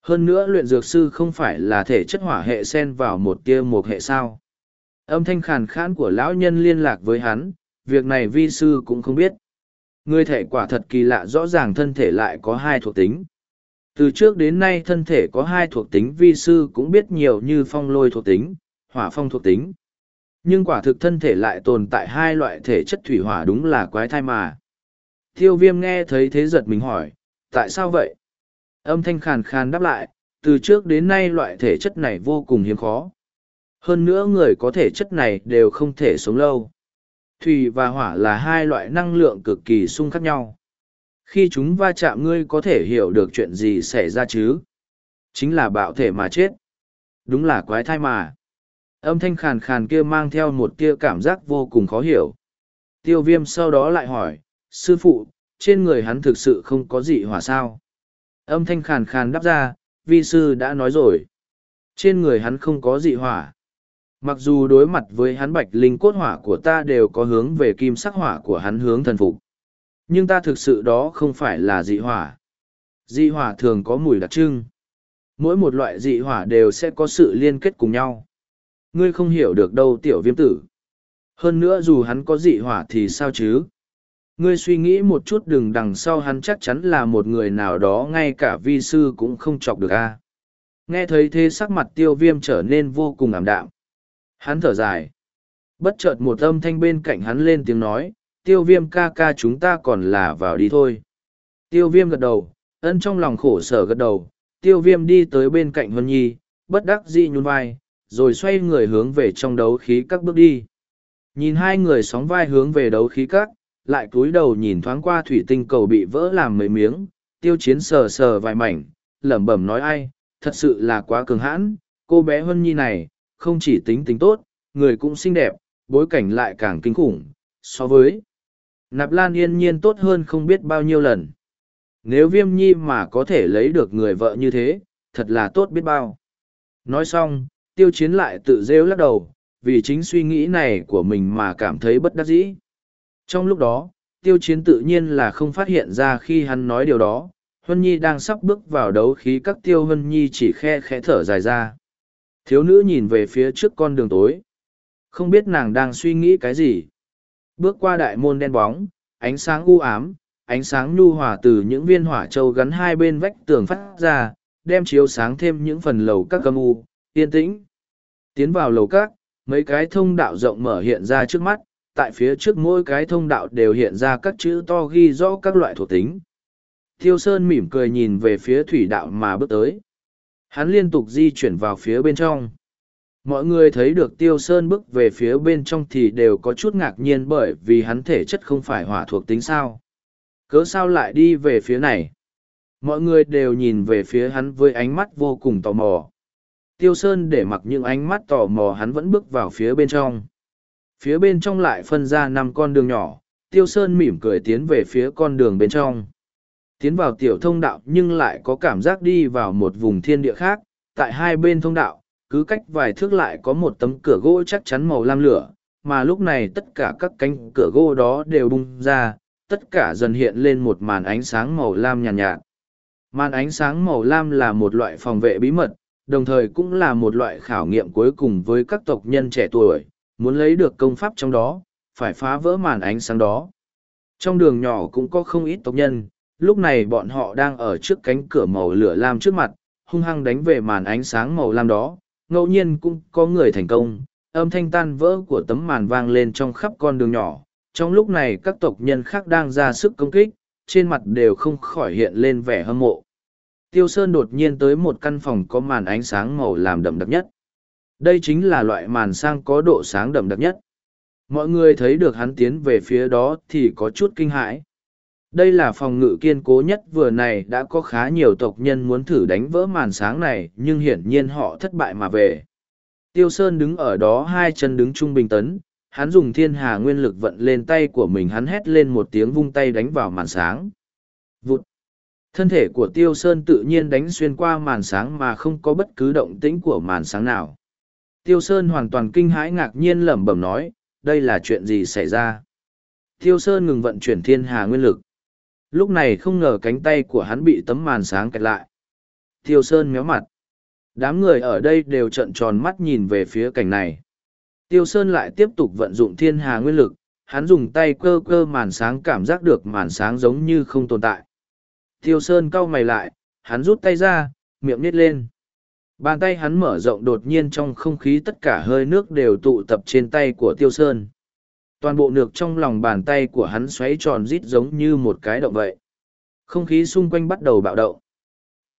Hơn nữa luyện dược sư không phải là thể chất hỏa hệ xen vào một tia một hệ sao. Âm thanh khàn khán của lão nhân liên lạc với hắn, việc này vi sư cũng không biết. Người thể quả thật kỳ lạ rõ ràng thân thể lại có hai thuộc tính. Từ trước đến nay thân thể có hai thuộc tính vi sư cũng biết nhiều như phong lôi thuộc tính, hỏa phong thuộc tính. Nhưng quả thực thân thể lại tồn tại hai loại thể chất thủy hỏa đúng là quái thai mà. Tiêu viêm nghe thấy thế giật mình hỏi, tại sao vậy? Âm thanh khàn khàn đáp lại, từ trước đến nay loại thể chất này vô cùng hiếm khó. Hơn nữa người có thể chất này đều không thể sống lâu. Thủy và hỏa là hai loại năng lượng cực kỳ xung khắc nhau. Khi chúng va chạm ngươi có thể hiểu được chuyện gì xảy ra chứ? Chính là bạo thể mà chết. Đúng là quái thai mà. Âm thanh khàn khàn kia mang theo một tia cảm giác vô cùng khó hiểu. Tiêu viêm sau đó lại hỏi, sư phụ, trên người hắn thực sự không có dị hỏa sao? Âm thanh khàn khàn đáp ra, vi sư đã nói rồi. Trên người hắn không có dị hỏa. Mặc dù đối mặt với hắn bạch linh cốt hỏa của ta đều có hướng về kim sắc hỏa của hắn hướng thần phục. Nhưng ta thực sự đó không phải là dị hỏa. Dị hỏa thường có mùi đặc trưng. Mỗi một loại dị hỏa đều sẽ có sự liên kết cùng nhau. Ngươi không hiểu được đâu tiểu viêm tử. Hơn nữa dù hắn có dị hỏa thì sao chứ? Ngươi suy nghĩ một chút đừng đằng sau hắn chắc chắn là một người nào đó ngay cả vi sư cũng không chọc được a. Nghe thấy thế sắc mặt tiêu viêm trở nên vô cùng ảm đạm. Hắn thở dài. Bất chợt một âm thanh bên cạnh hắn lên tiếng nói, tiêu viêm ca ca chúng ta còn là vào đi thôi. Tiêu viêm gật đầu, ân trong lòng khổ sở gật đầu, tiêu viêm đi tới bên cạnh Vân Nhi, bất đắc dĩ nhún vai, rồi xoay người hướng về trong đấu khí các bước đi. Nhìn hai người sóng vai hướng về đấu khí các, lại cúi đầu nhìn thoáng qua thủy tinh cầu bị vỡ làm mấy miếng, tiêu chiến sờ sờ vài mảnh, lẩm bẩm nói ai, thật sự là quá cường hãn, cô bé Huân Nhi này, không chỉ tính tính tốt, người cũng xinh đẹp, bối cảnh lại càng kinh khủng, so với Nạp Lan yên nhiên tốt hơn không biết bao nhiêu lần. Nếu viêm nhi mà có thể lấy được người vợ như thế, thật là tốt biết bao. Nói xong, tiêu chiến lại tự rêu lắc đầu, vì chính suy nghĩ này của mình mà cảm thấy bất đắc dĩ. Trong lúc đó, tiêu chiến tự nhiên là không phát hiện ra khi hắn nói điều đó, Huân Nhi đang sắp bước vào đấu khí các tiêu Huân Nhi chỉ khe khẽ thở dài ra. Thiếu nữ nhìn về phía trước con đường tối. Không biết nàng đang suy nghĩ cái gì. Bước qua đại môn đen bóng, ánh sáng u ám, ánh sáng nhu hòa từ những viên hỏa châu gắn hai bên vách tường phát ra, đem chiếu sáng thêm những phần lầu các âm u, yên tĩnh. Tiến vào lầu các, mấy cái thông đạo rộng mở hiện ra trước mắt, tại phía trước mỗi cái thông đạo đều hiện ra các chữ to ghi rõ các loại thuộc tính. Thiêu Sơn mỉm cười nhìn về phía thủy đạo mà bước tới. Hắn liên tục di chuyển vào phía bên trong. Mọi người thấy được Tiêu Sơn bước về phía bên trong thì đều có chút ngạc nhiên bởi vì hắn thể chất không phải hỏa thuộc tính sao. Cớ sao lại đi về phía này? Mọi người đều nhìn về phía hắn với ánh mắt vô cùng tò mò. Tiêu Sơn để mặc những ánh mắt tò mò hắn vẫn bước vào phía bên trong. Phía bên trong lại phân ra năm con đường nhỏ, Tiêu Sơn mỉm cười tiến về phía con đường bên trong. Tiến vào tiểu thông đạo nhưng lại có cảm giác đi vào một vùng thiên địa khác, tại hai bên thông đạo, cứ cách vài thước lại có một tấm cửa gỗ chắc chắn màu lam lửa, mà lúc này tất cả các cánh cửa gỗ đó đều bung ra, tất cả dần hiện lên một màn ánh sáng màu lam nhàn nhạt, nhạt. Màn ánh sáng màu lam là một loại phòng vệ bí mật, đồng thời cũng là một loại khảo nghiệm cuối cùng với các tộc nhân trẻ tuổi, muốn lấy được công pháp trong đó, phải phá vỡ màn ánh sáng đó. Trong đường nhỏ cũng có không ít tộc nhân, lúc này bọn họ đang ở trước cánh cửa màu lửa lam trước mặt, hung hăng đánh về màn ánh sáng màu lam đó, ngẫu nhiên cũng có người thành công, âm thanh tan vỡ của tấm màn vang lên trong khắp con đường nhỏ. Trong lúc này các tộc nhân khác đang ra sức công kích, trên mặt đều không khỏi hiện lên vẻ hâm mộ. Tiêu Sơn đột nhiên tới một căn phòng có màn ánh sáng màu làm đậm đặc nhất. Đây chính là loại màn sang có độ sáng đậm đặc nhất. Mọi người thấy được hắn tiến về phía đó thì có chút kinh hãi. Đây là phòng ngự kiên cố nhất vừa này đã có khá nhiều tộc nhân muốn thử đánh vỡ màn sáng này nhưng hiển nhiên họ thất bại mà về. Tiêu Sơn đứng ở đó hai chân đứng trung bình tấn, hắn dùng thiên hà nguyên lực vận lên tay của mình hắn hét lên một tiếng vung tay đánh vào màn sáng. Vụt! Thân thể của Tiêu Sơn tự nhiên đánh xuyên qua màn sáng mà không có bất cứ động tĩnh của màn sáng nào. Tiêu Sơn hoàn toàn kinh hãi ngạc nhiên lẩm bẩm nói, đây là chuyện gì xảy ra? Tiêu Sơn ngừng vận chuyển thiên hà nguyên lực. Lúc này không ngờ cánh tay của hắn bị tấm màn sáng kẹt lại. Tiêu Sơn méo mặt. Đám người ở đây đều trợn tròn mắt nhìn về phía cảnh này. Tiêu Sơn lại tiếp tục vận dụng thiên hà nguyên lực, hắn dùng tay cơ cơ màn sáng cảm giác được màn sáng giống như không tồn tại. Tiêu Sơn cau mày lại, hắn rút tay ra, miệng nít lên. Bàn tay hắn mở rộng đột nhiên trong không khí tất cả hơi nước đều tụ tập trên tay của Tiêu Sơn toàn bộ nược trong lòng bàn tay của hắn xoáy tròn rít giống như một cái động vậy. Không khí xung quanh bắt đầu bạo động.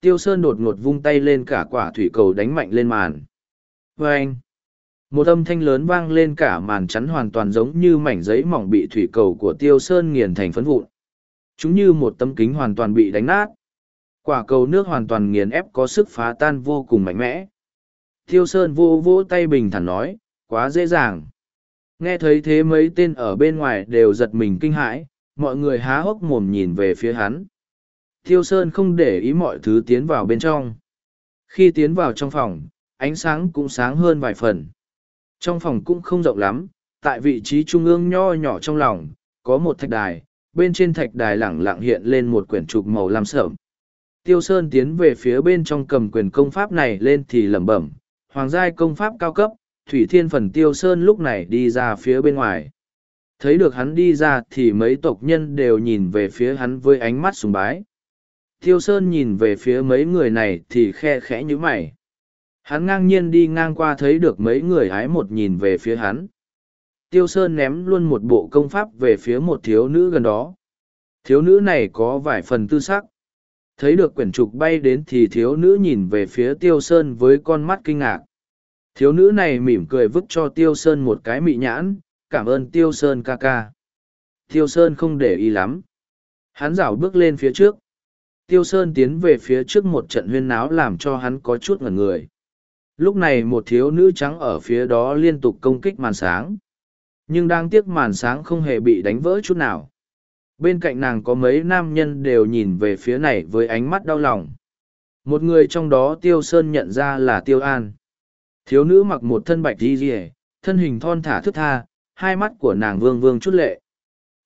Tiêu sơn đột ngột vung tay lên cả quả thủy cầu đánh mạnh lên màn. Vê anh một âm thanh lớn vang lên cả màn chắn hoàn toàn giống như mảnh giấy mỏng bị thủy cầu của tiêu sơn nghiền thành phấn vụn. Chúng như một tấm kính hoàn toàn bị đánh nát. Quả cầu nước hoàn toàn nghiền ép có sức phá tan vô cùng mạnh mẽ. Tiêu sơn vô vỗ tay bình thản nói, quá dễ dàng nghe thấy thế mấy tên ở bên ngoài đều giật mình kinh hãi, mọi người há hốc mồm nhìn về phía hắn. Tiêu sơn không để ý mọi thứ tiến vào bên trong. Khi tiến vào trong phòng, ánh sáng cũng sáng hơn vài phần. Trong phòng cũng không rộng lắm, tại vị trí trung ương nho nhỏ trong lòng, có một thạch đài, bên trên thạch đài lẳng lặng hiện lên một quyển trục màu lam sợm tiêu sơn tiến về phía bên trong cầm quyền công pháp này lên thì lẩm bẩm, hoàng giai công pháp cao cấp thủy thiên phần tiêu sơn lúc này đi ra phía bên ngoài. Thấy được hắn đi ra thì mấy tộc nhân đều nhìn về phía hắn với ánh mắt sùng bái. Tiêu sơn nhìn về phía mấy người này thì khe khẽ nhíu mày. Hắn ngang nhiên đi ngang qua thấy được mấy người hái một nhìn về phía hắn. Tiêu sơn ném luôn một bộ công pháp về phía một thiếu nữ gần đó. Thiếu nữ này có vài phần tư sắc. Thấy được quyển trục bay đến thì thiếu nữ nhìn về phía tiêu sơn với con mắt kinh ngạc thiếu nữ này mỉm cười vứt cho tiêu sơn một cái mị nhãn, cảm ơn tiêu sơn ca ca. Tiêu sơn không để ý lắm. Hắn rảo bước lên phía trước. Tiêu sơn tiến về phía trước một trận huyên náo làm cho hắn có chút ngẩn người. Lúc này một thiếu nữ trắng ở phía đó liên tục công kích màn sáng. Nhưng đang tiếc màn sáng không hề bị đánh vỡ chút nào. Bên cạnh nàng có mấy nam nhân đều nhìn về phía này với ánh mắt đau lòng. Một người trong đó tiêu sơn nhận ra là tiêu an thiếu nữ mặc một thân bạch di rỉa thân hình thon thả thức tha, hai mắt của nàng vương vương chút lệ.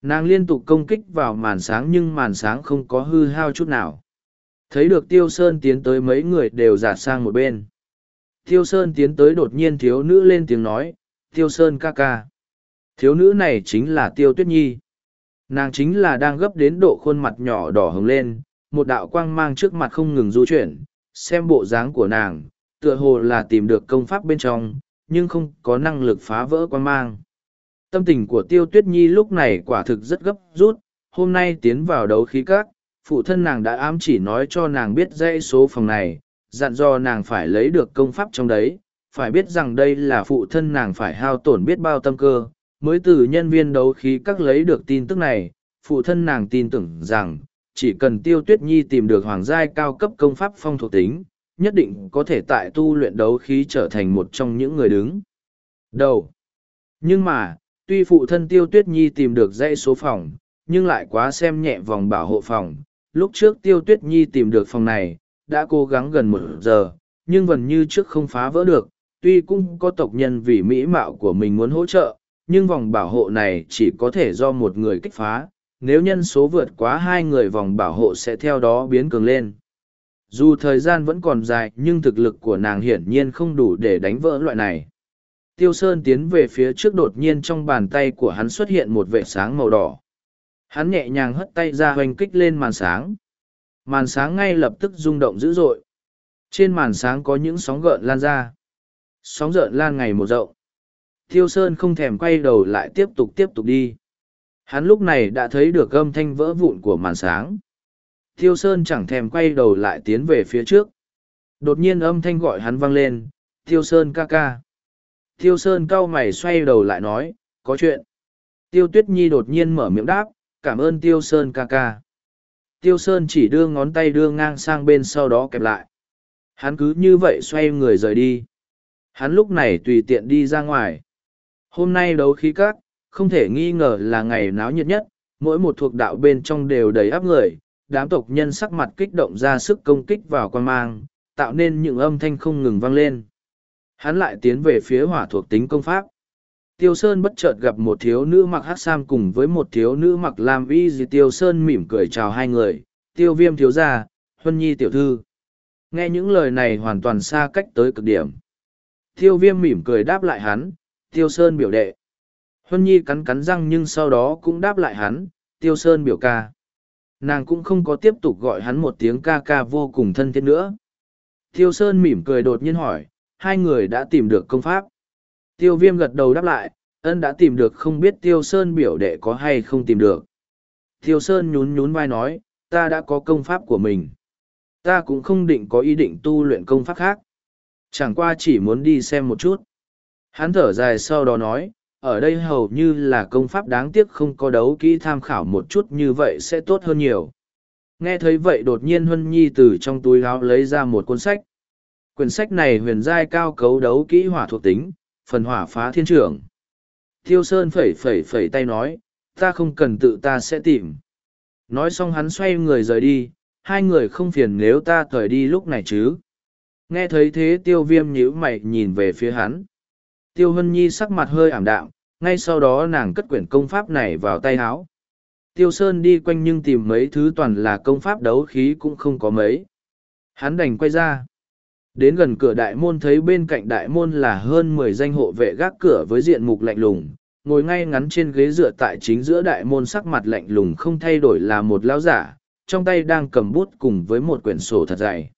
Nàng liên tục công kích vào màn sáng nhưng màn sáng không có hư hao chút nào. Thấy được tiêu sơn tiến tới mấy người đều giạt sang một bên. Tiêu sơn tiến tới đột nhiên thiếu nữ lên tiếng nói, tiêu sơn ca ca. Thiếu nữ này chính là tiêu tuyết nhi. Nàng chính là đang gấp đến độ khuôn mặt nhỏ đỏ hồng lên, một đạo quang mang trước mặt không ngừng du chuyển, xem bộ dáng của nàng tựa hồ là tìm được công pháp bên trong, nhưng không có năng lực phá vỡ quan mang. Tâm tình của tiêu tuyết nhi lúc này quả thực rất gấp rút, hôm nay tiến vào đấu khí các, phụ thân nàng đã ám chỉ nói cho nàng biết dãy số phòng này, dặn dò nàng phải lấy được công pháp trong đấy, phải biết rằng đây là phụ thân nàng phải hao tổn biết bao tâm cơ, mới từ nhân viên đấu khí các lấy được tin tức này, phụ thân nàng tin tưởng rằng, chỉ cần tiêu tuyết nhi tìm được hoàng giai cao cấp công pháp phong thuộc tính nhất định có thể tại tu luyện đấu khí trở thành một trong những người đứng đầu. Nhưng mà, tuy phụ thân tiêu tuyết nhi tìm được dãy số phòng, nhưng lại quá xem nhẹ vòng bảo hộ phòng. Lúc trước tiêu tuyết nhi tìm được phòng này, đã cố gắng gần một giờ, nhưng vẫn như trước không phá vỡ được. Tuy cũng có tộc nhân vì mỹ mạo của mình muốn hỗ trợ, nhưng vòng bảo hộ này chỉ có thể do một người kích phá. Nếu nhân số vượt quá hai người, vòng bảo hộ sẽ theo đó biến cường lên dù thời gian vẫn còn dài, nhưng thực lực của nàng hiển nhiên không đủ để đánh vỡ loại này. Tiêu sơn tiến về phía trước đột nhiên trong bàn tay của hắn xuất hiện một vệ sáng màu đỏ. Hắn nhẹ nhàng hất tay ra hoành kích lên màn sáng. Màn sáng ngay lập tức rung động dữ dội. Trên màn sáng có những sóng gợn lan ra. Sóng gợn lan ngày một rộng. Tiêu Sơn không thèm quay đầu lại tiếp tục tiếp tục đi. Hắn lúc này đã thấy được âm thanh vỡ vụn của màn sáng. Tiêu Sơn chẳng thèm quay đầu lại tiến về phía trước. Đột nhiên âm thanh gọi hắn vang lên, Tiêu Sơn ca ca. Tiêu Sơn cau mày xoay đầu lại nói, có chuyện. Tiêu Tuyết Nhi đột nhiên mở miệng đáp, cảm ơn Tiêu Sơn ca ca. Tiêu Sơn chỉ đưa ngón tay đưa ngang sang bên sau đó kẹp lại. Hắn cứ như vậy xoay người rời đi. Hắn lúc này tùy tiện đi ra ngoài. Hôm nay đấu khí các, không thể nghi ngờ là ngày náo nhiệt nhất, mỗi một thuộc đạo bên trong đều đầy áp người, đám tộc nhân sắc mặt kích động ra sức công kích vào quan mang, tạo nên những âm thanh không ngừng vang lên. Hắn lại tiến về phía hỏa thuộc tính công pháp. Tiêu Sơn bất chợt gặp một thiếu nữ mặc hát sam cùng với một thiếu nữ mặc lam y gì Tiêu Sơn mỉm cười chào hai người, Tiêu Viêm thiếu gia, Huân Nhi tiểu thư. Nghe những lời này hoàn toàn xa cách tới cực điểm. Tiêu Viêm mỉm cười đáp lại hắn, Tiêu Sơn biểu đệ. Huân Nhi cắn cắn răng nhưng sau đó cũng đáp lại hắn, Tiêu Sơn biểu ca. Nàng cũng không có tiếp tục gọi hắn một tiếng ca ca vô cùng thân thiết nữa. Tiêu Sơn mỉm cười đột nhiên hỏi, hai người đã tìm được công pháp. Tiêu Viêm gật đầu đáp lại, ân đã tìm được không biết Tiêu Sơn biểu đệ có hay không tìm được. Tiêu Sơn nhún nhún vai nói, ta đã có công pháp của mình. Ta cũng không định có ý định tu luyện công pháp khác. Chẳng qua chỉ muốn đi xem một chút Hắn thở dài sau đó nói, ở đây hầu như là công pháp đáng tiếc không có đấu kỹ tham khảo một chút như vậy sẽ tốt hơn nhiều. Nghe thấy vậy đột nhiên Huân Nhi từ trong túi gáo lấy ra một cuốn sách. Quyển sách này huyền giai cao cấu đấu kỹ hỏa thuộc tính, phần hỏa phá thiên trưởng. Tiêu Sơn phẩy phẩy phẩy tay nói, ta không cần tự ta sẽ tìm. Nói xong hắn xoay người rời đi, hai người không phiền nếu ta thời đi lúc này chứ. Nghe thấy thế tiêu viêm nhíu mày nhìn về phía hắn. Tiêu Hân Nhi sắc mặt hơi ảm đạm, ngay sau đó nàng cất quyển công pháp này vào tay áo. Tiêu Sơn đi quanh nhưng tìm mấy thứ toàn là công pháp đấu khí cũng không có mấy. Hắn đành quay ra. Đến gần cửa đại môn thấy bên cạnh đại môn là hơn mười danh hộ vệ gác cửa với diện mục lạnh lùng, ngồi ngay ngắn trên ghế dựa tại chính giữa đại môn sắc mặt lạnh lùng không thay đổi là một lão giả, trong tay đang cầm bút cùng với một quyển sổ thật dày.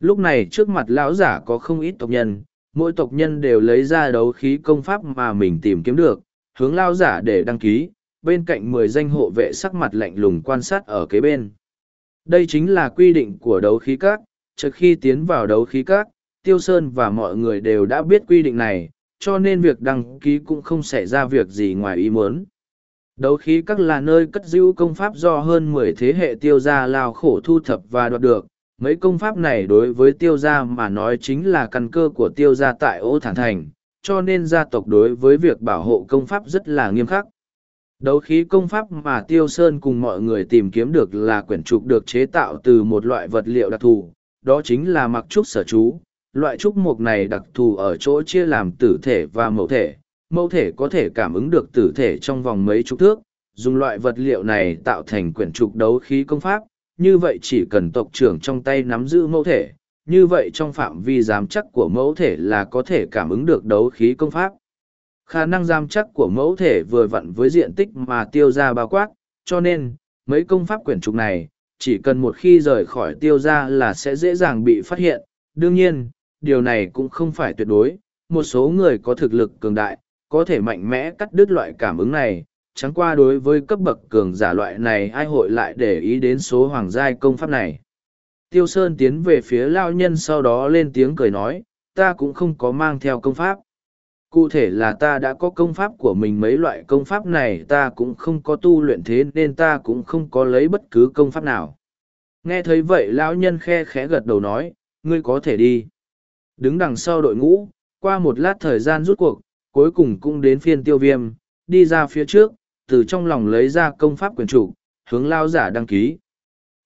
Lúc này trước mặt lão giả có không ít tộc nhân, mỗi tộc nhân đều lấy ra đấu khí công pháp mà mình tìm kiếm được, hướng lao giả để đăng ký, bên cạnh mười danh hộ vệ sắc mặt lạnh lùng quan sát ở kế bên. Đây chính là quy định của đấu khí các, trước khi tiến vào đấu khí các, Tiêu Sơn và mọi người đều đã biết quy định này, cho nên việc đăng ký cũng không xảy ra việc gì ngoài ý muốn. Đấu khí các là nơi cất giữ công pháp do hơn mười thế hệ tiêu gia lao khổ thu thập và đoạt được. Mấy công pháp này đối với tiêu gia mà nói chính là căn cơ của tiêu gia tại ô thản thành, cho nên gia tộc đối với việc bảo hộ công pháp rất là nghiêm khắc. Đấu khí công pháp mà Tiêu Sơn cùng mọi người tìm kiếm được là quyển trục được chế tạo từ một loại vật liệu đặc thù, đó chính là mặc trúc sở chú. Loại trúc mục này đặc thù ở chỗ chia làm tử thể và mẫu thể. Mẫu thể có thể cảm ứng được tử thể trong vòng mấy chục thước, dùng loại vật liệu này tạo thành quyển trục đấu khí công pháp, như vậy chỉ cần tộc trưởng trong tay nắm giữ mẫu thể, như vậy trong phạm vi giám chắc của mẫu thể là có thể cảm ứng được đấu khí công pháp. Khả năng giam chắc của mẫu thể vừa vặn với diện tích mà tiêu ra bao quát cho nên mấy công pháp quyển trục này chỉ cần một khi rời khỏi tiêu ra là sẽ dễ dàng bị phát hiện. Đương nhiên điều này cũng không phải tuyệt đối một số người có thực lực cường đại có thể mạnh mẽ cắt đứt loại cảm ứng này chẳng qua đối với cấp bậc cường giả loại này ai hội lại để ý đến số hoàng giai công pháp này tiêu sơn tiến về phía lao nhân sau đó lên tiếng cười nói ta cũng không có mang theo công pháp Cụ thể là ta đã có công pháp của mình mấy loại công pháp này ta cũng không có tu luyện thế nên ta cũng không có lấy bất cứ công pháp nào. Nghe thấy vậy lão nhân khe khẽ gật đầu nói, ngươi có thể đi. Đứng đằng sau đội ngũ, qua một lát thời gian rút cuộc, cuối cùng cũng đến phiên tiêu viêm, đi ra phía trước, từ trong lòng lấy ra công pháp quyền chủ, hướng lao giả đăng ký.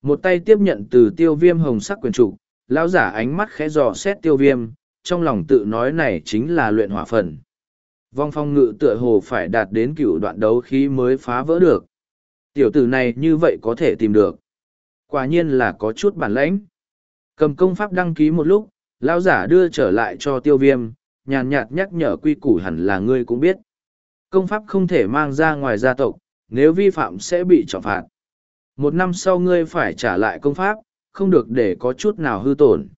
Một tay tiếp nhận từ tiêu viêm hồng sắc quyền chủ, lao giả ánh mắt khẽ dò xét tiêu viêm, trong lòng tự nói này chính là luyện hỏa phần. Vong phong ngự tựa hồ phải đạt đến cựu đoạn đấu khí mới phá vỡ được. Tiểu tử này như vậy có thể tìm được. Quả nhiên là có chút bản lãnh. Cầm công pháp đăng ký một lúc, lão giả đưa trở lại cho tiêu viêm, nhàn nhạt nhắc nhở quy củ hẳn là ngươi cũng biết. Công pháp không thể mang ra ngoài gia tộc, nếu vi phạm sẽ bị trọng phạt. Một năm sau ngươi phải trả lại công pháp, không được để có chút nào hư tổn.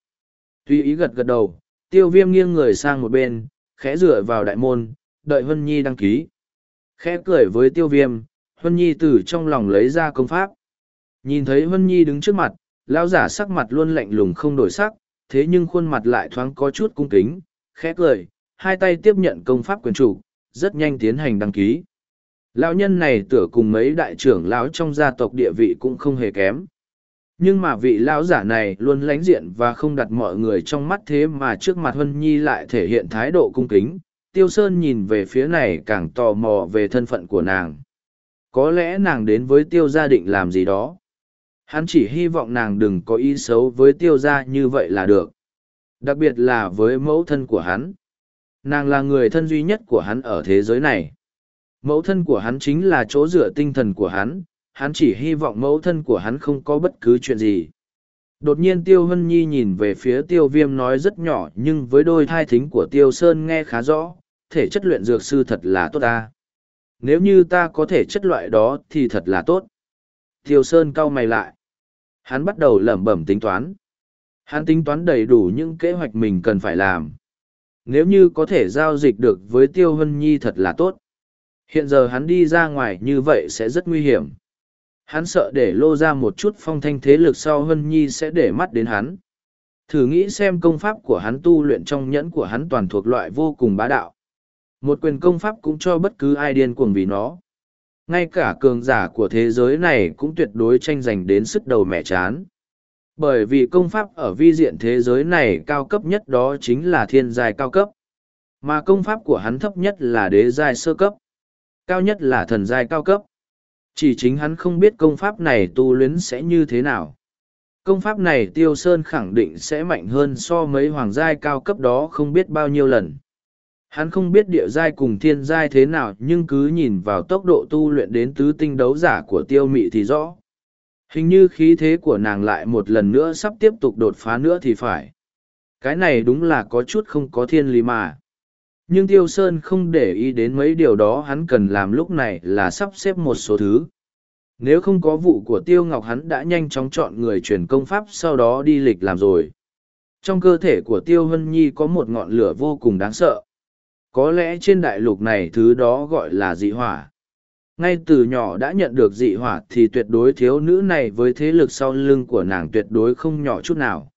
Tuy ý gật gật đầu, tiêu viêm nghiêng người sang một bên, khẽ dựa vào đại môn, đợi Huân Nhi đăng ký. Khẽ cười với tiêu viêm, Huân Nhi từ trong lòng lấy ra công pháp. Nhìn thấy Huân Nhi đứng trước mặt, lão giả sắc mặt luôn lạnh lùng không đổi sắc, thế nhưng khuôn mặt lại thoáng có chút cung kính, khẽ cười, hai tay tiếp nhận công pháp quyền chủ, rất nhanh tiến hành đăng ký. Lão nhân này tựa cùng mấy đại trưởng lão trong gia tộc địa vị cũng không hề kém. Nhưng mà vị lão giả này luôn lánh diện và không đặt mọi người trong mắt thế mà trước mặt huân nhi lại thể hiện thái độ cung kính. Tiêu sơn nhìn về phía này càng tò mò về thân phận của nàng. Có lẽ nàng đến với tiêu gia định làm gì đó. Hắn chỉ hy vọng nàng đừng có ý xấu với tiêu gia như vậy là được. Đặc biệt là với mẫu thân của hắn nàng là người thân duy nhất của hắn ở thế giới này mẫu thân của hắn chính là chỗ dựa tinh thần của hắn hắn chỉ hy vọng mẫu thân của hắn không có bất cứ chuyện gì. Đột nhiên Tiêu Hân Nhi nhìn về phía Tiêu Viêm nói rất nhỏ nhưng với đôi thai thính của Tiêu Sơn nghe khá rõ, thể chất luyện dược sư thật là tốt ta. Nếu như ta có thể chất loại đó thì thật là tốt. Tiêu Sơn cau mày lại. Hắn bắt đầu lẩm bẩm tính toán. Hắn tính toán đầy đủ những kế hoạch mình cần phải làm. Nếu như có thể giao dịch được với Tiêu Hân Nhi thật là tốt. Hiện giờ hắn đi ra ngoài như vậy sẽ rất nguy hiểm. Hắn sợ để lô ra một chút phong thanh thế lực sau hân nhi sẽ để mắt đến hắn. Thử nghĩ xem công pháp của hắn tu luyện trong nhẫn của hắn toàn thuộc loại vô cùng bá đạo. Một quyền công pháp cũng cho bất cứ ai điên cuồng vì nó. Ngay cả cường giả của thế giới này cũng tuyệt đối tranh giành đến sức đầu mẹ chán bởi vì công pháp ở vi diện thế giới này cao cấp nhất đó chính là thiên giai cao cấp. Mà công pháp của hắn thấp nhất là đế giai sơ cấp. Cao nhất là thần giai cao cấp. Chỉ chính hắn không biết công pháp này tu luyến sẽ như thế nào. Công pháp này tiêu sơn khẳng định sẽ mạnh hơn so mấy hoàng giai cao cấp đó không biết bao nhiêu lần. Hắn không biết địa giai cùng thiên giai thế nào nhưng cứ nhìn vào tốc độ tu luyện đến tứ tinh đấu giả của tiêu mị thì rõ hình như khí thế của nàng lại một lần nữa sắp tiếp tục đột phá nữa thì phải. Cái này đúng là có chút không có thiên lý mà. Nhưng tiêu sơn không để ý đến mấy điều đó, hắn cần làm lúc này là sắp xếp một số thứ. Nếu không có vụ của tiêu ngọc hắn đã nhanh chóng chọn người truyền công pháp, sau đó đi lịch làm rồi. Trong cơ thể của tiêu hân nhi có một ngọn lửa vô cùng đáng sợ. Có lẽ trên đại lục này thứ đó gọi là dị hỏa ngay từ nhỏ đã nhận được dị hỏa thì tuyệt đối thiếu nữ này với thế lực sau lưng của nàng tuyệt đối không nhỏ chút nào.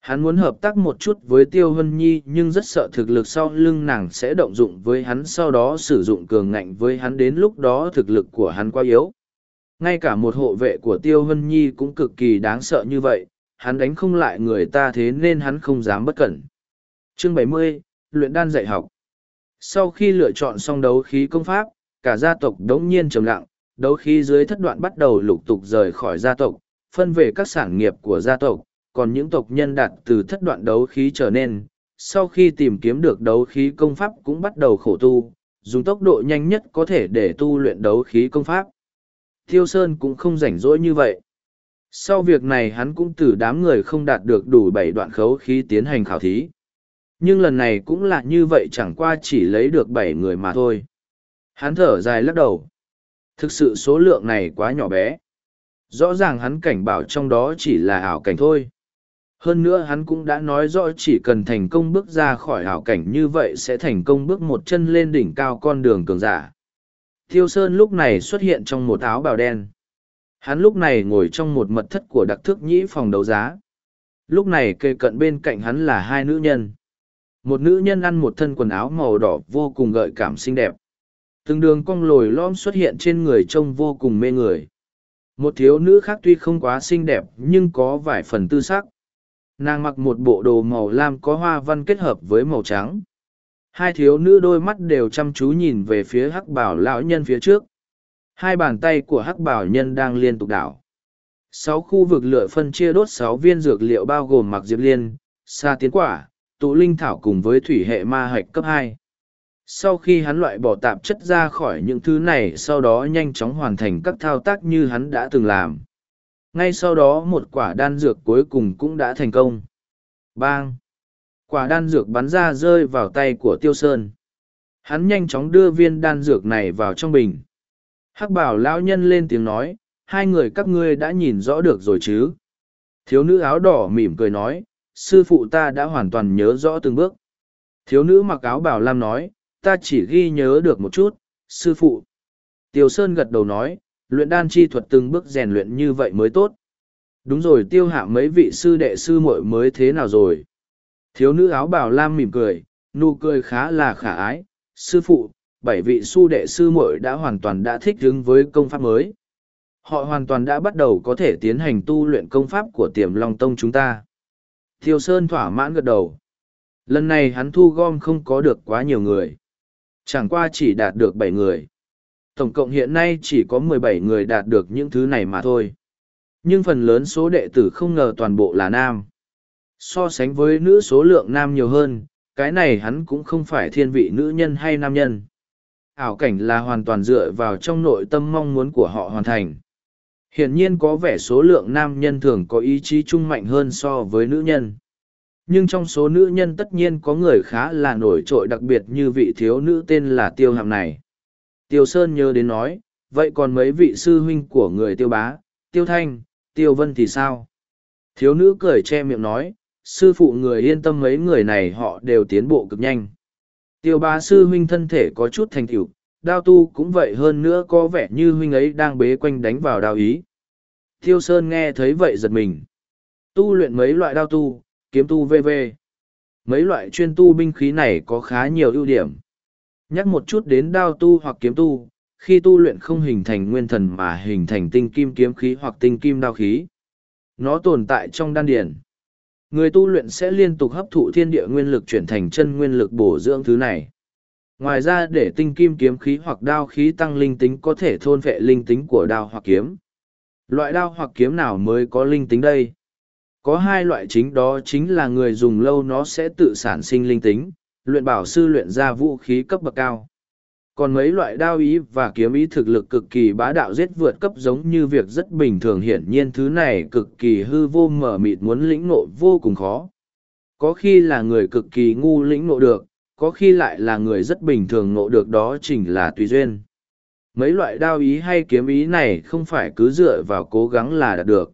Hắn muốn hợp tác một chút với tiêu hân nhi nhưng rất sợ thực lực sau lưng nàng sẽ động dụng với hắn sau đó sử dụng cường ngạnh với hắn đến lúc đó thực lực của hắn quá yếu. Ngay cả một hộ vệ của tiêu hân nhi cũng cực kỳ đáng sợ như vậy hắn đánh không lại người ta thế nên hắn không dám bất cẩn. Chương 70, luyện đan dạy học. Sau khi lựa chọn xong đấu khí công pháp cả gia tộc đống nhiên trầm lặng, đấu khí dưới thất đoạn bắt đầu lục tục rời khỏi gia tộc, phân về các sản nghiệp của gia tộc, còn những tộc nhân đạt từ thất đoạn đấu khí trở nên, sau khi tìm kiếm được đấu khí công pháp cũng bắt đầu khổ tu, dùng tốc độ nhanh nhất có thể để tu luyện đấu khí công pháp Thiêu Sơn cũng không rảnh rỗi như vậy. Sau việc này hắn cũng từ đám người không đạt được đủ bảy đoạn khấu khí tiến hành khảo thí. Nhưng lần này cũng là như vậy chẳng qua chỉ lấy được bảy người mà thôi. Hắn thở dài lắc đầu. Thực sự số lượng này quá nhỏ bé. Rõ ràng hắn cảnh bảo trong đó chỉ là ảo cảnh thôi. Hơn nữa hắn cũng đã nói rõ chỉ cần thành công bước ra khỏi ảo cảnh như vậy sẽ thành công bước một chân lên đỉnh cao con đường cường giả. Thiêu Sơn lúc này xuất hiện trong một áo bào đen. Hắn lúc này ngồi trong một mật thất của đặc thức nhĩ phòng đấu giá. Lúc này kề cận bên cạnh hắn là hai nữ nhân. Một nữ nhân ăn một thân quần áo màu đỏ vô cùng gợi cảm xinh đẹp. Từng đường cong lồi lõm xuất hiện trên người trông vô cùng mê người. Một thiếu nữ khác tuy không quá xinh đẹp nhưng có vài phần tư sắc. Nàng mặc một bộ đồ màu lam có hoa văn kết hợp với màu trắng hai thiếu nữ đôi mắt đều chăm chú nhìn về phía hắc bảo lão nhân phía trước hai bàn tay của hắc bảo nhân đang liên tục đảo sáu khu vực lựa phân chia đốt sáu viên dược liệu bao gồm mặc diệp liên, sa tiến quả, tụ linh thảo cùng với thủy hệ ma hạch cấp hai sau khi hắn loại bỏ tạp chất ra khỏi những thứ này, sau đó nhanh chóng hoàn thành các thao tác như hắn đã từng làm. Ngay sau đó một quả đan dược cuối cùng cũng đã thành công. Bang! Quả đan dược bắn ra rơi vào tay của tiêu sơn. Hắn nhanh chóng đưa viên đan dược này vào trong bình. Hắc bảo lão nhân lên tiếng nói, hai người các ngươi đã nhìn rõ được rồi chứ? Thiếu nữ áo đỏ mỉm cười nói, sư phụ ta đã hoàn toàn nhớ rõ từng bước. Thiếu nữ mặc áo bảo lam nói ta chỉ ghi nhớ được một chút sư phụ tiêu sơn gật đầu nói luyện đan chi thuật từng bước rèn luyện như vậy mới tốt đúng rồi tiêu hạ mấy vị sư đệ sư muội mới thế nào rồi Thiếu nữ áo bào lam mỉm cười, nụ cười khá là khả ái. Sư phụ, bảy vị sư đệ sư muội đã hoàn toàn đã thích ứng với công pháp mới. Họ hoàn toàn đã bắt đầu có thể tiến hành tu luyện công pháp của tiềm long tông chúng ta. Tiêu Sơn thỏa mãn gật đầu. Lần này hắn thu gom không có được quá nhiều người. Chẳng qua chỉ đạt được bảy người. Tổng cộng hiện nay chỉ có mười bảy người đạt được những thứ này mà thôi. Nhưng phần lớn số đệ tử không ngờ toàn bộ là nam so sánh với nữ số lượng nam nhiều hơn, cái này hắn cũng không phải thiên vị nữ nhân hay nam nhân ảo cảnh là hoàn toàn dựa vào trong nội tâm mong muốn của họ hoàn thành hiển nhiên có vẻ số lượng nam nhân thường có ý chí trung mạnh hơn so với nữ nhân nhưng trong số nữ nhân tất nhiên có người khá là nổi trội đặc biệt như vị thiếu nữ tên là tiêu hàm này tiêu sơn nhớ đến nói vậy còn mấy vị sư huynh của người tiêu bá tiêu thanh tiêu vân thì sao thiếu nữ cười che miệng nói sư phụ người yên tâm mấy người này họ đều tiến bộ cực nhanh. Tiêu bá sư huynh thân thể có chút thành tựu, đao tu cũng vậy hơn nữa có vẻ như huynh ấy đang bế quanh đánh vào đao ý. Tiêu Sơn nghe thấy vậy giật mình. Tu luyện mấy loại đao tu, kiếm tu VV. Mấy loại chuyên tu binh khí này có khá nhiều ưu điểm. Nhắc một chút đến đao tu hoặc kiếm tu, khi tu luyện không hình thành nguyên thần mà hình thành tinh kim kiếm khí hoặc tinh kim đao khí. Nó tồn tại trong đan điển. Người tu luyện sẽ liên tục hấp thụ thiên địa nguyên lực chuyển thành chân nguyên lực bổ dưỡng thứ này. Ngoài ra để tinh kim kiếm khí hoặc đao khí tăng linh tính có thể thôn vệ linh tính của đao hoặc kiếm. Loại đao hoặc kiếm nào mới có linh tính đây? Có hai loại chính đó chính là người dùng lâu nó sẽ tự sản sinh linh tính, luyện bảo sư luyện ra vũ khí cấp bậc cao. Còn mấy loại đao ý và kiếm ý thực lực cực kỳ bá đạo giết vượt cấp giống như việc rất bình thường hiển nhiên thứ này cực kỳ hư vô mở mịt muốn lĩnh nộ vô cùng khó. Có khi là người cực kỳ ngu lĩnh nộ được, có khi lại là người rất bình thường nộ được đó chính là tùy duyên. Mấy loại đao ý hay kiếm ý này không phải cứ dựa vào cố gắng là đạt được.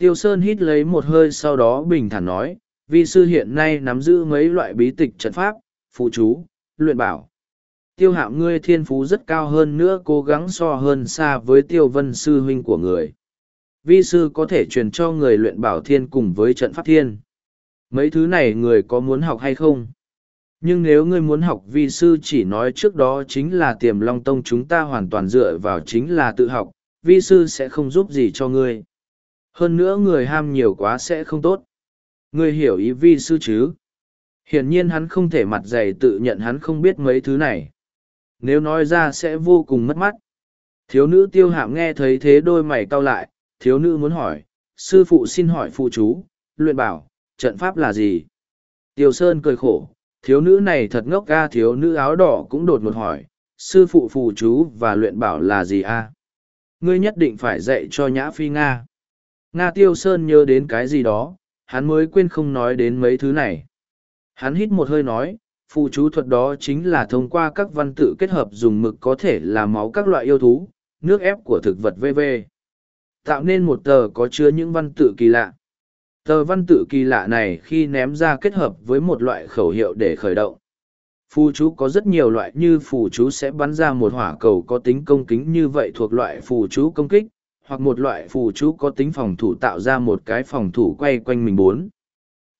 Tiêu Sơn hít lấy một hơi sau đó bình thản nói, vi sư hiện nay nắm giữ mấy loại bí tịch trận pháp, phụ chú, luyện bảo. Tiêu hạm ngươi thiên phú rất cao hơn nữa cố gắng so hơn xa với tiêu vân sư huynh của người. Vi sư có thể truyền cho người luyện bảo thiên cùng với trận pháp thiên. Mấy thứ này người có muốn học hay không? Nhưng nếu ngươi muốn học vi sư chỉ nói trước đó chính là tiềm long tông chúng ta hoàn toàn dựa vào chính là tự học, vi sư sẽ không giúp gì cho ngươi. Hơn nữa người ham nhiều quá sẽ không tốt. Ngươi hiểu ý vi sư chứ? Hiển nhiên hắn không thể mặt dày tự nhận hắn không biết mấy thứ này. Nếu nói ra sẽ vô cùng mất mắt. Thiếu nữ tiêu hạm nghe thấy thế đôi mày cau lại, thiếu nữ muốn hỏi, sư phụ xin hỏi phụ chú, luyện bảo, trận pháp là gì? Tiêu Sơn cười khổ, thiếu nữ này thật ngốc ga thiếu nữ áo đỏ cũng đột ngột hỏi, sư phụ phụ chú và luyện bảo là gì a? Ngươi nhất định phải dạy cho Nhã Phi Nga. Nga Tiêu Sơn nhớ đến cái gì đó, hắn mới quên không nói đến mấy thứ này. Hắn hít một hơi nói, phù chú thuật đó chính là thông qua các văn tự kết hợp dùng mực có thể là máu các loại yêu thú, nước ép của thực vật v.v. Tạo nên một tờ có chứa những văn tự kỳ lạ. Tờ văn tự kỳ lạ này khi ném ra kết hợp với một loại khẩu hiệu để khởi động. Phù chú có rất nhiều loại như phù chú sẽ bắn ra một hỏa cầu có tính công kính như vậy thuộc loại phù chú công kích, hoặc một loại phù chú có tính phòng thủ tạo ra một cái phòng thủ quay quanh mình bốn.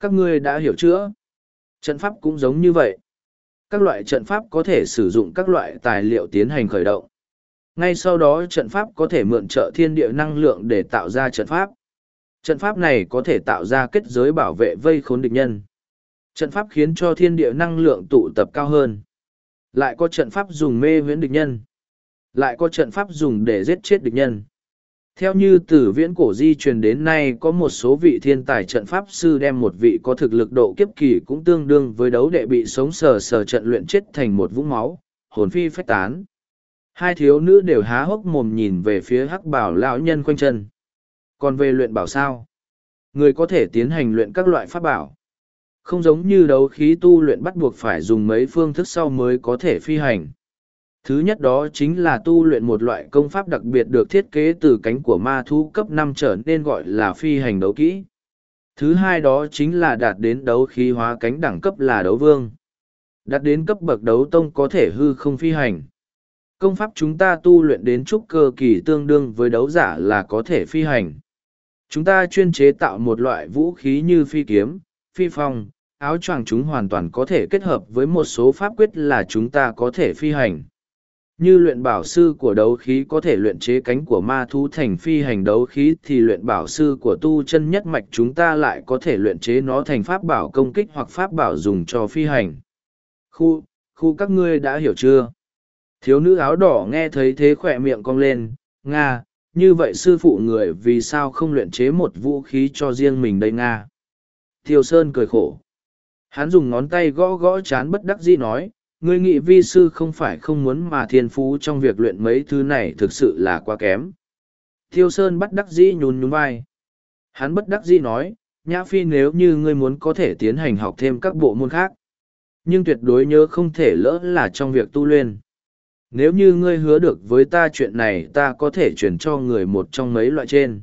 Các ngươi đã hiểu chưa? Trận pháp cũng giống như vậy. Các loại trận pháp có thể sử dụng các loại tài liệu tiến hành khởi động. Ngay sau đó trận pháp có thể mượn trợ thiên địa năng lượng để tạo ra trận pháp. Trận pháp này có thể tạo ra kết giới bảo vệ vây khốn địch nhân. Trận pháp khiến cho thiên địa năng lượng tụ tập cao hơn. Lại có trận pháp dùng mê huyễn địch nhân. Lại có trận pháp dùng để giết chết địch nhân. Theo như từ viễn cổ di truyền đến nay có một số vị thiên tài trận pháp sư đem một vị có thực lực độ kiếp kỳ cũng tương đương với đấu đệ bị sống sờ sờ trận luyện chết thành một vũng máu, hồn phi phách tán. Hai thiếu nữ đều há hốc mồm nhìn về phía hắc bảo lão nhân quanh chân. Còn về luyện bảo sao? Người có thể tiến hành luyện các loại pháp bảo. Không giống như đấu khí tu luyện bắt buộc phải dùng mấy phương thức sau mới có thể phi hành Thứ nhất đó chính là tu luyện một loại công pháp đặc biệt được thiết kế từ cánh của ma thú cấp năm trở nên gọi là phi hành đấu kỹ. Thứ hai đó chính là đạt đến đấu khí hóa cánh đẳng cấp là đấu vương. Đạt đến cấp bậc đấu tông có thể hư không phi hành. Công pháp chúng ta tu luyện đến trúc cơ kỳ tương đương với đấu giả là có thể phi hành. Chúng ta chuyên chế tạo một loại vũ khí như phi kiếm, phi phong, áo choàng chúng hoàn toàn có thể kết hợp với một số pháp quyết là chúng ta có thể phi hành như luyện bảo sư của đấu khí có thể luyện chế cánh của ma thú thành phi hành đấu khí thì luyện bảo sư của tu chân nhất mạch chúng ta lại có thể luyện chế nó thành pháp bảo công kích hoặc pháp bảo dùng cho phi hành. Khu, khu các ngươi đã hiểu chưa? Thiếu nữ áo đỏ nghe thấy thế khỏe miệng cong lên, Nga, như vậy sư phụ người vì sao không luyện chế một vũ khí cho riêng mình đây Nga? Thiều Sơn cười khổ. Hắn dùng ngón tay gõ gõ chán bất đắc dĩ nói, ngươi nghị vi sư không phải không muốn mà thiên phú trong việc luyện mấy thứ này thực sự là quá kém. Thiêu Sơn bắt đắc dĩ nhún nhún vai. Hắn bất đắc dĩ nói, Nhã Phi nếu như ngươi muốn có thể tiến hành học thêm các bộ môn khác. Nhưng tuyệt đối nhớ không thể lỡ là trong việc tu luyện. Nếu như ngươi hứa được với ta chuyện này ta có thể chuyển cho người một trong mấy loại trên.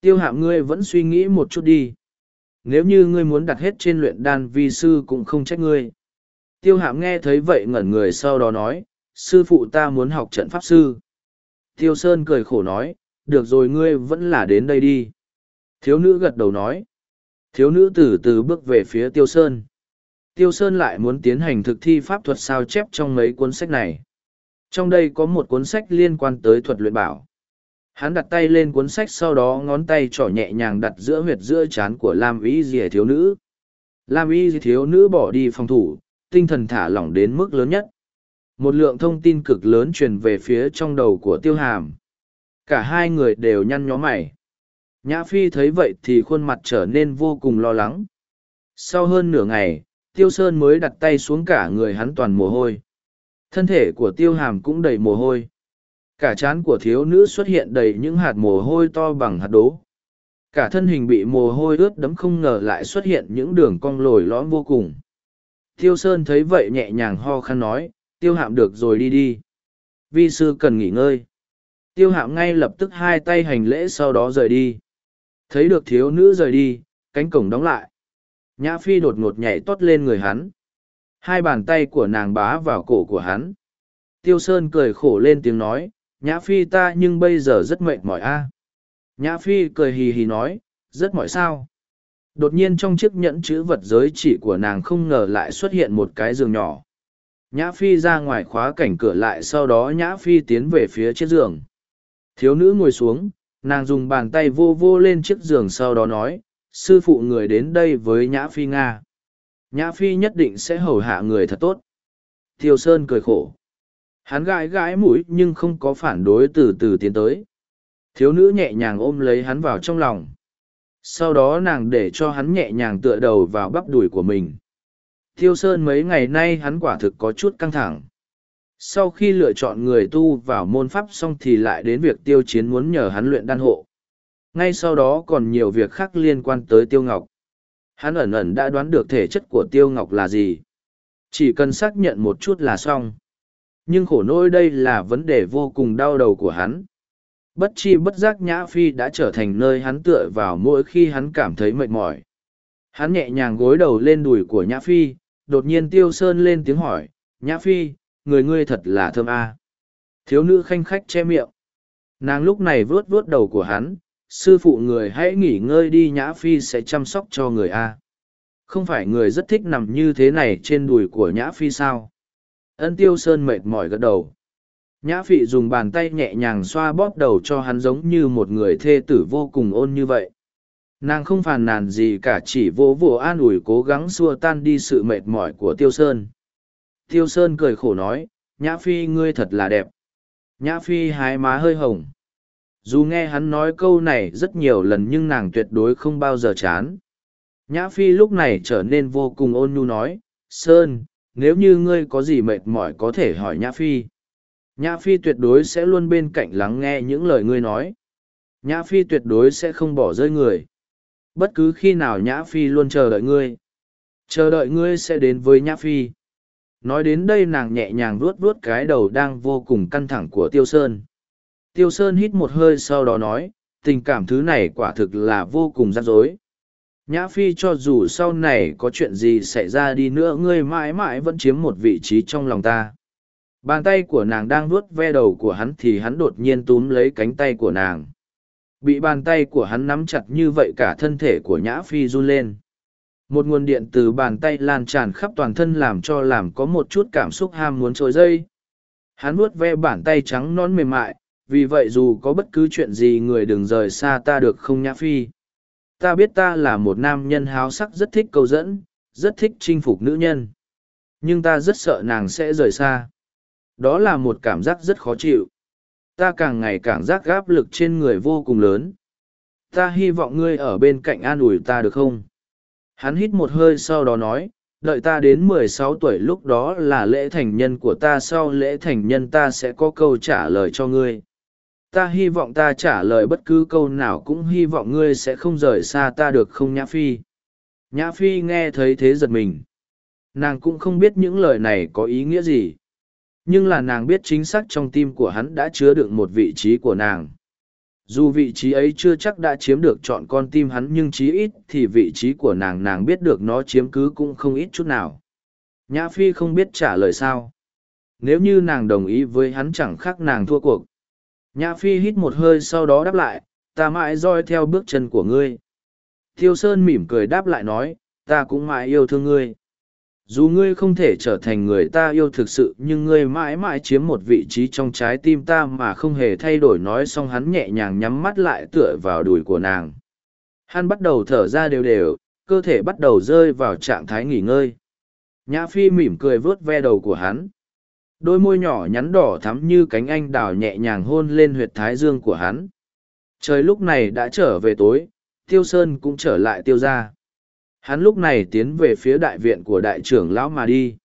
Tiêu hạm ngươi vẫn suy nghĩ một chút đi. Nếu như ngươi muốn đặt hết trên luyện đan vi sư cũng không trách ngươi. Tiêu hạm nghe thấy vậy ngẩn người sau đó nói, sư phụ ta muốn học trận pháp sư. Tiêu Sơn cười khổ nói, được rồi ngươi vẫn là đến đây đi. Thiếu nữ gật đầu nói. Thiếu nữ từ từ bước về phía Tiêu Sơn. Tiêu Sơn lại muốn tiến hành thực thi pháp thuật sao chép trong mấy cuốn sách này. Trong đây có một cuốn sách liên quan tới thuật luyện bảo. Hắn đặt tay lên cuốn sách sau đó ngón tay trỏ nhẹ nhàng đặt giữa huyệt giữa chán của Lam Y Dìa thiếu nữ. Lam Y thiếu nữ bỏ đi phòng thủ, tinh thần thả lỏng đến mức lớn nhất. Một lượng thông tin cực lớn truyền về phía trong đầu của tiêu hàm. Cả hai người đều nhăn nhó mày. Nhã Phi thấy vậy thì khuôn mặt trở nên vô cùng lo lắng. Sau hơn nửa ngày, Tiêu Sơn mới đặt tay xuống cả người hắn toàn mồ hôi. Thân thể của Tiêu Hàm cũng đầy mồ hôi. Cả trán của thiếu nữ xuất hiện đầy những hạt mồ hôi to bằng hạt đố. Cả thân hình bị mồ hôi ướt đẫm không ngờ lại xuất hiện những đường cong lồi lõm vô cùng. Tiêu Sơn thấy vậy nhẹ nhàng ho khăn nói, Tiêu Hạm được rồi đi đi. Vi sư cần nghỉ ngơi. Tiêu Hạm ngay lập tức hai tay hành lễ sau đó rời đi. Thấy được thiếu nữ rời đi, cánh cổng đóng lại. Nhã Phi đột ngột nhảy tót lên người hắn. Hai bàn tay của nàng bá vào cổ của hắn. Tiêu Sơn cười khổ lên tiếng nói, Nhã Phi ta nhưng bây giờ rất mệt mỏi a. Nhã Phi cười hì hì nói, rất mỏi sao. Đột nhiên trong chiếc nhẫn chữ vật giới chỉ của nàng không ngờ lại xuất hiện một cái giường nhỏ. Nhã Phi ra ngoài khóa cảnh cửa lại sau đó Nhã Phi tiến về phía chiếc giường. Thiếu nữ ngồi xuống, nàng dùng bàn tay vô vô lên chiếc giường sau đó nói, sư phụ người đến đây với Nhã Phi Nga. Nhã Phi nhất định sẽ hầu hạ người thật tốt. thiều Sơn cười khổ. Hắn gãi gãi mũi nhưng không có phản đối từ từ tiến tới. Thiếu nữ nhẹ nhàng ôm lấy hắn vào trong lòng. Sau đó nàng để cho hắn nhẹ nhàng tựa đầu vào bắp đùi của mình. Tiêu Sơn mấy ngày nay hắn quả thực có chút căng thẳng. Sau khi lựa chọn người tu vào môn pháp xong thì lại đến việc tiêu chiến muốn nhờ hắn luyện đan hộ. Ngay sau đó còn nhiều việc khác liên quan tới tiêu ngọc. Hắn ẩn ẩn đã đoán được thể chất của tiêu ngọc là gì. Chỉ cần xác nhận một chút là xong. Nhưng khổ nỗi đây là vấn đề vô cùng đau đầu của hắn. Bất chi bất giác Nhã Phi đã trở thành nơi hắn tựa vào mỗi khi hắn cảm thấy mệt mỏi. Hắn nhẹ nhàng gối đầu lên đùi của Nhã Phi, đột nhiên Tiêu Sơn lên tiếng hỏi, Nhã Phi, người ngươi thật là thơm a. Thiếu nữ khanh khách che miệng. Nàng lúc này vuốt vuốt đầu của hắn, sư phụ người hãy nghỉ ngơi đi Nhã Phi sẽ chăm sóc cho người a. Không phải người rất thích nằm như thế này trên đùi của Nhã Phi sao? Ân Tiêu Sơn mệt mỏi gật đầu. Nhã Phi dùng bàn tay nhẹ nhàng xoa bóp đầu cho hắn giống như một người thê tử vô cùng ôn như vậy. Nàng không phàn nàn gì cả, chỉ vỗ vỗ an ủi cố gắng xua tan đi sự mệt mỏi của tiêu sơn. Tiêu sơn cười khổ nói, nhã phi, ngươi thật là đẹp. Nhã phi hái má hơi hồng. Dù nghe hắn nói câu này rất nhiều lần nhưng nàng tuyệt đối không bao giờ chán. Nhã phi lúc này trở nên vô cùng ôn nhu nói, sơn, nếu như ngươi có gì mệt mỏi có thể hỏi nhã phi nhã phi tuyệt đối sẽ luôn bên cạnh lắng nghe những lời ngươi nói. Nhã phi tuyệt đối sẽ không bỏ rơi người. Bất cứ khi nào nhã phi luôn chờ đợi ngươi, chờ đợi ngươi sẽ đến với nhã phi. Nói đến đây nàng nhẹ nhàng vuốt vuốt cái đầu đang vô cùng căng thẳng của tiêu sơn. Tiêu sơn hít một hơi sau đó nói, tình cảm thứ này quả thực là vô cùng rắc rối. Nhã phi cho dù sau này có chuyện gì xảy ra đi nữa, ngươi mãi mãi vẫn chiếm một vị trí trong lòng ta bàn tay của nàng đang vuốt ve đầu của hắn thì hắn đột nhiên túm lấy cánh tay của nàng Bị bàn tay của hắn nắm chặt như vậy cả thân thể của Nhã Phi run lên. Một nguồn điện từ bàn tay lan tràn khắp toàn thân làm cho làm có một chút cảm xúc ham muốn trôi dây. Hắn vuốt ve bàn tay trắng non mềm mại, vì vậy dù có bất cứ chuyện gì người đừng rời xa ta được không Nhã Phi. Ta biết ta là một nam nhân háo sắc rất thích câu dẫn, rất thích chinh phục nữ nhân. Nhưng ta rất sợ nàng sẽ rời xa. Đó là một cảm giác rất khó chịu. Ta càng ngày càng giác gáp lực trên người vô cùng lớn. Ta hy vọng ngươi ở bên cạnh an ủi ta được không? Hắn hít một hơi sau đó nói, đợi ta đến mười sáu tuổi lúc đó là lễ thành nhân của ta, sau lễ thành nhân ta sẽ có câu trả lời cho ngươi. Ta hy vọng ta trả lời bất cứ câu nào cũng hy vọng ngươi sẽ không rời xa ta được không, nhã phi? Nhã phi nghe thấy thế giật mình. Nàng cũng không biết những lời này có ý nghĩa gì nhưng là nàng biết chính xác trong tim của hắn đã chứa đựng một vị trí của nàng. Dù vị trí ấy chưa chắc đã chiếm được chọn con tim hắn nhưng chí ít thì vị trí của nàng nàng biết được nó chiếm cứ cũng không ít chút nào. Nhã phi không biết trả lời sao. Nếu như nàng đồng ý với hắn chẳng khác nàng thua cuộc. Nhã phi hít một hơi sau đó đáp lại, ta mãi roi theo bước chân của ngươi. Thiêu sơn mỉm cười đáp lại nói, ta cũng mãi yêu thương ngươi dù ngươi không thể trở thành người ta yêu thực sự, nhưng ngươi mãi mãi chiếm một vị trí trong trái tim ta mà không hề thay đổi, nói xong hắn nhẹ nhàng nhắm mắt lại tựa vào đùi của nàng. Hắn bắt đầu thở ra đều đều, cơ thể bắt đầu rơi vào trạng thái nghỉ ngơi. Nhã phi mỉm cười vớt ve đầu của hắn. Đôi môi nhỏ nhắn đỏ thắm như cánh anh đào nhẹ nhàng hôn lên huyệt thái dương của hắn. Trời lúc này đã trở về tối, tiêu sơn cũng trở lại tiêu ra hắn lúc này tiến về phía đại viện của đại trưởng lão mà đi.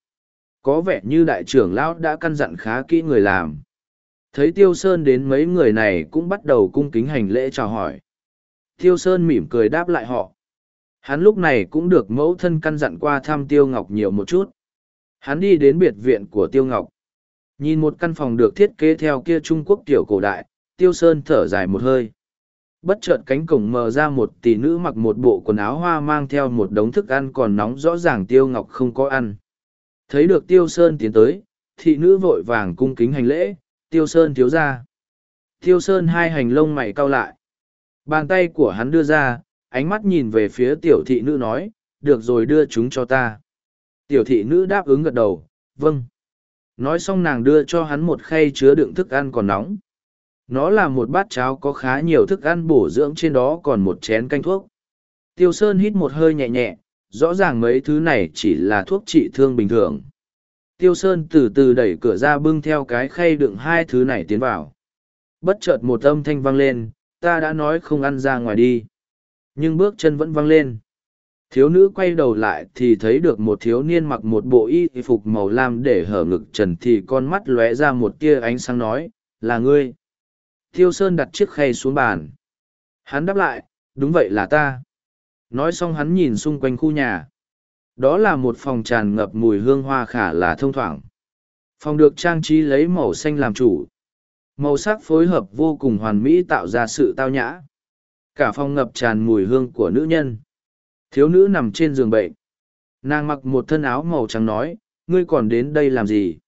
Có vẻ như đại trưởng lão đã căn dặn khá kỹ người làm. Thấy tiêu sơn đến mấy người này cũng bắt đầu cung kính hành lễ chào hỏi. Tiêu sơn mỉm cười đáp lại họ. Hắn lúc này cũng được mẫu thân căn dặn qua thăm tiêu ngọc nhiều một chút. Hắn đi đến biệt viện của tiêu ngọc. Nhìn một căn phòng được thiết kế theo kia trung quốc tiểu cổ đại, tiêu sơn thở dài một hơi bất chợt cánh cổng mở ra một tỷ nữ mặc một bộ quần áo hoa mang theo một đống thức ăn còn nóng rõ ràng tiêu ngọc không có ăn. Thấy được tiêu sơn tiến tới, thị nữ vội vàng cung kính hành lễ, tiêu sơn thiếu ra tiêu sơn hai hành lông mày cau lại. Bàn tay của hắn đưa ra, ánh mắt nhìn về phía tiểu thị nữ nói, được rồi đưa chúng cho ta. Tiểu thị nữ đáp ứng gật đầu vâng. Nói xong nàng đưa cho hắn một khay chứa đựng thức ăn còn nóng nó là một bát cháo có khá nhiều thức ăn bổ dưỡng trên đó còn một chén canh thuốc. Tiêu Sơn hít một hơi nhẹ nhẹ, rõ ràng mấy thứ này chỉ là thuốc trị thương bình thường. Tiêu Sơn từ từ đẩy cửa ra bưng theo cái khay đựng hai thứ này tiến vào. Bất chợt một âm thanh vang lên, ta đã nói không ăn ra ngoài đi. Nhưng bước chân vẫn vang lên. Thiếu nữ quay đầu lại thì thấy được một thiếu niên mặc một bộ y phục màu lam để hở ngực trần thì con mắt lóe ra một tia ánh sáng nói, là ngươi. Thiêu Sơn đặt chiếc khay xuống bàn. Hắn đáp lại, đúng vậy là ta. Nói xong hắn nhìn xung quanh khu nhà. Đó là một phòng tràn ngập mùi hương hoa khả là thông thoảng. Phòng được trang trí lấy màu xanh làm chủ. Màu sắc phối hợp vô cùng hoàn mỹ tạo ra sự tao nhã. Cả phòng ngập tràn mùi hương của nữ nhân. Thiếu nữ nằm trên giường bệnh. Nàng mặc một thân áo màu trắng nói, ngươi còn đến đây làm gì?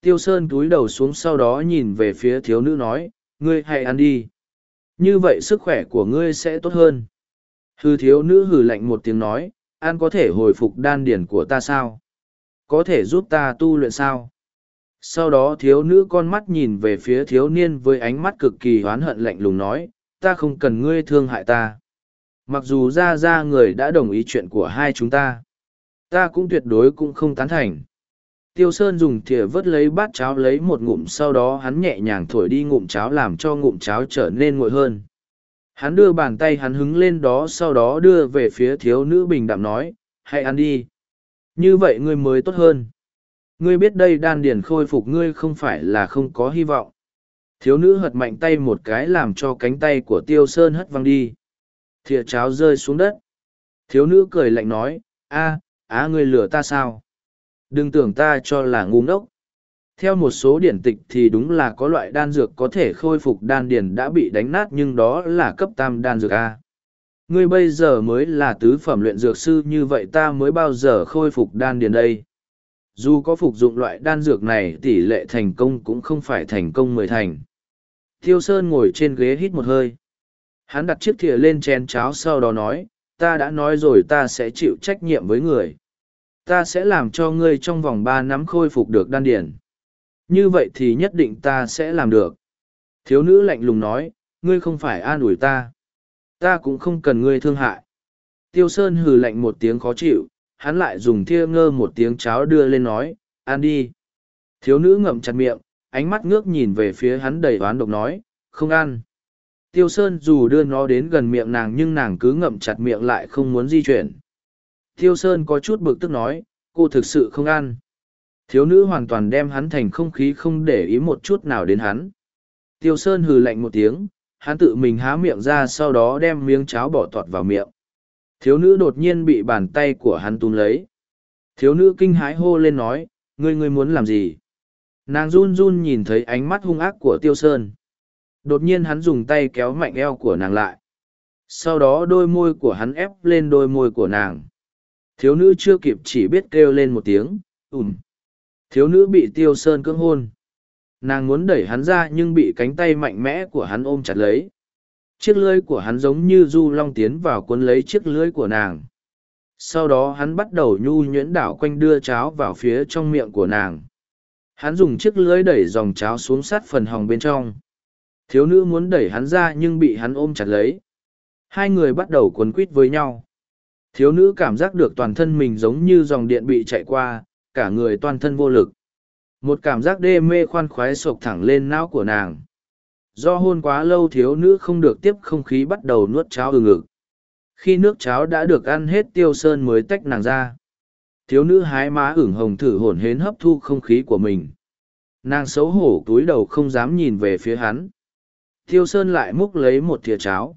Tiêu Sơn túi đầu xuống sau đó nhìn về phía thiếu nữ nói, ngươi hãy ăn đi. Như vậy sức khỏe của ngươi sẽ tốt hơn. Hư thiếu nữ hừ lạnh một tiếng nói, ăn có thể hồi phục đan điển của ta sao? Có thể giúp ta tu luyện sao? Sau đó thiếu nữ con mắt nhìn về phía thiếu niên với ánh mắt cực kỳ hoán hận lạnh lùng nói, ta không cần ngươi thương hại ta. Mặc dù ra ra người đã đồng ý chuyện của hai chúng ta, ta cũng tuyệt đối cũng không tán thành. Tiêu Sơn dùng thìa vớt lấy bát cháo lấy một ngụm sau đó hắn nhẹ nhàng thổi đi ngụm cháo làm cho ngụm cháo trở nên nguội hơn. Hắn đưa bàn tay hắn hứng lên đó sau đó đưa về phía thiếu nữ bình đạm nói, hãy ăn đi. Như vậy ngươi mới tốt hơn. Ngươi biết đây đan điền khôi phục ngươi không phải là không có hy vọng. Thiếu nữ hật mạnh tay một cái làm cho cánh tay của Tiêu Sơn hất văng đi. Thìa cháo rơi xuống đất. Thiếu nữ cười lạnh nói, a, á ngươi lừa ta sao? Đừng tưởng ta cho là ngu ngốc. Theo một số điển tịch thì đúng là có loại đan dược có thể khôi phục đan điền đã bị đánh nát nhưng đó là cấp tam đan dược A. Ngươi bây giờ mới là tứ phẩm luyện dược sư như vậy ta mới bao giờ khôi phục đan điền đây. Dù có phục dụng loại đan dược này tỷ lệ thành công cũng không phải thành công mười thành. Thiêu Sơn ngồi trên ghế hít một hơi. Hắn đặt chiếc thìa lên chén cháo sau đó nói, ta đã nói rồi ta sẽ chịu trách nhiệm với người ta sẽ làm cho ngươi trong vòng ba năm khôi phục được đan điển. Như vậy thì nhất định ta sẽ làm được. Thiếu nữ lạnh lùng nói, ngươi không phải an ủi ta. Ta cũng không cần ngươi thương hại. Tiêu Sơn hừ lạnh một tiếng khó chịu, hắn lại dùng thia ngơ một tiếng cháo đưa lên nói, ăn đi. Thiếu nữ ngậm chặt miệng, ánh mắt ngước nhìn về phía hắn đầy oán độc nói, không ăn. Tiêu Sơn dù đưa nó đến gần miệng nàng nhưng nàng cứ ngậm chặt miệng lại không muốn di chuyển. Thiêu Sơn có chút bực tức nói, cô thực sự không ăn. Thiếu nữ hoàn toàn đem hắn thành không khí không để ý một chút nào đến hắn. Tiêu Sơn hừ lạnh một tiếng, hắn tự mình há miệng ra sau đó đem miếng cháo bỏ tọt vào miệng. Thiếu nữ đột nhiên bị bàn tay của hắn túm lấy. Thiếu nữ kinh hãi hô lên nói, ngươi ngươi muốn làm gì? Nàng run run nhìn thấy ánh mắt hung ác của Tiêu Sơn. Đột nhiên hắn dùng tay kéo mạnh eo của nàng lại. Sau đó đôi môi của hắn ép lên đôi môi của nàng. Thiếu nữ chưa kịp chỉ biết kêu lên một tiếng, ủm. Thiếu nữ bị tiêu sơn cưỡng hôn. Nàng muốn đẩy hắn ra nhưng bị cánh tay mạnh mẽ của hắn ôm chặt lấy. Chiếc lưới của hắn giống như du long tiến vào cuốn lấy chiếc lưới của nàng. sau đó hắn bắt đầu nhu nhuyễn đảo quanh đưa cháo vào phía trong miệng của nàng hắn dùng chiếc lưới đẩy dòng cháo xuống sát phần hòng bên trong thiếu nữ muốn đẩy hắn ra nhưng bị hắn ôm chặt lấy hai người bắt đầu quấn quít với nhau thiếu nữ cảm giác được toàn thân mình giống như dòng điện bị chạy qua, cả người toàn thân vô lực. Một cảm giác đê mê khoan khoái sộc thẳng lên não của nàng. Do hôn quá lâu thiếu nữ không được tiếp không khí bắt đầu nuốt cháo ừng ngực. Khi nước cháo đã được ăn hết tiêu sơn mới tách nàng ra. Thiếu nữ hái má ửng hồng thử hổn hến hấp thu không khí của mình. Nàng xấu hổ túi đầu không dám nhìn về phía hắn. Tiêu sơn lại múc lấy một thìa cháo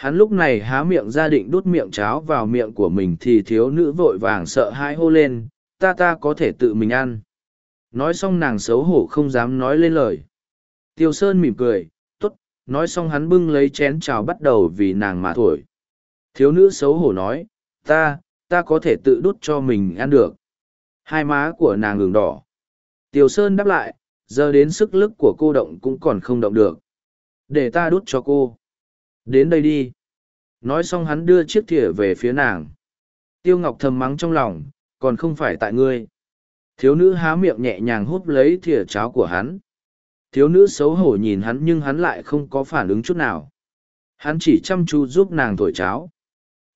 hắn lúc này há miệng ra định đút miệng cháo vào miệng của mình thì thiếu nữ vội vàng sợ hãi hô lên, ta ta có thể tự mình ăn. Nói xong nàng xấu hổ không dám nói lên lời. Tiêu sơn mỉm cười t ố t nói xong hắn bưng lấy chén chào bắt đầu vì nàng mà thổi. Thiếu nữ xấu hổ nói, ta ta có thể tự đút cho mình ăn được. Hai má của nàng ngừng đỏ. Tiêu sơn đáp lại, giờ đến sức lực của cô động cũng còn không động được. Để ta đút cho cô đến đây đi. Nói xong hắn đưa chiếc thìa về phía nàng. Tiêu ngọc thầm mắng trong lòng, còn không phải tại ngươi. Thiếu nữ há miệng nhẹ nhàng hút lấy thìa cháo của hắn. Thiếu nữ xấu hổ nhìn hắn nhưng hắn lại không có phản ứng chút nào. Hắn chỉ chăm chú giúp nàng thổi cháo.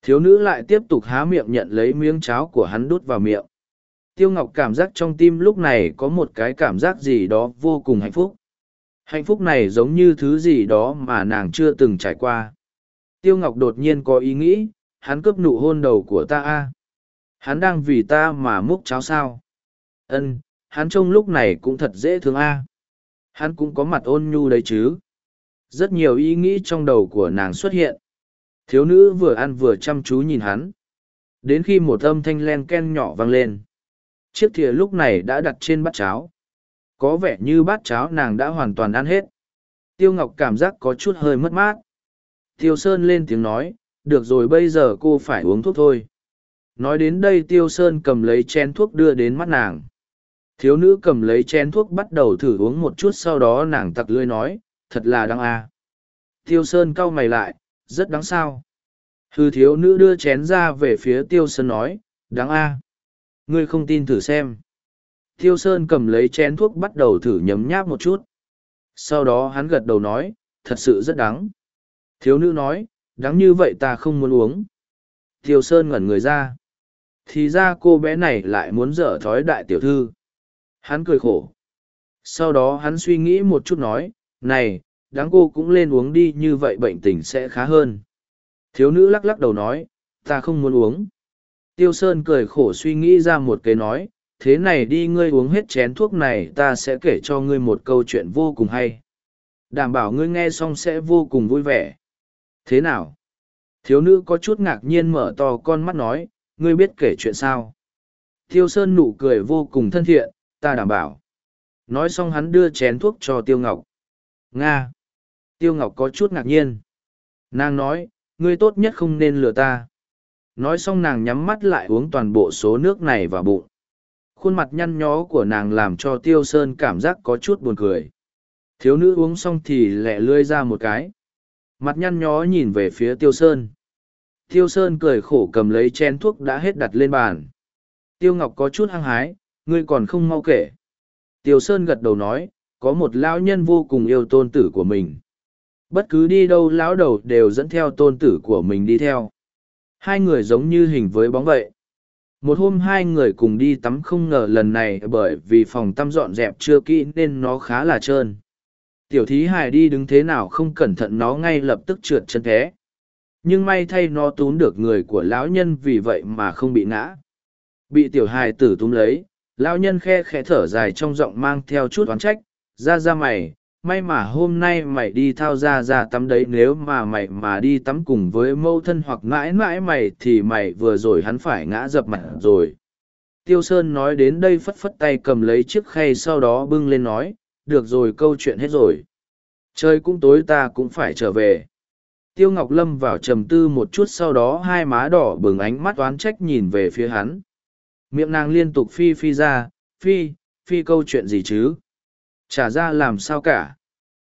Thiếu nữ lại tiếp tục há miệng nhận lấy miếng cháo của hắn đút vào miệng. Tiêu ngọc cảm giác trong tim lúc này có một cái cảm giác gì đó vô cùng hạnh phúc hạnh phúc này giống như thứ gì đó mà nàng chưa từng trải qua. Tiêu ngọc đột nhiên có ý nghĩ, hắn cướp nụ hôn đầu của ta a. Hắn đang vì ta mà múc cháo sao? Ân, hắn trông lúc này cũng thật dễ thương a. Hắn cũng có mặt ôn nhu đấy chứ. Rất nhiều ý nghĩ trong đầu của nàng xuất hiện. Thiếu nữ vừa ăn vừa chăm chú nhìn hắn. Đến khi một âm thanh len ken nhỏ vang lên. Chiếc thìa lúc này đã đặt trên bát cháo có vẻ như bát cháo nàng đã hoàn toàn ăn hết. Tiêu ngọc cảm giác có chút hơi mất mát. Tiêu sơn lên tiếng nói, được rồi, bây giờ cô phải uống thuốc thôi. Nói đến đây, tiêu sơn cầm lấy chén thuốc đưa đến mắt nàng. Thiếu nữ cầm lấy chén thuốc bắt đầu thử uống một chút, sau đó nàng tặc lưới nói, thật là đáng a. Tiêu sơn cau mày lại, rất đáng sao? Hư thiếu nữ đưa chén ra về phía tiêu sơn nói, đáng a. Ngươi không tin thử xem. Tiêu Sơn cầm lấy chén thuốc bắt đầu thử nhấm nháp một chút. Sau đó hắn gật đầu nói, thật sự rất đắng. Thiếu nữ nói, đắng như vậy ta không muốn uống. Tiêu Sơn ngẩn người ra. Thì ra cô bé này lại muốn dở thói đại tiểu thư. Hắn cười khổ. Sau đó hắn suy nghĩ một chút nói, này, đáng cô cũng lên uống đi như vậy bệnh tình sẽ khá hơn. Thiếu nữ lắc lắc đầu nói, ta không muốn uống. Tiêu Sơn cười khổ suy nghĩ ra một cái nói, thế này đi ngươi uống hết chén thuốc này, ta sẽ kể cho ngươi một câu chuyện vô cùng hay. Đảm bảo ngươi nghe xong sẽ vô cùng vui vẻ. Thế nào? Thiếu nữ có chút ngạc nhiên mở to con mắt nói, ngươi biết kể chuyện sao? Tiêu sơn nụ cười vô cùng thân thiện, ta đảm bảo. Nói xong hắn đưa chén thuốc cho tiêu ngọc. Nga! Tiêu ngọc có chút ngạc nhiên. Nàng nói, ngươi tốt nhất không nên lừa ta. Nói xong nàng nhắm mắt lại uống toàn bộ số nước này vào bụng khuôn mặt nhăn nhó của nàng làm cho tiêu sơn cảm giác có chút buồn cười. Thiếu nữ uống xong thì lẹ lươi ra một cái. Mặt nhăn nhó nhìn về phía tiêu sơn. Tiêu sơn cười khổ cầm lấy chén thuốc đã hết đặt lên bàn. Tiêu ngọc có chút hăng hái, ngươi còn không mau kể. Tiêu sơn gật đầu nói, có một lão nhân vô cùng yêu tôn tử của mình. Bất cứ đi đâu lão đầu đều dẫn theo tôn tử của mình đi theo. Hai người giống như hình với bóng vậy một hôm hai người cùng đi tắm không ngờ lần này bởi vì phòng tắm dọn dẹp chưa kỹ nên nó khá là trơn. Tiểu thí hải đi đứng thế nào không cẩn thận nó ngay lập tức trượt chân thế. Nhưng may thay nó túm được người của lão nhân vì vậy mà không bị ngã. Bị tiểu hài tử túm lấy, lão nhân khe khẽ thở dài trong giọng mang theo chút oán trách, ra ra mày may mà hôm nay mày đi thao ra ra tắm đấy, nếu mà mày mà đi tắm cùng với mâu thân hoặc mãi mãi mày thì mày vừa rồi hắn phải ngã dập mặt rồi. Tiêu sơn nói đến đây phất phất tay cầm lấy chiếc khay sau đó bưng lên nói, được rồi, câu chuyện hết rồi. Trời cũng tối, ta cũng phải trở về. Tiêu ngọc lâm vào trầm tư một chút sau đó hai má đỏ bừng ánh mắt oán trách nhìn về phía hắn. Miệng nàng liên tục phi phi ra, phi phi câu chuyện gì chứ? Trả ra làm sao cả.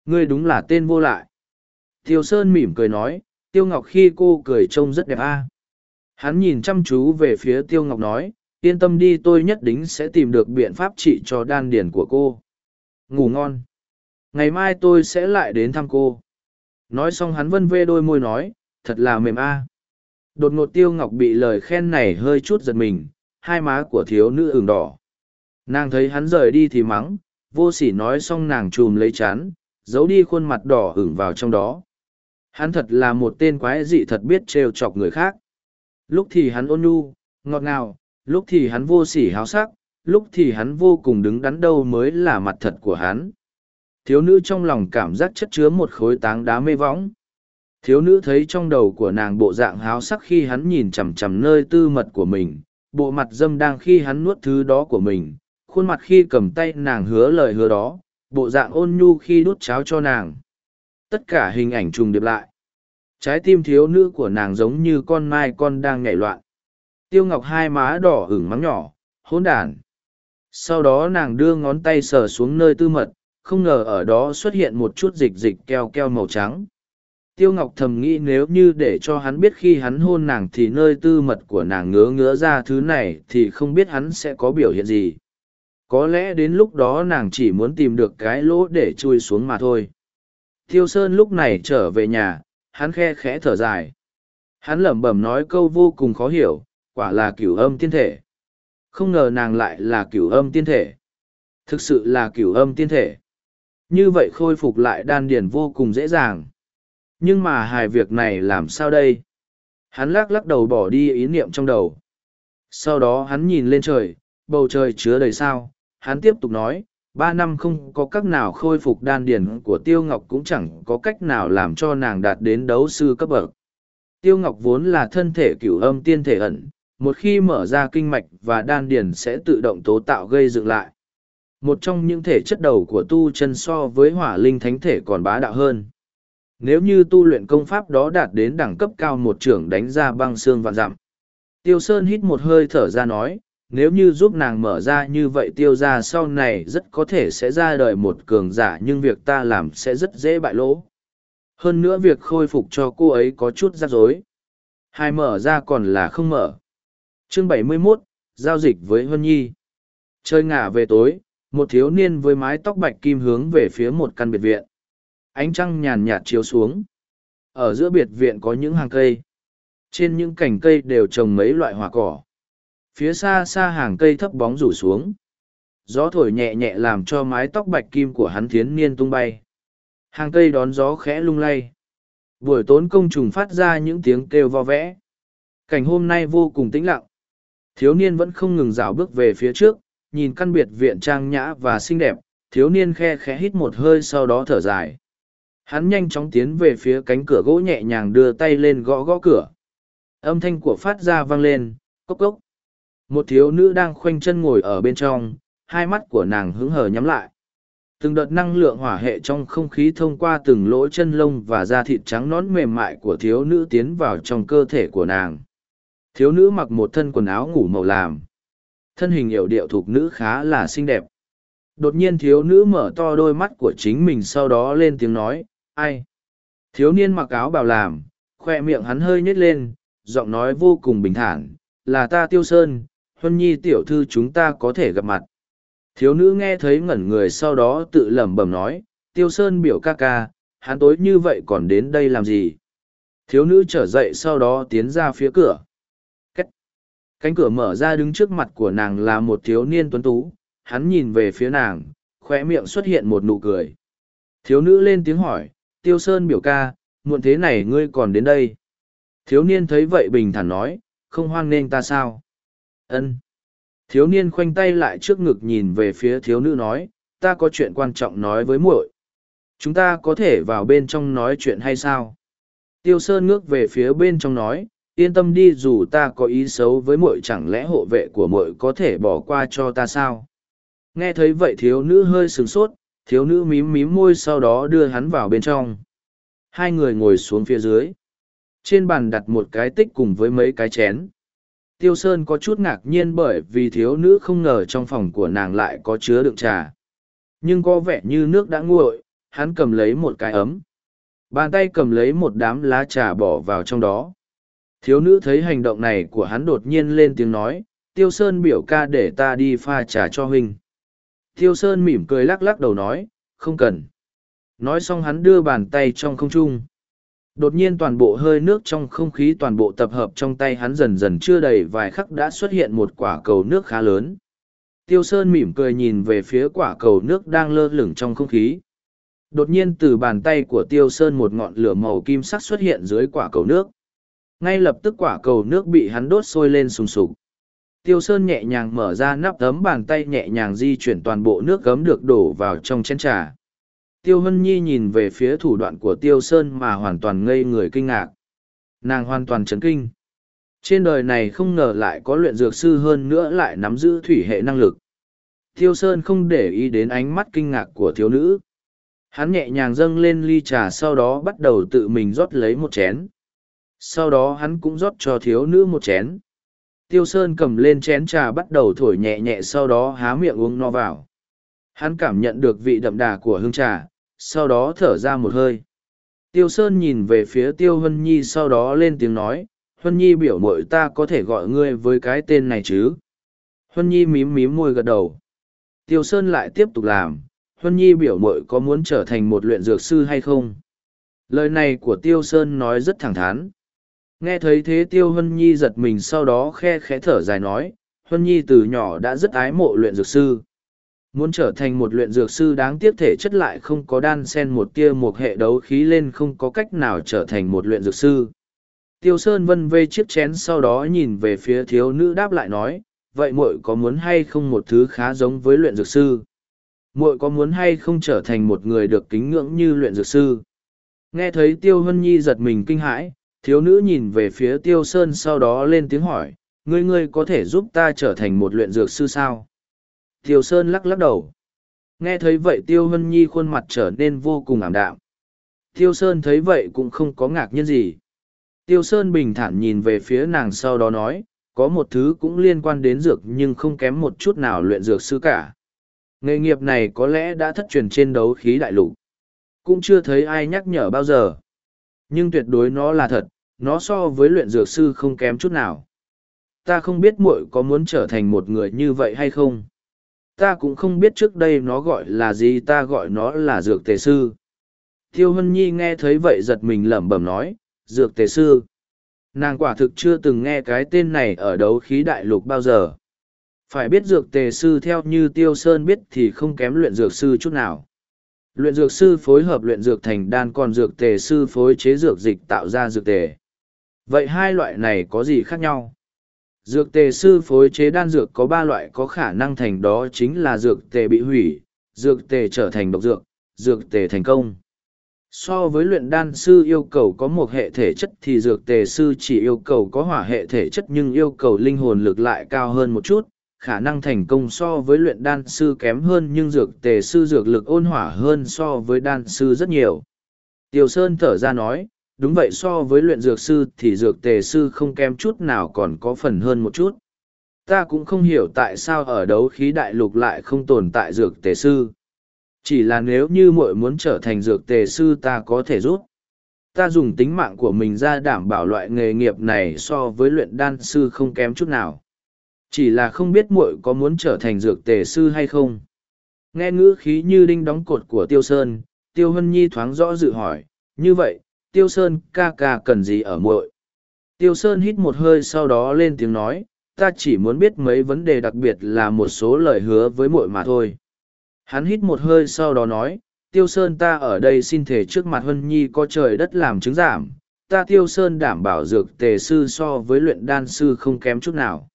Ngươi đúng là tên vô lại. Tiêu Sơn mỉm cười nói, Tiêu Ngọc khi cô cười trông rất đẹp a. Hắn nhìn chăm chú về phía Tiêu Ngọc nói, yên tâm đi tôi nhất định sẽ tìm được biện pháp trị cho đan điền của cô. Ngủ ngon. Ngày mai tôi sẽ lại đến thăm cô. Nói xong hắn vân vê đôi môi nói, thật là mềm a. Đột ngột Tiêu Ngọc bị lời khen này hơi chút giật mình, hai má của thiếu nữ ửng đỏ. Nàng thấy hắn rời đi thì mắng, vô sỉ nói xong nàng chùm lấy chán, giấu đi khuôn mặt đỏ hửng vào trong đó. Hắn thật là một tên quái dị thật biết trêu chọc người khác. Lúc thì hắn ôn nhu, ngọt ngào, lúc thì hắn vô sỉ háo sắc, lúc thì hắn vô cùng đứng đắn đâu mới là mặt thật của hắn. Thiếu nữ trong lòng cảm giác chất chứa một khối táng đá mê võng. Thiếu nữ thấy trong đầu của nàng bộ dạng háo sắc khi hắn nhìn chằm chằm nơi tư mật của mình, bộ mặt dâm đang khi hắn nuốt thứ đó của mình, khuôn mặt khi cầm tay nàng hứa lời hứa đó, bộ dạng ôn nhu khi đút cháo cho nàng. Tất cả hình ảnh trùng điệp lại. Trái tim thiếu nữ của nàng giống như con mai con đang nhảy loạn. Tiêu Ngọc hai má đỏ ửng mắng nhỏ, hỗn đàn. Sau đó nàng đưa ngón tay sờ xuống nơi tư mật, không ngờ ở đó xuất hiện một chút dịch dịch keo keo màu trắng. Tiêu Ngọc thầm nghĩ nếu như để cho hắn biết khi hắn hôn nàng thì nơi tư mật của nàng ngứa ngứa ra thứ này thì không biết hắn sẽ có biểu hiện gì. Có lẽ đến lúc đó nàng chỉ muốn tìm được cái lỗ để chui xuống mà thôi. Thiêu Sơn lúc này trở về nhà, hắn khe khẽ thở dài. Hắn lẩm bẩm nói câu vô cùng khó hiểu, quả là cửu âm tiên thể. Không ngờ nàng lại là cửu âm tiên thể. Thực sự là cửu âm tiên thể. Như vậy khôi phục lại đan điền vô cùng dễ dàng. Nhưng mà hài việc này làm sao đây? Hắn lắc lắc đầu bỏ đi ý niệm trong đầu. Sau đó hắn nhìn lên trời, bầu trời chứa đầy sao. Hắn tiếp tục nói, ba năm không có cách nào khôi phục đan điền của Tiêu Ngọc cũng chẳng có cách nào làm cho nàng đạt đến đấu sư cấp bậc. Tiêu Ngọc vốn là thân thể cửu âm tiên thể ẩn, một khi mở ra kinh mạch và đan điền sẽ tự động tố tạo gây dựng lại. Một trong những thể chất đầu của tu chân so với hỏa linh thánh thể còn bá đạo hơn. Nếu như tu luyện công pháp đó đạt đến đẳng cấp cao một trưởng đánh ra băng xương vạn dặm. Tiêu Sơn hít một hơi thở ra nói, nếu như giúp nàng mở ra như vậy tiêu ra sau này rất có thể sẽ ra đời một cường giả nhưng việc ta làm sẽ rất dễ bại lỗ. Hơn nữa việc khôi phục cho cô ấy có chút rắc rối. Hai mở ra còn là không mở. Chương 71, Giao dịch với Huân Nhi. Chơi ngả về tối, một thiếu niên với mái tóc bạch kim hướng về phía một căn biệt viện. Ánh trăng nhàn nhạt chiếu xuống. Ở giữa biệt viện có những hàng cây. Trên những cành cây đều trồng mấy loại hoa cỏ. Phía xa xa hàng cây thấp bóng rủ xuống. Gió thổi nhẹ nhẹ làm cho mái tóc bạch kim của hắn thiến niên tung bay. Hàng cây đón gió khẽ lung lay. Buổi tốn công trùng phát ra những tiếng kêu vo vẽ. Cảnh hôm nay vô cùng tĩnh lặng. Thiếu niên vẫn không ngừng dạo bước về phía trước, nhìn căn biệt viện trang nhã và xinh đẹp, thiếu niên khe khẽ hít một hơi sau đó thở dài. Hắn nhanh chóng tiến về phía cánh cửa gỗ nhẹ nhàng đưa tay lên gõ gõ cửa. Âm thanh của phát ra vang lên, cốc cốc. Một thiếu nữ đang khoanh chân ngồi ở bên trong, hai mắt của nàng hứng hờ nhắm lại. Từng đợt năng lượng hỏa hệ trong không khí thông qua từng lỗ chân lông và da thịt trắng nón mềm mại của thiếu nữ tiến vào trong cơ thể của nàng. Thiếu nữ mặc một thân quần áo ngủ màu làm. Thân hình hiệu điệu thuộc nữ khá là xinh đẹp. Đột nhiên thiếu nữ mở to đôi mắt của chính mình sau đó lên tiếng nói, ai? Thiếu niên mặc áo bào làm, khoe miệng hắn hơi nhếch lên, giọng nói vô cùng bình thản, là ta tiêu sơn, huân nhi tiểu thư chúng ta có thể gặp mặt. Thiếu nữ nghe thấy ngẩn người sau đó tự lẩm bẩm nói, tiêu sơn biểu ca ca, hắn tối như vậy còn đến đây làm gì? Thiếu nữ trở dậy sau đó tiến ra phía cửa. Cách. Cánh cửa mở ra đứng trước mặt của nàng là một thiếu niên tuấn tú, hắn nhìn về phía nàng, khoe miệng xuất hiện một nụ cười. Thiếu nữ lên tiếng hỏi, tiêu sơn biểu ca, muộn thế này ngươi còn đến đây. Thiếu niên thấy vậy bình thản nói, không hoan nghênh ta sao? Ân. Thiếu niên khoanh tay lại trước ngực nhìn về phía thiếu nữ nói, ta có chuyện quan trọng nói với muội. Chúng ta có thể vào bên trong nói chuyện hay sao? Tiêu Sơn ngước về phía bên trong nói, yên tâm đi dù ta có ý xấu với muội chẳng lẽ hộ vệ của muội có thể bỏ qua cho ta sao? Nghe thấy vậy thiếu nữ hơi sửng sốt, thiếu nữ mím mím môi sau đó đưa hắn vào bên trong. Hai người ngồi xuống phía dưới. Trên bàn đặt một cái tích cùng với mấy cái chén. Tiêu Sơn có chút ngạc nhiên bởi vì thiếu nữ không ngờ trong phòng của nàng lại có chứa đựng trà. Nhưng có vẻ như nước đã nguội, hắn cầm lấy một cái ấm. Bàn tay cầm lấy một đám lá trà bỏ vào trong đó. Thiếu nữ thấy hành động này của hắn đột nhiên lên tiếng nói, Tiêu Sơn biểu ca để ta đi pha trà cho huynh. Tiêu Sơn mỉm cười lắc lắc đầu nói, không cần. Nói xong hắn đưa bàn tay trong không trung. Đột nhiên toàn bộ hơi nước trong không khí toàn bộ tập hợp trong tay hắn dần dần chưa đầy vài khắc đã xuất hiện một quả cầu nước khá lớn. Tiêu Sơn mỉm cười nhìn về phía quả cầu nước đang lơ lửng trong không khí. Đột nhiên từ bàn tay của Tiêu Sơn một ngọn lửa màu kim sắc xuất hiện dưới quả cầu nước. Ngay lập tức quả cầu nước bị hắn đốt sôi lên sùng sục. Tiêu Sơn nhẹ nhàng mở ra nắp tấm bàn tay nhẹ nhàng di chuyển toàn bộ nước gấm được đổ vào trong chén trà. Tiêu Hân Nhi nhìn về phía thủ đoạn của Tiêu Sơn mà hoàn toàn ngây người kinh ngạc. Nàng hoàn toàn chấn kinh. Trên đời này không ngờ lại có luyện dược sư hơn nữa lại nắm giữ thủy hệ năng lực. Tiêu Sơn không để ý đến ánh mắt kinh ngạc của thiếu nữ. Hắn nhẹ nhàng dâng lên ly trà sau đó bắt đầu tự mình rót lấy một chén. Sau đó hắn cũng rót cho thiếu nữ một chén. Tiêu Sơn cầm lên chén trà bắt đầu thổi nhẹ nhẹ sau đó há miệng uống no vào. Hắn cảm nhận được vị đậm đà của hương trà, sau đó thở ra một hơi. Tiêu Sơn nhìn về phía Tiêu Hân Nhi sau đó lên tiếng nói, Hân Nhi biểu mội ta có thể gọi ngươi với cái tên này chứ? Hân Nhi mím mím môi gật đầu. Tiêu Sơn lại tiếp tục làm, Hân Nhi biểu mội có muốn trở thành một luyện dược sư hay không? Lời này của Tiêu Sơn nói rất thẳng thắn. Nghe thấy thế Tiêu Hân Nhi giật mình sau đó khe khẽ thở dài nói, Hân Nhi từ nhỏ đã rất ái mộ luyện dược sư. Muốn trở thành một luyện dược sư đáng tiếc thể chất lại không có đan sen một tia một hệ đấu khí lên không có cách nào trở thành một luyện dược sư. Tiêu Sơn vân vê chiếc chén sau đó nhìn về phía thiếu nữ đáp lại nói, vậy muội có muốn hay không một thứ khá giống với luyện dược sư? muội có muốn hay không trở thành một người được kính ngưỡng như luyện dược sư? Nghe thấy Tiêu Hân Nhi giật mình kinh hãi, thiếu nữ nhìn về phía Tiêu Sơn sau đó lên tiếng hỏi, ngươi ngươi có thể giúp ta trở thành một luyện dược sư sao? Tiêu Sơn lắc lắc đầu. Nghe thấy vậy Tiêu Hân Nhi khuôn mặt trở nên vô cùng ảm đạm. Tiêu Sơn thấy vậy cũng không có ngạc nhiên gì. Tiêu Sơn bình thản nhìn về phía nàng sau đó nói, có một thứ cũng liên quan đến dược nhưng không kém một chút nào luyện dược sư cả. Nghề nghiệp này có lẽ đã thất truyền trên đấu khí đại lục. Cũng chưa thấy ai nhắc nhở bao giờ. Nhưng tuyệt đối nó là thật, nó so với luyện dược sư không kém chút nào. Ta không biết muội có muốn trở thành một người như vậy hay không ta cũng không biết trước đây nó gọi là gì, ta gọi nó là dược tề sư. Tiêu hân nhi nghe thấy vậy giật mình lẩm bẩm nói, dược tề sư. Nàng quả thực chưa từng nghe cái tên này ở đấu khí đại lục bao giờ. Phải biết dược tề sư theo như tiêu sơn biết thì không kém luyện dược sư chút nào. Luyện dược sư phối hợp luyện dược thành đan còn dược tề sư phối chế dược dịch tạo ra dược tề. Vậy hai loại này có gì khác nhau? Dược tề sư phối chế đan dược có ba loại có khả năng thành đó chính là dược tề bị hủy, dược tề trở thành độc dược, dược tề thành công. So với luyện đan sư yêu cầu có một hệ thể chất thì dược tề sư chỉ yêu cầu có hỏa hệ thể chất nhưng yêu cầu linh hồn lực lại cao hơn một chút, khả năng thành công so với luyện đan sư kém hơn nhưng dược tề sư dược lực ôn hỏa hơn so với đan sư rất nhiều. Tiêu Sơn thở ra nói, đúng vậy so với luyện dược sư thì dược tề sư không kém chút nào còn có phần hơn một chút. Ta cũng không hiểu tại sao ở đấu khí đại lục lại không tồn tại dược tề sư. Chỉ là nếu như muội muốn trở thành dược tề sư ta có thể rút ta dùng tính mạng của mình ra đảm bảo loại nghề nghiệp này so với luyện đan sư không kém chút nào. Chỉ là không biết muội có muốn trở thành dược tề sư hay không. Nghe ngữ khí như đinh đóng cột của tiêu sơn, tiêu hân nhi thoáng rõ dự hỏi, như vậy tiêu sơn ca ca cần gì ở muội? Tiêu sơn hít một hơi sau đó lên tiếng nói, ta chỉ muốn biết mấy vấn đề đặc biệt là một số lời hứa với muội mà thôi. Hắn hít một hơi sau đó nói, tiêu sơn ta ở đây xin thể trước mặt hân nhi có trời đất làm chứng giảm, ta tiêu sơn đảm bảo dược tề sư so với luyện đan sư không kém chút nào.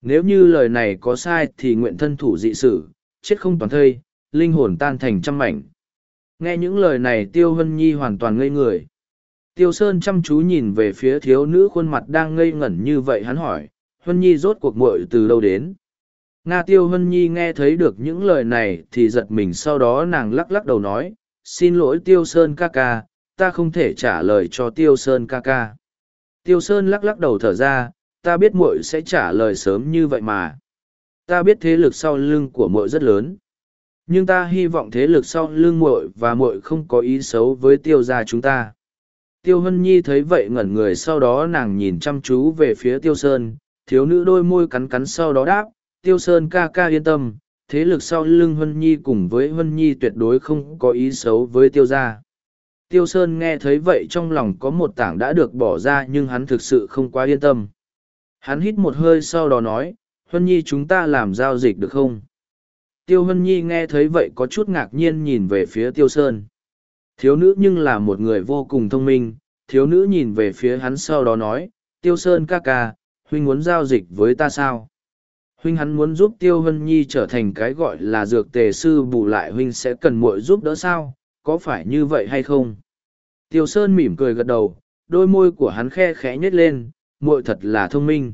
Nếu như lời này có sai thì nguyện thân thủ dị sử, chết không toàn thây, linh hồn tan thành trăm mảnh. Nghe những lời này tiêu hân nhi hoàn toàn ngây người. Tiêu Sơn chăm chú nhìn về phía thiếu nữ khuôn mặt đang ngây ngẩn như vậy hắn hỏi, Hân Nhi rốt cuộc muội từ đâu đến? Nga Tiêu Hân Nhi nghe thấy được những lời này thì giật mình sau đó nàng lắc lắc đầu nói, xin lỗi Tiêu Sơn ca ca, ta không thể trả lời cho Tiêu Sơn ca ca. Tiêu Sơn lắc lắc đầu thở ra, ta biết muội sẽ trả lời sớm như vậy mà. Ta biết thế lực sau lưng của muội rất lớn. Nhưng ta hy vọng thế lực sau lưng muội và muội không có ý xấu với tiêu gia chúng ta Tiêu Hân Nhi thấy vậy ngẩn người sau đó nàng nhìn chăm chú về phía Tiêu Sơn, thiếu nữ đôi môi cắn cắn sau đó đáp, Tiêu Sơn ca ca yên tâm, thế lực sau lưng Hân Nhi cùng với Hân Nhi tuyệt đối không có ý xấu với Tiêu gia. Tiêu Sơn nghe thấy vậy trong lòng có một tảng đã được bỏ ra nhưng hắn thực sự không quá yên tâm. Hắn hít một hơi sau đó nói, Hân Nhi chúng ta làm giao dịch được không? Tiêu Hân Nhi nghe thấy vậy có chút ngạc nhiên nhìn về phía Tiêu Sơn. Thiếu nữ nhưng là một người vô cùng thông minh, thiếu nữ nhìn về phía hắn sau đó nói, Tiêu Sơn ca ca, huynh muốn giao dịch với ta sao? Huynh hắn muốn giúp Tiêu Hân Nhi trở thành cái gọi là dược tề sư bù lại huynh sẽ cần muội giúp đỡ sao, có phải như vậy hay không? Tiêu Sơn mỉm cười gật đầu, đôi môi của hắn khe khẽ nhếch lên, muội thật là thông minh.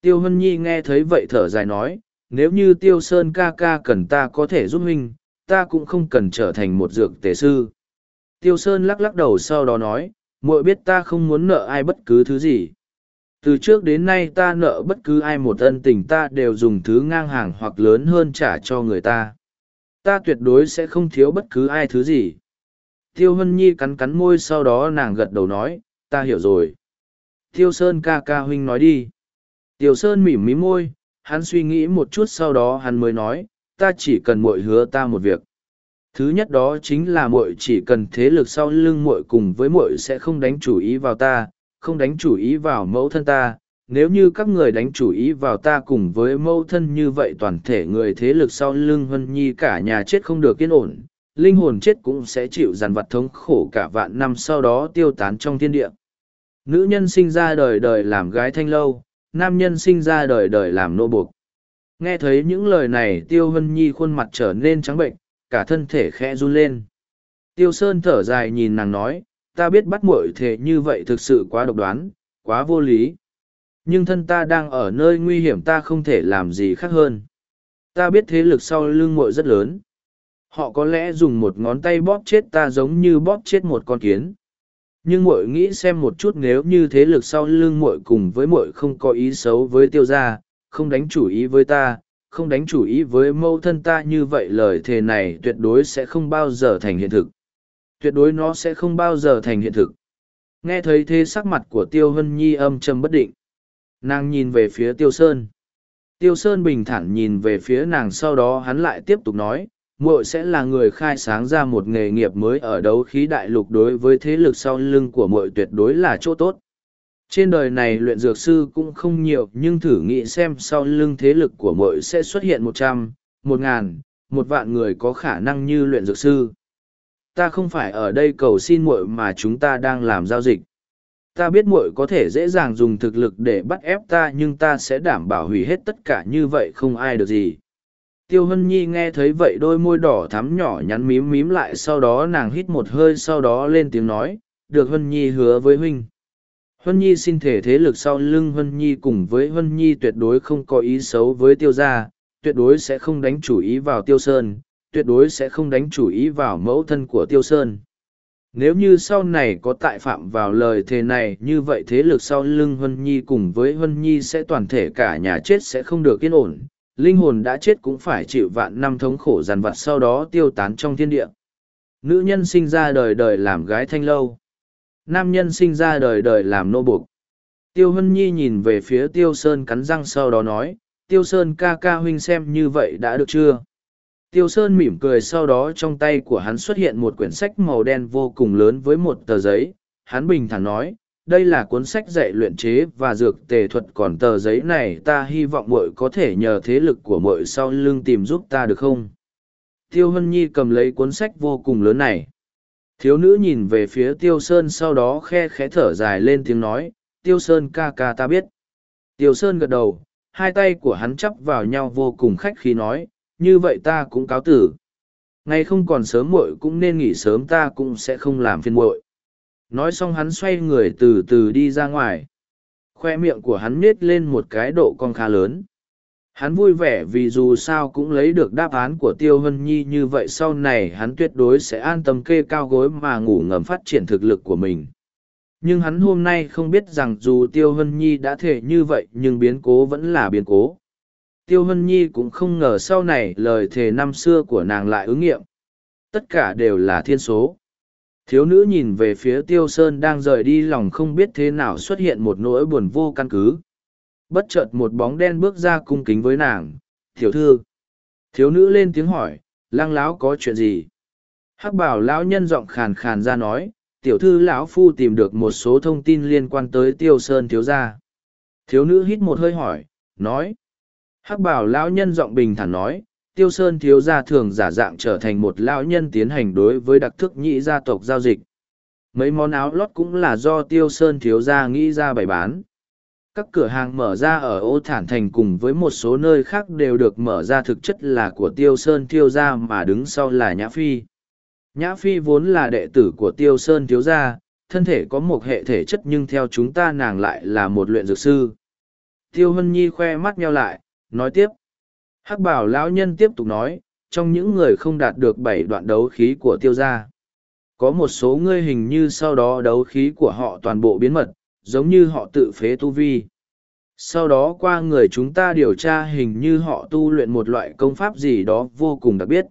Tiêu Hân Nhi nghe thấy vậy thở dài nói, nếu như Tiêu Sơn ca ca cần ta có thể giúp huynh, ta cũng không cần trở thành một dược tề sư. Tiêu Sơn lắc lắc đầu sau đó nói, muội biết ta không muốn nợ ai bất cứ thứ gì. Từ trước đến nay ta nợ bất cứ ai một ân tình ta đều dùng thứ ngang hàng hoặc lớn hơn trả cho người ta. Ta tuyệt đối sẽ không thiếu bất cứ ai thứ gì. Tiêu Hân Nhi cắn cắn môi sau đó nàng gật đầu nói, ta hiểu rồi. Tiêu Sơn ca ca huynh nói đi. Tiêu Sơn mỉm mí môi, hắn suy nghĩ một chút sau đó hắn mới nói, ta chỉ cần muội hứa ta một việc thứ nhất đó chính là muội chỉ cần thế lực sau lưng muội cùng với muội sẽ không đánh chủ ý vào ta, không đánh chủ ý vào mẫu thân ta. Nếu như các người đánh chủ ý vào ta cùng với mẫu thân như vậy toàn thể người thế lực sau lưng hân nhi cả nhà chết không được yên ổn, linh hồn chết cũng sẽ chịu dằn vặt thống khổ cả vạn năm sau đó tiêu tán trong thiên địa. Nữ nhân sinh ra đời đời làm gái thanh lâu, nam nhân sinh ra đời đời làm nô buộc. Nghe thấy những lời này, tiêu hân nhi khuôn mặt trở nên trắng bệnh cả thân thể khẽ run lên. Tiêu Sơn thở dài nhìn nàng nói, ta biết bắt muội thể như vậy thực sự quá độc đoán, quá vô lý. Nhưng thân ta đang ở nơi nguy hiểm ta không thể làm gì khác hơn. Ta biết thế lực sau lưng muội rất lớn. Họ có lẽ dùng một ngón tay bóp chết ta giống như bóp chết một con kiến. Nhưng muội nghĩ xem một chút nếu như thế lực sau lưng muội cùng với muội không có ý xấu với tiêu gia, không đánh chủ ý với ta, không đánh chủ ý với mâu thân ta như vậy lời thề này tuyệt đối sẽ không bao giờ thành hiện thực. Tuyệt đối nó sẽ không bao giờ thành hiện thực. Nghe thấy thế sắc mặt của tiêu hân nhi âm trầm bất định. Nàng nhìn về phía tiêu sơn. Tiêu sơn bình thản nhìn về phía nàng sau đó hắn lại tiếp tục nói, muội sẽ là người khai sáng ra một nghề nghiệp mới ở đấu khí đại lục đối với thế lực sau lưng của muội tuyệt đối là chỗ tốt trên đời này luyện dược sư cũng không nhiều, nhưng thử nghĩ xem sau lưng thế lực của mội sẽ xuất hiện một trăm, một ngàn, một vạn người có khả năng như luyện dược sư. Ta không phải ở đây cầu xin muội mà chúng ta đang làm giao dịch. Ta biết muội có thể dễ dàng dùng thực lực để bắt ép ta, nhưng ta sẽ đảm bảo hủy hết tất cả như vậy không ai được gì. Tiêu hân nhi nghe thấy vậy đôi môi đỏ thắm nhỏ nhắn mím mím lại, sau đó nàng hít một hơi, sau đó lên tiếng nói, được hân nhi hứa với huynh. Huân Nhi xin thể thế lực sau lưng Huân Nhi cùng với Huân Nhi tuyệt đối không có ý xấu với tiêu gia, tuyệt đối sẽ không đánh chủ ý vào tiêu sơn, tuyệt đối sẽ không đánh chủ ý vào mẫu thân của tiêu sơn. Nếu như sau này có tại phạm vào lời thề này như vậy thế lực sau lưng Huân Nhi cùng với Huân Nhi sẽ toàn thể cả nhà chết sẽ không được yên ổn, linh hồn đã chết cũng phải chịu vạn năm thống khổ giàn vặt sau đó tiêu tán trong thiên địa. Nữ nhân sinh ra đời đời làm gái thanh lâu nam nhân sinh ra đời đời làm nô buộc. Tiêu Hân Nhi nhìn về phía Tiêu Sơn cắn răng sau đó nói, Tiêu Sơn ca ca huynh xem như vậy đã được chưa? Tiêu Sơn mỉm cười sau đó trong tay của hắn xuất hiện một quyển sách màu đen vô cùng lớn với một tờ giấy. Hắn bình thản nói, đây là cuốn sách dạy luyện chế và dược tề thuật còn tờ giấy này ta hy vọng muội có thể nhờ thế lực của muội sau lưng tìm giúp ta được không? Tiêu Hân Nhi cầm lấy cuốn sách vô cùng lớn này. Thiếu nữ nhìn về phía Tiêu Sơn sau đó khe khẽ thở dài lên tiếng nói, Tiêu Sơn ca ca ta biết. Tiêu Sơn gật đầu, hai tay của hắn chắp vào nhau vô cùng khách khí nói, như vậy ta cũng cáo tử. Ngày không còn sớm muội cũng nên nghỉ sớm ta cũng sẽ không làm phiền muội. Nói xong hắn xoay người từ từ đi ra ngoài. Khoe miệng của hắn nết lên một cái độ cong khá lớn. Hắn vui vẻ vì dù sao cũng lấy được đáp án của Tiêu Hân Nhi như vậy sau này hắn tuyệt đối sẽ an tâm kê cao gối mà ngủ ngầm phát triển thực lực của mình. Nhưng hắn hôm nay không biết rằng dù Tiêu Hân Nhi đã thể như vậy nhưng biến cố vẫn là biến cố. Tiêu Hân Nhi cũng không ngờ sau này lời thề năm xưa của nàng lại ứng nghiệm. Tất cả đều là thiên số. Thiếu nữ nhìn về phía tiêu sơn đang rời đi lòng không biết thế nào xuất hiện một nỗi buồn vô căn cứ. Bất chợt một bóng đen bước ra cung kính với nàng, thiểu thư. Thiếu nữ lên tiếng hỏi, lang lão có chuyện gì? hắc bảo lão nhân giọng khàn khàn ra nói tiểu thư lão phu tìm được một số thông tin liên quan tới tiêu sơn thiếu gia. Thiếu nữ hít một hơi hỏi nói. Hắc bảo lão nhân giọng bình thản nói tiêu sơn thiếu gia thường giả dạng trở thành một lão nhân tiến hành đối với đặc thức nhị gia tộc giao dịch. Mấy món áo lót cũng là do tiêu sơn thiếu gia nghĩ ra bày bán các cửa hàng mở ra ở ô thản thành cùng với một số nơi khác đều được mở ra thực chất là của tiêu sơn thiêu gia mà đứng sau là nhã phi Nhã Phi vốn là đệ tử của Tiêu Sơn thiếu gia, thân thể có một hệ thể chất nhưng theo chúng ta nàng lại là một luyện dược sư. Tiêu Hân Nhi khoe mắt nhau lại, nói tiếp. Hắc bảo lão nhân tiếp tục nói, trong những người không đạt được bảy đoạn đấu khí của tiêu gia. Có một số ngươi hình như sau đó đấu khí của họ toàn bộ biến mật, giống như họ tự phế tu vi. Sau đó qua người chúng ta điều tra hình như họ tu luyện một loại công pháp gì đó vô cùng đặc biệt.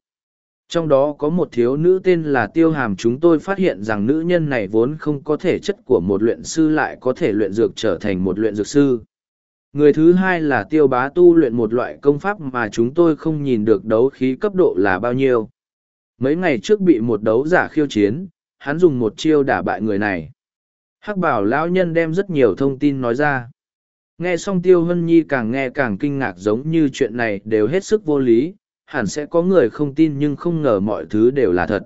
Trong đó có một thiếu nữ tên là tiêu hàm chúng tôi phát hiện rằng nữ nhân này vốn không có thể chất của một luyện sư lại có thể luyện dược trở thành một luyện dược sư. Người thứ hai là tiêu bá tu luyện một loại công pháp mà chúng tôi không nhìn được đấu khí cấp độ là bao nhiêu. Mấy ngày trước bị một đấu giả khiêu chiến, hắn dùng một chiêu đả bại người này hắc bảo lão nhân đem rất nhiều thông tin nói ra nghe xong tiêu hân nhi càng nghe càng kinh ngạc giống như chuyện này đều hết sức vô lý hẳn sẽ có người không tin nhưng không ngờ mọi thứ đều là thật.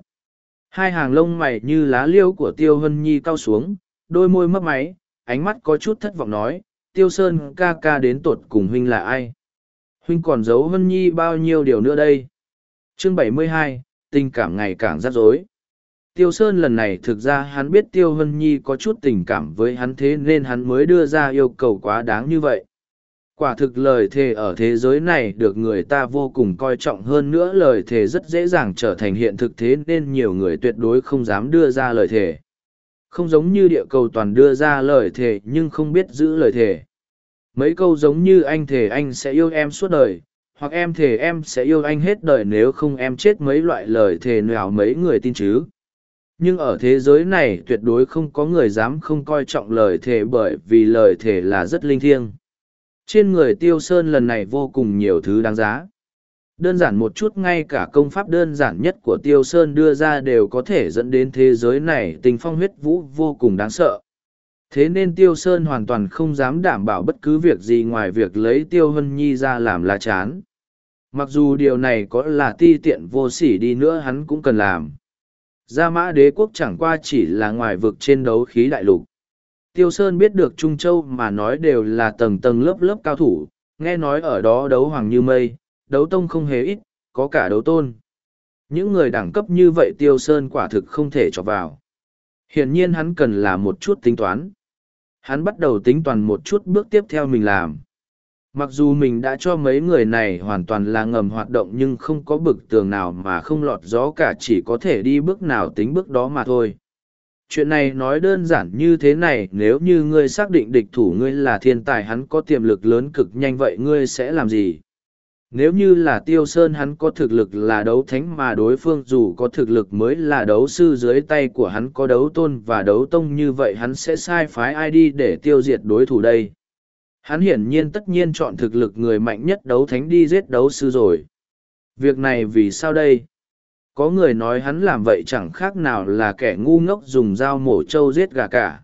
Hai hàng lông mày như lá liêu của Tiêu Hân Nhi cao xuống, đôi môi mấp máy, ánh mắt có chút thất vọng nói, Tiêu Sơn ca ca đến tột cùng huynh là ai? Huynh còn giấu Hân Nhi bao nhiêu điều nữa đây? Chương 72, tình cảm ngày càng rắc rối. Tiêu Sơn lần này thực ra hắn biết Tiêu Hân Nhi có chút tình cảm với hắn thế nên hắn mới đưa ra yêu cầu quá đáng như vậy. Quả thực lời thề ở thế giới này được người ta vô cùng coi trọng hơn nữa lời thề rất dễ dàng trở thành hiện thực thế nên nhiều người tuyệt đối không dám đưa ra lời thề. Không giống như địa cầu toàn đưa ra lời thề nhưng không biết giữ lời thề. Mấy câu giống như anh thề anh sẽ yêu em suốt đời, hoặc em thề em sẽ yêu anh hết đời nếu không em chết mấy loại lời thề nào mấy người tin chứ nhưng ở thế giới này tuyệt đối không có người dám không coi trọng lời thề bởi vì lời thề là rất linh thiêng trên người tiêu sơn lần này vô cùng nhiều thứ đáng giá. Đơn giản một chút ngay cả công pháp đơn giản nhất của tiêu sơn đưa ra đều có thể dẫn đến thế giới này tình phong huyết vũ vô cùng đáng sợ. Thế nên tiêu sơn hoàn toàn không dám đảm bảo bất cứ việc gì ngoài việc lấy tiêu hân nhi ra làm lá chán. Mặc dù điều này có là ti tiện vô sỉ đi nữa hắn cũng cần làm. Gia mã đế quốc chẳng qua chỉ là ngoài vực trên đấu khí đại lục. Tiêu Sơn biết được Trung Châu mà nói đều là tầng tầng lớp lớp cao thủ, nghe nói ở đó đấu hoàng như mây, đấu tông không hề ít, có cả đấu tôn. Những người đẳng cấp như vậy Tiêu Sơn quả thực không thể cho vào. Hiển nhiên hắn cần là một chút tính toán. Hắn bắt đầu tính toán một chút bước tiếp theo mình làm. Mặc dù mình đã cho mấy người này hoàn toàn là ngầm hoạt động nhưng không có bực tường nào mà không lọt gió cả chỉ có thể đi bước nào tính bước đó mà thôi. Chuyện này nói đơn giản như thế này, nếu như ngươi xác định địch thủ ngươi là thiên tài hắn có tiềm lực lớn cực nhanh vậy ngươi sẽ làm gì? Nếu như là tiêu sơn hắn có thực lực là đấu thánh mà đối phương dù có thực lực mới là đấu sư dưới tay của hắn có đấu tôn và đấu tông như vậy hắn sẽ sai phái ai đi để tiêu diệt đối thủ đây? Hắn hiển nhiên tất nhiên chọn thực lực người mạnh nhất đấu thánh đi giết đấu sư rồi. Việc này vì sao đây? Có người nói hắn làm vậy chẳng khác nào là kẻ ngu ngốc dùng dao mổ trâu giết gà cả.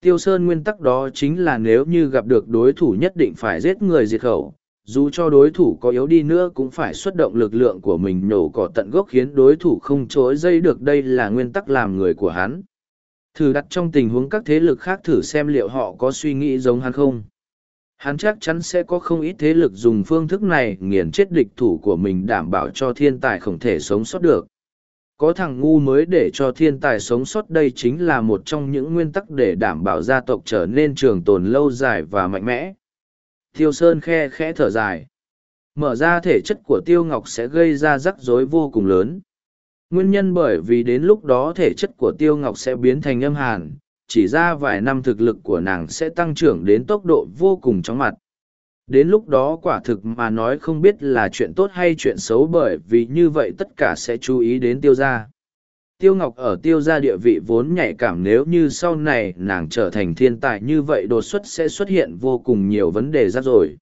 Tiêu sơn nguyên tắc đó chính là nếu như gặp được đối thủ nhất định phải giết người diệt khẩu, dù cho đối thủ có yếu đi nữa cũng phải xuất động lực lượng của mình nổ cỏ tận gốc khiến đối thủ không chối dây được, đây là nguyên tắc làm người của hắn. Thử đặt trong tình huống các thế lực khác thử xem liệu họ có suy nghĩ giống hắn không hắn chắc chắn sẽ có không ít thế lực dùng phương thức này nghiền chết địch thủ của mình đảm bảo cho thiên tài không thể sống sót được. Có thằng ngu mới để cho thiên tài sống sót đây chính là một trong những nguyên tắc để đảm bảo gia tộc trở nên trường tồn lâu dài và mạnh mẽ. Tiêu sơn khe khẽ thở dài. Mở ra thể chất của tiêu ngọc sẽ gây ra rắc rối vô cùng lớn. Nguyên nhân bởi vì đến lúc đó thể chất của tiêu ngọc sẽ biến thành âm hàn chỉ ra vài năm thực lực của nàng sẽ tăng trưởng đến tốc độ vô cùng chóng mặt. Đến lúc đó quả thực mà nói không biết là chuyện tốt hay chuyện xấu bởi vì như vậy tất cả sẽ chú ý đến tiêu gia. Tiêu Ngọc ở tiêu gia địa vị vốn nhạy cảm nếu như sau này nàng trở thành thiên tài như vậy đột xuất sẽ xuất hiện vô cùng nhiều vấn đề rắc rối.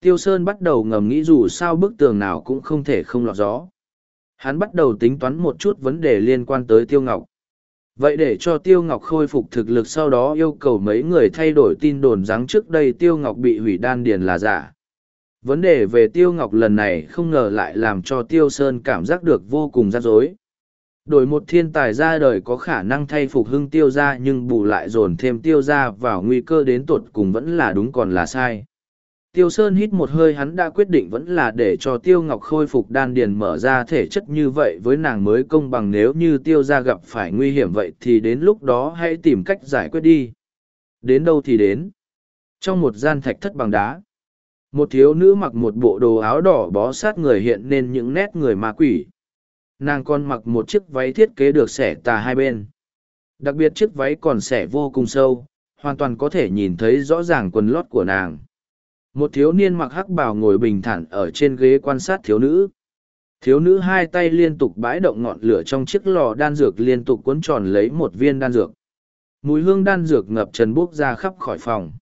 Tiêu Sơn bắt đầu ngầm nghĩ dù sao bức tường nào cũng không thể không lọt gió. Hắn bắt đầu tính toán một chút vấn đề liên quan tới Tiêu Ngọc. Vậy để cho Tiêu Ngọc khôi phục thực lực sau đó yêu cầu mấy người thay đổi tin đồn rằng trước đây Tiêu Ngọc bị hủy đan điền là giả. Vấn đề về Tiêu Ngọc lần này không ngờ lại làm cho Tiêu Sơn cảm giác được vô cùng rắc rối. Đổi một thiên tài ra đời có khả năng thay phục hưng tiêu ra nhưng bù lại dồn thêm tiêu ra vào nguy cơ đến tột cùng vẫn là đúng còn là sai. Tiêu Sơn hít một hơi hắn đã quyết định vẫn là để cho Tiêu Ngọc khôi phục đan điền mở ra thể chất như vậy với nàng mới công bằng nếu như Tiêu gia gặp phải nguy hiểm vậy thì đến lúc đó hãy tìm cách giải quyết đi. Đến đâu thì đến. Trong một gian thạch thất bằng đá, một thiếu nữ mặc một bộ đồ áo đỏ bó sát người hiện nên những nét người ma quỷ. Nàng còn mặc một chiếc váy thiết kế được xẻ tà hai bên. Đặc biệt chiếc váy còn xẻ vô cùng sâu, hoàn toàn có thể nhìn thấy rõ ràng quần lót của nàng một thiếu niên mặc hắc bào ngồi bình thản ở trên ghế quan sát thiếu nữ. Thiếu nữ hai tay liên tục bãi động ngọn lửa trong chiếc lò đan dược liên tục cuốn tròn lấy một viên đan dược. Mùi hương đan dược ngập trần buốc ra khắp khỏi phòng.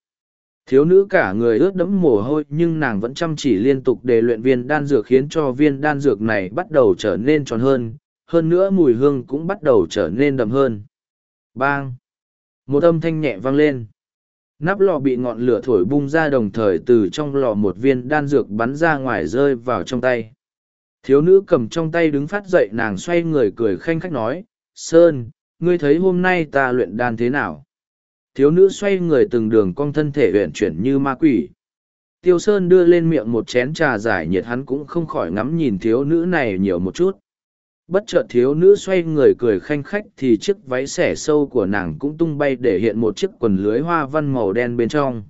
Thiếu nữ cả người ướt đẫm mồ hôi nhưng nàng vẫn chăm chỉ liên tục để luyện viên đan dược khiến cho viên đan dược này bắt đầu trở nên tròn hơn hơn nữa mùi hương cũng bắt đầu trở nên đậm hơn. Bang! Một âm thanh nhẹ vang lên nắp lò bị ngọn lửa thổi bung ra đồng thời từ trong lò một viên đan dược bắn ra ngoài rơi vào trong tay. Thiếu nữ cầm trong tay đứng phát dậy nàng xoay người cười khanh khách nói, sơn, ngươi thấy hôm nay ta luyện đan thế nào? Thiếu nữ xoay người từng đường cong thân thể huyện chuyển như ma quỷ. Tiêu sơn đưa lên miệng một chén trà giải nhiệt hắn cũng không khỏi ngắm nhìn thiếu nữ này nhiều một chút bất chợt thiếu nữ xoay người cười khanh khách thì chiếc váy xẻ sâu của nàng cũng tung bay để hiện một chiếc quần lưới hoa văn màu đen bên trong.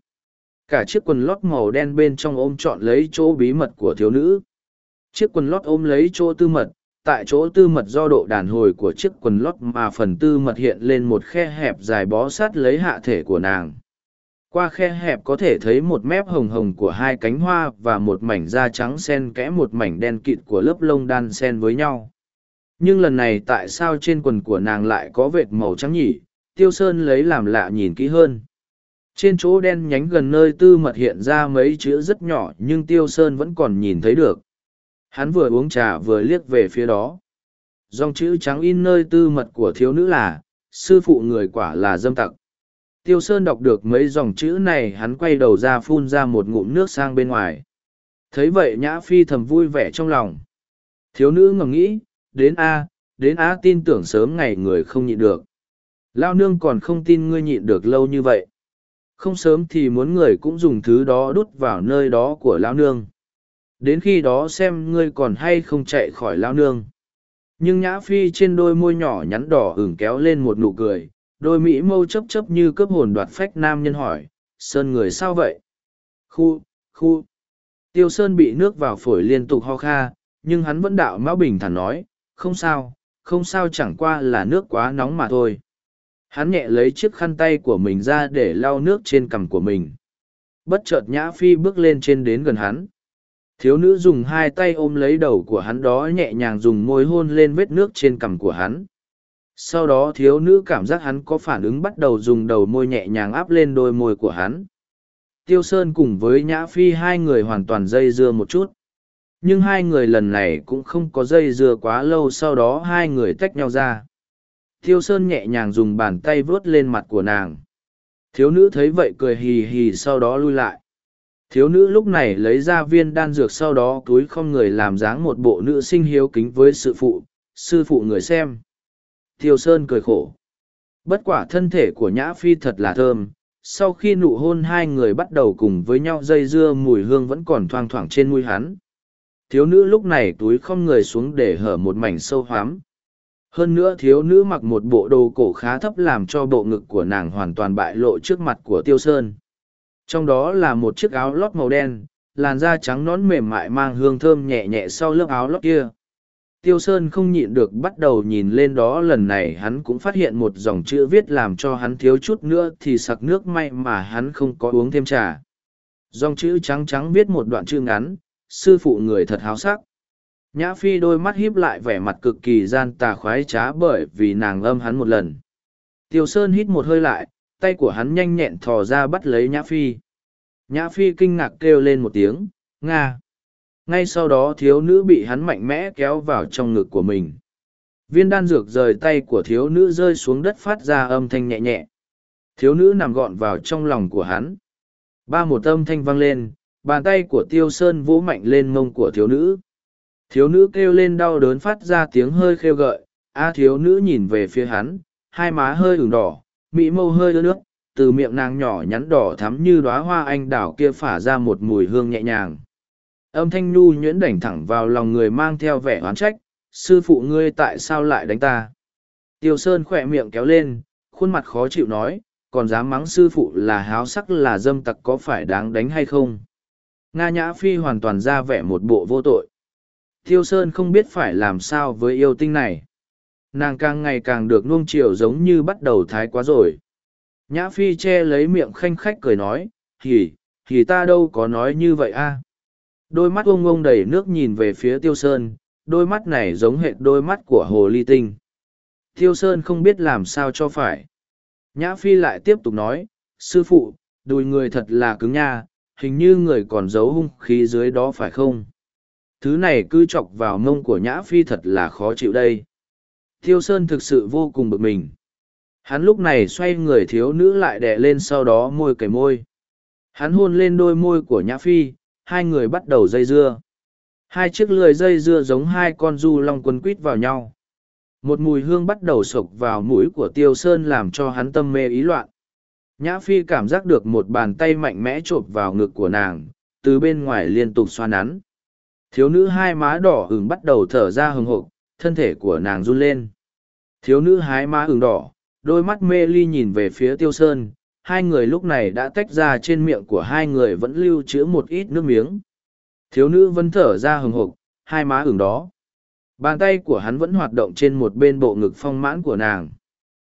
Cả chiếc quần lót màu đen bên trong ôm trọn lấy chỗ bí mật của thiếu nữ. Chiếc quần lót ôm lấy chỗ tư mật, tại chỗ tư mật do độ đàn hồi của chiếc quần lót mà phần tư mật hiện lên một khe hẹp dài bó sát lấy hạ thể của nàng. Qua khe hẹp có thể thấy một mép hồng hồng của hai cánh hoa và một mảnh da trắng sen kẽ một mảnh đen kịt của lớp lông đan sen với nhau nhưng lần này tại sao trên quần của nàng lại có vệt màu trắng nhỉ? Tiêu sơn lấy làm lạ nhìn kỹ hơn. Trên chỗ đen nhánh gần nơi tư mật hiện ra mấy chữ rất nhỏ nhưng tiêu sơn vẫn còn nhìn thấy được. Hắn vừa uống trà vừa liếc về phía đó. Dòng chữ trắng in nơi tư mật của thiếu nữ là, sư phụ người quả là dâm tặc. Tiêu sơn đọc được mấy dòng chữ này, hắn quay đầu ra phun ra một ngụm nước sang bên ngoài. Thấy vậy nhã phi thầm vui vẻ trong lòng. Thiếu nữ ngầm nghĩ đến A, đến A tin tưởng sớm ngày người không nhịn được. Lao nương còn không tin ngươi nhịn được lâu như vậy. Không sớm thì muốn người cũng dùng thứ đó đút vào nơi đó của Lao nương. Đến khi đó xem ngươi còn hay không chạy khỏi Lao nương. Nhưng Nhã Phi trên đôi môi nhỏ nhắn đỏ hửng kéo lên một nụ cười, đôi mỹ mâu chấp chấp như cướp hồn đoạt phách nam nhân hỏi, Sơn người sao vậy? Khu, khu. Tiêu Sơn bị nước vào phổi liên tục ho kha, nhưng hắn vẫn đạo mão bình thản nói, không sao, không sao chẳng qua là nước quá nóng mà thôi. Hắn nhẹ lấy chiếc khăn tay của mình ra để lau nước trên cằm của mình. Bất chợt Nhã Phi bước lên trên đến gần hắn. Thiếu nữ dùng hai tay ôm lấy đầu của hắn đó nhẹ nhàng dùng môi hôn lên vết nước trên cằm của hắn. Sau đó thiếu nữ cảm giác hắn có phản ứng bắt đầu dùng đầu môi nhẹ nhàng áp lên đôi môi của hắn. Tiêu Sơn cùng với Nhã Phi hai người hoàn toàn dây dưa một chút nhưng hai người lần này cũng không có dây dưa quá lâu sau đó hai người tách nhau ra. Thiêu sơn nhẹ nhàng dùng bàn tay vuốt lên mặt của nàng. Thiếu nữ thấy vậy cười hì hì sau đó lui lại. Thiếu nữ lúc này lấy ra viên đan dược sau đó túi không người làm dáng một bộ nữ sinh hiếu kính với sư phụ sư phụ người xem. Thiêu sơn cười khổ. Bất quả thân thể của nhã phi thật là thơm. Sau khi nụ hôn hai người bắt đầu cùng với nhau dây dưa, mùi hương vẫn còn thoang thoảng trên mùi hắn thiếu nữ lúc này túi không người xuống để hở một mảnh sâu hoám hơn nữa thiếu nữ mặc một bộ đồ cổ khá thấp làm cho bộ ngực của nàng hoàn toàn bại lộ trước mặt của tiêu sơn. Trong đó là một chiếc áo lót màu đen, làn da trắng nón mềm mại mang hương thơm nhẹ nhẹ sau lớp áo lót kia. Tiêu sơn không nhịn được bắt đầu nhìn lên đó, lần này hắn cũng phát hiện một dòng chữ viết làm cho hắn thiếu chút nữa thì sặc nước may mà hắn không có uống thêm trà. Dòng chữ trắng trắng viết một đoạn chữ ngắn sư phụ người thật háo sắc. Nhã Phi đôi mắt híp lại vẻ mặt cực kỳ gian tà khoái trá bởi vì nàng âm hắn một lần. Tiêu Sơn hít một hơi lại, tay của hắn nhanh nhẹn thò ra bắt lấy Nhã Phi. Nhã Phi kinh ngạc kêu lên một tiếng, Nga. Ngay sau đó thiếu nữ bị hắn mạnh mẽ kéo vào trong ngực của mình. Viên đan dược rời tay của thiếu nữ rơi xuống đất phát ra âm thanh nhẹ nhẹ. Thiếu nữ nằm gọn vào trong lòng của hắn. Ba một âm thanh vang lên, bàn tay của tiêu sơn vỗ mạnh lên mông của thiếu nữ. Thiếu nữ kêu lên đau đớn phát ra tiếng hơi khêu gợi, a thiếu nữ nhìn về phía hắn, hai má hơi ửng đỏ, mỹ mâu hơi ướt nước, từ miệng nàng nhỏ nhắn đỏ thắm như đóa hoa anh đảo kia phả ra một mùi hương nhẹ nhàng. Âm thanh nhu nhuyễn đảnh thẳng vào lòng người mang theo vẻ oán trách, sư phụ ngươi tại sao lại đánh ta? Tiêu Sơn khỏe miệng kéo lên, khuôn mặt khó chịu nói, còn dám mắng sư phụ là háo sắc là dâm tặc có phải đáng đánh hay không? Nga Nhã Phi hoàn toàn ra vẻ một bộ vô tội. Tiêu Sơn không biết phải làm sao với yêu tinh này. Nàng càng ngày càng được nuông chiều giống như bắt đầu thái quá rồi. Nhã Phi che lấy miệng khanh khách cười nói, thì thì ta đâu có nói như vậy a. Đôi mắt ông ông đầy nước nhìn về phía Tiêu Sơn, đôi mắt này giống hệt đôi mắt của hồ ly tinh. Tiêu Sơn không biết làm sao cho phải. Nhã Phi lại tiếp tục nói, sư phụ, đùi người thật là cứng nha, hình như người còn giấu hung khí dưới đó phải không? Thứ này cứ chọc vào mông của Nhã Phi thật là khó chịu đây. Tiêu Sơn thực sự vô cùng bực mình. Hắn lúc này xoay người thiếu nữ lại đè lên sau đó môi cầy môi. Hắn hôn lên đôi môi của Nhã Phi, hai người bắt đầu dây dưa. Hai chiếc lười dây dưa giống hai con du long quấn quít vào nhau. Một mùi hương bắt đầu sộc vào mũi của Tiêu Sơn làm cho hắn tâm mê ý loạn. Nhã Phi cảm giác được một bàn tay mạnh mẽ chộp vào ngực của nàng, từ bên ngoài liên tục xoa nắn. Thiếu nữ hai má đỏ ửng bắt đầu thở ra hừng hộp, thân thể của nàng run lên. Thiếu nữ hai má ửng đỏ, đôi mắt mê ly nhìn về phía Tiêu Sơn, hai người lúc này đã tách ra trên miệng của hai người vẫn lưu trữ một ít nước miếng. Thiếu nữ vẫn thở ra hừng hộp, hai má ửng đó. Bàn tay của hắn vẫn hoạt động trên một bên bộ ngực phong mãn của nàng.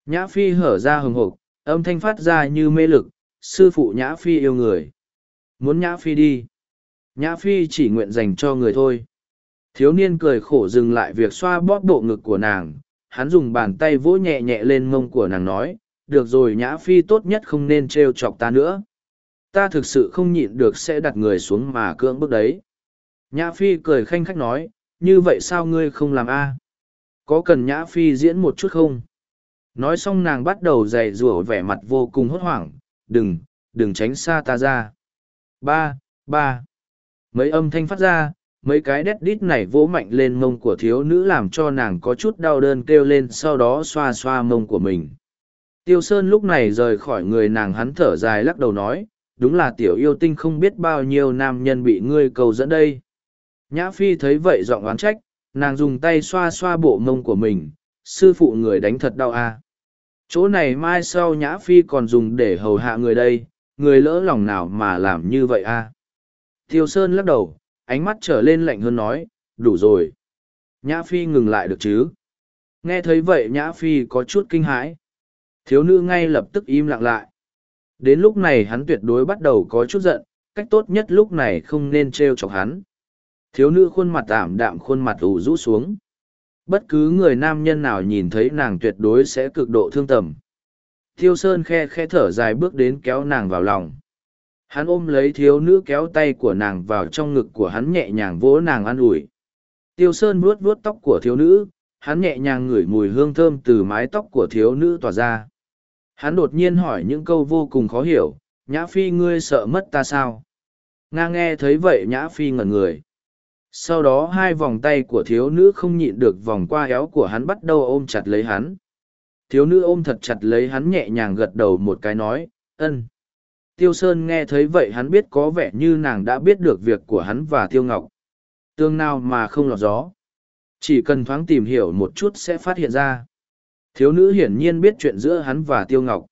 Nhã Phi hở ra hừng hộp, âm thanh phát ra như mê lực, sư phụ Nhã Phi yêu người. Muốn Nhã Phi đi. Nhã Phi chỉ nguyện dành cho người thôi. Thiếu niên cười khổ dừng lại việc xoa bóp bộ ngực của nàng, hắn dùng bàn tay vỗ nhẹ nhẹ lên mông của nàng nói, được rồi Nhã Phi tốt nhất không nên trêu chọc ta nữa. Ta thực sự không nhịn được sẽ đặt người xuống mà cưỡng bức đấy. Nhã Phi cười khanh khách nói, như vậy sao ngươi không làm a? Có cần Nhã Phi diễn một chút không? Nói xong nàng bắt đầu dày rủa vẻ mặt vô cùng hốt hoảng, đừng, đừng tránh xa ta ra. Ba, ba. Mấy âm thanh phát ra, mấy cái đét đít này vỗ mạnh lên mông của thiếu nữ làm cho nàng có chút đau đơn kêu lên sau đó xoa xoa mông của mình. Tiêu Sơn lúc này rời khỏi người nàng hắn thở dài lắc đầu nói, đúng là tiểu yêu tinh không biết bao nhiêu nam nhân bị ngươi cầu dẫn đây. Nhã Phi thấy vậy giọng oán trách, nàng dùng tay xoa xoa bộ mông của mình, sư phụ người đánh thật đau à. Chỗ này mai sau Nhã Phi còn dùng để hầu hạ người đây, người lỡ lòng nào mà làm như vậy à. Tiêu Sơn lắc đầu, ánh mắt trở lên lạnh hơn nói, đủ rồi. Nhã Phi ngừng lại được chứ. Nghe thấy vậy Nhã Phi có chút kinh hãi. Thiếu nữ ngay lập tức im lặng lại. Đến lúc này hắn tuyệt đối bắt đầu có chút giận, cách tốt nhất lúc này không nên trêu chọc hắn. Thiếu nữ khuôn mặt ảm đạm khuôn mặt ủ rũ xuống. Bất cứ người nam nhân nào nhìn thấy nàng tuyệt đối sẽ cực độ thương tầm. Thiêu Sơn khe khe thở dài bước đến kéo nàng vào lòng. Hắn ôm lấy thiếu nữ kéo tay của nàng vào trong ngực của hắn nhẹ nhàng vỗ nàng an ủi. Tiêu Sơn vuốt vuốt tóc của thiếu nữ, hắn nhẹ nhàng ngửi mùi hương thơm từ mái tóc của thiếu nữ tỏa ra. Hắn đột nhiên hỏi những câu vô cùng khó hiểu, Nhã Phi ngươi sợ mất ta sao? Nga nghe thấy vậy Nhã Phi ngẩn người. Sau đó hai vòng tay của thiếu nữ không nhịn được vòng qua éo của hắn bắt đầu ôm chặt lấy hắn. Thiếu nữ ôm thật chặt lấy hắn nhẹ nhàng gật đầu một cái nói, ân. Tiêu Sơn nghe thấy vậy hắn biết có vẻ như nàng đã biết được việc của hắn và Tiêu Ngọc. Tương nào mà không lọt gió. Chỉ cần thoáng tìm hiểu một chút sẽ phát hiện ra. Thiếu nữ hiển nhiên biết chuyện giữa hắn và Tiêu Ngọc.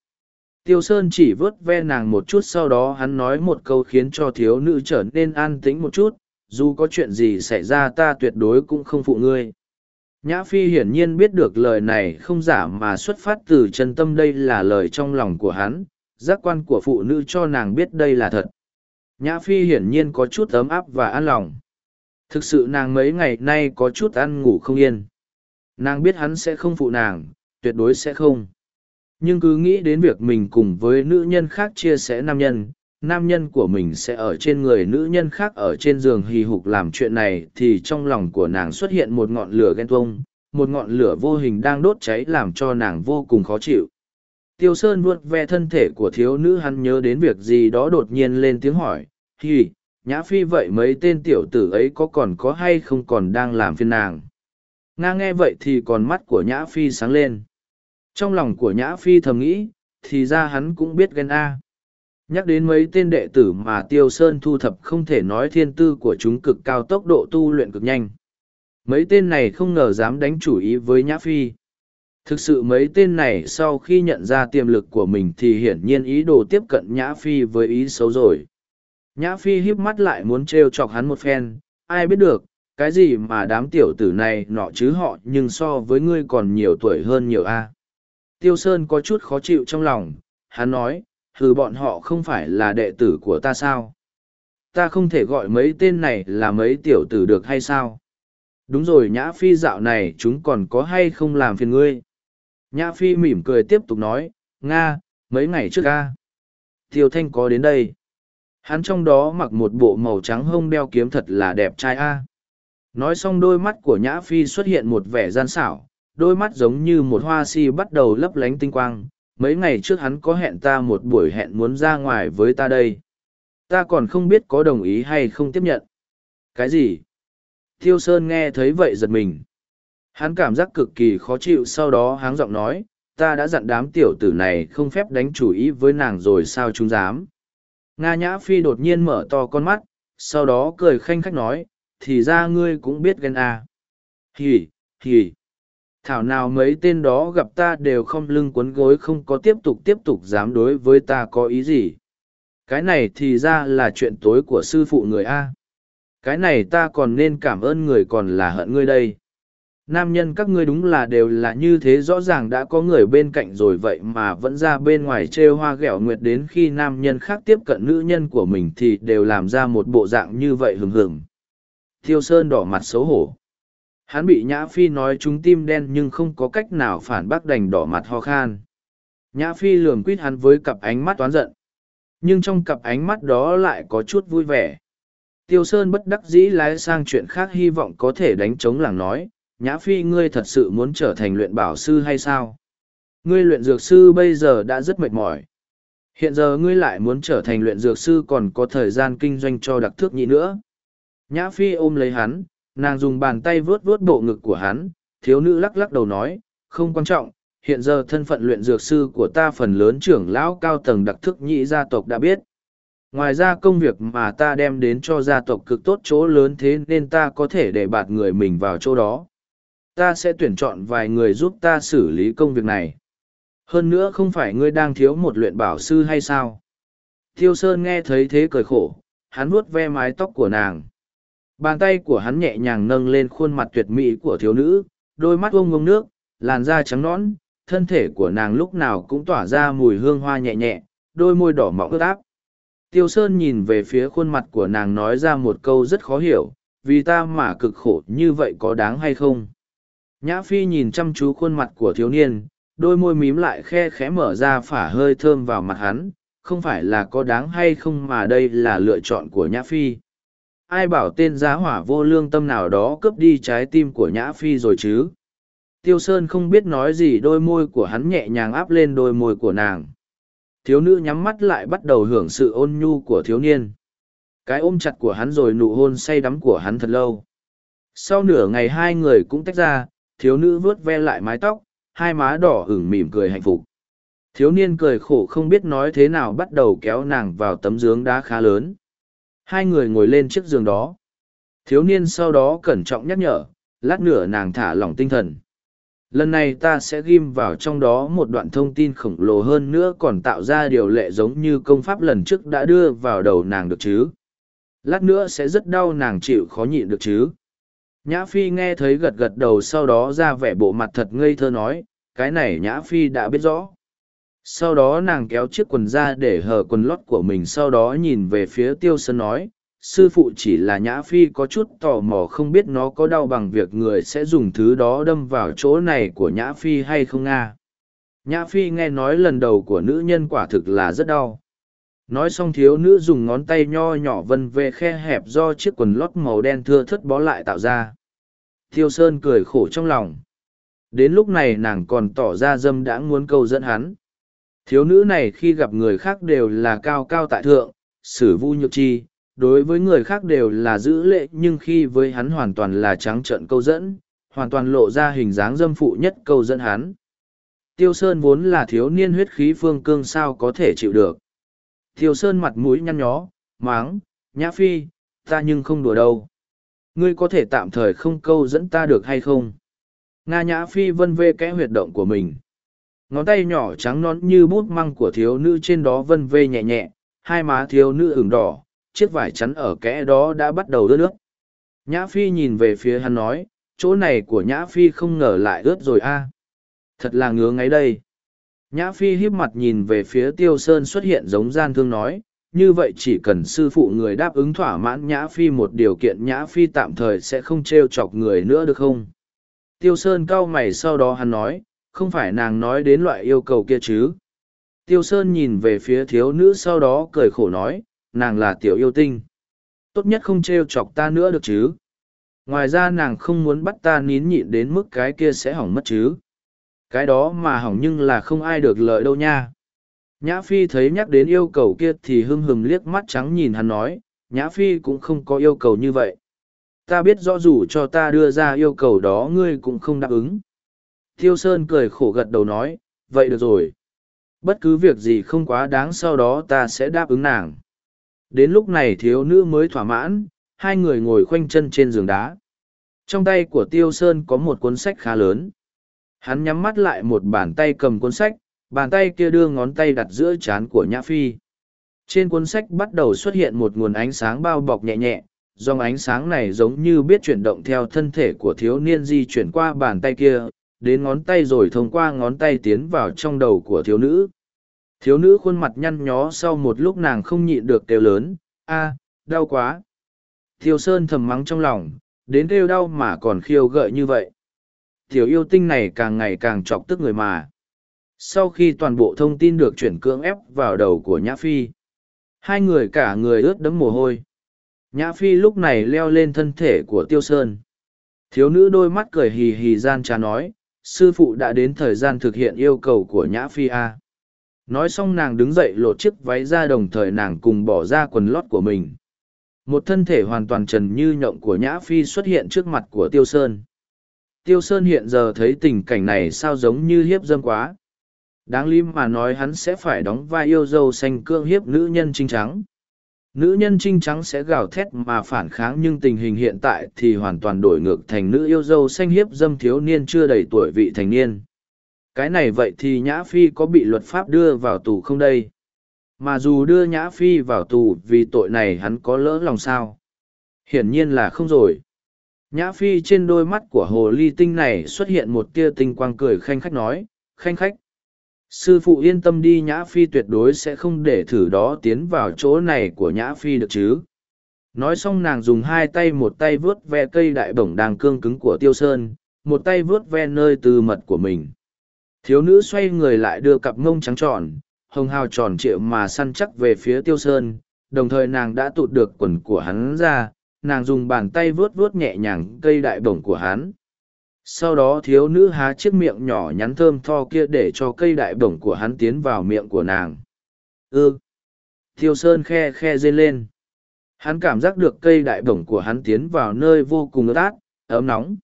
Tiêu Sơn chỉ vớt ve nàng một chút sau đó hắn nói một câu khiến cho thiếu nữ trở nên an tĩnh một chút, dù có chuyện gì xảy ra ta tuyệt đối cũng không phụ ngươi. Nhã Phi hiển nhiên biết được lời này không giả mà xuất phát từ chân tâm đây là lời trong lòng của hắn, giác quan của phụ nữ cho nàng biết đây là thật. Nhã Phi hiển nhiên có chút ấm áp và an lòng. Thực sự nàng mấy ngày nay có chút ăn ngủ không yên. Nàng biết hắn sẽ không phụ nàng, tuyệt đối sẽ không. Nhưng cứ nghĩ đến việc mình cùng với nữ nhân khác chia sẻ nam nhân, nam nhân của mình sẽ ở trên người nữ nhân khác ở trên giường hì hục làm chuyện này thì trong lòng của nàng xuất hiện một ngọn lửa ghen tuông, một ngọn lửa vô hình đang đốt cháy làm cho nàng vô cùng khó chịu. Tiêu Sơn vuốt ve thân thể của thiếu nữ hắn nhớ đến việc gì đó đột nhiên lên tiếng hỏi, hì, nhã phi vậy mấy tên tiểu tử ấy có còn có hay không còn đang làm phiên nàng? Nga nghe vậy thì còn mắt của nhã phi sáng lên. Trong lòng của nhã phi thầm nghĩ thì ra hắn cũng biết ghen a nhắc đến mấy tên đệ tử mà tiêu sơn thu thập không thể nói thiên tư của chúng cực cao tốc độ tu luyện cực nhanh. Mấy tên này không ngờ dám đánh chủ ý với nhã phi. Thực sự mấy tên này sau khi nhận ra tiềm lực của mình thì hiển nhiên ý đồ tiếp cận nhã phi với ý xấu rồi. Nhã Phi híp mắt lại muốn trêu chọc hắn một phen, ai biết được, cái gì mà đám tiểu tử này nọ chứ họ nhưng so với ngươi còn nhiều tuổi hơn nhiều a. Tiêu Sơn có chút khó chịu trong lòng, hắn nói, hừ bọn họ không phải là đệ tử của ta sao? Ta không thể gọi mấy tên này là mấy tiểu tử được hay sao? Đúng rồi Nhã Phi dạo này chúng còn có hay không làm phiền ngươi? Nhã Phi mỉm cười tiếp tục nói, Nga, mấy ngày trước ca. Tiêu Thanh có đến đây. Hắn trong đó mặc một bộ màu trắng hông đeo kiếm thật là đẹp trai a. Nói xong đôi mắt của Nhã Phi xuất hiện một vẻ gian xảo, đôi mắt giống như một hoa si bắt đầu lấp lánh tinh quang. Mấy ngày trước hắn có hẹn ta một buổi hẹn muốn ra ngoài với ta đây. Ta còn không biết có đồng ý hay không tiếp nhận. Cái gì? Thiêu Sơn nghe thấy vậy giật mình. Hắn cảm giác cực kỳ khó chịu sau đó háng giọng nói, ta đã dặn đám tiểu tử này không phép đánh chủ ý với nàng rồi sao chúng dám. Nga Nhã Phi đột nhiên mở to con mắt, sau đó cười khanh khách nói, thì ra ngươi cũng biết ghen à. Hì, hì. Thảo nào mấy tên đó gặp ta đều không lưng quấn gối không có tiếp tục tiếp tục dám đối với ta có ý gì. Cái này thì ra là chuyện tối của sư phụ người A. Cái này ta còn nên cảm ơn người còn là hận ngươi đây nam nhân các ngươi đúng là đều là như thế rõ ràng đã có người bên cạnh rồi vậy mà vẫn ra bên ngoài trêu hoa ghẹo nguyệt đến khi nam nhân khác tiếp cận nữ nhân của mình thì đều làm ra một bộ dạng như vậy hừng hừng thiêu sơn đỏ mặt xấu hổ hắn bị nhã phi nói chúng tim đen nhưng không có cách nào phản bác đành đỏ mặt ho khan nhã phi lườm quýt hắn với cặp ánh mắt toán giận nhưng trong cặp ánh mắt đó lại có chút vui vẻ tiêu sơn bất đắc dĩ lái sang chuyện khác hy vọng có thể đánh chống làng nói Nhã Phi ngươi thật sự muốn trở thành luyện bảo sư hay sao? Ngươi luyện dược sư bây giờ đã rất mệt mỏi. Hiện giờ ngươi lại muốn trở thành luyện dược sư còn có thời gian kinh doanh cho đặc thước nhị nữa. Nhã Phi ôm lấy hắn, nàng dùng bàn tay vuốt vuốt bộ ngực của hắn, thiếu nữ lắc lắc đầu nói, không quan trọng, hiện giờ thân phận luyện dược sư của ta phần lớn trưởng lão cao tầng đặc thức nhị gia tộc đã biết. Ngoài ra công việc mà ta đem đến cho gia tộc cực tốt chỗ lớn thế nên ta có thể để bạt người mình vào chỗ đó. Ta sẽ tuyển chọn vài người giúp ta xử lý công việc này. Hơn nữa không phải ngươi đang thiếu một luyện bảo sư hay sao? Thiêu sơn nghe thấy thế cười khổ hắn vuốt ve mái tóc của nàng bàn tay của hắn nhẹ nhàng nâng lên khuôn mặt tuyệt mỹ của thiếu nữ đôi mắt ông ngông nước làn da trắng nõn thân thể của nàng lúc nào cũng tỏa ra mùi hương hoa nhẹ nhẹ đôi môi đỏ mọng ướt áp tiêu sơn nhìn về phía khuôn mặt của nàng nói ra một câu rất khó hiểu vì ta mà cực khổ như vậy có đáng hay không Nhã Phi nhìn chăm chú khuôn mặt của thiếu niên, đôi môi mím lại khe khẽ mở ra phả hơi thơm vào mặt hắn, không phải là có đáng hay không mà đây là lựa chọn của Nhã Phi. Ai bảo tên giá hỏa vô lương tâm nào đó cướp đi trái tim của Nhã Phi rồi chứ? Tiêu Sơn không biết nói gì đôi môi của hắn nhẹ nhàng áp lên đôi môi của nàng. Thiếu nữ nhắm mắt lại bắt đầu hưởng sự ôn nhu của thiếu niên. Cái ôm chặt của hắn rồi nụ hôn say đắm của hắn thật lâu. Sau nửa ngày hai người cũng tách ra, thiếu nữ vớt ve lại mái tóc, hai má đỏ hửng mỉm cười hạnh phúc. Thiếu niên cười khổ không biết nói thế nào bắt đầu kéo nàng vào tấm giường đá khá lớn. Hai người ngồi lên chiếc giường đó. Thiếu niên sau đó cẩn trọng nhắc nhở, lát nữa nàng thả lỏng tinh thần. Lần này ta sẽ ghim vào trong đó một đoạn thông tin khổng lồ hơn nữa còn tạo ra điều lệ giống như công pháp lần trước đã đưa vào đầu nàng được chứ. Lát nữa sẽ rất đau nàng chịu khó nhịn được chứ. Nhã Phi nghe thấy gật gật đầu sau đó ra vẻ bộ mặt thật ngây thơ nói, cái này Nhã Phi đã biết rõ. Sau đó nàng kéo chiếc quần ra để hở quần lót của mình sau đó nhìn về phía tiêu sơn nói, sư phụ chỉ là nhã phi có chút tò mò không biết nó có đau bằng việc người sẽ dùng thứ đó đâm vào chỗ này của nhã phi hay không nga nhã phi nghe nói lần đầu của nữ nhân quả thực là rất đau. Nói xong thiếu nữ dùng ngón tay nho nhỏ vân về khe hẹp do chiếc quần lót màu đen thưa thất bó lại tạo ra. Thiêu sơn cười khổ trong lòng. Đến lúc này nàng còn tỏ ra dâm đã muốn câu dẫn hắn thiếu nữ này khi gặp người khác đều là cao cao tại thượng, sử vu nhược chi, đối với người khác đều là giữ lệ, nhưng khi với hắn hoàn toàn là trắng trợn câu dẫn, hoàn toàn lộ ra hình dáng dâm phụ nhất câu dẫn hắn. Tiêu sơn vốn là thiếu niên huyết khí phương cương sao có thể chịu được? Tiêu sơn mặt mũi nhăn nhó, máng, nhã phi, ta nhưng không đùa đâu. Ngươi có thể tạm thời không câu dẫn ta được hay không? Nga nhã phi vân vê kẽ huyệt động của mình ngón tay nhỏ trắng non như bút măng của thiếu nữ trên đó vân vê nhẹ nhẹ, hai má thiếu nữ ửng đỏ, chiếc vải chắn ở kẽ đó đã bắt đầu ướt nước. Nhã phi nhìn về phía hắn nói, chỗ này của nhã phi không ngờ lại ướt rồi a. Thật là ngứa ngáy đây. Nhã phi híp mặt nhìn về phía tiêu sơn xuất hiện giống gian thương nói, như vậy chỉ cần sư phụ người đáp ứng thỏa mãn nhã phi một điều kiện, nhã phi tạm thời sẽ không t r e o chọc người nữa được không? Tiêu sơn cau mày sau đó hắn nói không phải nàng nói đến loại yêu cầu kia chứ. Tiêu sơn nhìn về phía thiếu nữ sau đó cười khổ nói nàng là tiểu yêu tinh. Tốt nhất không t r e o chọc ta nữa được chứ. Ngoài ra nàng không muốn bắt ta nín nhịn đến mức cái kia sẽ hỏng mất chứ. Cái đó mà hỏng nhưng là không ai được lợi đâu nha. Nhã Phi thấy nhắc đến yêu cầu kia thì hưng hừng liếc mắt trắng nhìn hắn nói, Nhã Phi cũng không có yêu cầu như vậy. Ta biết rõ dù cho ta đưa ra yêu cầu đó ngươi cũng không đáp ứng. Tiêu Sơn cười khổ gật đầu nói, vậy được rồi. Bất cứ việc gì không quá đáng sau đó ta sẽ đáp ứng nàng. Đến lúc này thiếu nữ mới thỏa mãn, hai người ngồi khoanh chân trên giường đá. Trong tay của Tiêu Sơn có một cuốn sách khá lớn. Hắn nhắm mắt lại một bàn tay cầm cuốn sách, bàn tay kia đưa ngón tay đặt giữa trán của nhã phi trên cuốn sách bắt đầu xuất hiện một nguồn ánh sáng bao bọc nhẹ nhẹ dòng ánh sáng này giống như biết chuyển động theo thân thể của thiếu niên di chuyển qua bàn tay kia đến ngón tay rồi thông qua ngón tay tiến vào trong đầu của thiếu nữ. Thiếu nữ khuôn mặt nhăn nhó sau một lúc nàng không nhịn được kêu lớn, a, đau quá. Thiêu sơn thầm mắng trong lòng, đến kêu đau mà còn khiêu gợi như vậy. Tiểu yêu tinh này càng ngày càng chọc tức người mà. Sau khi toàn bộ thông tin được chuyển cưỡng ép vào đầu của nhã phi, hai người cả người ướt đẫm mồ hôi. Nhã phi lúc này leo lên thân thể của tiêu sơn. Thiếu nữ đôi mắt cười hì hì gian trà nói sư phụ đã đến thời gian thực hiện yêu cầu của nhã phi a. Nói xong nàng đứng dậy lột chiếc váy ra đồng thời nàng cùng bỏ ra quần lót của mình. Một thân thể hoàn toàn trần như nhộng của nhã phi xuất hiện trước mặt của tiêu sơn. Tiêu sơn hiện giờ thấy tình cảnh này sao giống như hiếp dâm quá. Đáng lý mà nói hắn sẽ phải đóng vai yêu dâu xanh cương hiếp nữ nhân trinh trắng. Nữ nhân trinh trắng sẽ gào thét mà phản kháng nhưng tình hình hiện tại thì hoàn toàn đổi ngược thành nữ yêu dâu xanh hiếp dâm thiếu niên chưa đầy tuổi vị thành niên. Cái này vậy thì Nhã Phi có bị luật pháp đưa vào tù không đây? Mà dù đưa Nhã Phi vào tù vì tội này hắn có lỡ lòng sao? Hiển nhiên là không rồi. Nhã Phi trên đôi mắt của hồ ly tinh này xuất hiện một tia tinh quang cười khanh khách nói, khanh khách sư phụ yên tâm đi nhã phi tuyệt đối sẽ không để thử đó tiến vào chỗ này của nhã phi được chứ. Nói xong nàng dùng hai tay một tay vớt ve cây đại bổng đang cương cứng của tiêu sơn, một tay vớt ve nơi từ mật của mình. Thiếu nữ xoay người lại đưa cặp mông trắng tròn, hồng hào tròn trịa mà săn chắc về phía tiêu sơn, đồng thời nàng đã tụt được quần của hắn ra, nàng dùng bàn tay vớt vớt nhẹ nhàng cây đại bổng của hắn sau đó thiếu nữ há chiếc miệng nhỏ nhắn thơm tho kia để cho cây đại bổng của hắn tiến vào miệng của nàng. Ư. Ừ. thiêu sơn khe khe rên lên. Hắn cảm giác được cây đại bổng của hắn tiến vào nơi vô cùng ướt át, ấm nóng.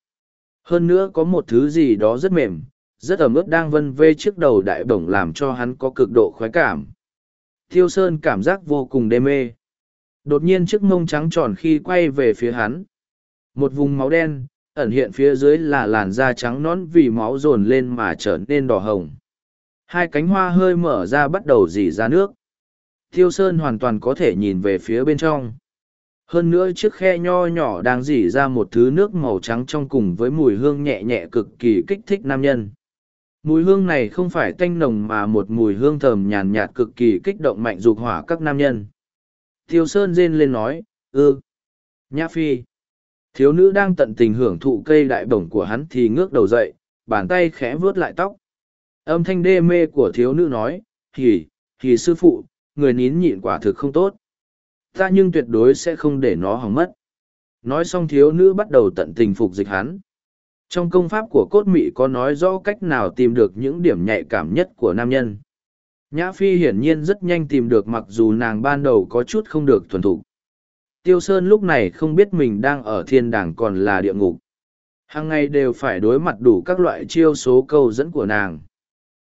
Hơn nữa có một thứ gì đó rất mềm, rất ẩm ướt đang vân vê trước đầu đại bổng làm cho hắn có cực độ khoái cảm. Thiêu sơn cảm giác vô cùng đê mê. Đột nhiên chiếc mông trắng tròn khi quay về phía hắn. Một vùng máu đen ẩn hiện phía dưới là làn da trắng nõn vì máu dồn lên mà trở nên đỏ hồng. Hai cánh hoa hơi mở ra bắt đầu dì ra nước. Thiêu sơn hoàn toàn có thể nhìn về phía bên trong. Hơn nữa chiếc khe nho nhỏ đang dỉ ra một thứ nước màu trắng trong cùng với mùi hương nhẹ nhẹ cực kỳ kích thích nam nhân. Mùi hương này không phải tanh nồng mà một mùi hương thơm nhàn nhạt cực kỳ kích động mạnh dục hỏa các nam nhân. Thiêu sơn rên lên nói, ư, nhã phi thiếu nữ đang tận tình hưởng thụ cây đại bổng của hắn thì ngước đầu dậy, bàn tay khẽ vuốt lại tóc. Âm thanh đê mê của thiếu nữ nói hỉ hỉ sư phụ, người nín nhịn quả thực không tốt. Ta nhưng tuyệt đối sẽ không để nó hỏng mất. Nói xong thiếu nữ bắt đầu tận tình phục dịch hắn. Trong công pháp của cốt mị có nói rõ cách nào tìm được những điểm nhạy cảm nhất của nam nhân. Nhã phi hiển nhiên rất nhanh tìm được mặc dù nàng ban đầu có chút không được thuần thục tiêu sơn lúc này không biết mình đang ở thiên đàng còn là địa ngục. Hàng ngày đều phải đối mặt đủ các loại chiêu số câu dẫn của nàng.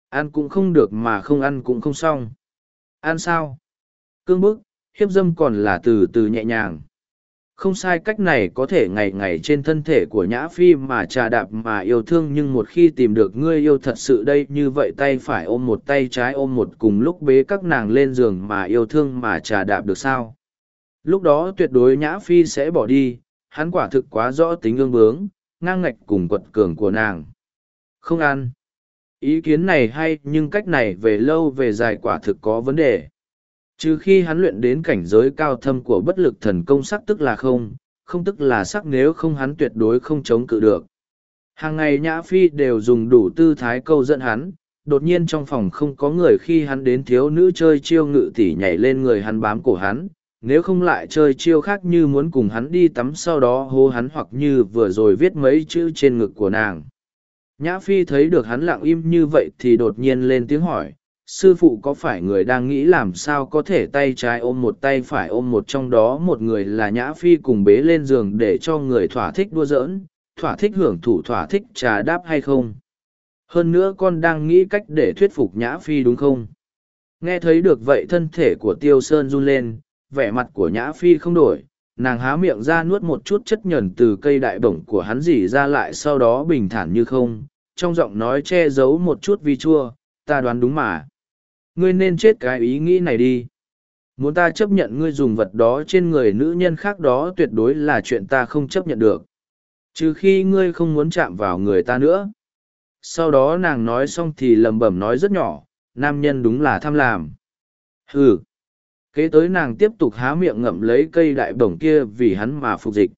Ăn cũng không được mà không ăn cũng không xong. Ăn sao? Cương bức, hiếp dâm còn là từ từ nhẹ nhàng. Không sai cách này có thể ngày ngày trên thân thể của nhã phi mà trà đạp mà yêu thương nhưng một khi tìm được ngươi yêu thật sự đây như vậy tay phải ôm một tay trái ôm một cùng lúc bế các nàng lên giường mà yêu thương mà trà đạp được sao? Lúc đó tuyệt đối nhã phi sẽ bỏ đi, hắn quả thực quá rõ tính ương bướng, ngang ngạch cùng quật cường của nàng. Không ăn. Ý kiến này hay, nhưng cách này về lâu về dài quả thực có vấn đề. Trừ khi hắn luyện đến cảnh giới cao thâm của bất lực thần công sắc tức là không không tức là sắc nếu không hắn tuyệt đối không chống cự được. Hàng ngày nhã phi đều dùng đủ tư thái câu dẫn hắn, đột nhiên trong phòng không có người khi hắn đến thiếu nữ chơi chiêu ngự tỉ nhảy lên người hắn bám cổ hắn nếu không lại chơi chiêu khác như muốn cùng hắn đi tắm sau đó hô hắn hoặc như vừa rồi viết mấy chữ trên ngực của nàng. Nhã phi thấy được hắn lặng im như vậy thì đột nhiên lên tiếng hỏi, sư phụ có phải người đang nghĩ làm sao có thể tay trái ôm một tay phải ôm một trong đó một người là nhã phi cùng bế lên giường để cho người thỏa thích đua giỡn, thỏa thích hưởng thụ thỏa thích trà đáp hay không? Hơn nữa con đang nghĩ cách để thuyết phục nhã phi đúng không? Nghe thấy được vậy thân thể của tiêu sơn run lên vẻ mặt của nhã phi không đổi, nàng há miệng ra nuốt một chút chất nhờn từ cây đại bổng của hắn dỉ ra lại sau đó bình thản như không, trong giọng nói che giấu một chút vi chua, ta đoán đúng mà. Ngươi nên chết cái ý nghĩ này đi. Muốn ta chấp nhận ngươi dùng vật đó trên người nữ nhân khác đó tuyệt đối là chuyện ta không chấp nhận được. Trừ khi ngươi không muốn chạm vào người ta nữa. Sau đó nàng nói xong thì lẩm bẩm nói rất nhỏ, nam nhân đúng là tham làm ừ kế tới nàng tiếp tục há miệng ngậm lấy cây đại bổng kia vì hắn mà phục dịch.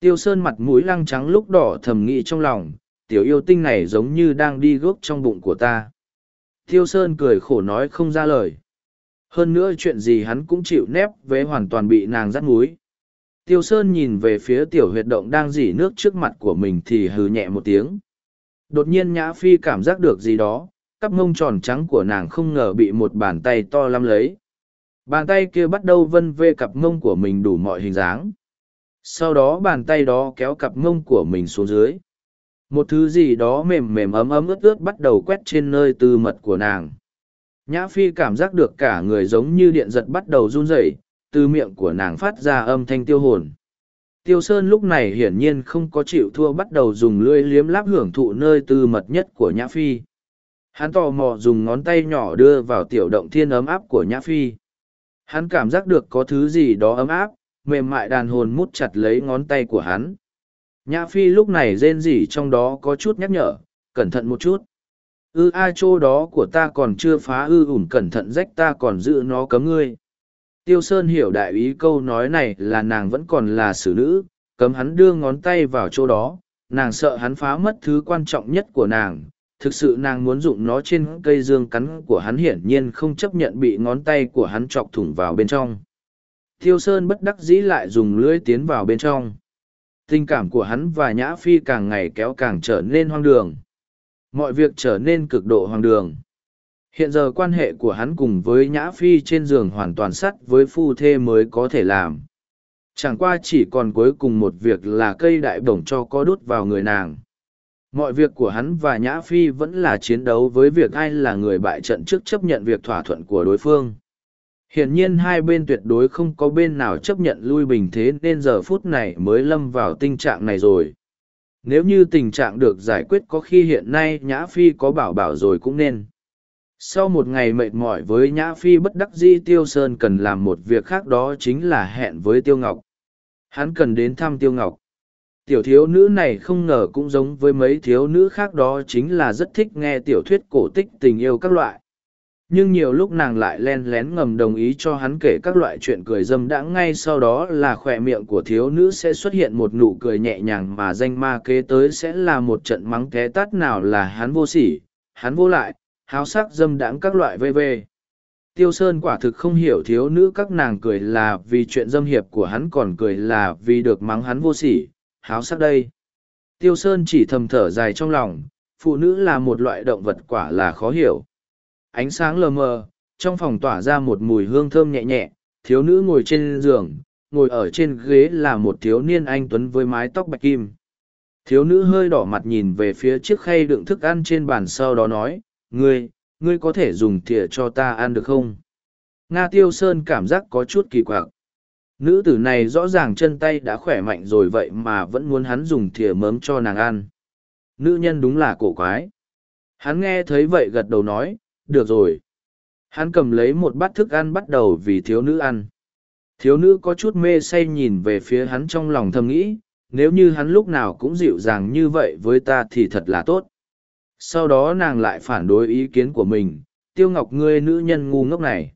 Tiêu sơn mặt mũi lăng trắng lúc đỏ thầm nghĩ trong lòng, tiểu yêu tinh này giống như đang đi gốc trong bụng của ta. Tiêu sơn cười khổ nói không ra lời. Hơn nữa chuyện gì hắn cũng chịu nép vế hoàn toàn bị nàng dắt múi tiêu sơn nhìn về phía tiểu huyệt động đang dỉ nước trước mặt của mình thì hừ nhẹ một tiếng. Đột nhiên nhã phi cảm giác được gì đó cắp mông tròn trắng của nàng không ngờ bị một bàn tay to lắm lấy. Bàn tay kia bắt đầu vân vê cặp mông của mình đủ mọi hình dáng. Sau đó bàn tay đó kéo cặp mông của mình xuống dưới. Một thứ gì đó mềm mềm ấm ấm ướt ướt bắt đầu quét trên nơi tư mật của nàng. Nhã Phi cảm giác được cả người giống như điện giật bắt đầu run rẩy, từ miệng của nàng phát ra âm thanh tiêu hồn. Tiêu Sơn lúc này hiển nhiên không có chịu thua bắt đầu dùng lưỡi liếm láp hưởng thụ nơi tư mật nhất của Nhã Phi. Hắn tò mò dùng ngón tay nhỏ đưa vào tiểu động thiên ấm áp của Nhã Phi. Hắn cảm giác được có thứ gì đó ấm áp, mềm mại đàn hồn mút chặt lấy ngón tay của hắn. Nhã Phi lúc này rên rỉ trong đó có chút nhắc nhở, cẩn thận một chút. Ư a chỗ đó của ta còn chưa phá ư ủn cẩn thận rách ta còn giữ nó cấm ngươi. Tiêu Sơn hiểu đại ý câu nói này là nàng vẫn còn là xử nữ, cấm hắn đưa ngón tay vào chỗ đó, nàng sợ hắn phá mất thứ quan trọng nhất của nàng, thực sự nàng muốn dụng nó trên cây dương cắn của hắn hiển nhiên không chấp nhận bị ngón tay của hắn chọc thủng vào bên trong. Thiêu Sơn bất đắc dĩ lại dùng lưỡi tiến vào bên trong. Tình cảm của hắn và Nhã Phi càng ngày kéo càng trở nên hoang đường. Mọi việc trở nên cực độ hoang đường. Hiện giờ quan hệ của hắn cùng với Nhã Phi trên giường hoàn toàn sắt với phu thê mới có thể làm. Chẳng qua chỉ còn cuối cùng một việc là cây đại bổng cho có đút vào người nàng mọi việc của hắn và nhã phi vẫn là chiến đấu với việc ai là người bại trận trước chấp nhận việc thỏa thuận của đối phương. Hiển nhiên hai bên tuyệt đối không có bên nào chấp nhận lui bình thế nên giờ phút này mới lâm vào tình trạng này rồi. Nếu như tình trạng được giải quyết có khi hiện nay nhã phi có bảo bảo rồi cũng nên. Sau một ngày mệt mỏi với nhã phi bất đắc dĩ tiêu sơn cần làm một việc khác đó chính là hẹn với tiêu ngọc. Hắn cần đến thăm tiêu ngọc tiểu thiếu nữ này không ngờ cũng giống với mấy thiếu nữ khác đó chính là rất thích nghe tiểu thuyết cổ tích tình yêu các loại. Nhưng nhiều lúc nàng lại len lén ngầm đồng ý cho hắn kể các loại chuyện cười dâm đãng ngay sau đó là khỏe miệng của thiếu nữ sẽ xuất hiện một nụ cười nhẹ nhàng mà danh ma kế tới sẽ là một trận mắng té tát nào là hắn vô sỉ, hắn vô lại, háo sắc dâm đãng các loại vv tiêu sơn quả thực không hiểu thiếu nữ các nàng cười là vì chuyện dâm hiệp của hắn còn cười là vì được mắng hắn vô sỉ háo sắc đây. Tiêu sơn chỉ thầm thở dài trong lòng, phụ nữ là một loại động vật quả là khó hiểu. Ánh sáng lờ mờ, trong phòng tỏa ra một mùi hương thơm nhẹ nhẹ, thiếu nữ ngồi trên giường, ngồi ở trên ghế là một thiếu niên anh tuấn với mái tóc bạch kim. Thiếu nữ hơi đỏ mặt nhìn về phía chiếc khay đựng thức ăn trên bàn sau đó nói, ngươi ngươi có thể dùng thìa cho ta ăn được không? Nga tiêu sơn cảm giác có chút kỳ quặc nữ tử này rõ ràng chân tay đã khỏe mạnh rồi vậy mà vẫn muốn hắn dùng thìa mớm cho nàng ăn. Nữ nhân đúng là cổ quái. Hắn nghe thấy vậy gật đầu nói, được rồi. Hắn cầm lấy một bát thức ăn bắt đầu vì thiếu nữ ăn. Thiếu nữ có chút mê say nhìn về phía hắn trong lòng thầm nghĩ, nếu như hắn lúc nào cũng dịu dàng như vậy với ta thì thật là tốt. Sau đó nàng lại phản đối ý kiến của mình, tiêu ngọc, ngươi nữ nhân ngu ngốc này.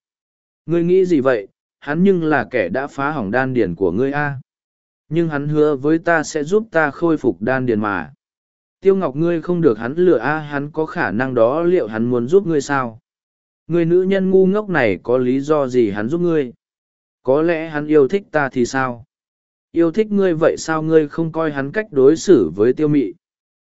Ngươi nghĩ gì vậy? Hắn nhưng là kẻ đã phá hỏng đan điền của ngươi a. Nhưng hắn hứa với ta sẽ giúp ta khôi phục đan điền mà. Tiêu ngọc ngươi không được hắn lừa a, hắn có khả năng đó liệu hắn muốn giúp ngươi sao? Người nữ nhân ngu ngốc này có lý do gì hắn giúp ngươi? Có lẽ hắn yêu thích ta thì sao? Yêu thích ngươi vậy sao ngươi không coi hắn cách đối xử với tiêu mị?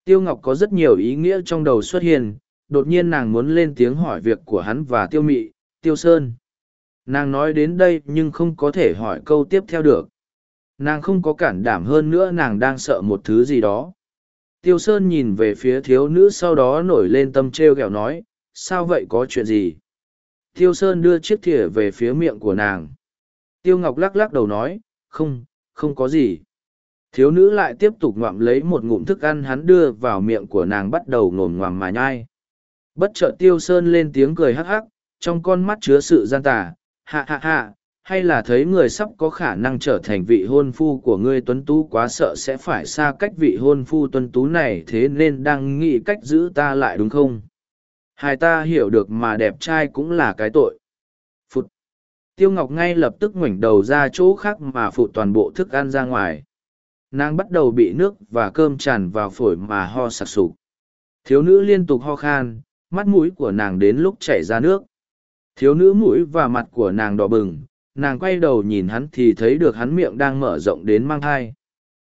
Tiêu ngọc có rất nhiều ý nghĩa trong đầu xuất hiện, đột nhiên nàng muốn lên tiếng hỏi việc của hắn và tiêu mị, tiêu sơn nàng nói đến đây nhưng không có thể hỏi câu tiếp theo được. Nàng không có cản đảm hơn nữa nàng đang sợ một thứ gì đó. Tiêu sơn nhìn về phía thiếu nữ sau đó nổi lên tâm t r e o g ẹ o nói, sao vậy, có chuyện gì? Tiêu sơn đưa chiếc thìa về phía miệng của nàng. Tiêu ngọc lắc lắc đầu nói, không không có gì. Thiếu nữ lại tiếp tục ngoạm lấy một ngụm thức ăn hắn đưa vào miệng của nàng bắt đầu ngồm ngoàm mà nhai. Bất chợt tiêu sơn lên tiếng cười hắc hắc, trong con mắt chứa sự gian tà hạ hạ hạ hay là thấy người sắp có khả năng trở thành vị hôn phu của ngươi tuấn tú quá sợ sẽ phải xa cách vị hôn phu tuấn tú này thế nên đang nghĩ cách giữ ta lại đúng không? Hai ta hiểu được mà đẹp trai cũng là cái tội. Phụt. Tiêu ngọc ngay lập tức ngoảnh đầu ra chỗ khác mà phụt toàn bộ thức ăn ra ngoài. Nàng bắt đầu bị nước và cơm tràn vào phổi mà ho sặc sụp thiếu nữ liên tục ho khan, mắt mũi của nàng đến lúc chảy ra nước thiếu nữ mũi và mặt của nàng đỏ bừng, nàng quay đầu nhìn hắn thì thấy được hắn miệng đang mở rộng đến mang thai.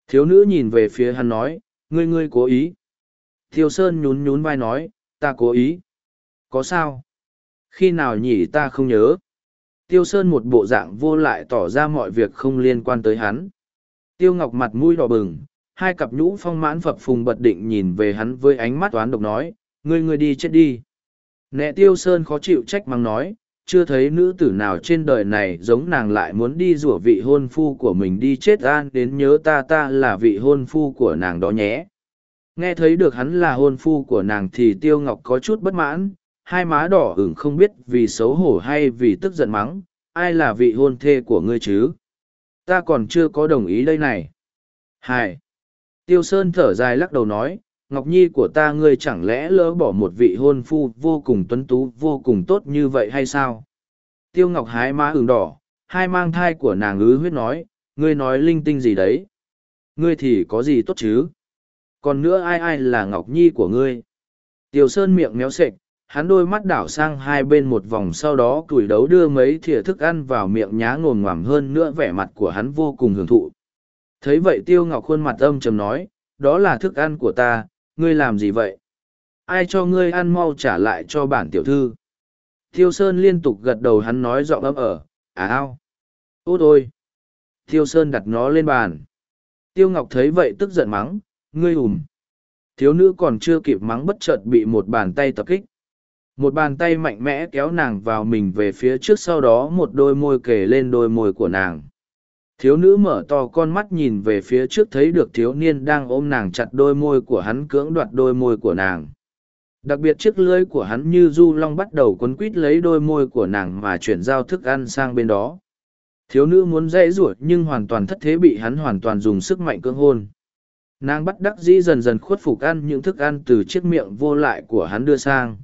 Thiếu nữ nhìn về phía hắn nói, ngươi ngươi cố ý. Thiêu sơn nhún nhún vai nói, ta cố ý. Có sao? Khi nào nhỉ ta không nhớ? Tiêu sơn một bộ dạng vô lại tỏ ra mọi việc không liên quan tới hắn. Tiêu ngọc mặt mũi đỏ bừng, hai cặp nhũ phong mãn phập phùng bật định nhìn về hắn với ánh mắt toán độc nói, ngươi ngươi đi chết đi nẹ tiêu sơn khó chịu trách mắng nói, chưa thấy nữ tử nào trên đời này giống nàng lại muốn đi rủa vị hôn phu của mình đi chết an đến nhớ ta ta là vị hôn phu của nàng đó nhé. Nghe thấy được hắn là hôn phu của nàng thì tiêu ngọc có chút bất mãn, hai má đỏ ửng không biết vì xấu hổ hay vì tức giận mắng, ai là vị hôn thê của ngươi chứ? Ta còn chưa có đồng ý đây này. Hai tiêu sơn thở dài lắc đầu nói Ngọc Nhi của ta ngươi chẳng lẽ lỡ bỏ một vị hôn phu vô cùng tuấn tú vô cùng tốt như vậy hay sao? Tiêu Ngọc hái má ửng đỏ, hai mang thai của nàng ứ huyết nói, ngươi nói linh tinh gì đấy? Ngươi thì có gì tốt chứ? Còn nữa ai ai là Ngọc Nhi của ngươi? Tiêu Sơn miệng méo sệch, hắn đôi mắt đảo sang hai bên một vòng sau đó cùi đấu đưa mấy thìa thức ăn vào miệng nhá ngồm ngoàm hơn nữa vẻ mặt của hắn vô cùng hưởng thụ. Thấy vậy Tiêu Ngọc khuôn mặt âm trầm nói, đó là thức ăn của ta, ngươi làm gì vậy? Ai cho ngươi ăn mau trả lại cho bản tiểu thư? Thiêu Sơn liên tục gật đầu hắn nói giọng ấm ở, à ao. Ô ôi! Thiêu Sơn đặt nó lên bàn. Tiêu Ngọc thấy vậy tức giận mắng, ngươi ùm. Thiếu nữ còn chưa kịp mắng bất chợt bị một bàn tay tập kích. Một bàn tay mạnh mẽ kéo nàng vào mình về phía trước sau đó một đôi môi kề lên đôi môi của nàng thiếu nữ mở to con mắt nhìn về phía trước thấy được thiếu niên đang ôm nàng chặt đôi môi của hắn cưỡng đoạt đôi môi của nàng. Đặc biệt chiếc lưới của hắn như du long bắt đầu quấn quít lấy đôi môi của nàng mà chuyển giao thức ăn sang bên đó. Thiếu nữ muốn dãy ruột nhưng hoàn toàn thất thế bị hắn hoàn toàn dùng sức mạnh cưỡng hôn. Nàng bắt đắc dĩ dần dần khuất phục ăn những thức ăn từ chiếc miệng vô lại của hắn đưa sang.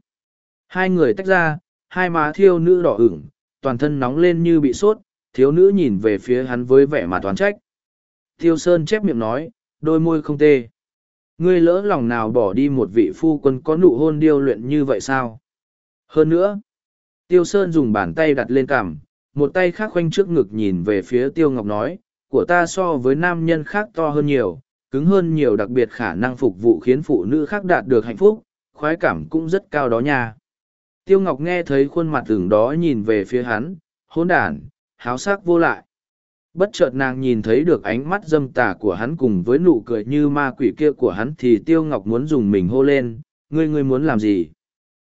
Hai người tách ra hai má thiêu nữ đỏ ửng, toàn thân nóng lên như bị sốt, thiếu nữ nhìn về phía hắn với vẻ mặt toán trách. Tiêu Sơn chép miệng nói, đôi môi không tê. Ngươi lỡ lòng nào bỏ đi một vị phu quân có nụ hôn điêu luyện như vậy sao? Hơn nữa, Tiêu Sơn dùng bàn tay đặt lên cằm, một tay khác khoanh trước ngực nhìn về phía Tiêu Ngọc nói, của ta so với nam nhân khác to hơn nhiều, cứng hơn nhiều đặc biệt khả năng phục vụ khiến phụ nữ khác đạt được hạnh phúc, khoái cảm cũng rất cao đó nha. Tiêu Ngọc nghe thấy khuôn mặt tưởng đó nhìn về phía hắn, hôn đản, háo sắc vô lại. Bất chợt nàng nhìn thấy được ánh mắt dâm tà của hắn cùng với nụ cười như ma quỷ kia của hắn thì Tiêu Ngọc muốn dùng mình hô lên, ngươi ngươi muốn làm gì?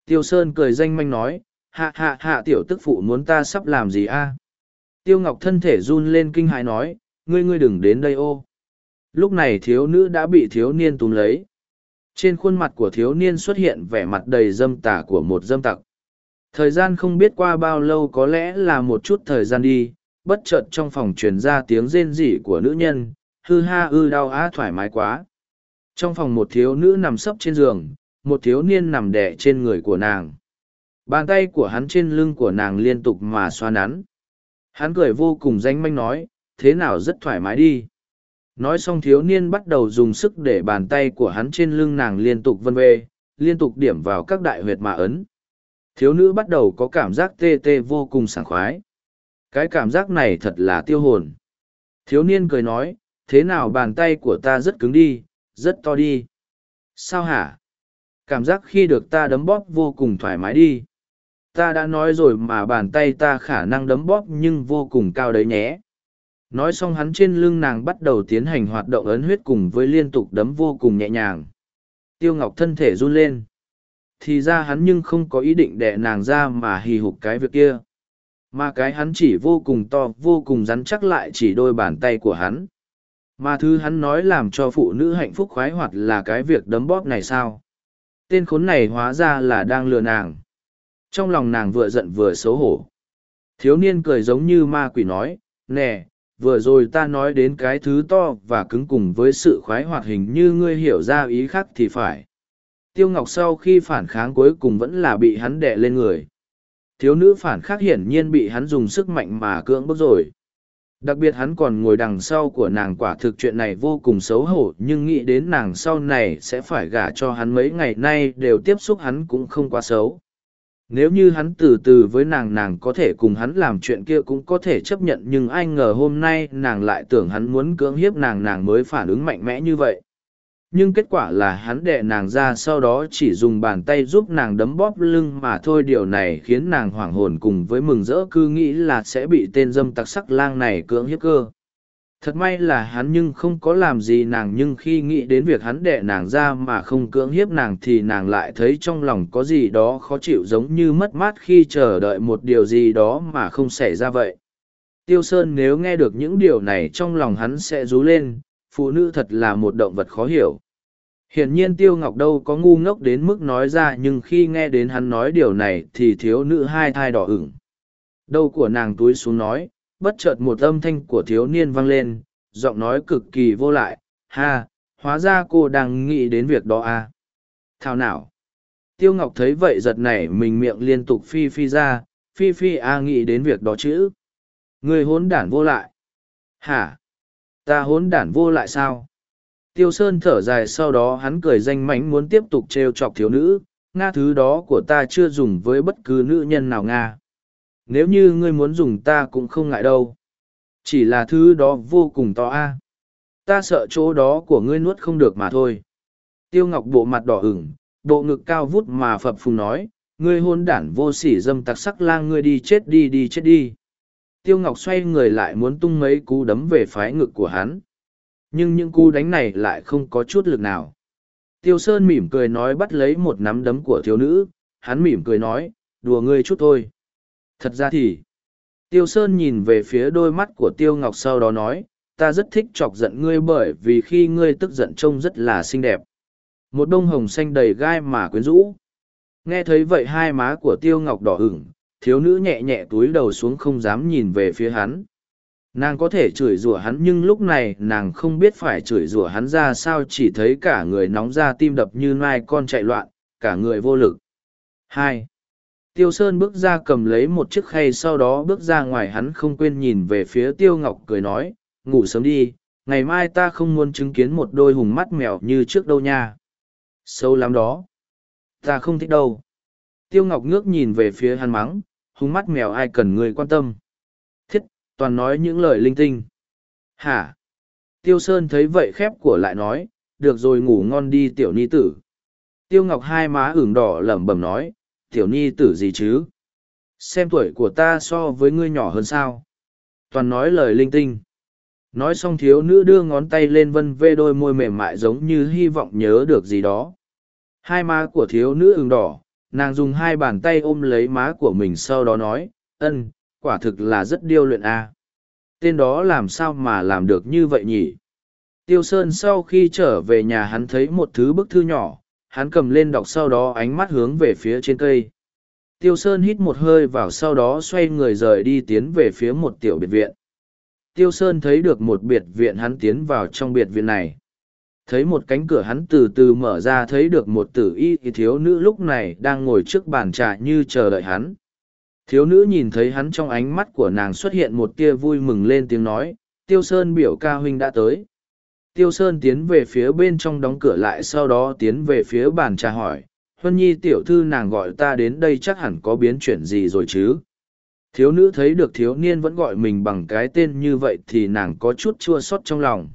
Tiêu Sơn cười danh manh nói, hạ hạ hạ tiểu tức phụ muốn ta sắp làm gì a? Tiêu Ngọc thân thể run lên kinh hãi nói, ngươi ngươi đừng đến đây ô. Lúc này thiếu nữ đã bị thiếu niên túm lấy. Trên khuôn mặt của thiếu niên xuất hiện vẻ mặt đầy dâm tà của một dâm tặc. Thời gian không biết qua bao lâu có lẽ là một chút thời gian đi, bất chợt trong phòng truyền ra tiếng rên rỉ của nữ nhân, hư ha ư đau á thoải mái quá. Trong phòng một thiếu nữ nằm sấp trên giường, một thiếu niên nằm đẻ trên người của nàng. Bàn tay của hắn trên lưng của nàng liên tục mà xoa nắn. Hắn cười vô cùng danh manh nói, thế nào rất thoải mái đi. Nói xong thiếu niên bắt đầu dùng sức để bàn tay của hắn trên lưng nàng liên tục vân vê, liên tục điểm vào các đại huyệt mà ấn. Thiếu nữ bắt đầu có cảm giác tê tê vô cùng sảng khoái. Cái cảm giác này thật là tiêu hồn. Thiếu niên cười nói, thế nào bàn tay của ta rất cứng đi, rất to đi. Sao hả? Cảm giác khi được ta đấm bóp vô cùng thoải mái đi. Ta đã nói rồi mà bàn tay ta khả năng đấm bóp nhưng vô cùng cao đấy nhé. Nói xong hắn trên lưng nàng bắt đầu tiến hành hoạt động ấn huyết cùng với liên tục đấm vô cùng nhẹ nhàng. Tiêu Ngọc thân thể run lên. Thì ra hắn nhưng không có ý định đẻ nàng ra mà hì hục cái việc kia. Mà cái hắn chỉ vô cùng to vô cùng rắn chắc lại chỉ đôi bàn tay của hắn. Mà thứ hắn nói làm cho phụ nữ hạnh phúc khoái hoạt là cái việc đấm bóp này sao? Tên khốn này hóa ra là đang lừa nàng. Trong lòng nàng vừa giận vừa xấu hổ. Thiếu niên cười giống như ma quỷ nói, nè, vừa rồi ta nói đến cái thứ to và cứng cùng với sự khoái hoạt hình như ngươi hiểu ra ý khác thì phải. Tiêu Ngọc sau khi phản kháng cuối cùng vẫn là bị hắn đè lên người. Thiếu nữ phản kháng hiển nhiên bị hắn dùng sức mạnh mà cưỡng bức rồi. Đặc biệt hắn còn ngồi đằng sau của nàng quả thực chuyện này vô cùng xấu hổ, nhưng nghĩ đến nàng sau này sẽ phải gả cho hắn mấy ngày nay đều tiếp xúc hắn cũng không quá xấu nếu như hắn từ từ với nàng nàng có thể cùng hắn làm chuyện kia cũng có thể chấp nhận, nhưng ai ngờ hôm nay nàng lại tưởng hắn muốn cưỡng hiếp nàng nàng mới phản ứng mạnh mẽ như vậy nhưng kết quả là hắn đẻ nàng ra sau đó chỉ dùng bàn tay giúp nàng đấm bóp lưng mà thôi. Điều này khiến nàng hoảng hồn cùng với mừng rỡ, cứ nghĩ là sẽ bị tên dâm tặc sắc lang này cưỡng hiếp cơ. Thật may là hắn nhưng không có làm gì nàng, nhưng khi nghĩ đến việc hắn đẻ nàng ra mà không cưỡng hiếp nàng thì nàng lại thấy trong lòng có gì đó khó chịu giống như mất mát khi chờ đợi một điều gì đó mà không xảy ra vậy. Tiêu sơn nếu nghe được những điều này trong lòng hắn sẽ rú lên phụ nữ thật là một động vật khó hiểu. Hiển nhiên tiêu ngọc đâu có ngu ngốc đến mức nói ra, nhưng khi nghe đến hắn nói điều này thì thiếu nữ hai thai đỏ ửng. Đâu của nàng túi xuống nói, bất chợt một âm thanh của thiếu niên vang lên, giọng nói cực kỳ vô lại, ha, hóa ra cô đang nghĩ đến việc đó à. thảo nào? Tiêu ngọc thấy vậy giật nảy mình miệng liên tục phi phi ra, phi phi, a nghĩ đến việc đó chứ? người hốn đản vô lại. Hả? Ta hốn đản vô lại sao? Tiêu sơn thở dài sau đó hắn cười danh mánh muốn tiếp tục t r e o chọc thiếu nữ, nga, thứ đó của ta chưa dùng với bất cứ nữ nhân nào nga. Nếu như ngươi muốn dùng ta cũng không ngại đâu. Chỉ là thứ đó vô cùng to a. Ta sợ chỗ đó của ngươi nuốt không được mà thôi. Tiêu ngọc bộ mặt đỏ ửng, bộ ngực cao vút mà phập phùng nói, ngươi hôn đản vô sỉ dâm tặc sắc lang, ngươi đi chết đi đi chết đi tiêu ngọc xoay người lại muốn tung mấy cú đấm về phái ngực của hắn nhưng những cú đánh này lại không có chút lực nào tiêu sơn mỉm cười nói bắt lấy một nắm đấm của thiếu nữ hắn mỉm cười nói đùa ngươi chút thôi Thật ra thì, Tiêu Sơn nhìn về phía đôi mắt của Tiêu Ngọc sau đó nói, ta rất thích chọc giận ngươi bởi vì khi ngươi tức giận trông rất là xinh đẹp. Một bông hồng xanh đầy gai mà quyến rũ. Nghe thấy vậy hai má của Tiêu Ngọc đỏ ửng, thiếu nữ nhẹ nhẹ túi đầu xuống không dám nhìn về phía hắn. Nàng có thể chửi rủa hắn nhưng lúc này nàng không biết phải chửi rủa hắn ra sao chỉ thấy cả người nóng ra tim đập như nai con chạy loạn, cả người vô lực. hai Tiêu Sơn bước ra cầm lấy một chiếc khay sau đó bước ra ngoài hắn không quên nhìn về phía Tiêu Ngọc cười nói, ngủ sớm đi, ngày mai ta không muốn chứng kiến một đôi hùng mắt mèo như trước đâu nha. Sâu lắm đó. Ta không thích đâu. Tiêu Ngọc ngước nhìn về phía hắn mắng, hung mắt mèo ai cần người quan tâm. Thiết, toàn nói những lời linh tinh. Hả? Tiêu Sơn thấy vậy khép của lại nói, được rồi ngủ ngon đi tiểu ni tử. Tiêu Ngọc hai má ửng đỏ lẩm bẩm nói, tiểu ni tử gì chứ? Xem tuổi của ta so với ngươi nhỏ hơn sao? Toàn nói lời linh tinh. Nói xong thiếu nữ đưa ngón tay lên vân vê đôi môi mềm mại giống như hy vọng nhớ được gì đó. Hai má của thiếu nữ ửng đỏ, nàng dùng hai bàn tay ôm lấy má của mình sau đó nói, ân, quả thực là rất điêu luyện a. Tên đó làm sao mà làm được như vậy nhỉ? Tiêu Sơn sau khi trở về nhà hắn thấy một thứ bức thư nhỏ, hắn cầm lên đọc sau đó ánh mắt hướng về phía trên cây. Tiêu Sơn hít một hơi vào sau đó xoay người rời đi tiến về phía một tiểu biệt viện. Tiêu Sơn thấy được một biệt viện hắn tiến vào trong biệt viện này. Thấy một cánh cửa hắn từ từ mở ra thấy được một tử y thiếu nữ lúc này đang ngồi trước bàn trà như chờ đợi hắn. Thiếu nữ nhìn thấy hắn trong ánh mắt của nàng xuất hiện một tia vui mừng lên tiếng nói, Tiêu Sơn biểu ca huynh đã tới. Tiêu Sơn tiến về phía bên trong đóng cửa lại sau đó tiến về phía bàn trà hỏi, Huân Nhi tiểu thư nàng gọi ta đến đây chắc hẳn có biến chuyển gì rồi chứ. Thiếu nữ thấy được thiếu niên vẫn gọi mình bằng cái tên như vậy thì nàng có chút chua xót trong lòng.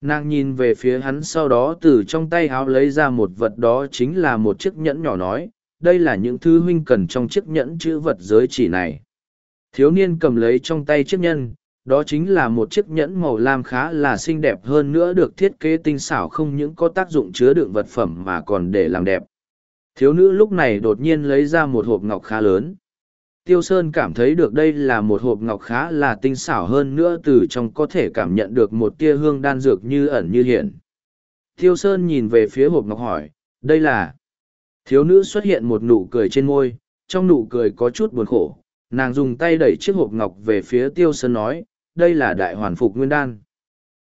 Nàng nhìn về phía hắn sau đó từ trong tay áo lấy ra một vật đó chính là một chiếc nhẫn nhỏ nói, đây là những thứ huynh cần trong chiếc nhẫn chữ vật giới chỉ này. Thiếu niên cầm lấy trong tay chiếc nhẫn, đó chính là một chiếc nhẫn màu lam khá là xinh đẹp hơn nữa được thiết kế tinh xảo không những có tác dụng chứa đựng vật phẩm mà còn để làm đẹp thiếu nữ lúc này đột nhiên lấy ra một hộp ngọc khá lớn tiêu sơn cảm thấy được đây là một hộp ngọc khá là tinh xảo hơn nữa từ trong có thể cảm nhận được một tia hương đan dược như ẩn như hiện tiêu sơn nhìn về phía hộp ngọc hỏi đây là thiếu nữ xuất hiện một nụ cười trên môi trong nụ cười có chút buồn khổ nàng dùng tay đẩy chiếc hộp ngọc về phía tiêu sơn nói đây là đại hoàn phục nguyên đan.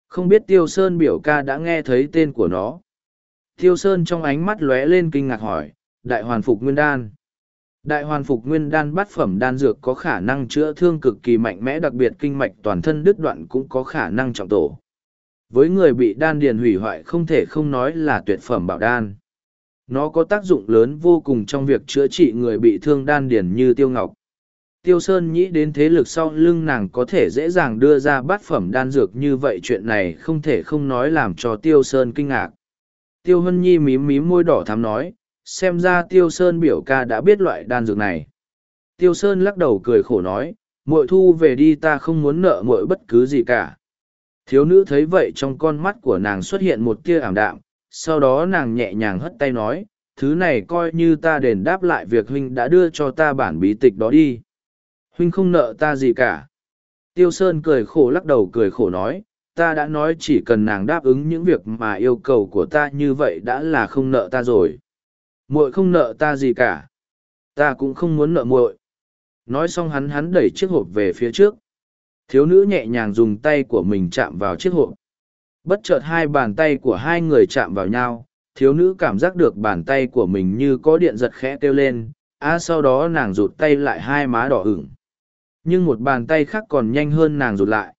Không biết Tiêu Sơn biểu ca đã nghe thấy tên của nó. Tiêu Sơn trong ánh mắt lóe lên kinh ngạc hỏi, đại hoàn phục nguyên đan. Đại hoàn phục nguyên đan bát phẩm đan dược có khả năng chữa thương cực kỳ mạnh mẽ đặc biệt kinh mạch toàn thân đứt đoạn cũng có khả năng trọng tổ. Với người bị đan điền hủy hoại không thể không nói là tuyệt phẩm bảo đan. Nó có tác dụng lớn vô cùng trong việc chữa trị người bị thương đan điền như tiêu ngọc. Tiêu Sơn nghĩ đến thế lực sau lưng nàng có thể dễ dàng đưa ra bát phẩm đan dược như vậy chuyện này không thể không nói làm cho Tiêu Sơn kinh ngạc. Tiêu Hân Nhi mím mím môi đỏ thắm nói, xem ra Tiêu Sơn biểu ca đã biết loại đan dược này. Tiêu Sơn lắc đầu cười khổ nói, muội thu về đi ta không muốn nợ muội bất cứ gì cả. Thiếu nữ thấy vậy trong con mắt của nàng xuất hiện một tia ảm đạm, sau đó nàng nhẹ nhàng hất tay nói, thứ này coi như ta đền đáp lại việc huynh đã đưa cho ta bản bí tịch đó đi huynh không nợ ta gì cả tiêu sơn cười khổ lắc đầu cười khổ nói ta đã nói chỉ cần nàng đáp ứng những việc mà yêu cầu của ta như vậy đã là không nợ ta rồi muội không nợ ta gì cả. Ta cũng không muốn nợ muội. Nói xong hắn hắn đẩy chiếc hộp về phía trước. Thiếu nữ nhẹ nhàng dùng tay của mình chạm vào chiếc hộp. Bất chợt hai bàn tay của hai người chạm vào nhau. Thiếu nữ cảm giác được bàn tay của mình như có điện giật khẽ kêu lên. A, sau đó nàng rụt tay lại hai má đỏ ửng. Nhưng một bàn tay khác còn nhanh hơn nàng rụt lại.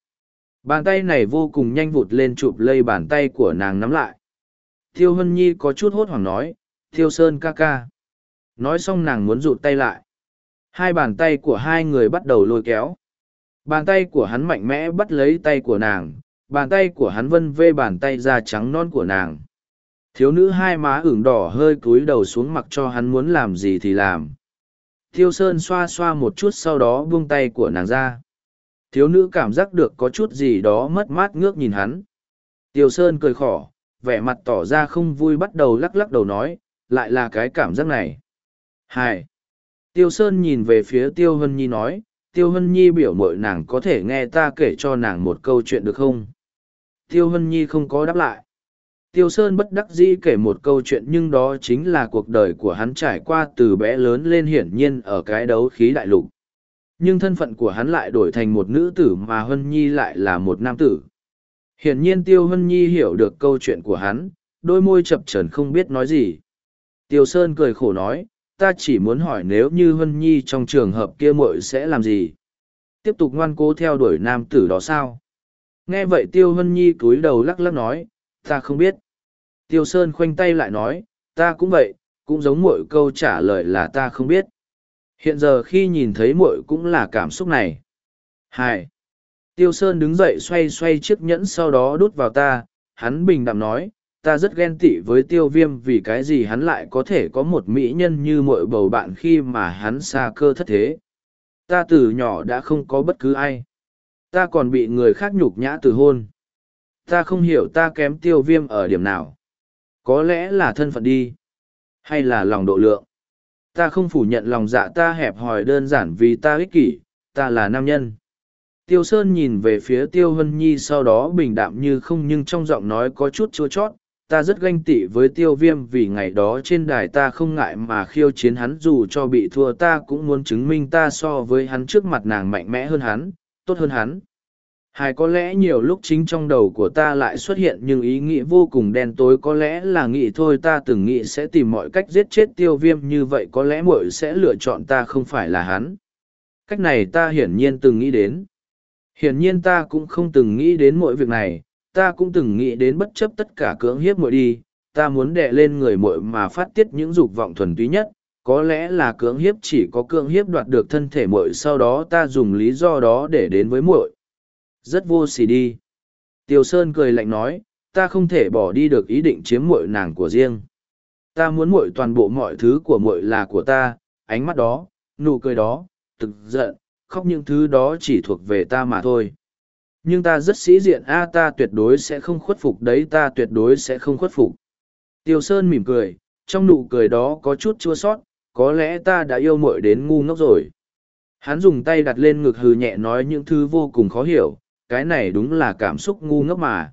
Bàn tay này vô cùng nhanh vụt lên chụp lây bàn tay của nàng nắm lại. Thiêu hân nhi có chút hốt hoảng nói thiêu sơn ca ca. Nói xong nàng muốn rụt tay lại. Hai bàn tay của hai người bắt đầu lôi kéo. Bàn tay của hắn mạnh mẽ bắt lấy tay của nàng. Bàn tay của hắn vân vê bàn tay da trắng non của nàng. Thiếu nữ hai má ửng đỏ hơi cúi đầu xuống mặc cho hắn muốn làm gì thì làm. Thiêu Sơn xoa xoa một chút sau đó buông tay của nàng ra. Thiếu nữ cảm giác được có chút gì đó mất mát ngước nhìn hắn. Tiêu Sơn cười khổ, vẻ mặt tỏ ra không vui bắt đầu lắc lắc đầu nói, lại là cái cảm giác này. Hai. Tiêu Sơn nhìn về phía Tiêu Hân Nhi nói, Tiêu Hân Nhi biểu mội nàng có thể nghe ta kể cho nàng một câu chuyện được không? Tiêu Hân Nhi không có đáp lại. Tiêu Sơn bất đắc dĩ kể một câu chuyện nhưng đó chính là cuộc đời của hắn trải qua từ bé lớn lên hiển nhiên ở cái đấu khí đại lục. Nhưng thân phận của hắn lại đổi thành một nữ tử mà Hân Nhi lại là một nam tử. Hiển nhiên Tiêu Hân Nhi hiểu được câu chuyện của hắn, đôi môi chập chờn không biết nói gì. Tiêu Sơn cười khổ nói, ta chỉ muốn hỏi nếu như Hân Nhi trong trường hợp kia muội sẽ làm gì? Tiếp tục ngoan cố theo đuổi nam tử đó sao? Nghe vậy Tiêu Hân Nhi cúi đầu lắc lắc nói, ta không biết. Tiêu Sơn khoanh tay lại nói, ta cũng vậy, cũng giống muội câu trả lời là ta không biết. Hiện giờ khi nhìn thấy muội cũng là cảm xúc này. Hai. Tiêu Sơn đứng dậy xoay xoay chiếc nhẫn sau đó đút vào ta, hắn bình đạm nói, ta rất ghen tị với tiêu viêm vì cái gì hắn lại có thể có một mỹ nhân như mọi bầu bạn khi mà hắn xa cơ thất thế. Ta từ nhỏ đã không có bất cứ ai. Ta còn bị người khác nhục nhã từ hôn. Ta không hiểu ta kém tiêu viêm ở điểm nào. Có lẽ là thân phận đi. Hay là lòng độ lượng. Ta không phủ nhận lòng dạ ta hẹp hòi đơn giản vì ta ích kỷ, ta là nam nhân. Tiêu Sơn nhìn về phía Tiêu Hân Nhi sau đó bình đạm như không nhưng trong giọng nói có chút chua chót. Ta rất ganh tị với tiêu viêm vì ngày đó trên đài ta không ngại mà khiêu chiến hắn dù cho bị thua ta cũng muốn chứng minh ta so với hắn trước mặt nàng mạnh mẽ hơn hắn, tốt hơn hắn. Hay có lẽ nhiều lúc chính trong đầu của ta lại xuất hiện nhưng ý nghĩ vô cùng đen tối có lẽ là nghĩ thôi ta từng nghĩ sẽ tìm mọi cách giết chết tiêu viêm như vậy có lẽ muội sẽ lựa chọn ta không phải là hắn. Cách này ta hiển nhiên từng nghĩ đến. Hiển nhiên ta cũng không từng nghĩ đến mỗi việc này, ta cũng từng nghĩ đến bất chấp tất cả cưỡng hiếp muội đi, ta muốn đè lên người muội mà phát tiết những dục vọng thuần túy nhất, có lẽ là cưỡng hiếp chỉ có cưỡng hiếp đoạt được thân thể muội sau đó ta dùng lý do đó để đến với muội. Rất vô sỉ đi. Tiêu Sơn cười lạnh nói, ta không thể bỏ đi được ý định chiếm muội nàng của riêng. Ta muốn muội toàn bộ mọi thứ của muội là của ta, ánh mắt đó, nụ cười đó, thực giận, khóc những thứ đó chỉ thuộc về ta mà thôi nhưng ta rất sĩ diện a ta tuyệt đối sẽ không khuất phục đấy ta tuyệt đối sẽ không khuất phục. Tiêu sơn mỉm cười trong nụ cười đó có chút chua sót có lẽ ta đã yêu mội đến ngu ngốc rồi. Hắn dùng tay đặt lên ngực hừ nhẹ nói những thứ vô cùng khó hiểu cái này đúng là cảm xúc ngu ngốc mà.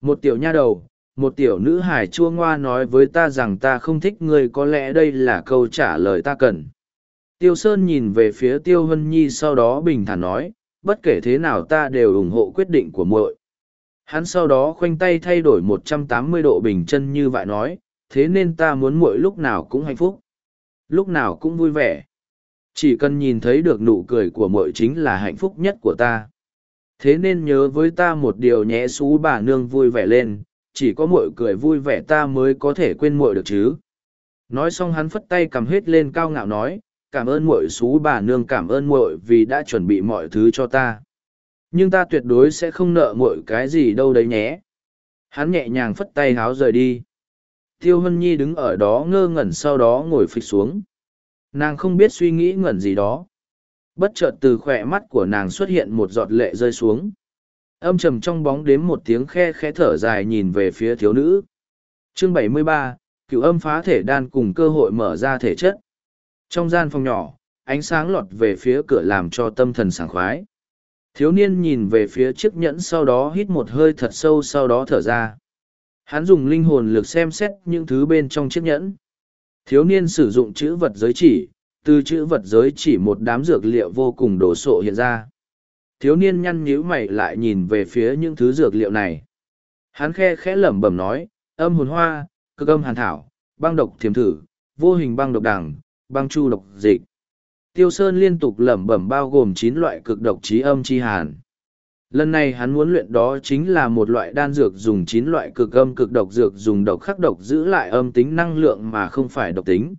Một tiểu nha đầu một tiểu nữ hải chua ngoa nói với ta rằng ta không thích ngươi có lẽ đây là câu trả lời ta cần. Tiêu Sơn nhìn về phía Tiêu Hân Nhi sau đó bình thản nói, bất kể thế nào ta đều ủng hộ quyết định của muội. Hắn sau đó khoanh tay thay đổi 180 độ bình chân như vậy nói, thế nên ta muốn muội lúc nào cũng hạnh phúc, lúc nào cũng vui vẻ. Chỉ cần nhìn thấy được nụ cười của muội chính là hạnh phúc nhất của ta. Thế nên nhớ với ta một điều nhé xú bà nương vui vẻ lên, chỉ có muội cười vui vẻ ta mới có thể quên muội được chứ. Nói xong hắn phất tay cầm hết lên cao ngạo nói, cảm ơn muội xú bà nương cảm ơn muội vì đã chuẩn bị mọi thứ cho ta. Nhưng ta tuyệt đối sẽ không nợ muội cái gì đâu đấy nhé. Hắn nhẹ nhàng phất tay háo rời đi. Tiêu hân nhi đứng ở đó ngơ ngẩn sau đó ngồi phịch xuống. Nàng không biết suy nghĩ ngẩn gì đó. Bất chợt từ khỏe mắt của nàng xuất hiện một giọt lệ rơi xuống. Âm trầm trong bóng đếm một tiếng khe khẽ thở dài nhìn về phía thiếu nữ. Chương 73, cựu âm phá thể đan cùng cơ hội mở ra thể chất trong gian phòng nhỏ, ánh sáng lọt về phía cửa làm cho tâm thần sảng khoái. Thiếu niên nhìn về phía chiếc nhẫn sau đó hít một hơi thật sâu sau đó thở ra. Hắn dùng linh hồn lực xem xét những thứ bên trong chiếc nhẫn. Thiếu niên sử dụng chữ vật giới chỉ, từ chữ vật giới chỉ một đám dược liệu vô cùng đồ sộ hiện ra. Thiếu niên nhăn nhíu mày lại nhìn về phía những thứ dược liệu này. Hắn khe khẽ lẩm bẩm nói, âm hồn hoa, cực âm hàn thảo, băng độc thiềm thử, vô hình băng độc đằng, băng chu độc dịch. Tiêu Sơn liên tục lẩm bẩm bao gồm chín loại cực độc trí âm chi hàn. Lần này hắn muốn luyện đó chính là một loại đan dược dùng chín loại cực âm cực độc dược dùng độc khắc độc giữ lại âm tính năng lượng mà không phải độc tính.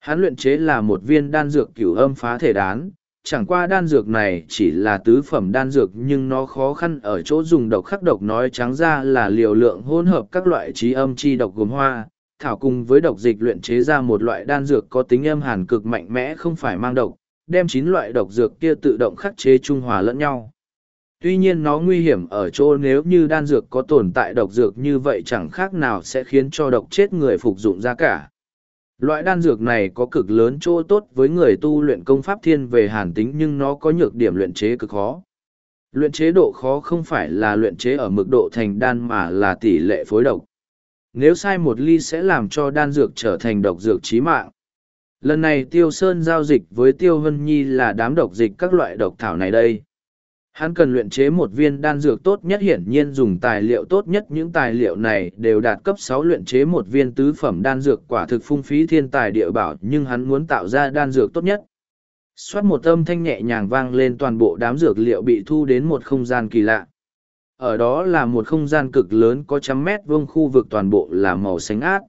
Hắn luyện chế là một viên đan dược cửu âm phá thể đán, chẳng qua đan dược này chỉ là tứ phẩm đan dược nhưng nó khó khăn ở chỗ dùng độc khắc độc nói trắng ra là liều lượng hỗn hợp các loại trí âm chi độc gồm hoa, thảo cùng với độc dịch luyện chế ra một loại đan dược có tính âm hàn cực mạnh mẽ không phải mang độc, đem chín loại độc dược kia tự động khắc chế trung hòa lẫn nhau. Tuy nhiên nó nguy hiểm ở chỗ nếu như đan dược có tồn tại độc dược như vậy chẳng khác nào sẽ khiến cho độc chết người phục dụng ra cả. Loại đan dược này có cực lớn chỗ tốt với người tu luyện công pháp thiên về hàn tính nhưng nó có nhược điểm luyện chế cực khó. Luyện chế độ khó không phải là luyện chế ở mức độ thành đan mà là tỷ lệ phối độc nếu sai một ly sẽ làm cho đan dược trở thành độc dược trí mạng. Lần này Tiêu Sơn giao dịch với Tiêu Vân Nhi là đám độc dịch các loại độc thảo này đây. Hắn cần luyện chế một viên đan dược tốt nhất hiển nhiên dùng tài liệu tốt nhất, những tài liệu này đều đạt cấp sáu luyện chế một viên tứ phẩm đan dược quả thực phung phí thiên tài địa bảo, nhưng hắn muốn tạo ra đan dược tốt nhất. Xoát một âm thanh nhẹ nhàng vang lên toàn bộ đám dược liệu bị thu đến một không gian kỳ lạ. Ở đó là một không gian cực lớn có trăm mét vuông khu vực toàn bộ là màu xanh át.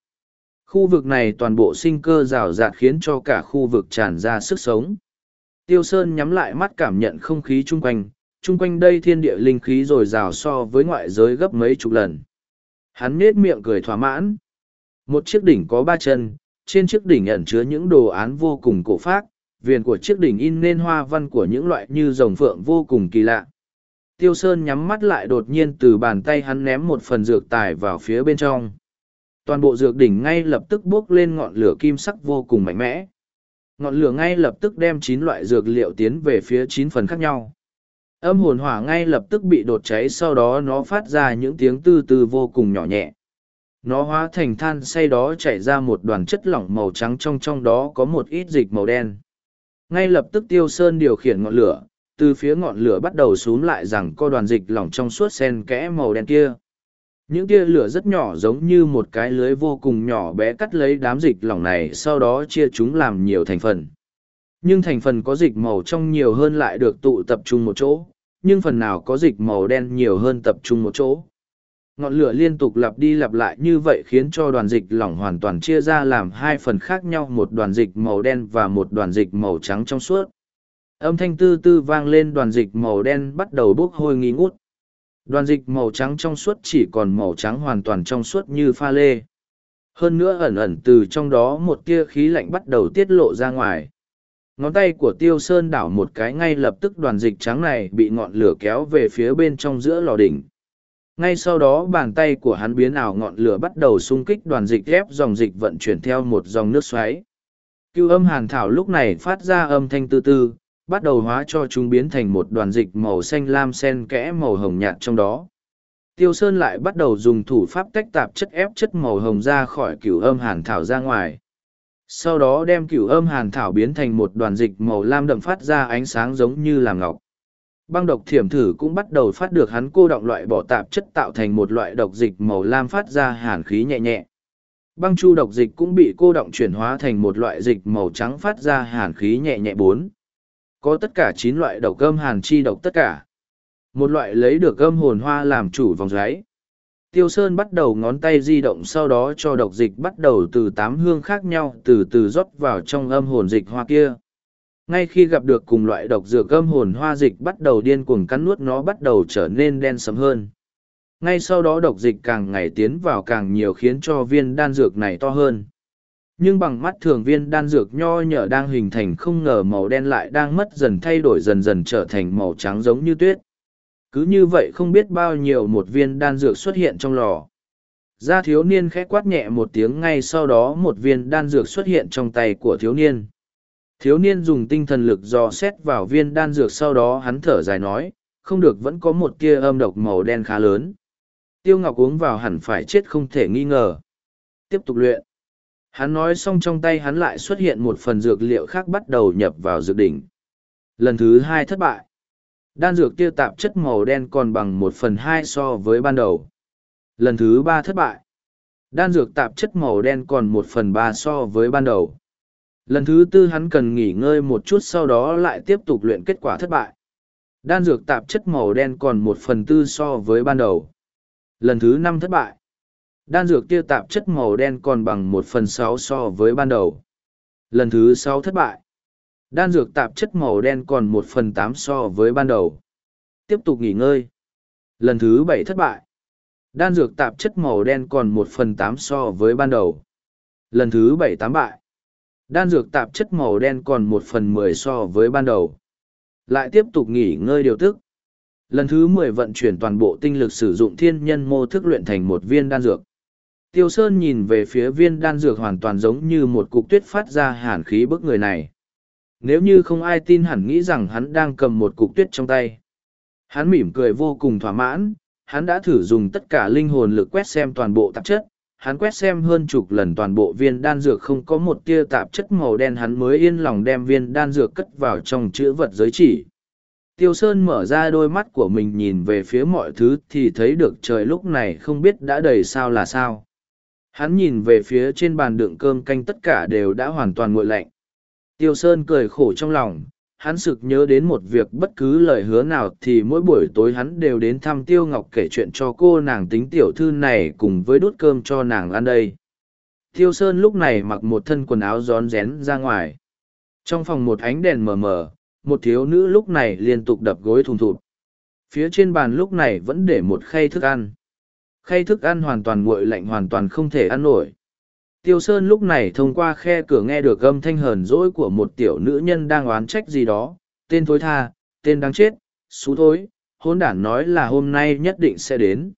Khu vực này toàn bộ sinh cơ rào rạt khiến cho cả khu vực tràn ra sức sống. Tiêu Sơn nhắm lại mắt cảm nhận không khí chung quanh, chung quanh đây thiên địa linh khí dồi dào so với ngoại giới gấp mấy chục lần. Hắn nết miệng cười thỏa mãn. Một chiếc đỉnh có ba chân, trên chiếc đỉnh ẩn chứa những đồ án vô cùng cổ phác, viền của chiếc đỉnh in nên hoa văn của những loại như rồng phượng vô cùng kỳ lạ. Tiêu Sơn nhắm mắt lại đột nhiên từ bàn tay hắn ném một phần dược tài vào phía bên trong. Toàn bộ dược đỉnh ngay lập tức bốc lên ngọn lửa kim sắc vô cùng mạnh mẽ. Ngọn lửa ngay lập tức đem chín loại dược liệu tiến về phía chín phần khác nhau. Âm hồn hỏa ngay lập tức bị đột cháy sau đó nó phát ra những tiếng tư tư vô cùng nhỏ nhẹ. Nó hóa thành than say đó chảy ra một đoàn chất lỏng màu trắng trong trong đó có một ít dịch màu đen. Ngay lập tức tiêu sơn điều khiển ngọn lửa, từ phía ngọn lửa bắt đầu xuống lại rằng co đoàn dịch lỏng trong suốt sen kẽ màu đen kia. Những tia lửa rất nhỏ giống như một cái lưới vô cùng nhỏ bé cắt lấy đám dịch lỏng này sau đó chia chúng làm nhiều thành phần. Nhưng thành phần có dịch màu trong nhiều hơn lại được tụ tập trung một chỗ, nhưng phần nào có dịch màu đen nhiều hơn tập trung một chỗ. Ngọn lửa liên tục lặp đi lặp lại như vậy khiến cho đoàn dịch lỏng hoàn toàn chia ra làm hai phần khác nhau một đoàn dịch màu đen và một đoàn dịch màu trắng trong suốt. Âm thanh tư tư vang lên đoàn dịch màu đen bắt đầu bốc hôi nghi ngút. Đoàn dịch màu trắng trong suốt chỉ còn màu trắng hoàn toàn trong suốt như pha lê. Hơn nữa ẩn ẩn từ trong đó một tia khí lạnh bắt đầu tiết lộ ra ngoài. Ngón tay của tiêu sơn đảo một cái ngay lập tức đoàn dịch trắng này bị ngọn lửa kéo về phía bên trong giữa lò đỉnh. Ngay sau đó bàn tay của hắn biến ảo ngọn lửa bắt đầu xung kích đoàn dịch ép dòng dịch vận chuyển theo một dòng nước xoáy. Cưu âm hàn thảo lúc này phát ra âm thanh tư tư, bắt đầu hóa cho chúng biến thành một đoàn dịch màu xanh lam sen kẽ màu hồng nhạt trong đó. Tiêu Sơn lại bắt đầu dùng thủ pháp tách tạp chất ép chất màu hồng ra khỏi cửu âm hàn thảo ra ngoài. Sau đó đem cửu âm hàn thảo biến thành một đoàn dịch màu lam đậm phát ra ánh sáng giống như là ngọc. Băng độc thiểm thử cũng bắt đầu phát được hắn cô động loại bỏ tạp chất tạo thành một loại độc dịch màu lam phát ra hàn khí nhẹ nhẹ. Băng chu độc dịch cũng bị cô động chuyển hóa thành một loại dịch màu trắng phát ra hàn khí nhẹ nhẹ bốn có tất cả chín loại độc gâm hàn chi độc tất cả. Một loại lấy được gâm hồn hoa làm chủ vòng giấy. Tiêu Sơn bắt đầu ngón tay di động sau đó cho độc dịch bắt đầu từ tám hương khác nhau từ từ rót vào trong âm hồn dịch hoa kia. Ngay khi gặp được cùng loại độc dược âm hồn hoa dịch bắt đầu điên cuồng cắn nuốt nó bắt đầu trở nên đen sẫm hơn. Ngay sau đó độc dịch càng ngày tiến vào càng nhiều khiến cho viên đan dược này to hơn nhưng bằng mắt thường viên đan dược nho nhở đang hình thành không ngờ màu đen lại đang mất dần thay đổi dần dần trở thành màu trắng giống như tuyết. Cứ như vậy không biết bao nhiêu một viên đan dược xuất hiện trong lò. Gia thiếu niên khẽ quát nhẹ một tiếng ngay sau đó một viên đan dược xuất hiện trong tay của thiếu niên. Thiếu niên dùng tinh thần lực dò xét vào viên đan dược sau đó hắn thở dài nói, không được vẫn có một tia âm độc màu đen khá lớn. Tiêu ngọc uống vào hẳn phải chết không thể nghi ngờ. Tiếp tục luyện. Hắn nói xong trong tay hắn lại xuất hiện một phần dược liệu khác bắt đầu nhập vào dược đỉnh. Lần thứ hai thất bại. Đan dược tiêu tạp chất màu đen còn bằng một phần hai so với ban đầu. Lần thứ ba thất bại. Đan dược tạp chất màu đen còn một phần ba so với ban đầu. Lần thứ tư hắn cần nghỉ ngơi một chút sau đó lại tiếp tục luyện kết quả thất bại. Đan dược tạp chất màu đen còn một phần tư so với ban đầu. Lần thứ năm thất bại. Đan dược kia tạp chất màu đen còn bằng một phần sáu so với ban đầu. Lần thứ sáu thất bại. Đan dược tạp chất màu đen còn một phần tám so với ban đầu. Tiếp tục nghỉ ngơi. Lần thứ bảy thất bại. Đan dược tạp chất màu đen còn một phần tám so với ban đầu. Lần thứ bảy tám bại. Đan dược tạp chất màu đen còn một phần mười so với ban đầu. Lại tiếp tục nghỉ ngơi điều tức. Lần thứ mười vận chuyển toàn bộ tinh lực sử dụng thiên nhân mô thức luyện thành một viên đan dược. Tiêu Sơn nhìn về phía viên đan dược hoàn toàn giống như một cục tuyết phát ra hàn khí bức người này. Nếu như không ai tin hẳn nghĩ rằng hắn đang cầm một cục tuyết trong tay. Hắn mỉm cười vô cùng thỏa mãn, hắn đã thử dùng tất cả linh hồn lực quét xem toàn bộ tạp chất. Hắn quét xem hơn chục lần toàn bộ viên đan dược không có một tia tạp chất màu đen hắn mới yên lòng đem viên đan dược cất vào trong chữ vật giới chỉ. Tiêu Sơn mở ra đôi mắt của mình nhìn về phía mọi thứ thì thấy được trời lúc này không biết đã đầy sao là sao. Hắn nhìn về phía trên bàn đựng cơm canh tất cả đều đã hoàn toàn nguội lạnh. Tiêu Sơn cười khổ trong lòng, hắn sực nhớ đến một việc bất cứ lời hứa nào thì mỗi buổi tối hắn đều đến thăm Tiêu Ngọc kể chuyện cho cô nàng tính tiểu thư này cùng với đút cơm cho nàng ăn đây. Tiêu Sơn lúc này mặc một thân quần áo rón rén ra ngoài. Trong phòng một ánh đèn mờ mờ, một thiếu nữ lúc này liên tục đập gối thùng thụt. Phía trên bàn lúc này vẫn để một khay thức ăn. Khay thức ăn hoàn toàn nguội lạnh hoàn toàn không thể ăn nổi. Tiêu Sơn lúc này thông qua khe cửa nghe được âm thanh hờn dỗi của một tiểu nữ nhân đang oán trách gì đó, tên thối tha, tên đáng chết, xú thối, hôn đản nói là hôm nay nhất định sẽ đến.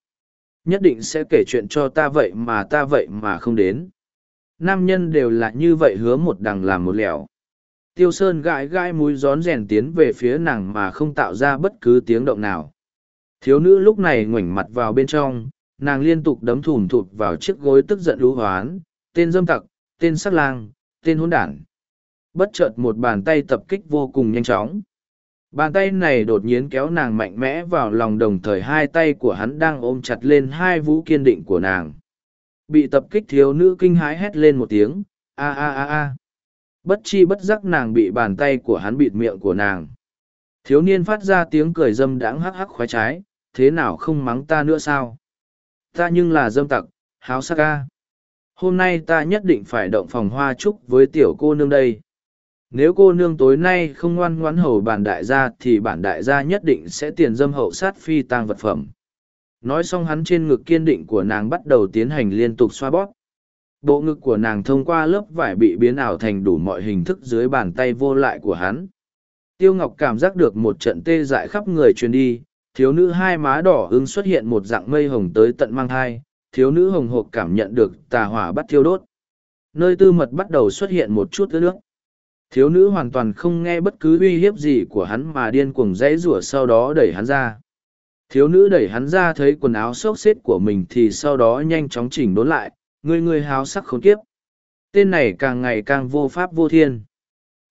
Nhất định sẽ kể chuyện cho ta vậy mà ta vậy mà không đến. Nam nhân đều là như vậy hứa một đằng làm một lẻo. Tiêu Sơn gãi gãi mũi gión rèn tiến về phía nàng mà không tạo ra bất cứ tiếng động nào. Thiếu nữ lúc này ngoảnh mặt vào bên trong, nàng liên tục đấm thùm thụt vào chiếc gối tức giận lũ hoán, tên dâm tặc, tên sắc lang, tên hỗn đản. Bất chợt một bàn tay tập kích vô cùng nhanh chóng. Bàn tay này đột nhiên kéo nàng mạnh mẽ vào lòng đồng thời hai tay của hắn đang ôm chặt lên hai vũ kiên định của nàng. Bị tập kích thiếu nữ kinh hãi hét lên một tiếng, a a a a. Bất chi bất giác nàng bị bàn tay của hắn bịt miệng của nàng. Thiếu niên phát ra tiếng cười dâm đãng hắc hắc khoái trái, thế nào không mắng ta nữa sao? Ta nhưng là dâm tặc, háo sắc ca. Hôm nay ta nhất định phải động phòng hoa chúc với tiểu cô nương đây. Nếu cô nương tối nay không ngoan ngoãn hầu bản đại gia thì bản đại gia nhất định sẽ tiền dâm hậu sát phi tang vật phẩm. Nói xong hắn trên ngực kiên định của nàng bắt đầu tiến hành liên tục xoa bóp. Bộ ngực của nàng thông qua lớp vải bị biến ảo thành đủ mọi hình thức dưới bàn tay vô lại của hắn. Tiêu Ngọc cảm giác được một trận tê dại khắp người truyền đi, thiếu nữ hai má đỏ ứng xuất hiện một dạng mây hồng tới tận mang thai, thiếu nữ hồng hộc cảm nhận được tà hỏa bắt thiêu đốt. Nơi tư mật bắt đầu xuất hiện một chút nước. Thiếu nữ hoàn toàn không nghe bất cứ uy hiếp gì của hắn mà điên cuồng dãy rủa sau đó đẩy hắn ra. Thiếu nữ đẩy hắn ra thấy quần áo xốc xếp của mình thì sau đó nhanh chóng chỉnh đốn lại, người người háo sắc khốn kiếp. Tên này càng ngày càng vô pháp vô thiên.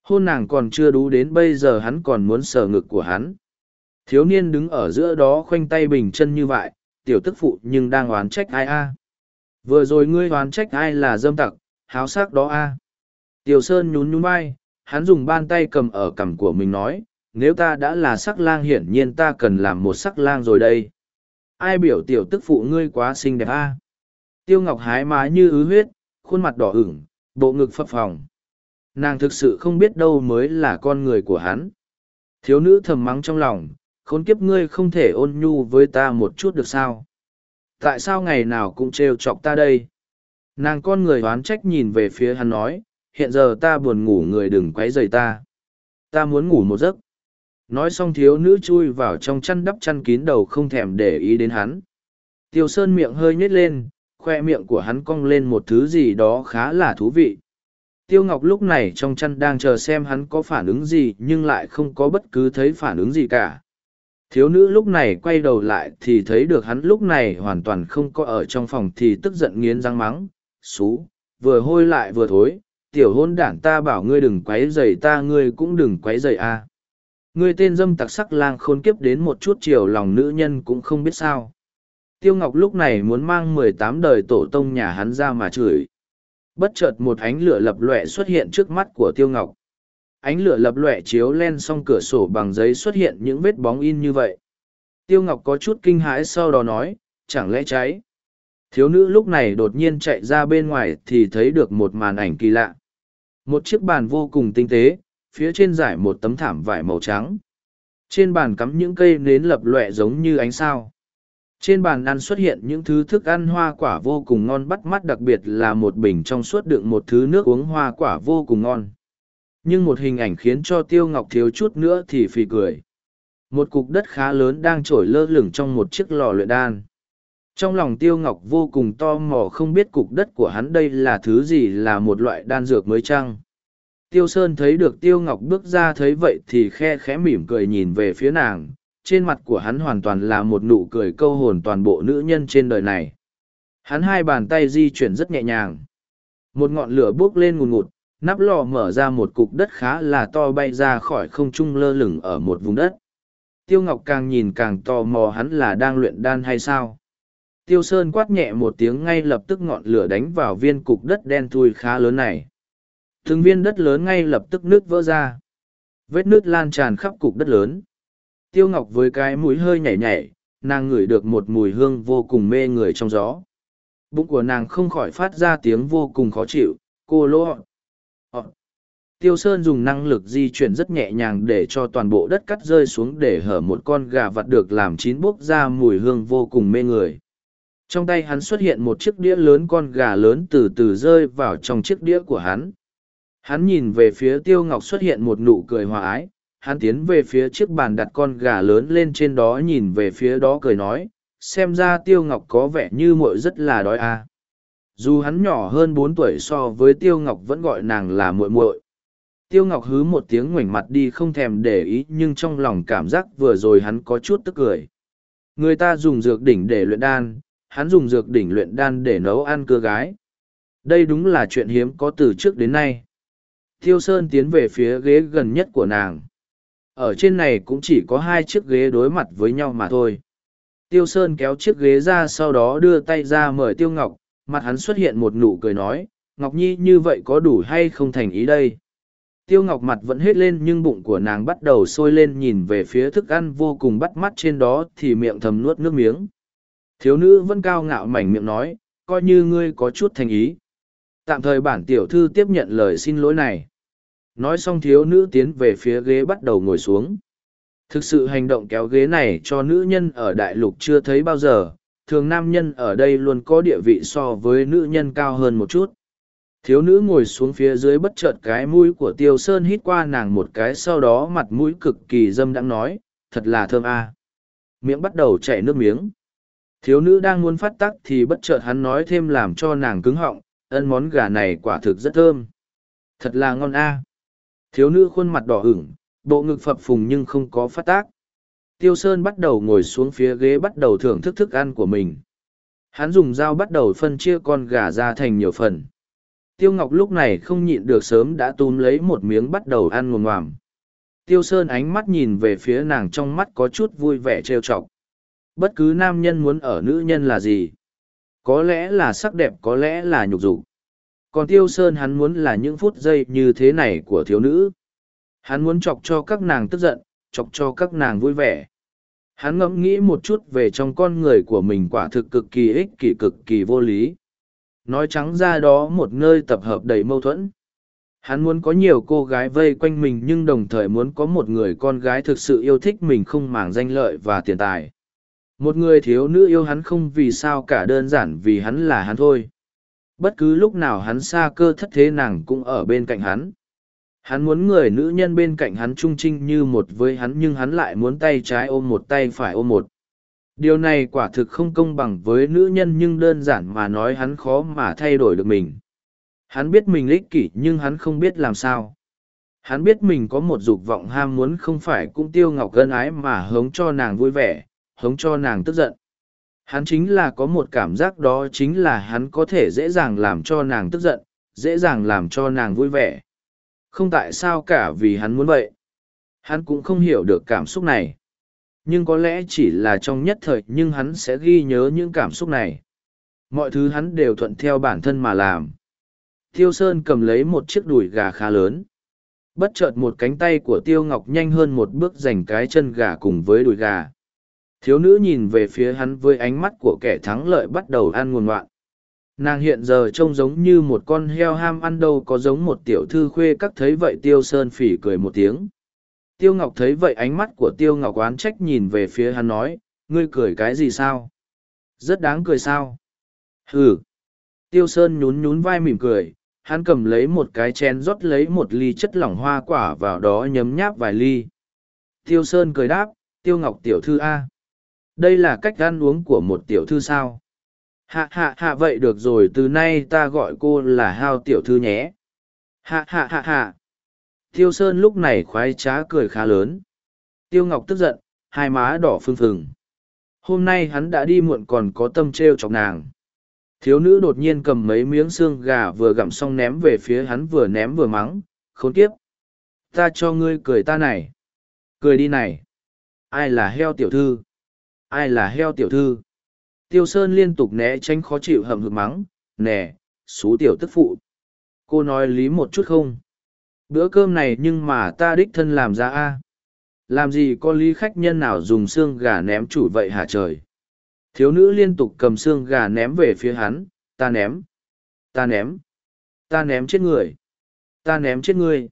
Hôn nàng còn chưa đủ đến bây giờ hắn còn muốn sờ ngực của hắn. Thiếu niên đứng ở giữa đó khoanh tay bình chân như vậy, tiểu tức phụ nhưng đang oán trách ai a Vừa rồi ngươi oán trách ai là dâm tặc, háo sắc đó a Tiểu Sơn nhún nhún vai, hắn dùng bàn tay cầm ở cằm của mình nói, nếu ta đã là sắc lang hiển nhiên ta cần làm một sắc lang rồi đây. Ai biểu tiểu tức phụ ngươi quá xinh đẹp a Tiêu Ngọc hái má như ứ huyết, khuôn mặt đỏ ửng, bộ ngực phập phồng. Nàng thực sự không biết đâu mới là con người của hắn. Thiếu nữ thầm mắng trong lòng, khốn kiếp ngươi không thể ôn nhu với ta một chút được sao? Tại sao ngày nào cũng trêu chọc ta đây? Nàng con người oán trách nhìn về phía hắn nói, hiện giờ ta buồn ngủ người đừng quấy rầy ta. Ta muốn ngủ một giấc. Nói xong thiếu nữ chui vào trong chăn đắp chăn kín đầu không thèm để ý đến hắn. Tiêu Sơn miệng hơi nhét lên, khoe miệng của hắn cong lên một thứ gì đó khá là thú vị. Tiêu Ngọc lúc này trong chăn đang chờ xem hắn có phản ứng gì nhưng lại không có bất cứ thấy phản ứng gì cả. Thiếu nữ lúc này quay đầu lại thì thấy được hắn lúc này hoàn toàn không có ở trong phòng thì tức giận nghiến răng mắng, xú, vừa hôi lại vừa thối, tiểu hôn đản ta bảo ngươi đừng quấy rầy ta ngươi cũng đừng quấy rầy a. Ngươi tên dâm tặc sắc lang khôn kiếp đến một chút chiều lòng nữ nhân cũng không biết sao. Tiêu Ngọc lúc này muốn mang mười tám đời tổ tông nhà hắn ra mà chửi. Bất chợt một ánh lửa lập lòe xuất hiện trước mắt của Tiêu Ngọc ánh lửa lập lòe chiếu len xong cửa sổ bằng giấy xuất hiện những vết bóng in như vậy. Tiêu ngọc có chút kinh hãi sau đó nói, chẳng lẽ cháy? Thiếu nữ lúc này đột nhiên chạy ra bên ngoài thì thấy được một màn ảnh kỳ lạ. Một chiếc bàn vô cùng tinh tế, phía trên giải một tấm thảm vải màu trắng. Trên bàn cắm những cây nến lập lòe giống như ánh sao. Trên bàn ăn xuất hiện những thứ thức ăn hoa quả vô cùng ngon, bắt mắt đặc biệt là một bình trong suốt đựng một thứ nước uống hoa quả vô cùng ngon nhưng một hình ảnh khiến cho tiêu ngọc thiếu chút nữa thì phì cười. Một cục đất khá lớn đang trổi lơ lửng trong một chiếc lò luyện đan. Trong lòng tiêu ngọc vô cùng to mò không biết cục đất của hắn đây là thứ gì là một loại đan dược mới chăng. Tiêu sơn thấy được tiêu ngọc bước ra thấy vậy thì khe khẽ mỉm cười nhìn về phía nàng. Trên mặt của hắn hoàn toàn là một nụ cười câu hồn toàn bộ nữ nhân trên đời này. Hắn hai bàn tay di chuyển rất nhẹ nhàng. Một ngọn lửa buốc lên ngùn ngụt nắp lò mở ra một cục đất khá là to bay ra khỏi không trung lơ lửng ở một vùng đất Tiêu Ngọc càng nhìn càng tò mò hắn là đang luyện đan hay sao. Tiêu Sơn quát nhẹ một tiếng ngay lập tức ngọn lửa đánh vào viên cục đất đen thui khá lớn này. Thường viên đất lớn ngay lập tức nước vỡ ra. Vết nước lan tràn khắp cục đất lớn. Tiêu Ngọc với cái mũi hơi nhảy nhảy, nàng ngửi được một mùi hương vô cùng mê người trong gió. Bụng của nàng không khỏi phát ra tiếng vô cùng khó chịu, cô lỗ. Tiêu Sơn dùng năng lực di chuyển rất nhẹ nhàng để cho toàn bộ đất cắt rơi xuống để hở một con gà vặt được làm chín bốc ra mùi hương vô cùng mê người. Trong tay hắn xuất hiện một chiếc đĩa lớn con gà lớn từ từ rơi vào trong chiếc đĩa của hắn. Hắn nhìn về phía Tiêu Ngọc xuất hiện một nụ cười hòa ái, hắn tiến về phía chiếc bàn đặt con gà lớn lên trên đó nhìn về phía đó cười nói, xem ra Tiêu Ngọc có vẻ như muội rất là đói à. Dù hắn nhỏ hơn bốn tuổi so với Tiêu Ngọc vẫn gọi nàng là muội muội. Tiêu Ngọc hứ một tiếng ngoảnh mặt đi không thèm để ý nhưng trong lòng cảm giác vừa rồi hắn có chút tức cười. Người ta dùng dược đỉnh để luyện đan, hắn dùng dược đỉnh luyện đan để nấu ăn cưa gái. Đây đúng là chuyện hiếm có từ trước đến nay. Tiêu Sơn tiến về phía ghế gần nhất của nàng. Ở trên này cũng chỉ có hai chiếc ghế đối mặt với nhau mà thôi. Tiêu Sơn kéo chiếc ghế ra sau đó đưa tay ra mời Tiêu Ngọc, mặt hắn xuất hiện một nụ cười nói, Ngọc Nhi như vậy có đủ hay không thành ý đây? Tiêu Ngọc mặt vẫn hết lên nhưng bụng của nàng bắt đầu sôi lên nhìn về phía thức ăn vô cùng bắt mắt trên đó thì miệng thầm nuốt nước miếng. Thiếu nữ vẫn cao ngạo mảnh miệng nói, coi như ngươi có chút thành ý. Tạm thời bản tiểu thư tiếp nhận lời xin lỗi này. Nói xong thiếu nữ tiến về phía ghế bắt đầu ngồi xuống. Thực sự hành động kéo ghế này cho nữ nhân ở đại lục chưa thấy bao giờ, thường nam nhân ở đây luôn có địa vị so với nữ nhân cao hơn một chút. Thiếu nữ ngồi xuống phía dưới bất chợt cái mũi của tiêu sơn hít qua nàng một cái sau đó mặt mũi cực kỳ dâm đãng nói, thật là thơm a. Miệng bắt đầu chảy nước miếng. Thiếu nữ đang muốn phát tắc thì bất chợt hắn nói thêm làm cho nàng cứng họng, ân món gà này quả thực rất thơm. Thật là ngon a. Thiếu nữ khuôn mặt đỏ ửng, bộ ngực phập phùng nhưng không có phát tác. Tiêu Sơn bắt đầu ngồi xuống phía ghế bắt đầu thưởng thức thức ăn của mình. Hắn dùng dao bắt đầu phân chia con gà ra thành nhiều phần. Tiêu Ngọc lúc này không nhịn được sớm đã túm lấy một miếng bắt đầu ăn ngồm ngoàm. Tiêu Sơn ánh mắt nhìn về phía nàng trong mắt có chút vui vẻ trêu chọc. Bất cứ nam nhân muốn ở nữ nhân là gì? Có lẽ là sắc đẹp, có lẽ là nhục dục còn tiêu sơn hắn muốn là những phút giây như thế này của thiếu nữ hắn muốn chọc cho các nàng tức giận, chọc cho các nàng vui vẻ hắn ngẫm nghĩ một chút về trong con người của mình quả thực cực kỳ ích kỷ, cực kỳ vô lý nói trắng ra đó một nơi tập hợp đầy mâu thuẫn. Hắn muốn có nhiều cô gái vây quanh mình nhưng đồng thời muốn có một người con gái thực sự yêu thích mình không màng danh lợi và tiền tài. Một người thiếu nữ yêu hắn không vì sao cả đơn giản vì hắn là hắn thôi. Bất cứ lúc nào hắn xa cơ thất thế nàng cũng ở bên cạnh hắn. Hắn muốn người nữ nhân bên cạnh hắn trung trinh như một với hắn nhưng hắn lại muốn tay trái ôm một tay phải ôm một điều này quả thực không công bằng với nữ nhân nhưng đơn giản mà nói hắn khó mà thay đổi được mình hắn biết mình ích kỷ nhưng hắn không biết làm sao hắn biết mình có một dục vọng ham muốn không phải cũng tiêu ngọc gân ái mà hống cho nàng vui vẻ hống cho nàng tức giận Hắn chính là có một cảm giác đó chính là hắn có thể dễ dàng làm cho nàng tức giận, dễ dàng làm cho nàng vui vẻ. Không tại sao cả vì hắn muốn vậy. Hắn cũng không hiểu được cảm xúc này. Nhưng có lẽ chỉ là trong nhất thời nhưng hắn sẽ ghi nhớ những cảm xúc này. Mọi thứ hắn đều thuận theo bản thân mà làm. Tiêu Sơn cầm lấy một chiếc đùi gà khá lớn. Bất chợt một cánh tay của Tiêu Ngọc nhanh hơn một bước giành cái chân gà cùng với đùi gà. Thiếu nữ nhìn về phía hắn với ánh mắt của kẻ thắng lợi bắt đầu ăn nguồn ngoạn. Nàng hiện giờ trông giống như một con heo ham ăn đâu có giống một tiểu thư khuê các thấy vậy Tiêu Sơn phỉ cười một tiếng. Tiêu Ngọc thấy vậy ánh mắt của Tiêu Ngọc oán trách nhìn về phía hắn nói, ngươi cười cái gì sao? Rất đáng cười sao? Hừ! Tiêu Sơn nhún nhún vai mỉm cười, hắn cầm lấy một cái chén rót lấy một ly chất lỏng hoa quả vào đó nhấm nháp vài ly. Tiêu Sơn cười đáp, Tiêu Ngọc tiểu thư A đây là cách ăn uống của một tiểu thư sao hạ hạ hạ vậy được rồi từ nay ta gọi cô là hao tiểu thư nhé hạ hạ hạ hạ tiêu sơn lúc này khoái trá cười khá lớn. Tiêu ngọc tức giận, hai má đỏ phừng phừng. Hôm nay hắn đã đi muộn còn có tâm treo chọc nàng. Thiếu nữ đột nhiên cầm mấy miếng xương gà vừa gặm xong ném về phía hắn vừa ném vừa mắng, khốn kiếp! Ta cho ngươi cười ta này. Cười đi này. Ai là heo tiểu thư? Ai là heo tiểu thư? Tiêu sơn liên tục né tránh khó chịu hầm hực mắng, nè, xú tiểu tức phụ. Cô nói lý một chút không? Bữa cơm này nhưng mà ta đích thân làm ra a. Làm gì có lý khách nhân nào dùng xương gà ném chủ vậy hả trời? Thiếu nữ liên tục cầm xương gà ném về phía hắn, ta ném ta ném ta ném chết người, ta ném chết ngươi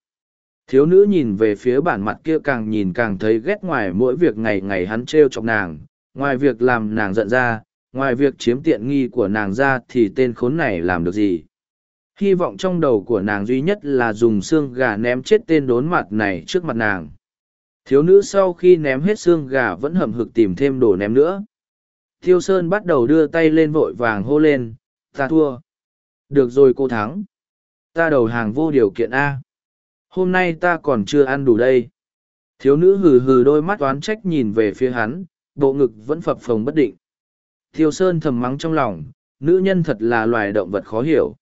thiếu nữ nhìn về phía bản mặt kia càng nhìn càng thấy ghét ngoài mỗi việc ngày ngày hắn t r e o chọc nàng. Ngoài việc làm nàng giận ra, ngoài việc chiếm tiện nghi của nàng ra thì tên khốn này làm được gì? Hy vọng trong đầu của nàng duy nhất là dùng xương gà ném chết tên đốn mặt này trước mặt nàng. Thiếu nữ sau khi ném hết xương gà vẫn hầm hực tìm thêm đồ ném nữa. Thiêu sơn bắt đầu đưa tay lên vội vàng hô lên, ta thua. Được rồi cô thắng. Ta đầu hàng vô điều kiện a. Hôm nay ta còn chưa ăn đủ đây. Thiếu nữ hừ hừ đôi mắt oán trách nhìn về phía hắn, bộ ngực vẫn phập phồng bất định. Thiêu sơn thầm mắng trong lòng, nữ nhân thật là loài động vật khó hiểu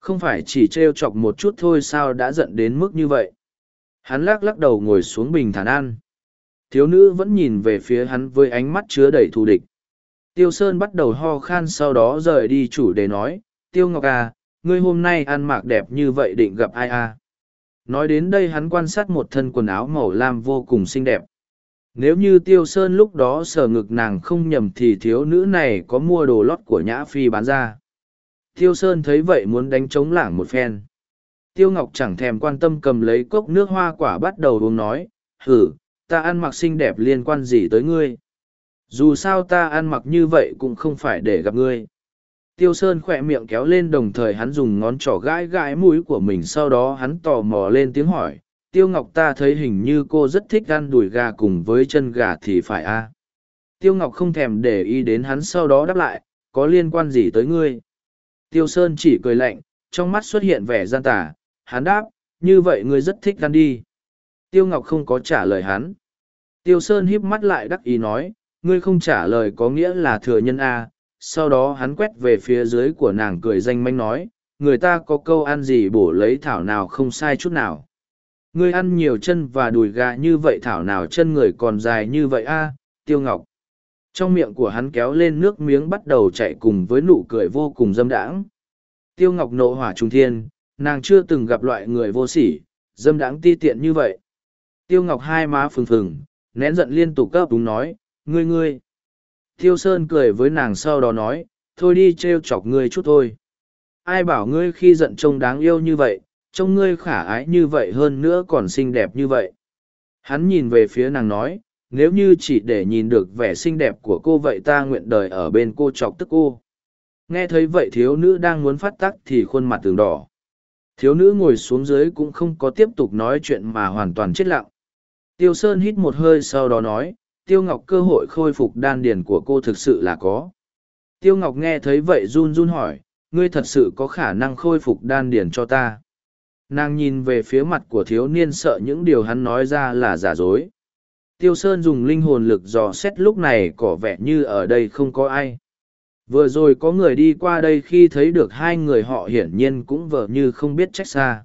không phải chỉ t r e o chọc một chút thôi sao đã giận đến mức như vậy. Hắn lắc lắc đầu ngồi xuống bình thản ăn. Thiếu nữ vẫn nhìn về phía hắn với ánh mắt chứa đầy thù địch. Tiêu sơn bắt đầu ho khan sau đó rời đi chủ đề nói, tiêu ngọc à ngươi hôm nay ăn mặc đẹp như vậy định gặp ai à? Nói đến đây hắn quan sát một thân quần áo màu lam vô cùng xinh đẹp. Nếu như tiêu sơn lúc đó sờ ngực nàng không nhầm thì thiếu nữ này có mua đồ lót của nhã phi bán ra tiêu sơn thấy vậy muốn đánh trống lảng một phen tiêu ngọc chẳng thèm quan tâm cầm lấy cốc nước hoa quả bắt đầu uống nói hử ta ăn mặc xinh đẹp liên quan gì tới ngươi dù sao ta ăn mặc như vậy cũng không phải để gặp ngươi Tiêu Sơn khỏe miệng kéo lên đồng thời hắn dùng ngón trỏ gãi gãi mũi của mình sau đó hắn tò mò lên tiếng hỏi. Tiêu Ngọc ta thấy hình như cô rất thích ăn đùi gà cùng với chân gà thì phải a à? Tiêu Ngọc không thèm để ý đến hắn sau đó đáp lại, có liên quan gì tới ngươi? Tiêu Sơn chỉ cười lạnh, trong mắt xuất hiện vẻ gian tà, hắn đáp, như vậy ngươi rất thích ăn đi. Tiêu Ngọc không có trả lời hắn. Tiêu Sơn híp mắt lại đắc ý nói, ngươi không trả lời có nghĩa là thừa nhân A, sau đó hắn quét về phía dưới của nàng cười danh manh nói người ta có câu ăn gì bổ lấy thảo nào không sai chút nào ngươi ăn nhiều chân và đùi gà như vậy thảo nào chân người còn dài như vậy a tiêu ngọc trong miệng của hắn kéo lên nước miếng bắt đầu chạy cùng với nụ cười vô cùng dâm đãng tiêu ngọc nộ hỏa trung thiên nàng chưa từng gặp loại người vô sỉ dâm đãng ti tiện như vậy tiêu ngọc hai má phừng phừng nén giận liên tục cấp đúng nói ngươi ngươi Tiêu Sơn cười với nàng sau đó nói, thôi đi trêu chọc ngươi chút thôi. Ai bảo ngươi khi giận trông đáng yêu như vậy, trông ngươi khả ái như vậy hơn nữa còn xinh đẹp như vậy. Hắn nhìn về phía nàng nói, nếu như chỉ để nhìn được vẻ xinh đẹp của cô vậy ta nguyện đời ở bên cô chọc tức cô. Nghe thấy vậy thiếu nữ đang muốn phát tắc thì khuôn mặt tường đỏ. Thiếu nữ ngồi xuống dưới cũng không có tiếp tục nói chuyện mà hoàn toàn chết lặng. Tiêu Sơn hít một hơi sau đó nói, tiêu ngọc cơ hội khôi phục đan điền của cô thực sự là có tiêu ngọc nghe thấy vậy run run hỏi ngươi thật sự có khả năng khôi phục đan điền cho ta nàng nhìn về phía mặt của thiếu niên sợ những điều hắn nói ra là giả dối tiêu sơn dùng linh hồn lực dò xét lúc này có vẻ như ở đây không có ai vừa rồi có người đi qua đây khi thấy được hai người họ hiển nhiên cũng vờ như không biết trách xa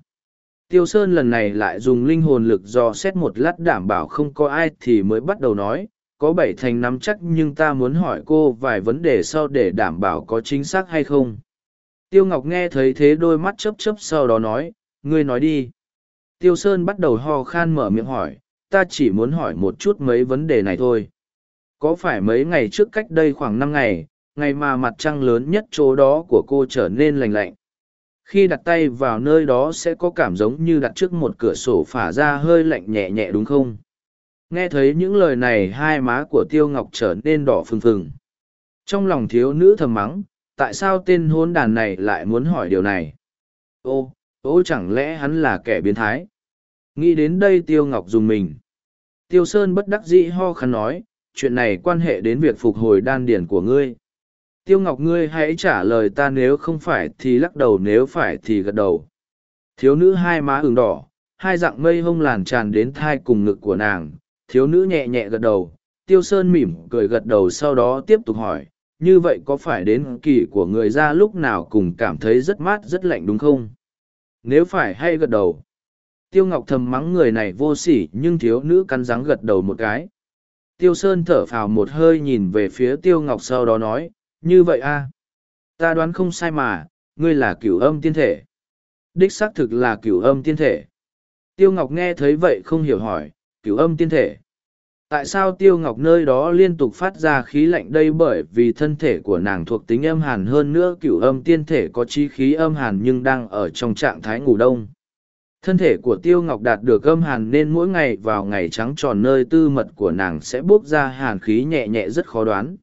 Tiêu Sơn lần này lại dùng linh hồn lực dò xét một lát đảm bảo không có ai thì mới bắt đầu nói, có bảy thành nắm chắc nhưng ta muốn hỏi cô vài vấn đề sau để đảm bảo có chính xác hay không. Tiêu Ngọc nghe thấy thế đôi mắt chấp chấp sau đó nói, ngươi nói đi. Tiêu Sơn bắt đầu ho khan mở miệng hỏi, ta chỉ muốn hỏi một chút mấy vấn đề này thôi. Có phải mấy ngày trước cách đây khoảng năm ngày, ngày mà mặt trăng lớn nhất chỗ đó của cô trở nên lành lạnh? khi đặt tay vào nơi đó sẽ có cảm giống như đặt trước một cửa sổ phả ra hơi lạnh nhẹ nhẹ đúng không? Nghe thấy những lời này hai má của tiêu ngọc trở nên đỏ phừng phừng. Trong lòng thiếu nữ thầm mắng tại sao tên hôn đàn này lại muốn hỏi điều này? Ô ô chẳng lẽ hắn là kẻ biến thái? Nghĩ đến đây tiêu ngọc dùng mình tiêu sơn bất đắc dĩ ho khăn nói chuyện này quan hệ đến việc phục hồi đan điển của ngươi Tiêu Ngọc ngươi hãy trả lời ta nếu không phải thì lắc đầu nếu phải thì gật đầu. Thiếu nữ hai má ửng đỏ, hai dạng mây hông làn tràn đến thai cùng ngực của nàng, thiếu nữ nhẹ nhẹ gật đầu, tiêu sơn mỉm cười gật đầu sau đó tiếp tục hỏi, như vậy có phải đến kỳ của người ra lúc nào cùng cảm thấy rất mát rất lạnh đúng không? Nếu phải hay gật đầu. Tiêu Ngọc thầm mắng người này vô sỉ nhưng thiếu nữ cắn răng gật đầu một cái. Tiêu Sơn thở phào một hơi nhìn về phía Tiêu Ngọc sau đó nói, như vậy a Ta đoán không sai mà, ngươi là cửu âm tiên thể. Đích xác thực là cửu âm tiên thể. Tiêu Ngọc nghe thấy vậy không hiểu hỏi, cửu âm tiên thể. Tại sao Tiêu Ngọc nơi đó liên tục phát ra khí lạnh đây bởi vì thân thể của nàng thuộc tính âm hàn hơn nữa cửu âm tiên thể có chi khí âm hàn nhưng đang ở trong trạng thái ngủ đông. Thân thể của Tiêu Ngọc đạt được âm hàn nên mỗi ngày vào ngày trắng tròn nơi tư mật của nàng sẽ bốc ra hàn khí nhẹ nhẹ rất khó đoán.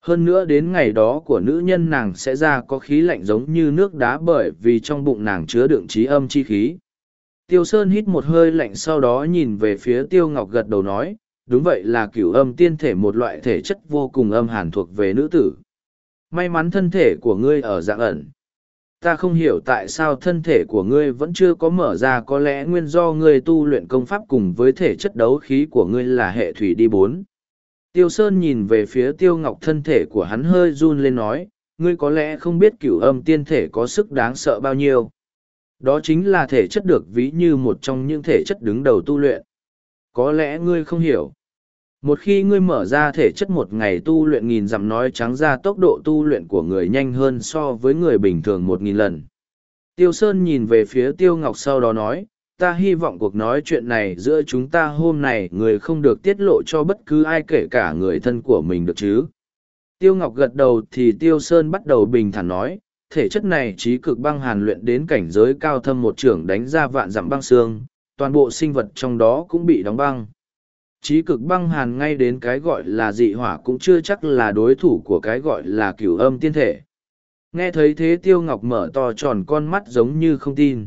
Hơn nữa đến ngày đó của nữ nhân nàng sẽ ra có khí lạnh giống như nước đá bởi vì trong bụng nàng chứa đựng trí âm chi khí. Tiêu Sơn hít một hơi lạnh sau đó nhìn về phía Tiêu Ngọc gật đầu nói, đúng vậy là cửu âm tiên thể một loại thể chất vô cùng âm hàn thuộc về nữ tử. May mắn thân thể của ngươi ở dạng ẩn. Ta không hiểu tại sao thân thể của ngươi vẫn chưa có mở ra có lẽ nguyên do ngươi tu luyện công pháp cùng với thể chất đấu khí của ngươi là hệ thủy đi bốn. Tiêu Sơn nhìn về phía Tiêu Ngọc thân thể của hắn hơi run lên nói, ngươi có lẽ không biết cửu âm tiên thể có sức đáng sợ bao nhiêu. Đó chính là thể chất được ví như một trong những thể chất đứng đầu tu luyện. Có lẽ ngươi không hiểu. Một khi ngươi mở ra thể chất một ngày tu luyện nghìn dặm nói trắng ra tốc độ tu luyện của người nhanh hơn so với người bình thường một nghìn lần. Tiêu Sơn nhìn về phía Tiêu Ngọc sau đó nói, ta hy vọng cuộc nói chuyện này giữa chúng ta hôm nay người không được tiết lộ cho bất cứ ai kể cả người thân của mình được chứ. Tiêu Ngọc gật đầu thì Tiêu Sơn bắt đầu bình thản nói, thể chất này trí cực băng hàn luyện đến cảnh giới cao thâm một trưởng đánh ra vạn dặm băng xương, toàn bộ sinh vật trong đó cũng bị đóng băng. Trí cực băng hàn ngay đến cái gọi là dị hỏa cũng chưa chắc là đối thủ của cái gọi là cửu âm tiên thể. Nghe thấy thế Tiêu Ngọc mở to tròn con mắt giống như không tin.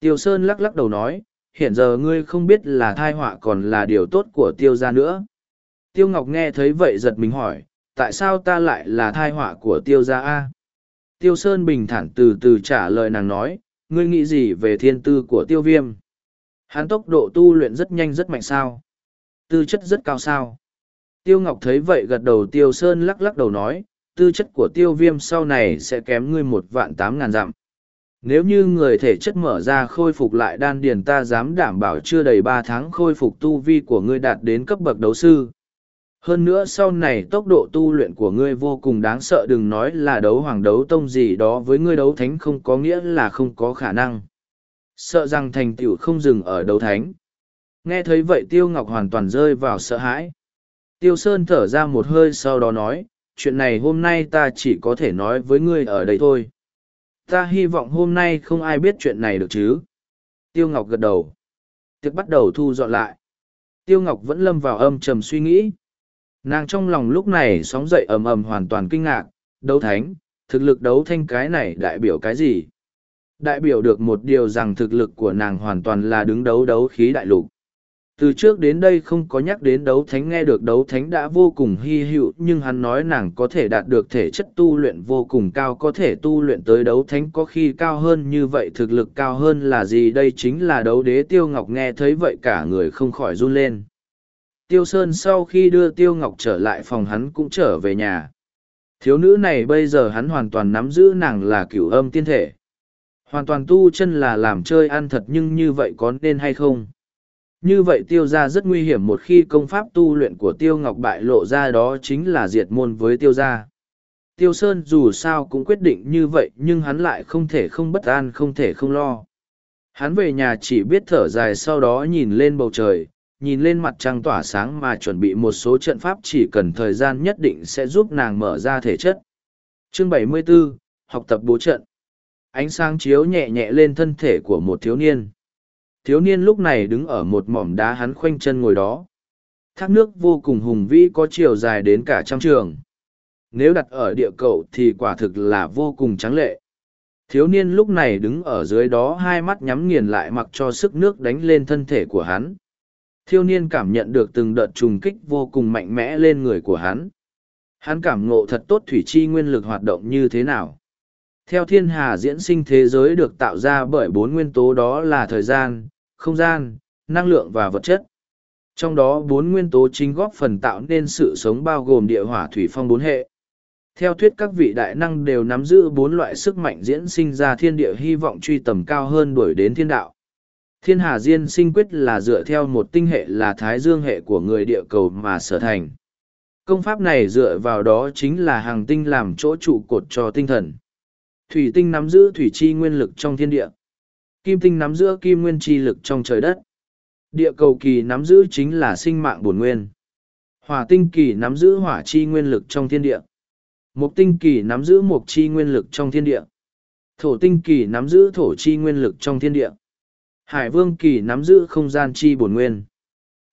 Tiêu Sơn lắc lắc đầu nói, hiện giờ ngươi không biết là thai họa còn là điều tốt của Tiêu gia nữa. Tiêu Ngọc nghe thấy vậy giật mình hỏi, tại sao ta lại là thai họa của Tiêu gia A? Tiêu Sơn bình thản từ từ trả lời nàng nói, ngươi nghĩ gì về thiên tư của Tiêu Viêm? Hắn tốc độ tu luyện rất nhanh rất mạnh sao? Tư chất rất cao sao? Tiêu Ngọc thấy vậy gật đầu Tiêu Sơn lắc lắc đầu nói, tư chất của Tiêu Viêm sau này sẽ kém ngươi một vạn tám ngàn dặm. Nếu như người thể chất mở ra khôi phục lại đan điền ta dám đảm bảo chưa đầy ba tháng khôi phục tu vi của ngươi đạt đến cấp bậc đấu sư. Hơn nữa sau này tốc độ tu luyện của ngươi vô cùng đáng sợ đừng nói là đấu hoàng đấu tông gì đó với ngươi đấu thánh không có nghĩa là không có khả năng. Sợ rằng thành tựu không dừng ở đấu thánh nghe thấy vậy tiêu ngọc hoàn toàn rơi vào sợ hãi. Tiêu sơn thở ra một hơi sau đó nói, chuyện này hôm nay ta chỉ có thể nói với ngươi ở đây thôi. Ta hy vọng hôm nay không ai biết chuyện này được chứ. Tiêu ngọc gật đầu. Tiệc bắt đầu thu dọn lại. Tiêu ngọc vẫn lâm vào âm trầm suy nghĩ. Nàng trong lòng lúc này sóng dậy ầm ầm hoàn toàn kinh ngạc. Đấu thánh, thực lực đấu thanh cái này đại biểu cái gì? Đại biểu được một điều rằng thực lực của nàng hoàn toàn là đứng đấu đấu khí đại lục từ trước đến đây không có nhắc đến đấu thánh, nghe được đấu thánh đã vô cùng hy hữu, nhưng hắn nói nàng có thể đạt được thể chất tu luyện vô cùng cao, có thể tu luyện tới đấu thánh có khi cao hơn như vậy, thực lực cao hơn là gì? Đây chính là đấu đế tiêu ngọc nghe thấy vậy cả người không khỏi run lên. Tiêu sơn sau khi đưa tiêu ngọc trở lại phòng hắn cũng trở về nhà. Thiếu nữ này bây giờ hắn hoàn toàn nắm giữ nàng là cửu âm tiên thể. Hoàn toàn tu chân là làm chơi ăn thật nhưng như vậy có nên hay không? Như vậy tiêu gia rất nguy hiểm một khi công pháp tu luyện của tiêu ngọc bại lộ ra đó chính là diệt môn với tiêu gia. Tiêu Sơn dù sao cũng quyết định như vậy nhưng hắn lại không thể không bất an không thể không lo. Hắn về nhà chỉ biết thở dài sau đó nhìn lên bầu trời, nhìn lên mặt trăng tỏa sáng mà chuẩn bị một số trận pháp chỉ cần thời gian nhất định sẽ giúp nàng mở ra thể chất. Chương 74, học tập bố trận. Ánh sáng chiếu nhẹ nhẹ lên thân thể của một thiếu niên thiếu niên lúc này đứng ở một mỏm đá hắn khoanh chân ngồi đó. Thác nước vô cùng hùng vĩ có chiều dài đến cả trăm trường. Nếu đặt ở địa cầu thì quả thực là vô cùng trắng lệ. Thiếu niên lúc này đứng ở dưới đó hai mắt nhắm nghiền lại mặc cho sức nước đánh lên thân thể của hắn. Thiếu niên cảm nhận được từng đợt trùng kích vô cùng mạnh mẽ lên người của hắn. Hắn cảm ngộ thật tốt thủy chi nguyên lực hoạt động như thế nào. Theo thiên hà diễn sinh thế giới được tạo ra bởi bốn nguyên tố đó là thời gian không gian, năng lượng và vật chất. Trong đó bốn nguyên tố chính góp phần tạo nên sự sống bao gồm địa hỏa thủy phong bốn hệ. Theo thuyết các vị đại năng đều nắm giữ bốn loại sức mạnh diễn sinh ra thiên địa hy vọng truy tầm cao hơn đuổi đến thiên đạo. Thiên Hà Diên sinh quyết là dựa theo một tinh hệ là thái dương hệ của người địa cầu mà sở thành. Công pháp này dựa vào đó chính là hàng tinh làm chỗ trụ cột cho tinh thần. Thủy tinh nắm giữ thủy chi nguyên lực trong thiên địa. Kim tinh nắm giữ kim nguyên chi lực trong trời đất. Địa cầu kỳ nắm giữ chính là sinh mạng bổn nguyên. Hỏa tinh kỳ nắm giữ hỏa chi nguyên lực trong thiên địa. Mục tinh kỳ nắm giữ mục chi nguyên lực trong thiên địa. Thổ tinh kỳ nắm giữ thổ chi nguyên lực trong thiên địa. Hải vương kỳ nắm giữ không gian chi bổn nguyên.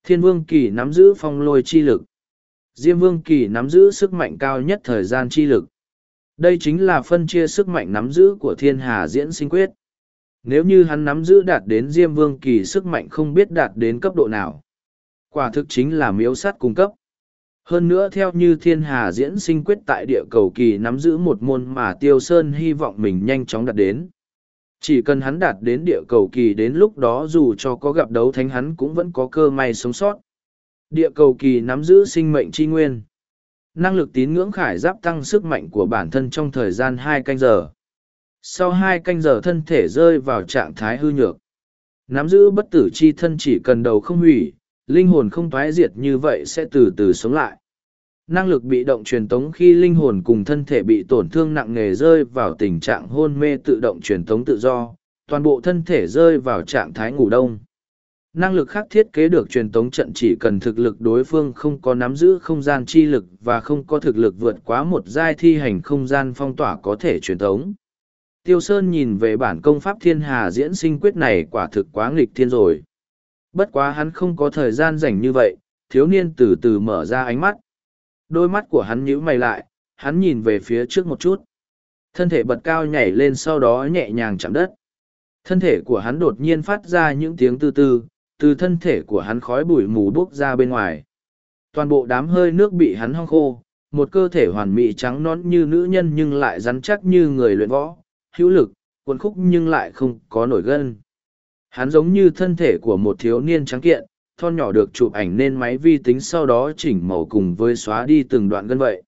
Thiên vương kỳ nắm giữ phong lôi chi lực. Diêm vương kỳ nắm giữ sức mạnh cao nhất thời gian chi lực. Đây chính là phân chia sức mạnh nắm giữ của thiên hà diễn sinh quyết. Nếu như hắn nắm giữ đạt đến Diêm Vương kỳ sức mạnh không biết đạt đến cấp độ nào. Quả thực chính là miếu sắt cung cấp. Hơn nữa theo như thiên hà diễn sinh quyết tại địa cầu kỳ nắm giữ một môn mà Tiêu Sơn hy vọng mình nhanh chóng đạt đến. Chỉ cần hắn đạt đến địa cầu kỳ đến lúc đó dù cho có gặp đấu thánh hắn cũng vẫn có cơ may sống sót. Địa cầu kỳ nắm giữ sinh mệnh tri nguyên. Năng lực tín ngưỡng khải giáp tăng sức mạnh của bản thân trong thời gian hai canh giờ. Sau hai canh giờ thân thể rơi vào trạng thái hư nhược. Nắm giữ bất tử chi thân chỉ cần đầu không hủy, linh hồn không thoái diệt như vậy sẽ từ từ sống lại. Năng lực bị động truyền tống khi linh hồn cùng thân thể bị tổn thương nặng nề rơi vào tình trạng hôn mê tự động truyền tống tự do, toàn bộ thân thể rơi vào trạng thái ngủ đông. Năng lực khác thiết kế được truyền tống trận chỉ cần thực lực đối phương không có nắm giữ không gian chi lực và không có thực lực vượt quá một giai thi hành không gian phong tỏa có thể truyền tống. Tiêu Sơn nhìn về bản công pháp thiên hà diễn sinh quyết này quả thực quá nghịch thiên rồi. Bất quá hắn không có thời gian dành như vậy, thiếu niên từ từ mở ra ánh mắt. Đôi mắt của hắn nhíu mày lại, hắn nhìn về phía trước một chút. Thân thể bật cao nhảy lên sau đó nhẹ nhàng chạm đất. Thân thể của hắn đột nhiên phát ra những tiếng tư tư, từ thân thể của hắn khói bụi mù bốc ra bên ngoài. Toàn bộ đám hơi nước bị hắn hong khô, một cơ thể hoàn mỹ trắng nõn như nữ nhân nhưng lại rắn chắc như người luyện võ, hữu lực, cuốn khúc nhưng lại không có nổi gân. Hắn giống như thân thể của một thiếu niên trắng kiện, thon nhỏ được chụp ảnh nên máy vi tính sau đó chỉnh màu cùng với xóa đi từng đoạn gân vậy.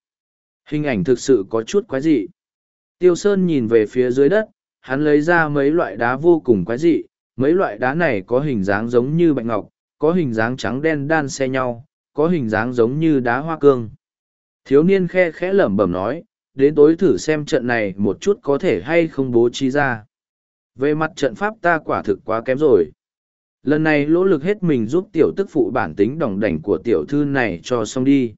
Hình ảnh thực sự có chút quái dị. Tiêu Sơn nhìn về phía dưới đất, hắn lấy ra mấy loại đá vô cùng quái dị, mấy loại đá này có hình dáng giống như bạch ngọc, có hình dáng trắng đen đan xe nhau, có hình dáng giống như đá hoa cương. Thiếu niên khe khẽ lẩm bẩm nói, đến tối thử xem trận này một chút có thể hay không bố trí ra. Về mặt trận pháp ta quả thực quá kém rồi. Lần này lỗ lực hết mình giúp tiểu tức phụ bản tính đỏng đảnh của tiểu thư này cho xong đi.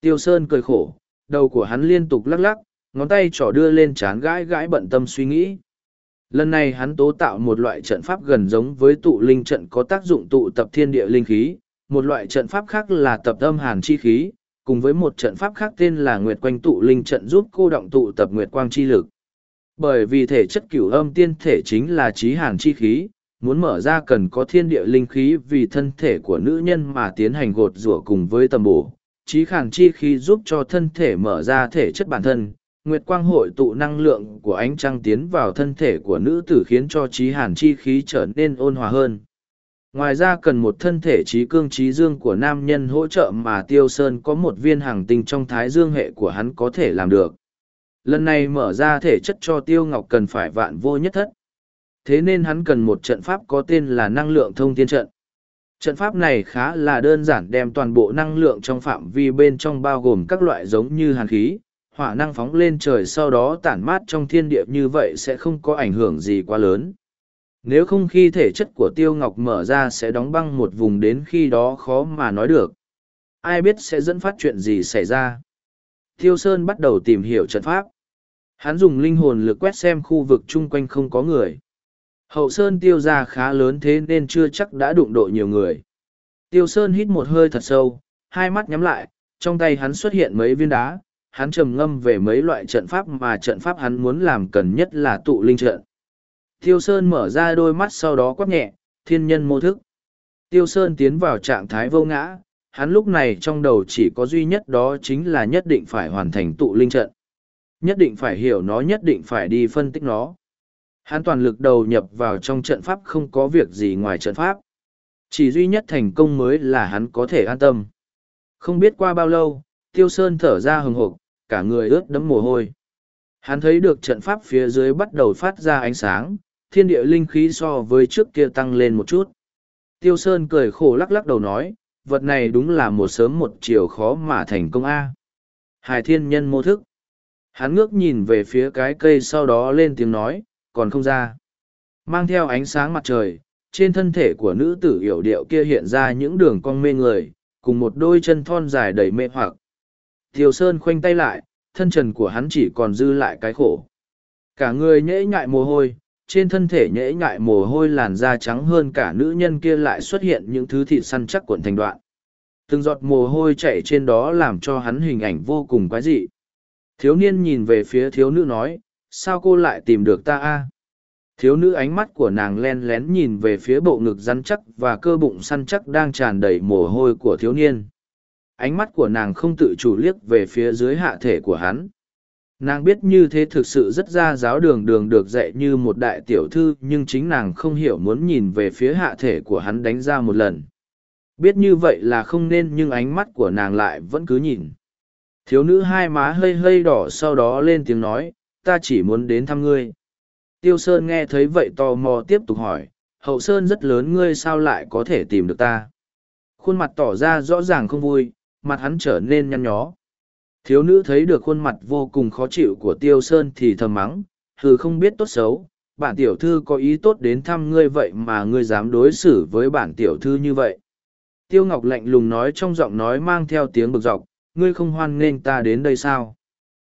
Tiêu Sơn cười khổ, đầu của hắn liên tục lắc lắc, ngón tay trỏ đưa lên chán gãi gãi bận tâm suy nghĩ. Lần này hắn tố tạo một loại trận pháp gần giống với tụ linh trận có tác dụng tụ tập thiên địa linh khí, một loại trận pháp khác là tập âm hàn chi khí, cùng với một trận pháp khác tên là Nguyệt Quanh Tụ Linh trận giúp cô động tụ tập Nguyệt Quang chi lực. Bởi vì thể chất cửu âm tiên thể chính là trí hàn chi khí, muốn mở ra cần có thiên địa linh khí vì thân thể của nữ nhân mà tiến hành gột rủa cùng với tầm bổ. Trí khàn chi khí giúp cho thân thể mở ra thể chất bản thân, Nguyệt Quang hội tụ năng lượng của ánh trăng tiến vào thân thể của nữ tử khiến cho trí hàn chi khí trở nên ôn hòa hơn. Ngoài ra cần một thân thể trí cương trí dương của nam nhân hỗ trợ mà Tiêu Sơn có một viên hàng tinh trong thái dương hệ của hắn có thể làm được. Lần này mở ra thể chất cho Tiêu Ngọc cần phải vạn vô nhất thất. Thế nên hắn cần một trận pháp có tên là năng lượng thông thiên trận. Trận pháp này khá là đơn giản đem toàn bộ năng lượng trong phạm vi bên trong bao gồm các loại giống như hàn khí, hỏa năng phóng lên trời sau đó tản mát trong thiên địa như vậy sẽ không có ảnh hưởng gì quá lớn. Nếu không khi thể chất của Tiêu Ngọc mở ra sẽ đóng băng một vùng đến khi đó khó mà nói được. Ai biết sẽ dẫn phát chuyện gì xảy ra. Tiêu Sơn bắt đầu tìm hiểu trận pháp. Hắn dùng linh hồn lực quét xem khu vực chung quanh không có người. Hậu Sơn tiêu ra khá lớn thế nên chưa chắc đã đụng độ nhiều người. Tiêu Sơn hít một hơi thật sâu, hai mắt nhắm lại, trong tay hắn xuất hiện mấy viên đá, hắn trầm ngâm về mấy loại trận pháp mà trận pháp hắn muốn làm cần nhất là tụ linh trận. Tiêu Sơn mở ra đôi mắt sau đó quát nhẹ, thiên nhân mô thức. Tiêu Sơn tiến vào trạng thái vô ngã, hắn lúc này trong đầu chỉ có duy nhất đó chính là nhất định phải hoàn thành tụ linh trận. Nhất định phải hiểu nó nhất định phải đi phân tích nó. Hắn toàn lực đầu nhập vào trong trận pháp không có việc gì ngoài trận pháp. Chỉ duy nhất thành công mới là hắn có thể an tâm. Không biết qua bao lâu, Tiêu Sơn thở ra hừng hộp, cả người ướt đẫm mồ hôi. Hắn thấy được trận pháp phía dưới bắt đầu phát ra ánh sáng, thiên địa linh khí so với trước kia tăng lên một chút. Tiêu Sơn cười khổ lắc lắc đầu nói, vật này đúng là một sớm một chiều khó mà thành công A. Hải thiên nhân mô thức. Hắn ngước nhìn về phía cái cây sau đó lên tiếng nói, còn không ra. Mang theo ánh sáng mặt trời, trên thân thể của nữ tử hiểu điệu kia hiện ra những đường cong mê người, cùng một đôi chân thon dài đầy mê hoặc. Tiêu Sơn khoanh tay lại, thân trần của hắn chỉ còn dư lại cái khổ. Cả người nhễ nhại mồ hôi, trên thân thể nhễ nhại mồ hôi làn da trắng hơn cả nữ nhân kia lại xuất hiện những thứ thịt săn chắc cuộn thành đoạn. Từng giọt mồ hôi chạy trên đó làm cho hắn hình ảnh vô cùng quái dị. Thiếu niên nhìn về phía thiếu nữ nói, sao cô lại tìm được ta a? Thiếu nữ ánh mắt của nàng len lén nhìn về phía bộ ngực rắn chắc và cơ bụng săn chắc đang tràn đầy mồ hôi của thiếu niên. Ánh mắt của nàng không tự chủ liếc về phía dưới hạ thể của hắn nàng biết như thế thực sự rất ra giáo đường đường được dạy như một đại tiểu thư, nhưng chính nàng không hiểu muốn nhìn về phía hạ thể của hắn đánh ra một lần. Biết như vậy là không nên, nhưng ánh mắt của nàng lại vẫn cứ nhìn. Thiếu nữ hai má hơi hơi đỏ sau đó lên tiếng nói, ta chỉ muốn đến thăm ngươi. Tiêu sơn nghe thấy vậy tò mò tiếp tục hỏi, hậu sơn rất lớn, ngươi sao lại có thể tìm được ta? Khuôn mặt tỏ ra rõ ràng không vui, mặt hắn trở nên nhăn nhó. Thiếu nữ thấy được khuôn mặt vô cùng khó chịu của Tiêu Sơn thì thầm mắng, hừ không biết tốt xấu, bản tiểu thư có ý tốt đến thăm ngươi vậy mà ngươi dám đối xử với bản tiểu thư như vậy. Tiêu Ngọc lạnh lùng nói trong giọng nói mang theo tiếng bực dọc, ngươi không hoan nghênh ta đến đây sao?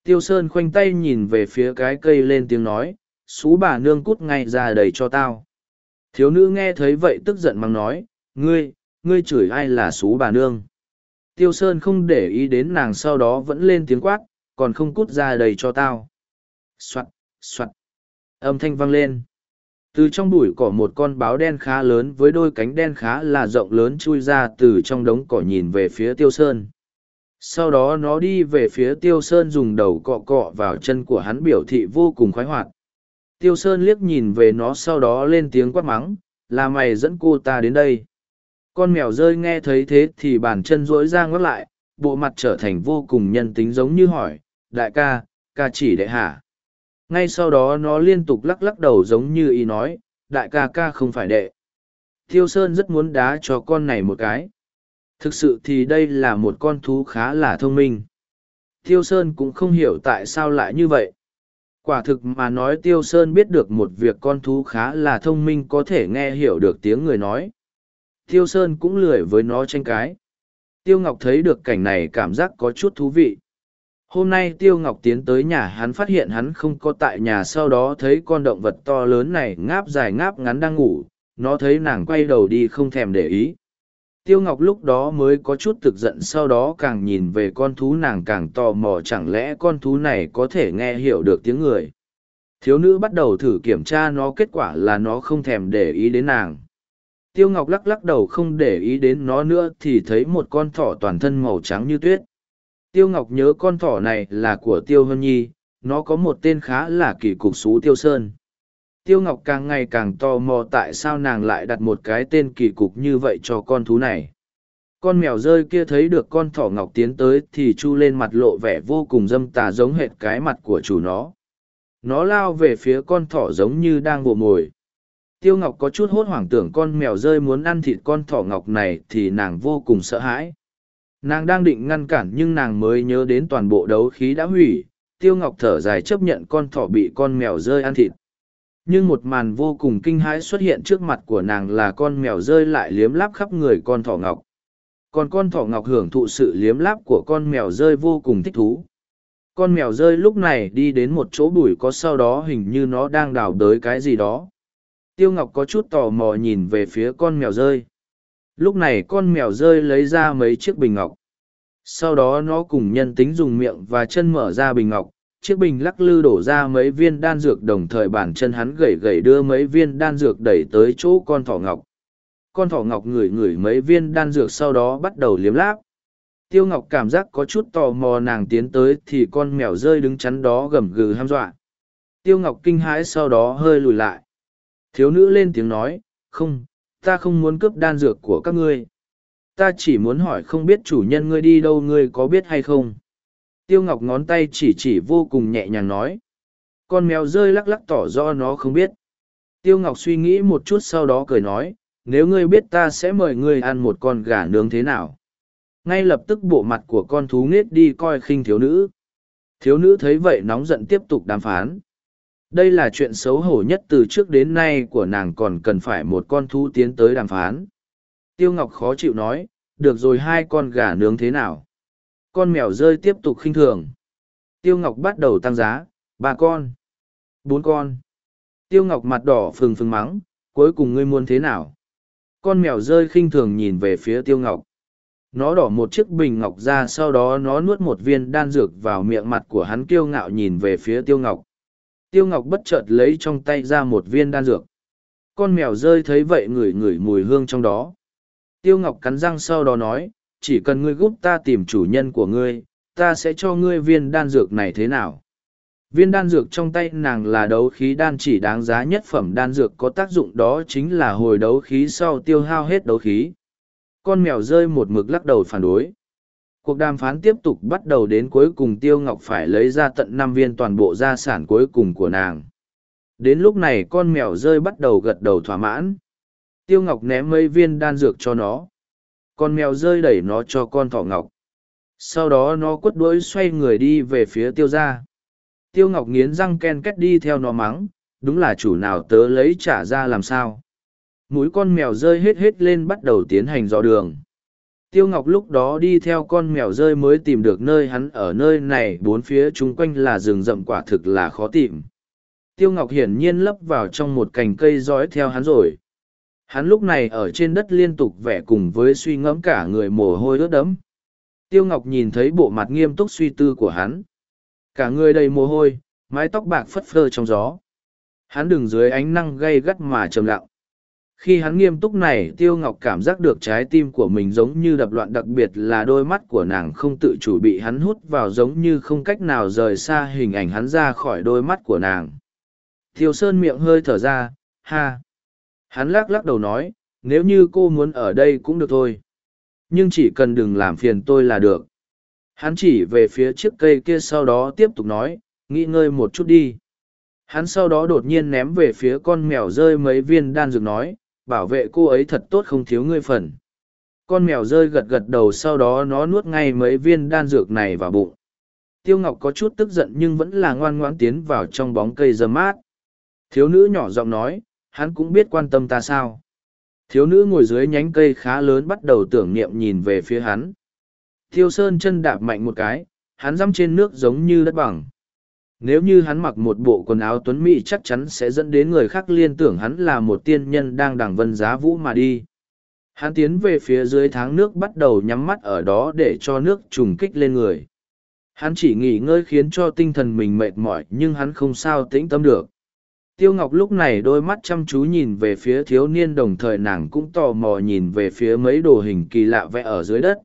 Tiêu Sơn khoanh tay nhìn về phía cái cây lên tiếng nói, xú bà nương cút ngay ra đầy cho tao. Thiếu nữ nghe thấy vậy tức giận mắng nói, ngươi, ngươi chửi ai là xú bà nương? Tiêu Sơn không để ý đến nàng sau đó vẫn lên tiếng quát, còn không cút ra đầy cho tao. Soạn, soạn. Âm thanh vang lên. Từ trong bụi cỏ một con báo đen khá lớn với đôi cánh đen khá là rộng lớn chui ra từ trong đống cỏ nhìn về phía Tiêu Sơn. Sau đó nó đi về phía Tiêu Sơn dùng đầu cọ cọ vào chân của hắn biểu thị vô cùng khoái hoạt. Tiêu Sơn liếc nhìn về nó sau đó lên tiếng quát mắng, là mày dẫn cô ta đến đây. Con mèo rơi nghe thấy thế thì bàn chân rỗi ra ngót lại, bộ mặt trở thành vô cùng nhân tính giống như hỏi, đại ca, ca chỉ đệ hả? Ngay sau đó nó liên tục lắc lắc đầu giống như ý nói, đại ca ca không phải đệ. Thiêu Sơn rất muốn đá cho con này một cái. Thực sự thì đây là một con thú khá là thông minh. Thiêu Sơn cũng không hiểu tại sao lại như vậy. Quả thực mà nói Tiêu Sơn biết được một việc con thú khá là thông minh có thể nghe hiểu được tiếng người nói. Tiêu Sơn cũng lười với nó tranh cái. Tiêu Ngọc thấy được cảnh này cảm giác có chút thú vị. Hôm nay Tiêu Ngọc tiến tới nhà hắn phát hiện hắn không có tại nhà sau đó thấy con động vật to lớn này ngáp dài ngáp ngắn đang ngủ, nó thấy nàng quay đầu đi không thèm để ý. Tiêu Ngọc lúc đó mới có chút thực giận sau đó càng nhìn về con thú nàng càng tò mò chẳng lẽ con thú này có thể nghe hiểu được tiếng người. Thiếu nữ bắt đầu thử kiểm tra nó kết quả là nó không thèm để ý đến nàng. Tiêu Ngọc lắc lắc đầu không để ý đến nó nữa thì thấy một con thỏ toàn thân màu trắng như tuyết. Tiêu Ngọc nhớ con thỏ này là của Tiêu Hân Nhi, nó có một tên khá là kỳ cục xú Tiêu Sơn. Tiêu Ngọc càng ngày càng tò mò tại sao nàng lại đặt một cái tên kỳ cục như vậy cho con thú này. Con mèo rơi kia thấy được con thỏ ngọc tiến tới thì chu lên mặt lộ vẻ vô cùng dâm tà giống hệt cái mặt của chủ nó. Nó lao về phía con thỏ giống như đang bộ mồi. Tiêu Ngọc có chút hốt hoảng tưởng con mèo rơi muốn ăn thịt con thỏ ngọc này thì nàng vô cùng sợ hãi. Nàng đang định ngăn cản nhưng nàng mới nhớ đến toàn bộ đấu khí đã hủy, Tiêu Ngọc thở dài chấp nhận con thỏ bị con mèo rơi ăn thịt. Nhưng một màn vô cùng kinh hãi xuất hiện trước mặt của nàng là con mèo rơi lại liếm láp khắp người con thỏ ngọc. Còn con thỏ ngọc hưởng thụ sự liếm láp của con mèo rơi vô cùng thích thú. Con mèo rơi lúc này đi đến một chỗ bụi có sau đó hình như nó đang đào đới cái gì đó Tiêu Ngọc có chút tò mò nhìn về phía con mèo rơi. Lúc này con mèo rơi lấy ra mấy chiếc bình ngọc. Sau đó nó cùng nhân tính dùng miệng và chân mở ra bình ngọc. Chiếc bình lắc lư đổ ra mấy viên đan dược đồng thời bản chân hắn gẩy gẩy đưa mấy viên đan dược đẩy tới chỗ con thỏ ngọc. Con thỏ ngọc ngửi ngửi mấy viên đan dược sau đó bắt đầu liếm láp. Tiêu Ngọc cảm giác có chút tò mò nàng tiến tới thì con mèo rơi đứng chắn đó gầm gừ ham dọa. Tiêu Ngọc kinh hãi sau đó hơi lùi lại. Thiếu nữ lên tiếng nói, không, ta không muốn cướp đan dược của các ngươi. Ta chỉ muốn hỏi không biết chủ nhân ngươi đi đâu ngươi có biết hay không. Tiêu Ngọc ngón tay chỉ chỉ vô cùng nhẹ nhàng nói. Con mèo rơi lắc lắc tỏ do nó không biết. Tiêu Ngọc suy nghĩ một chút sau đó cười nói, nếu ngươi biết ta sẽ mời ngươi ăn một con gà nướng thế nào. Ngay lập tức bộ mặt của con thú nết đi coi khinh thiếu nữ. Thiếu nữ thấy vậy nóng giận tiếp tục đàm phán. Đây là chuyện xấu hổ nhất từ trước đến nay của nàng còn cần phải một con thú tiến tới đàm phán. Tiêu Ngọc khó chịu nói, được rồi hai con gà nướng thế nào. Con mèo rơi tiếp tục khinh thường. Tiêu Ngọc bắt đầu tăng giá, ba con, bốn con. Tiêu Ngọc mặt đỏ phừng phừng mắng, cuối cùng ngươi muốn thế nào? Con mèo rơi khinh thường nhìn về phía Tiêu Ngọc. Nó đỏ một chiếc bình ngọc ra sau đó nó nuốt một viên đan dược vào miệng mặt của hắn kiêu ngạo nhìn về phía Tiêu Ngọc. Tiêu Ngọc bất chợt lấy trong tay ra một viên đan dược. Con mèo rơi thấy vậy ngửi ngửi mùi hương trong đó. Tiêu Ngọc cắn răng sau đó nói, chỉ cần ngươi giúp ta tìm chủ nhân của ngươi, ta sẽ cho ngươi viên đan dược này thế nào? Viên đan dược trong tay nàng là đấu khí đan chỉ đáng giá nhất phẩm đan dược có tác dụng đó chính là hồi đấu khí sau tiêu hao hết đấu khí. Con mèo rơi một mực lắc đầu phản đối. Cuộc đàm phán tiếp tục bắt đầu đến cuối cùng Tiêu Ngọc phải lấy ra tận năm viên toàn bộ gia sản cuối cùng của nàng. Đến lúc này con mèo rơi bắt đầu gật đầu thỏa mãn. Tiêu Ngọc ném mấy viên đan dược cho nó. Con mèo rơi đẩy nó cho con thỏ ngọc. Sau đó nó quất đuối xoay người đi về phía tiêu gia. Tiêu Ngọc nghiến răng ken két đi theo nó mắng, đúng là chủ nào tớ lấy trả ra làm sao. Mũi con mèo rơi hết hết lên bắt đầu tiến hành dò đường. Tiêu Ngọc lúc đó đi theo con mèo rơi mới tìm được nơi hắn ở nơi này bốn phía chung quanh là rừng rậm quả thực là khó tìm. Tiêu Ngọc hiển nhiên lấp vào trong một cành cây dõi theo hắn rồi. Hắn lúc này ở trên đất liên tục vẽ cùng với suy ngẫm cả người mồ hôi ướt đẫm. Tiêu Ngọc nhìn thấy bộ mặt nghiêm túc suy tư của hắn. Cả người đầy mồ hôi, mái tóc bạc phất phơ trong gió. Hắn đứng dưới ánh năng gay gắt mà trầm lặng. Khi hắn nghiêm túc này, Tiêu Ngọc cảm giác được trái tim của mình giống như đập loạn đặc biệt là đôi mắt của nàng không tự chủ bị hắn hút vào giống như không cách nào rời xa hình ảnh hắn ra khỏi đôi mắt của nàng. thiêu Sơn miệng hơi thở ra, ha. Hắn lắc lắc đầu nói, nếu như cô muốn ở đây cũng được thôi. Nhưng chỉ cần đừng làm phiền tôi là được. Hắn chỉ về phía chiếc cây kia sau đó tiếp tục nói, nghỉ ngơi một chút đi. Hắn sau đó đột nhiên ném về phía con mèo rơi mấy viên đan dược nói, bảo vệ cô ấy thật tốt không thiếu ngươi phần. Con mèo rơi gật gật đầu sau đó nó nuốt ngay mấy viên đan dược này vào bụng. Tiêu Ngọc có chút tức giận nhưng vẫn là ngoan ngoãn tiến vào trong bóng cây dơ mát. Thiếu nữ nhỏ giọng nói, hắn cũng biết quan tâm ta sao. Thiếu nữ ngồi dưới nhánh cây khá lớn bắt đầu tưởng niệm nhìn về phía hắn. Tiêu Sơn chân đạp mạnh một cái, hắn dăm trên nước giống như đất bằng. Nếu như hắn mặc một bộ quần áo tuấn mỹ chắc chắn sẽ dẫn đến người khác liên tưởng hắn là một tiên nhân đang đằng vân giá vũ mà đi. Hắn tiến về phía dưới tháng nước bắt đầu nhắm mắt ở đó để cho nước trùng kích lên người. Hắn chỉ nghỉ ngơi khiến cho tinh thần mình mệt mỏi, nhưng hắn không sao tĩnh tâm được. Tiêu Ngọc lúc này đôi mắt chăm chú nhìn về phía thiếu niên đồng thời nàng cũng tò mò nhìn về phía mấy đồ hình kỳ lạ vẽ ở dưới đất.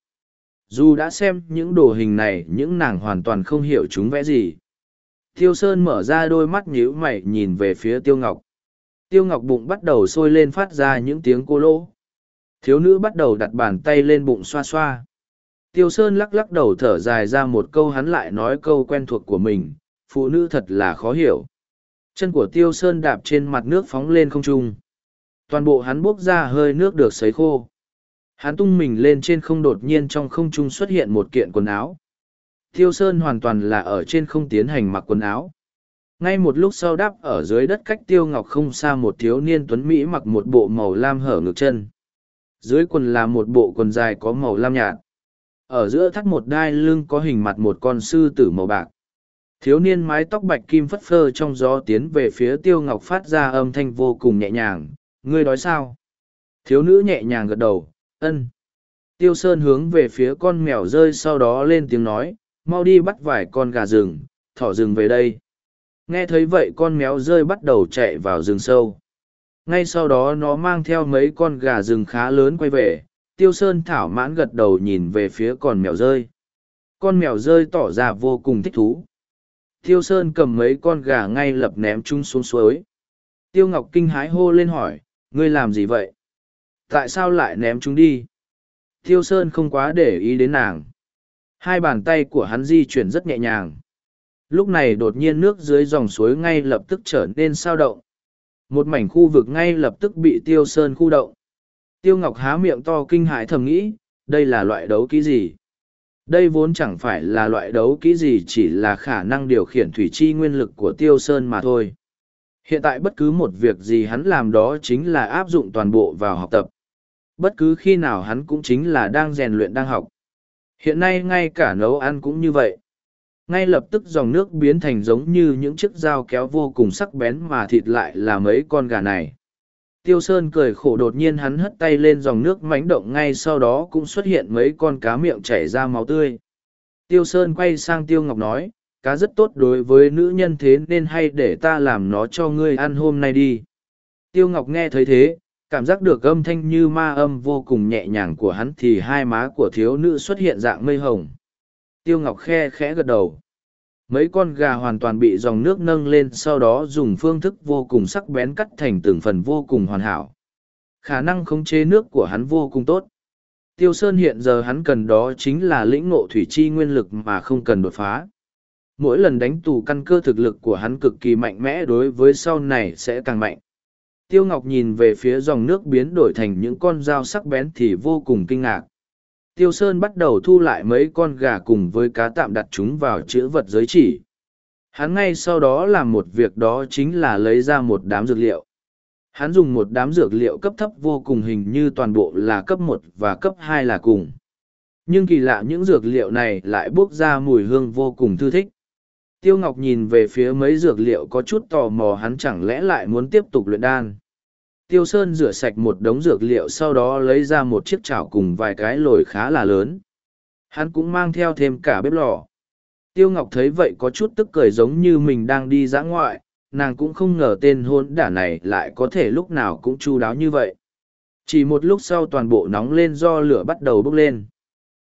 Dù đã xem những đồ hình này những nàng hoàn toàn không hiểu chúng vẽ gì. Tiêu Sơn mở ra đôi mắt nhíu mày nhìn về phía Tiêu Ngọc. Tiêu Ngọc bụng bắt đầu sôi lên phát ra những tiếng cô lỗ. Thiếu nữ bắt đầu đặt bàn tay lên bụng xoa xoa. Tiêu Sơn lắc lắc đầu thở dài ra một câu hắn lại nói câu quen thuộc của mình, phụ nữ thật là khó hiểu. Chân của Tiêu Sơn đạp trên mặt nước phóng lên không trung. Toàn bộ hắn bốc ra hơi nước được sấy khô. Hắn tung mình lên trên không đột nhiên trong không trung xuất hiện một kiện quần áo. Tiêu Sơn hoàn toàn là ở trên không tiến hành mặc quần áo. Ngay một lúc sau đáp ở dưới đất cách Tiêu Ngọc không xa một thiếu niên tuấn Mỹ mặc một bộ màu lam hở ngực chân. Dưới quần là một bộ quần dài có màu lam nhạt. Ở giữa thắt một đai lưng có hình mặt một con sư tử màu bạc. Thiếu niên mái tóc bạch kim phất phơ trong gió tiến về phía Tiêu Ngọc phát ra âm thanh vô cùng nhẹ nhàng. Ngươi đói sao? Thiếu nữ nhẹ nhàng gật đầu, ân. Tiêu Sơn hướng về phía con mèo rơi sau đó lên tiếng nói, mau đi bắt vài con gà rừng, thỏ rừng về đây. Nghe thấy vậy con méo rơi bắt đầu chạy vào rừng sâu. Ngay sau đó nó mang theo mấy con gà rừng khá lớn quay về, tiêu sơn thảo mãn gật đầu nhìn về phía con mèo rơi. Con mèo rơi tỏ ra vô cùng thích thú. Tiêu sơn cầm mấy con gà ngay lập ném chúng xuống suối. Tiêu ngọc kinh hái hô lên hỏi, ngươi làm gì vậy? Tại sao lại ném chúng đi? Tiêu sơn không quá để ý đến nàng. Hai bàn tay của hắn di chuyển rất nhẹ nhàng. Lúc này đột nhiên nước dưới dòng suối ngay lập tức trở nên sao động. Một mảnh khu vực ngay lập tức bị Tiêu Sơn khu động. Tiêu Ngọc há miệng to kinh hãi thầm nghĩ, đây là loại đấu kỹ gì? Đây vốn chẳng phải là loại đấu kỹ gì chỉ là khả năng điều khiển thủy chi nguyên lực của Tiêu Sơn mà thôi. Hiện tại bất cứ một việc gì hắn làm đó chính là áp dụng toàn bộ vào học tập. Bất cứ khi nào hắn cũng chính là đang rèn luyện đang học. Hiện nay ngay cả nấu ăn cũng như vậy. Ngay lập tức dòng nước biến thành giống như những chiếc dao kéo vô cùng sắc bén mà thịt lại là mấy con gà này. Tiêu Sơn cười khổ đột nhiên hắn hất tay lên dòng nước mánh động ngay sau đó cũng xuất hiện mấy con cá miệng chảy ra máu tươi. Tiêu Sơn quay sang Tiêu Ngọc nói, cá rất tốt đối với nữ nhân thế nên hay để ta làm nó cho ngươi ăn hôm nay đi. Tiêu Ngọc nghe thấy thế, cảm giác được âm thanh như ma âm vô cùng nhẹ nhàng của hắn thì hai má của thiếu nữ xuất hiện dạng mây hồng. Tiêu Ngọc khe khẽ gật đầu. Mấy con gà hoàn toàn bị dòng nước nâng lên sau đó dùng phương thức vô cùng sắc bén cắt thành từng phần vô cùng hoàn hảo. Khả năng khống chế nước của hắn vô cùng tốt. Tiêu Sơn hiện giờ hắn cần đó chính là lĩnh ngộ thủy chi nguyên lực mà không cần đột phá. Mỗi lần đánh tù căn cơ thực lực của hắn cực kỳ mạnh mẽ đối với sau này sẽ càng mạnh. Tiêu Ngọc nhìn về phía dòng nước biến đổi thành những con dao sắc bén thì vô cùng kinh ngạc. Tiêu Sơn bắt đầu thu lại mấy con gà cùng với cá tạm đặt chúng vào chữ vật giới chỉ. Hắn ngay sau đó làm một việc đó chính là lấy ra một đám dược liệu. Hắn dùng một đám dược liệu cấp thấp vô cùng hình như toàn bộ là cấp một và cấp hai là cùng. Nhưng kỳ lạ những dược liệu này lại bốc ra mùi hương vô cùng thư thích. Tiêu Ngọc nhìn về phía mấy dược liệu có chút tò mò hắn chẳng lẽ lại muốn tiếp tục luyện đan. Tiêu Sơn rửa sạch một đống dược liệu sau đó lấy ra một chiếc chảo cùng vài cái lồi khá là lớn. Hắn cũng mang theo thêm cả bếp lò. Tiêu Ngọc thấy vậy có chút tức cười giống như mình đang đi dã ngoại, nàng cũng không ngờ tên hôn đả này lại có thể lúc nào cũng chu đáo như vậy. Chỉ một lúc sau toàn bộ nóng lên do lửa bắt đầu bốc lên.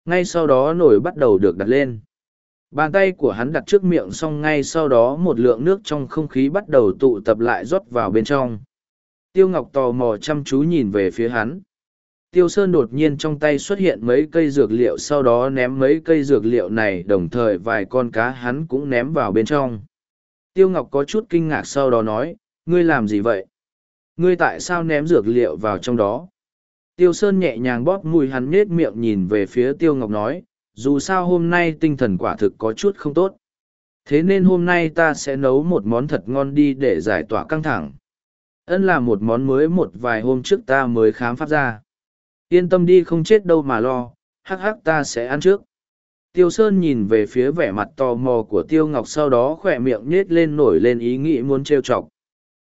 Ngay sau đó nồi bắt đầu được đặt lên. Bàn tay của hắn đặt trước miệng xong ngay sau đó một lượng nước trong không khí bắt đầu tụ tập lại rót vào bên trong. Tiêu Ngọc tò mò chăm chú nhìn về phía hắn. Tiêu Sơn đột nhiên trong tay xuất hiện mấy cây dược liệu sau đó ném mấy cây dược liệu này đồng thời vài con cá hắn cũng ném vào bên trong. Tiêu Ngọc có chút kinh ngạc sau đó nói, ngươi làm gì vậy? Ngươi tại sao ném dược liệu vào trong đó? Tiêu Sơn nhẹ nhàng bóp mùi hắn nết miệng nhìn về phía Tiêu Ngọc nói, dù sao hôm nay tinh thần quả thực có chút không tốt. Thế nên hôm nay ta sẽ nấu một món thật ngon đi để giải tỏa căng thẳng. Ân là một món mới một vài hôm trước ta mới khám phát ra. Yên tâm đi không chết đâu mà lo, hắc hắc ta sẽ ăn trước. Tiêu Sơn nhìn về phía vẻ mặt tò mò của Tiêu Ngọc sau đó khỏe miệng nhết lên nổi lên ý nghĩ muốn trêu chọc.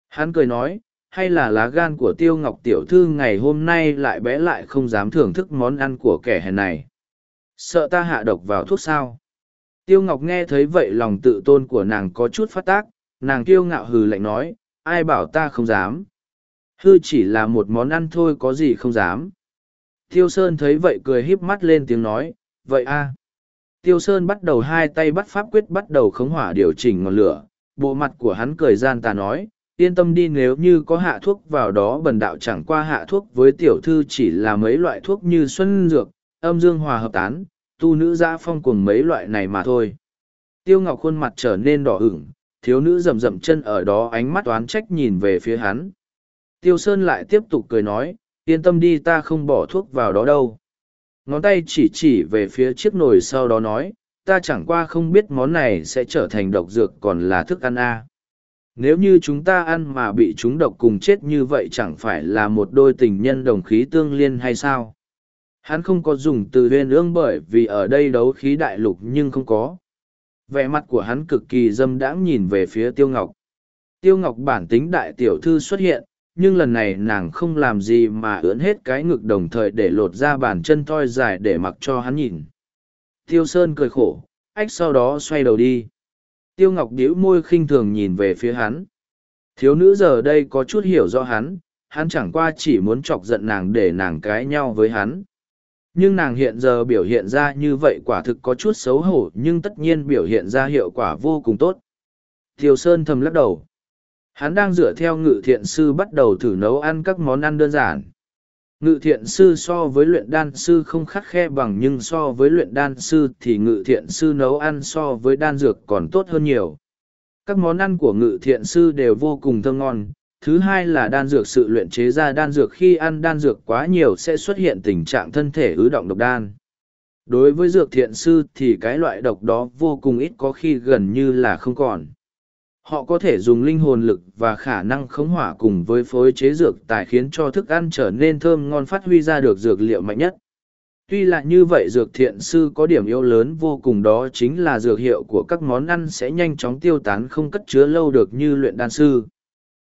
Hắn cười nói, hay là lá gan của Tiêu Ngọc tiểu thư ngày hôm nay lại bé lại không dám thưởng thức món ăn của kẻ hèn này. Sợ ta hạ độc vào thuốc sao? Tiêu Ngọc nghe thấy vậy lòng tự tôn của nàng có chút phát tác, nàng kiêu ngạo hừ lạnh nói, ai bảo ta không dám. Hư chỉ là một món ăn thôi có gì không dám. Tiêu Sơn thấy vậy cười híp mắt lên tiếng nói, vậy a. Tiêu Sơn bắt đầu hai tay bắt pháp quyết bắt đầu khống hỏa điều chỉnh ngọn lửa, bộ mặt của hắn cười gian tà nói, yên tâm đi nếu như có hạ thuốc vào đó bần đạo chẳng qua hạ thuốc với tiểu thư chỉ là mấy loại thuốc như xuân dược, âm dương hòa hợp tán, tu nữ giã phong cùng mấy loại này mà thôi. Tiêu Ngọc khuôn mặt trở nên đỏ ửng, thiếu nữ rầm rầm chân ở đó ánh mắt oán trách nhìn về phía hắn. Tiêu Sơn lại tiếp tục cười nói, yên tâm đi ta không bỏ thuốc vào đó đâu. Ngón tay chỉ chỉ về phía chiếc nồi sau đó nói, ta chẳng qua không biết món này sẽ trở thành độc dược còn là thức ăn a. À. Nếu như chúng ta ăn mà bị chúng độc cùng chết như vậy chẳng phải là một đôi tình nhân đồng khí tương liên hay sao? Hắn không có dùng từ huyên ương bởi vì ở đây đấu khí đại lục nhưng không có. Vẻ mặt của hắn cực kỳ dâm đãng nhìn về phía tiêu ngọc. Tiêu ngọc bản tính đại tiểu thư xuất hiện, nhưng lần này nàng không làm gì mà ưỡn hết cái ngực đồng thời để lột ra bàn chân thoi dài để mặc cho hắn nhìn. Tiêu sơn cười khổ, ách sau đó xoay đầu đi. Tiêu ngọc đĩu môi khinh thường nhìn về phía hắn. Thiếu nữ giờ đây có chút hiểu rõ hắn hắn chẳng qua chỉ muốn chọc giận nàng để nàng cãi nhau với hắn nhưng nàng hiện giờ biểu hiện ra như vậy quả thực có chút xấu hổ, nhưng tất nhiên biểu hiện ra hiệu quả vô cùng tốt. Thiều sơn thầm lắc đầu. Hắn đang dựa theo ngự thiện sư bắt đầu thử nấu ăn các món ăn đơn giản. Ngự thiện sư so với luyện đan sư không khắt khe bằng, nhưng so với luyện đan sư thì ngự thiện sư nấu ăn so với đan dược còn tốt hơn nhiều. Các món ăn của ngự thiện sư đều vô cùng thơm ngon Thứ hai là đan dược sự luyện chế ra đan dược khi ăn đan dược quá nhiều sẽ xuất hiện tình trạng thân thể ứ động độc đan. Đối với dược thiện sư thì cái loại độc đó vô cùng ít có khi gần như là không còn. Họ có thể dùng linh hồn lực và khả năng khống hỏa cùng với phối chế dược tài khiến cho thức ăn trở nên thơm ngon phát huy ra được dược liệu mạnh nhất. Tuy là như vậy, dược thiện sư có điểm yếu lớn vô cùng đó chính là dược hiệu của các món ăn sẽ nhanh chóng tiêu tán không cất chứa lâu được như luyện đan sư.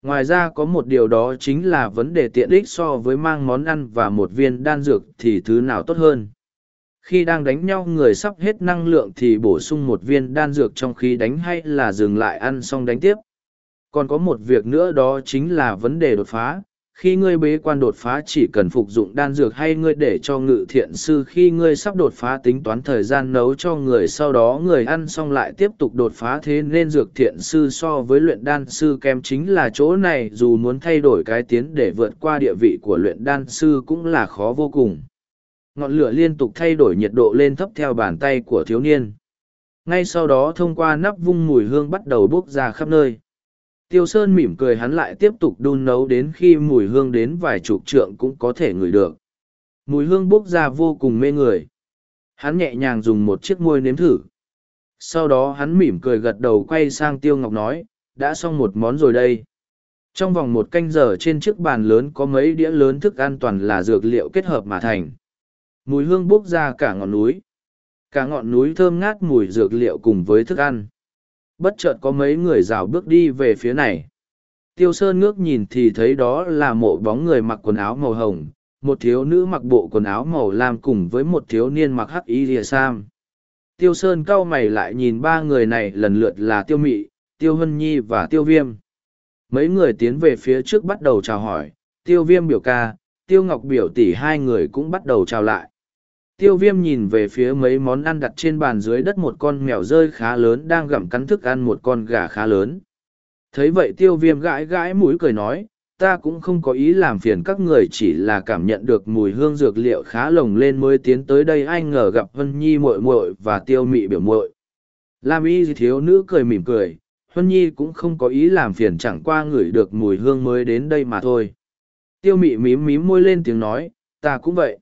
Ngoài ra có một điều đó chính là vấn đề tiện ích so với mang món ăn và một viên đan dược thì thứ nào tốt hơn. Khi đang đánh nhau, người sắp hết năng lượng thì bổ sung một viên đan dược trong khi đánh hay là dừng lại ăn xong đánh tiếp. Còn có một việc nữa đó chính là vấn đề đột phá. Khi ngươi bế quan đột phá chỉ cần phục dụng đan dược hay ngươi để cho ngự thiện sư khi ngươi sắp đột phá tính toán thời gian nấu cho người, sau đó người ăn xong lại tiếp tục đột phá thế nên dược thiện sư so với luyện đan sư kém chính là chỗ này, dù muốn thay đổi cái tiến để vượt qua địa vị của luyện đan sư cũng là khó vô cùng. Ngọn lửa liên tục thay đổi nhiệt độ lên thấp theo bàn tay của thiếu niên. Ngay sau đó thông qua nắp vung mùi hương bắt đầu bốc ra khắp nơi tiêu sơn mỉm cười hắn lại tiếp tục đun nấu đến khi mùi hương đến vài chục trượng cũng có thể ngửi được. Mùi hương bốc ra vô cùng mê người. Hắn nhẹ nhàng dùng một chiếc môi nếm thử. Sau đó hắn mỉm cười gật đầu quay sang tiêu ngọc nói, đã xong một món rồi đây. Trong vòng một canh giờ trên chiếc bàn lớn có mấy đĩa lớn thức ăn toàn là dược liệu kết hợp mà thành. Mùi hương bốc ra cả ngọn núi. Cả ngọn núi thơm ngát mùi dược liệu cùng với thức ăn bất chợt có mấy người rào bước đi về phía này. Tiêu sơn ngước nhìn thì thấy đó là mộ bóng người mặc quần áo màu hồng, một thiếu nữ mặc bộ quần áo màu lam cùng với một thiếu niên mặc hắc y lìa sam. Tiêu sơn cau mày lại nhìn ba người này lần lượt là tiêu mị, tiêu hân nhi và tiêu viêm. Mấy người tiến về phía trước bắt đầu chào hỏi, tiêu viêm biểu ca, tiêu ngọc biểu tỷ hai người cũng bắt đầu chào lại tiêu viêm nhìn về phía mấy món ăn đặt trên bàn dưới đất một con mèo rơi khá lớn đang gặm cắn thức ăn một con gà khá lớn. Thấy vậy tiêu viêm gãi gãi mũi cười nói, ta cũng không có ý làm phiền các người chỉ là cảm nhận được mùi hương dược liệu khá lồng lên mới tiến tới đây ai ngờ gặp hân nhi muội muội và tiêu mị biểu muội. Lam y thiếu nữ cười mỉm cười huân nhi cũng không có ý làm phiền chẳng qua ngửi được mùi hương mới đến đây mà thôi. Tiêu mị mím mím môi lên tiếng nói, ta cũng vậy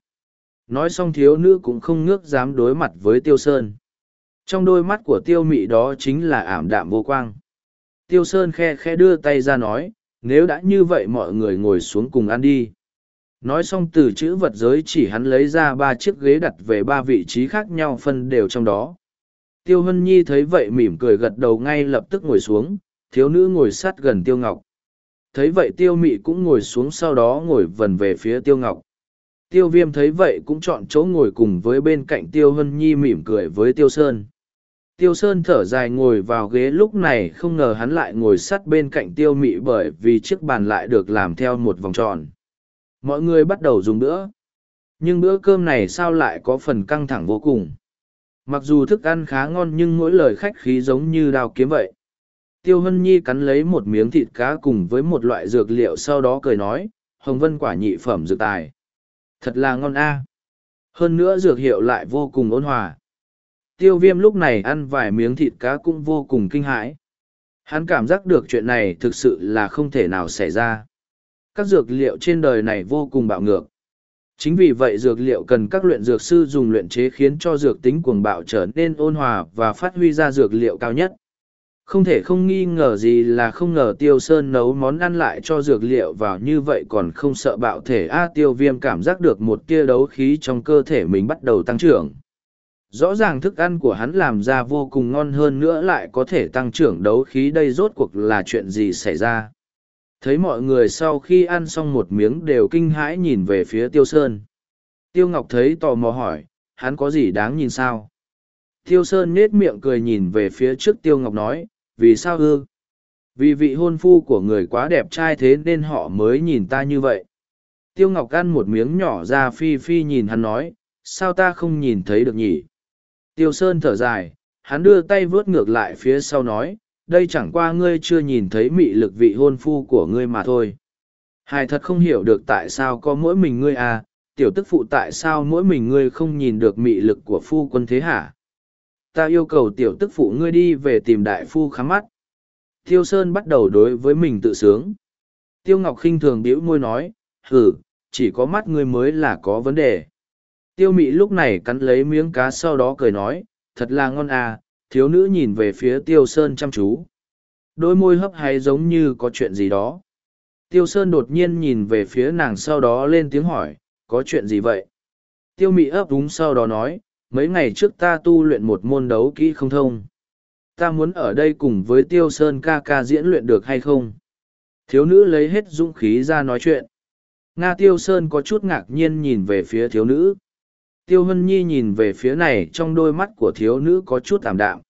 nói xong thiếu nữ cũng không ngước dám đối mặt với tiêu sơn. Trong đôi mắt của tiêu mị đó chính là ảm đạm vô quang. Tiêu sơn khe khe đưa tay ra nói, nếu đã như vậy mọi người ngồi xuống cùng ăn đi. Nói xong từ chữ vật giới chỉ hắn lấy ra ba chiếc ghế đặt về ba vị trí khác nhau phân đều trong đó. Tiêu hân nhi thấy vậy mỉm cười gật đầu ngay lập tức ngồi xuống, thiếu nữ ngồi sát gần tiêu ngọc. Thấy vậy tiêu mị cũng ngồi xuống sau đó ngồi vần về phía tiêu ngọc tiêu viêm thấy vậy cũng chọn chỗ ngồi cùng với bên cạnh tiêu hân nhi mỉm cười với tiêu sơn. Tiêu sơn thở dài ngồi vào ghế lúc này không ngờ hắn lại ngồi sát bên cạnh tiêu mị bởi vì chiếc bàn lại được làm theo một vòng tròn. Mọi người bắt đầu dùng bữa. Nhưng bữa cơm này sao lại có phần căng thẳng vô cùng? Mặc dù thức ăn khá ngon nhưng mỗi lời khách khí giống như đao kiếm vậy. Tiêu hân nhi cắn lấy một miếng thịt cá cùng với một loại dược liệu sau đó cười nói, hồng vân quả nhị phẩm dược tài. Thật là ngon a. Hơn nữa dược hiệu lại vô cùng ôn hòa. Tiêu viêm lúc này ăn vài miếng thịt cá cũng vô cùng kinh hãi. Hắn cảm giác được chuyện này thực sự là không thể nào xảy ra. Các dược liệu trên đời này vô cùng bạo ngược. Chính vì vậy dược liệu cần các luyện dược sư dùng luyện chế khiến cho dược tính cuồng bạo trở nên ôn hòa và phát huy ra dược liệu cao nhất. Không thể không nghi ngờ gì là không ngờ tiêu sơn nấu món ăn lại cho dược liệu vào như vậy còn không sợ bạo thể A tiêu viêm cảm giác được một tia đấu khí trong cơ thể mình bắt đầu tăng trưởng. Rõ ràng thức ăn của hắn làm ra vô cùng ngon hơn nữa lại có thể tăng trưởng đấu khí đây rốt cuộc là chuyện gì xảy ra. Thấy mọi người sau khi ăn xong một miếng đều kinh hãi nhìn về phía tiêu sơn. Tiêu Ngọc thấy tò mò hỏi, hắn có gì đáng nhìn sao? Tiêu Sơn nết miệng cười nhìn về phía trước Tiêu Ngọc nói, vì sao ư? Vì vị hôn phu của người quá đẹp trai thế nên họ mới nhìn ta như vậy. Tiêu ngọc ăn một miếng nhỏ ra phi phi nhìn hắn nói, sao ta không nhìn thấy được nhỉ? Tiêu sơn thở dài, hắn đưa tay vớt ngược lại phía sau nói, đây chẳng qua ngươi chưa nhìn thấy mị lực vị hôn phu của ngươi mà thôi. Hài thật không hiểu được tại sao có mỗi mình ngươi à tiểu tức phụ tại sao mỗi mình ngươi không nhìn được mị lực của phu quân thế hả? Ta yêu cầu tiểu tức phụ ngươi đi về tìm đại phu khám mắt. Tiêu Sơn bắt đầu đối với mình tự sướng. Tiêu Ngọc khinh thường bĩu môi nói, hử, chỉ có mắt ngươi mới là có vấn đề. Tiêu mị lúc này cắn lấy miếng cá sau đó cười nói, thật là ngon à, thiếu nữ nhìn về phía Tiêu Sơn chăm chú. Đôi môi hấp hay giống như có chuyện gì đó. Tiêu Sơn đột nhiên nhìn về phía nàng sau đó lên tiếng hỏi, có chuyện gì vậy? Tiêu mị ấp úng sau đó nói, mấy ngày trước ta tu luyện một môn đấu kỹ không thông. Ta muốn ở đây cùng với Tiêu Sơn ca ca diễn luyện được hay không? Thiếu nữ lấy hết dũng khí ra nói chuyện. Nga Tiêu Sơn có chút ngạc nhiên nhìn về phía thiếu nữ. Tiêu Hân Nhi nhìn về phía này, trong đôi mắt của thiếu nữ có chút tạm đạm.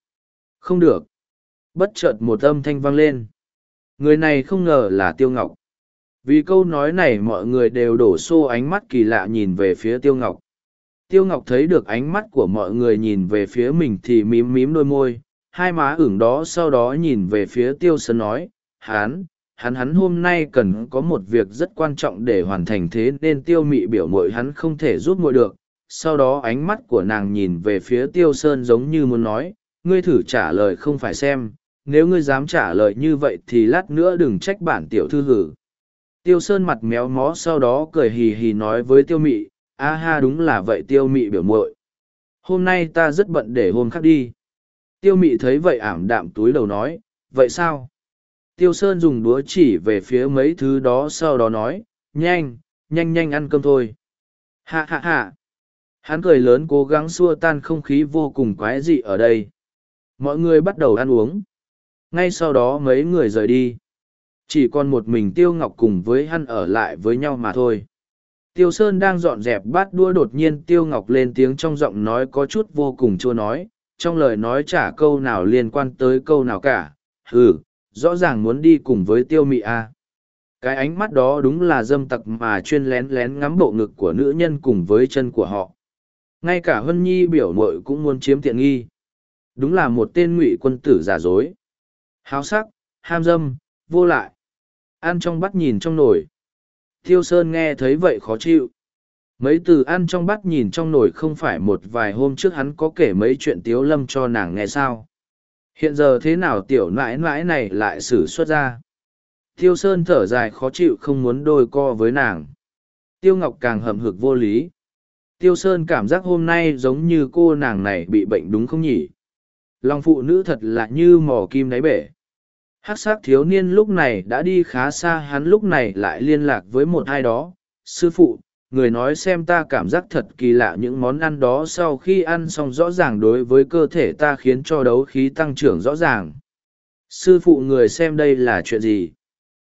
Không được. Bất chợt một âm thanh vang lên. Người này không ngờ là Tiêu Ngọc. Vì câu nói này mọi người đều đổ xô ánh mắt kỳ lạ nhìn về phía Tiêu Ngọc. Tiêu Ngọc thấy được ánh mắt của mọi người nhìn về phía mình thì mím mím đôi môi, hai má ửng đó sau đó nhìn về phía Tiêu Sơn nói, hán, hắn hắn hôm nay cần có một việc rất quan trọng để hoàn thành thế nên tiêu mị biểu mội hắn không thể giúp mội được. Sau đó ánh mắt của nàng nhìn về phía tiêu sơn giống như muốn nói ngươi thử trả lời không phải xem nếu ngươi dám trả lời như vậy thì lát nữa đừng trách bản tiểu thư hử. Tiêu sơn mặt méo mó sau đó cười hì hì nói với tiêu mị a ha đúng là vậy tiêu mị biểu muội hôm nay ta rất bận để hôm khác đi tiêu mị thấy vậy ảm đạm túi đầu nói vậy sao Tiêu Sơn dùng đũa chỉ về phía mấy thứ đó sau đó nói, nhanh, nhanh nhanh ăn cơm thôi. Hạ hạ hạ. Hắn cười lớn cố gắng xua tan không khí vô cùng quái dị ở đây. Mọi người bắt đầu ăn uống. Ngay sau đó mấy người rời đi. Chỉ còn một mình Tiêu Ngọc cùng với hắn ở lại với nhau mà thôi. Tiêu Sơn đang dọn dẹp bát đua đột nhiên Tiêu Ngọc lên tiếng trong giọng nói có chút vô cùng chua nói, trong lời nói chả câu nào liên quan tới câu nào cả. Ừ, rõ ràng muốn đi cùng với tiêu mị a cái ánh mắt đó đúng là dâm tặc mà chuyên lén lén ngắm bộ ngực của nữ nhân cùng với chân của họ. Ngay cả hân nhi biểu mội cũng muốn chiếm tiện nghi. Đúng là một tên ngụy quân tử giả dối. Háo sắc ham dâm vô lại. Ăn trong bắt nhìn trong nồi thiêu sơn nghe thấy vậy khó chịu. Mấy từ ăn trong bắt nhìn trong nồi không phải một vài hôm trước hắn có kể mấy chuyện tiếu lâm cho nàng nghe sao. Hiện giờ thế nào tiểu nãi nãi này lại xử xuất ra? Tiêu sơn thở dài khó chịu không muốn đôi co với nàng. Tiêu ngọc càng hậm hực vô lý. Tiêu sơn cảm giác hôm nay giống như cô nàng này bị bệnh đúng không nhỉ? Lòng phụ nữ thật là như mò kim đáy bể hát s á c thiếu niên lúc này đã đi khá xa, hắn lúc này lại liên lạc với một ai đó. Sư phụ, người nói xem ta cảm giác thật kỳ lạ, những món ăn đó sau khi ăn xong rõ ràng đối với cơ thể ta khiến cho đấu khí tăng trưởng rõ ràng. Sư phụ người xem đây là chuyện gì?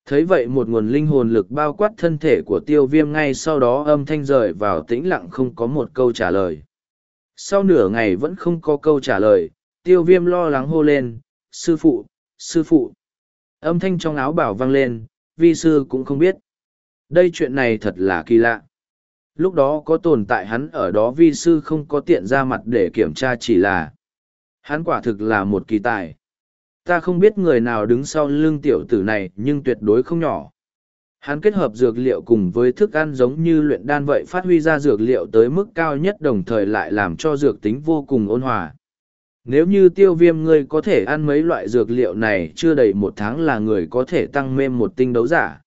Thấy vậy một nguồn linh hồn lực bao quát thân thể của tiêu viêm ngay sau đó âm thanh rời vào tĩnh lặng không có một câu trả lời. Sau nửa ngày vẫn không có câu trả lời, tiêu viêm lo lắng hô lên, sư phụ sư phụ âm thanh trong áo bảo vang lên, vi sư cũng không biết đây chuyện này thật là kỳ lạ Lúc đó có tồn tại hắn ở đó vi sư không có tiện ra mặt để kiểm tra chỉ là, hắn quả thực là một kỳ tài. Ta không biết người nào đứng sau lưng tiểu tử này nhưng tuyệt đối không nhỏ. Hắn kết hợp dược liệu cùng với thức ăn giống như luyện đan vậy phát huy ra dược liệu tới mức cao nhất đồng thời lại làm cho dược tính vô cùng ôn hòa. Nếu như tiêu viêm ngươi có thể ăn mấy loại dược liệu này chưa đầy một tháng là người có thể tăng mêm một tinh đấu giả.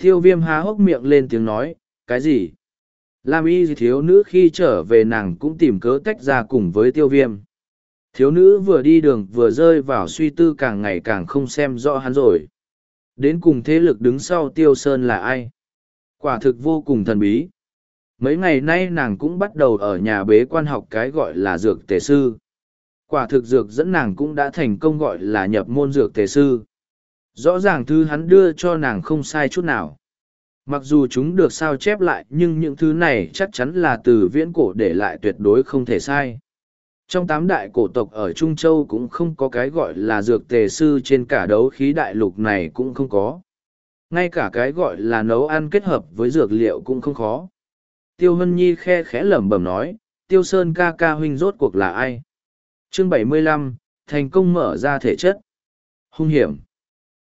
Tiêu viêm há hốc miệng lên tiếng nói, cái gì? Lam y thiếu nữ khi trở về nàng cũng tìm cớ tách ra cùng với tiêu viêm. Thiếu nữ vừa đi đường vừa rơi vào suy tư càng ngày càng không xem rõ hắn rồi. Đến cùng thế lực đứng sau tiêu sơn là ai? Quả thực vô cùng thần bí. Mấy ngày nay nàng cũng bắt đầu ở nhà bế quan học cái gọi là dược tề sư. Quả thực dược dẫn nàng cũng đã thành công gọi là nhập môn dược tề sư. Rõ ràng thứ hắn đưa cho nàng không sai chút nào. Mặc dù chúng được sao chép lại nhưng những thứ này chắc chắn là từ viễn cổ để lại tuyệt đối không thể sai. Trong tám đại cổ tộc ở Trung Châu cũng không có cái gọi là dược tề sư trên cả đấu khí đại lục này cũng không có. Ngay cả cái gọi là nấu ăn kết hợp với dược liệu cũng không khó. Tiêu Hân Nhi khe khẽ lẩm bẩm nói, Tiêu Sơn ca ca huynh rốt cuộc là ai? Chương bảy mươi lăm thành công mở ra thể chất. Hung hiểm.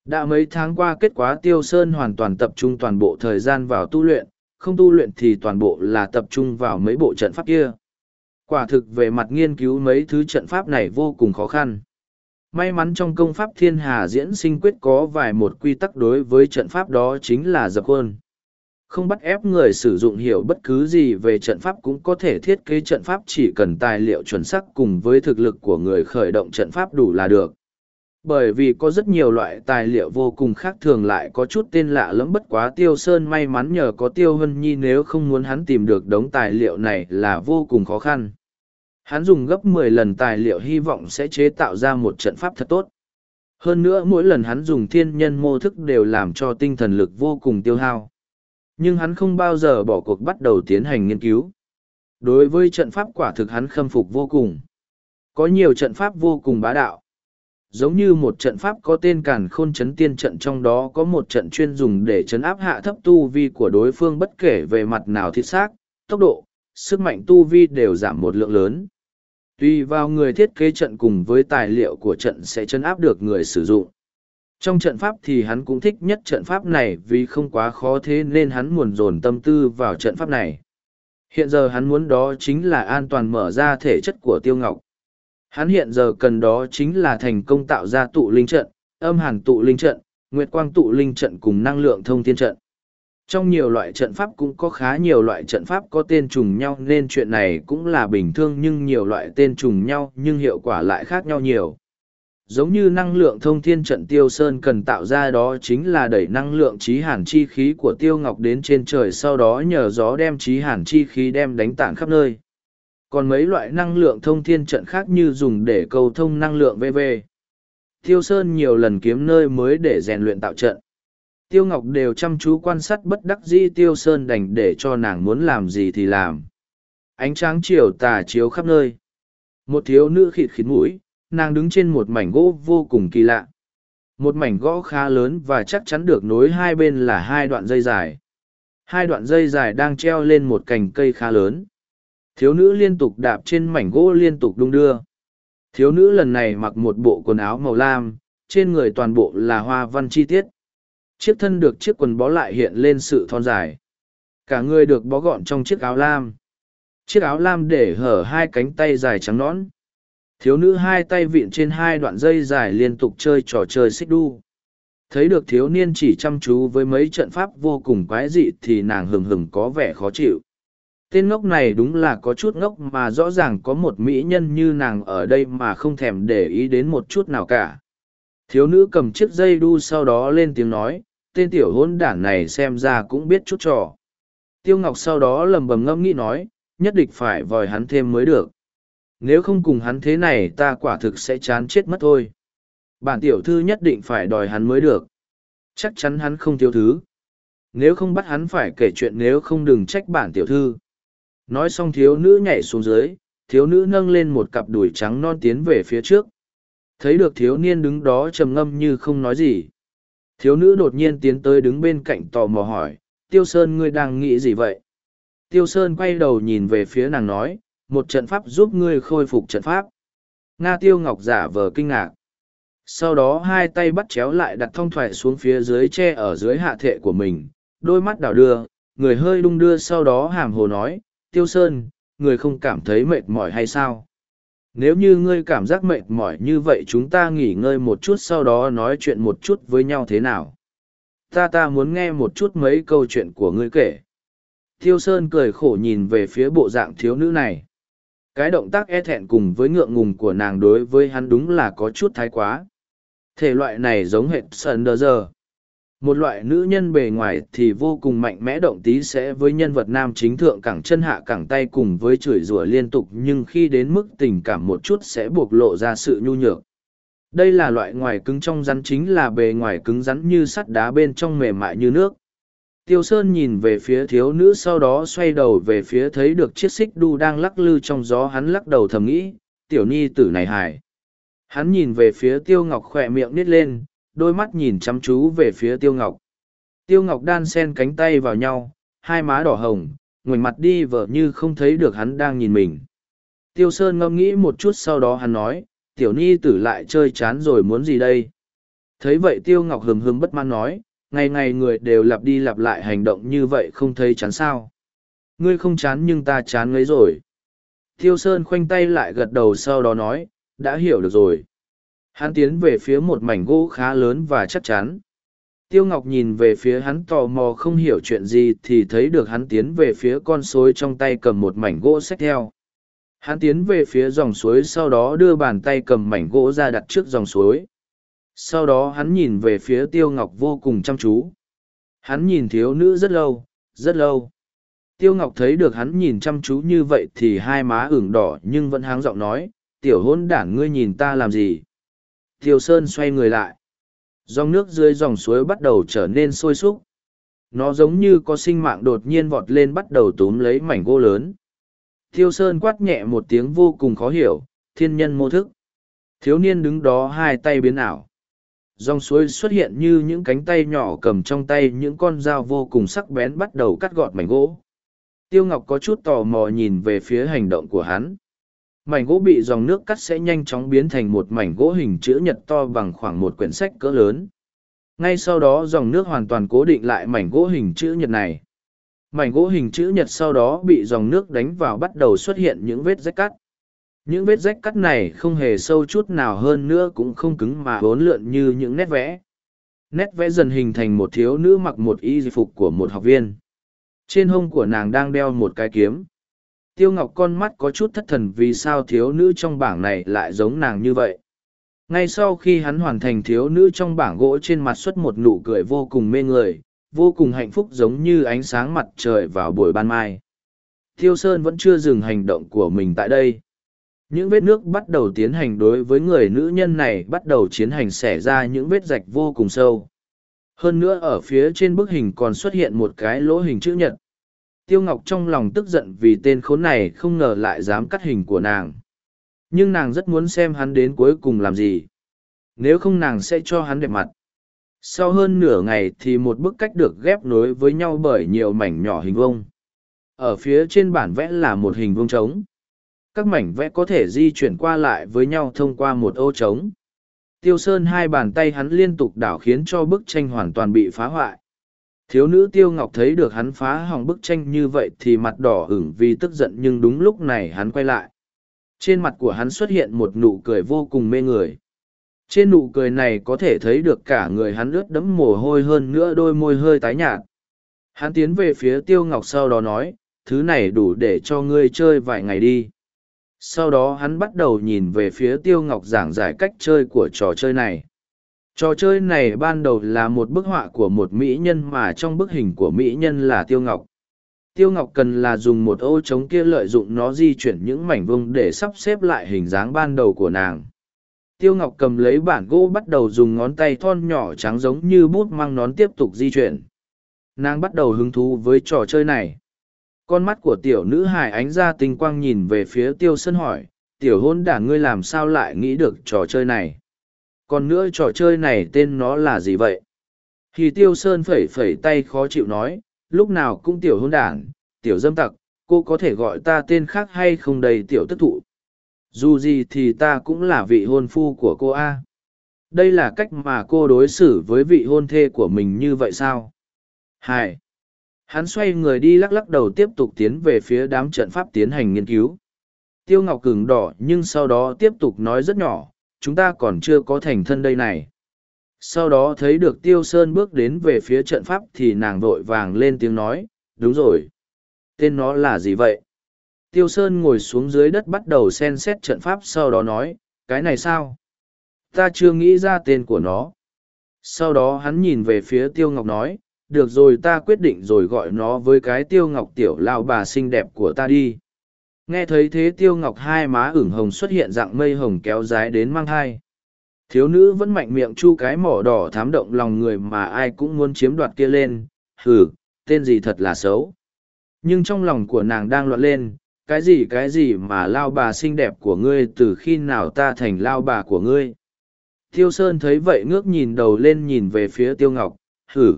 Đã mấy tháng qua kết quả Tiêu Sơn hoàn toàn tập trung toàn bộ thời gian vào tu luyện, không tu luyện thì toàn bộ là tập trung vào mấy bộ trận pháp kia. Quả thực về mặt nghiên cứu mấy thứ trận pháp này vô cùng khó khăn. May mắn trong công pháp thiên hà diễn sinh quyết có vài một quy tắc đối với trận pháp đó chính là dập khuôn. Không bắt ép người sử dụng hiểu bất cứ gì về trận pháp cũng có thể thiết kế trận pháp chỉ cần tài liệu chuẩn xác cùng với thực lực của người khởi động trận pháp đủ là được. Bởi vì có rất nhiều loại tài liệu vô cùng khác thường lại có chút tên lạ lẫm bất quá Tiêu Sơn may mắn nhờ có Tiêu Hân Nhi nếu không muốn hắn tìm được đống tài liệu này là vô cùng khó khăn. Hắn dùng gấp mười lần tài liệu hy vọng sẽ chế tạo ra một trận pháp thật tốt. Hơn nữa mỗi lần hắn dùng thiên nhân mô thức đều làm cho tinh thần lực vô cùng tiêu hao. Nhưng hắn không bao giờ bỏ cuộc bắt đầu tiến hành nghiên cứu. Đối với trận pháp quả thực hắn khâm phục vô cùng. Có nhiều trận pháp vô cùng bá đạo. Giống như một trận pháp có tên càn khôn chấn tiên trận trong đó có một trận chuyên dùng để chấn áp hạ thấp tu vi của đối phương bất kể về mặt nào thiết xác, tốc độ, sức mạnh tu vi đều giảm một lượng lớn. Tùy vào người thiết kế trận cùng với tài liệu của trận sẽ chấn áp được người sử dụng. Trong trận pháp thì hắn cũng thích nhất trận pháp này vì không quá khó thế nên hắn muốn dồn tâm tư vào trận pháp này. Hiện giờ hắn muốn đó chính là an toàn mở ra thể chất của Tiêu Ngọc. Hắn hiện giờ cần đó chính là thành công tạo ra tụ linh trận, âm hàn tụ linh trận, nguyệt quang tụ linh trận cùng năng lượng thông thiên trận. Trong nhiều loại trận pháp cũng có khá nhiều loại trận pháp có tên trùng nhau nên chuyện này cũng là bình thường nhưng nhiều loại tên trùng nhau nhưng hiệu quả lại khác nhau nhiều. Giống như năng lượng thông thiên trận tiêu sơn cần tạo ra đó chính là đẩy năng lượng trí hàn chi khí của tiêu ngọc đến trên trời sau đó nhờ gió đem trí hàn chi khí đem đánh tản khắp nơi. Còn mấy loại năng lượng thông thiên trận khác như dùng để cầu thông năng lượng VV. Tiêu sơn nhiều lần kiếm nơi mới để rèn luyện tạo trận Tiêu Ngọc đều chăm chú quan sát bất đắc dĩ Tiêu Sơn đành để cho nàng muốn làm gì thì làm. Ánh tráng chiều tà chiếu khắp nơi. Một thiếu nữ khịt khịt mũi, nàng đứng trên một mảnh gỗ vô cùng kỳ lạ. Một mảnh gỗ khá lớn và chắc chắn được nối hai bên là hai đoạn dây dài. Hai đoạn dây dài đang treo lên một cành cây khá lớn. Thiếu nữ liên tục đạp trên mảnh gỗ liên tục đung đưa. Thiếu nữ lần này mặc một bộ quần áo màu lam, trên người toàn bộ là hoa văn chi tiết chiếc thân được chiếc quần bó lại hiện lên sự thon dài cả người được bó gọn trong chiếc áo lam chiếc áo lam để hở hai cánh tay dài trắng nõn thiếu nữ hai tay vịn trên hai đoạn dây dài liên tục chơi trò chơi xích đu. Thấy được thiếu niên chỉ chăm chú với mấy trận pháp vô cùng quái dị thì nàng hừng hừng có vẻ khó chịu. Tên ngốc này đúng là có chút ngốc mà rõ ràng có một mỹ nhân như nàng ở đây mà không thèm để ý đến một chút nào cả. Thiếu nữ cầm chiếc dây đu sau đó lên tiếng nói, tên tiểu hôn đản này xem ra cũng biết chút trò. Tiêu ngọc sau đó lầm bầm ngâm nghĩ nói, nhất định phải vòi hắn thêm mới được nếu không cùng hắn thế này ta quả thực sẽ chán chết mất thôi. Bản tiểu thư nhất định phải đòi hắn mới được. Chắc chắn hắn không thiếu thứ. Nếu không bắt hắn phải kể chuyện nếu không đừng trách bản tiểu thư. Nói xong thiếu nữ nhảy xuống dưới, thiếu nữ nâng lên một cặp đùi trắng non tiến về phía trước. Thấy được thiếu niên đứng đó trầm ngâm như không nói gì. Thiếu nữ đột nhiên tiến tới đứng bên cạnh tò mò hỏi, tiêu sơn ngươi đang nghĩ gì vậy? Tiêu sơn quay đầu nhìn về phía nàng nói một trận pháp giúp ngươi khôi phục trận pháp. Nga tiêu ngọc giả vờ kinh ngạc. Sau đó hai tay bắt chéo lại đặt thong thoại xuống phía dưới tre ở dưới hạ thệ của mình, đôi mắt đảo đưa, người hơi đung đưa sau đó hàm hồ nói, tiêu sơn, người không cảm thấy mệt mỏi hay sao? Nếu như ngươi cảm giác mệt mỏi như vậy chúng ta nghỉ ngơi một chút sau đó nói chuyện một chút với nhau thế nào? Ta ta muốn nghe một chút mấy câu chuyện của ngươi kể. Tiêu sơn cười khổ nhìn về phía bộ dạng thiếu nữ này cái động tác e thẹn cùng với ngượng ngùng của nàng đối với hắn đúng là có chút thái quá. Thể loại này giống hệt sơn đờ giờ một loại nữ nhân bề ngoài thì vô cùng mạnh mẽ động tí sẽ với nhân vật nam chính thượng cẳng chân hạ cẳng tay cùng với chửi rủa liên tục nhưng khi đến mức tình cảm một chút sẽ buộc lộ ra sự nhu nhược. Đây là loại ngoài cứng trong rắn chính là bề ngoài cứng rắn như sắt đá bên trong mềm mại như nước tiêu sơn nhìn về phía thiếu nữ sau đó xoay đầu về phía thấy được chiếc xích đu đang lắc lư trong gió, hắn lắc đầu thầm nghĩ, tiểu ni tử này hài. Hắn nhìn về phía tiêu ngọc khỏe miệng nít lên, đôi mắt nhìn chăm chú về phía tiêu ngọc. Tiêu ngọc đan sen cánh tay vào nhau, hai má đỏ hồng, ngoảnh mặt đi vợ như không thấy được hắn đang nhìn mình. Tiêu sơn ngẫm nghĩ một chút sau đó hắn nói, tiểu ni tử lại chơi chán rồi muốn gì đây? Thấy vậy tiêu ngọc hừng hừng bất mãn nói ngày ngày người đều lặp đi lặp lại hành động như vậy không thấy chán sao ngươi không chán nhưng ta chán ngấy rồi tiêu sơn khoanh tay lại gật đầu sau đó nói, đã hiểu được rồi Hắn tiến về phía một mảnh gỗ khá lớn và chắc chắn. Tiêu Ngọc nhìn về phía hắn tò mò không hiểu chuyện gì thì thấy được hắn tiến về phía con suối trong tay cầm một mảnh gỗ xách theo. Hắn tiến về phía dòng suối sau đó đưa bàn tay cầm mảnh gỗ ra đặt trước dòng suối. Sau đó hắn nhìn về phía Tiêu Ngọc vô cùng chăm chú. Hắn nhìn thiếu nữ rất lâu, rất lâu. Tiêu Ngọc thấy được hắn nhìn chăm chú như vậy thì hai má ửng đỏ nhưng vẫn háng giọng nói, tiểu hôn đản ngươi nhìn ta làm gì? Tiêu Sơn xoay người lại. Dòng nước dưới dòng suối bắt đầu trở nên sôi súc. Nó giống như có sinh mạng đột nhiên vọt lên bắt đầu túm lấy mảnh gỗ lớn. Tiêu Sơn quát nhẹ một tiếng vô cùng khó hiểu, thiên nhân mô thức. Thiếu niên đứng đó hai tay biến ảo. Dòng suối xuất hiện như những cánh tay nhỏ cầm trong tay những con dao vô cùng sắc bén bắt đầu cắt gọt mảnh gỗ. Tiêu Ngọc có chút tò mò nhìn về phía hành động của hắn. Mảnh gỗ bị dòng nước cắt sẽ nhanh chóng biến thành một mảnh gỗ hình chữ nhật to bằng khoảng một quyển sách cỡ lớn. Ngay sau đó dòng nước hoàn toàn cố định lại mảnh gỗ hình chữ nhật này. Mảnh gỗ hình chữ nhật sau đó bị dòng nước đánh vào bắt đầu xuất hiện những vết rách cắt. Những vết rách cắt này không hề sâu chút nào hơn nữa cũng không cứng mà hốn lượn như những nét vẽ. Nét vẽ dần hình thành một thiếu nữ mặc một y phục của một học viên. Trên hông của nàng đang đeo một cái kiếm. Tiêu Ngọc con mắt có chút thất thần vì sao thiếu nữ trong bảng này lại giống nàng như vậy. Ngay sau khi hắn hoàn thành thiếu nữ trong bảng gỗ trên mặt xuất một nụ cười vô cùng mê người, vô cùng hạnh phúc giống như ánh sáng mặt trời vào buổi ban mai. Tiêu Sơn vẫn chưa dừng hành động của mình tại đây. Những vết nước bắt đầu tiến hành đối với người nữ nhân này bắt đầu chiến hành xẻ ra những vết rạch vô cùng sâu. Hơn nữa ở phía trên bức hình còn xuất hiện một cái lỗ hình chữ nhật. Tiêu Ngọc trong lòng tức giận vì tên khốn này không ngờ lại dám cắt hình của nàng. Nhưng nàng rất muốn xem hắn đến cuối cùng làm gì. Nếu không nàng sẽ cho hắn đẹp mặt. Sau hơn nửa ngày thì một bức cách được ghép nối với nhau bởi nhiều mảnh nhỏ hình vuông. Ở phía trên bản vẽ là một hình vuông trống. Các mảnh vẽ có thể di chuyển qua lại với nhau thông qua một ô trống. Tiêu Sơn hai bàn tay hắn liên tục đảo khiến cho bức tranh hoàn toàn bị phá hoại. Thiếu nữ Tiêu Ngọc thấy được hắn phá hỏng bức tranh như vậy thì mặt đỏ ửng vì tức giận nhưng đúng lúc này hắn quay lại. Trên mặt của hắn xuất hiện một nụ cười vô cùng mê người. Trên nụ cười này có thể thấy được cả người hắn ướt đẫm mồ hôi hơn nữa đôi môi hơi tái nhạt. Hắn tiến về phía Tiêu Ngọc sau đó nói, thứ này đủ để cho ngươi chơi vài ngày đi. Sau đó hắn bắt đầu nhìn về phía Tiêu Ngọc giảng giải cách chơi của trò chơi này. Trò chơi này ban đầu là một bức họa của một mỹ nhân mà trong bức hình của mỹ nhân là Tiêu Ngọc. Tiêu Ngọc cần là dùng một ô trống kia lợi dụng nó di chuyển những mảnh vông để sắp xếp lại hình dáng ban đầu của nàng. Tiêu Ngọc cầm lấy bản gỗ bắt đầu dùng ngón tay thon nhỏ trắng giống như bút mang nón tiếp tục di chuyển. Nàng bắt đầu hứng thú với trò chơi này. Con mắt của tiểu nữ hài ánh ra tinh quang nhìn về phía Tiêu Sơn hỏi, tiểu hôn đả ngươi làm sao lại nghĩ được trò chơi này? còn nữa trò chơi này tên nó là gì vậy? Thì tiêu sơn phẩy phẩy tay khó chịu nói lúc nào cũng tiểu hôn đản tiểu dâm tặc cô có thể gọi ta tên khác hay không đầy tiểu tức thụ? Dù gì thì ta cũng là vị hôn phu của cô a. Đây là cách mà cô đối xử với vị hôn thê của mình như vậy sao? Hai hắn xoay người đi lắc lắc đầu tiếp tục tiến về phía đám trận pháp tiến hành nghiên cứu tiêu ngọc cứng đỏ nhưng sau đó tiếp tục nói rất nhỏ chúng ta còn chưa có thành thân đây này. Sau đó thấy được Tiêu Sơn bước đến về phía trận pháp thì nàng vội vàng lên tiếng nói, đúng rồi. Tên nó là gì vậy? Tiêu Sơn ngồi xuống dưới đất bắt đầu xem xét trận pháp sau đó nói, cái này sao? Ta chưa nghĩ ra tên của nó. Sau đó hắn nhìn về phía Tiêu Ngọc nói, được rồi ta quyết định rồi gọi nó với cái Tiêu Ngọc tiểu lao bà xinh đẹp của ta đi. Nghe thấy thế tiêu ngọc hai má ửng hồng xuất hiện dạng mây hồng kéo dài đến mang hai. Thiếu nữ vẫn mạnh miệng chu cái mỏ đỏ thám động lòng người mà ai cũng muốn chiếm đoạt kia lên, hừ, tên gì thật là xấu. Nhưng trong lòng của nàng đang loạn lên, cái gì cái gì mà lao bà xinh đẹp của ngươi từ khi nào ta thành lao bà của ngươi. Tiêu Sơn thấy vậy ngước nhìn đầu lên nhìn về phía Tiêu Ngọc, hử.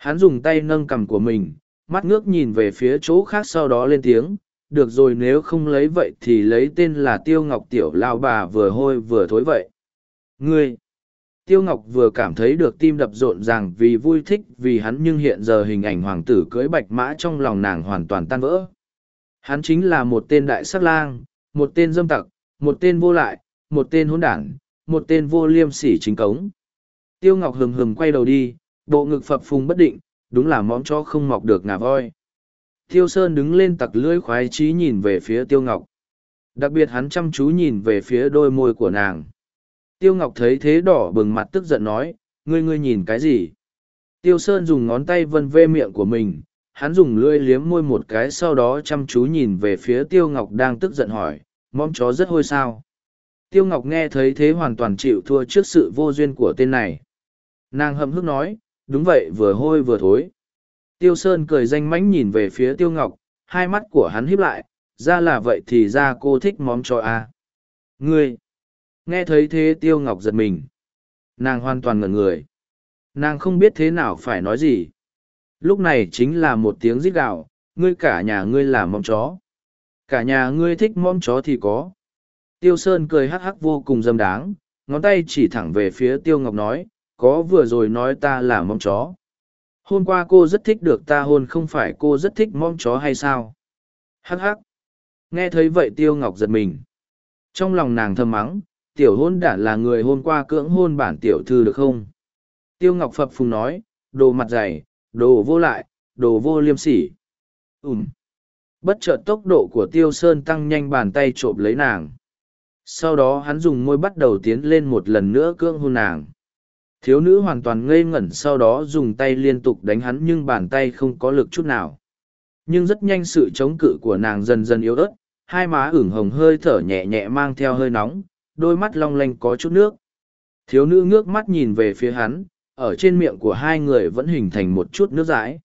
Hắn dùng tay nâng cằm của mình, mắt ngước nhìn về phía chỗ khác sau đó lên tiếng, được rồi nếu không lấy vậy thì lấy tên là tiêu ngọc tiểu lao bà vừa hôi vừa thối vậy. Ngươi? Tiêu ngọc vừa cảm thấy được tim đập rộn ràng vì vui thích vì hắn nhưng hiện giờ hình ảnh hoàng tử cưới bạch mã trong lòng nàng hoàn toàn tan vỡ. Hắn chính là một tên đại sắc lang một tên dâm tặc một tên vô lại một tên hôn đảng một tên vô liêm sỉ chính cống. Tiêu Ngọc hừng hừng quay đầu đi, bộ ngực phập phùng bất định, đúng là móng cho không mọc được ngà voi. Tiêu Sơn đứng lên tặc lưỡi khoái trí nhìn về phía Tiêu Ngọc. Đặc biệt hắn chăm chú nhìn về phía đôi môi của nàng. Tiêu Ngọc thấy thế đỏ bừng mặt tức giận nói, ngươi ngươi nhìn cái gì? Tiêu Sơn dùng ngón tay vân vê miệng của mình, hắn dùng lưỡi liếm môi một cái sau đó chăm chú nhìn về phía Tiêu Ngọc đang tức giận hỏi, móng chó rất hôi sao. Tiêu Ngọc nghe thấy thế hoàn toàn chịu thua trước sự vô duyên của tên này. Nàng hậm hức nói, đúng vậy vừa hôi vừa thối. Tiêu Sơn cười danh mánh nhìn về phía Tiêu Ngọc, hai mắt của hắn híp lại, ra là vậy thì ra cô thích móm cho a. À. Ngươi! Nghe thấy thế Tiêu Ngọc giật mình. Nàng hoàn toàn ngẩn người. Nàng không biết thế nào phải nói gì. Lúc này chính là một tiếng rít gạo, ngươi cả nhà ngươi là móm chó. Cả nhà ngươi thích móm chó thì có. Tiêu Sơn cười hắc hắc vô cùng dâm đáng, ngón tay chỉ thẳng về phía Tiêu Ngọc nói, có vừa rồi nói ta là mong chó. Hôm qua cô rất thích được ta hôn không phải cô rất thích mong chó hay sao? Hắc hắc. Nghe thấy vậy Tiêu Ngọc giật mình. Trong lòng nàng thầm mắng, tiểu hôn đản là người hôm qua cưỡng hôn bản tiểu thư được không? Tiêu Ngọc phập phùng nói, đồ mặt dày, đồ vô lại, đồ vô liêm sỉ. Ừm. Bất chợt tốc độ của Tiêu Sơn tăng nhanh bàn tay trộm lấy nàng. Sau đó hắn dùng môi bắt đầu tiến lên một lần nữa cưỡng hôn nàng. Thiếu nữ hoàn toàn ngây ngẩn sau đó dùng tay liên tục đánh hắn nhưng bàn tay không có lực chút nào. Nhưng rất nhanh sự chống cự của nàng dần dần yếu ớt, hai má ửng hồng hơi thở nhẹ nhẹ mang theo hơi nóng, đôi mắt long lanh có chút nước. Thiếu nữ ngước mắt nhìn về phía hắn, ở trên miệng của hai người vẫn hình thành một chút nước dãi.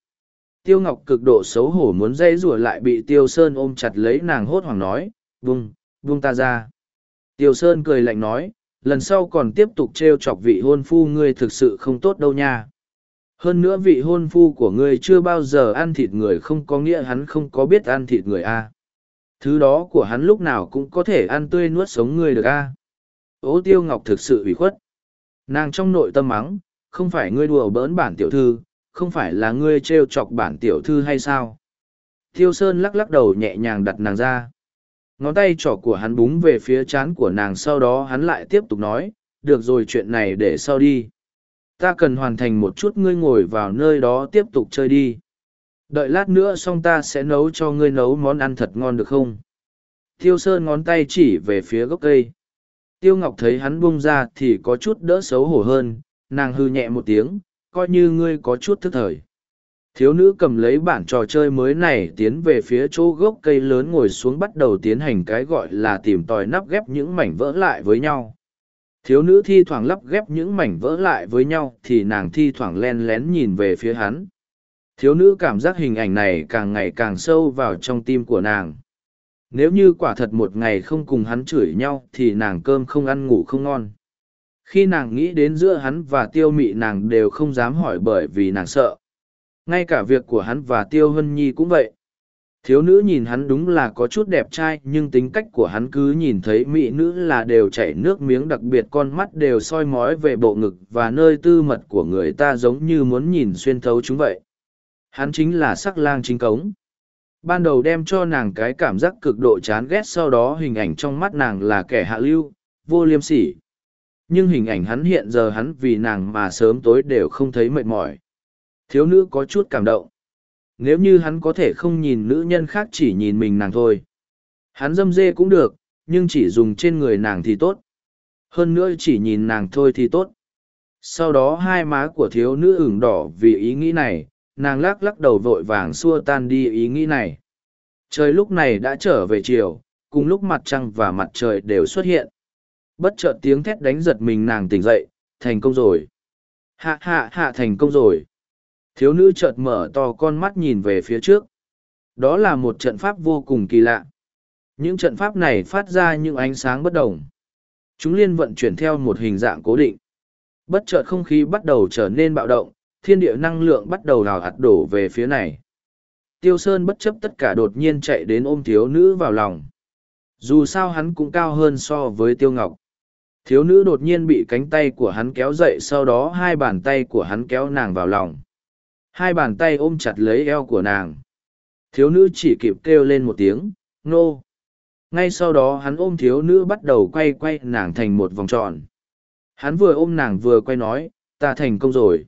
Tiêu Ngọc cực độ xấu hổ muốn dây rùa lại bị Tiêu Sơn ôm chặt lấy nàng hốt hoảng nói, vung, vung ta ra. Tiêu Sơn cười lạnh nói, lần sau còn tiếp tục trêu chọc vị hôn phu ngươi thực sự không tốt đâu nha. Hơn nữa vị hôn phu của ngươi chưa bao giờ ăn thịt người không có nghĩa hắn không có biết ăn thịt người a. Thứ đó của hắn lúc nào cũng có thể ăn tươi nuốt sống người được a. À. Tiêu ngọc thực sự ủy khuất. Nàng trong nội tâm mắng, không phải ngươi đùa bỡn bản tiểu thư, không phải là ngươi trêu chọc bản tiểu thư hay sao? Tiêu Sơn lắc lắc đầu nhẹ nhàng đặt nàng ra. Ngón tay trỏ của hắn búng về phía chán của nàng sau đó hắn lại tiếp tục nói, được rồi chuyện này để sau đi. Ta cần hoàn thành một chút ngươi ngồi vào nơi đó tiếp tục chơi đi. Đợi lát nữa xong ta sẽ nấu cho ngươi nấu món ăn thật ngon được không? Tiêu Sơn ngón tay chỉ về phía gốc cây. Tiêu Ngọc thấy hắn bung ra thì có chút đỡ xấu hổ hơn, nàng hư nhẹ một tiếng, coi như ngươi có chút thức thời. Thiếu nữ cầm lấy bản trò chơi mới này tiến về phía chỗ gốc cây lớn ngồi xuống bắt đầu tiến hành cái gọi là tìm tòi nắp ghép những mảnh vỡ lại với nhau. Thiếu nữ thi thoảng lắp ghép những mảnh vỡ lại với nhau thì nàng thi thoảng len lén nhìn về phía hắn. Thiếu nữ cảm giác hình ảnh này càng ngày càng sâu vào trong tim của nàng. Nếu như quả thật một ngày không cùng hắn chửi nhau thì nàng cơm không ăn ngủ không ngon. Khi nàng nghĩ đến giữa hắn và tiêu mị nàng đều không dám hỏi bởi vì nàng sợ ngay cả việc của hắn và tiêu hân nhi cũng vậy. Thiếu nữ nhìn hắn đúng là có chút đẹp trai, nhưng tính cách của hắn cứ nhìn thấy mỹ nữ là đều chảy nước miếng, đặc biệt con mắt đều soi mói về bộ ngực và nơi tư mật của người ta giống như muốn nhìn xuyên thấu chúng vậy. Hắn chính là sắc lang chính cống. Ban đầu đem cho nàng cái cảm giác cực độ chán ghét, sau đó hình ảnh trong mắt nàng là kẻ hạ lưu, vô liêm sỉ. Nhưng hình ảnh hắn hiện giờ hắn vì nàng mà sớm tối đều không thấy mệt mỏi. Thiếu nữ có chút cảm động. Nếu như hắn có thể không nhìn nữ nhân khác chỉ nhìn mình nàng thôi. Hắn dâm dê cũng được, nhưng chỉ dùng trên người nàng thì tốt. Hơn nữa chỉ nhìn nàng thôi thì tốt. Sau đó hai má của thiếu nữ ửng đỏ vì ý nghĩ này, nàng lắc lắc đầu vội vàng xua tan đi ý nghĩ này. Trời lúc này đã trở về chiều, cùng lúc mặt trăng và mặt trời đều xuất hiện. Bất chợt tiếng thét đánh giật mình nàng tỉnh dậy, thành công rồi. Hạ hạ hạ thành công rồi. Thiếu nữ chợt mở to con mắt nhìn về phía trước. Đó là một trận pháp vô cùng kỳ lạ. Những trận pháp này phát ra những ánh sáng bất đồng. Chúng liên vận chuyển theo một hình dạng cố định. Bất chợt không khí bắt đầu trở nên bạo động, thiên địa năng lượng bắt đầu đào hạt đổ về phía này. Tiêu Sơn bất chấp tất cả đột nhiên chạy đến ôm thiếu nữ vào lòng. Dù sao hắn cũng cao hơn so với Tiêu Ngọc. Thiếu nữ đột nhiên bị cánh tay của hắn kéo dậy sau đó hai bàn tay của hắn kéo nàng vào lòng hai bàn tay ôm chặt lấy eo của nàng thiếu nữ chỉ kịp kêu lên một tiếng nô ngay sau đó hắn ôm thiếu nữ bắt đầu quay quay nàng thành một vòng tròn Hắn vừa ôm nàng vừa quay nói, ta thành công rồi.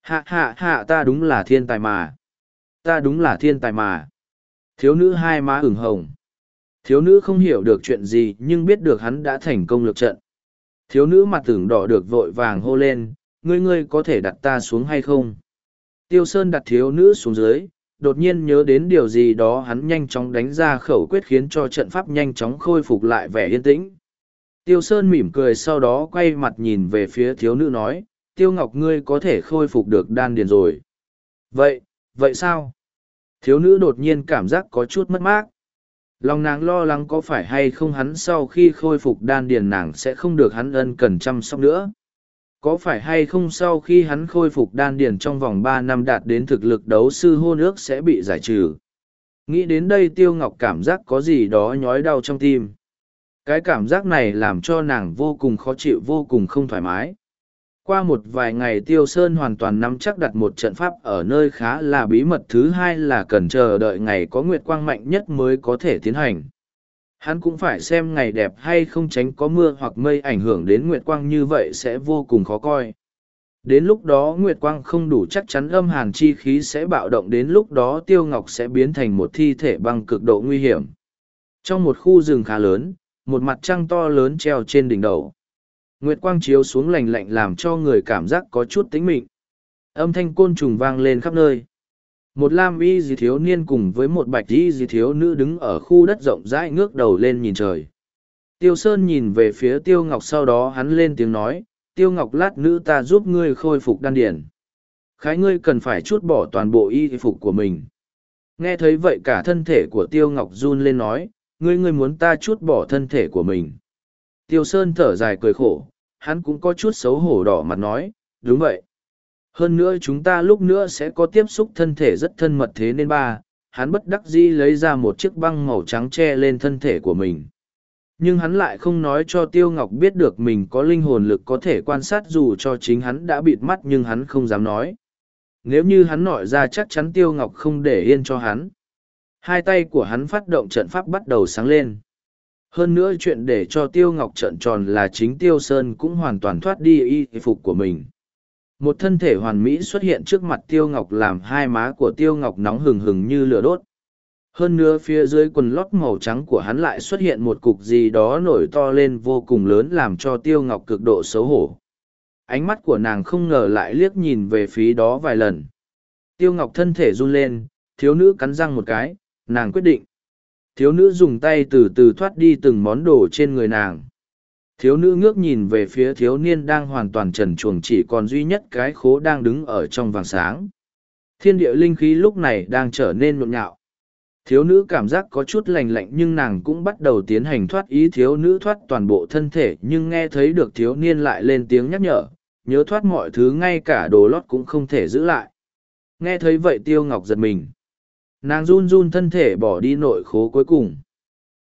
Hạ hạ hạ ta đúng là thiên tài mà. Ta đúng là thiên tài mà. Thiếu nữ hai má ửng hồng. Thiếu nữ không hiểu được chuyện gì nhưng biết được hắn đã thành công lược trận. Thiếu nữ mặt tưởng đỏ được vội vàng hô lên, ngươi ngươi có thể đặt ta xuống hay không? Tiêu Sơn đặt thiếu nữ xuống dưới, đột nhiên nhớ đến điều gì đó hắn nhanh chóng đánh ra khẩu quyết khiến cho trận pháp nhanh chóng khôi phục lại vẻ yên tĩnh. Tiêu Sơn mỉm cười sau đó quay mặt nhìn về phía thiếu nữ nói, Tiêu Ngọc ngươi có thể khôi phục được đan điền rồi. Vậy, vậy sao? Thiếu nữ đột nhiên cảm giác có chút mất mát. Lòng nàng lo lắng có phải hay không hắn sau khi khôi phục đan điền nàng sẽ không được hắn ân cần chăm sóc nữa. Có phải hay không sau khi hắn khôi phục đan điền trong vòng ba năm đạt đến thực lực đấu sư hôn ước sẽ bị giải trừ. Nghĩ đến đây Tiêu Ngọc cảm giác có gì đó nhói đau trong tim. Cái cảm giác này làm cho nàng vô cùng khó chịu, vô cùng không thoải mái. Qua một vài ngày Tiêu Sơn hoàn toàn nắm chắc đặt một trận pháp ở nơi khá là bí mật, thứ hai là cần chờ đợi ngày có nguyệt quang mạnh nhất mới có thể tiến hành. Hắn cũng phải xem ngày đẹp hay không tránh có mưa hoặc mây ảnh hưởng đến nguyệt quang như vậy sẽ vô cùng khó coi. Đến lúc đó nguyệt quang không đủ chắc chắn âm hàn chi khí sẽ bạo động đến lúc đó tiêu ngọc sẽ biến thành một thi thể bằng cực độ nguy hiểm. Trong một khu rừng khá lớn, một mặt trăng to lớn treo trên đỉnh đầu. Nguyệt quang chiếu xuống lành lạnh làm cho người cảm giác có chút tính mịn. Âm thanh côn trùng vang lên khắp nơi. Một lam y dì thiếu niên cùng với một bạch y dì thiếu nữ đứng ở khu đất rộng rãi ngước đầu lên nhìn trời. Tiêu Sơn nhìn về phía Tiêu Ngọc sau đó hắn lên tiếng nói, Tiêu Ngọc lát nữ ta giúp ngươi khôi phục đan điển. Khái ngươi cần phải chút bỏ toàn bộ y phục của mình. Nghe thấy vậy cả thân thể của Tiêu Ngọc run lên nói, ngươi ngươi muốn ta chút bỏ thân thể của mình. Tiêu Sơn thở dài cười khổ, hắn cũng có chút xấu hổ đỏ mặt nói, đúng vậy. Hơn nữa chúng ta lúc nữa sẽ có tiếp xúc thân thể rất thân mật thế nên ba, hắn bất đắc dĩ lấy ra một chiếc băng màu trắng che lên thân thể của mình. Nhưng hắn lại không nói cho Tiêu Ngọc biết được mình có linh hồn lực có thể quan sát dù cho chính hắn đã bịt mắt nhưng hắn không dám nói. Nếu như hắn nói ra chắc chắn Tiêu Ngọc không để yên cho hắn. Hai tay của hắn phát động trận pháp bắt đầu sáng lên. Hơn nữa chuyện để cho Tiêu Ngọc trận tròn là chính Tiêu Sơn cũng hoàn toàn thoát đi y phục của mình. Một thân thể hoàn mỹ xuất hiện trước mặt Tiêu Ngọc làm hai má của Tiêu Ngọc nóng hừng hừng như lửa đốt. Hơn nữa phía dưới quần lót màu trắng của hắn lại xuất hiện một cục gì đó nổi to lên vô cùng lớn làm cho Tiêu Ngọc cực độ xấu hổ. Ánh mắt của nàng không ngờ lại liếc nhìn về phía đó vài lần. Tiêu Ngọc thân thể run lên, thiếu nữ cắn răng một cái, nàng quyết định. Thiếu nữ dùng tay từ từ thoát đi từng món đồ trên người nàng thiếu nữ ngước nhìn về phía thiếu niên đang hoàn toàn trần chuồng chỉ còn duy nhất cái khố đang đứng ở trong vàng sáng. Thiên địa linh khí lúc này đang trở nên nhộn nhạo. Thiếu nữ cảm giác có chút lành lạnh nhưng nàng cũng bắt đầu tiến hành thoát ý. Thiếu nữ thoát toàn bộ thân thể nhưng nghe thấy được thiếu niên lại lên tiếng nhắc nhở, nhớ thoát mọi thứ ngay cả đồ lót cũng không thể giữ lại. Nghe thấy vậy tiêu ngọc giật mình. Nàng run run thân thể bỏ đi nội khố cuối cùng.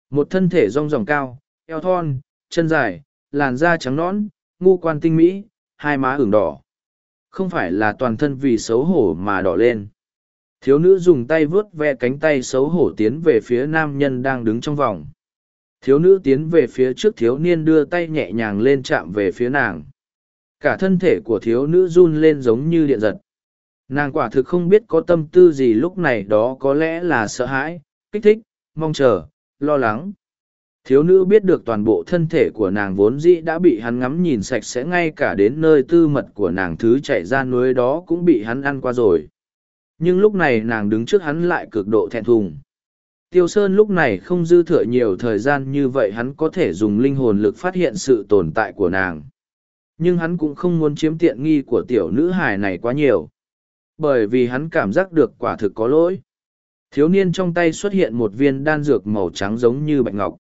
Một thân thể rong ròng cao, eo thon, chân dài làn da trắng nõn, ngu quan tinh mỹ, hai má ửng đỏ. Không phải là toàn thân vì xấu hổ mà đỏ lên. Thiếu nữ dùng tay vướt ve cánh tay xấu hổ tiến về phía nam nhân đang đứng trong vòng. Thiếu nữ tiến về phía trước thiếu niên đưa tay nhẹ nhàng lên chạm về phía nàng. Cả thân thể của thiếu nữ run lên giống như điện giật. Nàng quả thực không biết có tâm tư gì lúc này đó có lẽ là sợ hãi, kích thích, mong chờ, lo lắng. Thiếu nữ biết được toàn bộ thân thể của nàng vốn dĩ đã bị hắn ngắm nhìn sạch sẽ ngay cả đến nơi tư mật của nàng thứ chạy ra núi đó cũng bị hắn ăn qua rồi. Nhưng lúc này nàng đứng trước hắn lại cực độ thẹn thùng. Tiêu Sơn lúc này không dư thừa nhiều thời gian như vậy hắn có thể dùng linh hồn lực phát hiện sự tồn tại của nàng. Nhưng hắn cũng không muốn chiếm tiện nghi của tiểu nữ hài này quá nhiều. Bởi vì hắn cảm giác được quả thực có lỗi. Thiếu niên trong tay xuất hiện một viên đan dược màu trắng giống như bạch ngọc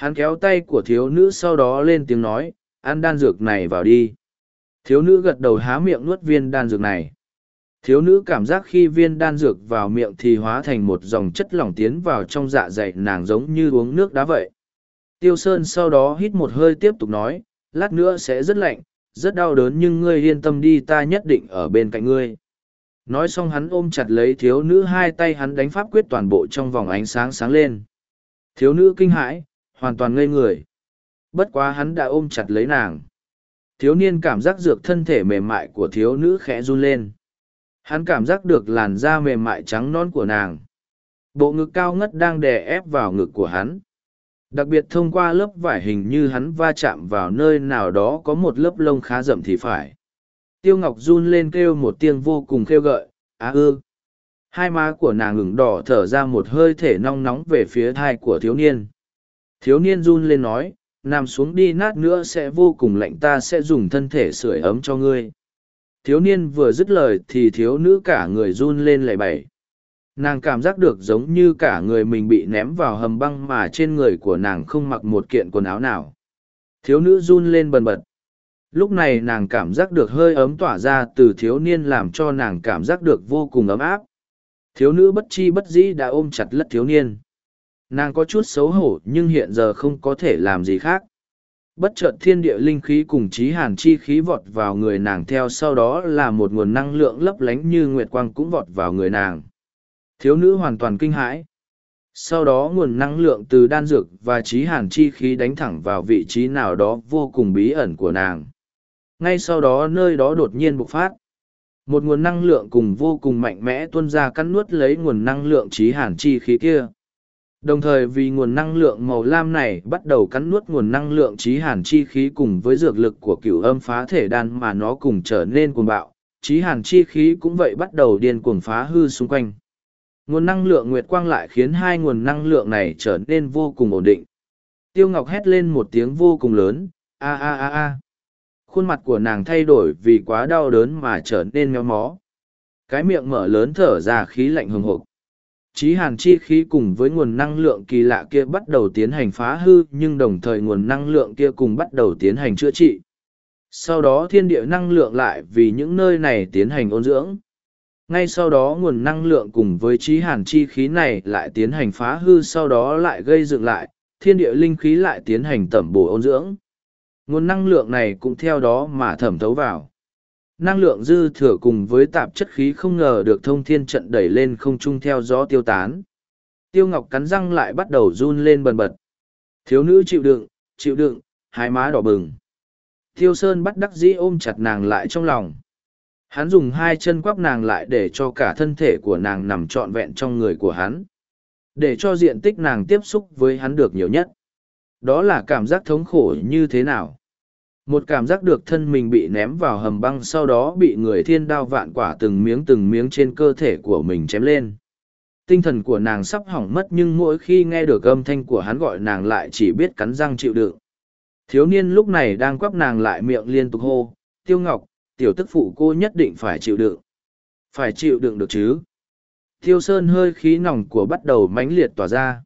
Hắn kéo tay của thiếu nữ sau đó lên tiếng nói, ăn đan dược này vào đi. Thiếu nữ gật đầu há miệng nuốt viên đan dược này. Thiếu nữ cảm giác khi viên đan dược vào miệng thì hóa thành một dòng chất lỏng tiến vào trong dạ dày nàng giống như uống nước đá vậy. Tiêu Sơn sau đó hít một hơi tiếp tục nói, lát nữa sẽ rất lạnh, rất đau đớn nhưng ngươi yên tâm đi ta nhất định ở bên cạnh ngươi. Nói xong hắn ôm chặt lấy thiếu nữ hai tay hắn đánh pháp quyết toàn bộ trong vòng ánh sáng sáng lên. Thiếu nữ kinh hãi, hoàn toàn ngây người. Bất quá hắn đã ôm chặt lấy nàng. Thiếu niên cảm giác dược thân thể mềm mại của thiếu nữ khẽ run lên. Hắn cảm giác được làn da mềm mại trắng non của nàng. Bộ ngực cao ngất đang đè ép vào ngực của hắn. Đặc biệt thông qua lớp vải hình như hắn va chạm vào nơi nào đó có một lớp lông khá rậm thì phải. Tiêu Ngọc run lên kêu một tiếng vô cùng kêu gợi, á ư. Hai má của nàng ngừng đỏ thở ra một hơi thể nong nóng về phía thai của thiếu niên. Thiếu niên run lên nói, nằm xuống đi nát nữa sẽ vô cùng lạnh ta sẽ dùng thân thể sưởi ấm cho ngươi. Thiếu niên vừa dứt lời thì thiếu nữ cả người run lên lẩy bẩy. Nàng cảm giác được giống như cả người mình bị ném vào hầm băng mà trên người của nàng không mặc một kiện quần áo nào. Thiếu nữ run lên bần bật. Lúc này nàng cảm giác được hơi ấm tỏa ra từ thiếu niên làm cho nàng cảm giác được vô cùng ấm áp. Thiếu nữ bất chi bất dĩ đã ôm chặt lất thiếu niên. Nàng có chút xấu hổ nhưng hiện giờ không có thể làm gì khác. Bất chợt thiên địa linh khí cùng trí hàn chi khí vọt vào người nàng theo sau đó là một nguồn năng lượng lấp lánh như nguyệt quang cũng vọt vào người nàng. Thiếu nữ hoàn toàn kinh hãi. Sau đó nguồn năng lượng từ đan dược và trí hàn chi khí đánh thẳng vào vị trí nào đó vô cùng bí ẩn của nàng. Ngay sau đó nơi đó đột nhiên bộc phát. Một nguồn năng lượng cùng vô cùng mạnh mẽ tuôn ra cắn nuốt lấy nguồn năng lượng trí hàn chi khí kia. Đồng thời vì nguồn năng lượng màu lam này bắt đầu cắn nuốt nguồn năng lượng trí hàn chi khí cùng với dược lực của cửu âm phá thể đan mà nó cùng trở nên cuồng bạo, trí hàn chi khí cũng vậy bắt đầu điên cuồng phá hư xung quanh. Nguồn năng lượng nguyệt quang lại khiến hai nguồn năng lượng này trở nên vô cùng ổn định. Tiêu Ngọc hét lên một tiếng vô cùng lớn, a a a a. Khuôn mặt của nàng thay đổi vì quá đau đớn mà trở nên méo mó. Cái miệng mở lớn thở ra khí lạnh hừng hộp. Chí hàn chi khí cùng với nguồn năng lượng kỳ lạ kia bắt đầu tiến hành phá hư, nhưng đồng thời nguồn năng lượng kia cùng bắt đầu tiến hành chữa trị. Sau đó thiên địa năng lượng lại vì những nơi này tiến hành ôn dưỡng. Ngay sau đó nguồn năng lượng cùng với chí hàn chi khí này lại tiến hành phá hư, sau đó lại gây dựng lại, thiên địa linh khí lại tiến hành tẩm bổ ôn dưỡng. Nguồn năng lượng này cũng theo đó mà thẩm thấu vào năng lượng dư thừa cùng với tạp chất khí không ngờ được thông thiên trận đẩy lên không trung theo gió tiêu tán tiêu ngọc cắn răng lại bắt đầu run lên bần bật thiếu nữ chịu đựng chịu đựng, hai má đỏ bừng tiêu sơn bắt đắc dĩ ôm chặt nàng lại trong lòng Hắn dùng hai chân quắp nàng lại để cho cả thân thể của nàng nằm trọn vẹn trong người của hắn. Để cho diện tích nàng tiếp xúc với hắn được nhiều nhất. Đó là cảm giác thống khổ như thế nào? Một cảm giác được thân mình bị ném vào hầm băng sau đó bị người thiên đao vạn quả từng miếng từng miếng trên cơ thể của mình chém lên. Tinh thần của nàng sắp hỏng mất nhưng mỗi khi nghe được âm thanh của hắn gọi nàng lại chỉ biết cắn răng chịu đựng. Thiếu niên lúc này đang quắp nàng lại miệng liên tục hô, tiêu ngọc, tiểu tức phụ cô nhất định phải chịu đựng. Phải chịu đựng được chứ. tiêu sơn hơi khí nòng của bắt đầu mãnh liệt tỏa ra.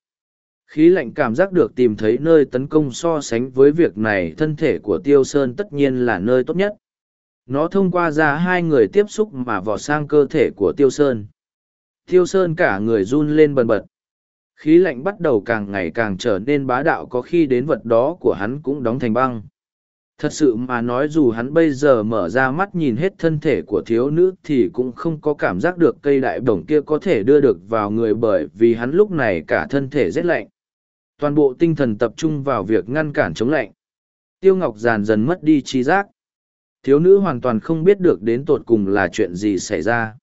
Khí lạnh cảm giác được tìm thấy nơi tấn công so sánh với việc này, thân thể của tiêu sơn tất nhiên là nơi tốt nhất. Nó thông qua ra hai người tiếp xúc mà vọt sang cơ thể của tiêu sơn. Tiêu sơn cả người run lên bần bật. Khí lạnh bắt đầu càng ngày càng trở nên bá đạo, có khi đến vật đó của hắn cũng đóng thành băng. Thật sự mà nói dù hắn bây giờ mở ra mắt nhìn hết thân thể của thiếu nữ thì cũng không có cảm giác được cây đại bổng kia có thể đưa được vào người bởi vì hắn lúc này cả thân thể rét lạnh. Toàn bộ tinh thần tập trung vào việc ngăn cản chống lạnh. Tiêu Ngọc Giàn dần mất đi trí giác. Thiếu nữ hoàn toàn không biết được đến tột cùng là chuyện gì xảy ra.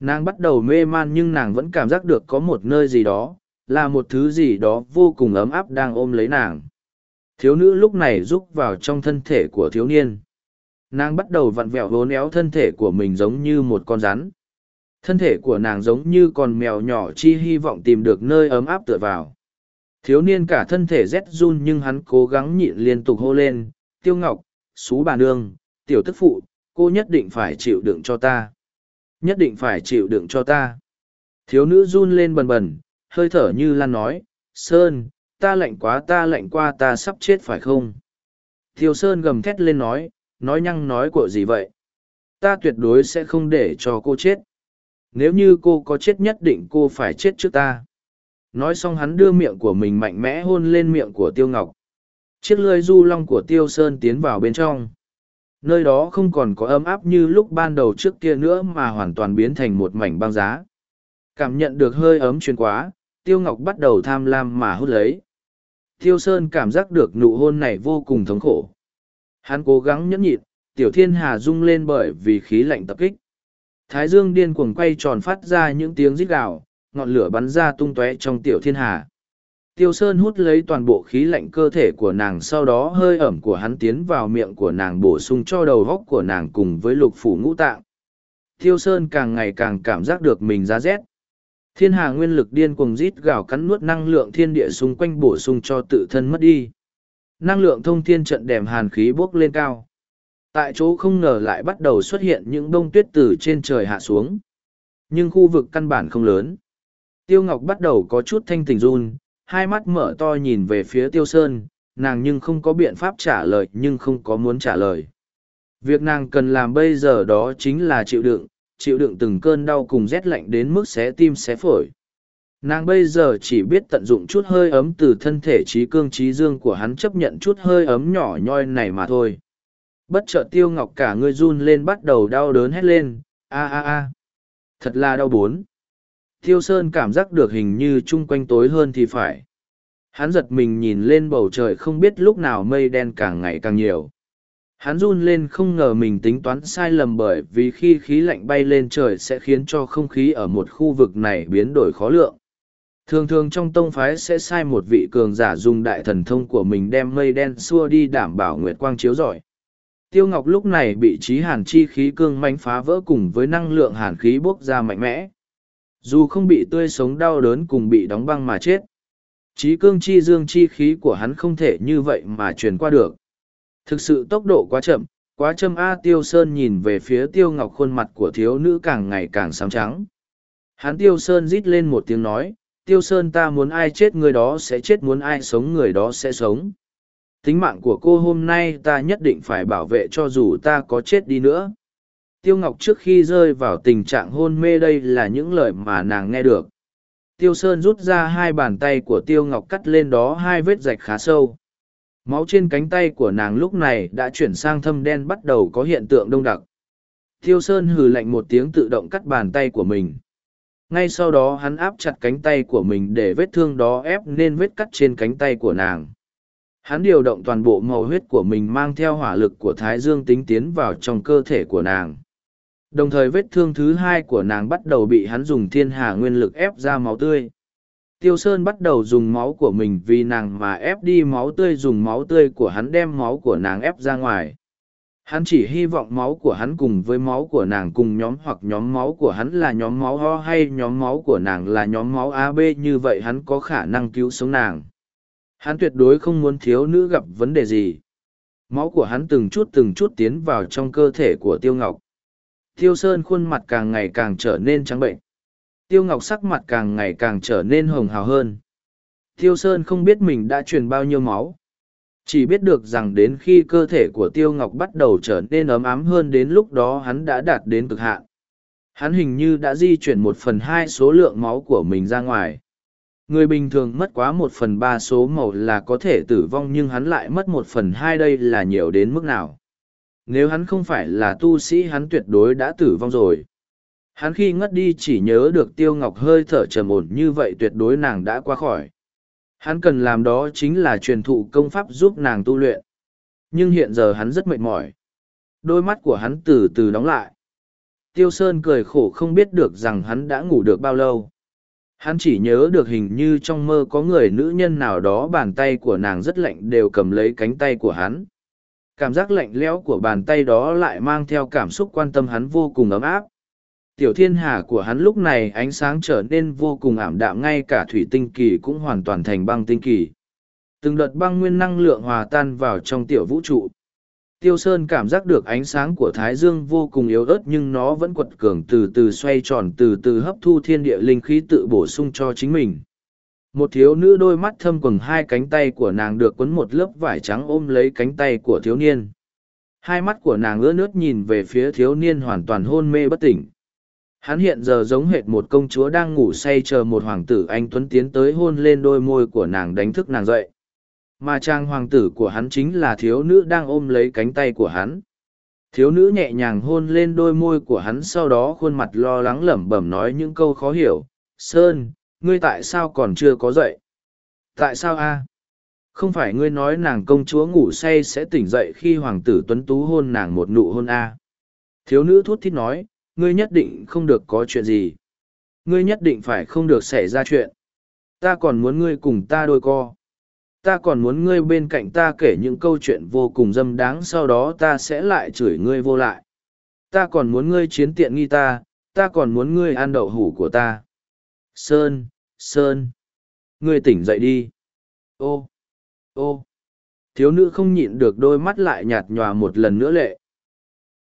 Nàng bắt đầu mê man nhưng nàng vẫn cảm giác được có một nơi gì đó, là một thứ gì đó vô cùng ấm áp đang ôm lấy nàng thiếu nữ lúc này rúc vào trong thân thể của thiếu niên nàng bắt đầu vặn vẹo vốn éo thân thể của mình giống như một con rắn thân thể của nàng giống như con mèo nhỏ chi hy vọng tìm được nơi ấm áp tựa vào thiếu niên cả thân thể rét run nhưng hắn cố gắng nhịn liên tục hô lên tiêu ngọc xú bà nương tiểu tức phụ cô nhất định phải chịu đựng cho ta nhất định phải chịu đựng cho ta thiếu nữ run lên bần bần hơi thở như lan nói sơn ta lạnh quá ta lạnh qua ta sắp chết phải không? thiêu Sơn gầm thét lên nói, nói nhăng nói của gì vậy? Ta tuyệt đối sẽ không để cho cô chết. Nếu như cô có chết nhất định cô phải chết trước ta. Nói xong hắn đưa miệng của mình mạnh mẽ hôn lên miệng của Tiêu Ngọc. Chiếc lưỡi du long của Tiêu Sơn tiến vào bên trong. Nơi đó không còn có ấm áp như lúc ban đầu trước kia nữa mà hoàn toàn biến thành một mảnh băng giá. Cảm nhận được hơi ấm truyền quá, Tiêu Ngọc bắt đầu tham lam mà hút lấy. Tiêu Sơn cảm giác được nụ hôn này vô cùng thống khổ. Hắn cố gắng nhẫn nhịn, tiểu thiên hà rung lên bởi vì khí lạnh tập kích. Thái dương điên cuồng quay tròn phát ra những tiếng rít gào, ngọn lửa bắn ra tung tóe trong tiểu thiên hà. Tiêu Sơn hút lấy toàn bộ khí lạnh cơ thể của nàng, sau đó hơi ẩm của hắn tiến vào miệng của nàng bổ sung cho đầu góc của nàng cùng với lục phủ ngũ tạng. Tiêu Sơn càng ngày càng cảm giác được mình ra rét. Thiên hà nguyên lực điên cuồng rít gào cắn nuốt năng lượng thiên địa xung quanh bổ sung cho tự thân mất đi. Năng lượng thông thiên trận đèm hàn khí bốc lên cao. Tại chỗ không ngờ lại bắt đầu xuất hiện những bông tuyết từ trên trời hạ xuống. Nhưng khu vực căn bản không lớn. Tiêu Ngọc bắt đầu có chút thanh tình run, hai mắt mở to nhìn về phía Tiêu Sơn, nàng nhưng không có biện pháp trả lời nhưng không có muốn trả lời. Việc nàng cần làm bây giờ đó chính là chịu đựng, chịu đựng từng cơn đau cùng rét lạnh đến mức xé tim xé phổi. Nàng bây giờ chỉ biết tận dụng chút hơi ấm từ thân thể trí cương trí dương của hắn chấp nhận chút hơi ấm nhỏ nhoi này mà thôi. Bất chợt tiêu ngọc cả người run lên bắt đầu đau đớn hét lên, a a a. Thật là đau bốn. Thiêu Sơn cảm giác được hình như chung quanh tối hơn thì phải. Hắn giật mình nhìn lên bầu trời không biết lúc nào mây đen càng ngày càng nhiều. Hắn run lên không ngờ mình tính toán sai lầm bởi vì khi khí lạnh bay lên trời sẽ khiến cho không khí ở một khu vực này biến đổi khó lượng. Thường thường trong tông phái sẽ sai một vị cường giả dùng đại thần thông của mình đem mây đen xua đi đảm bảo nguyệt quang chiếu rọi. Tiêu Ngọc lúc này bị trí hàn chi khí cương manh phá vỡ cùng với năng lượng hàn khí bốc ra mạnh mẽ. Dù không bị tươi sống đau đớn cùng bị đóng băng mà chết. Trí cương chi dương chi khí của hắn không thể như vậy mà truyền qua được. Thực sự tốc độ quá chậm, quá châm A Tiêu Sơn nhìn về phía Tiêu Ngọc khuôn mặt của thiếu nữ càng ngày càng sáng trắng. Hắn Tiêu Sơn rít lên một tiếng nói, Tiêu Sơn ta muốn ai chết người đó sẽ chết muốn ai sống người đó sẽ sống. Tính mạng của cô hôm nay ta nhất định phải bảo vệ cho dù ta có chết đi nữa. Tiêu Ngọc trước khi rơi vào tình trạng hôn mê đây là những lời mà nàng nghe được. Tiêu Sơn rút ra hai bàn tay của Tiêu Ngọc cắt lên đó hai vết rạch khá sâu. Máu trên cánh tay của nàng lúc này đã chuyển sang thâm đen bắt đầu có hiện tượng đông đặc. Tiêu Sơn hừ lạnh một tiếng tự động cắt bàn tay của mình. Ngay sau đó hắn áp chặt cánh tay của mình để vết thương đó ép nên vết cắt trên cánh tay của nàng. Hắn điều động toàn bộ màu huyết của mình mang theo hỏa lực của Thái Dương tính tiến vào trong cơ thể của nàng. Đồng thời vết thương thứ hai của nàng bắt đầu bị hắn dùng thiên hà nguyên lực ép ra máu tươi. Tiêu Sơn bắt đầu dùng máu của mình vì nàng mà ép đi máu tươi, dùng máu tươi của hắn đem máu của nàng ép ra ngoài. Hắn chỉ hy vọng máu của hắn cùng với máu của nàng cùng nhóm hoặc nhóm máu của hắn là nhóm máu ho hay nhóm máu của nàng là nhóm máu AB như vậy hắn có khả năng cứu sống nàng. Hắn tuyệt đối không muốn thiếu nữ gặp vấn đề gì. Máu của hắn từng chút từng chút tiến vào trong cơ thể của Tiêu Ngọc. Tiêu Sơn khuôn mặt càng ngày càng trở nên trắng bệnh. Tiêu Ngọc sắc mặt càng ngày càng trở nên hồng hào hơn. Tiêu Sơn không biết mình đã truyền bao nhiêu máu. Chỉ biết được rằng đến khi cơ thể của Tiêu Ngọc bắt đầu trở nên ấm ám hơn đến lúc đó hắn đã đạt đến cực hạn. Hắn hình như đã di chuyển một phần hai số lượng máu của mình ra ngoài. Người bình thường mất quá một phần ba số màu là có thể tử vong nhưng hắn lại mất một phần hai đây là nhiều đến mức nào. Nếu hắn không phải là tu sĩ, hắn tuyệt đối đã tử vong rồi. Hắn khi ngất đi chỉ nhớ được Tiêu Ngọc hơi thở trầm ổn như vậy, tuyệt đối nàng đã qua khỏi. Hắn cần làm đó chính là truyền thụ công pháp giúp nàng tu luyện. Nhưng hiện giờ hắn rất mệt mỏi. Đôi mắt của hắn từ từ đóng lại. Tiêu Sơn cười khổ không biết được rằng hắn đã ngủ được bao lâu. Hắn chỉ nhớ được hình như trong mơ có người nữ nhân nào đó, bàn tay của nàng rất lạnh, đều cầm lấy cánh tay của hắn. Cảm giác lạnh lẽo của bàn tay đó lại mang theo cảm xúc quan tâm hắn vô cùng ấm áp. Tiểu thiên hà của hắn lúc này ánh sáng trở nên vô cùng ảm đạm ngay cả thủy tinh kỳ cũng hoàn toàn thành băng tinh kỳ. Từng đợt băng nguyên năng lượng hòa tan vào trong tiểu vũ trụ. Tiêu sơn cảm giác được ánh sáng của thái dương vô cùng yếu ớt nhưng nó vẫn quật cường từ từ xoay tròn từ từ hấp thu thiên địa linh khí tự bổ sung cho chính mình một thiếu nữ đôi mắt thâm quầng hai cánh tay của nàng được quấn một lớp vải trắng ôm lấy cánh tay của thiếu niên hai mắt của nàng ướt nước nhìn về phía thiếu niên hoàn toàn hôn mê bất tỉnh Hắn hiện giờ giống hệt một công chúa đang ngủ say chờ một hoàng tử anh Tuấn tiến tới hôn lên đôi môi của nàng đánh thức nàng dậy. Mà trang hoàng tử của hắn chính là thiếu nữ đang ôm lấy cánh tay của hắn. Thiếu nữ nhẹ nhàng hôn lên đôi môi của hắn sau đó khuôn mặt lo lắng lẩm bẩm nói những câu khó hiểu. Sơn, ngươi tại sao còn chưa có dậy? Tại sao a? Không phải ngươi nói nàng công chúa ngủ say sẽ tỉnh dậy khi hoàng tử tuấn tú hôn nàng một nụ hôn a Thiếu nữ thút thít nói, ngươi nhất định không được có chuyện gì. Ngươi nhất định phải không được xảy ra chuyện. Ta còn muốn ngươi cùng ta đôi co. Ta còn muốn ngươi bên cạnh ta kể những câu chuyện vô cùng dâm đáng sau đó ta sẽ lại chửi ngươi vô lại. Ta còn muốn ngươi chiến tiện nghi ta, ta còn muốn ngươi ăn đậu hủ của ta. Sơn, Sơn, ngươi tỉnh dậy đi. Ô, ô, thiếu nữ không nhịn được đôi mắt lại nhạt nhòa một lần nữa lệ.